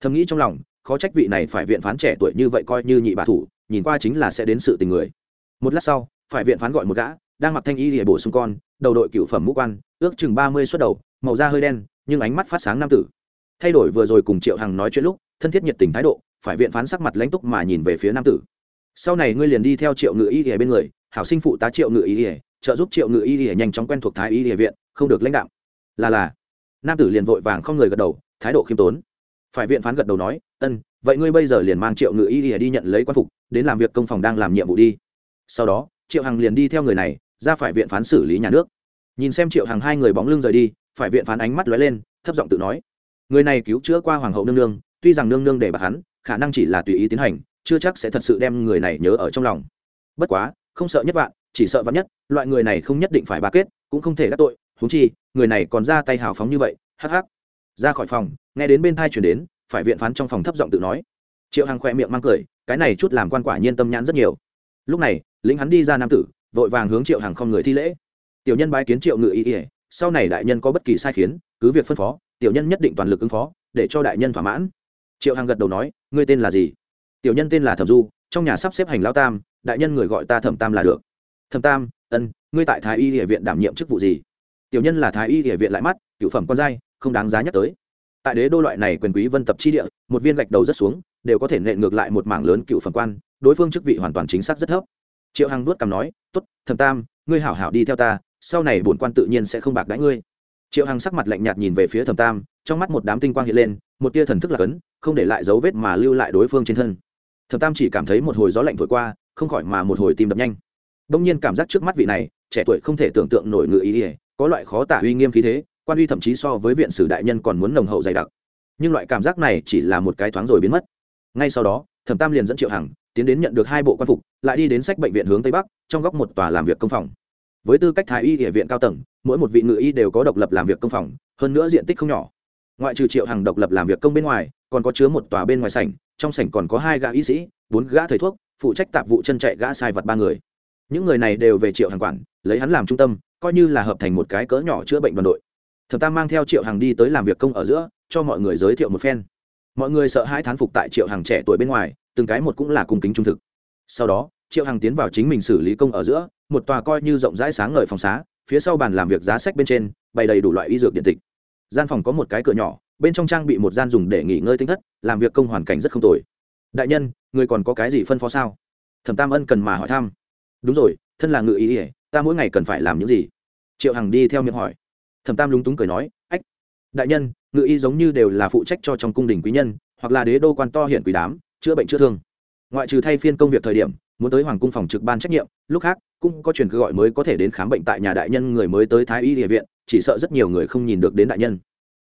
Thầm nghĩ trong lòng khó trách vị này phải viện phán trẻ tuổi như vậy coi như nhị bà thủ, nhìn qua chính là sẽ đến sự tình người. Một lát sau, phải viện phán gọi một gã, đang mặc thanh y để bổ sung con, đầu đội cựu phẩm mũ quan, ước chừng ba mươi suất đầu, màu da hơi đen, nhưng ánh mắt phát sáng nam tử. Thay đổi vừa rồi cùng triệu hằng nói chuyện lúc, thân thiết nhiệt tình thái độ, phải viện phán sắc mặt lãnh túc mà nhìn về phía nam tử. Sau này ngươi liền đi theo triệu ngự y ỉa bên người, hảo sinh phụ tá triệu ngự y ỉa trợ giúp triệu ngự y ỉa nhanh chóng quen thuộc thái y ỉa viện, không được lãnh đạo là là, nam tử liền vội vàng không người gật đầu, thái độ khiêm tốn. Phải viện phán gật đầu nói ân, vậy ngươi bây giờ liền mang triệu ngự y ỉa đi nhận lấy quan phục, đến làm việc công phòng đang làm nhiệm vụ đi. Sau đó, triệu hằng liền đi theo người này, ra phải viện phán xử lý nhà nước. Nhìn xem triệu hằng hai người bóng lưng rời đi, phải viện phán ánh mắt lóe lên, thấp giọng tự nói, người này cứu chữa qua hoàng hậu nương nương, tuy rằng nương nương để bạc hắn, khả năng chỉ là tùy ý tiến hành, chưa chắc sẽ thật sự đem người này nhớ ở trong lòng. Bất quá, không sợ nhất vạn, chỉ sợ vạn nhất, loại người này không nhất định phải ba kết, cũng không thể đắc tội húng chi, người này còn ra tay hào phóng như vậy, hắc hắc. Ra khỏi phòng, nghe đến bên thai chuyển đến phải viện phán trong phòng thấp giọng tự nói. Triệu hằng khoe miệng mang cười, cái này chút làm quan quả nhiên tâm nhãn rất nhiều. Lúc này, lính hắn đi ra nam tử, vội vàng hướng triệu hằng không người thi lễ. Tiểu nhân bái kiến triệu ngự ý ỉa sau này đại nhân có bất kỳ sai khiến, cứ việc phân phó, tiểu nhân nhất định toàn lực ứng phó, để cho đại nhân thỏa mãn. Triệu hằng gật đầu nói, ngươi tên là gì? Tiểu nhân tên là thẩm du, trong nhà sắp xếp hành lao tam, đại nhân người gọi ta thẩm tam là được. Thẩm tam, ân, ngươi tại thái y địa viện đảm nhiệm chức vụ gì? Tiểu nhân là thái y địa viện lại mắt, cựu phẩm con giai không đáng giá nhắc tới tại đế đô loại này quyền quý vân tập chi địa, một viên gạch đầu rất xuống, đều có thể nện ngược lại một mảng lớn cựu phẩm quan, đối phương chức vị hoàn toàn chính xác rất thấp. Triệu hằng nuốt cằm nói t ố t thầm tam, ngươi hảo hảo đi theo ta, sau này bổn quan tự nhiên sẽ không bạc đãi ngươi. Triệu hằng sắc mặt lạnh nhạt nhìn về phía thầm tam, trong mắt một đám tinh quang hiện lên, một tia thần thức lạc ấn không để lại dấu vết mà lưu lại đối phương trên thân. Thầm tam chỉ cảm thấy một hồi gió lạnh thổi qua, không khỏi mà một hồi tim đập nhanh. Đông nhiên cảm giác trước mắt vị này, trẻ tuổi không thể tưởng tượng nổi ngự ý ỉa có loại khó tả uy nghiêm khí thế quan uy thậm chí so với viện sử đại nhân còn muốn nồng hậu dày đặc. Nhưng loại cảm giác này chỉ là một cái thoáng rồi biến mất. Ngay sau đó, thẩm tam liền dẫn triệu hằng tiến đến nhận được hai bộ quan phục, lại đi đến sách bệnh viện hướng tây bắc, trong góc một tòa làm việc công phòng. Với tư cách thái y địa viện cao tầng, mỗi một vị ngự y đều có độc lập làm việc công phòng, hơn nữa diện tích không nhỏ. Ngoại trừ triệu hằng độc lập làm việc công bên ngoài, còn có chứa một tòa bên ngoài sảnh, trong sảnh còn có hai gã y sĩ, bốn gã thầy thuốc, phụ trách tạp vụ chân chạy gã sai vật ba người. Những người này đều về triệu hằng quản, lấy hắn làm trung tâm, coi như là hợp thành một cái cỡ nhỏ chữa bệnh đoàn đội thẩm tam mang theo triệu Hằng đi tới làm việc công ở giữa, cho mọi người giới thiệu một phen. Mọi người sợ hãi thán phục tại triệu Hằng trẻ tuổi bên ngoài, từng cái một cũng là cung kính trung thực. Sau đó, triệu Hằng tiến vào chính mình xử lý công ở giữa, một tòa coi như rộng rãi sáng ngời phòng xá, phía sau bàn làm việc giá sách bên trên, bày đầy đủ loại y dược điện tịch. Gian phòng có một cái cửa nhỏ, bên trong trang bị một gian dùng để nghỉ ngơi tinh thất, làm việc công hoàn cảnh rất không tồi. Đại nhân, người còn có cái gì phân phó sao? Thẩm tam ân cần mà hỏi thăm. Đúng rồi, thân là ngự ý ỉa ta mỗi ngày cần phải làm những gì? Triệu hằng đi theo miệng hỏi thẩm tam lúng túng cười nói, ách, đại nhân, ngự y giống như đều là phụ trách cho trong cung đình quý nhân, hoặc là đế đô quan to hiện quý đám, chữa bệnh chữa thương. Ngoại trừ thay phiên công việc thời điểm, muốn tới hoàng cung phòng trực ban trách nhiệm, lúc khác, cũng có truyền cứ gọi mới có thể đến khám bệnh tại nhà đại nhân người mới tới thái y địa viện, chỉ sợ rất nhiều người không nhìn được đến đại nhân.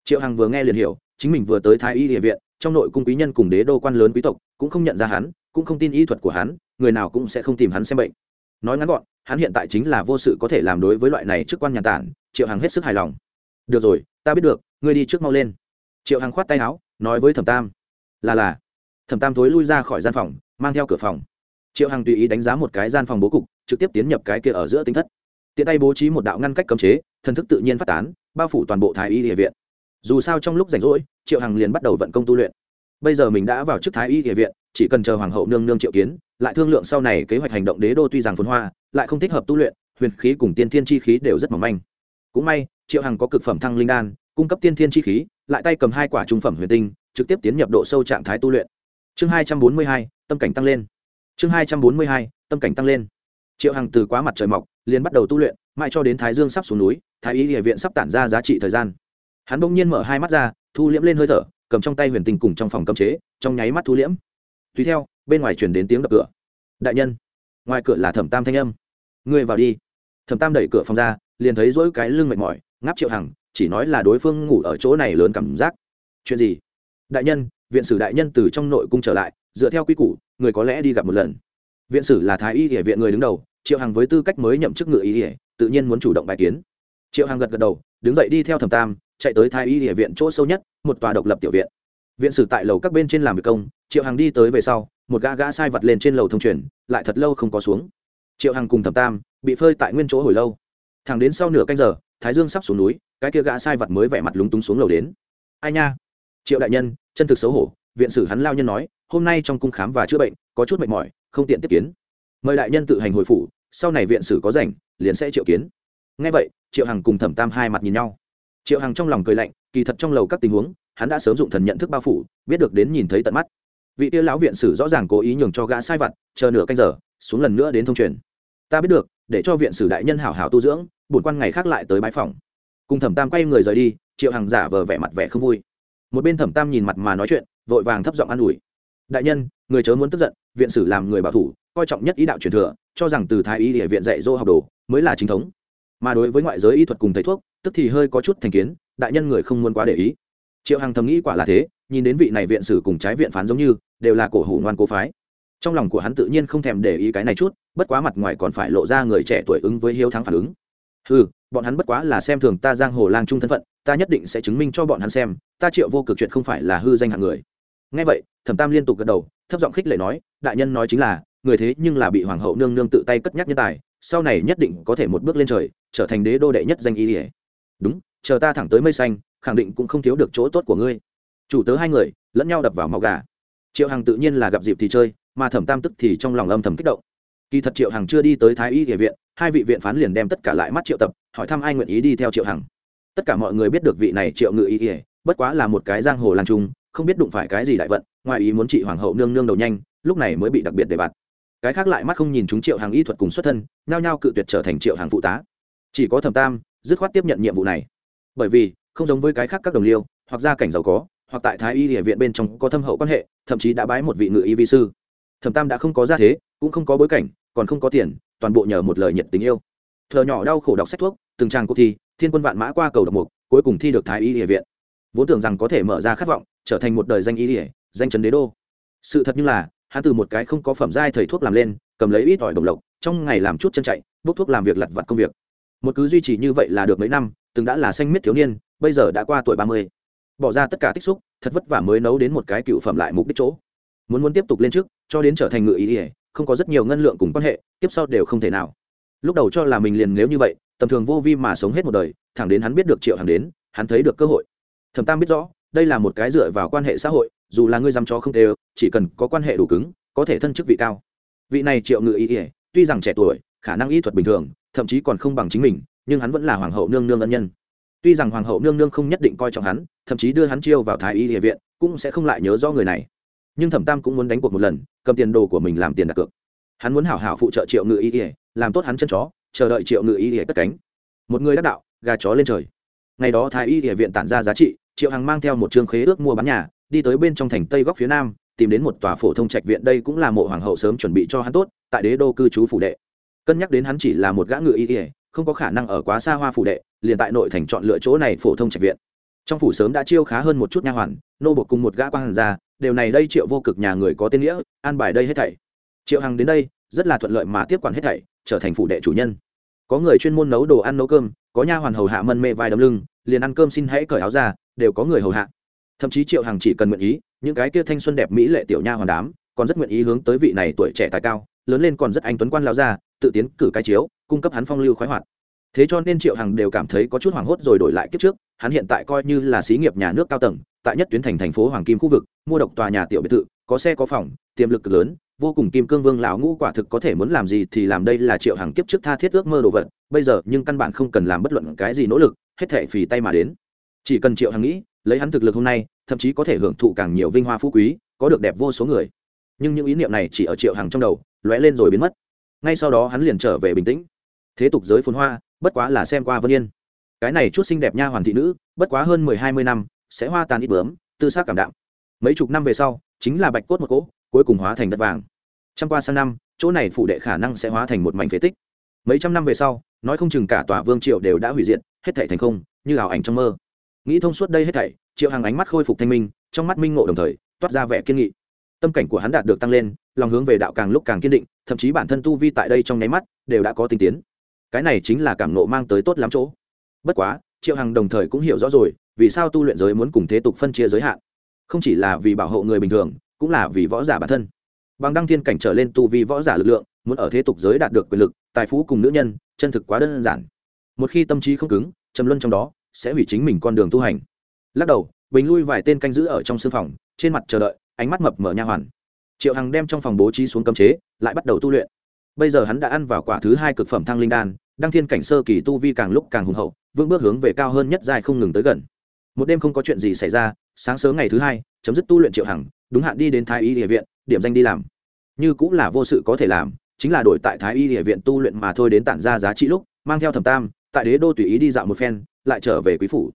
Triệu hằng vừa nghe liền hiểu, chính mình vừa tới thái y địa viện, trong nội cung quý nhân cùng đế đô quan lớn quý tộc, cũng không nhận ra hắn, cũng không tin y thuật của hắn, người nào cũng sẽ không tìm hắn xem bệnh. Nói ngắn gọn, hắn hiện tại chính là vô sự có thể làm đối với loại này chức quan nhà tản triệu hằng hết sức hài lòng. Được rồi, ta biết được, ngươi đi trước mau lên. Triệu hằng khoát tay áo, nói với thẩm tam. Là là. Thẩm tam thối lui ra khỏi gian phòng, mang theo cửa phòng. Triệu hằng tùy ý đánh giá một cái gian phòng bố cục, trực tiếp tiến nhập cái kia ở giữa tính thất. Tiện tay bố trí một đạo ngăn cách cấm chế, thần thức tự nhiên phát tán, bao phủ toàn bộ thái y địa viện. Dù sao trong lúc rảnh rỗi, triệu hằng liền bắt đầu vận công tu luyện. Bây giờ mình đã vào chức thái y địa viện, chỉ cần chờ hoàng hậu nương nương triệu kiến, lại thương lượng sau này kế hoạch hành động đế đô tuy rằng phồn hoa, lại không thích hợp tu luyện, huyền khí cùng tiên thiên chi khí đều rất mỏng manh cũng may, triệu hằng có cực phẩm thăng linh đan, cung cấp tiên thiên chi khí, lại tay cầm hai quả trung phẩm huyền tinh, trực tiếp tiến nhập độ sâu trạng thái tu luyện. Chương hai trăm bốn mươi hai, tâm cảnh tăng lên. Chương hai trăm bốn mươi hai, tâm cảnh tăng lên. Triệu hằng từ quá mặt trời mọc, liền bắt đầu tu luyện, mãi cho đến thái dương sắp xuống núi, thái y địa viện sắp tản ra giá trị thời gian. Hắn bỗng nhiên mở hai mắt ra, thu liễm lên hơi thở, cầm trong tay huyền tinh cùng trong phòng cấm chế, trong nháy mắt thu liễm. Tùy theo, bên ngoài chuyển đến tiếng đập cửa. Đại nhân. Ngoài cửa là thẩm tam thanh âm. Ngươi vào đi. Thẩm tam đẩy cửa phòng ra liền thấy dỗi cái lưng mệt mỏi, ngáp triệu hằng, chỉ nói là đối phương ngủ ở chỗ này lớn cảm giác. Chuyện gì? Đại nhân, viện sử đại nhân từ trong nội cung trở lại, dựa theo quy củ, người có lẽ đi gặp một lần. Viện sử là thái y địa viện người đứng đầu, triệu hằng với tư cách mới nhậm chức ngự y địa tự nhiên muốn chủ động bài kiến. Triệu hằng gật gật đầu, đứng dậy đi theo thẩm tam, chạy tới thái y địa viện chỗ sâu nhất, một tòa độc lập tiểu viện. Viện sử tại lầu các bên trên làm việc công, triệu hằng đi tới về sau, một gã gã sai vật lên trên lầu thông truyền, lại thật lâu không có xuống. Triệu hằng cùng thẩm tam, bị phơi tại nguyên chỗ hồi lâu thẳng đến sau nửa canh giờ, thái dương sắp xuống núi, cái kia gã sai vật mới vẻ mặt lúng túng xuống lầu đến. Ai nha? Triệu đại nhân, chân thực xấu hổ, viện sử hắn lao nhân nói, hôm nay trong cung khám và chữa bệnh, có chút mệt mỏi, không tiện tiếp kiến. Mời đại nhân tự hành hồi phủ, sau này viện sử có rảnh, liền sẽ triệu kiến. Ngay vậy, triệu hằng cùng thẩm tam hai mặt nhìn nhau. Triệu hằng trong lòng cười lạnh, kỳ thật trong lầu các tình huống, hắn đã sớm dụng thần nhận thức bao phủ, biết được đến nhìn thấy tận mắt. Vị tia lão viện sử rõ ràng cố ý nhường cho gã sai vặt chờ nửa canh giờ, xuống lần nữa đến thông truyền ta biết được, để cho viện sử đại nhân hảo hảo tu dưỡng, bổn quan ngày khác lại tới bãi phòng cùng thẩm tam quay người rời đi, triệu hàng giả vờ vẻ mặt vẻ không vui. Một bên thẩm tam nhìn mặt mà nói chuyện, vội vàng thấp giọng an ủi. Đại nhân, người chớ muốn tức giận, viện sử làm người bảo thủ, coi trọng nhất ý đạo truyền thừa, cho rằng từ thái y địa viện dạy dỗ học đồ, mới là chính thống. Mà đối với ngoại giới y thuật cùng thầy thuốc, tức thì hơi có chút thành kiến, đại nhân người không muốn quá để ý. Triệu hằng thầm nghĩ quả là thế, nhìn đến vị này viện sử cùng trái viện phán giống như, đều là cổ hủ ngoan cố phái trong lòng của hắn tự nhiên không thèm để ý cái này chút, bất quá mặt ngoài còn phải lộ ra người trẻ tuổi ứng với hiếu thắng phản ứng. Ừ bọn hắn bất quá là xem thường ta giang hồ lang trung thân phận, ta nhất định sẽ chứng minh cho bọn hắn xem, ta triệu vô cực chuyện không phải là hư danh hạng người. Ngay vậy, thẩm tam liên tục gật đầu, thấp giọng khích lệ nói, đại nhân nói chính là, người thế nhưng là bị hoàng hậu nương nương tự tay cất nhắc nhân tài, sau này nhất định có thể một bước lên trời, trở thành đế đô đệ nhất danh y ỉa đúng, chờ ta thẳng tới mây xanh, khẳng định cũng không thiếu được chỗ tốt của ngươi. Chủ tớ hai người lẫn nhau đập vào máu gà. Triệu hằng tự nhiên là gặp dịp thì chơi mà thẩm tam tức thì trong lòng âm thầm kích động. Kỳ thật triệu hằng chưa đi tới thái y địa viện, hai vị viện phán liền đem tất cả lại mắt triệu tập, hỏi thăm ai nguyện ý đi theo triệu hằng. Tất cả mọi người biết được vị này triệu ngự y ỉa bất quá là một cái giang hồ lang trung, không biết đụng phải cái gì đại vận, ngoài ý muốn trị hoàng hậu nương nương đầu nhanh, lúc này mới bị đặc biệt đề bạt. Cái khác lại mắt không nhìn chúng triệu hàng y thuật cùng xuất thân, nhao nhao cự tuyệt trở thành triệu hàng phụ tá. Chỉ có thẩm tam, dứt khoát tiếp nhận nhiệm vụ này. Bởi vì, không giống với cái khác các đồng liêu, hoặc gia cảnh giàu có, hoặc tại thái y địa viện bên trong có thâm hậu quan hệ, thậm chí đã bái một vị ngự y vi sư thẩm tam đã không có gia thế, cũng không có bối cảnh, còn không có tiền, toàn bộ nhờ một lời nhiệt tình yêu. Thợ nhỏ đau khổ đọc sách thuốc, từng trang cuộc thi, thiên quân vạn mã qua cầu độc mục, cuối cùng thi được thái y địa viện. Vốn tưởng rằng có thể mở ra khát vọng, trở thành một đời danh y địa danh trấn đế đô. Sự thật như là, hắn từ một cái không có phẩm giai thầy thuốc làm lên, cầm lấy ít ỏi đồng lộc, trong ngày làm chút chân chạy, bốc thuốc làm việc lặt vặt công việc. Một cứ duy trì như vậy là được mấy năm, từng đã là xanh miết thiếu niên, bây giờ đã qua tuổi ba mươi. Bỏ ra tất cả tích xúc, thật vất vả mới nấu đến một cái cựu phẩm lại mục đích chỗ muốn muốn tiếp tục lên trước, cho đến trở thành ngự ý ỉa không có rất nhiều ngân lượng cùng quan hệ tiếp sau đều không thể nào. Lúc đầu cho là mình liền nếu như vậy, tầm thường vô vi mà sống hết một đời, thẳng đến hắn biết được triệu hàng đến, hắn thấy được cơ hội. Thẩm tam biết rõ, đây là một cái dựa vào quan hệ xã hội, dù là ngươi dăm cho không đều, chỉ cần có quan hệ đủ cứng, có thể thân chức vị cao. Vị này triệu ngự ý ỉa tuy rằng trẻ tuổi, khả năng y thuật bình thường, thậm chí còn không bằng chính mình, nhưng hắn vẫn là hoàng hậu nương nương ân nhân. Tuy rằng hoàng hậu nương nương không nhất định coi trọng hắn, thậm chí đưa hắn chiêu vào thái y địa viện, cũng sẽ không lại nhớ do người này nhưng thẩm tam cũng muốn đánh cuộc một lần, cầm tiền đồ của mình làm tiền đặt cược. Hắn muốn hảo hảo phụ trợ triệu ngự y ỉa làm tốt hắn chân chó, chờ đợi triệu ngự y ỉa cất cánh. Một người đắc đạo, gà chó lên trời. Ngày đó thái y ỉa viện tản ra giá trị, triệu hằng mang theo một chương khế ước mua bán nhà, đi tới bên trong thành tây góc phía nam, tìm đến một tòa phổ thông trạch viện, đây cũng là mộ hoàng hậu sớm chuẩn bị cho hắn tốt, tại đế đô cư trú phủ đệ. Cân nhắc đến hắn chỉ là một gã ngựa y ỉa không có khả năng ở quá xa hoa phủ đệ, liền tại nội thành chọn lựa chỗ này phổ thông trạch viện. Trong phủ sớm đã chiêu khá hơn một chút nha hoàn, nô bột cùng một gã quan hàn ra điều này đây triệu vô cực nhà người có tên nghĩa, an bài đây hết thảy. Triệu hằng đến đây, rất là thuận lợi mà tiếp quản hết thảy, trở thành phụ đệ chủ nhân. Có người chuyên môn nấu đồ ăn nấu cơm, có nha hoàn hầu hạ mân mê vai đấm lưng, liền ăn cơm xin hãy cởi áo ra, đều có người hầu hạ. Thậm chí triệu hằng chỉ cần nguyện ý, những cái kia thanh xuân đẹp mỹ lệ tiểu nha hoàn đám, còn rất nguyện ý hướng tới vị này tuổi trẻ tài cao, lớn lên còn rất anh tuấn quan lao ra, tự tiến cử cái chiếu, cung cấp hắn phong lưu khoái hoạt. Thế cho nên triệu hằng đều cảm thấy có chút hoảng hốt rồi đổi lại kiếp trước hắn hiện tại coi như là xí nghiệp nhà nước cao tầng, tại nhất tuyến thành thành phố hoàng kim khu vực, mua độc tòa nhà tiểu biệt thự, có xe có phòng, tiềm lực cực lớn, vô cùng kim cương vương lão ngũ quả thực có thể muốn làm gì thì làm đây là triệu hàng kiếp trước tha thiết ước mơ đồ vật, bây giờ nhưng căn bản không cần làm bất luận cái gì nỗ lực, hết thể phì tay mà đến. Chỉ cần triệu hàng nghĩ, lấy hắn thực lực hôm nay, thậm chí có thể hưởng thụ càng nhiều vinh hoa phú quý, có được đẹp vô số người. Nhưng những ý niệm này chỉ ở triệu hàng trong đầu, lóe lên rồi biến mất. Ngay sau đó hắn liền trở về bình tĩnh. Thế tục giới phồn hoa, bất quá là xem qua vân yên cái này chút xinh đẹp nha hoàn thị nữ, bất quá hơn mười hai mươi năm, sẽ hoa tàn ít bướm, tư xác cảm đạm. Mấy chục năm về sau, chính là bạch cốt một cỗ, cuối cùng hóa thành đất vàng. Trăm qua sang năm, chỗ này phụ đệ khả năng sẽ hóa thành một mảnh phế tích. Mấy trăm năm về sau, nói không chừng cả tòa vương triều đều đã hủy diệt, hết thảy thành không, như ảo ảnh trong mơ. Nghĩ thông suốt đây hết thảy, triệu hàng ánh mắt khôi phục thanh minh, trong mắt minh ngộ đồng thời, toát ra vẻ kiên nghị. Tâm cảnh của hắn đạt được tăng lên, lòng hướng về đạo càng lúc càng kiên định, thậm chí bản thân tu vi tại đây trong nháy mắt, đều đã có tinh tiến. Cái này chính là cảm nộ mang tới tốt lắm chỗ bất quá, triệu hằng đồng thời cũng hiểu rõ rồi, vì sao tu luyện giới muốn cùng thế tục phân chia giới hạn. Không chỉ là vì bảo hộ người bình thường, cũng là vì võ giả bản thân. Bằng đăng thiên cảnh trở lên tu vi võ giả lực lượng, muốn ở thế tục giới đạt được quyền lực, tài phú cùng nữ nhân, chân thực quá đơn giản. Một khi tâm trí không cứng, trầm luân trong đó, sẽ hủy chính mình con đường tu hành. Lắc đầu, bình lui vài tên canh giữ ở trong sưng phòng, trên mặt chờ đợi, ánh mắt mập mở nha hoàn. Triệu hằng đem trong phòng bố trí xuống cấm chế, lại bắt đầu tu luyện. Bây giờ hắn đã ăn vào quả thứ hai cực phẩm thăng linh đan, đăng thiên cảnh sơ kỳ tu vi càng lúc càng hùng hậu vững bước hướng về cao hơn nhất dài không ngừng tới gần. Một đêm không có chuyện gì xảy ra, sáng sớm ngày thứ hai, chấm dứt tu luyện triệu hằng, đúng hạn đi đến thái y địa viện, điểm danh đi làm. Như cũng là vô sự có thể làm, chính là đổi tại thái y địa viện tu luyện mà thôi đến tản ra giá trị lúc, mang theo thẩm tam, tại đế đô tùy ý đi dạo một phen, lại trở về quý phủ.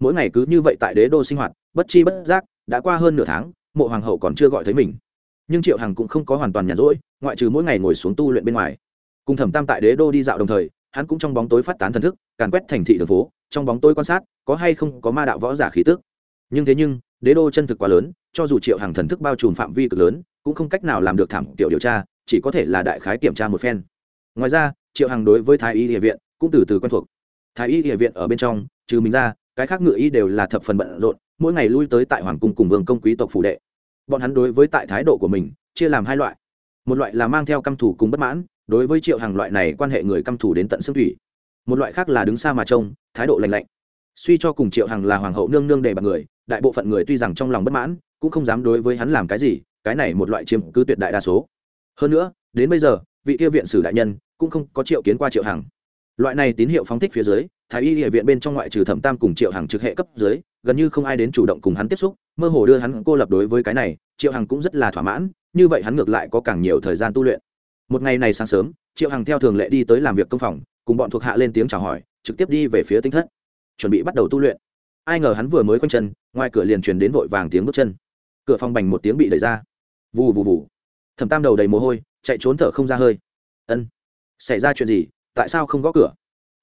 Mỗi ngày cứ như vậy tại đế đô sinh hoạt, bất chi bất giác, đã qua hơn nửa tháng, mộ hoàng hậu còn chưa gọi thấy mình. Nhưng triệu hằng cũng không có hoàn toàn nhàn rỗi, ngoại trừ mỗi ngày ngồi xuống tu luyện bên ngoài. Cùng thẩm tam tại đế đô đi dạo đồng thời hắn cũng trong bóng tối phát tán thần thức, càn quét thành thị đường phố, trong bóng tối quan sát, có hay không có ma đạo võ giả khí tức. Nhưng thế nhưng, đế đô chân thực quá lớn, cho dù triệu hàng thần thức bao trùm phạm vi cực lớn, cũng không cách nào làm được thảm tiểu điều tra, chỉ có thể là đại khái kiểm tra một phen. Ngoài ra, triệu hàng đối với thái y địa viện cũng từ từ quen thuộc. Thái y địa viện ở bên trong, trừ mình ra, cái khác ngựa y đều là thập phần bận rộn, mỗi ngày lui tới tại hoàng cung cùng vương công quý tộc phủ đệ. Bọn hắn đối với tại thái độ của mình, chia làm hai loại. Một loại là mang theo căm thủ cùng bất mãn đối với triệu hàng loại này quan hệ người căm thủ đến tận xương thủy. Một loại khác là đứng xa mà trông, thái độ lành lạnh. Suy cho cùng triệu hàng là hoàng hậu nương nương đề bạc người, đại bộ phận người tuy rằng trong lòng bất mãn, cũng không dám đối với hắn làm cái gì, cái này một loại chiếm cứ tuyệt đại đa số. Hơn nữa, đến bây giờ, vị kia viện sử đại nhân cũng không có triệu kiến qua triệu hàng. Loại này tín hiệu phóng thích phía dưới, thái y địa viện bên trong ngoại trừ thẩm tam cùng triệu hàng trực hệ cấp dưới, gần như không ai đến chủ động cùng hắn tiếp xúc, mơ hồ đưa hắn cô lập đối với cái này, triệu hằng cũng rất là thỏa mãn, như vậy hắn ngược lại có càng nhiều thời gian tu luyện một ngày này sáng sớm, triệu hằng theo thường lệ đi tới làm việc công phòng, cùng bọn thuộc hạ lên tiếng chào hỏi, trực tiếp đi về phía tinh thất. Chuẩn bị bắt đầu tu luyện. Ai ngờ hắn vừa mới quanh chân, ngoài cửa liền truyền đến vội vàng tiếng bước chân. Cửa phòng bành một tiếng bị đẩy ra. Vù vù vù. Thẩm tam đầu đầy mồ hôi, chạy trốn thở không ra hơi. Ân, xảy ra chuyện gì? Tại sao không gõ cửa?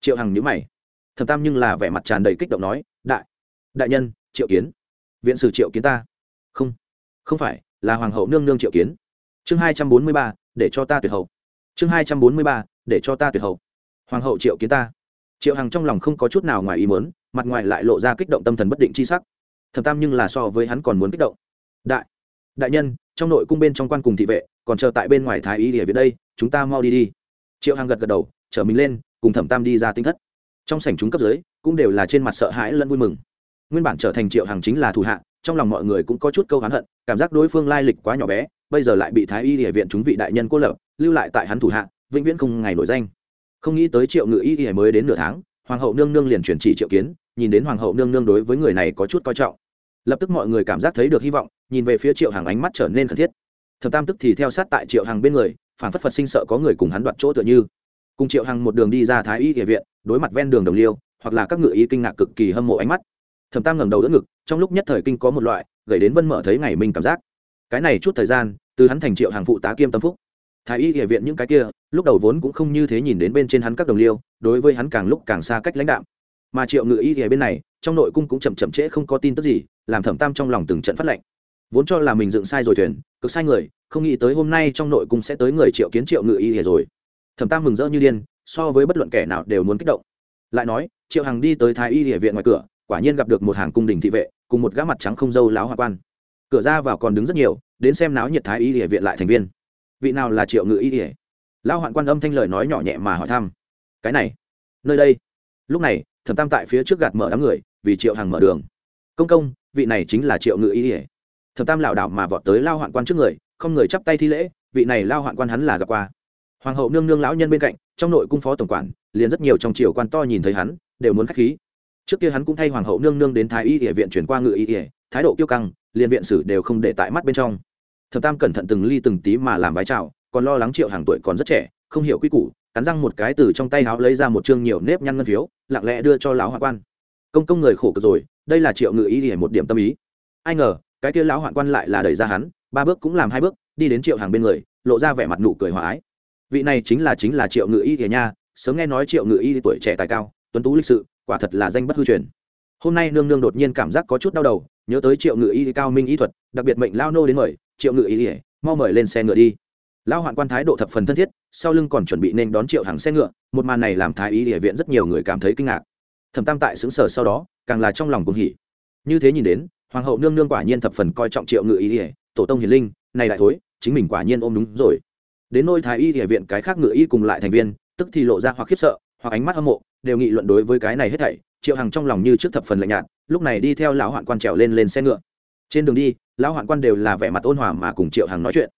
Triệu hằng nhíu mày. Thẩm tam nhưng là vẻ mặt tràn đầy kích động nói, đại đại nhân, triệu kiến. Viện sử triệu kiến ta. Không không phải, là hoàng hậu nương nương triệu kiến. Chương hai trăm bốn mươi ba để cho ta tuyệt hậu. Chương hai trăm bốn mươi ba, để cho ta tuyệt hậu. Hoàng hậu triệu kiến ta. Triệu hằng trong lòng không có chút nào ngoài ý muốn, mặt ngoài lại lộ ra kích động tâm thần bất định c h i sắc. Thầm tam nhưng là so với hắn còn muốn kích động. Đại đại nhân, trong nội cung bên trong quan cùng thị vệ, còn chờ tại bên ngoài thái y địa viện đây, chúng ta mau đi đi. Triệu hằng gật gật đầu, chở mình lên, cùng thẩm tam đi ra tinh thất. Trong sảnh chúng cấp dưới, cũng đều là trên mặt sợ hãi lẫn vui mừng. Nguyên bản trở thành triệu hằng chính là thủ hạ, trong lòng mọi người cũng có chút câu hắn hận, cảm giác đối phương lai lịch quá nhỏ bé bây giờ lại bị thái y địa viện chúng vị đại nhân cô lập, lưu lại tại hắn thủ hạ, vĩnh viễn không ngày nổi danh. Không nghĩ tới triệu ngự y y mới đến nửa tháng, hoàng hậu nương nương liền chuyển chỉ triệu kiến, nhìn đến hoàng hậu nương nương đối với người này có chút coi trọng. Lập tức mọi người cảm giác thấy được hy vọng, nhìn về phía triệu hàng ánh mắt trở nên khẩn thiết. Thập tam tức thì theo sát tại triệu hàng bên người phản phất phật sinh sợ có người cùng hắn đoạt chỗ tựa như. Cùng triệu hàng một đường đi ra thái y địa viện, đối mặt ven đường đồng liêu, hoặc là các ngự y kinh ngạc cực kỳ hâm mộ ánh mắt. Thẩm tam ngẩng đầu đỡ ngực, trong lúc nhất thời kinh có một loại, gầy đến vân mở thấy ngày mình cảm giác cái này chút thời gian, từ hắn thành triệu hàng phụ tá kiêm tâm phúc. Thái y địa viện những cái kia, lúc đầu vốn cũng không như thế nhìn đến bên trên hắn các đồng liêu, đối với hắn càng lúc càng xa cách lãnh đạo mà triệu ngự y địa bên này, trong nội cung cũng chậm chậm trễ không có tin tức gì, làm thẩm tam trong lòng từng trận phát lệnh. Vốn cho là mình dựng sai rồi thuyền, cực sai người, không nghĩ tới hôm nay trong nội cung sẽ tới người triệu kiến triệu ngự y địa rồi. Thẩm tam mừng rỡ như điên, so với bất luận kẻ nào đều muốn kích động. Lại nói, triệu hằng đi tới thái y địa viện ngoài cửa, quả nhiên gặp được một hàng cung đình thị vệ, cùng một gã mặt trắng không dâu láo hoa quan cửa ra vào còn đứng rất nhiều, đến xem náo nhiệt thái y địa viện lại thành viên. Vị nào là triệu ngự y địa lao hoạn quan âm thanh lời nói nhỏ nhẹ mà hỏi thăm. Cái này, nơi đây. Lúc này, thẩm tam tại phía trước gạt mở đám người, vì triệu hàng mở đường. Công công, vị này chính là triệu ngự y ỉa thập tam lảo đảo mà vọt tới lao hoạn quan trước người, không người chắp tay thi lễ, vị này lao hoạn quan hắn là gặp qua. Hoàng hậu nương nương lão nhân bên cạnh, trong nội cung phó tổng quản, liền rất nhiều trong triều quan to nhìn thấy hắn, đều muốn khách khí. Trước kia hắn cũng thay hoàng hậu nương nương đến thái y địa viện chuyển qua ngự y ỉa thái độ kiêu căng liền viện sử đều không để tại mắt bên trong. Thập tam cẩn thận từng ly từng tí mà làm vái chào, còn lo lắng triệu hàng tuổi còn rất trẻ, không hiểu quy củ, cắn răng một cái từ trong tay áo lấy ra một chương nhiều nếp nhăn ngân phiếu, lặng lẽ đưa cho lão hoạn quan. Công công người khổ cực rồi, đây là triệu ngự ý để một điểm tâm ý. Ai ngờ, cái kia lão hoạn quan lại là đẩy ra hắn, ba bước cũng làm hai bước, đi đến triệu hàng bên người, lộ ra vẻ mặt nụ cười hòa ái. Vị này chính là chính là triệu ngự y kìa nha, sớm nghe nói triệu ngự y tuổi trẻ tài cao, tuấn tú lịch sự, quả thật là danh bất hư truyền hôm nay nương nương đột nhiên cảm giác có chút đau đầu, nhớ tới triệu ngự y cao minh y thuật, đặc biệt mệnh lao nô đến mời, triệu ngự y mau mời lên xe ngựa đi. Lão hoạn quan thái độ thập phần thân thiết, sau lưng còn chuẩn bị nên đón triệu hàng xe ngựa, một màn này làm thái y địa viện rất nhiều người cảm thấy kinh ngạc. Thẩm tam tại xứng sở sau đó, càng là trong lòng cùng hỉ. Như thế nhìn đến, hoàng hậu nương nương quả nhiên thập phần coi trọng triệu ngự y ỉa tổ tông hiền linh, này đại thối, chính mình quả nhiên ôm đúng rồi. Đến nôi thái y địa viện cái khác ngự y cùng lại thành viên, tức thì lộ ra hoặc khiếp sợ, hoặc ánh mắt hâm mộ, đều nghị luận đối với cái này hết thảy triệu hằng trong lòng như trước thập phần lạnh nhạt, lúc này đi theo lão hoạn quan trèo lên lên xe ngựa. Trên đường đi, lão hoạn quan đều là vẻ mặt ôn hòa mà cùng triệu hằng nói chuyện.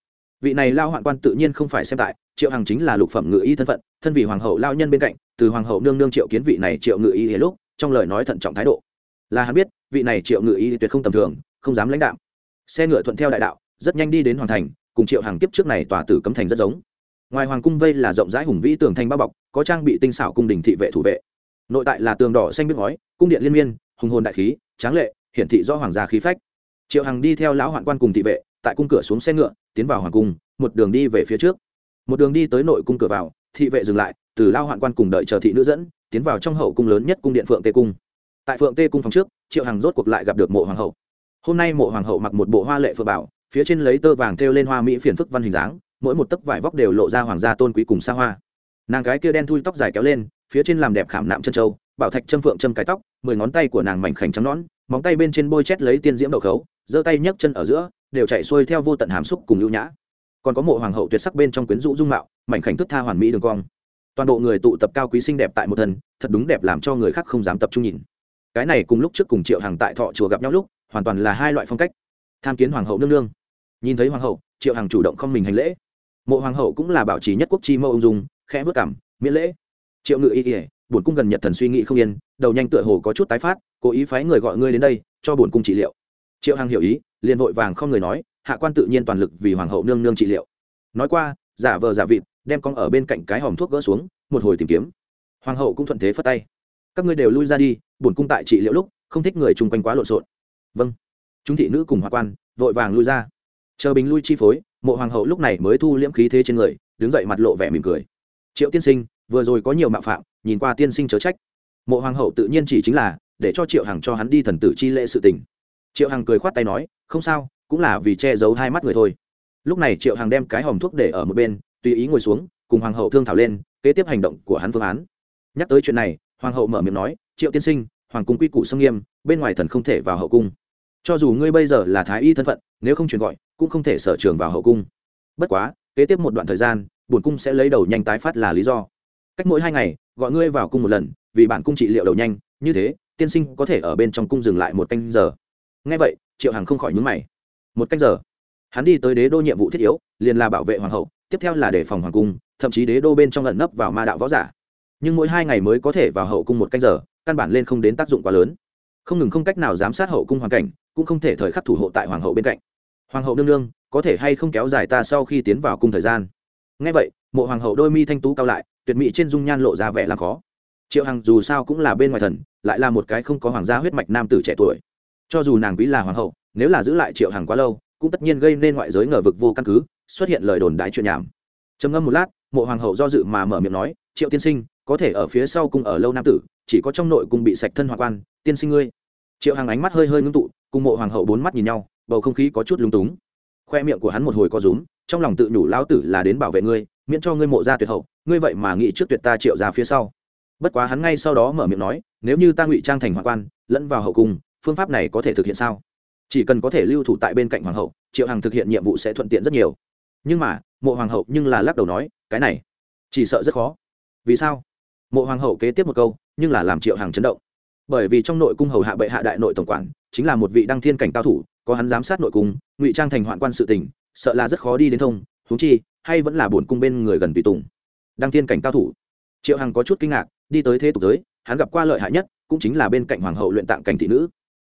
Vị này lao hoạn quan tự nhiên không phải xem tại, triệu hằng chính là lục phẩm ngự y thân phận, thân vị hoàng hậu lao nhân bên cạnh, từ hoàng hậu nương nương triệu kiến vị này triệu ngự y lúc, trong lời nói thận trọng thái độ. Là hắn biết, vị này triệu ngự y tuyệt không tầm thường, không dám lãnh đạo xe ngựa thuận theo đại đạo, rất nhanh đi đến hoàng thành, cùng triệu hàng kiếp trước này tòa tử cấm thành rất giống. Ngoài hoàng cung vây là rộng rãi hùng vĩ tường thành bao bọc, có trang bị tinh xảo cung đình thị vệ thủ vệ nội tại là tường đỏ xanh biết ngói, cung điện liên miên, hùng hồn đại khí, tráng lệ, hiển thị do hoàng gia khí phách. Triệu hằng đi theo lão hoạn quan cùng thị vệ, tại cung cửa xuống xe ngựa, tiến vào hoàng cung, một đường đi về phía trước. Một đường đi tới nội cung cửa vào, thị vệ dừng lại, từ lao hoạn quan cùng đợi chờ thị nữ dẫn, tiến vào trong hậu cung lớn nhất cung điện phượng tê cung. Tại phượng tê cung phòng trước, triệu hằng rốt cuộc lại gặp được mộ hoàng hậu. Hôm nay mộ hoàng hậu mặc một bộ hoa lệ phượng bảo, phía trên lấy tơ vàng thêu lên hoa mỹ phiền phức văn hình dáng, mỗi một tấc vải vóc đều lộ ra hoàng gia tôn quý cùng xa hoa. Nàng gái kia đen thui tóc dài kéo lên phía trên làm đẹp khảm nạm chân trâu, bảo thạch châm phượng châm cái tóc, mười ngón tay của nàng mảnh khảnh trắng nõn, móng tay bên trên bôi chét lấy tiên diễm đậu khấu, giơ tay nhấc chân ở giữa, đều chạy xuôi theo vô tận hàm xúc cùng ưu nhã. Còn có mộ hoàng hậu tuyệt sắc bên trong quyến rũ dung mạo, mảnh khảnh thức tha hoàn mỹ đường cong. Toàn bộ người tụ tập cao quý xinh đẹp tại một thân thật đúng đẹp làm cho người khác không dám tập trung nhìn. Cái này cùng lúc trước cùng triệu hàng tại thọ chùa gặp nhau lúc, hoàn toàn là hai loại phong cách. Tham kiến hoàng hậu nương nương. Nhìn thấy hoàng hậu, triệu hàng chủ động không mình hành lễ. Mộ hoàng hậu cũng là bảo trì nhất quốc chi mẫu ung dung, khẽ vất cảm, miễn lễ triệu ngự y ỉa bổn cung gần nhật thần suy nghĩ không yên, đầu nhanh tựa hồ có chút tái phát, cố ý phái người gọi ngươi đến đây, cho bổn cung trị liệu. Triệu hằng hiểu ý, liền vội vàng không người nói, hạ quan tự nhiên toàn lực vì hoàng hậu nương nương trị liệu. Nói qua, giả vờ giả vịt, đem con ở bên cạnh cái hòm thuốc gỡ xuống, một hồi tìm kiếm. Hoàng hậu cũng thuận thế phất tay. Các ngươi đều lui ra đi bổn cung tại trị liệu lúc, không thích người chung quanh quá lộn xộn. Vâng. Chúng thị nữ cùng hòa quan, vội vàng lui ra. Chờ bình lui chi phối, mộ hoàng hậu lúc này mới thu liễm khí thế trên người, đứng dậy mặt lộ vẻ mỉm cười. Triệu tiên sinh vừa rồi có nhiều mạo phạm, nhìn qua tiên sinh chớ trách. Mộ hoàng hậu tự nhiên chỉ chính là để cho triệu hằng cho hắn đi thần tử chi lễ sự tình. Triệu hằng cười khoát tay nói, không sao, cũng là vì che giấu hai mắt người thôi. Lúc này triệu hằng đem cái hòm thuốc để ở một bên, tùy ý ngồi xuống, cùng hoàng hậu thương thảo lên kế tiếp hành động của hắn phương án. Nhắc tới chuyện này, hoàng hậu mở miệng nói, triệu tiên sinh, hoàng cung quy củ xâm nghiêm, bên ngoài thần không thể vào hậu cung. Cho dù ngươi bây giờ là thái y thân phận, nếu không truyền gọi, cũng không thể sở trường vào hậu cung. Bất quá, kế tiếp một đoạn thời gian, bổn cung sẽ lấy đầu nhanh tái phát là lý do cách mỗi hai ngày, gọi ngươi vào cung một lần, vì bản cung trị liệu đầu nhanh, như thế, tiên sinh có thể ở bên trong cung dừng lại một canh giờ. Ngay vậy, triệu hằng không khỏi nhúng mày. Một canh giờ? Hắn đi tới đế đô nhiệm vụ thiết yếu, liền là bảo vệ hoàng hậu, tiếp theo là đề phòng hoàng cung, thậm chí đế đô bên trong lẩn nấp vào ma đạo võ giả. Nhưng mỗi hai ngày mới có thể vào hậu cung một canh giờ, căn bản lên không đến tác dụng quá lớn. Không ngừng không cách nào giám sát hậu cung hoàn cảnh, cũng không thể thời khắc thủ hộ tại hoàng hậu bên cạnh. Hoàng hậu nương nương, có thể hay không kéo dài ta sau khi tiến vào cung thời gian? Ngay vậy, mộ hoàng hậu đôi mi thanh tú cao lại tuyệt mỹ trên dung nhan lộ ra vẻ làm khó. Triệu hằng dù sao cũng là bên ngoài thần, lại là một cái không có hoàng gia huyết mạch nam tử trẻ tuổi. Cho dù nàng quý là hoàng hậu, nếu là giữ lại triệu hằng quá lâu, cũng tất nhiên gây nên ngoại giới ngờ vực vô căn cứ, xuất hiện lời đồn đại chuyện nhảm. Trầm ngâm một lát, mộ hoàng hậu do dự mà mở miệng nói, triệu tiên sinh, có thể ở phía sau cung ở lâu nam tử, chỉ có trong nội cung bị sạch thân hoàng quan, tiên sinh ngươi. Triệu hằng ánh mắt hơi hơi ngưng tụ, cùng mộ hoàng hậu bốn mắt nhìn nhau, bầu không khí có chút lúng túng. Khoe miệng của hắn một hồi có rúm, trong lòng tự nhủ lão tử là đến bảo vệ ngươi miễn cho ngươi mộ ra tuyệt hậu, ngươi vậy mà nghĩ trước tuyệt ta triệu ra phía sau. Bất quá hắn ngay sau đó mở miệng nói, nếu như ta ngụy trang thành hoàng quan, lẫn vào hậu cung, phương pháp này có thể thực hiện sao? Chỉ cần có thể lưu thủ tại bên cạnh hoàng hậu, triệu hằng thực hiện nhiệm vụ sẽ thuận tiện rất nhiều. Nhưng mà, mộ hoàng hậu nhưng là lắc đầu nói, cái này, chỉ sợ rất khó. Vì sao? Mộ hoàng hậu kế tiếp một câu, nhưng là làm triệu hằng chấn động. Bởi vì trong nội cung hầu hạ bệ hạ đại nội tổng quản, chính là một vị đăng thiên cảnh cao thủ, có hắn giám sát nội cung, ngụy trang thành hoạn quan sự tình, sợ là rất khó đi đến thông, huống chi hay vẫn là buồn cung bên người gần tùy tùng. Đăng thiên cảnh cao thủ. Triệu hằng có chút kinh ngạc, đi tới thế tục giới, hắn gặp qua lợi hại nhất cũng chính là bên cạnh hoàng hậu luyện tạng cảnh thị nữ.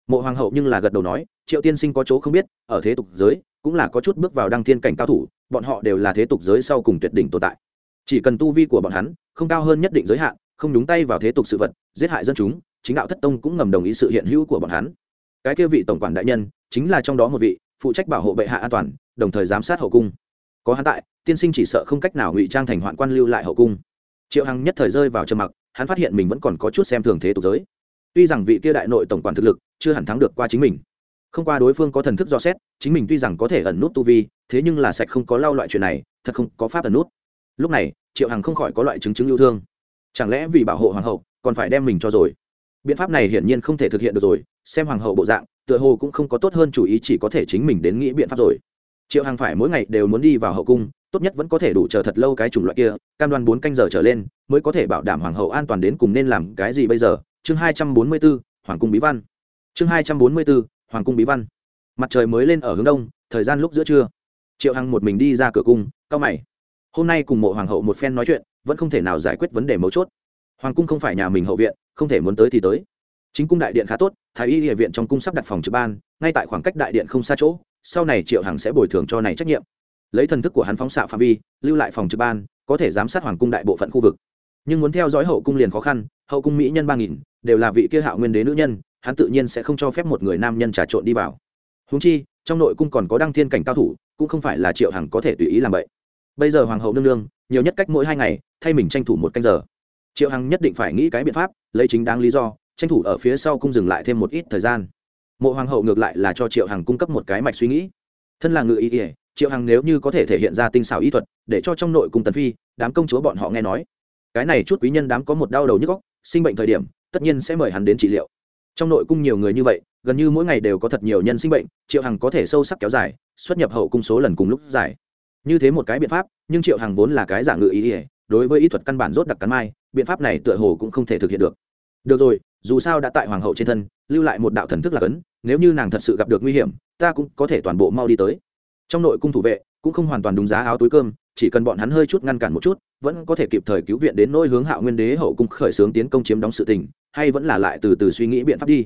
Mộ hoàng hậu nhưng là gật đầu nói, triệu tiên sinh có chỗ không biết, ở thế tục giới cũng là có chút bước vào đăng thiên cảnh cao thủ, bọn họ đều là thế tục giới sau cùng tuyệt đỉnh tồn tại. Chỉ cần tu vi của bọn hắn không cao hơn nhất định giới hạn, không nhúng tay vào thế tục sự vật, giết hại dân chúng, chính đạo thất tông cũng ngầm đồng ý sự hiện hữu của bọn hắn. Cái kia vị tổng quản đại nhân chính là trong đó một vị phụ trách bảo hộ bệ hạ an toàn, đồng thời giám sát hậu cung. Có hắn tại tiên sinh chỉ sợ không cách nào ngụy trang thành hoạn quan lưu lại hậu cung. Triệu hằng nhất thời rơi vào trầm mặc, hắn phát hiện mình vẫn còn có chút xem thường thế tục giới. Tuy rằng vị kia đại nội tổng quản thực lực chưa hẳn thắng được qua chính mình, không qua đối phương có thần thức do xét, chính mình tuy rằng có thể ẩn nút tu vi, thế nhưng là sạch không có lau loại chuyện này, thật không có pháp ẩn nút. Lúc này, triệu hằng không khỏi có loại chứng chứng yêu thương. Chẳng lẽ vì bảo hộ hoàng hậu, còn phải đem mình cho rồi? Biện pháp này hiển nhiên không thể thực hiện được rồi, xem hoàng hậu bộ dạng, tựa hồ cũng không có tốt hơn chủ ý chỉ có thể chính mình đến nghĩ biện pháp rồi. Triệu hằng phải mỗi ngày đều muốn đi vào hậu cung tốt nhất vẫn có thể đủ chờ thật lâu cái chủng loại kia, cam đoan bốn canh giờ trở lên, mới có thể bảo đảm hoàng hậu an toàn đến cùng nên làm cái gì bây giờ. Chương hai trăm bốn mươi b ố hoàng cung bí văn. Chương hai trăm bốn mươi b ố hoàng cung bí văn. Mặt trời mới lên ở hướng đông, thời gian lúc giữa trưa. Triệu hằng một mình đi ra cửa cung cao mày. Hôm nay cùng mộ hoàng hậu một phen nói chuyện, vẫn không thể nào giải quyết vấn đề mấu chốt. Hoàng cung không phải nhà mình hậu viện, không thể muốn tới thì tới. Chính cung đại điện khá tốt, thái y địa viện trong cung sắp đặt phòng trực ban, ngay tại khoảng cách đại điện không xa chỗ, sau này triệu hằng sẽ bồi thường cho này trách nhiệm lấy thần thức của hắn phóng xạ phạm vi, lưu lại phòng trực ban, có thể giám sát hoàng cung đại bộ phận khu vực. Nhưng muốn theo dõi hậu cung liền khó khăn, hậu cung mỹ nhân ba nghìn, đều là vị kia hạo nguyên đế nữ nhân, hắn tự nhiên sẽ không cho phép một người nam nhân trà trộn đi vào. Húng chi, trong nội cung còn có đăng thiên cảnh cao thủ, cũng không phải là triệu hằng có thể tùy ý làm vậy. Bây giờ hoàng hậu nương nương, nhiều nhất cách mỗi hai ngày, thay mình tranh thủ một canh giờ. Triệu hằng nhất định phải nghĩ cái biện pháp, lấy chính đáng lý do, tranh thủ ở phía sau cung dừng lại thêm một ít thời gian. Mộ hoàng hậu ngược lại là cho triệu hằng cung cấp một cái mạch suy nghĩ. Thân là ngự ý ỉa triệu hằng nếu như có thể thể hiện ra tinh xảo y thuật, để cho trong nội cung tần phi, đám công chúa bọn họ nghe nói. Cái này chút quý nhân đám có một đau đầu nhức góc sinh bệnh thời điểm, tất nhiên sẽ mời hắn đến trị liệu. Trong nội cung nhiều người như vậy, gần như mỗi ngày đều có thật nhiều nhân sinh bệnh, triệu hằng có thể sâu sắc kéo dài, xuất nhập hậu cung số lần cùng lúc dài. Như thế một cái biện pháp, nhưng triệu hằng vốn là cái giả ngự ý ỉa đối với ý thuật căn bản rốt đặc cắn mai, biện pháp này tựa hồ cũng không thể thực hiện được. Được rồi, dù sao đã tại hoàng hậu trên thân, lưu lại một đạo thần thức là cấn, nếu như nàng thật sự gặp được nguy hiểm, ta cũng có thể toàn bộ mau đi tới trong nội cung thủ vệ cũng không hoàn toàn đúng giá áo túi cơm, chỉ cần bọn hắn hơi chút ngăn cản một chút, vẫn có thể kịp thời cứu viện đến nỗi hướng hạo nguyên đế hậu cung khởi xướng tiến công chiếm đóng sự tình, hay vẫn là lại từ từ suy nghĩ biện pháp đi.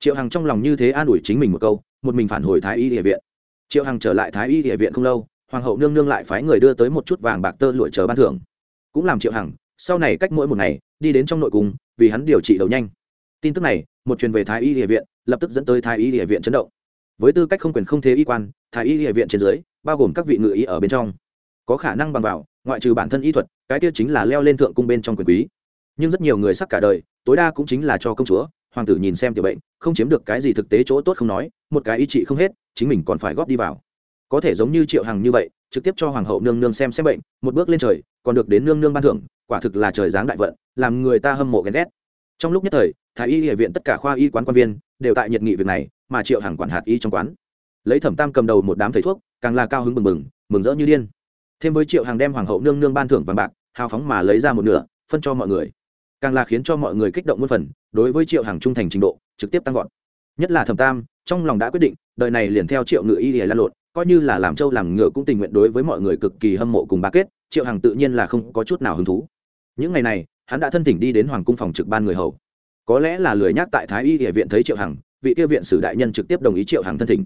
Triệu hằng trong lòng như thế an ủi chính mình một câu, một mình phản hồi thái y địa viện. Triệu hằng trở lại thái y địa viện không lâu, hoàng hậu nương nương lại phái người đưa tới một chút vàng bạc tơ lụa chờ ban thưởng. Cũng làm triệu hằng, sau này cách mỗi một ngày, đi đến trong nội cung, vì hắn điều trị đầu nhanh. Tin tức này, một truyền về thái y địa viện, lập tức dẫn tới thái y địa viện chấn động với tư cách không quyền không thế y quan, thái y địa viện trên dưới, bao gồm các vị ngự y ở bên trong. Có khả năng bằng vào, ngoại trừ bản thân y thuật, cái tiêu chính là leo lên thượng cung bên trong quyền quý. Nhưng rất nhiều người sắc cả đời, tối đa cũng chính là cho công chúa, hoàng tử nhìn xem tiểu bệnh, không chiếm được cái gì thực tế chỗ tốt không nói, một cái y trị không hết, chính mình còn phải góp đi vào. Có thể giống như triệu hằng như vậy, trực tiếp cho hoàng hậu nương nương xem xem bệnh, một bước lên trời, còn được đến nương nương ban thưởng, quả thực là trời giáng đại vận, làm người ta hâm mộ ghen ghét. Trong lúc nhất thời, thái y địa viện tất cả khoa y quán quan viên đều tại nhiệt nghị việc này mà triệu hàng quản hạt y trong quán. Lấy thẩm tam cầm đầu một đám thầy thuốc, càng là cao hứng mừng mừng mừng rỡ như điên. Thêm với triệu hàng đem hoàng hậu nương nương ban thưởng vàng bạc, hào phóng mà lấy ra một nửa, phân cho mọi người. Càng là khiến cho mọi người kích động muôn phần, đối với triệu hàng trung thành trình độ, trực tiếp tăng vọt. Nhất là thẩm tam, trong lòng đã quyết định, đời này liền theo triệu ngự y để lan lộn, coi như là làm trâu làm ngựa cũng tình nguyện đối với mọi người cực kỳ hâm mộ cùng ba kết, triệu hằng tự nhiên là không có chút nào hứng thú. Những ngày này, hắn đã thân thỉnh đi đến hoàng cung phòng trực ban người hầu. Có lẽ là lười nhắc tại thái y địa viện thấy triệu hằng vị kia viện sử đại nhân trực tiếp đồng ý triệu hàng thân thỉnh.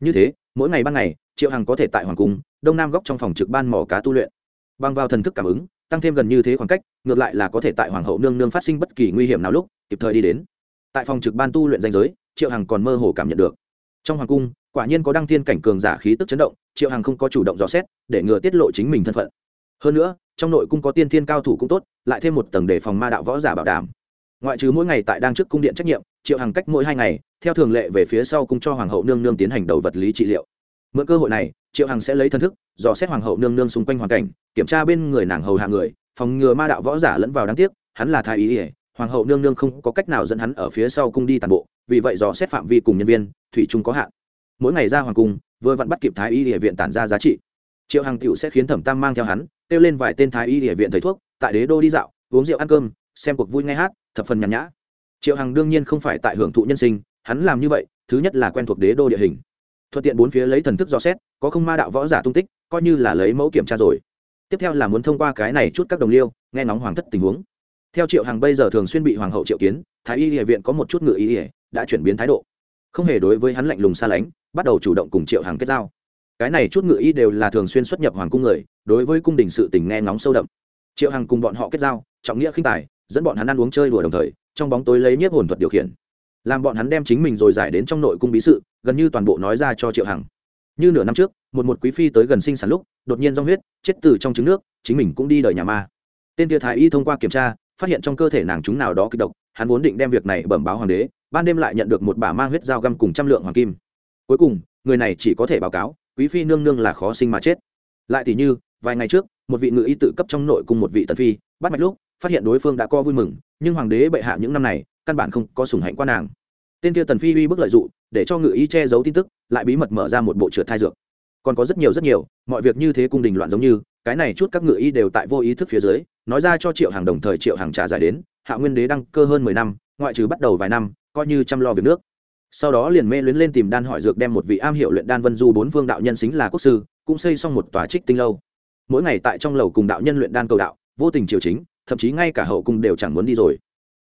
Như thế, mỗi ngày ban ngày, triệu hàng có thể tại hoàng cung, đông nam góc trong phòng trực ban mỏ cá tu luyện. Bằng vào thần thức cảm ứng, tăng thêm gần như thế khoảng cách, ngược lại là có thể tại hoàng hậu nương nương phát sinh bất kỳ nguy hiểm nào lúc, kịp thời đi đến. Tại phòng trực ban tu luyện danh giới, triệu hằng còn mơ hồ cảm nhận được. Trong hoàng cung, quả nhiên có đăng thiên cảnh cường giả khí tức chấn động, triệu hằng không có chủ động dò xét, để ngừa tiết lộ chính mình thân phận. Hơn nữa, trong nội cung có tiên thiên cao thủ cũng tốt, lại thêm một tầng đề phòng ma đạo võ giả bảo đảm. Ngoại trừ mỗi ngày tại đang trước cung điện trách nhiệm, triệu hằng cách mỗi hai ngày theo thường lệ về phía sau cung cho hoàng hậu nương nương tiến hành đầu vật lý trị liệu. Mượn cơ hội này, triệu hằng sẽ lấy thân thức, dò xét hoàng hậu nương nương xung quanh hoàn cảnh, kiểm tra bên người nàng hầu hạ người, phòng ngừa ma đạo võ giả lẫn vào đáng tiếc, hắn là thái ý ỉa hoàng hậu nương nương không có cách nào dẫn hắn ở phía sau cung đi tàn bộ, vì vậy dò xét phạm vi cùng nhân viên, thủy trung có hạn. Mỗi ngày ra hoàng cung, vừa vặn bắt kịp thái y địa viện tản ra giá trị. Triệu hằng cựu sẽ khiến thẩm tam mang theo hắn, kêu lên vài tên thái y địa viện thầy thuốc, tại đế đô đi dạo, uống rượu ăn cơm, xem cuộc vui ngay hát, thập phần nhàn nhã. Triệu hằng đương nhiên không phải tại hưởng thụ nhân sinh hắn làm như vậy, thứ nhất là quen thuộc đế đô địa hình. Thuận tiện bốn phía lấy thần thức dò xét, có không ma đạo võ giả tung tích, coi như là lấy mẫu kiểm tra rồi. Tiếp theo là muốn thông qua cái này chút các đồng liêu, nghe ngóng hoàng thất tình huống. Theo triệu hằng bây giờ thường xuyên bị hoàng hậu triệu kiến, thái y địa viện có một chút ngự ý ỉa đã chuyển biến thái độ. Không hề đối với hắn lạnh lùng xa lánh, bắt đầu chủ động cùng triệu hằng kết giao. Cái này chút ngự y đều là thường xuyên xuất nhập hoàng cung người, đối với cung đình sự tình nghe ngóng sâu đậm. Triệu hằng cùng bọn họ kết giao, trọng nghĩa khinh tài, dẫn bọn hắn ăn uống chơi đùa đồng thời, trong bóng tối lấy nhiếp hồn thuật điều khiển làm bọn hắn đem chính mình rồi giải đến trong nội cung bí sự, gần như toàn bộ nói ra cho triệu hằng. Như nửa năm trước, một một quý phi tới gần sinh sản lúc, đột nhiên do huyết, chết từ trong trứng nước, chính mình cũng đi đời nhà ma. Tên tia thái y thông qua kiểm tra, phát hiện trong cơ thể nàng chúng nào đó kịch độc, hắn vốn định đem việc này bẩm báo hoàng đế, ban đêm lại nhận được một bả mang huyết dao găm cùng trăm lượng hoàng kim. Cuối cùng, người này chỉ có thể báo cáo, quý phi nương nương là khó sinh mà chết. Lại thì như, vài ngày trước, một vị ngự y tự cấp trong nội cùng một vị tần phi, bắt mạch lúc, phát hiện đối phương đã co vui mừng, nhưng hoàng đế bệ hạ những năm này căn bản không có sủng hạnh qua nàng. Tên kia tần phi uy bức lợi dụng, để cho ngự y che giấu tin tức, lại bí mật mở ra một bộ trượt thai dược. Còn có rất nhiều rất nhiều, mọi việc như thế cung đình loạn giống như, cái này chút các ngự y đều tại vô ý thức phía dưới, nói ra cho triệu hàng đồng thời triệu hàng trả giải đến, hạ nguyên đế đăng cơ hơn mười năm, ngoại trừ bắt đầu vài năm, coi như chăm lo việc nước. Sau đó liền mê luyến lên tìm đan hỏi dược đem một vị am hiểu luyện đan vân du bốn vương đạo nhân xính là quốc sư, cũng xây xong một tòa trích tinh lâu. Mỗi ngày tại trong lầu cùng đạo nhân luyện đan cầu đạo, vô tình triều chính, thậm chí ngay cả hậu cung đều chẳng muốn đi rồi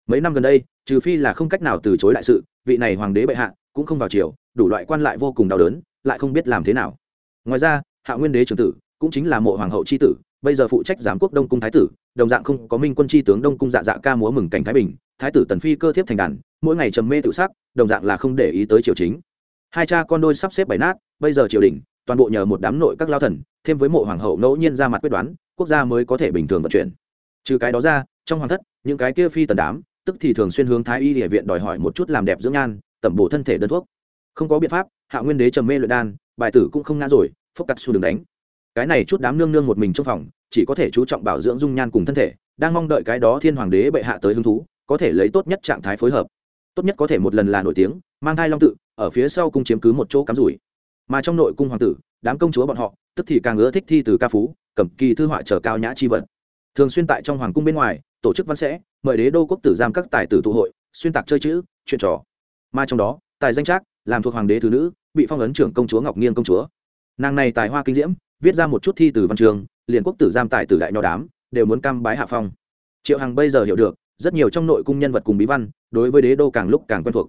mấy năm gần đây, trừ phi là không cách nào từ chối đại sự, vị này hoàng đế bệ hạ cũng không vào triều, đủ loại quan lại vô cùng đau đớn, lại không biết làm thế nào. Ngoài ra, hạ nguyên đế trưởng tử cũng chính là mộ hoàng hậu c h i tử, bây giờ phụ trách giám quốc đông cung thái tử, đồng dạng không có minh quân tri tướng đông cung dạ dạ ca múa mừng cảnh thái bình, thái tử tần phi cơ thiếp thành đàn, mỗi ngày trầm mê tự sắc, đồng dạng là không để ý tới triều chính. Hai cha con đôi sắp xếp bày nát, bây giờ triều đình, toàn bộ nhờ một đám nội các lao thần, thêm với mộ hoàng hậu ngẫu nhiên ra mặt quyết đoán, quốc gia mới có thể bình thường vận chuyển. Trừ cái đó ra, trong hoàng thất, những cái kia phi tần đám tức thì thường xuyên hướng thái y địa viện đòi hỏi một chút làm đẹp dưỡng nhan, tẩm bổ thân thể đơn thuốc. Không có biện pháp, hạ nguyên đế trầm mê luyện đan, bài tử cũng không ngã rồi, phúc cắt xu đường đánh. Cái này chút đám nương nương một mình trong phòng, chỉ có thể chú trọng bảo dưỡng dung nhan cùng thân thể, đang mong đợi cái đó thiên hoàng đế bệ hạ tới hứng thú, có thể lấy tốt nhất trạng thái phối hợp. Tốt nhất có thể một lần là nổi tiếng, mang thai long tự, ở phía sau cung chiếm cứ một chỗ cắm rủi. Mà trong nội cung hoàng tử, đám công chúa bọn họ, tức thì càng ưa thích thi từ ca phú, cầm kỳ thư họa trở cao nhã chi vật. Thường xuyên tại trong hoàng cung bên ngoài tổ chức văn sẽ, mời đế đô quốc tử giam các tài tử tụ hội, xuyên tạc chơi chữ, chuyện trò. Mà trong đó, tài danh trác, làm thuộc hoàng đế thứ nữ, bị phong ấn trưởng công chúa ngọc nghiên công chúa. Nàng này tài hoa kinh diễm, viết ra một chút thi từ văn trường, liền quốc tử giam tài tử đại nho đám, đều muốn cam bái hạ phong. Triệu hằng bây giờ hiểu được, rất nhiều trong nội cung nhân vật cùng bí văn, đối với đế đô càng lúc càng quen thuộc.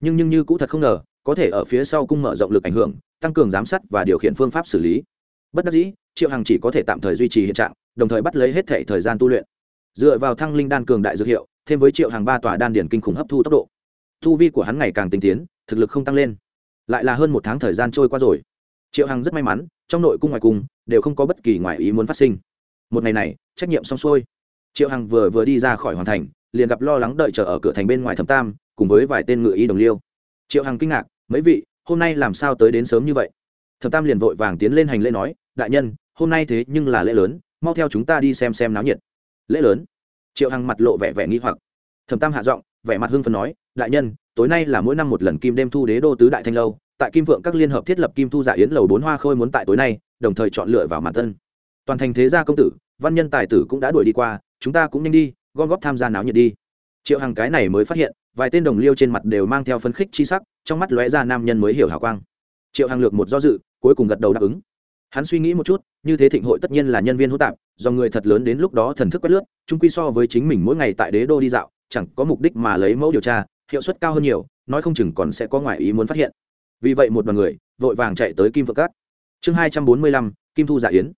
Nhưng nhưng như cũ thật không ngờ, có thể ở phía sau cung mở rộng lực ảnh hưởng, tăng cường giám sát và điều khiển phương pháp xử lý. Bất đắc dĩ, triệu hằng chỉ có thể tạm thời duy trì hiện trạng, đồng thời bắt lấy hết thể thời gian tu luyện dựa vào thăng linh đan cường đại dược hiệu, thêm với triệu hàng ba tòa đan điển kinh khủng hấp thu tốc độ thu vi của hắn ngày càng tinh tiến, thực lực không tăng lên. Lại là hơn một tháng thời gian trôi qua rồi. Triệu hằng rất may mắn, trong nội cung ngoài cung, đều không có bất kỳ ngoại ý muốn phát sinh. Một ngày này, trách nhiệm xong xuôi. Triệu hằng vừa vừa đi ra khỏi hoàn thành, liền gặp lo lắng đợi chờ ở cửa thành bên ngoài thẩm tam, cùng với vài tên ngự y đồng liêu. Triệu hằng kinh ngạc, mấy vị, hôm nay làm sao tới đến sớm như vậy? Thẩm tam liền vội vàng tiến lên hành lễ nói, đại nhân, hôm nay thế nhưng là lễ lớn, mau theo chúng ta đi xem xem náo nhiệt lễ lớn. Triệu hằng mặt lộ vẻ vẻ nghi hoặc. Thẩm tam hạ giọng, vẻ mặt hưng phần nói, đại nhân, tối nay là mỗi năm một lần kim đêm thu đế đô tứ đại thanh lâu, tại kim vượng các liên hợp thiết lập kim thu giả yến lầu bốn hoa khôi muốn tại tối nay, đồng thời chọn lựa vào mặt tân toàn thành thế gia công tử, văn nhân tài tử cũng đã đuổi đi qua, chúng ta cũng nhanh đi, gom góp tham gia náo nhiệt đi. Triệu hằng cái này mới phát hiện, vài tên đồng liêu trên mặt đều mang theo phấn khích chi sắc, trong mắt lóe ra nam nhân mới hiểu hào quang. Triệu hằng lược một do dự, cuối cùng gật đầu đáp ứng hắn suy nghĩ một chút, như thế thịnh hội tất nhiên là nhân viên hỗn tạp, do người thật lớn đến lúc đó thần thức quét lướt trung quy so với chính mình mỗi ngày tại đế đô đi dạo, chẳng có mục đích mà lấy mẫu điều tra, hiệu suất cao hơn nhiều, nói không chừng còn sẽ có ngoại ý muốn phát hiện. Vì vậy một đoàn người vội vàng chạy tới kim vượng cát. Chương hai trăm bốn mươi lăm, kim thu dạ yến.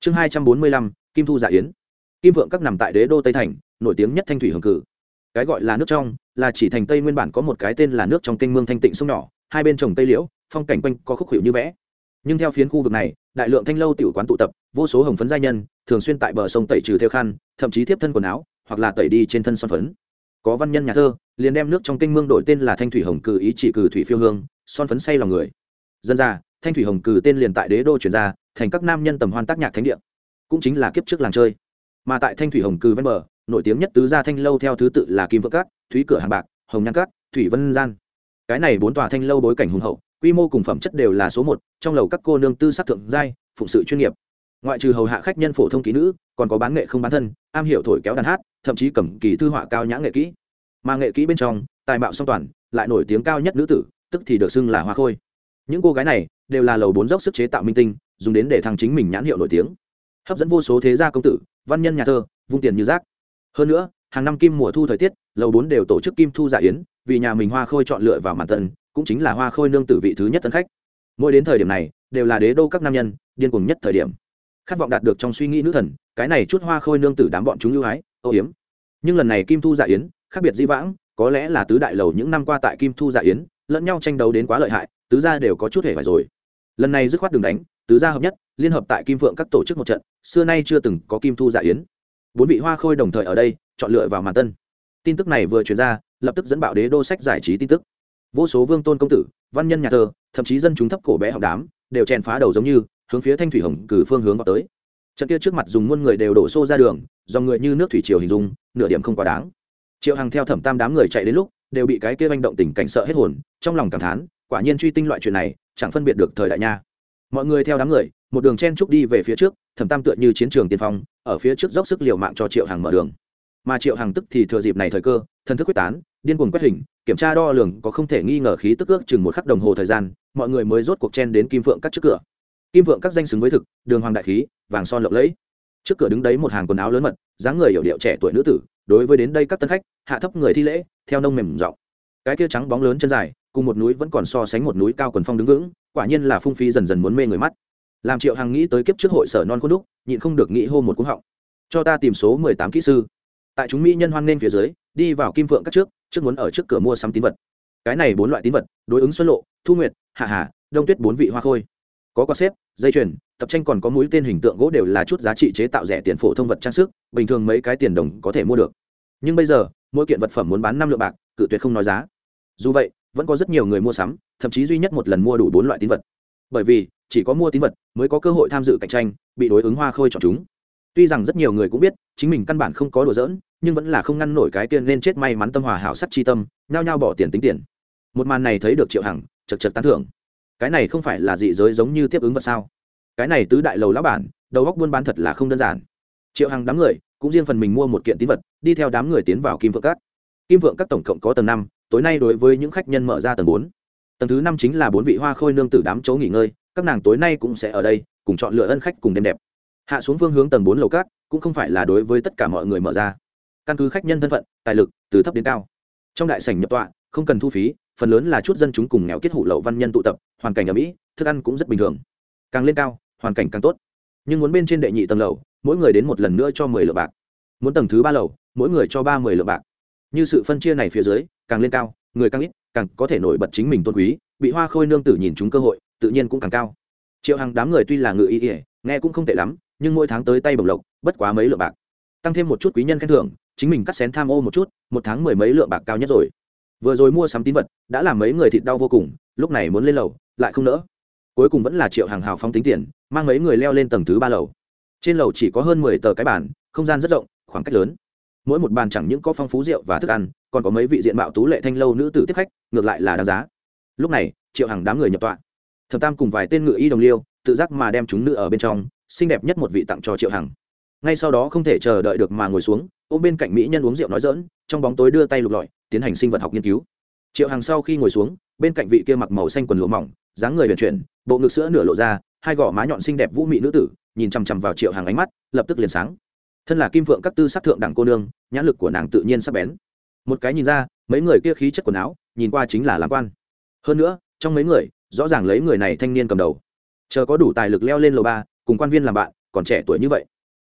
Chương hai trăm bốn mươi lăm, kim thu dạ yến. Kim vượng các nằm tại đế đô tây thành, nổi tiếng nhất thanh thủy hưởng cử. Cái gọi là nước trong, là chỉ thành tây nguyên bản có một cái tên là nước trong kênh mương thanh tịnh sông nhỏ, hai bên trồng tây liễu, phong cảnh quanh có khúc hiệu như vẽ. Nhưng theo phiến khu vực này đại lượng thanh lâu tiểu quán tụ tập, vô số hồng phấn giai nhân, thường xuyên tại bờ sông tẩy trừ theo khăn, thậm chí tiếp thân quần áo, hoặc là tẩy đi trên thân son phấn. Có văn nhân nhà thơ, liền đem nước trong kinh mương đổi tên là thanh thủy hồng cử ý chỉ cử thủy phiêu hương, son phấn say lòng người. Dân ra, thanh thủy hồng cử tên liền tại đế đô chuyển ra, thành các nam nhân tầm hoan tác nhạc thánh địa. Cũng chính là kiếp trước làng chơi. Mà tại thanh thủy hồng cử ven bờ, nổi tiếng nhất tứ gia thanh lâu theo thứ tự là kim vượng cát, thúy cửa hàng bạc, hồng nhan cát, thủy vân gian. Cái này bốn tòa thanh lâu bối cảnh hùng hậu quy mô cùng phẩm chất đều là số một, trong lầu các cô nương tư sắc thượng giai, phụng sự chuyên nghiệp. Ngoại trừ hầu hạ khách nhân phổ thông kỹ nữ, còn có bán nghệ không bán thân, am hiểu thổi kéo đàn hát, thậm chí cầm kỳ thư họa cao nhã nghệ kỹ. Mà nghệ kỹ bên trong, tài mạo song toàn, lại nổi tiếng cao nhất nữ tử, tức thì được xưng là hoa khôi. Những cô gái này đều là lầu bốn dốc sức chế tạo minh tinh, dùng đến để thăng chính mình nhãn hiệu nổi tiếng. Hấp dẫn vô số thế gia công tử, văn nhân nhà thơ, vung tiền như rác. Hơn nữa, hàng năm kim mùa thu thời tiết, lầu bốn đều tổ chức kim thu dạ yến, vì nhà mình hoa khôi chọn lựa vào màn tân cũng chính là hoa khôi nương tử vị thứ nhất tân khách. Mỗi đến thời điểm này, đều là đế đô các nam nhân, điên cuồng nhất thời điểm. Khát vọng đạt được trong suy nghĩ nữ thần, cái này chút hoa khôi nương tử đám bọn chúng ưu ái âu hiếm. Nhưng lần này kim thu dạ yến, khác biệt di vãng, có lẽ là tứ đại lầu những năm qua tại kim thu dạ yến, lẫn nhau tranh đấu đến quá lợi hại, tứ gia đều có chút hề phải rồi. Lần này dứt khoát đường đánh, tứ gia hợp nhất, liên hợp tại kim phượng các tổ chức một trận, xưa nay chưa từng có kim thu dạ yến. Bốn vị hoa khôi đồng thời ở đây, chọn lựa vào màn tân. Tin tức này vừa truyền ra, lập tức dẫn bạo đế đô sách giải trí tin tức vô số vương tôn công tử, văn nhân nhà thơ thậm chí dân chúng thấp cổ bé học đám, đều chèn phá đầu giống như, hướng phía thanh thủy hồng cử phương hướng vào tới. Trận kia trước mặt dùng muôn người đều đổ xô ra đường do người như nước thủy triều hình dung, nửa điểm không quá đáng. Triệu hằng theo thẩm tam đám người chạy đến lúc, đều bị cái kia manh động tình cảnh sợ hết hồn, trong lòng cảm thán, quả nhiên truy tinh loại chuyện này, chẳng phân biệt được thời đại nha. Mọi người theo đám người, một đường chen trúc đi về phía trước, thẩm tam tựa như chiến trường tiên phong, ở phía trước dốc sức liều mạng cho triệu hằng mở đường mà triệu hằng tức thì thừa dịp này thời cơ, thần thức quyết tán, điên cuồng quét hình, kiểm tra đo lường có không thể nghi ngờ khí tức ước chừng một khắc đồng hồ thời gian, mọi người mới rốt cuộc chen đến kim phượng cắt trước cửa. Kim phượng các danh xứng với thực, đường hoàng đại khí, vàng son lộng lẫy. Trước cửa đứng đấy một hàng quần áo lớn mật, dáng người hiểu điệu trẻ tuổi nữ tử, đối với đến đây các tân khách, hạ thấp người thi lễ, theo nông mềm rộng cái kia trắng bóng lớn chân dài, cùng một núi vẫn còn so sánh một núi cao quần phong đứng vững, quả nhiên là phung phi dần dần muốn mê người mắt. Làm triệu hằng nghĩ tới kiếp trước hội sở non khuôn đúc, nhịn không được nghĩ hô một cú họng. Cho ta tìm số mười tám kỹ sư tại chúng mỹ nhân hoan nên phía dưới, đi vào kim phượng các trước trước muốn ở trước cửa mua sắm tín vật. Cái này bốn loại tín vật, đối ứng xuân lộ, thu nguyệt, hạ hà, đông tuyết bốn vị hoa khôi. Có quạt xếp, dây chuyền, tập tranh còn có mũi tên hình tượng gỗ đều là chút giá trị chế tạo rẻ tiền phổ thông vật trang sức, bình thường mấy cái tiền đồng có thể mua được. Nhưng bây giờ, mỗi kiện vật phẩm muốn bán năm lượng bạc, cự tuyệt không nói giá. Dù vậy, vẫn có rất nhiều người mua sắm, thậm chí duy nhất một lần mua đủ bốn loại tín vật. Bởi vì, chỉ có mua tín vật mới có cơ hội tham dự cạnh tranh, bị đối ứng hoa khôi chọn chúng tuy rằng rất nhiều người cũng biết, chính mình căn bản không có đùa giỡn, nhưng vẫn là không ngăn nổi cái tiên nên chết may mắn tâm hòa hảo sắc chi tâm, nhao nhao bỏ tiền tính tiền. Một màn này thấy được triệu hằng, chật chật tán thưởng. Cái này không phải là dị giới giống như tiếp ứng vật sao? Cái này tứ đại lầu lão bản, đầu góc buôn bán thật là không đơn giản. Triệu hằng đám người, cũng riêng phần mình mua một kiện tín vật, đi theo đám người tiến vào kim vượng cát kim vượng các tổng cộng có tầng năm, tối nay đối với những khách nhân mở ra tầng bốn. Tầng thứ năm chính là bốn vị hoa khôi nương tử đám chỗ nghỉ ngơi, các nàng tối nay cũng sẽ ở đây, cùng chọn lựa ân khách cùng đêm đẹp hạ xuống phương hướng tầng bốn lầu cát, cũng không phải là đối với tất cả mọi người mở ra. Căn cứ khách nhân thân phận, tài lực, từ thấp đến cao. Trong đại sảnh nhập tọa, không cần thu phí, phần lớn là chút dân chúng cùng nghèo kết hủ lậu văn nhân tụ tập, hoàn cảnh ở mỹ thức ăn cũng rất bình thường. Càng lên cao, hoàn cảnh càng tốt. Nhưng muốn bên trên đệ nhị tầng lầu, mỗi người đến một lần nữa cho mười lượng bạc. Muốn tầng thứ ba lầu, mỗi người cho ba mươi lượng bạc. Như sự phân chia này phía dưới, càng lên cao, người càng ít, càng có thể nổi bật chính mình tôn quý, bị hoa khôi nương tử nhìn chúng cơ hội, tự nhiên cũng càng cao. Triệu hàng đám người tuy là ngự y ỉa nghe cũng không tệ lắm nhưng mỗi tháng tới tay bồng lộc, bất quá mấy lượng bạc. Tăng thêm một chút quý nhân khen thưởng, chính mình cắt xén tham ô một chút, một tháng mười mấy lượng bạc cao nhất rồi. Vừa rồi mua sắm tín vật, đã làm mấy người thịt đau vô cùng, lúc này muốn lên lầu, lại không nỡ. Cuối cùng vẫn là triệu hàng hào phong tính tiền, mang mấy người leo lên tầng thứ ba lầu. Trên lầu chỉ có hơn mười tờ cái bàn, không gian rất rộng, khoảng cách lớn. Mỗi một bàn chẳng những có phong phú rượu và thức ăn, còn có mấy vị diện mạo tú lệ thanh lâu nữ tử tiếp khách, ngược lại là đáng giá. Lúc này, triệu hàng đám người nhập tọa. Thập tam cùng vài tên ngự y đồng liêu, tự giác mà đem chúng nữ ở bên trong xinh đẹp nhất một vị tặng cho triệu hằng. Ngay sau đó không thể chờ đợi được mà ngồi xuống, ôm bên cạnh mỹ nhân uống rượu nói dỡn trong bóng tối đưa tay lục lọi, tiến hành sinh vật học nghiên cứu. Triệu hằng sau khi ngồi xuống, bên cạnh vị kia mặc màu xanh quần lụa mỏng, dáng người vận chuyển, bộ ngực sữa nửa lộ ra, hai gò má nhọn xinh đẹp vũ mị nữ tử, nhìn chằm chằm vào triệu hằng ánh mắt, lập tức liền sáng. Thân là kim phượng các tư sắc thượng đẳng cô nương, nhãn lực của nàng tự nhiên sắp bén. Một cái nhìn ra, mấy người kia khí chất quần áo, nhìn qua chính là làm quan. Hơn nữa, trong mấy người, rõ ràng lấy người này thanh niên cầm đầu. Chờ có đủ tài lực leo lên lầu ba cùng quan viên làm bạn, còn trẻ tuổi như vậy.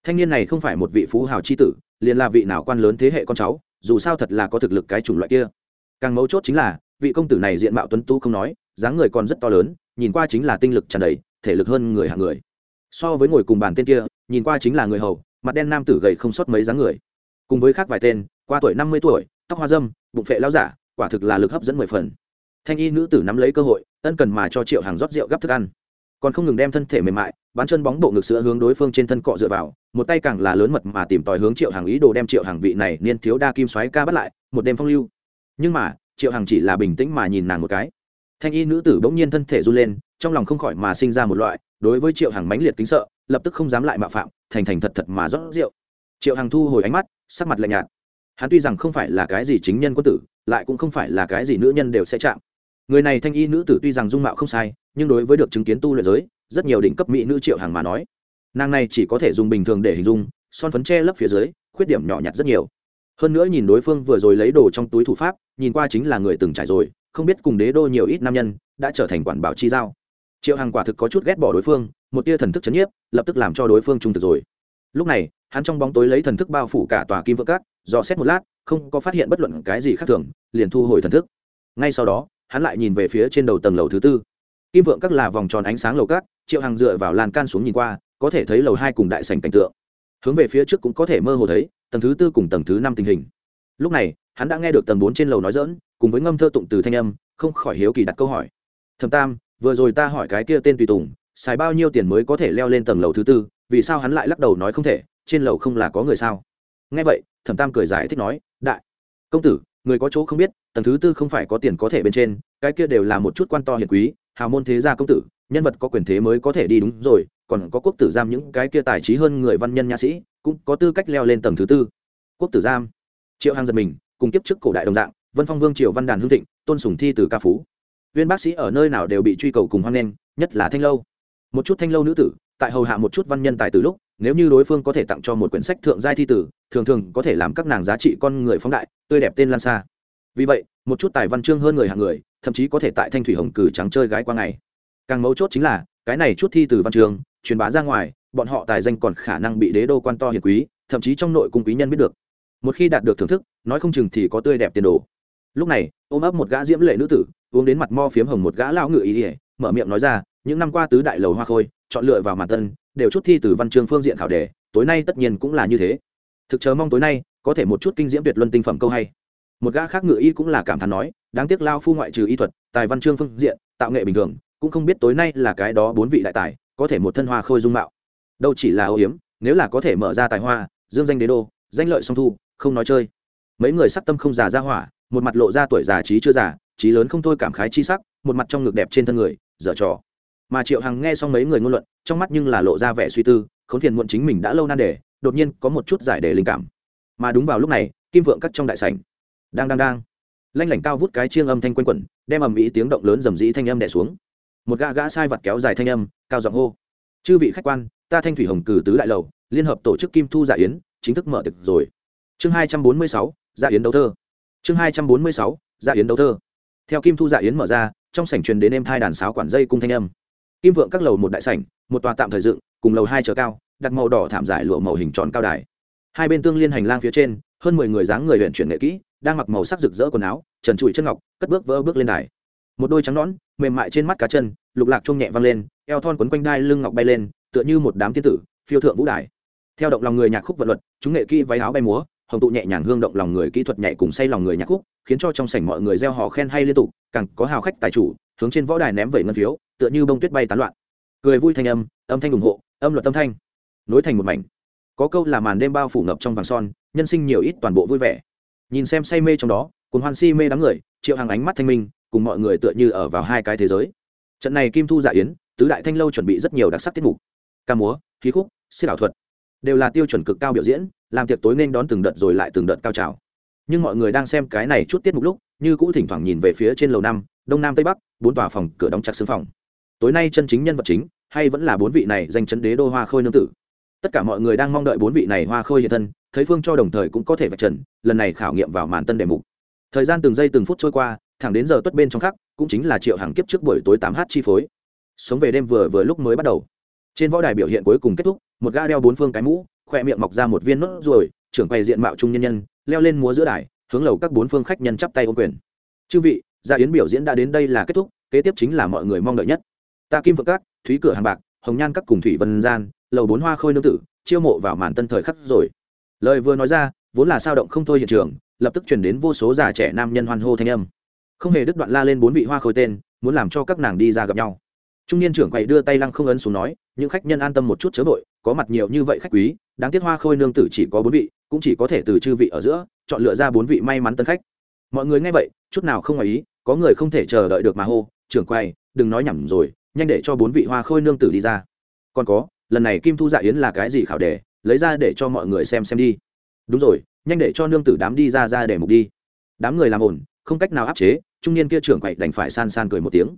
Thanh niên này không phải một vị phú hào c h i tử, liền là vị nào quan lớn thế hệ con cháu, dù sao thật là có thực lực cái chủng loại kia. Càng mấu chốt chính là, vị công tử này diện mạo tuấn tu không nói, dáng người còn rất to lớn, nhìn qua chính là tinh lực tràn đầy, thể lực hơn người hạng người. So với ngồi cùng bàn tên kia, nhìn qua chính là người hầu, mặt đen nam tử gầy không sót mấy dáng người. Cùng với khác vài tên, qua tuổi năm mươi tuổi, tóc hoa dâm, bụng phệ lao giả, quả thực là lực hấp dẫn mười phần. Thanh y nữ tử nắm lấy cơ hội, ân cần mà cho triệu hàng rót rượu gắp thức ăn. Còn không ngừng đem thân thể mềm mại bán chân bóng bộ ngực sữa hướng đối phương trên thân cọ dựa vào, một tay càng là lớn mật mà tìm tòi hướng triệu hàng ý đồ đem triệu hàng vị này niên thiếu đa kim xoáy ca bắt lại, một đêm phong lưu. Nhưng mà, triệu hàng chỉ là bình tĩnh mà nhìn nàng một cái. Thanh y nữ tử bỗng nhiên thân thể run lên, trong lòng không khỏi mà sinh ra một loại, đối với triệu hàng mãnh liệt kính sợ, lập tức không dám lại mạo phạm, thành thành thật thật mà rót rượu. Triệu hàng thu hồi ánh mắt, sắc mặt lạnh nhạt. Hắn tuy rằng không phải là cái gì chính nhân quân tử, lại cũng không phải là cái gì nữ nhân đều sẽ chạm. Người này thanh y nữ tử tuy rằng dung mạo không sai, nhưng đối với được chứng kiến tu luyện giới rất nhiều đỉnh cấp mỹ nữ triệu hàng mà nói. Nàng này chỉ có thể dùng bình thường để hình dung, son phấn che lấp phía dưới, khuyết điểm nhỏ nhặt rất nhiều. Hơn nữa nhìn đối phương vừa rồi lấy đồ trong túi thủ pháp, nhìn qua chính là người từng trải rồi, không biết cùng đế đô nhiều ít nam nhân, đã trở thành quản bảo chi giao. Triệu hàng quả thực có chút ghét bỏ đối phương, một tia thần thức chấn nhiếp, lập tức làm cho đối phương trung thực rồi. Lúc này, hắn trong bóng tối lấy thần thức bao phủ cả tòa kim vỡ cát dò xét một lát, không có phát hiện bất luận cái gì khác thường, liền thu hồi thần thức. Ngay sau đó, hắn lại nhìn về phía trên đầu tầng lầu thứ tư. Kim vượng các là vòng tròn ánh sáng lầu cát triệu Hằng dựa vào lan can xuống nhìn qua, có thể thấy lầu hai cùng đại sành cảnh tượng. Hướng về phía trước cũng có thể mơ hồ thấy, tầng thứ tư cùng tầng thứ năm tình hình. Lúc này, hắn đã nghe được tầng bốn trên lầu nói dỡn cùng với ngâm thơ tụng từ thanh âm, không khỏi hiếu kỳ đặt câu hỏi. Thầm tam, vừa rồi ta hỏi cái kia tên tùy tùng, xài bao nhiêu tiền mới có thể leo lên tầng lầu thứ tư, vì sao hắn lại lắc đầu nói không thể, trên lầu không là có người sao? Nghe vậy, thẩm tam cười giải thích nói, đại công tử, người có chỗ không biết, tầng thứ tư không phải có tiền có thể bên trên, cái kia đều là một chút quan to hiền quý, hào môn thế gia công tử nhân vật có quyền thế mới có thể đi đúng rồi, còn có quốc tử giam những cái kia tài trí hơn người văn nhân nha sĩ, cũng có tư cách leo lên tầng thứ tư. Quốc tử giam. Triệu hàng giật mình, cùng kiếp trước cổ đại đồng dạng, vân phong vương triều văn đàn hương thịnh, tôn sùng thi từ ca phú. Viên bác sĩ ở nơi nào đều bị truy cầu cùng hoan nghênh, nhất là thanh lâu. Một chút thanh lâu nữ tử, tại hầu hạ một chút văn nhân tài từ lúc, nếu như đối phương có thể tặng cho một quyển sách thượng giai thi tử, thường thường có thể làm các nàng giá trị con người phóng đại, tươi đẹp tên lan xa. Vì vậy, một chút tài văn chương hơn người hạng người, thậm chí có thể tại thanh thủy hồng cử trắng chơi gái qua ngày càng mấu chốt chính là, cái này chút thi từ văn trường, truyền bá ra ngoài, bọn họ tài danh còn khả năng bị đế đô quan to hiền quý, thậm chí trong nội cung quý nhân biết được. Một khi đạt được thưởng thức, nói không chừng thì có tươi đẹp tiền đồ. Lúc này, ôm ấp một gã diễm lệ nữ tử, uống đến mặt mo phiếm hồng một gã lão ngự ý ỉa mở miệng nói ra, những năm qua tứ đại lầu hoa khôi, chọn lựa vào màn tân, đều chút thi từ văn chương phương diện khảo đề, tối nay tất nhiên cũng là như thế. Thực chờ mong tối nay, có thể một chút kinh diễm tuyệt luân tinh phẩm câu hay. Một gã khác ngự y cũng là cảm thán nói, đáng tiếc lao phu ngoại trừ y thuật, tài văn chương phương diện, tạo nghệ bình thường cũng không biết tối nay là cái đó bốn vị đại tài, có thể một thân hoa khôi dung mạo. Đâu chỉ là âu hiếm, nếu là có thể mở ra tài hoa, dương danh đế đô, danh lợi song thu, không nói chơi. Mấy người sắc tâm không già ra hỏa, một mặt lộ ra tuổi già trí chưa già, trí lớn không thôi cảm khái chi sắc, một mặt trong ngực đẹp trên thân người, dở trò. Mà triệu hằng nghe xong mấy người ngôn luận, trong mắt nhưng là lộ ra vẻ suy tư, khốn phiền muộn chính mình đã lâu nan đề, đột nhiên có một chút giải đề linh cảm. Mà đúng vào lúc này, kim vượng cắt trong đại sảnh. Đang đang đang. Lanh lảnh cao vút cái chiêng âm thanh quanh quẩn, đem ầm ĩ tiếng động lớn rầm rĩ thanh âm đẻ xuống một gã gã sai vật kéo dài thanh âm, cao giọng hô. Chư vị khách quan, ta thanh thủy hồng cử tứ đại lầu, liên hợp tổ chức kim thu dạ yến, chính thức mở tiệc rồi. Chương hai trăm bốn mươi sáu dạ yến đấu thơ. Chương hai trăm bốn mươi sáu dạ yến đấu thơ. Theo kim thu dạ yến mở ra, trong sảnh truyền đến em thai đàn sáo quản dây cung thanh âm. Kim vượng các lầu một đại sảnh, một tòa tạm thời dựng, cùng lầu hai chợ cao, đặt màu đỏ thảm giải lụa màu hình tròn cao đài. Hai bên tương liên hành lang phía trên, hơn mười người dáng người huyện chuyển nghệ kỹ, đang mặc màu sắc rực rỡ quần áo, trần trụi chân ngọc, cất bước vỡ bước lên đài một đôi trắng nõn, mềm mại trên mắt cá chân, lục lạc chuông nhẹ vang lên, eo thon quấn quanh đai lưng ngọc bay lên, tựa như một đám tiên tử, phiêu thượng vũ đài. Theo động lòng người nhạc khúc vận luật, chúng nghệ kỹ váy áo bay múa, hồng tụ nhẹ nhàng hương động lòng người kỹ thuật nhảy cùng say lòng người nhạc khúc, khiến cho trong sảnh mọi người gieo hò khen hay liên tục, càng có hào khách tài chủ, hướng trên võ đài ném vẩy ngân phiếu, tựa như bông tuyết bay tán loạn. Cười vui thanh âm âm thanh ủng hộ, âm luật tâm thanh. Nối thành một mảnh. Có câu là màn đêm bao phủ ngập trong vàng son, nhân sinh nhiều ít toàn bộ vui vẻ. Nhìn xem say mê trong đó cùng hoan si mê đám người, triệu hàng ánh mắt thanh minh cùng mọi người tựa như ở vào hai cái thế giới. Trận này kim thu dạ yến, tứ đại thanh lâu chuẩn bị rất nhiều đặc sắc tiết mục. Ca múa, khí khúc siết ảo thuật, đều là tiêu chuẩn cực cao biểu diễn, làm tiệc tối nên đón từng đợt rồi lại từng đợt cao trào. Nhưng mọi người đang xem cái này chút tiết mục lúc, như cũ thỉnh thoảng nhìn về phía trên lầu năm, đông nam tây bắc, bốn tòa phòng, cửa đóng chặt xương phòng. Tối nay chân chính nhân vật chính, hay vẫn là bốn vị này danh chấn đế đô hoa khôi nương tử. Tất cả mọi người đang mong đợi bốn vị này hoa khôi hiện thân, thấy phương cho đồng thời cũng có thể vạch trần, lần này khảo nghiệm vào màn tân đề mục. Thời gian từng giây từng phút trôi qua thẳng đến giờ tuất bên trong khắc, cũng chính là triệu hàng kiếp trước buổi tối tám h chi phối. Sống về đêm vừa vừa lúc mới bắt đầu. Trên võ đài biểu hiện cuối cùng kết thúc, một ga đeo bốn phương cái mũ, khoe miệng mọc ra một viên nốt ruồi, trưởng quay diện mạo trung nhân nhân, leo lên múa giữa đài, hướng lầu các bốn phương khách nhân chắp tay ô quyền. Chư vị, gia yến biểu diễn đã đến đây là kết thúc, kế tiếp chính là mọi người mong đợi nhất. Ta kim phượng các, thúy cửa hàng bạc, hồng nhan các cùng thủy vân gian, lầu bốn hoa khôi nương tử, chiêu mộ vào màn tân thời khắc rồi. Lời vừa nói ra, vốn là sao động không thôi hiện trường, lập tức chuyển đến vô số già trẻ nam nhân hoan hô thanh âm không hề đứt đoạn la lên bốn vị hoa khôi tên, muốn làm cho các nàng đi ra gặp nhau. Trung niên trưởng quầy đưa tay lăng không ấn xuống nói, những khách nhân an tâm một chút chớ vội, có mặt nhiều như vậy khách quý, đáng tiếc hoa khôi nương tử chỉ có bốn vị, cũng chỉ có thể từ chư vị ở giữa, chọn lựa ra bốn vị may mắn tân khách. Mọi người nghe vậy, chút nào không ngoài ý, có người không thể chờ đợi được mà hô, trưởng quầy, đừng nói nhầm rồi, nhanh để cho bốn vị hoa khôi nương tử đi ra. Còn có, lần này kim thu dạ yến là cái gì khảo đề, lấy ra để cho mọi người xem xem đi. Đúng rồi, nhanh để cho nương tử đám đi ra ra để mục đi. Đám người làm ổn không cách nào áp chế trung niên kia trưởng quậy đành phải san san cười một tiếng.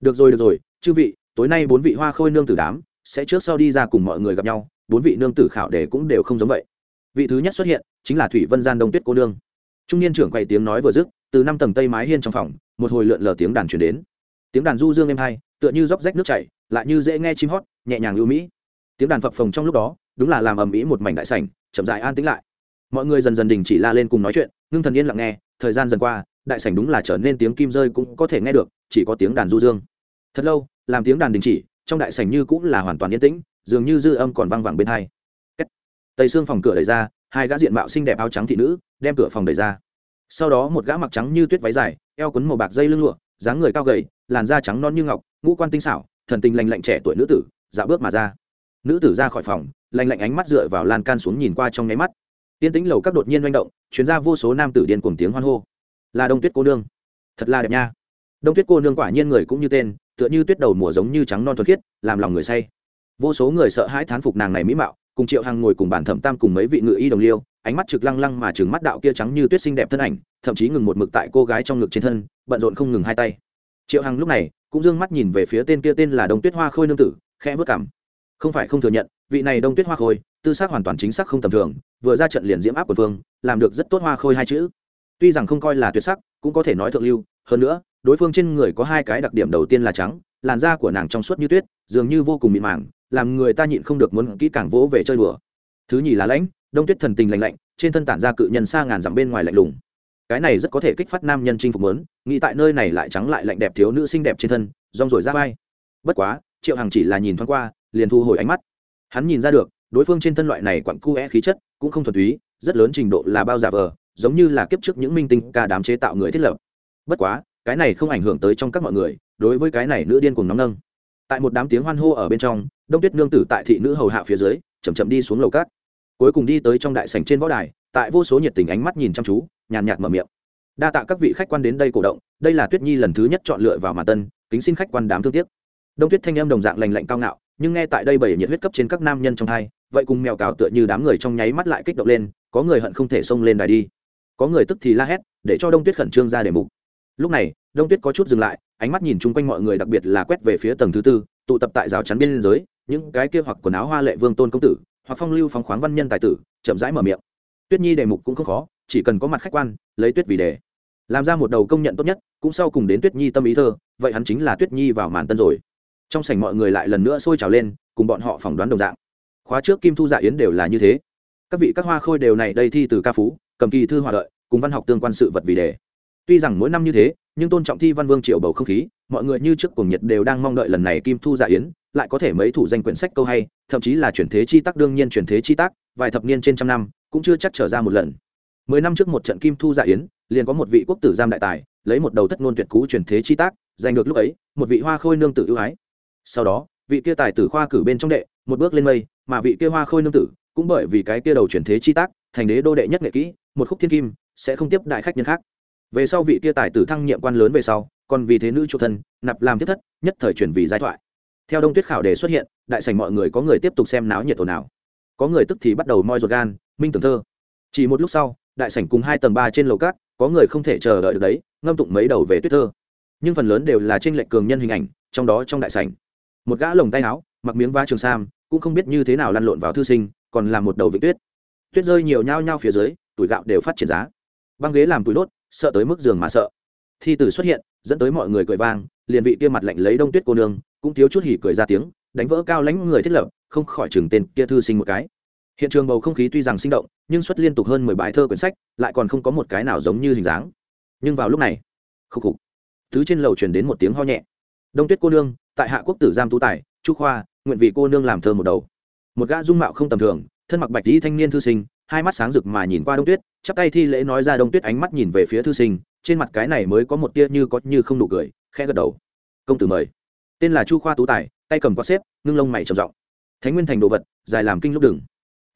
Được rồi được rồi chư vị tối nay bốn vị hoa khôi nương tử đám sẽ trước sau đi ra cùng mọi người gặp nhau bốn vị nương tử khảo đề cũng đều không giống vậy. Vị thứ nhất xuất hiện chính là thủy vân gian đông tuyết cô nương. Trung niên trưởng quậy tiếng nói vừa dứt từ năm tầng tây mái hiên trong phòng một hồi lượn lờ tiếng đàn chuyển đến. Tiếng đàn du dương êm hay, tựa như róc rách nước chảy lại như dễ nghe chim hót nhẹ nhàng ưu mỹ. Tiếng đàn phập phồng trong lúc đó đúng là làm ầm ĩ một mảnh đại sảnh chậm dại an tĩnh lại. Mọi người dần dần đình chỉ la lên cùng nói chuyện ngưng thần yên lặng nghe thời gian dần qua đại sảnh đúng là trở nên tiếng kim rơi cũng có thể nghe được, chỉ có tiếng đàn du dương. Thật lâu, làm tiếng đàn đình chỉ, trong đại sảnh như cũng là hoàn toàn yên tĩnh, dường như dư âm còn vang vẳng bên hai. Tây xương phòng cửa đẩy ra, hai gã diện mạo xinh đẹp áo trắng thị nữ đem cửa phòng đẩy ra. Sau đó một gã mặc trắng như tuyết váy dài, eo quấn màu bạc dây lưng lụa, dáng người cao gầy, làn da trắng non như ngọc, ngũ quan tinh xảo, thần tình lành lạnh trẻ tuổi nữ tử, dạo bước mà ra. Nữ tử ra khỏi phòng lành lạnh ánh mắt dựa vào lan can xuống nhìn qua trong nháy mắt. Tiên tĩnh lầu các đột nhiên manh động chuyến ra vô số nam tử điên cuồng tiếng hoan hô là đông tuyết cô nương. Thật là đẹp nha. Đông tuyết cô nương quả nhiên người cũng như tên, tựa như tuyết đầu mùa giống như trắng non thuần khiết, làm lòng người say. Vô số người sợ hãi thán phục nàng này mỹ mạo, cùng triệu hằng ngồi cùng bản thẩm tam cùng mấy vị ngự y đồng liêu, ánh mắt trực lăng lăng mà chừng mắt đạo kia trắng như tuyết xinh đẹp thân ảnh, thậm chí ngừng một mực tại cô gái trong ngực trên thân, bận rộn không ngừng hai tay. Triệu hằng lúc này cũng d ư ơ n g mắt nhìn về phía tên kia tên là đông tuyết hoa khôi nương tử, khẽ vớt cảm không phải không thừa nhận, vị này đông tuyết hoa khôi, tư xác hoàn toàn chính xác không tầm thường, vừa ra trận liền diễm áp của phương làm được rất tốt hoa khôi hai chữ tuy rằng không coi là tuyệt sắc, cũng có thể nói thượng lưu, hơn nữa, đối phương trên người có hai cái đặc điểm đầu tiên là trắng, làn da của nàng trong suốt như tuyết, dường như vô cùng mịn màng, làm người ta nhịn không được muốn kỹ càng vỗ về chơi đùa. Thứ nhì là lãnh, đông tuyết thần tình lạnh lạnh, trên thân tản ra cự nhân xa ngàn dặm bên ngoài lạnh lùng. Cái này rất có thể kích phát nam nhân chinh phục lớn nghĩ tại nơi này lại trắng lại lạnh đẹp thiếu nữ xinh đẹp trên thân, rong rồi ra vai. Bất quá, triệu hằng chỉ là nhìn thoáng qua, liền thu hồi ánh mắt. Hắn nhìn ra được, đối phương trên thân loại này quặn cu é khí chất cũng không thuần túy, rất lớn trình độ là bao giả vờ giống như là kiếp trước những minh tinh ca đám chế tạo người thiết lập. Bất quá, cái này không ảnh hưởng tới trong các mọi người, đối với cái này nữ điên cùng nóng nâng. Tại một đám tiếng hoan hô ở bên trong, đông tuyết nương tử tại thị nữ hầu hạ phía dưới chầm chậm đi xuống lầu cát cuối cùng đi tới trong đại sảnh trên võ đài, tại vô số nhiệt tình ánh mắt nhìn chăm chú, nhàn nhạt mở miệng. Đa tạ các vị khách quan đến đây cổ động, đây là tuyết nhi lần thứ nhất chọn lựa vào mà tân, kính xin khách quan đám thương tiếc. Đông tuyết thanh em đồng dạng lành lạnh cao ngạo, nhưng nghe tại đây bảy nhiệt huyết cấp trên các nam nhân trong hai, vậy cùng mèo cào tựa như đám người trong nháy mắt lại kích động lên, có người hận không thể xông lên đài đi có người tức thì la hét, để cho đông tuyết khẩn trương ra đề mục. Lúc này, đông tuyết có chút dừng lại, ánh mắt nhìn chung quanh mọi người, đặc biệt là quét về phía tầng thứ tư, tụ tập tại rào chắn biên giới, những cái kia hoặc quần áo hoa lệ vương tôn công tử, hoặc phong lưu phóng khoáng văn nhân tài tử, chậm rãi mở miệng. Tuyết nhi đề mục cũng không khó, chỉ cần có mặt khách quan, lấy tuyết vì đề. Làm ra một đầu công nhận tốt nhất, cũng sau cùng đến tuyết nhi tâm ý thơ, vậy hắn chính là tuyết nhi vào màn tân rồi. Trong sảnh mọi người lại lần nữa sôi trào lên, cùng bọn họ phỏng đoán đồng dạng. Khóa trước kim thu dạ yến đều là như thế. Các vị các hoa khôi đều này đây thi từ ca phú cầm kỳ thư hòa lợi cùng văn học tương quan sự vật vì đề. Tuy rằng mỗi năm như thế, nhưng tôn trọng thi văn vương triệu bầu không khí, mọi người như trước cùng nhiệt đều đang mong đợi lần này kim thu dạ yến, lại có thể mấy thủ danh quyển sách câu hay, thậm chí là chuyển thế chi tác đương nhiên chuyển thế chi tác, vài thập niên trên trăm năm, cũng chưa chắc trở ra một lần. Mười năm trước một trận kim thu dạ yến, liền có một vị quốc tử giam đại tài, lấy một đầu thất ngôn tuyệt cú chuyển thế chi tác, giành được lúc ấy, một vị hoa khôi nương tử ưu ái. Sau đó, vị kia tài tử khoa cử bên trong đệ, một bước lên mây, mà vị kia hoa khôi nương tử, cũng bởi vì cái kia đầu chuyển thế chi tác, thành đế đô đệ nhất nghệ kỹ một khúc thiên kim, sẽ không tiếp đại khách nhân khác. Về sau vị kia tài tử thăng nhiệm quan lớn về sau, còn vì thế nữ chủ thân, nạp làm thiết thất, nhất thời chuyển vì giai thoại. Theo đông tuyết khảo đề xuất hiện, đại sảnh mọi người có người tiếp tục xem náo nhiệt ồn ào. Có người tức thì bắt đầu moi ruột gan, minh tưởng thơ. Chỉ một lúc sau, đại sảnh cùng hai tầng ba trên lầu cát, có người không thể chờ đợi được đấy, ngâm tụng mấy đầu về tuyết thơ. Nhưng phần lớn đều là trên lệnh cường nhân hình ảnh, trong đó trong đại sảnh. Một gã lồng tay áo, mặc miếng vá trường sam, cũng không biết như thế nào lăn lộn vào thư sinh, còn làm một đầu vị tuyết. Tuyết rơi nhiều nhao nhao phía dưới tuổi gạo đều phát triển giá. Băng ghế làm tuổi đốt, sợ tới mức giường mà sợ. Thi tử xuất hiện, dẫn tới mọi người cười vang, liền vị kia mặt lạnh lấy đông tuyết cô nương, cũng thiếu chút hỉ cười ra tiếng, đánh vỡ cao lãnh người thiết lập, không khỏi chừng tên kia thư sinh một cái. Hiện trường bầu không khí tuy rằng sinh động, nhưng xuất liên tục hơn mười bài thơ quyển sách, lại còn không có một cái nào giống như hình dáng. Nhưng vào lúc này, khúc khục, thứ trên lầu truyền đến một tiếng ho nhẹ. Đông tuyết cô nương, tại hạ quốc tử giam tú tài, chu khoa, nguyện vị cô nương làm thơ một đầu. Một gã dung mạo không tầm thường, thân mặc bạch lý thanh niên thư sinh hai mắt sáng rực mà nhìn qua đông tuyết, chắp tay thi lễ nói ra đông tuyết ánh mắt nhìn về phía thư sinh, trên mặt cái này mới có một tia như có như không nụ cười, khẽ gật đầu. Công tử mời. Tên là chu khoa tú tài, tay cầm quạt xếp, ngưng lông mày trầm giọng. Thánh nguyên thành đồ vật, dài làm kinh lúc đừng.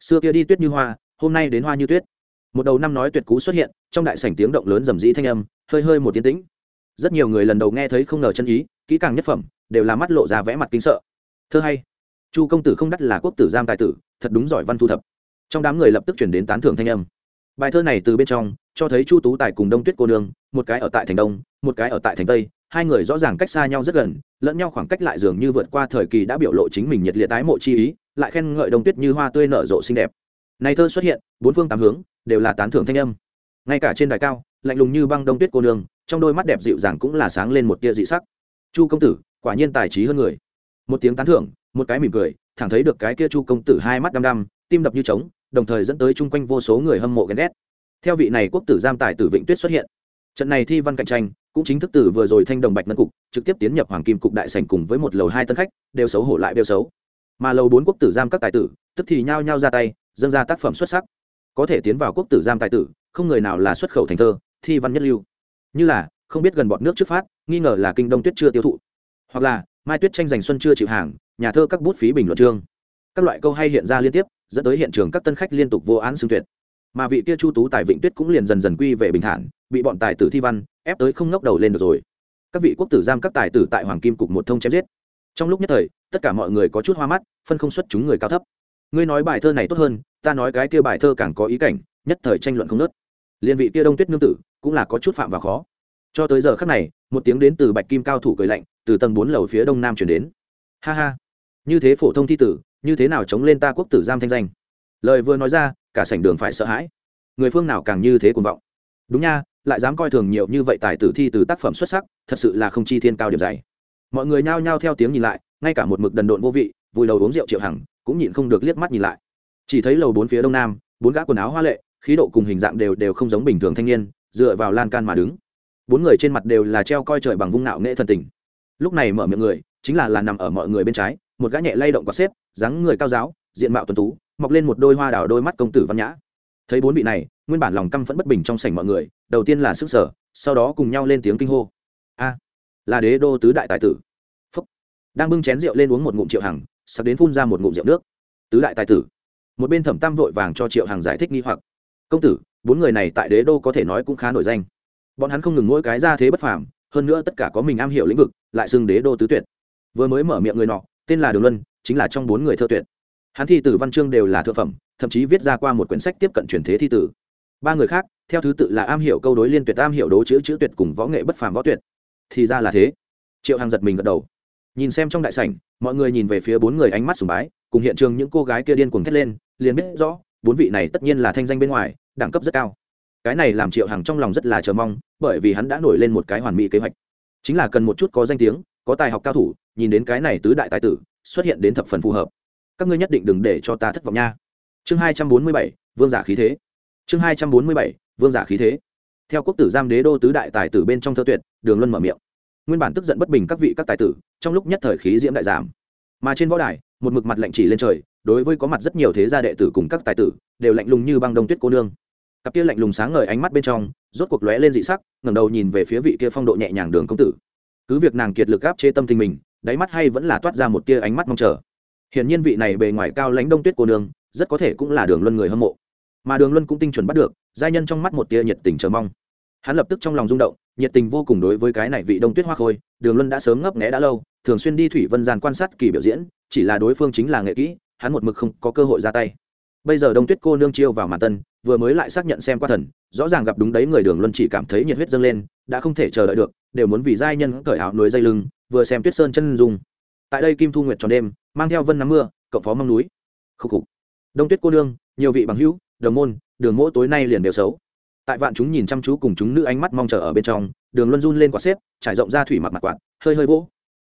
Xưa kia đi tuyết như hoa, hôm nay đến hoa như tuyết. Một đầu năm nói tuyệt cú xuất hiện, trong đại sảnh tiếng động lớn rầm rĩ thanh âm, hơi hơi một tiếng tĩnh. Rất nhiều người lần đầu nghe thấy không ngờ chân ý, kỹ càng nhất phẩm, đều là mắt lộ ra vẽ mặt kinh sợ. Thơ hay, chu công tử không đắt là quốc tử giam tài tử, thật đúng giỏi văn thu thập trong đám người lập tức chuyển đến tán thưởng thanh âm. Bài thơ này từ bên trong, cho thấy chu tú tài cùng đông tuyết cô nương, một cái ở tại thành đông, một cái ở tại thành tây, hai người rõ ràng cách xa nhau rất gần, lẫn nhau khoảng cách lại dường như vượt qua thời kỳ đã biểu lộ chính mình nhiệt liệt tái mộ chi ý, lại khen ngợi đông tuyết như hoa tươi nở rộ xinh đẹp. Này thơ xuất hiện, bốn phương tám hướng, đều là tán thưởng thanh âm. Ngay cả trên đài cao, lạnh lùng như băng đông tuyết cô nương, trong đôi mắt đẹp dịu dàng cũng là sáng lên một tia dị sắc. Chu công tử, quả nhiên tài trí hơn người. Một tiếng tán thưởng, một cái mỉm cười, thẳng thấy được cái kia chu công tử hai mắt đăm đăm tim đập như trống, đồng thời dẫn tới chung quanh vô số người hâm mộ ghen ghét. Theo vị này quốc tử giam tài tử vịnh tuyết xuất hiện, trận này thi văn cạnh tranh cũng chính thức từ vừa rồi thanh đồng bạch ngân cục trực tiếp tiến nhập hoàng kim cục đại sành cùng với một lầu hai tân khách, đều xấu hổ lại đều xấu. Mà lầu bốn quốc tử giam các tài tử, tức thì nhao nhao ra tay, dâng ra tác phẩm xuất sắc. Có thể tiến vào quốc tử giam tài tử, không người nào là xuất khẩu thành thơ, thi văn nhất lưu. Như là, không biết gần bọn nước trước phát, nghi ngờ là kinh đông tuyết chưa tiêu thụ. Hoặc là, mai tuyết tranh giành xuân chưa chịu hàng, nhà thơ các bút phí bình luận chương các loại câu hay hiện ra liên tiếp, dẫn tới hiện trường các tân khách liên tục vô án xưng tuyệt. Mà vị kia chu tú tài vịnh tuyết cũng liền dần dần quy về bình thản, bị bọn tài tử thi văn, ép tới không ngóc đầu lên được rồi. Các vị quốc tử giam các tài tử tại hoàng kim cục một thông chém giết. Trong lúc nhất thời, tất cả mọi người có chút hoa mắt, phân không xuất chúng người cao thấp. Ngươi nói bài thơ này tốt hơn, ta nói cái kia bài thơ càng có ý cảnh, nhất thời tranh luận không nớt liên vị kia đông tuyết nương tử, cũng là có chút phạm và khó. Cho tới giờ khắc này, một tiếng đến từ bạch kim cao thủ cười lạnh, từ tầng bốn lầu phía đông nam chuyển đến. Ha ha, như thế phổ thông thi tử như thế nào chống lên ta quốc tử giam thanh danh? Lời vừa nói ra, cả sảnh đường phải sợ hãi. Người phương nào càng như thế cuồng vọng? Đúng nha, lại dám coi thường nhiều như vậy tài tử thi từ tác phẩm xuất sắc, thật sự là không chi thiên cao điểm dày. Mọi người nhao nhao theo tiếng nhìn lại, ngay cả một mực đần độn vô vị, vùi đầu uống rượu triệu hằng, cũng nhịn không được liếc mắt nhìn lại. Chỉ thấy lầu bốn phía đông nam, bốn gã quần áo hoa lệ, khí độ cùng hình dạng đều đều không giống bình thường thanh niên, dựa vào lan can mà đứng. Bốn người trên mặt đều là treo coi trời bằng vung nạo nghệ thần tình. Lúc này mở miệng người, chính là là nằm ở mọi người bên trái một gã nhẹ lay động có xếp, dáng người cao giáo, diện mạo tuấn tú, mọc lên một đôi hoa đào đôi mắt công tử văn nhã. Thấy bốn vị này, nguyên bản lòng căm phẫn bất bình trong sảnh mọi người, đầu tiên là sức sở, sau đó cùng nhau lên tiếng kinh hô. A, là đế đô tứ đại tài tử. Phúc. Đang bưng chén rượu lên uống một ngụm triệu hằng, sắp đến phun ra một ngụm rượu nước. Tứ đại tài tử. Một bên thẩm tam vội vàng cho triệu hằng giải thích nghi hoặc. Công tử, bốn người này tại đế đô có thể nói cũng khá nổi danh. Bọn hắn không ngừng mỗi cái ra thế bất phàm, hơn nữa tất cả có mình am hiểu lĩnh vực, lại xưng đế đô tứ tuyệt. Vừa mới mở miệng người nọ tên là đường luân, chính là trong bốn người thơ tuyệt. Hắn thi tử văn chương đều là thượng phẩm, thậm chí viết ra qua một quyển sách tiếp cận truyền thế thi tử ba người khác, theo thứ tự là am hiểu câu đối liên tuyệt, am hiểu đố chữ chữ tuyệt cùng võ nghệ bất phàm võ tuyệt. Thì ra là thế. Triệu hằng giật mình gật đầu. Nhìn xem trong đại sảnh, mọi người nhìn về phía bốn người ánh mắt sùng bái, cùng hiện trường những cô gái kia điên cuồng thét lên, liền biết rõ, bốn vị này tất nhiên là thanh danh bên ngoài, đẳng cấp rất cao. Cái này làm triệu hằng trong lòng rất là chờ mong, bởi vì hắn đã nổi lên một cái hoàn mỹ kế hoạch. Chính là cần một chút có danh tiếng có tài học cao thủ, nhìn đến cái này tứ đại tài tử, xuất hiện đến thập phần phù hợp. Các ngươi nhất định đừng để cho ta thất vọng nha. Chương hai trăm bốn mươi bảy, vương giả khí thế. Chương hai trăm bốn mươi bảy, vương giả khí thế. Theo quốc tử giam đế đô tứ đại tài tử bên trong thơ tuyệt, đường luân mở miệng. Nguyên bản tức giận bất bình các vị các tài tử, trong lúc nhất thời khí diễm đại giảm. Mà trên võ đài, một mực mặt lạnh chỉ lên trời, đối với có mặt rất nhiều thế gia đệ tử cùng các tài tử, đều lạnh lùng như băng đông tuyết cô nương. Cặp kia lạnh lùng sáng ngời ánh mắt bên trong, rốt cuộc lóe lên dị sắc, ngẩng đầu nhìn về phía vị kia phong độ nhẹ nhàng đường công tử cứ việc nàng kiệt lực áp chế tâm tình mình, đáy mắt hay vẫn là toát ra một tia ánh mắt mong chờ. Hiển nhiên vị này bề ngoài cao lãnh đông tuyết cô nương, rất có thể cũng là đường luân người hâm mộ. Mà đường luân cũng tinh chuẩn bắt được, giai nhân trong mắt một tia nhiệt tình chờ mong. Hắn lập tức trong lòng rung động, nhiệt tình vô cùng đối với cái này vị đông tuyết hoa khôi, đường luân đã sớm ngấp nghẽ đã lâu, thường xuyên đi thủy vân gian quan sát kỳ biểu diễn, chỉ là đối phương chính là nghệ kỹ, hắn một mực không có cơ hội ra tay bây giờ đông tuyết cô nương chiêu vào màn tân, vừa mới lại xác nhận xem qua thần, rõ ràng gặp đúng đấy người đường luân chỉ cảm thấy nhiệt huyết dâng lên, đã không thể chờ đợi được, đều muốn vì giai nhân cởi áo núi dây lưng, vừa xem tuyết sơn chân dung. Tại đây kim thu nguyệt tròn đêm, mang theo vân nắm mưa, cậu phó mong núi. Khúc khục. Đông tuyết cô nương, nhiều vị bằng hữu đồng môn, đường mỗ tối nay liền đều xấu. Tại vạn chúng nhìn chăm chú cùng chúng nữ ánh mắt mong chờ ở bên trong, đường luân run lên quả xếp, trải rộng ra thủy mặt mặt quạt, hơi hơi vỗ.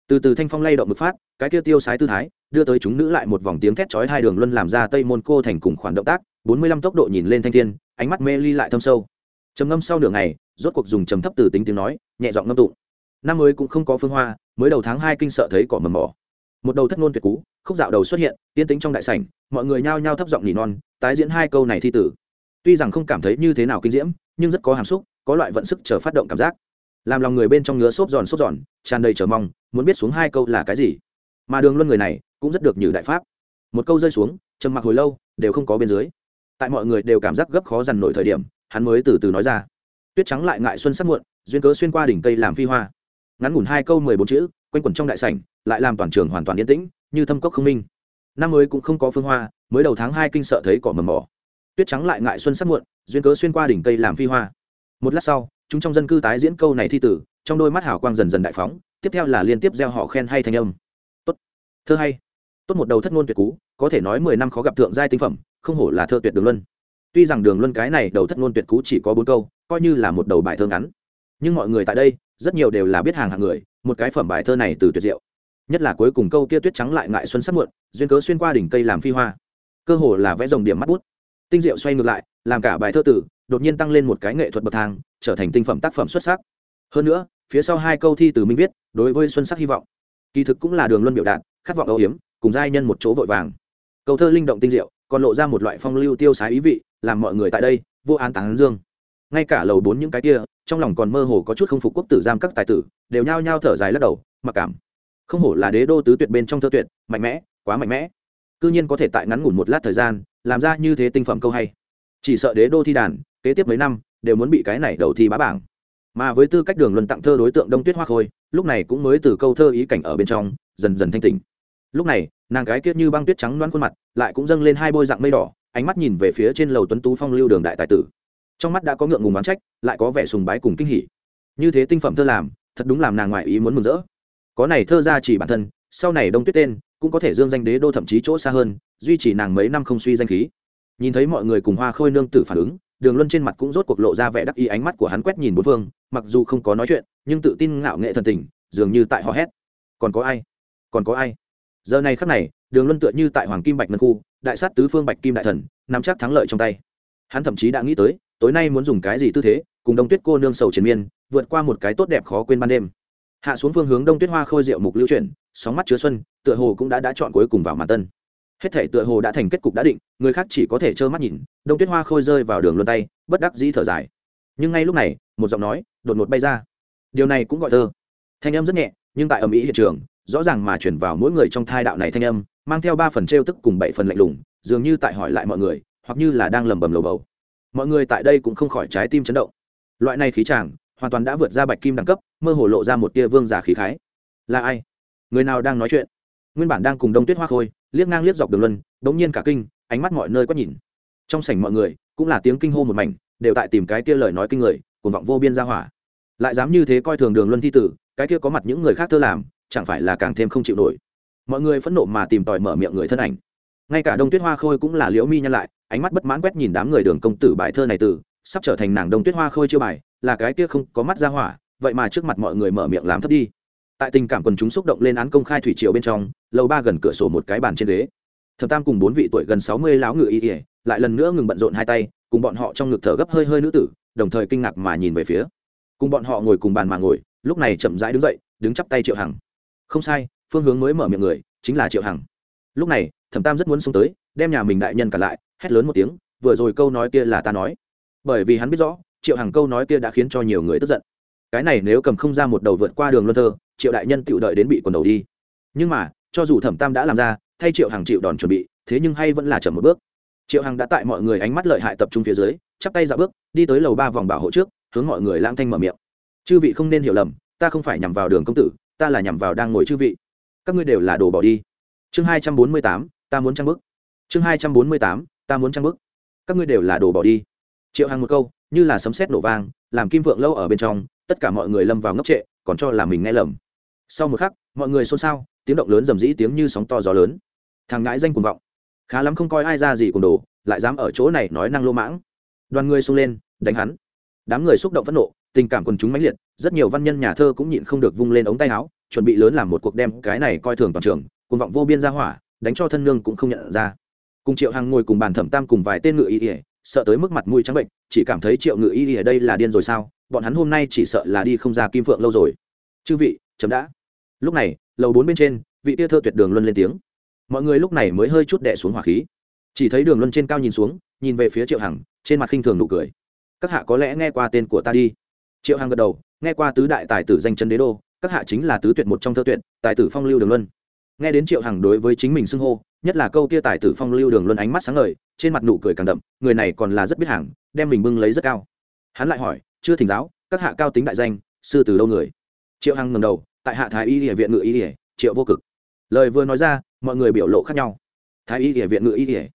Từ từ thanh phong lay động mực phát, cái kia tiêu sái tư thái đưa tới chúng nữ lại một vòng tiếng thét chói hai đường luân làm ra tây môn cô thành cùng khoản động tác, bốn mươi lăm tốc độ nhìn lên thanh thiên, ánh mắt mê ly lại thâm sâu. Trầm ngâm sau nửa ngày, rốt cuộc dùng trầm thấp từ tính tiếng nói, nhẹ giọng ngâm tụng. Năm mới cũng không có phương hoa, mới đầu tháng hai kinh sợ thấy cỏ mầm mỏ một đầu thất ngôn tuyệt cú, khúc dạo đầu xuất hiện, yên tĩnh trong đại sảnh, mọi người nhao nhao thấp giọng nỉ non, tái diễn hai câu này thi tử. Tuy rằng không cảm thấy như thế nào kinh diễm, nhưng rất có hàm xúc, có loại vận sức chờ phát động cảm giác. Làm lòng người bên trong ngứa xốp giòn xốp giòn, tràn đầy chờ mong, muốn biết xuống hai câu là cái gì mà đường luân người này cũng rất được như đại pháp. Một câu rơi xuống, trầm mặc hồi lâu, đều không có bên dưới. Tại mọi người đều cảm giác gấp khó dằn nổi thời điểm, hắn mới từ từ nói ra. Tuyết trắng lại ngại xuân sắp muộn, duyên cớ xuyên qua đỉnh cây làm phi hoa. Ngắn ngủn hai câu mười bốn chữ, quanh quẩn trong đại sảnh, lại làm toàn trường hoàn toàn yên tĩnh, như thâm cốc không minh. Năm mới cũng không có phương hoa, mới đầu tháng hai kinh sợ thấy cỏ mầm mỏ tuyết trắng lại ngại xuân sắp muộn, duyên cớ xuyên qua đỉnh cây làm phi hoa. Một lát sau, chúng trong dân cư tái diễn câu này thi tử, trong đôi mắt hào quang dần dần đại phóng, tiếp theo là liên tiếp gieo họ khen hay thanh âm thơ hay. Tốt một đầu thất ngôn tuyệt cú, có thể nói mười năm khó gặp thượng giai tinh phẩm, không hổ là thơ tuyệt đường luân. Tuy rằng đường luân cái này đầu thất ngôn tuyệt cú chỉ có bốn câu, coi như là một đầu bài thơ ngắn. Nhưng mọi người tại đây, rất nhiều đều là biết hàng hàng người, một cái phẩm bài thơ này từ tuyệt diệu. Nhất là cuối cùng câu kia tuyết trắng lại ngại xuân sắp muộn, duyên cớ xuyên qua đỉnh cây làm phi hoa. Cơ hồ là vẽ dòng điểm mắt bút. Tinh diệu xoay ngược lại, làm cả bài thơ tử đột nhiên tăng lên một cái nghệ thuật bậc thang, trở thành tinh phẩm tác phẩm xuất sắc. Hơn nữa, phía sau hai câu thi từ minh viết, đối với xuân sắc hy vọng kỳ thực cũng là đường luân biểu đạt, khát vọng âu hiếm cùng giai nhân một chỗ vội vàng. Câu thơ linh động tinh diệu, còn lộ ra một loại phong lưu tiêu sái ý vị, làm mọi người tại đây, vô án tán dương. Ngay cả lầu bốn những cái kia, trong lòng còn mơ hồ có chút không phục quốc tử giam các tài tử, đều nhao nhao thở dài lắc đầu, mặc cảm. Không hổ là đế đô tứ tuyệt bên trong thơ tuyệt, mạnh mẽ, quá mạnh mẽ. Cư nhiên có thể tại ngắn ngủn một lát thời gian, làm ra như thế tinh phẩm câu hay. Chỉ sợ đế đô thi đàn, kế tiếp mấy năm, đều muốn bị cái này đầu thi bá bảng mà với tư cách đường luân tặng thơ đối tượng đông tuyết hoa khôi, lúc này cũng mới từ câu thơ ý cảnh ở bên trong, dần dần thanh tỉnh. Lúc này, nàng gái kiết như băng tuyết trắng loan khuôn mặt, lại cũng dâng lên hai bôi dạng mây đỏ, ánh mắt nhìn về phía trên lầu tuấn tú phong lưu đường đại tài tử. Trong mắt đã có ngượng ngùng bán trách, lại có vẻ sùng bái cùng kinh hỉ. Như thế tinh phẩm thơ làm, thật đúng làm nàng ngoại ý muốn mừng rỡ. Có này thơ ra chỉ bản thân, sau này đông tuyết tên, cũng có thể dương danh đế đô thậm chí chỗ xa hơn, duy trì nàng mấy năm không suy danh khí. Nhìn thấy mọi người cùng hoa khôi nương tử phản ứng đường luân trên mặt cũng rốt cuộc lộ ra vẻ đắc ý, ánh mắt của hắn quét nhìn bốn phương, mặc dù không có nói chuyện, nhưng tự tin ngạo nghệ thần tình, dường như tại họ hét. Còn có ai? Còn có ai? Giờ này khắc này, đường luân tựa như tại hoàng kim bạch ngân khu, đại sát tứ phương bạch kim đại thần, nắm chắc thắng lợi trong tay. Hắn thậm chí đã nghĩ tới, tối nay muốn dùng cái gì tư thế, cùng đông tuyết cô nương sầu triền miên, vượt qua một cái tốt đẹp khó quên ban đêm. Hạ xuống phương hướng đông tuyết hoa khôi rượu mục lưu chuyển, sóng mắt chứa xuân, tựa hồ cũng đã đã chọn cuối cùng vào màn tân hết thể tựa hồ đã thành kết cục đã định, người khác chỉ có thể trơ mắt nhìn, đông tuyết hoa khôi rơi vào đường luân tay, bất đắc dĩ thở dài. Nhưng ngay lúc này, một giọng nói đột ngột bay ra. Điều này cũng gọi thơ. Thanh âm rất nhẹ, nhưng tại ầm ĩ hiện trường, rõ ràng mà chuyển vào mỗi người trong thai đạo này thanh âm, mang theo ba phần t tức cùng bảy phần lạnh lùng, dường như tại hỏi lại mọi người, hoặc như là đang lầm bầm lầu bầu. Mọi người tại đây cũng không khỏi trái tim chấn động. Loại này khí tràng hoàn toàn đã vượt ra bạch kim đẳng cấp, mơ hồ lộ ra một tia vương giả khí khái. Là ai? Người nào đang nói chuyện? Nguyên bản đang cùng đông tuyết hoa khôi, liếc ngang liếc dọc đường luân đống nhiên cả kinh, ánh mắt mọi nơi quét nhìn. Trong sảnh mọi người, cũng là tiếng kinh hô một mảnh, đều tại tìm cái kia lời nói kinh người, cuồng vọng vô biên ra hỏa. Lại dám như thế coi thường đường luân thi tử, cái kia có mặt những người khác thơ làm, chẳng phải là càng thêm không chịu nổi. Mọi người phẫn nộ mà tìm tòi mở miệng người thân ảnh. Ngay cả đông tuyết hoa khôi cũng là liễu mi nhăn lại, ánh mắt bất mãn quét nhìn đám người đường công tử bài thơ này từ, sắp trở thành nàng đông tuyết hoa khôi chưa bài, là cái kia không có mắt ra hỏa, vậy mà trước mặt mọi người mở miệng làm thấp đi tại tình cảm quần chúng xúc động lên án công khai thủy triều bên trong, lầu ba gần cửa sổ một cái bàn trên ghế. Thập tam cùng bốn vị tuổi gần sáu mươi láo ngự y ỉa lại lần nữa ngừng bận rộn hai tay, cùng bọn họ trong ngực thở gấp hơi hơi nữ tử, đồng thời kinh ngạc mà nhìn về phía. Cùng bọn họ ngồi cùng bàn mà ngồi, lúc này chậm rãi đứng dậy, đứng chắp tay triệu hằng. Không sai, phương hướng mới mở miệng người, chính là triệu hằng. Lúc này, thẩm tam rất muốn xuống tới, đem nhà mình đại nhân cả lại, hét lớn một tiếng, vừa rồi câu nói kia là ta nói. Bởi vì hắn biết rõ, triệu hằng câu nói kia đã khiến cho nhiều người tức giận cái này nếu cầm không ra một đầu vượt qua đường luân thơ, triệu đại nhân tự đợi đến bị quần đầu đi. Nhưng mà, cho dù thẩm tam đã làm ra, thay triệu hàng chịu đòn chuẩn bị, thế nhưng hay vẫn là chậm một bước. Triệu hằng đã tại mọi người ánh mắt lợi hại tập trung phía dưới, chắp tay dạo bước, đi tới lầu ba vòng bảo hộ trước, hướng mọi người lang thanh mở miệng. Chư vị không nên hiểu lầm, ta không phải nhằm vào đường công tử, ta là nhằm vào đang ngồi chư vị. Các ngươi đều là đồ bỏ đi. Chương hai trăm bốn mươi tám, ta muốn trang bức chương hai trăm bốn mươi tám, ta muốn trang bức các ngươi đều là đồ bỏ đi. Triệu hằng một câu, như là sấm sét nổ vang, làm kim vượng lâu ở bên trong tất cả mọi người lâm vào ngốc trệ, còn cho là mình nghe lầm. Sau một khắc, mọi người xôn xao, tiếng động lớn rầm rĩ tiếng như sóng to gió lớn. Thằng ngãi danh cuồng vọng. Khá lắm không coi ai ra gì cùng đồ, lại dám ở chỗ này nói năng lô mãng. Đoàn người xông lên, đánh hắn. Đám người xúc động phẫn nộ, tình cảm quần chúng mãnh liệt, rất nhiều văn nhân nhà thơ cũng nhịn không được vung lên ống tay áo, chuẩn bị lớn làm một cuộc đem cái này coi thường toàn trường, cuồng vọng vô biên ra hỏa, đánh cho thân nương cũng không nhận ra. Cùng triệu hằng ngồi cùng bàn thẩm tam cùng vài tên ngự y ỉa sợ tới mức mặt mũi trắng bệnh, chỉ cảm thấy triệu ngự y ỉa đây là điên rồi sao? Bọn hắn hôm nay chỉ sợ là đi không ra kim phượng lâu rồi. Chư vị, chấm đã. Lúc này, lầu bốn bên trên, vị tia thơ tuyệt đường luân lên tiếng. Mọi người lúc này mới hơi chút đẻ xuống hỏa khí. Chỉ thấy đường luân trên cao nhìn xuống, nhìn về phía triệu hằng, trên mặt khinh thường nụ cười. Các hạ có lẽ nghe qua tên của ta đi. Triệu hằng gật đầu, nghe qua tứ đại tài tử danh chân đế đô, các hạ chính là tứ tuyệt một trong thơ tuyệt, tài tử phong lưu đường luân. Nghe đến triệu hằng đối với chính mình xưng hô, nhất là câu kia tài tử phong lưu đường luân ánh mắt sáng ngời, trên mặt nụ cười càng đậm, người này còn là rất biết hàng, đem mình bưng lấy rất cao. Hắn lại hỏi chưa thỉnh giáo, các hạ cao tính đại danh, sư từ đâu người? Triệu hằng ngầm đầu, tại hạ thái y địa viện ngự y địa triệu vô cực. Lời vừa nói ra, mọi người biểu lộ khác nhau. Thái y địa viện ngự y địa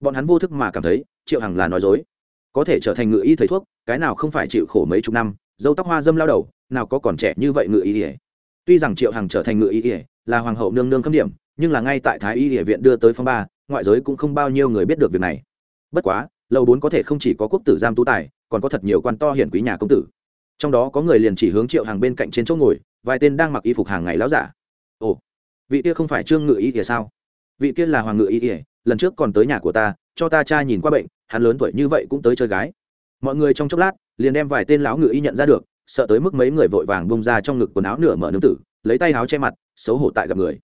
bọn hắn vô thức mà cảm thấy, triệu hằng là nói dối. Có thể trở thành ngự y thầy thuốc, cái nào không phải chịu khổ mấy chục năm, dâu tóc hoa dâm lao đầu, nào có còn trẻ như vậy ngự y ỉa tuy rằng triệu hằng trở thành ngự y ỉa là hoàng hậu nương nương khâm điểm, nhưng là ngay tại thái y địa viện đưa tới phong ba, ngoại giới cũng không bao nhiêu người biết được việc này. Bất quá lầu bốn có thể không chỉ có quốc tử giam tú tài, còn có thật nhiều quan to hiển quý nhà công tử. Trong đó có người liền chỉ hướng triệu hàng bên cạnh trên chỗ ngồi, vài tên đang mặc y phục hàng ngày láo giả. Ồ, vị kia không phải trương ngự y kìa sao? Vị kia là hoàng ngự y kìa lần trước còn tới nhà của ta, cho ta cha nhìn qua bệnh, hắn lớn tuổi như vậy cũng tới chơi gái. Mọi người trong chốc lát, liền đem vài tên lão ngự y nhận ra được, sợ tới mức mấy người vội vàng bông ra trong ngực quần áo nửa mở nương tử, lấy tay áo che mặt, xấu hổ tại gặp người.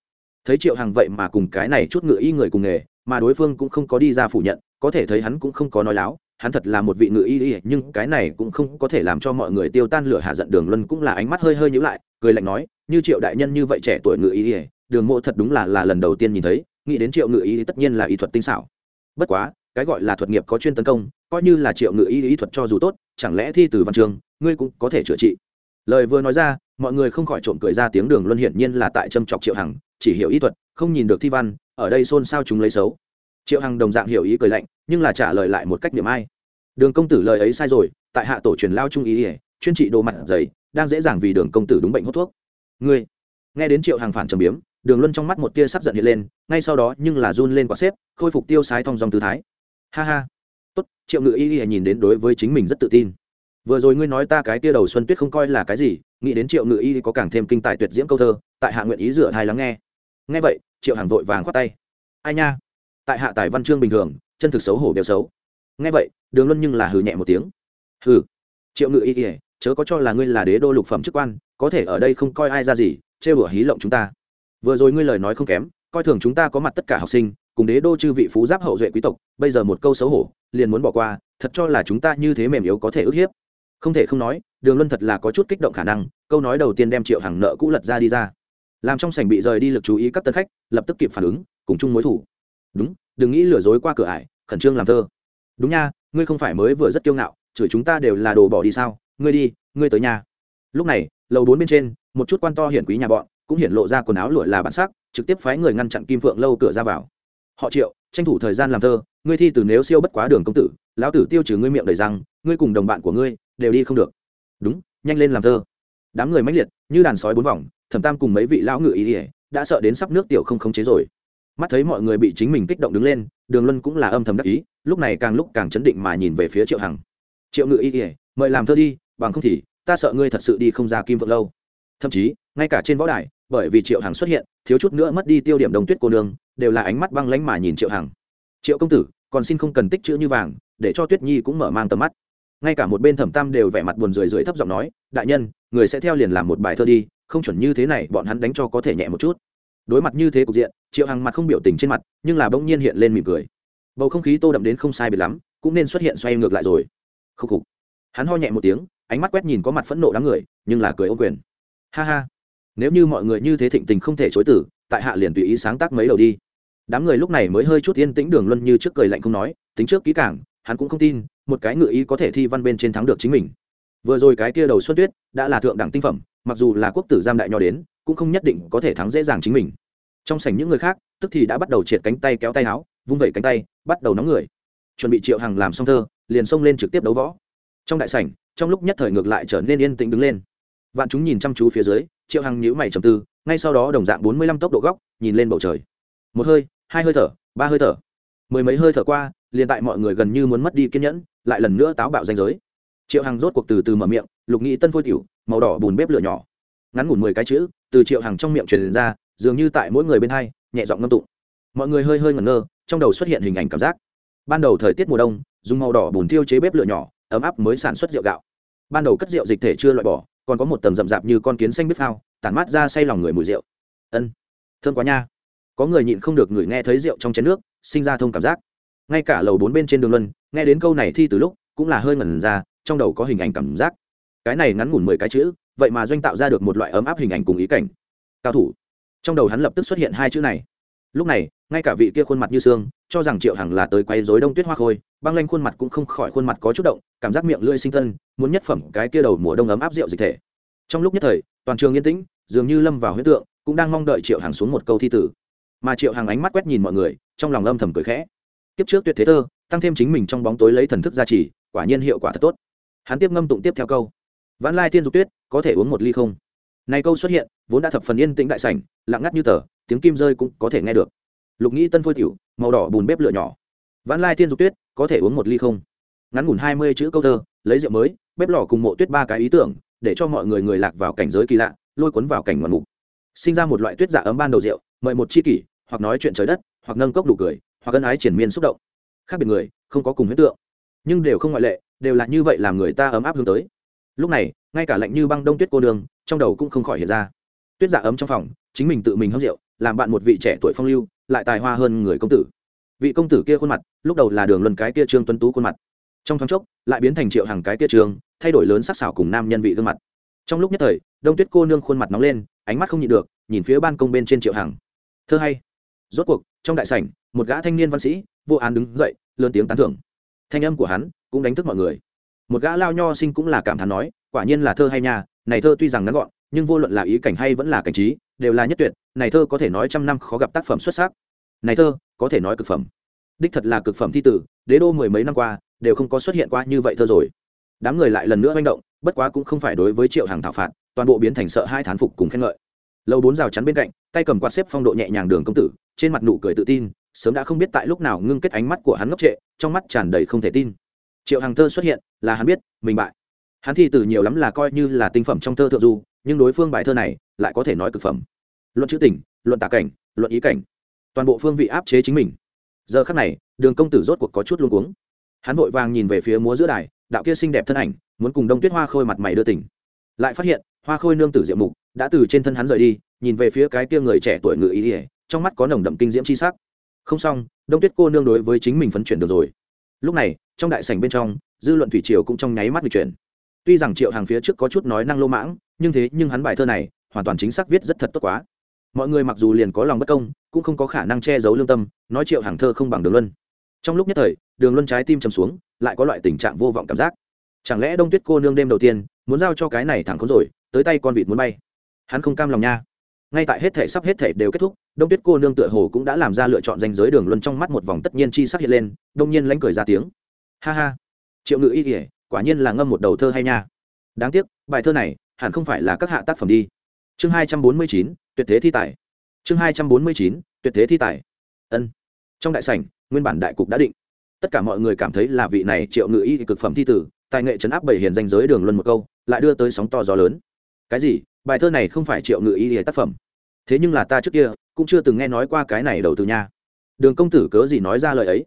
Thấy triệu hằng vậy mà cùng cái này chút ngự y người cùng nghề, mà đối phương cũng không có đi ra phủ nhận có thể thấy hắn cũng không có nói láo, hắn thật là một vị ngự y y, nhưng cái này cũng không có thể làm cho mọi người tiêu tan lửa hạ giận. Đường luân cũng là ánh mắt hơi hơi nhữ lại, cười lạnh nói, như triệu đại nhân như vậy trẻ tuổi ngự y y, đường mộ thật đúng là là lần đầu tiên nhìn thấy, nghĩ đến triệu ngự y tất nhiên là y thuật tinh xảo. Bất quá, cái gọi là thuật nghiệp có chuyên tấn công, coi như là triệu ngự y y thuật cho dù tốt, chẳng lẽ thi từ văn trường, ngươi cũng có thể chữa trị? Lời vừa nói ra, mọi người không khỏi trộm cười ra tiếng. Đường luân hiển nhiên là tại châm chọc triệu hằng, chỉ hiểu y thuật, không nhìn được thi văn, ở đây xôn xao chúng lấy xấu triệu hằng đồng dạng hiểu ý cười lạnh, nhưng là trả lời lại một cách niệm ai. Đường công tử lời ấy sai rồi, tại hạ tổ truyền lao trung ý ỉa chuyên trị đồ mặt dày, đang dễ dàng vì đường công tử đúng bệnh hút thuốc. Ngươi, nghe đến triệu hằng phản trầm biếm, đường luân trong mắt một tia sắc giận hiện lên, ngay sau đó nhưng là run lên quả xếp, khôi phục tiêu sái thong dòng tư thái. Ha ha. Tốt, triệu ngự y y nhìn đến đối với chính mình rất tự tin. Vừa rồi ngươi nói ta cái tia đầu xuân tuyết không coi là cái gì, nghĩ đến triệu ngự y có càng thêm kinh tài tuyệt diễm câu thơ, tại hạ nguyện ý rửa thai lắng nghe. Nghe vậy, triệu Hằng vội vàng khoát tay. Ai nha? Tại hạ tài văn chương bình thường, chân thực xấu hổ đều xấu. Nghe vậy, đường luân nhưng là hừ nhẹ một tiếng. Hừ. Triệu ngự y ỉa chớ có cho là ngươi là đế đô lục phẩm chức quan, có thể ở đây không coi ai ra gì chê bửa hí lộng chúng ta. Vừa rồi ngươi lời nói không kém, coi thường chúng ta có mặt tất cả học sinh, cùng đế đô chư vị phú giáp hậu duệ quý tộc, bây giờ một câu xấu hổ, liền muốn bỏ qua, thật cho là chúng ta như thế mềm yếu có thể ức hiếp. Không thể không nói, đường luân thật là có chút kích động khả năng, câu nói đầu tiên đem triệu hàng nợ cũ lật ra đi ra. Làm trong sảnh bị rời đi lực chú ý các tân khách, lập tức kịp phản ứng, cùng chung mối thủ đúng, đừng nghĩ lừa dối qua cửa ải, khẩn trương làm thơ. Đúng nha, ngươi không phải mới vừa rất kiêu ngạo, chửi chúng ta đều là đồ bỏ đi sao? Ngươi đi, ngươi tới nhà. Lúc này, lầu bốn bên trên, một chút quan to hiển quý nhà bọn, cũng hiển lộ ra quần áo lụa là bản sắc, trực tiếp phái người ngăn chặn kim phượng lâu cửa ra vào. Họ triệu, tranh thủ thời gian làm thơ, ngươi thi từ nếu siêu bất quá đường công tử, lão tử tiêu trừ ngươi miệng đầy răng, ngươi cùng đồng bạn của ngươi, đều đi không được. Đúng, nhanh lên làm thơ. Đám người mãnh liệt, như đàn sói bốn vòng, thẩm tam cùng mấy vị lão ngự ý ỉa đã sợ đến sắp nước tiểu không khống chế rồi mắt thấy mọi người bị chính mình kích động đứng lên, đường luân cũng là âm thầm đắc ý, lúc này càng lúc càng chấn định mà nhìn về phía triệu hằng. Triệu ngự ý ỉa mời làm thơ đi, bằng không thì ta sợ ngươi thật sự đi không ra kim vượng lâu. Thậm chí, ngay cả trên võ đài, bởi vì triệu hằng xuất hiện, thiếu chút nữa mất đi tiêu điểm đồng tuyết cô nương, đều là ánh mắt băng lánh mà nhìn triệu hằng. Triệu công tử, còn xin không cần tích chữ như vàng, để cho tuyết nhi cũng mở mang tầm mắt. Ngay cả một bên thẩm tam đều vẻ mặt buồn rười rượi thấp giọng nói, đại nhân, người sẽ theo liền làm một bài thơ đi, không chuẩn như thế này, bọn hắn đánh cho có thể nhẹ một chút đối mặt như thế cục diện, triệu hằng mặt không biểu tình trên mặt, nhưng là bỗng nhiên hiện lên mỉm cười. Bầu không khí tô đậm đến không sai biệt lắm, cũng nên xuất hiện xoay ngược lại rồi. Khúc khục. Hắn ho nhẹ một tiếng, ánh mắt quét nhìn có mặt phẫn nộ đám người, nhưng là cười ô quyền. Ha ha. Nếu như mọi người như thế thịnh tình không thể chối tử tại hạ liền tùy ý sáng tác mấy đầu đi. Đám người lúc này mới hơi chút yên tĩnh đường luân như trước cười lạnh không nói, tính trước kỹ càng, hắn cũng không tin, một cái ngự ý có thể thi văn bên trên thắng được chính mình. Vừa rồi cái kia đầu xuân tuyết, đã là thượng đẳng tinh phẩm, mặc dù là quốc tử giam đại nho đến cũng không nhất định có thể thắng dễ dàng chính mình. Trong sảnh những người khác, tức thì đã bắt đầu triệt cánh tay kéo tay áo, vung vẩy cánh tay, bắt đầu nóng người. Chuẩn bị triệu hằng làm xong thơ, liền xông lên trực tiếp đấu võ. Trong đại sảnh, trong lúc nhất thời ngược lại trở nên yên tĩnh đứng lên. Vạn chúng nhìn chăm chú phía dưới, triệu hằng nhíu mày trầm tư, ngay sau đó đồng dạng bốn mươi lăm tốc độ góc, nhìn lên bầu trời. Một hơi, hai hơi thở, ba hơi thở. Mười mấy hơi thở qua, liền tại mọi người gần như muốn mất đi kiên nhẫn, lại lần nữa táo bạo danh giới. Triệu hằng rốt cuộc từ từ mở miệng, lục nghị tân phôi tiểu, màu đỏ bùn bếp lửa nhỏ. Ngắn ngủn mười cái chữ từ triệu hằng trong miệng truyền ra, dường như tại mỗi người bên hai, nhẹ giọng ngâm tụng. Mọi người hơi hơi ngẩn ngơ, trong đầu xuất hiện hình ảnh cảm giác. Ban đầu thời tiết mùa đông, dùng màu đỏ bùn thiêu chế bếp lửa nhỏ, ấm áp mới sản xuất rượu gạo. Ban đầu cất rượu dịch thể chưa loại bỏ, còn có một tầng rậm rạp như con kiến xanh bếp phao, tản mát ra say lòng người mùi rượu. Ân, thơm quá nha. Có người nhịn không được người nghe thấy rượu trong chén nước, sinh ra thông cảm giác. Ngay cả lầu bốn bên trên đường luân, nghe đến câu này thi từ lúc, cũng là hơi ngẩn ra, trong đầu có hình ảnh cảm giác. Cái này ngắn ngủn mười cái chữ vậy mà doanh tạo ra được một loại ấm áp hình ảnh cùng ý cảnh. Cao thủ. Trong đầu hắn lập tức xuất hiện hai chữ này. Lúc này, ngay cả vị kia khuôn mặt như xương, cho rằng triệu hằng là tới quay dối đông tuyết hoa khôi, băng lanh khuôn mặt cũng không khỏi khuôn mặt có chút động, cảm giác miệng lưỡi sinh tân muốn nhất phẩm cái kia đầu mùa đông ấm áp rượu dịch thể. Trong lúc nhất thời, toàn trường yên tĩnh, dường như lâm vào huyết tượng, cũng đang mong đợi triệu hằng xuống một câu thi tử. Mà triệu hằng ánh mắt quét nhìn mọi người, trong lòng âm thầm cười khẽ. Kiếp trước tuyệt thế thơ, tăng thêm chính mình trong bóng tối lấy thần thức gia trì, quả nhiên hiệu quả thật tốt. Hắn tiếp ngâm tụng tiếp theo câu vãn lai tiên dục tuyết, có thể uống một ly không? Này câu xuất hiện, vốn đã thập phần yên tĩnh đại sảnh, lặng ngắt như tờ, tiếng kim rơi cũng có thể nghe được. Lục nghĩ tân phôi tiểu, màu đỏ bùn bếp lửa nhỏ. Vãn lai tiên dục tuyết, có thể uống một ly không? Ngắn ngủn hai mươi chữ câu thơ, lấy rượu mới, bếp lò cùng mộ tuyết ba cái ý tưởng, để cho mọi người người lạc vào cảnh giới kỳ lạ, lôi cuốn vào cảnh ngoạn mục. Sinh ra một loại tuyết dạ ấm ban đầu rượu, mời một chi kỷ, hoặc nói chuyện trời đất, hoặc nâng cốc đủ cười, hoặc ân ái triển miên xúc động. Khác biệt người, không có cùng huyết tượng. Nhưng đều không ngoại lệ, đều là như vậy làm người ta ấm áp hướng tới lúc này, ngay cả lạnh như băng đông tuyết cô đường trong đầu cũng không khỏi hiện ra. Tuyết dạ ấm trong phòng, chính mình tự mình hâm rượu, làm bạn một vị trẻ tuổi phong lưu, lại tài hoa hơn người công tử. Vị công tử kia khuôn mặt, lúc đầu là đường luân cái kia trương tuấn tú khuôn mặt. Trong thoáng chốc, lại biến thành triệu hàng cái kia trường thay đổi lớn sắc xảo cùng nam nhân vị gương mặt. Trong lúc nhất thời, đông tuyết cô nương khuôn mặt nóng lên, ánh mắt không nhịn được, nhìn phía ban công bên trên triệu hàng thơ hay. Rốt cuộc, trong đại sảnh, một gã thanh niên văn sĩ, vô án đứng dậy, lớn tiếng tán thưởng. Thanh âm của hắn cũng đánh thức mọi người một gã lao nho sinh cũng là cảm thán nói, quả nhiên là thơ hay nha, này thơ tuy rằng ngắn gọn, nhưng vô luận là ý cảnh hay vẫn là cảnh trí, đều là nhất tuyệt, này thơ có thể nói trăm năm khó gặp tác phẩm xuất sắc. Này thơ, có thể nói cực phẩm. Đích thật là cực phẩm thi tử, đế đô mười mấy năm qua, đều không có xuất hiện qua như vậy thơ rồi. Đám người lại lần nữa manh động, bất quá cũng không phải đối với triệu hàng thảo phạt, toàn bộ biến thành sợ hai thán phục cùng khen ngợi. Lâu bốn rào chắn bên cạnh, tay cầm quạt xếp phong độ nhẹ nhàng đường công tử, trên mặt nụ cười tự tin, sớm đã không biết tại lúc nào ngưng kết ánh mắt của hắn ngốc trệ, trong mắt tràn đầy không thể tin. Triệu hàng thơ xuất hiện là hắn biết, mình bại. Hắn thi từ nhiều lắm là coi như là tinh phẩm trong thơ thượng du, nhưng đối phương bài thơ này lại có thể nói cực phẩm. Luận chữ tình, luận tả cảnh, luận ý cảnh. Toàn bộ phương vị áp chế chính mình. Giờ khắc này, đường công tử rốt cuộc có chút luôn cuống. Hắn vội vàng nhìn về phía múa giữa đài, đạo kia xinh đẹp thân ảnh, muốn cùng đông tuyết hoa khôi mặt mày đưa tỉnh lại phát hiện, hoa khôi nương tử diệu mục đã từ trên thân hắn rời đi, nhìn về phía cái kia người trẻ tuổi ngự ý ỉa, trong mắt có nồng đậm kinh diễm c h i s ắ c không xong, đông tuyết cô nương đối với chính mình phấn chuyển được rồi. Lúc này, trong đại sảnh bên trong dư luận thủy triều cũng trong nháy mắt bị chuyển. Tuy rằng triệu hàng phía trước có chút nói năng lô mãng, nhưng thế nhưng hắn bài thơ này hoàn toàn chính xác viết rất thật tốt quá. Mọi người mặc dù liền có lòng bất công, cũng không có khả năng che giấu lương tâm, nói triệu hàng thơ không bằng đường luân. Trong lúc nhất thời, đường luân trái tim chầm xuống, lại có loại tình trạng vô vọng cảm giác. Chẳng lẽ đông tuyết cô nương đêm đầu tiên muốn giao cho cái này thẳng khốn rồi, tới tay con vịt muốn bay? Hắn không cam lòng nha. Ngay tại hết thể sắp hết thể đều kết thúc, đông tuyết cô nương tựa hồ cũng đã làm ra lựa chọn danh giới đường luân trong mắt một vòng tất nhiên chi sắc hiện lên, đông nhiên lánh cười ra tiếng. Ha ha triệu ngự y kỉa quả nhiên là ngâm một đầu thơ hay nha. Đáng tiếc, bài thơ này hẳn không phải là các hạ tác phẩm đi. Chương hai trăm bốn mươi chín, tuyệt thế thi tài. Chương hai trăm bốn mươi chín, tuyệt thế thi tài. Ân. Trong đại sảnh, nguyên bản đại cục đã định. Tất cả mọi người cảm thấy là vị này triệu ngự y cực phẩm thi tử, tài nghệ chấn áp bảy hiền danh giới đường luân một câu, lại đưa tới sóng to gió lớn. Cái gì? Bài thơ này không phải triệu ngự y tác phẩm. Thế nhưng là ta trước kia cũng chưa từng nghe nói qua cái này đầu từ nha. Đường công tử cớ gì nói ra lời ấy?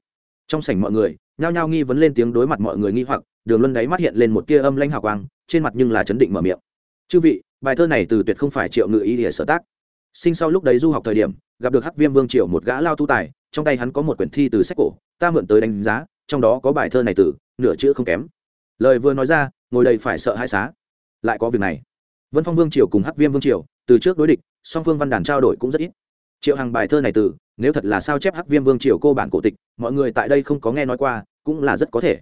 Trong sảnh mọi người nhao nhao nghi vấn lên tiếng đối mặt mọi người nghi hoặc, đường luân đáy mắt hiện lên một tia âm lanh hào quang, trên mặt nhưng là chấn định mở miệng. Chư vị, bài thơ này từ tuyệt không phải triệu ngự y để sở tác. Sinh sau lúc đấy du học thời điểm, gặp được hắc viêm vương triệu một gã lao tu tài, trong tay hắn có một quyển thi từ sách cổ, ta mượn tới đánh giá, trong đó có bài thơ này từ, nửa chữ không kém. Lời vừa nói ra, ngồi đây phải sợ hai xá. Lại có việc này. Vân phong vương triều cùng hắc viêm vương triều, từ trước đối địch, song phương văn đàn trao đổi cũng rất ít triệu Hằng bài thơ này từ, nếu thật là sao chép hắc viêm vương triều cô bản cổ tịch, mọi người tại đây không có nghe nói qua, cũng là rất có thể.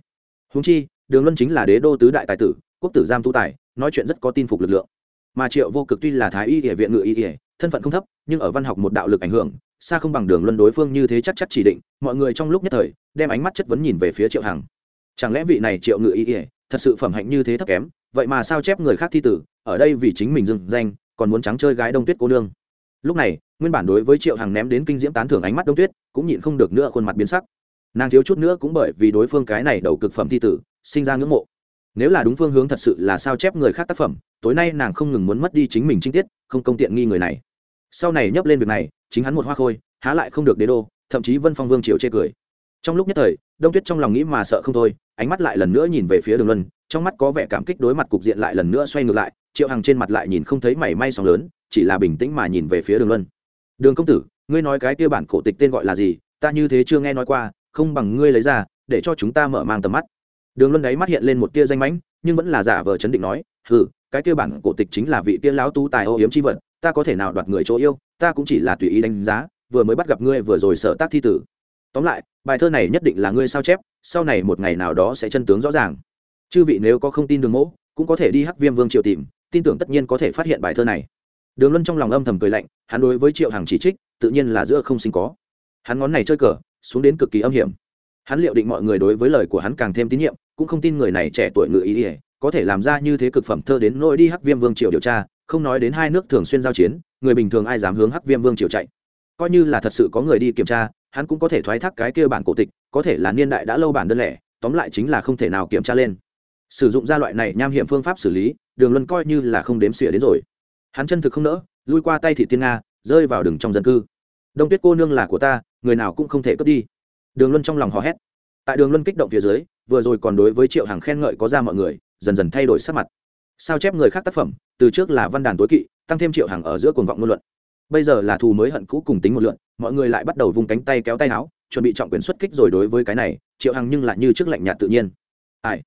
Húng chi, đường luân chính là đế đô tứ đại tài tử, quốc tử giam tu tài, nói chuyện rất có tin phục lực lượng. Mà triệu vô cực tuy là thái y địa viện ngự y địa thân phận không thấp, nhưng ở văn học một đạo lực ảnh hưởng, xa không bằng đường luân đối phương như thế chắc chắc chỉ định, mọi người trong lúc nhất thời, đem ánh mắt chất vấn nhìn về phía triệu hằng. Chẳng lẽ vị này triệu ngự y ỉa thật sự phẩm hạnh như thế thấp kém, vậy mà sao chép người khác thi tử, ở đây vì chính mình dừng danh, còn muốn trắng chơi gái đông tuyết cô nương. Lúc này nguyên bản đối với triệu hằng ném đến kinh diễm tán thưởng ánh mắt đông tuyết, cũng nhịn không được nữa khuôn mặt biến sắc. Nàng thiếu chút nữa cũng bởi vì đối phương cái này đầu cực phẩm thi tử, sinh ra ngưỡng mộ. Nếu là đúng phương hướng thật sự là sao chép người khác tác phẩm, tối nay nàng không ngừng muốn mất đi chính mình chi tiết, không công tiện nghi người này. Sau này nhấp lên việc này, chính hắn một hoa khôi, há lại không được đế đô, thậm chí vân phong vương triều chê cười. Trong lúc nhất thời, đông tuyết trong lòng nghĩ mà sợ không thôi, ánh mắt lại lần nữa nhìn về phía đường luân, trong mắt có vẻ cảm kích đối mặt cục diện lại lần nữa xoay ngược lại, triệu hằng trên mặt lại nhìn không thấy mảy may sóng lớn, chỉ là bình tĩnh mà nhìn về phía đường luân đường công tử, ngươi nói cái kia bản cổ tịch tên gọi là gì? Ta như thế chưa nghe nói qua, không bằng ngươi lấy ra, để cho chúng ta mở mang tầm mắt. Đường luân đáy mắt hiện lên một tia danh mãnh, nhưng vẫn là giả vờ chấn định nói, hừ, cái kia bản cổ tịch chính là vị tiên lão tu tài ô hiếm chi vật, ta có thể nào đoạt người chỗ yêu, ta cũng chỉ là tùy ý đánh giá, vừa mới bắt gặp ngươi vừa rồi sợ tác thi tử. Tóm lại, bài thơ này nhất định là ngươi sao chép, sau này một ngày nào đó sẽ chân tướng rõ ràng. Chư vị nếu có không tin đường mẫu cũng có thể đi hắc viêm vương triều tìm, tin tưởng tất nhiên có thể phát hiện bài thơ này đường luân trong lòng âm thầm cười lạnh, hắn đối với triệu hàng chỉ trích, tự nhiên là giữa không sinh có. Hắn ngón này chơi cờ, xuống đến cực kỳ âm hiểm. Hắn liệu định mọi người đối với lời của hắn càng thêm tín nhiệm, cũng không tin người này trẻ tuổi ngự ý ỉa có thể làm ra như thế cực phẩm thơ đến nỗi đi hắc viêm vương triều điều tra, không nói đến hai nước thường xuyên giao chiến, người bình thường ai dám hướng hắc viêm vương triều chạy. Coi như là thật sự có người đi kiểm tra, hắn cũng có thể thoái thác cái kia bản cổ tịch, có thể là niên đại đã lâu bản đơn lẻ, tóm lại chính là không thể nào kiểm tra lên. Sử dụng ra loại này nham hiểm phương pháp xử lý, đường luân coi như là không đếm xỉa đến rồi hắn chân thực không nỡ, lui qua tay thị tiên nga, rơi vào đường trong dân cư. Đông tuyết cô nương là của ta, người nào cũng không thể cướp đi. Đường luân trong lòng hò hét. Tại đường luân kích động phía dưới, vừa rồi còn đối với triệu hàng khen ngợi có ra mọi người, dần dần thay đổi sắc mặt. Sao chép người khác tác phẩm, từ trước là văn đàn tối kỵ, tăng thêm triệu hàng ở giữa cuồng vọng ngôn luận. Bây giờ là thù mới hận cũ cùng tính một lượn, mọi người lại bắt đầu vung cánh tay kéo tay áo, chuẩn bị trọng quyền xuất kích rồi đối với cái này, triệu hằng nhưng lại như trước lạnh nhạt tự nhiên. Ai?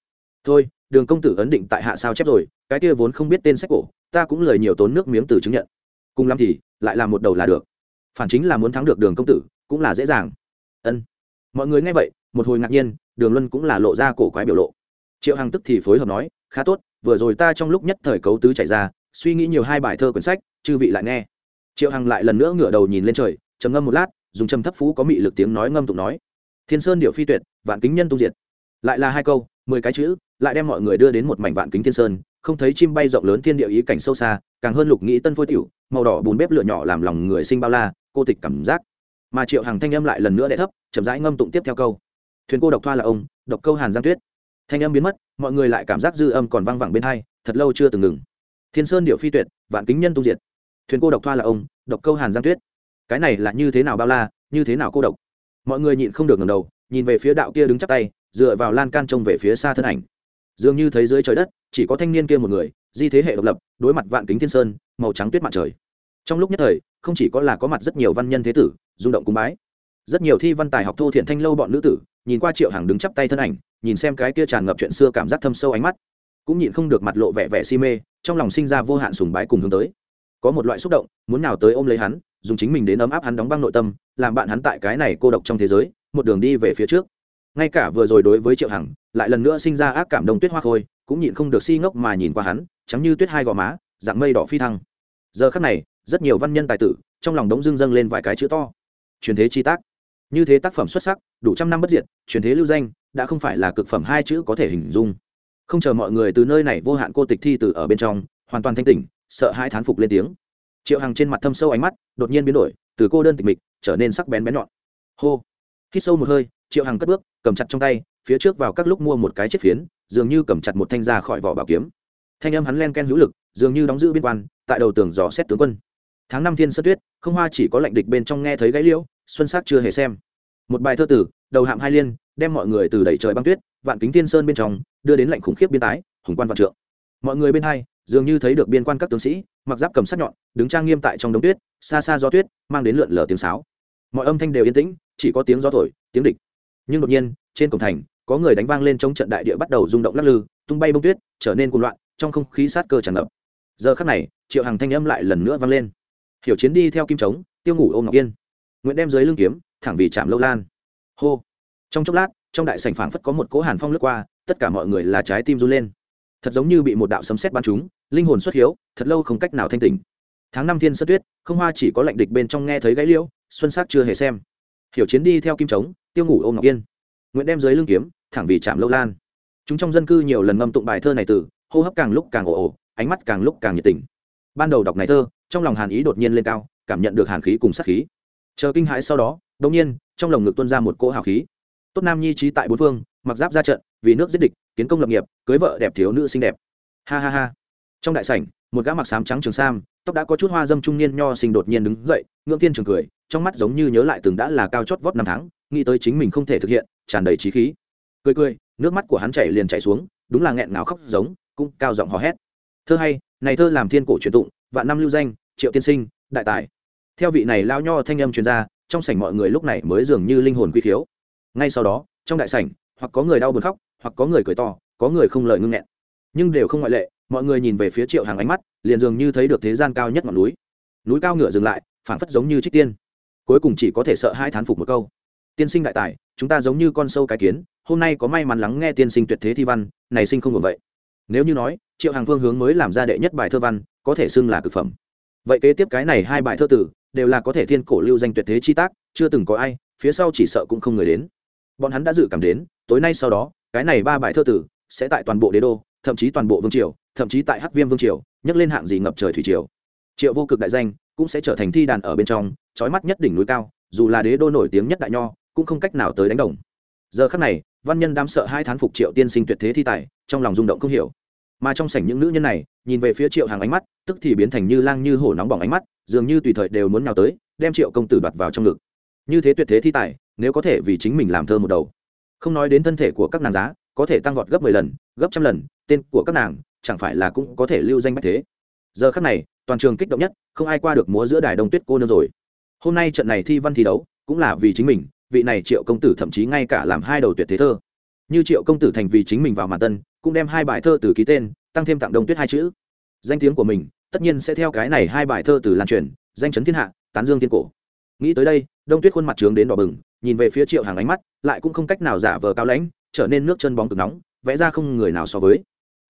Thôi, đường công tử ấn định tại hạ sao chép rồi, cái kia vốn không biết tên sách cổ ta cũng lời nhiều tốn nước miếng từ chứng nhận. Cùng lắm thì, lại làm một đầu là được. Phản chính là muốn thắng được đường công tử, cũng là dễ dàng. Ân. Mọi người nghe vậy, một hồi ngạc nhiên, đường luân cũng là lộ ra cổ quái biểu lộ. Triệu hằng tức thì phối hợp nói, khá tốt, vừa rồi ta trong lúc nhất thời cấu tứ chạy ra, suy nghĩ nhiều hai bài thơ quyển sách, chư vị lại nghe. Triệu hằng lại lần nữa ngửa đầu nhìn lên trời, trầm ngâm một lát, dùng trầm thấp phú có mị lực tiếng nói ngâm tụng nói. Thiên sơn điệu phi tuyệt, vạn kính nhân tu diệt. Lại là hai câu, mười cái chữ, lại đem mọi người đưa đến một mảnh vạn kính thiên sơn không thấy chim bay rộng lớn thiên địa ý cảnh sâu xa, càng hơn lục nghĩ tân phôi tiểu, màu đỏ bùn bếp lửa nhỏ làm lòng người sinh bao la, cô tịch cảm giác. Mà triệu hằng thanh âm lại lần nữa đẻ thấp, chậm rãi ngâm tụng tiếp theo câu. Thuyền cô độc thoa là ông, độc câu hàn giang tuyết. Thanh âm biến mất, mọi người lại cảm giác dư âm còn vang vẳng bên hai, thật lâu chưa từng ngừng. Thiên sơn điệu phi tuyệt, vạn kính nhân tu diệt. Thuyền cô độc thoa là ông, độc câu hàn giang tuyết. Cái này là như thế nào bao la, như thế nào cô độc? Mọi người nhịn không được ngầm đầu, nhìn về phía đạo kia đứng chắp tay, dựa vào lan can trông về phía xa thân ảnh dường như thấy dưới trời đất, chỉ có thanh niên kia một người, di thế hệ độc lập, đối mặt vạn kính thiên sơn, màu trắng tuyết mặt trời. Trong lúc nhất thời, không chỉ có là có mặt rất nhiều văn nhân thế tử, rung động cúng bái. Rất nhiều thi văn tài học thô thiện thanh lâu bọn nữ tử, nhìn qua triệu hàng đứng chắp tay thân ảnh, nhìn xem cái kia tràn ngập chuyện xưa cảm giác thâm sâu ánh mắt, cũng nhịn không được mặt lộ vẻ vẻ si mê, trong lòng sinh ra vô hạn sùng bái cùng hướng tới. Có một loại xúc động, muốn nào tới ôm lấy hắn, dùng chính mình đến ấm áp hắn đóng băng nội tâm, làm bạn hắn tại cái này cô độc trong thế giới, một đường đi về phía trước. Ngay cả vừa rồi đối với triệu hằng lại lần nữa sinh ra ác cảm đông tuyết hoa khôi, cũng nhịn không được si ngốc mà nhìn qua hắn, trắng như tuyết hai gò má, dạng mây đỏ phi thăng. Giờ khắc này, rất nhiều văn nhân tài tử, trong lòng đống dưng dâng lên vài cái chữ to. Truyền thế chi tác. Như thế tác phẩm xuất sắc, đủ trăm năm bất diệt, truyền thế lưu danh, đã không phải là cực phẩm hai chữ có thể hình dung. Không chờ mọi người từ nơi này vô hạn cô tịch thi từ ở bên trong, hoàn toàn thanh tỉnh, sợ hai thán phục lên tiếng. Triệu hằng trên mặt thâm sâu ánh mắt, đột nhiên biến đổi, từ cô đơn tịch mịch, trở nên sắc bén bén nhọn. Hô. Hít sâu một hơi, triệu hằng cất bước, cầm chặt trong tay phía trước vào các lúc mua một cái chiếc phiến, dường như cầm chặt một thanh ra khỏi vỏ bảo kiếm. Thanh âm hắn len ken hữu lực, dường như đóng giữ biên quan, tại đầu tường dò xét tướng quân. Tháng năm thiên sơ tuyết, không hoa chỉ có lệnh địch bên trong nghe thấy gãy liễu, xuân sắc chưa hề xem. Một bài thơ tử, đầu hạm hai liên, đem mọi người từ đẩy trời băng tuyết, vạn kính thiên sơn bên trong, đưa đến lệnh khủng khiếp biên tái, hùng quan vạn trượng. Mọi người bên hai, dường như thấy được biên quan các tướng sĩ, mặc giáp cầm sắt nhọn, đứng trang nghiêm tại trong đống tuyết, xa xa gió tuyết, mang đến lượn lờ tiếng sáo. Mọi âm thanh đều yên tĩnh, chỉ có tiếng gió thổi, tiếng địch. Nhưng đột nhiên, trên cổng thành có người đánh vang lên trong trận đại địa bắt đầu rung động lắc lư, tung bay bông tuyết, trở nên cuồng loạn, trong không khí sát cơ tràn ngập. Giờ khắc này, triệu hằng thanh âm lại lần nữa vang lên. Hiểu chiến đi theo kim trống, tiêu ngủ ôm ngọc yên. Nguyễn đem dưới lưng kiếm, thẳng vì chạm lâu lan. Hô. Trong chốc lát, trong đại sảnh phảng phất có một cỗ hàn phong lướt qua, tất cả mọi người là trái tim run lên. Thật giống như bị một đạo sấm sét bắn trúng, linh hồn xuất hiếu, thật lâu không cách nào thanh tỉnh. Tháng năm thiên sơ tuyết, không hoa chỉ có lạnh địch bên trong nghe thấy gãy liễu, xuân sắc chưa hề xem. Hiểu chiến đi theo kim trống, tiêu ngủ ôm ngọc yên. Nguyễn đem dưới lưng kiếm thẳng vì chạm lâu lan. Chúng trong dân cư nhiều lần ngâm tụng bài thơ này từ, hô hấp càng lúc càng ồ ồ, ánh mắt càng lúc càng nhiệt tình. Ban đầu đọc này thơ, trong lòng hàn ý đột nhiên lên cao, cảm nhận được hàn khí cùng sát khí. Chờ kinh hãi sau đó, đột nhiên, trong lồng ngực tuôn ra một cỗ hào khí. Tốt nam nhi trí tại bốn phương, mặc giáp ra trận, vì nước giết địch, kiến công lập nghiệp, cưới vợ đẹp thiếu nữ xinh đẹp. Ha ha ha. Trong đại sảnh, một gã mặc sám trắng trường sam, tóc đã có chút hoa dâm trung niên nho sinh đột nhiên đứng dậy, ngưỡng thiên trường cười, trong mắt giống như nhớ lại từng đã là cao chót vót năm tháng, nghĩ tới chính mình không thể thực hiện, tràn đầy trí khí cười cười, nước mắt của hắn chảy liền chảy xuống, đúng là nghẹn ngào khóc giống, cũng cao giọng hò hét. Thơ hay, này thơ làm thiên cổ truyền tụng, vạn năm lưu danh, triệu tiên sinh, đại tài. Theo vị này lao nho thanh âm truyền ra, trong sảnh mọi người lúc này mới dường như linh hồn quy khiếu. Ngay sau đó, trong đại sảnh, hoặc có người đau buồn khóc, hoặc có người cười to, có người không lời ngưng nghẹn. Nhưng đều không ngoại lệ, mọi người nhìn về phía triệu hàng ánh mắt, liền dường như thấy được thế gian cao nhất ngọn núi. Núi cao ngựa dừng lại, phảng phất giống như trích tiên. Cuối cùng chỉ có thể sợ hai thán phục một câu tiên sinh đại tài, chúng ta giống như con sâu cái kiến, hôm nay có may mắn lắng nghe tiên sinh tuyệt thế thi văn, này sinh không ngờ vậy. Nếu như nói, triệu hàng phương hướng mới làm ra đệ nhất bài thơ văn, có thể xưng là cực phẩm. Vậy kế tiếp cái này hai bài thơ tử, đều là có thể thiên cổ lưu danh tuyệt thế chi tác, chưa từng có ai, phía sau chỉ sợ cũng không người đến. Bọn hắn đã dự cảm đến, tối nay sau đó, cái này ba bài thơ tử, sẽ tại toàn bộ đế đô, thậm chí toàn bộ vương triều, thậm chí tại hắc viêm vương triều, nhấc lên hạng gì ngập trời thủy triều. Triệu vô cực đại danh, cũng sẽ trở thành thi đàn ở bên trong, trói mắt nhất đỉnh núi cao, dù là đế đô nổi tiếng nhất đại nho cũng không cách nào tới đánh đồng. Giờ khắc này, văn nhân đám sợ hai thán phục triệu tiên sinh tuyệt thế thi tài, trong lòng rung động không hiểu. Mà trong sảnh những nữ nhân này, nhìn về phía triệu hàng ánh mắt, tức thì biến thành như lang như hổ nóng bỏng ánh mắt, dường như tùy thời đều muốn nhào tới, đem triệu công tử đoạt vào trong ngực. Như thế tuyệt thế thi tài, nếu có thể vì chính mình làm thơ một đầu. Không nói đến thân thể của các nàng giá, có thể tăng vọt gấp mười lần, gấp trăm lần, tên của các nàng, chẳng phải là cũng có thể lưu danh bách thế. Giờ khắc này, toàn trường kích động nhất, không ai qua được múa giữa đài đông tuyết cô nương rồi. Hôm nay trận này thi văn thi đấu, cũng là vì chính mình vị này triệu công tử thậm chí ngay cả làm hai đầu tuyệt thế thơ. Như triệu công tử thành vì chính mình vào màn tân, cũng đem hai bài thơ từ ký tên, tăng thêm tặng đông tuyết hai chữ. Danh tiếng của mình, tất nhiên sẽ theo cái này hai bài thơ từ lan truyền, danh chấn thiên hạ, tán dương thiên cổ. Nghĩ tới đây, đông tuyết khuôn mặt trướng đến đỏ bừng, nhìn về phía triệu hàng ánh mắt, lại cũng không cách nào giả vờ cao lãnh, trở nên nước chân bóng cực nóng, vẽ ra không người nào so với.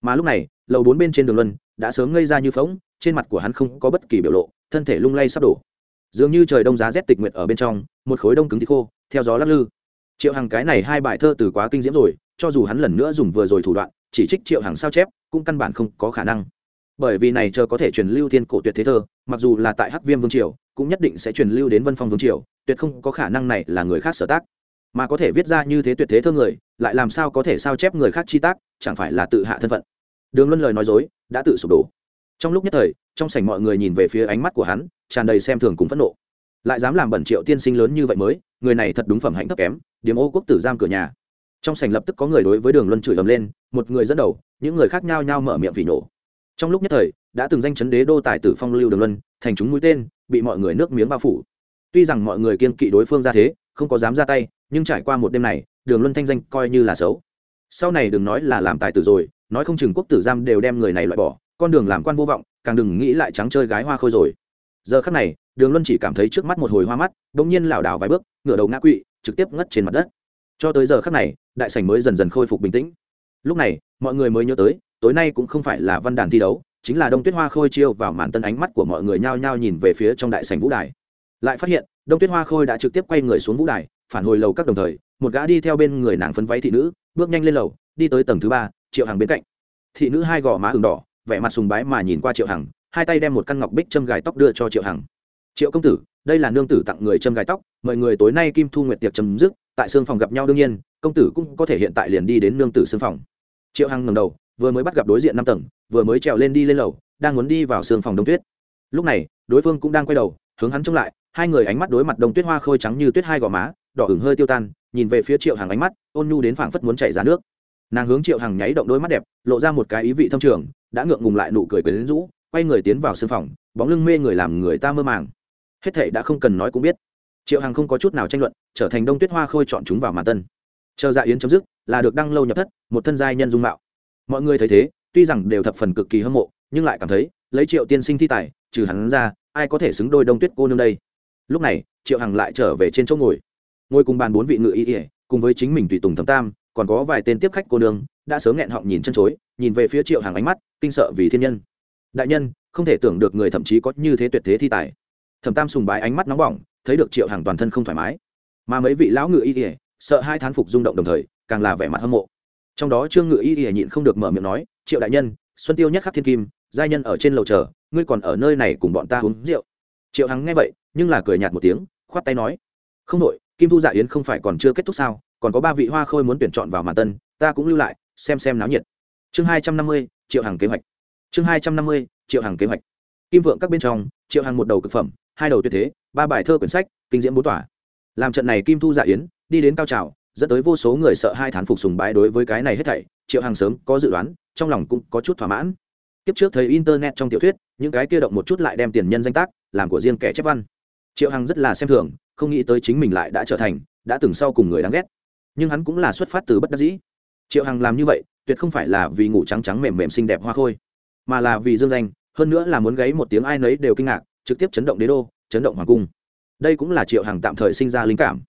Mà lúc này, lầu bốn bên trên đường luân, đã sớm ngây ra như phóng trên mặt của hắn không có bất kỳ biểu lộ, thân thể lung lay sắp đổ. Dường như trời đông giá rét tịch nguyệt ở bên trong, một khối đông cứng thì khô theo gió lắc lư. Triệu hằng cái này hai bài thơ từ quá kinh diễm rồi, cho dù hắn lần nữa dùng vừa rồi thủ đoạn, chỉ trích triệu hằng sao chép, cũng căn bản không có khả năng. Bởi vì này chờ có thể truyền lưu thiên cổ tuyệt thế thơ, mặc dù là tại hắc viêm vương triều, cũng nhất định sẽ truyền lưu đến vân phong vương triều, tuyệt không có khả năng này là người khác sở tác. Mà có thể viết ra như thế tuyệt thế thơ người, lại làm sao có thể sao chép người khác chi tác, chẳng phải là tự hạ thân phận. Đường luân lời nói dối, đã tự sụp đổ. Trong lúc nhất thời, trong sảnh mọi người nhìn về phía ánh mắt của hắn, tràn đầy xem thường cùng phẫn nộ lại dám làm bẩn triệu tiên sinh lớn như vậy mới, người này thật đúng phẩm hạnh thấp kém điểm ô quốc tử giam cửa nhà. Trong sảnh lập tức có người đối với đường luân chửi ầm lên, một người dẫn đầu, những người khác nhao nhao mở miệng vì nổ. Trong lúc nhất thời, đã từng danh chấn đế đô tài tử phong lưu đường luân, thành chúng mũi tên, bị mọi người nước miếng bao phủ. Tuy rằng mọi người kiên kỵ đối phương ra thế, không có dám ra tay, nhưng trải qua một đêm này, đường luân thanh danh coi như là xấu. Sau này đừng nói là làm tài tử rồi, nói không chừng quốc tử giam đều đem người này loại bỏ, con đường làm quan vô vọng, càng đừng nghĩ lại trắng chơi gái hoa khôi rồi giờ khắc này, đường luân chỉ cảm thấy trước mắt một hồi hoa mắt đ ỗ n g nhiên lảo đảo vài bước, ngửa đầu ngã quỵ, trực tiếp ngất trên mặt đất. Cho tới giờ khắc này, đại sảnh mới dần dần khôi phục bình tĩnh. Lúc này, mọi người mới nhớ tới, tối nay cũng không phải là văn đàn thi đấu, chính là đông tuyết hoa khôi chiêu vào màn tân ánh mắt của mọi người nhao nhao nhìn về phía trong đại sảnh vũ đài. Lại phát hiện, đông tuyết hoa khôi đã trực tiếp quay người xuống vũ đài, phản hồi lầu các đồng thời, một gã đi theo bên người nàng phấn váy thị nữ, bước nhanh lên lầu, đi tới tầng thứ ba, triệu hàng bên cạnh. Thị nữ hai gò má ừng đỏ, vẻ mặt sùng bái mà nhìn qua triệu hằng hai tay đem một căn ngọc bích châm gài tóc đưa cho triệu hằng. Triệu công tử, đây là nương tử tặng người châm gài tóc mời người tối nay kim thu nguyệt tiệc chấm dứt, tại xương phòng gặp nhau đương nhiên, công tử cũng có thể hiện tại liền đi đến nương tử xương phòng. Triệu hằng ngầm đầu, vừa mới bắt gặp đối diện năm tầng, vừa mới trèo lên đi lên lầu, đang muốn đi vào xương phòng đông tuyết. Lúc này, đối phương cũng đang quay đầu, hướng hắn trông lại, hai người ánh mắt đối mặt đông tuyết hoa khôi trắng như tuyết hai gò má, đỏ ửng hơi tiêu tan, nhìn về phía triệu hằng ánh mắt, ôn nhu đến phảng phất muốn chảy ra nước. Nàng hướng triệu hằng nháy động đôi mắt đẹp, lộ ra một cái ý vị thâm trường, đã ngượng ngùng lại nụ cười quyến rũ quay người tiến vào sương phòng, bóng lưng mê người làm người ta mơ màng. Hết thệ đã không cần nói cũng biết. Triệu hằng không có chút nào tranh luận, trở thành đông tuyết hoa khôi chọn chúng vào màn tân. Chờ dạ yến chấm dứt, là được đăng lâu nhập thất, một thân giai nhân dung mạo. Mọi người thấy thế, tuy rằng đều thập phần cực kỳ hâm mộ, nhưng lại cảm thấy, lấy triệu tiên sinh thi tài, trừ hắn ra, ai có thể xứng đôi đông tuyết cô nương đây? Lúc này, triệu hằng lại trở về trên chỗ ngồi. Ngồi cùng bàn bốn vị ngự y ỉa cùng với chính mình tùy tùng thẩm tam, còn có vài tên tiếp khách cô nương, đã sớm nghẹn họng nhìn chân chối, nhìn về phía triệu Hằng ánh mắt, kinh sợ vì thiên nhân đại nhân, không thể tưởng được người thậm chí có như thế tuyệt thế thi tài. Thẩm tam sùng bái ánh mắt nóng bỏng, thấy được triệu hàng toàn thân không thoải mái. Mà mấy vị lão ngự y ỉa sợ hai thán phục rung động đồng thời, càng là vẻ mặt hâm mộ. Trong đó trương ngự y ỉa nhịn không được mở miệng nói, triệu đại nhân, xuân tiêu nhất khắc thiên kim, giai nhân ở trên lầu chờ, ngươi còn ở nơi này cùng bọn ta uống rượu. Triệu hằng nghe vậy, nhưng là cười nhạt một tiếng, khoát tay nói, không đội kim thu dạ yến không phải còn chưa kết thúc sao, còn có ba vị hoa khôi muốn tuyển chọn vào màn tân, ta cũng lưu lại, xem xem náo nhiệt. Chương hai trăm năm mươi, triệu hàng kế hoạch chương hai trăm năm mươi, triệu hàng kế hoạch. Kim vượng các bên trong, triệu hàng một đầu cực phẩm, hai đầu tuyệt thế, ba bài thơ quyển sách, kinh diễm bốn tỏa làm trận này kim thu dạ yến, đi đến cao trào, dẫn tới vô số người sợ hai thán phục sùng bái đối với cái này hết thảy, triệu hàng sớm có dự đoán, trong lòng cũng có chút thỏa mãn. Kiếp trước thấy internet trong tiểu thuyết, những cái kia động một chút lại đem tiền nhân danh tác, làm của riêng kẻ chép văn. Triệu hằng rất là xem thường, không nghĩ tới chính mình lại đã trở thành, đã từng sau cùng người đáng ghét. Nhưng hắn cũng là xuất phát từ bất đắc dĩ. Triệu hằng làm như vậy, tuyệt không phải là vì ngủ trắng trắng mềm mềm xinh đẹp hoa khôi mà là vì dương danh, hơn nữa là muốn gáy một tiếng ai nấy đều kinh ngạc, trực tiếp chấn động đế đô, chấn động hoàng cung. Đây cũng là triệu hằng tạm thời sinh ra linh cảm.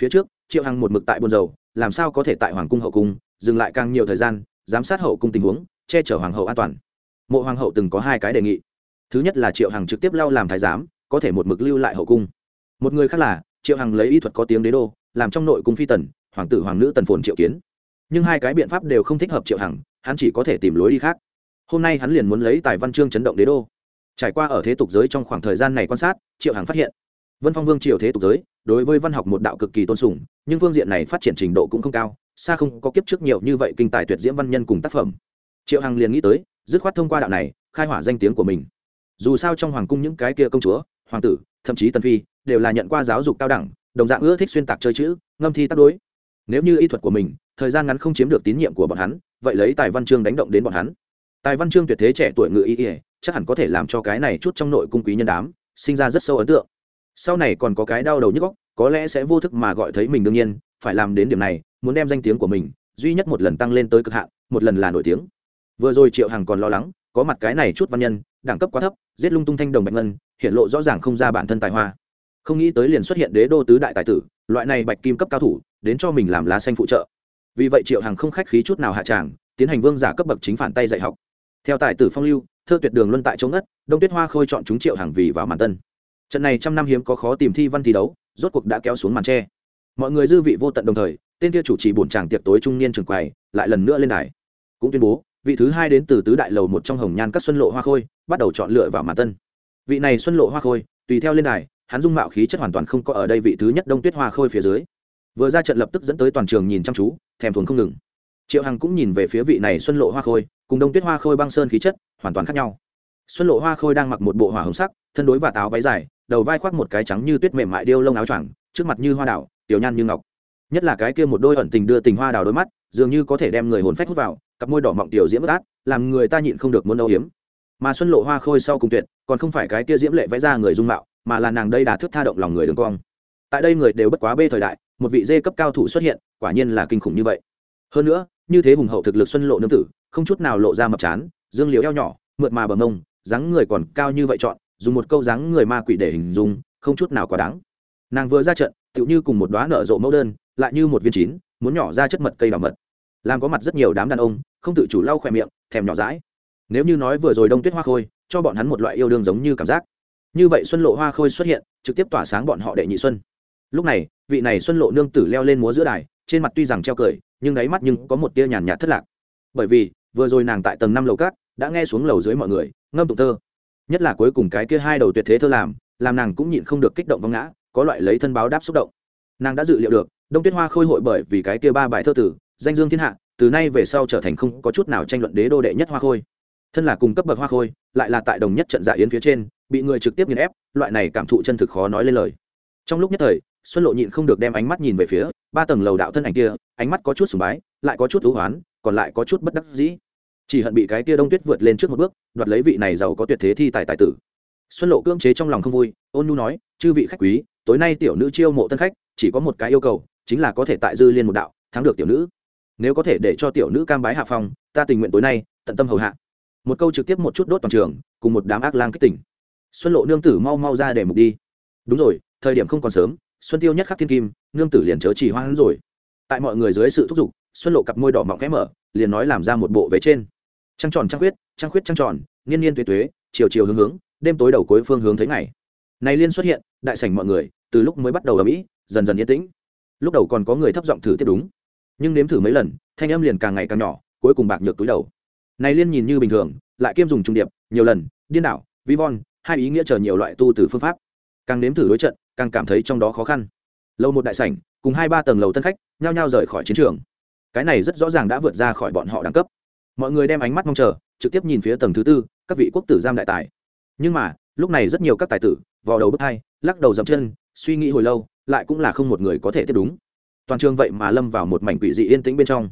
Phía trước, triệu hằng một mực tại buôn dầu làm sao có thể tại hoàng cung hậu cung, dừng lại càng nhiều thời gian, giám sát hậu cung tình huống, che chở hoàng hậu an toàn. Mộ hoàng hậu từng có hai cái đề nghị. Thứ nhất là triệu hằng trực tiếp lao làm thái giám, có thể một mực lưu lại hậu cung. Một người khác là, triệu hằng lấy y thuật có tiếng đế đô, làm trong nội cung phi tần, hoàng tử hoàng nữ tần phồn triệu kiến. Nhưng hai cái biện pháp đều không thích hợp triệu hằng, hắn chỉ có thể tìm lối đi khác hôm nay hắn liền muốn lấy tài văn chương chấn động đế đô. Trải qua ở thế tục giới trong khoảng thời gian này quan sát, triệu hằng phát hiện, vân phong vương triều thế tục giới, đối với văn học một đạo cực kỳ tôn sùng, nhưng phương diện này phát triển trình độ cũng không cao, xa không có kiếp trước nhiều như vậy kinh tài tuyệt diễm văn nhân cùng tác phẩm. Triệu hằng liền nghĩ tới, dứt khoát thông qua đạo này, khai hỏa danh tiếng của mình. Dù sao trong hoàng cung những cái kia công chúa, hoàng tử, thậm chí tân phi, đều là nhận qua giáo dục cao đẳng, đồng dạng ưa thích xuyên tạc chơi chữ, ngâm thi tác đối. Nếu như y thuật của mình, thời gian ngắn không chiếm được tín nhiệm của bọn hắn, vậy lấy tài văn chương đánh động đến bọn hắn tài văn chương tuyệt thế trẻ tuổi ngự y ỉa chắc hẳn có thể làm cho cái này chút trong nội cung quý nhân đám, sinh ra rất sâu ấn tượng. Sau này còn có cái đau đầu nhức góc có lẽ sẽ vô thức mà gọi thấy mình đương nhiên, phải làm đến điểm này, muốn đem danh tiếng của mình, duy nhất một lần tăng lên tới cực hạn, một lần là nổi tiếng. Vừa rồi triệu hằng còn lo lắng, có mặt cái này chút văn nhân, đẳng cấp quá thấp, giết lung tung thanh đồng bạch ngân, hiện lộ rõ ràng không ra bản thân tài hoa. Không nghĩ tới liền xuất hiện đế đô tứ đại tài tử, loại này bạch kim cấp cao thủ, đến cho mình làm lá xanh phụ trợ. Vì vậy triệu hằng không khách khí chút nào hạ tràng, tiến hành vương giả cấp bậc chính phản tay dạy học theo tài tử phong lưu, thơ tuyệt đường luân tại chống ngất, đông tuyết hoa khôi chọn chúng triệu hàng vì vào màn tân. Trận này trăm năm hiếm có khó tìm thi văn thi đấu, rốt cuộc đã kéo xuống màn tre. Mọi người dư vị vô tận đồng thời, tên kia chủ trì bổn tràng tiệc tối trung niên trường quầy lại lần nữa lên đài. Cũng tuyên bố, vị thứ hai đến từ tứ đại lầu một trong hồng nhan các xuân lộ hoa khôi, bắt đầu chọn lựa vào màn tân. Vị này xuân lộ hoa khôi, tùy theo lên đài, hắn dung mạo khí chất hoàn toàn không có ở đây vị thứ nhất đông tuyết hoa khôi phía dưới. Vừa ra trận lập tức dẫn tới toàn trường nhìn chăm chú, thèm thuồng không ngừng triệu hằng cũng nhìn về phía vị này xuân lộ hoa khôi, cùng đông tuyết hoa khôi băng sơn khí chất hoàn toàn khác nhau. Xuân lộ hoa khôi đang mặc một bộ hỏa hồng sắc, thân đối và táo váy dài, đầu vai khoác một cái trắng như tuyết mềm mại điêu lông áo choàng, trước mặt như hoa đảo, tiểu nhan như ngọc. Nhất là cái kia một đôi ẩn tình đưa tình hoa đào đôi mắt, dường như có thể đem người hồn phách hút vào, cặp môi đỏ mọng tiểu diễm bất át, làm người ta nhịn không được muốn âu hiếm mà xuân lộ hoa khôi sau cùng tuyệt, còn không phải cái kia diễm lệ vẽ ra người dung mạo, mà là nàng đây đà thức tha động lòng người đường cong. Tại đây người đều bất quá bê thời đại, một vị dê cấp cao thủ xuất hiện, quả nhiên là kinh khủng như vậy. Hơn nữa như thế hùng hậu thực lực xuân lộ nương tử, không chút nào lộ ra mập chán, dương liễu eo nhỏ, mượt mà bờ mông, dáng người còn cao như vậy chọn, dùng một câu dáng người ma quỷ để hình dung, không chút nào quá đáng. Nàng vừa ra trận, tựu như cùng một đoá nở rộ mẫu đơn, lại như một viên chín, muốn nhỏ ra chất mật cây bảo mật. Làm có mặt rất nhiều đám đàn ông, không tự chủ lau khỏe miệng, thèm nhỏ rãi nếu như nói vừa rồi đông tuyết hoa khôi, cho bọn hắn một loại yêu đương giống như cảm giác. Như vậy xuân lộ hoa khôi xuất hiện, trực tiếp tỏa sáng bọn họ đệ nhị xuân. Lúc này, vị này xuân lộ nương tử leo lên múa giữa đài, trên mặt tuy rằng treo cười nhưng đáy mắt nhưng có một tia nhàn nhạt thất lạc. Bởi vì, vừa rồi nàng tại tầng năm lầu cát đã nghe xuống lầu dưới mọi người, ngâm tụng thơ. Nhất là cuối cùng cái kia hai đầu tuyệt thế thơ làm làm nàng cũng nhịn không được kích động vong ngã, có loại lấy thân báo đáp xúc động. Nàng đã dự liệu được, đông tuyết hoa khôi hội bởi vì cái kia ba bài thơ tử, danh dương thiên hạ, từ nay về sau trở thành không có chút nào tranh luận đế đô đệ nhất hoa khôi. Thân là cùng cấp bậc hoa khôi, lại là tại đồng nhất trận dạ yến phía trên, bị người trực tiếp nghiền ép, loại này cảm thụ chân thực khó nói lên lời. Trong lúc nhất thời, xuân lộ nhịn không được đem ánh mắt nhìn về phía ba tầng lầu đạo thân ảnh kia, ánh mắt có chút sùng bái, lại có chút thú hoán, còn lại có chút bất đắc dĩ. Chỉ hận bị cái kia đông tuyết vượt lên trước một bước, đoạt lấy vị này giàu có tuyệt thế thi tài tài tử. Xuân lộ cưỡng chế trong lòng không vui, ôn nhu nói, chư vị khách quý, tối nay tiểu nữ chiêu mộ tân khách, chỉ có một cái yêu cầu, chính là có thể tại dư liên một đạo, thắng được tiểu nữ. Nếu có thể để cho tiểu nữ cam bái hạ phong, ta tình nguyện tối nay, tận tâm hầu hạ. Một câu trực tiếp một chút đốt toàn trường, cùng một đám ác lang kích tỉnh. Xuân lộ nương tử mau mau ra để mục đi. Đúng rồi, thời điểm không còn sớm xuân tiêu nhất khắc thiên kim, nương tử liền chớ chỉ hoang rồi. Tại mọi người dưới sự thúc giục, xuân lộ cặp môi đỏ mọng kẽ mở, liền nói làm ra một bộ vế trên. Trăng tròn trăng khuyết trăng khuyết trăng tròn niên niên tuế tuế, chiều chiều hướng hướng, đêm tối đầu cuối phương hướng thấy ngày. Này liên xuất hiện, đại sảnh mọi người, từ lúc mới bắt đầu ở mỹ, dần dần yên tĩnh. Lúc đầu còn có người thấp giọng thử tiếp đúng, nhưng nếm thử mấy lần, thanh âm liền càng ngày càng nhỏ, cuối cùng bạc nhược túi đầu. Này liên nhìn như bình thường, lại kiêm dùng trung điệp, nhiều lần, điên đảo, vi von, hai ý nghĩa chờ nhiều loại tu từ phương pháp. Càng nếm thử đối trận càng cảm thấy trong đó khó khăn. Lâu một đại sảnh, cùng hai ba tầng lầu tân khách, nhao nhao rời khỏi chiến trường. Cái này rất rõ ràng đã vượt ra khỏi bọn họ đẳng cấp. Mọi người đem ánh mắt mong chờ, trực tiếp nhìn phía tầng thứ tư, các vị quốc tử giam đại tài. Nhưng mà, lúc này rất nhiều các tài tử vào đầu bước hai, lắc đầu dậm chân, suy nghĩ hồi lâu, lại cũng là không một người có thể tiếp đúng. Toàn trường vậy mà lâm vào một mảnh quỷ dị yên tĩnh bên trong.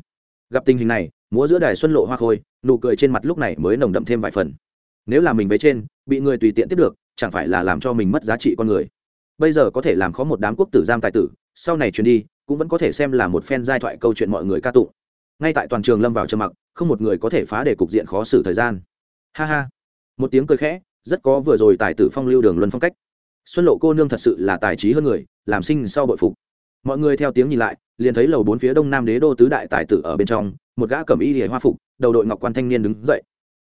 Gặp tình hình này, múa giữa đài xuân lộ hoa khôi, nụ cười trên mặt lúc này mới nồng đậm thêm vài phần. Nếu là mình với trên, bị người tùy tiện tiếp được, chẳng phải là làm cho mình mất giá trị con người bây giờ có thể làm khó một đám quốc tử giam tài tử, sau này truyền đi, cũng vẫn có thể xem là một phen giai thoại câu chuyện mọi người ca tụng. Ngay tại toàn trường lâm vào trầm mặc, không một người có thể phá để cục diện khó xử thời gian. Ha ha. Một tiếng cười khẽ, rất có vừa rồi tài tử phong lưu đường luân phong cách. Xuân lộ cô nương thật sự là tài trí hơn người, làm sinh sau bội phục. Mọi người theo tiếng nhìn lại, liền thấy lầu bốn phía đông nam đế đô tứ đại tài tử ở bên trong, một gã cẩm y hề hoa phục, đầu đội ngọc quan thanh niên đứng dậy.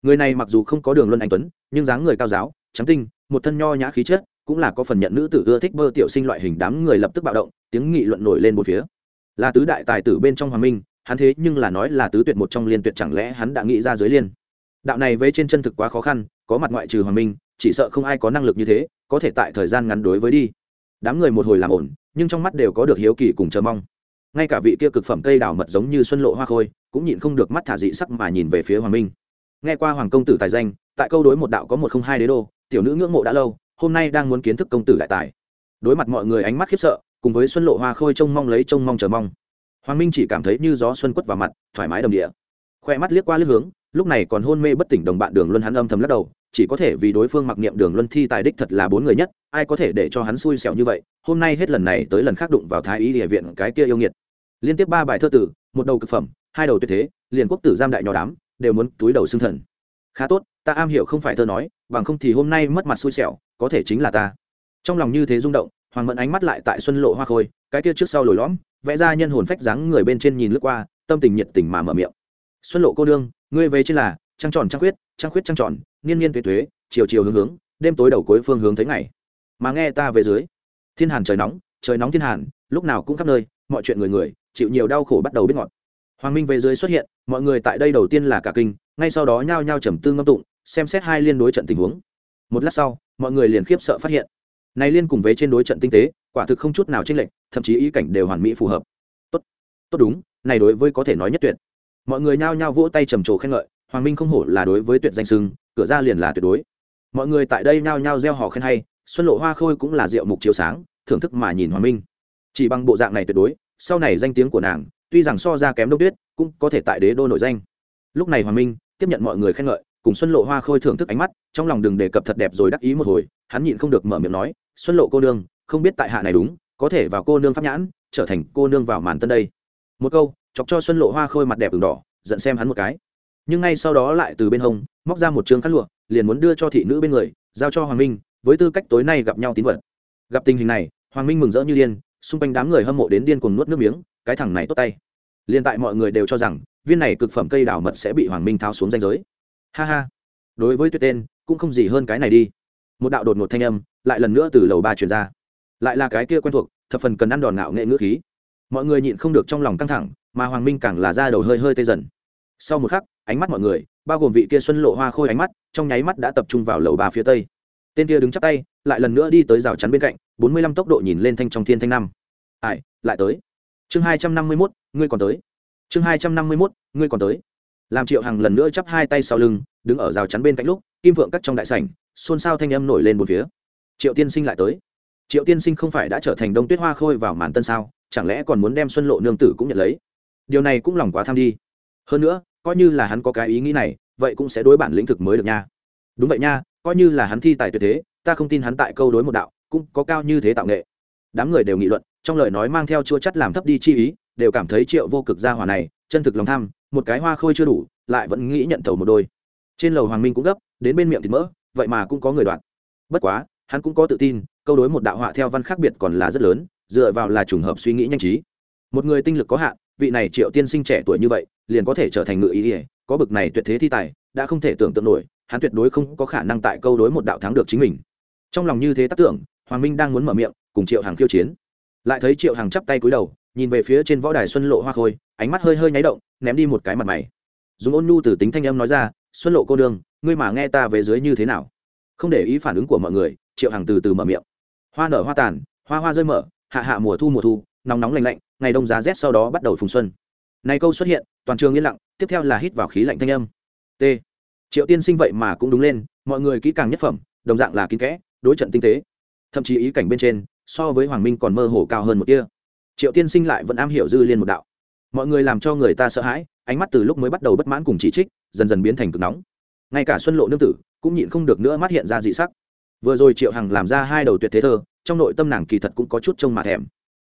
Người này mặc dù không có đường luân anh tuấn, nhưng dáng người cao giáo, trắng tinh, một thân nho nhã khí chất cũng là có phần nhận nữ tử ưa thích bơ tiểu sinh loại hình đám người lập tức bạo động, tiếng nghị luận nổi lên một phía. Là tứ đại tài tử bên trong hoàng minh, hắn thế nhưng là nói là tứ tuyệt một trong liên tuyệt chẳng lẽ hắn đã nghĩ ra giới liên. Đạo này với trên chân thực quá khó khăn, có mặt ngoại trừ hoàng minh, chỉ sợ không ai có năng lực như thế, có thể tại thời gian ngắn đối với đi. Đám người một hồi làm ổn nhưng trong mắt đều có được hiếu kỳ cùng chờ mong. Ngay cả vị kia cực phẩm cây đào mật giống như xuân lộ hoa khôi, cũng nhịn không được mắt thả dị sắc mà nhìn về phía hoàng minh. Nghe qua hoàng công tử tài danh, tại câu đối một đạo có một không hai đế đô, tiểu nữ ngưỡng mộ đã lâu hôm nay đang muốn kiến thức công tử đại tài. Đối mặt mọi người ánh mắt khiếp sợ, cùng với xuân lộ hoa khôi trông mong lấy trông mong chờ mong. Hoàng minh chỉ cảm thấy như gió xuân quất vào mặt, thoải mái đồng địa. Khoe mắt liếc qua liếc hướng, lúc này còn hôn mê bất tỉnh đồng bạn đường luân hắn âm thầm lắc đầu, chỉ có thể vì đối phương mặc niệm đường luân thi tài đích thật là bốn người nhất, ai có thể để cho hắn xui xẻo như vậy, hôm nay hết lần này tới lần khác đụng vào thái ý địa viện cái kia yêu nghiệt. Liên tiếp ba bài thơ tử, một đầu cực phẩm, hai đầu tuyệt thế, liền quốc tử giam đại nhỏ đám, đều muốn túi đầu xương thần khá tốt, ta am hiểu không phải thơ nói, bằng không thì hôm nay mất mặt xui xẻo, có thể chính là ta. Trong lòng như thế rung động, hoàng mẫn ánh mắt lại tại xuân lộ hoa khôi, cái kia trước sau lồi lõm, vẽ ra nhân hồn phách dáng người bên trên nhìn lướt qua, tâm tình nhiệt tình mà mở miệng. Xuân lộ cô đương ngươi về trên là, trăng tròn trăng khuyết trăng khuyết trăng tròn, niên niên tuế tuế, chiều chiều hướng hướng, đêm tối đầu cuối phương hướng thấy ngày. Mà nghe ta về dưới, thiên hàn trời nóng trời nóng thiên hàn, lúc nào cũng khắp nơi, mọi chuyện người người, chịu nhiều đau khổ bắt đầu biết ngọt. Hoàng minh về dưới xuất hiện, mọi người tại đây đầu tiên là cả kinh ngay sau đó nhao nhao trầm tư ngâm tụng, xem xét hai liên đối trận tình huống. Một lát sau, mọi người liền khiếp sợ phát hiện, này liên cùng với trên đối trận tinh tế, quả thực không chút nào chênh lệch, thậm chí ý cảnh đều hoàn mỹ phù hợp. Tốt tốt đúng, này đối với có thể nói nhất tuyệt. Mọi người nhao nhao vỗ tay trầm trồ khen ngợi, hoàng minh không hổ là đối với tuyệt danh sưng cửa ra liền là tuyệt đối. Mọi người tại đây nhao nhao gieo hò khen hay, xuân lộ hoa khôi cũng là rượu mục chiếu sáng, thưởng thức mà nhìn hoàng minh. Chỉ bằng bộ dạng này tuyệt đối, sau này danh tiếng của nàng, tuy rằng so ra kém đông tuyết, cũng có thể tại đế đô nổi danh. Lúc này hoàng minh tiếp nhận mọi người khen ngợi, cùng xuân lộ hoa khôi thưởng thức ánh mắt, trong lòng đừng đề cập thật đẹp rồi đắc ý một hồi, hắn nhịn không được mở miệng nói, xuân lộ cô nương, không biết tại hạ này đúng, có thể vào cô nương pháp nhãn, trở thành cô nương vào màn tân đây. Một câu, chọc cho xuân lộ hoa khôi mặt đẹp ửng đỏ, giận xem hắn một cái. Nhưng ngay sau đó lại từ bên hông, móc ra một trường khăn lụa, liền muốn đưa cho thị nữ bên người, giao cho hoàng minh, với tư cách tối nay gặp nhau tín vật. Gặp tình hình này, hoàng minh mừng rỡ như điên, xung quanh đám người hâm mộ đến điên cuồng nuốt nước miếng, cái thằng này tốt tay. Liền tại mọi người đều cho rằng viên này cực phẩm cây đào mật sẽ bị hoàng minh tháo xuống danh giới. Ha ha. Đối với tuyệt tên, cũng không gì hơn cái này đi. Một đạo đột ngột thanh âm lại lần nữa từ lầu ba truyền ra. Lại là cái kia quen thuộc, thập phần cần ăn đòn ngạo nghệ ngữ khí. Mọi người nhịn không được trong lòng căng thẳng, mà hoàng minh càng là ra đầu hơi hơi tê dần. Sau một khắc, ánh mắt mọi người, bao gồm vị kia xuân lộ hoa khôi ánh mắt, trong nháy mắt đã tập trung vào lầu ba phía tây. Tên kia đứng chắp tay, lại lần nữa đi tới rào chắn bên cạnh, bốn mươi lăm tốc độ nhìn lên thanh trong thiên thanh năm. Ai, lại tới? Chương hai trăm năm mươi mốt, ngươi còn tới chương hai trăm năm mươi mốt, ngươi còn tới. Làm triệu hằng lần nữa chắp hai tay sau lưng, đứng ở rào chắn bên cạnh lúc, kim vượng cắt trong đại sảnh, xôn xao thanh âm nổi lên một phía. Triệu tiên sinh lại tới. Triệu tiên sinh không phải đã trở thành đông tuyết hoa khôi vào màn tân sao, chẳng lẽ còn muốn đem xuân lộ nương tử cũng nhận lấy? Điều này cũng lòng quá tham đi. Hơn nữa, coi như là hắn có cái ý nghĩ này, vậy cũng sẽ đối bản lĩnh thực mới được nha. Đúng vậy nha, coi như là hắn thi tài tuyệt thế, ta không tin hắn tại câu đối một đạo, cũng có cao như thế tạo nghệ. Đám người đều nghị luận, trong lời nói mang theo chua chắt làm thấp đi chi ý đều cảm thấy triệu vô cực gia hỏa này, chân thực lòng tham, một cái hoa khôi chưa đủ, lại vẫn nghĩ nhận thầu một đôi. Trên lầu hoàng minh cũng gấp, đến bên miệng thì mỡ, vậy mà cũng có người đoạn bất quá, hắn cũng có tự tin, câu đối một đạo họa theo văn khác biệt còn là rất lớn, dựa vào là trùng hợp suy nghĩ nhanh trí. Một người tinh lực có hạn, vị này triệu tiên sinh trẻ tuổi như vậy, liền có thể trở thành ngự ý ỉa có bực này tuyệt thế thi tài, đã không thể tưởng tượng nổi, hắn tuyệt đối không có khả năng tại câu đối một đạo thắng được chính mình. Trong lòng như thế tác tưởng, hoàng minh đang muốn mở miệng, cùng triệu hàng khiêu chiến. Lại thấy triệu hàng chắp tay cúi đầu nhìn về phía trên võ đài xuân lộ hoa khôi, ánh mắt hơi hơi nháy động, ném đi một cái mặt mày. Dùng ôn nhu từ tính thanh âm nói ra, xuân lộ cô đương ngươi mà nghe ta về dưới như thế nào? Không để ý phản ứng của mọi người, triệu hàng từ từ mở miệng. Hoa nở hoa tàn, hoa hoa rơi mở, hạ hạ mùa thu mùa thu, nóng nóng lạnh lạnh, ngày đông giá rét sau đó bắt đầu phùng xuân. Này câu xuất hiện, toàn trường yên lặng, tiếp theo là hít vào khí lạnh thanh âm. T. Triệu tiên sinh vậy mà cũng đúng lên, mọi người kỹ càng nhất phẩm, đồng dạng là kín kẽ, đối trận tinh tế. Thậm chí ý cảnh bên trên, so với hoàng minh còn mơ hồ cao hơn một kia triệu tiên sinh lại vẫn am hiểu dư liên một đạo. Mọi người làm cho người ta sợ hãi, ánh mắt từ lúc mới bắt đầu bất mãn cùng chỉ trích, dần dần biến thành cực nóng. Ngay cả xuân lộ nương tử cũng nhịn không được nữa mắt hiện ra dị sắc. Vừa rồi triệu hằng làm ra hai đầu tuyệt thế thơ, trong nội tâm nàng kỳ thật cũng có chút trông mà thèm.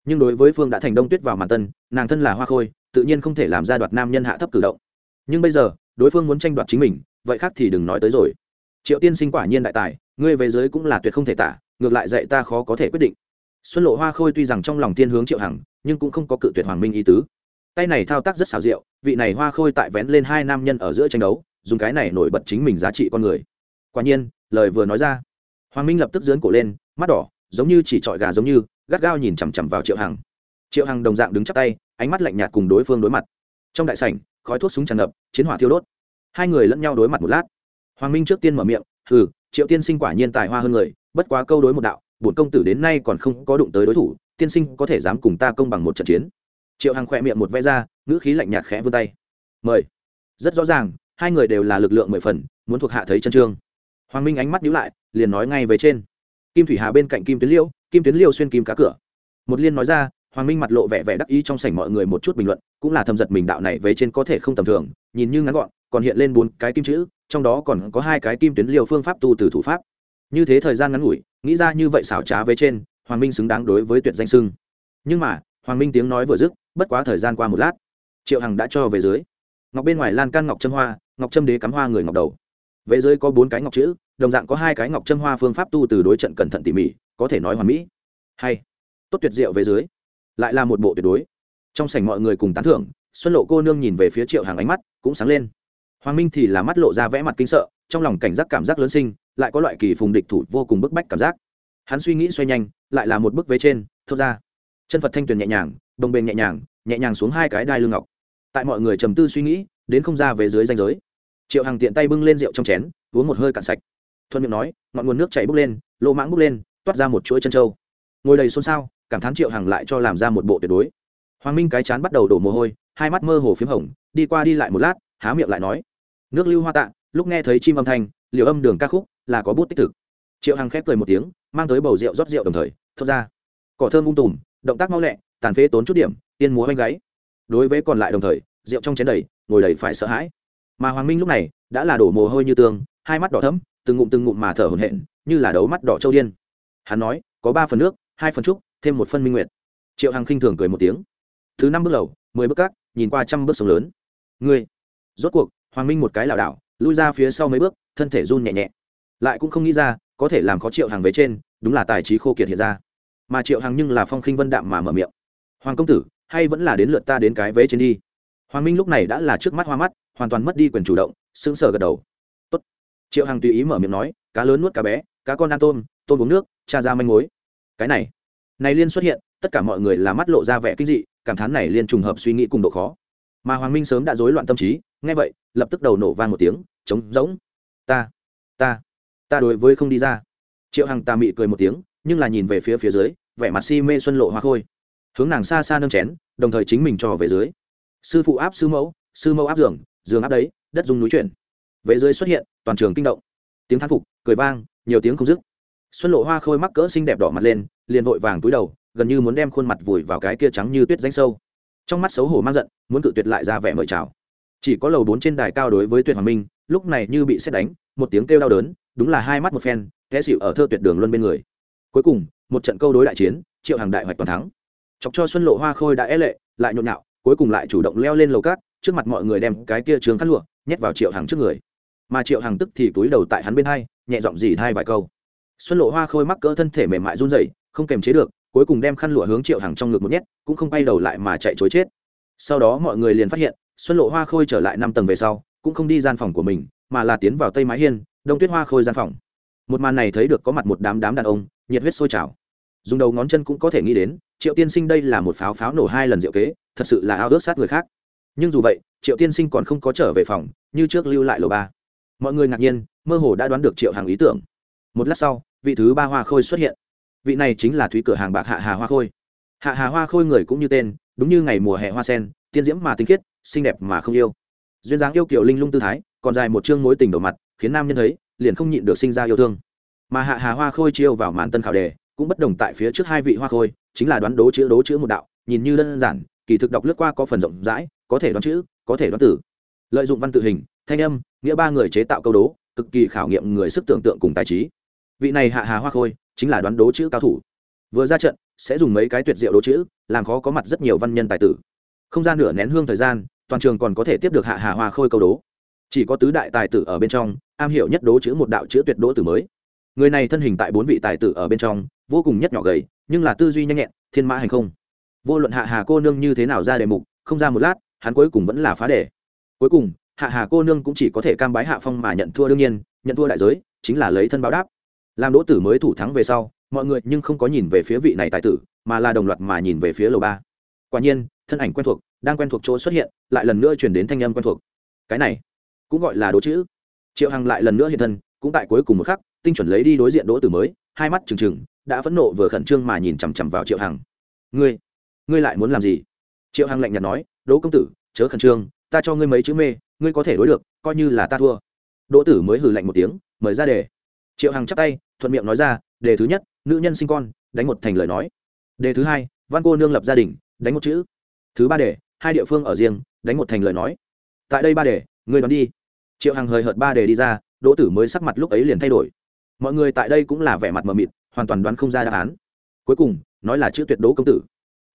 Nhưng đối với phương đã thành đông tuyết vào màn tân, nàng thân là hoa khôi, tự nhiên không thể làm ra đoạt nam nhân hạ thấp cử động. Nhưng bây giờ, đối phương muốn tranh đoạt chính mình, vậy khác thì đừng nói tới rồi. Triệu tiên sinh quả nhiên đại tài, ngươi về giới cũng là tuyệt không thể tả, ngược lại dạy ta khó có thể quyết định xuân lộ hoa khôi tuy rằng trong lòng tiên hướng triệu hằng, nhưng cũng không có cự tuyệt hoàng minh ý tứ. Tay này thao tác rất xảo diệu, vị này hoa khôi tại vén lên hai nam nhân ở giữa tranh đấu, dùng cái này nổi bật chính mình giá trị con người. Quả nhiên, lời vừa nói ra, hoàng minh lập tức dướn cổ lên, mắt đỏ, giống như chỉ trọi gà giống như, gắt gao nhìn chằm chằm vào triệu hằng. Triệu hằng đồng dạng đứng chắp tay, ánh mắt lạnh nhạt cùng đối phương đối mặt. Trong đại sảnh, khói thuốc súng tràn ngập, chiến hỏa thiêu đốt. Hai người lẫn nhau đối mặt một lát. Hoàng minh trước tiên mở miệng, hừ, triệu tiên sinh quả nhiên tài hoa hơn người, bất quá câu đối một đạo bổn công tử đến nay còn không có đụng tới đối thủ, tiên sinh có thể dám cùng ta công bằng một trận chiến? Triệu hằng khỏe miệng một vẽ ra, ngữ khí lạnh nhạt khẽ vươn tay. Mời. Rất rõ ràng, hai người đều là lực lượng mười phần, muốn thuộc hạ thấy chân trương. Hoàng minh ánh mắt nhíu lại, liền nói ngay về trên. Kim thủy hà bên cạnh kim tuyến liêu, kim tuyến liêu xuyên kim cá cửa. Một liên nói ra, hoàng minh mặt lộ vẻ vẻ đắc ý trong sảnh mọi người một chút bình luận, cũng là thầm giật mình đạo này về trên có thể không tầm thường, nhìn như ngắn gọn, còn hiện lên bốn cái kim chữ, trong đó còn có hai cái kim tuyến liêu phương pháp tu từ thủ pháp. Như thế thời gian ngắn ngủi nghĩ ra như vậy xảo trá với trên, hoàng minh xứng đáng đối với tuyệt danh sưng nhưng mà, hoàng minh tiếng nói vừa dứt, bất quá thời gian qua một lát, triệu hằng đã cho về dưới. Ngọc bên ngoài lan can ngọc trâm hoa, ngọc trâm đế cắm hoa người ngọc đầu. Về dưới có bốn cái ngọc chữ, đồng dạng có hai cái ngọc trâm hoa phương pháp tu từ đối trận cẩn thận tỉ mỉ, có thể nói hoàn mỹ. Hay. Tốt tuyệt diệu về dưới. Lại là một bộ tuyệt đối. Trong sảnh mọi người cùng tán thưởng, xuân lộ cô nương nhìn về phía triệu hàng ánh mắt cũng sáng lên. Hoàng minh thì là mắt lộ ra vẽ mặt kinh sợ, trong lòng cảnh giác cảm giác lớn sinh lại có loại kỳ phùng địch thủ vô cùng bức bách cảm giác. Hắn suy nghĩ xoay nhanh, lại là một bức vế trên, thốt ra. Chân phật thanh tuyền nhẹ nhàng, đồng bền nhẹ nhàng nhẹ nhàng xuống hai cái đai lưng ngọc. Tại mọi người trầm tư suy nghĩ, đến không ra về dưới danh giới. Triệu hằng tiện tay bưng lên rượu trong chén, uống một hơi cạn sạch. Thuận miệng nói, ngọn nguồn nước chảy bốc lên lô mãng bốc lên, toát ra một chuỗi chân trâu ngồi đầy xôn xao, cảm thán triệu hằng lại cho làm ra một bộ tuyệt đối. Hoàng minh cái chán bắt đầu đổ mồ hôi, hai mắt mơ hồ p h í m hồng, đi qua đi lại một lát, há miệng lại nói. Nước lưu hoa tạ, lúc nghe thấy chim âm thanh liều âm đường ca khúc là có bút tích thực. Triệu hằng khép cười một tiếng, mang tới bầu rượu rót rượu đồng thời, thốt ra. Cỏ thơm ung tùm, động tác mau lẹ, tàn phế tốn chút điểm, tiên múa oanh gáy. Đối với còn lại đồng thời, rượu trong chén đầy, ngồi đầy phải sợ hãi. Mà hoàng minh lúc này, đã là đổ mồ hôi như tương hai mắt đỏ thấm từng ngụm từng ngụm mà thở hổn hển, như là đấu mắt đỏ châu điên. Hắn nói, có ba phần nước, hai phần trúc, thêm một phân minh nguyệt. Triệu hằng khinh thường cười một tiếng. Thứ năm bước lầu, mười bước cát, nhìn qua trăm bước sông lớn. Ngươi. Rốt cuộc, hoàng minh một cái lảo đảo, lui ra phía sau mấy bước thân thể run nhẹ nhẹ. Lại cũng không nghĩ ra, có thể làm khó triệu hàng về trên, đúng là tài trí khô kiệt hiện ra. Mà triệu hàng nhưng là phong khinh vân đạm mà mở miệng. Hoàng công tử, hay vẫn là đến lượt ta đến cái vế trên đi. Hoàng minh lúc này đã là trước mắt hoa mắt, hoàn toàn mất đi quyền chủ động, sững sờ gật đầu. Tốt. triệu hàng tùy ý mở miệng nói, cá lớn nuốt cá bé, cá con ăn tôm tôm uống nước, cha ra manh mối. Cái này này liên xuất hiện, tất cả mọi người là mắt lộ ra vẻ kinh dị, cảm thán này liên trùng hợp suy nghĩ cùng độ khó. Mà hoàng minh sớm đã rối loạn tâm trí, nghe vậy, lập tức đầu nổ vang một tiếng, trống rỗng ta ta ta đối với không đi ra. Triệu hằng tà mị cười một tiếng, nhưng là nhìn về phía phía dưới, vẻ mặt si mê xuân lộ hoa khôi. Hướng nàng xa xa nâng chén, đồng thời chính mình cho về dưới. Sư phụ áp sư mẫu sư mẫu áp giường giường áp đấy, đất dung núi chuyển. Về dưới xuất hiện, toàn trường kinh động. Tiếng thán phục, cười vang, nhiều tiếng không dứt. Xuân lộ hoa khôi mắc cỡ xinh đẹp đỏ mặt lên, liền vội vàng túi đầu, gần như muốn đem khuôn mặt vùi vào cái kia trắng như tuyết danh sâu. Trong mắt xấu hổ mang giận, muốn cự tuyệt lại ra vẻ mời chào. Chỉ có lầu bốn trên đài cao đối với tuyệt hoàng minh lúc này như bị xét đánh, một tiếng kêu đau đớn, đúng là hai mắt một phen, té xịu ở thơ tuyệt đường luân bên người. Cuối cùng, một trận câu đối đại chiến, triệu hàng đại hoạch toàn thắng. Chọc cho xuân lộ hoa khôi đã é lệ, lại nhộn nhạo, cuối cùng lại chủ động leo lên lầu cát, trước mặt mọi người đem cái kia trường khăn lụa, nhét vào triệu hàng trước người. Mà triệu hàng tức thì túi đầu tại hắn bên hai, nhẹ giọng dì hai vài câu. Xuân lộ hoa khôi mắc cỡ thân thể mềm mại run rẩy, không kềm chế được, cuối cùng đem khăn lụa hướng triệu hàng trong ngực một nhét, cũng không bay đầu lại mà chạy chối chết. Sau đó mọi người liền phát hiện, xuân lộ hoa khôi trở lại năm tầng về sau cũng không đi gian phòng của mình, mà là tiến vào tây mái hiên, đông tuyết hoa khôi gian phòng. Một màn này thấy được có mặt một đám đám đàn ông, nhiệt huyết sôi trào. Dùng đầu ngón chân cũng có thể nghĩ đến, triệu tiên sinh đây là một pháo pháo nổ hai lần diệu kế, thật sự là ao ước sát người khác. Nhưng dù vậy, triệu tiên sinh còn không có trở về phòng, như trước lưu lại lầu ba. Mọi người ngạc nhiên, mơ hồ đã đoán được triệu hàng ý tưởng. Một lát sau, vị thứ ba hoa khôi xuất hiện. Vị này chính là thúy cửa hàng bạc hạ hà hoa khôi. Hạ hà hoa khôi người cũng như tên, đúng như ngày mùa hè hoa sen, tiên diễm mà tinh khiết, xinh đẹp mà không yêu duyên dáng yêu kiểu linh lung tư thái, còn dài một chương mối tình đầu mặt, khiến nam nhân thấy, liền không nhịn được sinh ra yêu thương. Mà hạ hà hoa khôi chiêu vào màn tân khảo đề, cũng bất đồng tại phía trước hai vị hoa khôi, chính là đoán đố chữ đố chữ một đạo, nhìn như đơn giản, kỳ thực đọc lướt qua có phần rộng rãi, có thể đoán chữ, có thể đoán tử. Lợi dụng văn tự hình, thanh âm, nghĩa ba người chế tạo câu đố, cực kỳ khảo nghiệm người sức tưởng tượng cùng tài trí. Vị này hạ hà hoa khôi, chính là đoán đố chữ cao thủ. Vừa ra trận, sẽ dùng mấy cái tuyệt diệu đố chữ, làm khó có mặt rất nhiều văn nhân tài tử. Không gian nửa nén hương thời gian toàn trường còn có thể tiếp được hạ hà hoa khôi câu đố. Chỉ có tứ đại tài tử ở bên trong, am hiểu nhất đố chữ một đạo chữ tuyệt đỗ tử mới. Người này thân hình tại bốn vị tài tử ở bên trong, vô cùng nhất nhỏ gầy, nhưng là tư duy nhanh nhẹn, thiên mã hành không. Vô luận hạ hà cô nương như thế nào ra đề mục, không ra một lát, hắn cuối cùng vẫn là phá đề. Cuối cùng, hạ hà cô nương cũng chỉ có thể cam bái hạ phong mà nhận thua đương nhiên, nhận thua đại giới, chính là lấy thân báo đáp. Làm đỗ tử mới thủ thắng về sau, mọi người nhưng không có nhìn về phía vị này tài tử, mà là đồng loạt mà nhìn về phía lầu ba. Quả nhiên, thân ảnh quen thuộc đang quen thuộc chỗ xuất hiện, lại lần nữa chuyển đến thanh âm quen thuộc. Cái này, cũng gọi là đố chữ. Triệu hằng lại lần nữa hiện thân, cũng tại cuối cùng một khắc, tinh chuẩn lấy đi đối diện đỗ tử mới, hai mắt trừng trừng, đã phẫn nộ vừa khẩn trương mà nhìn chằm chằm vào triệu hằng. Ngươi ngươi lại muốn làm gì? Triệu hằng lạnh nhạt nói, đỗ công tử, chớ khẩn trương, ta cho ngươi mấy chữ mê, ngươi có thể đối được, coi như là ta thua. Đỗ tử mới hừ lạnh một tiếng, mời ra đề. Triệu hằng chắp tay, thuận miệng nói ra, đề thứ nhất, nữ nhân sinh con, đánh một thành lời nói. Đề thứ hai, văn cô nương lập gia đình, đánh một chữ. Thứ ba đề hai địa phương ở riêng, đánh một thành lời nói. Tại đây ba đề ngươi đoán đi. Triệu hằng hời hợt ba đề đi ra, đỗ tử mới sắc mặt lúc ấy liền thay đổi. Mọi người tại đây cũng là vẻ mặt mờ mịt, hoàn toàn đoán không ra đáp án. Cuối cùng, nói là chữ tuyệt đỗ công tử.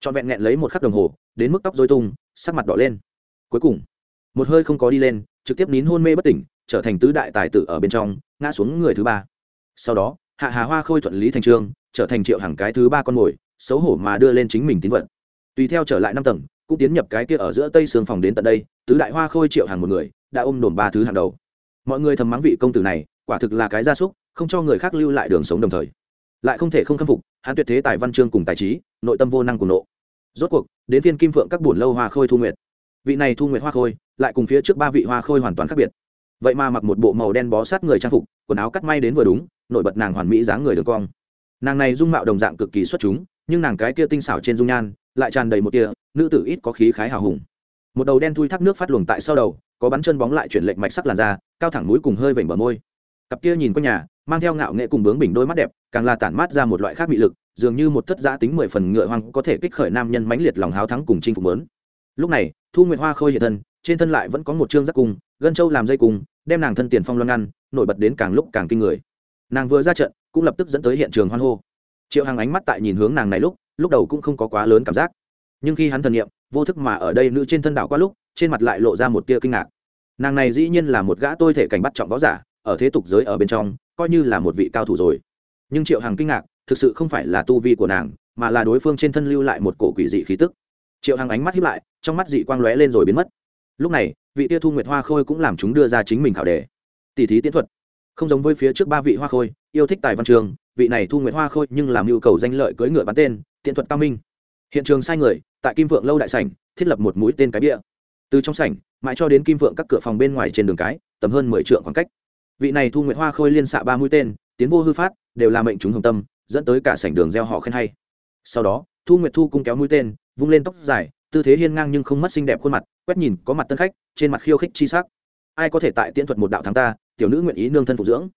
Trọn vẹn nghẹn lấy một khắc đồng hồ, đến mức tóc dối tung, sắc mặt đỏ lên. Cuối cùng, một hơi không có đi lên, trực tiếp nín hôn mê bất tỉnh, trở thành tứ đại tài tử ở bên trong, ngã xuống người thứ ba. Sau đó, hạ hà hoa khôi thuận lý thành trương, trở thành triệu hàng cái thứ ba con mồi, xấu hổ mà đưa lên chính mình tín vận tùy theo trở lại năm tầng cũng tiến nhập cái kia ở giữa tây sương phòng đến tận đây, tứ đại hoa khôi triệu hàng một người, đã ôm đồn ba thứ hàng đầu. Mọi người thầm mắng vị công tử này, quả thực là cái gia súc, không cho người khác lưu lại đường sống đồng thời. Lại không thể không khâm phục, hắn tuyệt thế tài văn chương cùng tài trí, nội tâm vô năng cùng nộ. Rốt cuộc, đến phiên kim phượng các bổn lâu hoa khôi thu nguyệt. Vị này thu nguyệt hoa khôi, lại cùng phía trước ba vị hoa khôi hoàn toàn khác biệt. Vậy mà mặc một bộ màu đen bó sát người trang phục, quần áo cắt may đến vừa đúng, nổi bật nàng hoàn mỹ dáng người đường cong. Nàng này dung mạo đồng dạng cực kỳ xuất chúng, nhưng nàng cái kia tinh xảo trên dung nhan lại tràn đầy một tia, nữ tử ít có khí khái hào hùng. Một đầu đen thui thác nước phát luồng tại sau đầu, có bắn chân bóng lại chuyển lệnh mạch sắc làn da, cao thẳng mũi cùng hơi vểnh bờ môi. Cặp kia nhìn qua nhà, mang theo ngạo nghệ cùng bướng bình đôi mắt đẹp, càng là tản mát ra một loại khác mị lực, dường như một thất giã tính mười phần ngựa hoang có thể kích khởi nam nhân mãnh liệt lòng háo thắng cùng chinh phục lớn. Lúc này, thu nguyệt hoa khôi hiện thân, trên thân lại vẫn có một chương giác cung, gân châu làm dây cung, đem nàng thân tiền phong loan ngăn, nổi bật đến càng lúc càng kinh người. Nàng vừa ra trận, cũng lập tức dẫn tới hiện trường hoan hô. Triệu hàng ánh mắt tại nhìn hướng nàng này lúc lúc đầu cũng không có quá lớn cảm giác. Nhưng khi hắn thần nghiệm vô thức mà ở đây nữ trên thân đảo qua lúc, trên mặt lại lộ ra một tia kinh ngạc. Nàng này dĩ nhiên là một gã tôi thể cảnh bắt trọng võ giả, ở thế tục giới ở bên trong, coi như là một vị cao thủ rồi. Nhưng triệu hằng kinh ngạc, thực sự không phải là tu vi của nàng, mà là đối phương trên thân lưu lại một cổ quỷ dị khí tức. Triệu hằng ánh mắt hiếp lại, trong mắt dị quang lóe lên rồi biến mất. Lúc này, vị tia thu nguyệt hoa khôi cũng làm chúng đưa ra chính mình khảo đề. Tỷ thí tiến thuật. Không giống với phía trước ba vị hoa khôi, yêu thích tài văn trường, vị này thu nguyệt hoa khôi nhưng làm yêu cầu danh lợi cưỡi ngựa bắn tên tiện thuật cao minh. Hiện trường sai người, tại kim vượng lâu đại sảnh, thiết lập một mũi tên cái bia. Từ trong sảnh, mãi cho đến kim vượng các cửa phòng bên ngoài trên đường cái, tầm hơn mười trượng khoảng cách. Vị này thu nguyệt hoa khôi liên xạ ba mũi tên, tiến vô hư phát, đều là mệnh chúng hồng tâm, dẫn tới cả sảnh đường gieo họ khen hay. Sau đó, thu nguyệt thu cung kéo mũi tên, vung lên tóc dài, tư thế hiên ngang nhưng không mất xinh đẹp khuôn mặt, quét nhìn có mặt tân khách, trên mặt khiêu khích chi sắc. Ai có thể tại tiễn thuật một đạo thắng ta, tiểu nữ nguyện ý nương thân phục dưỡng.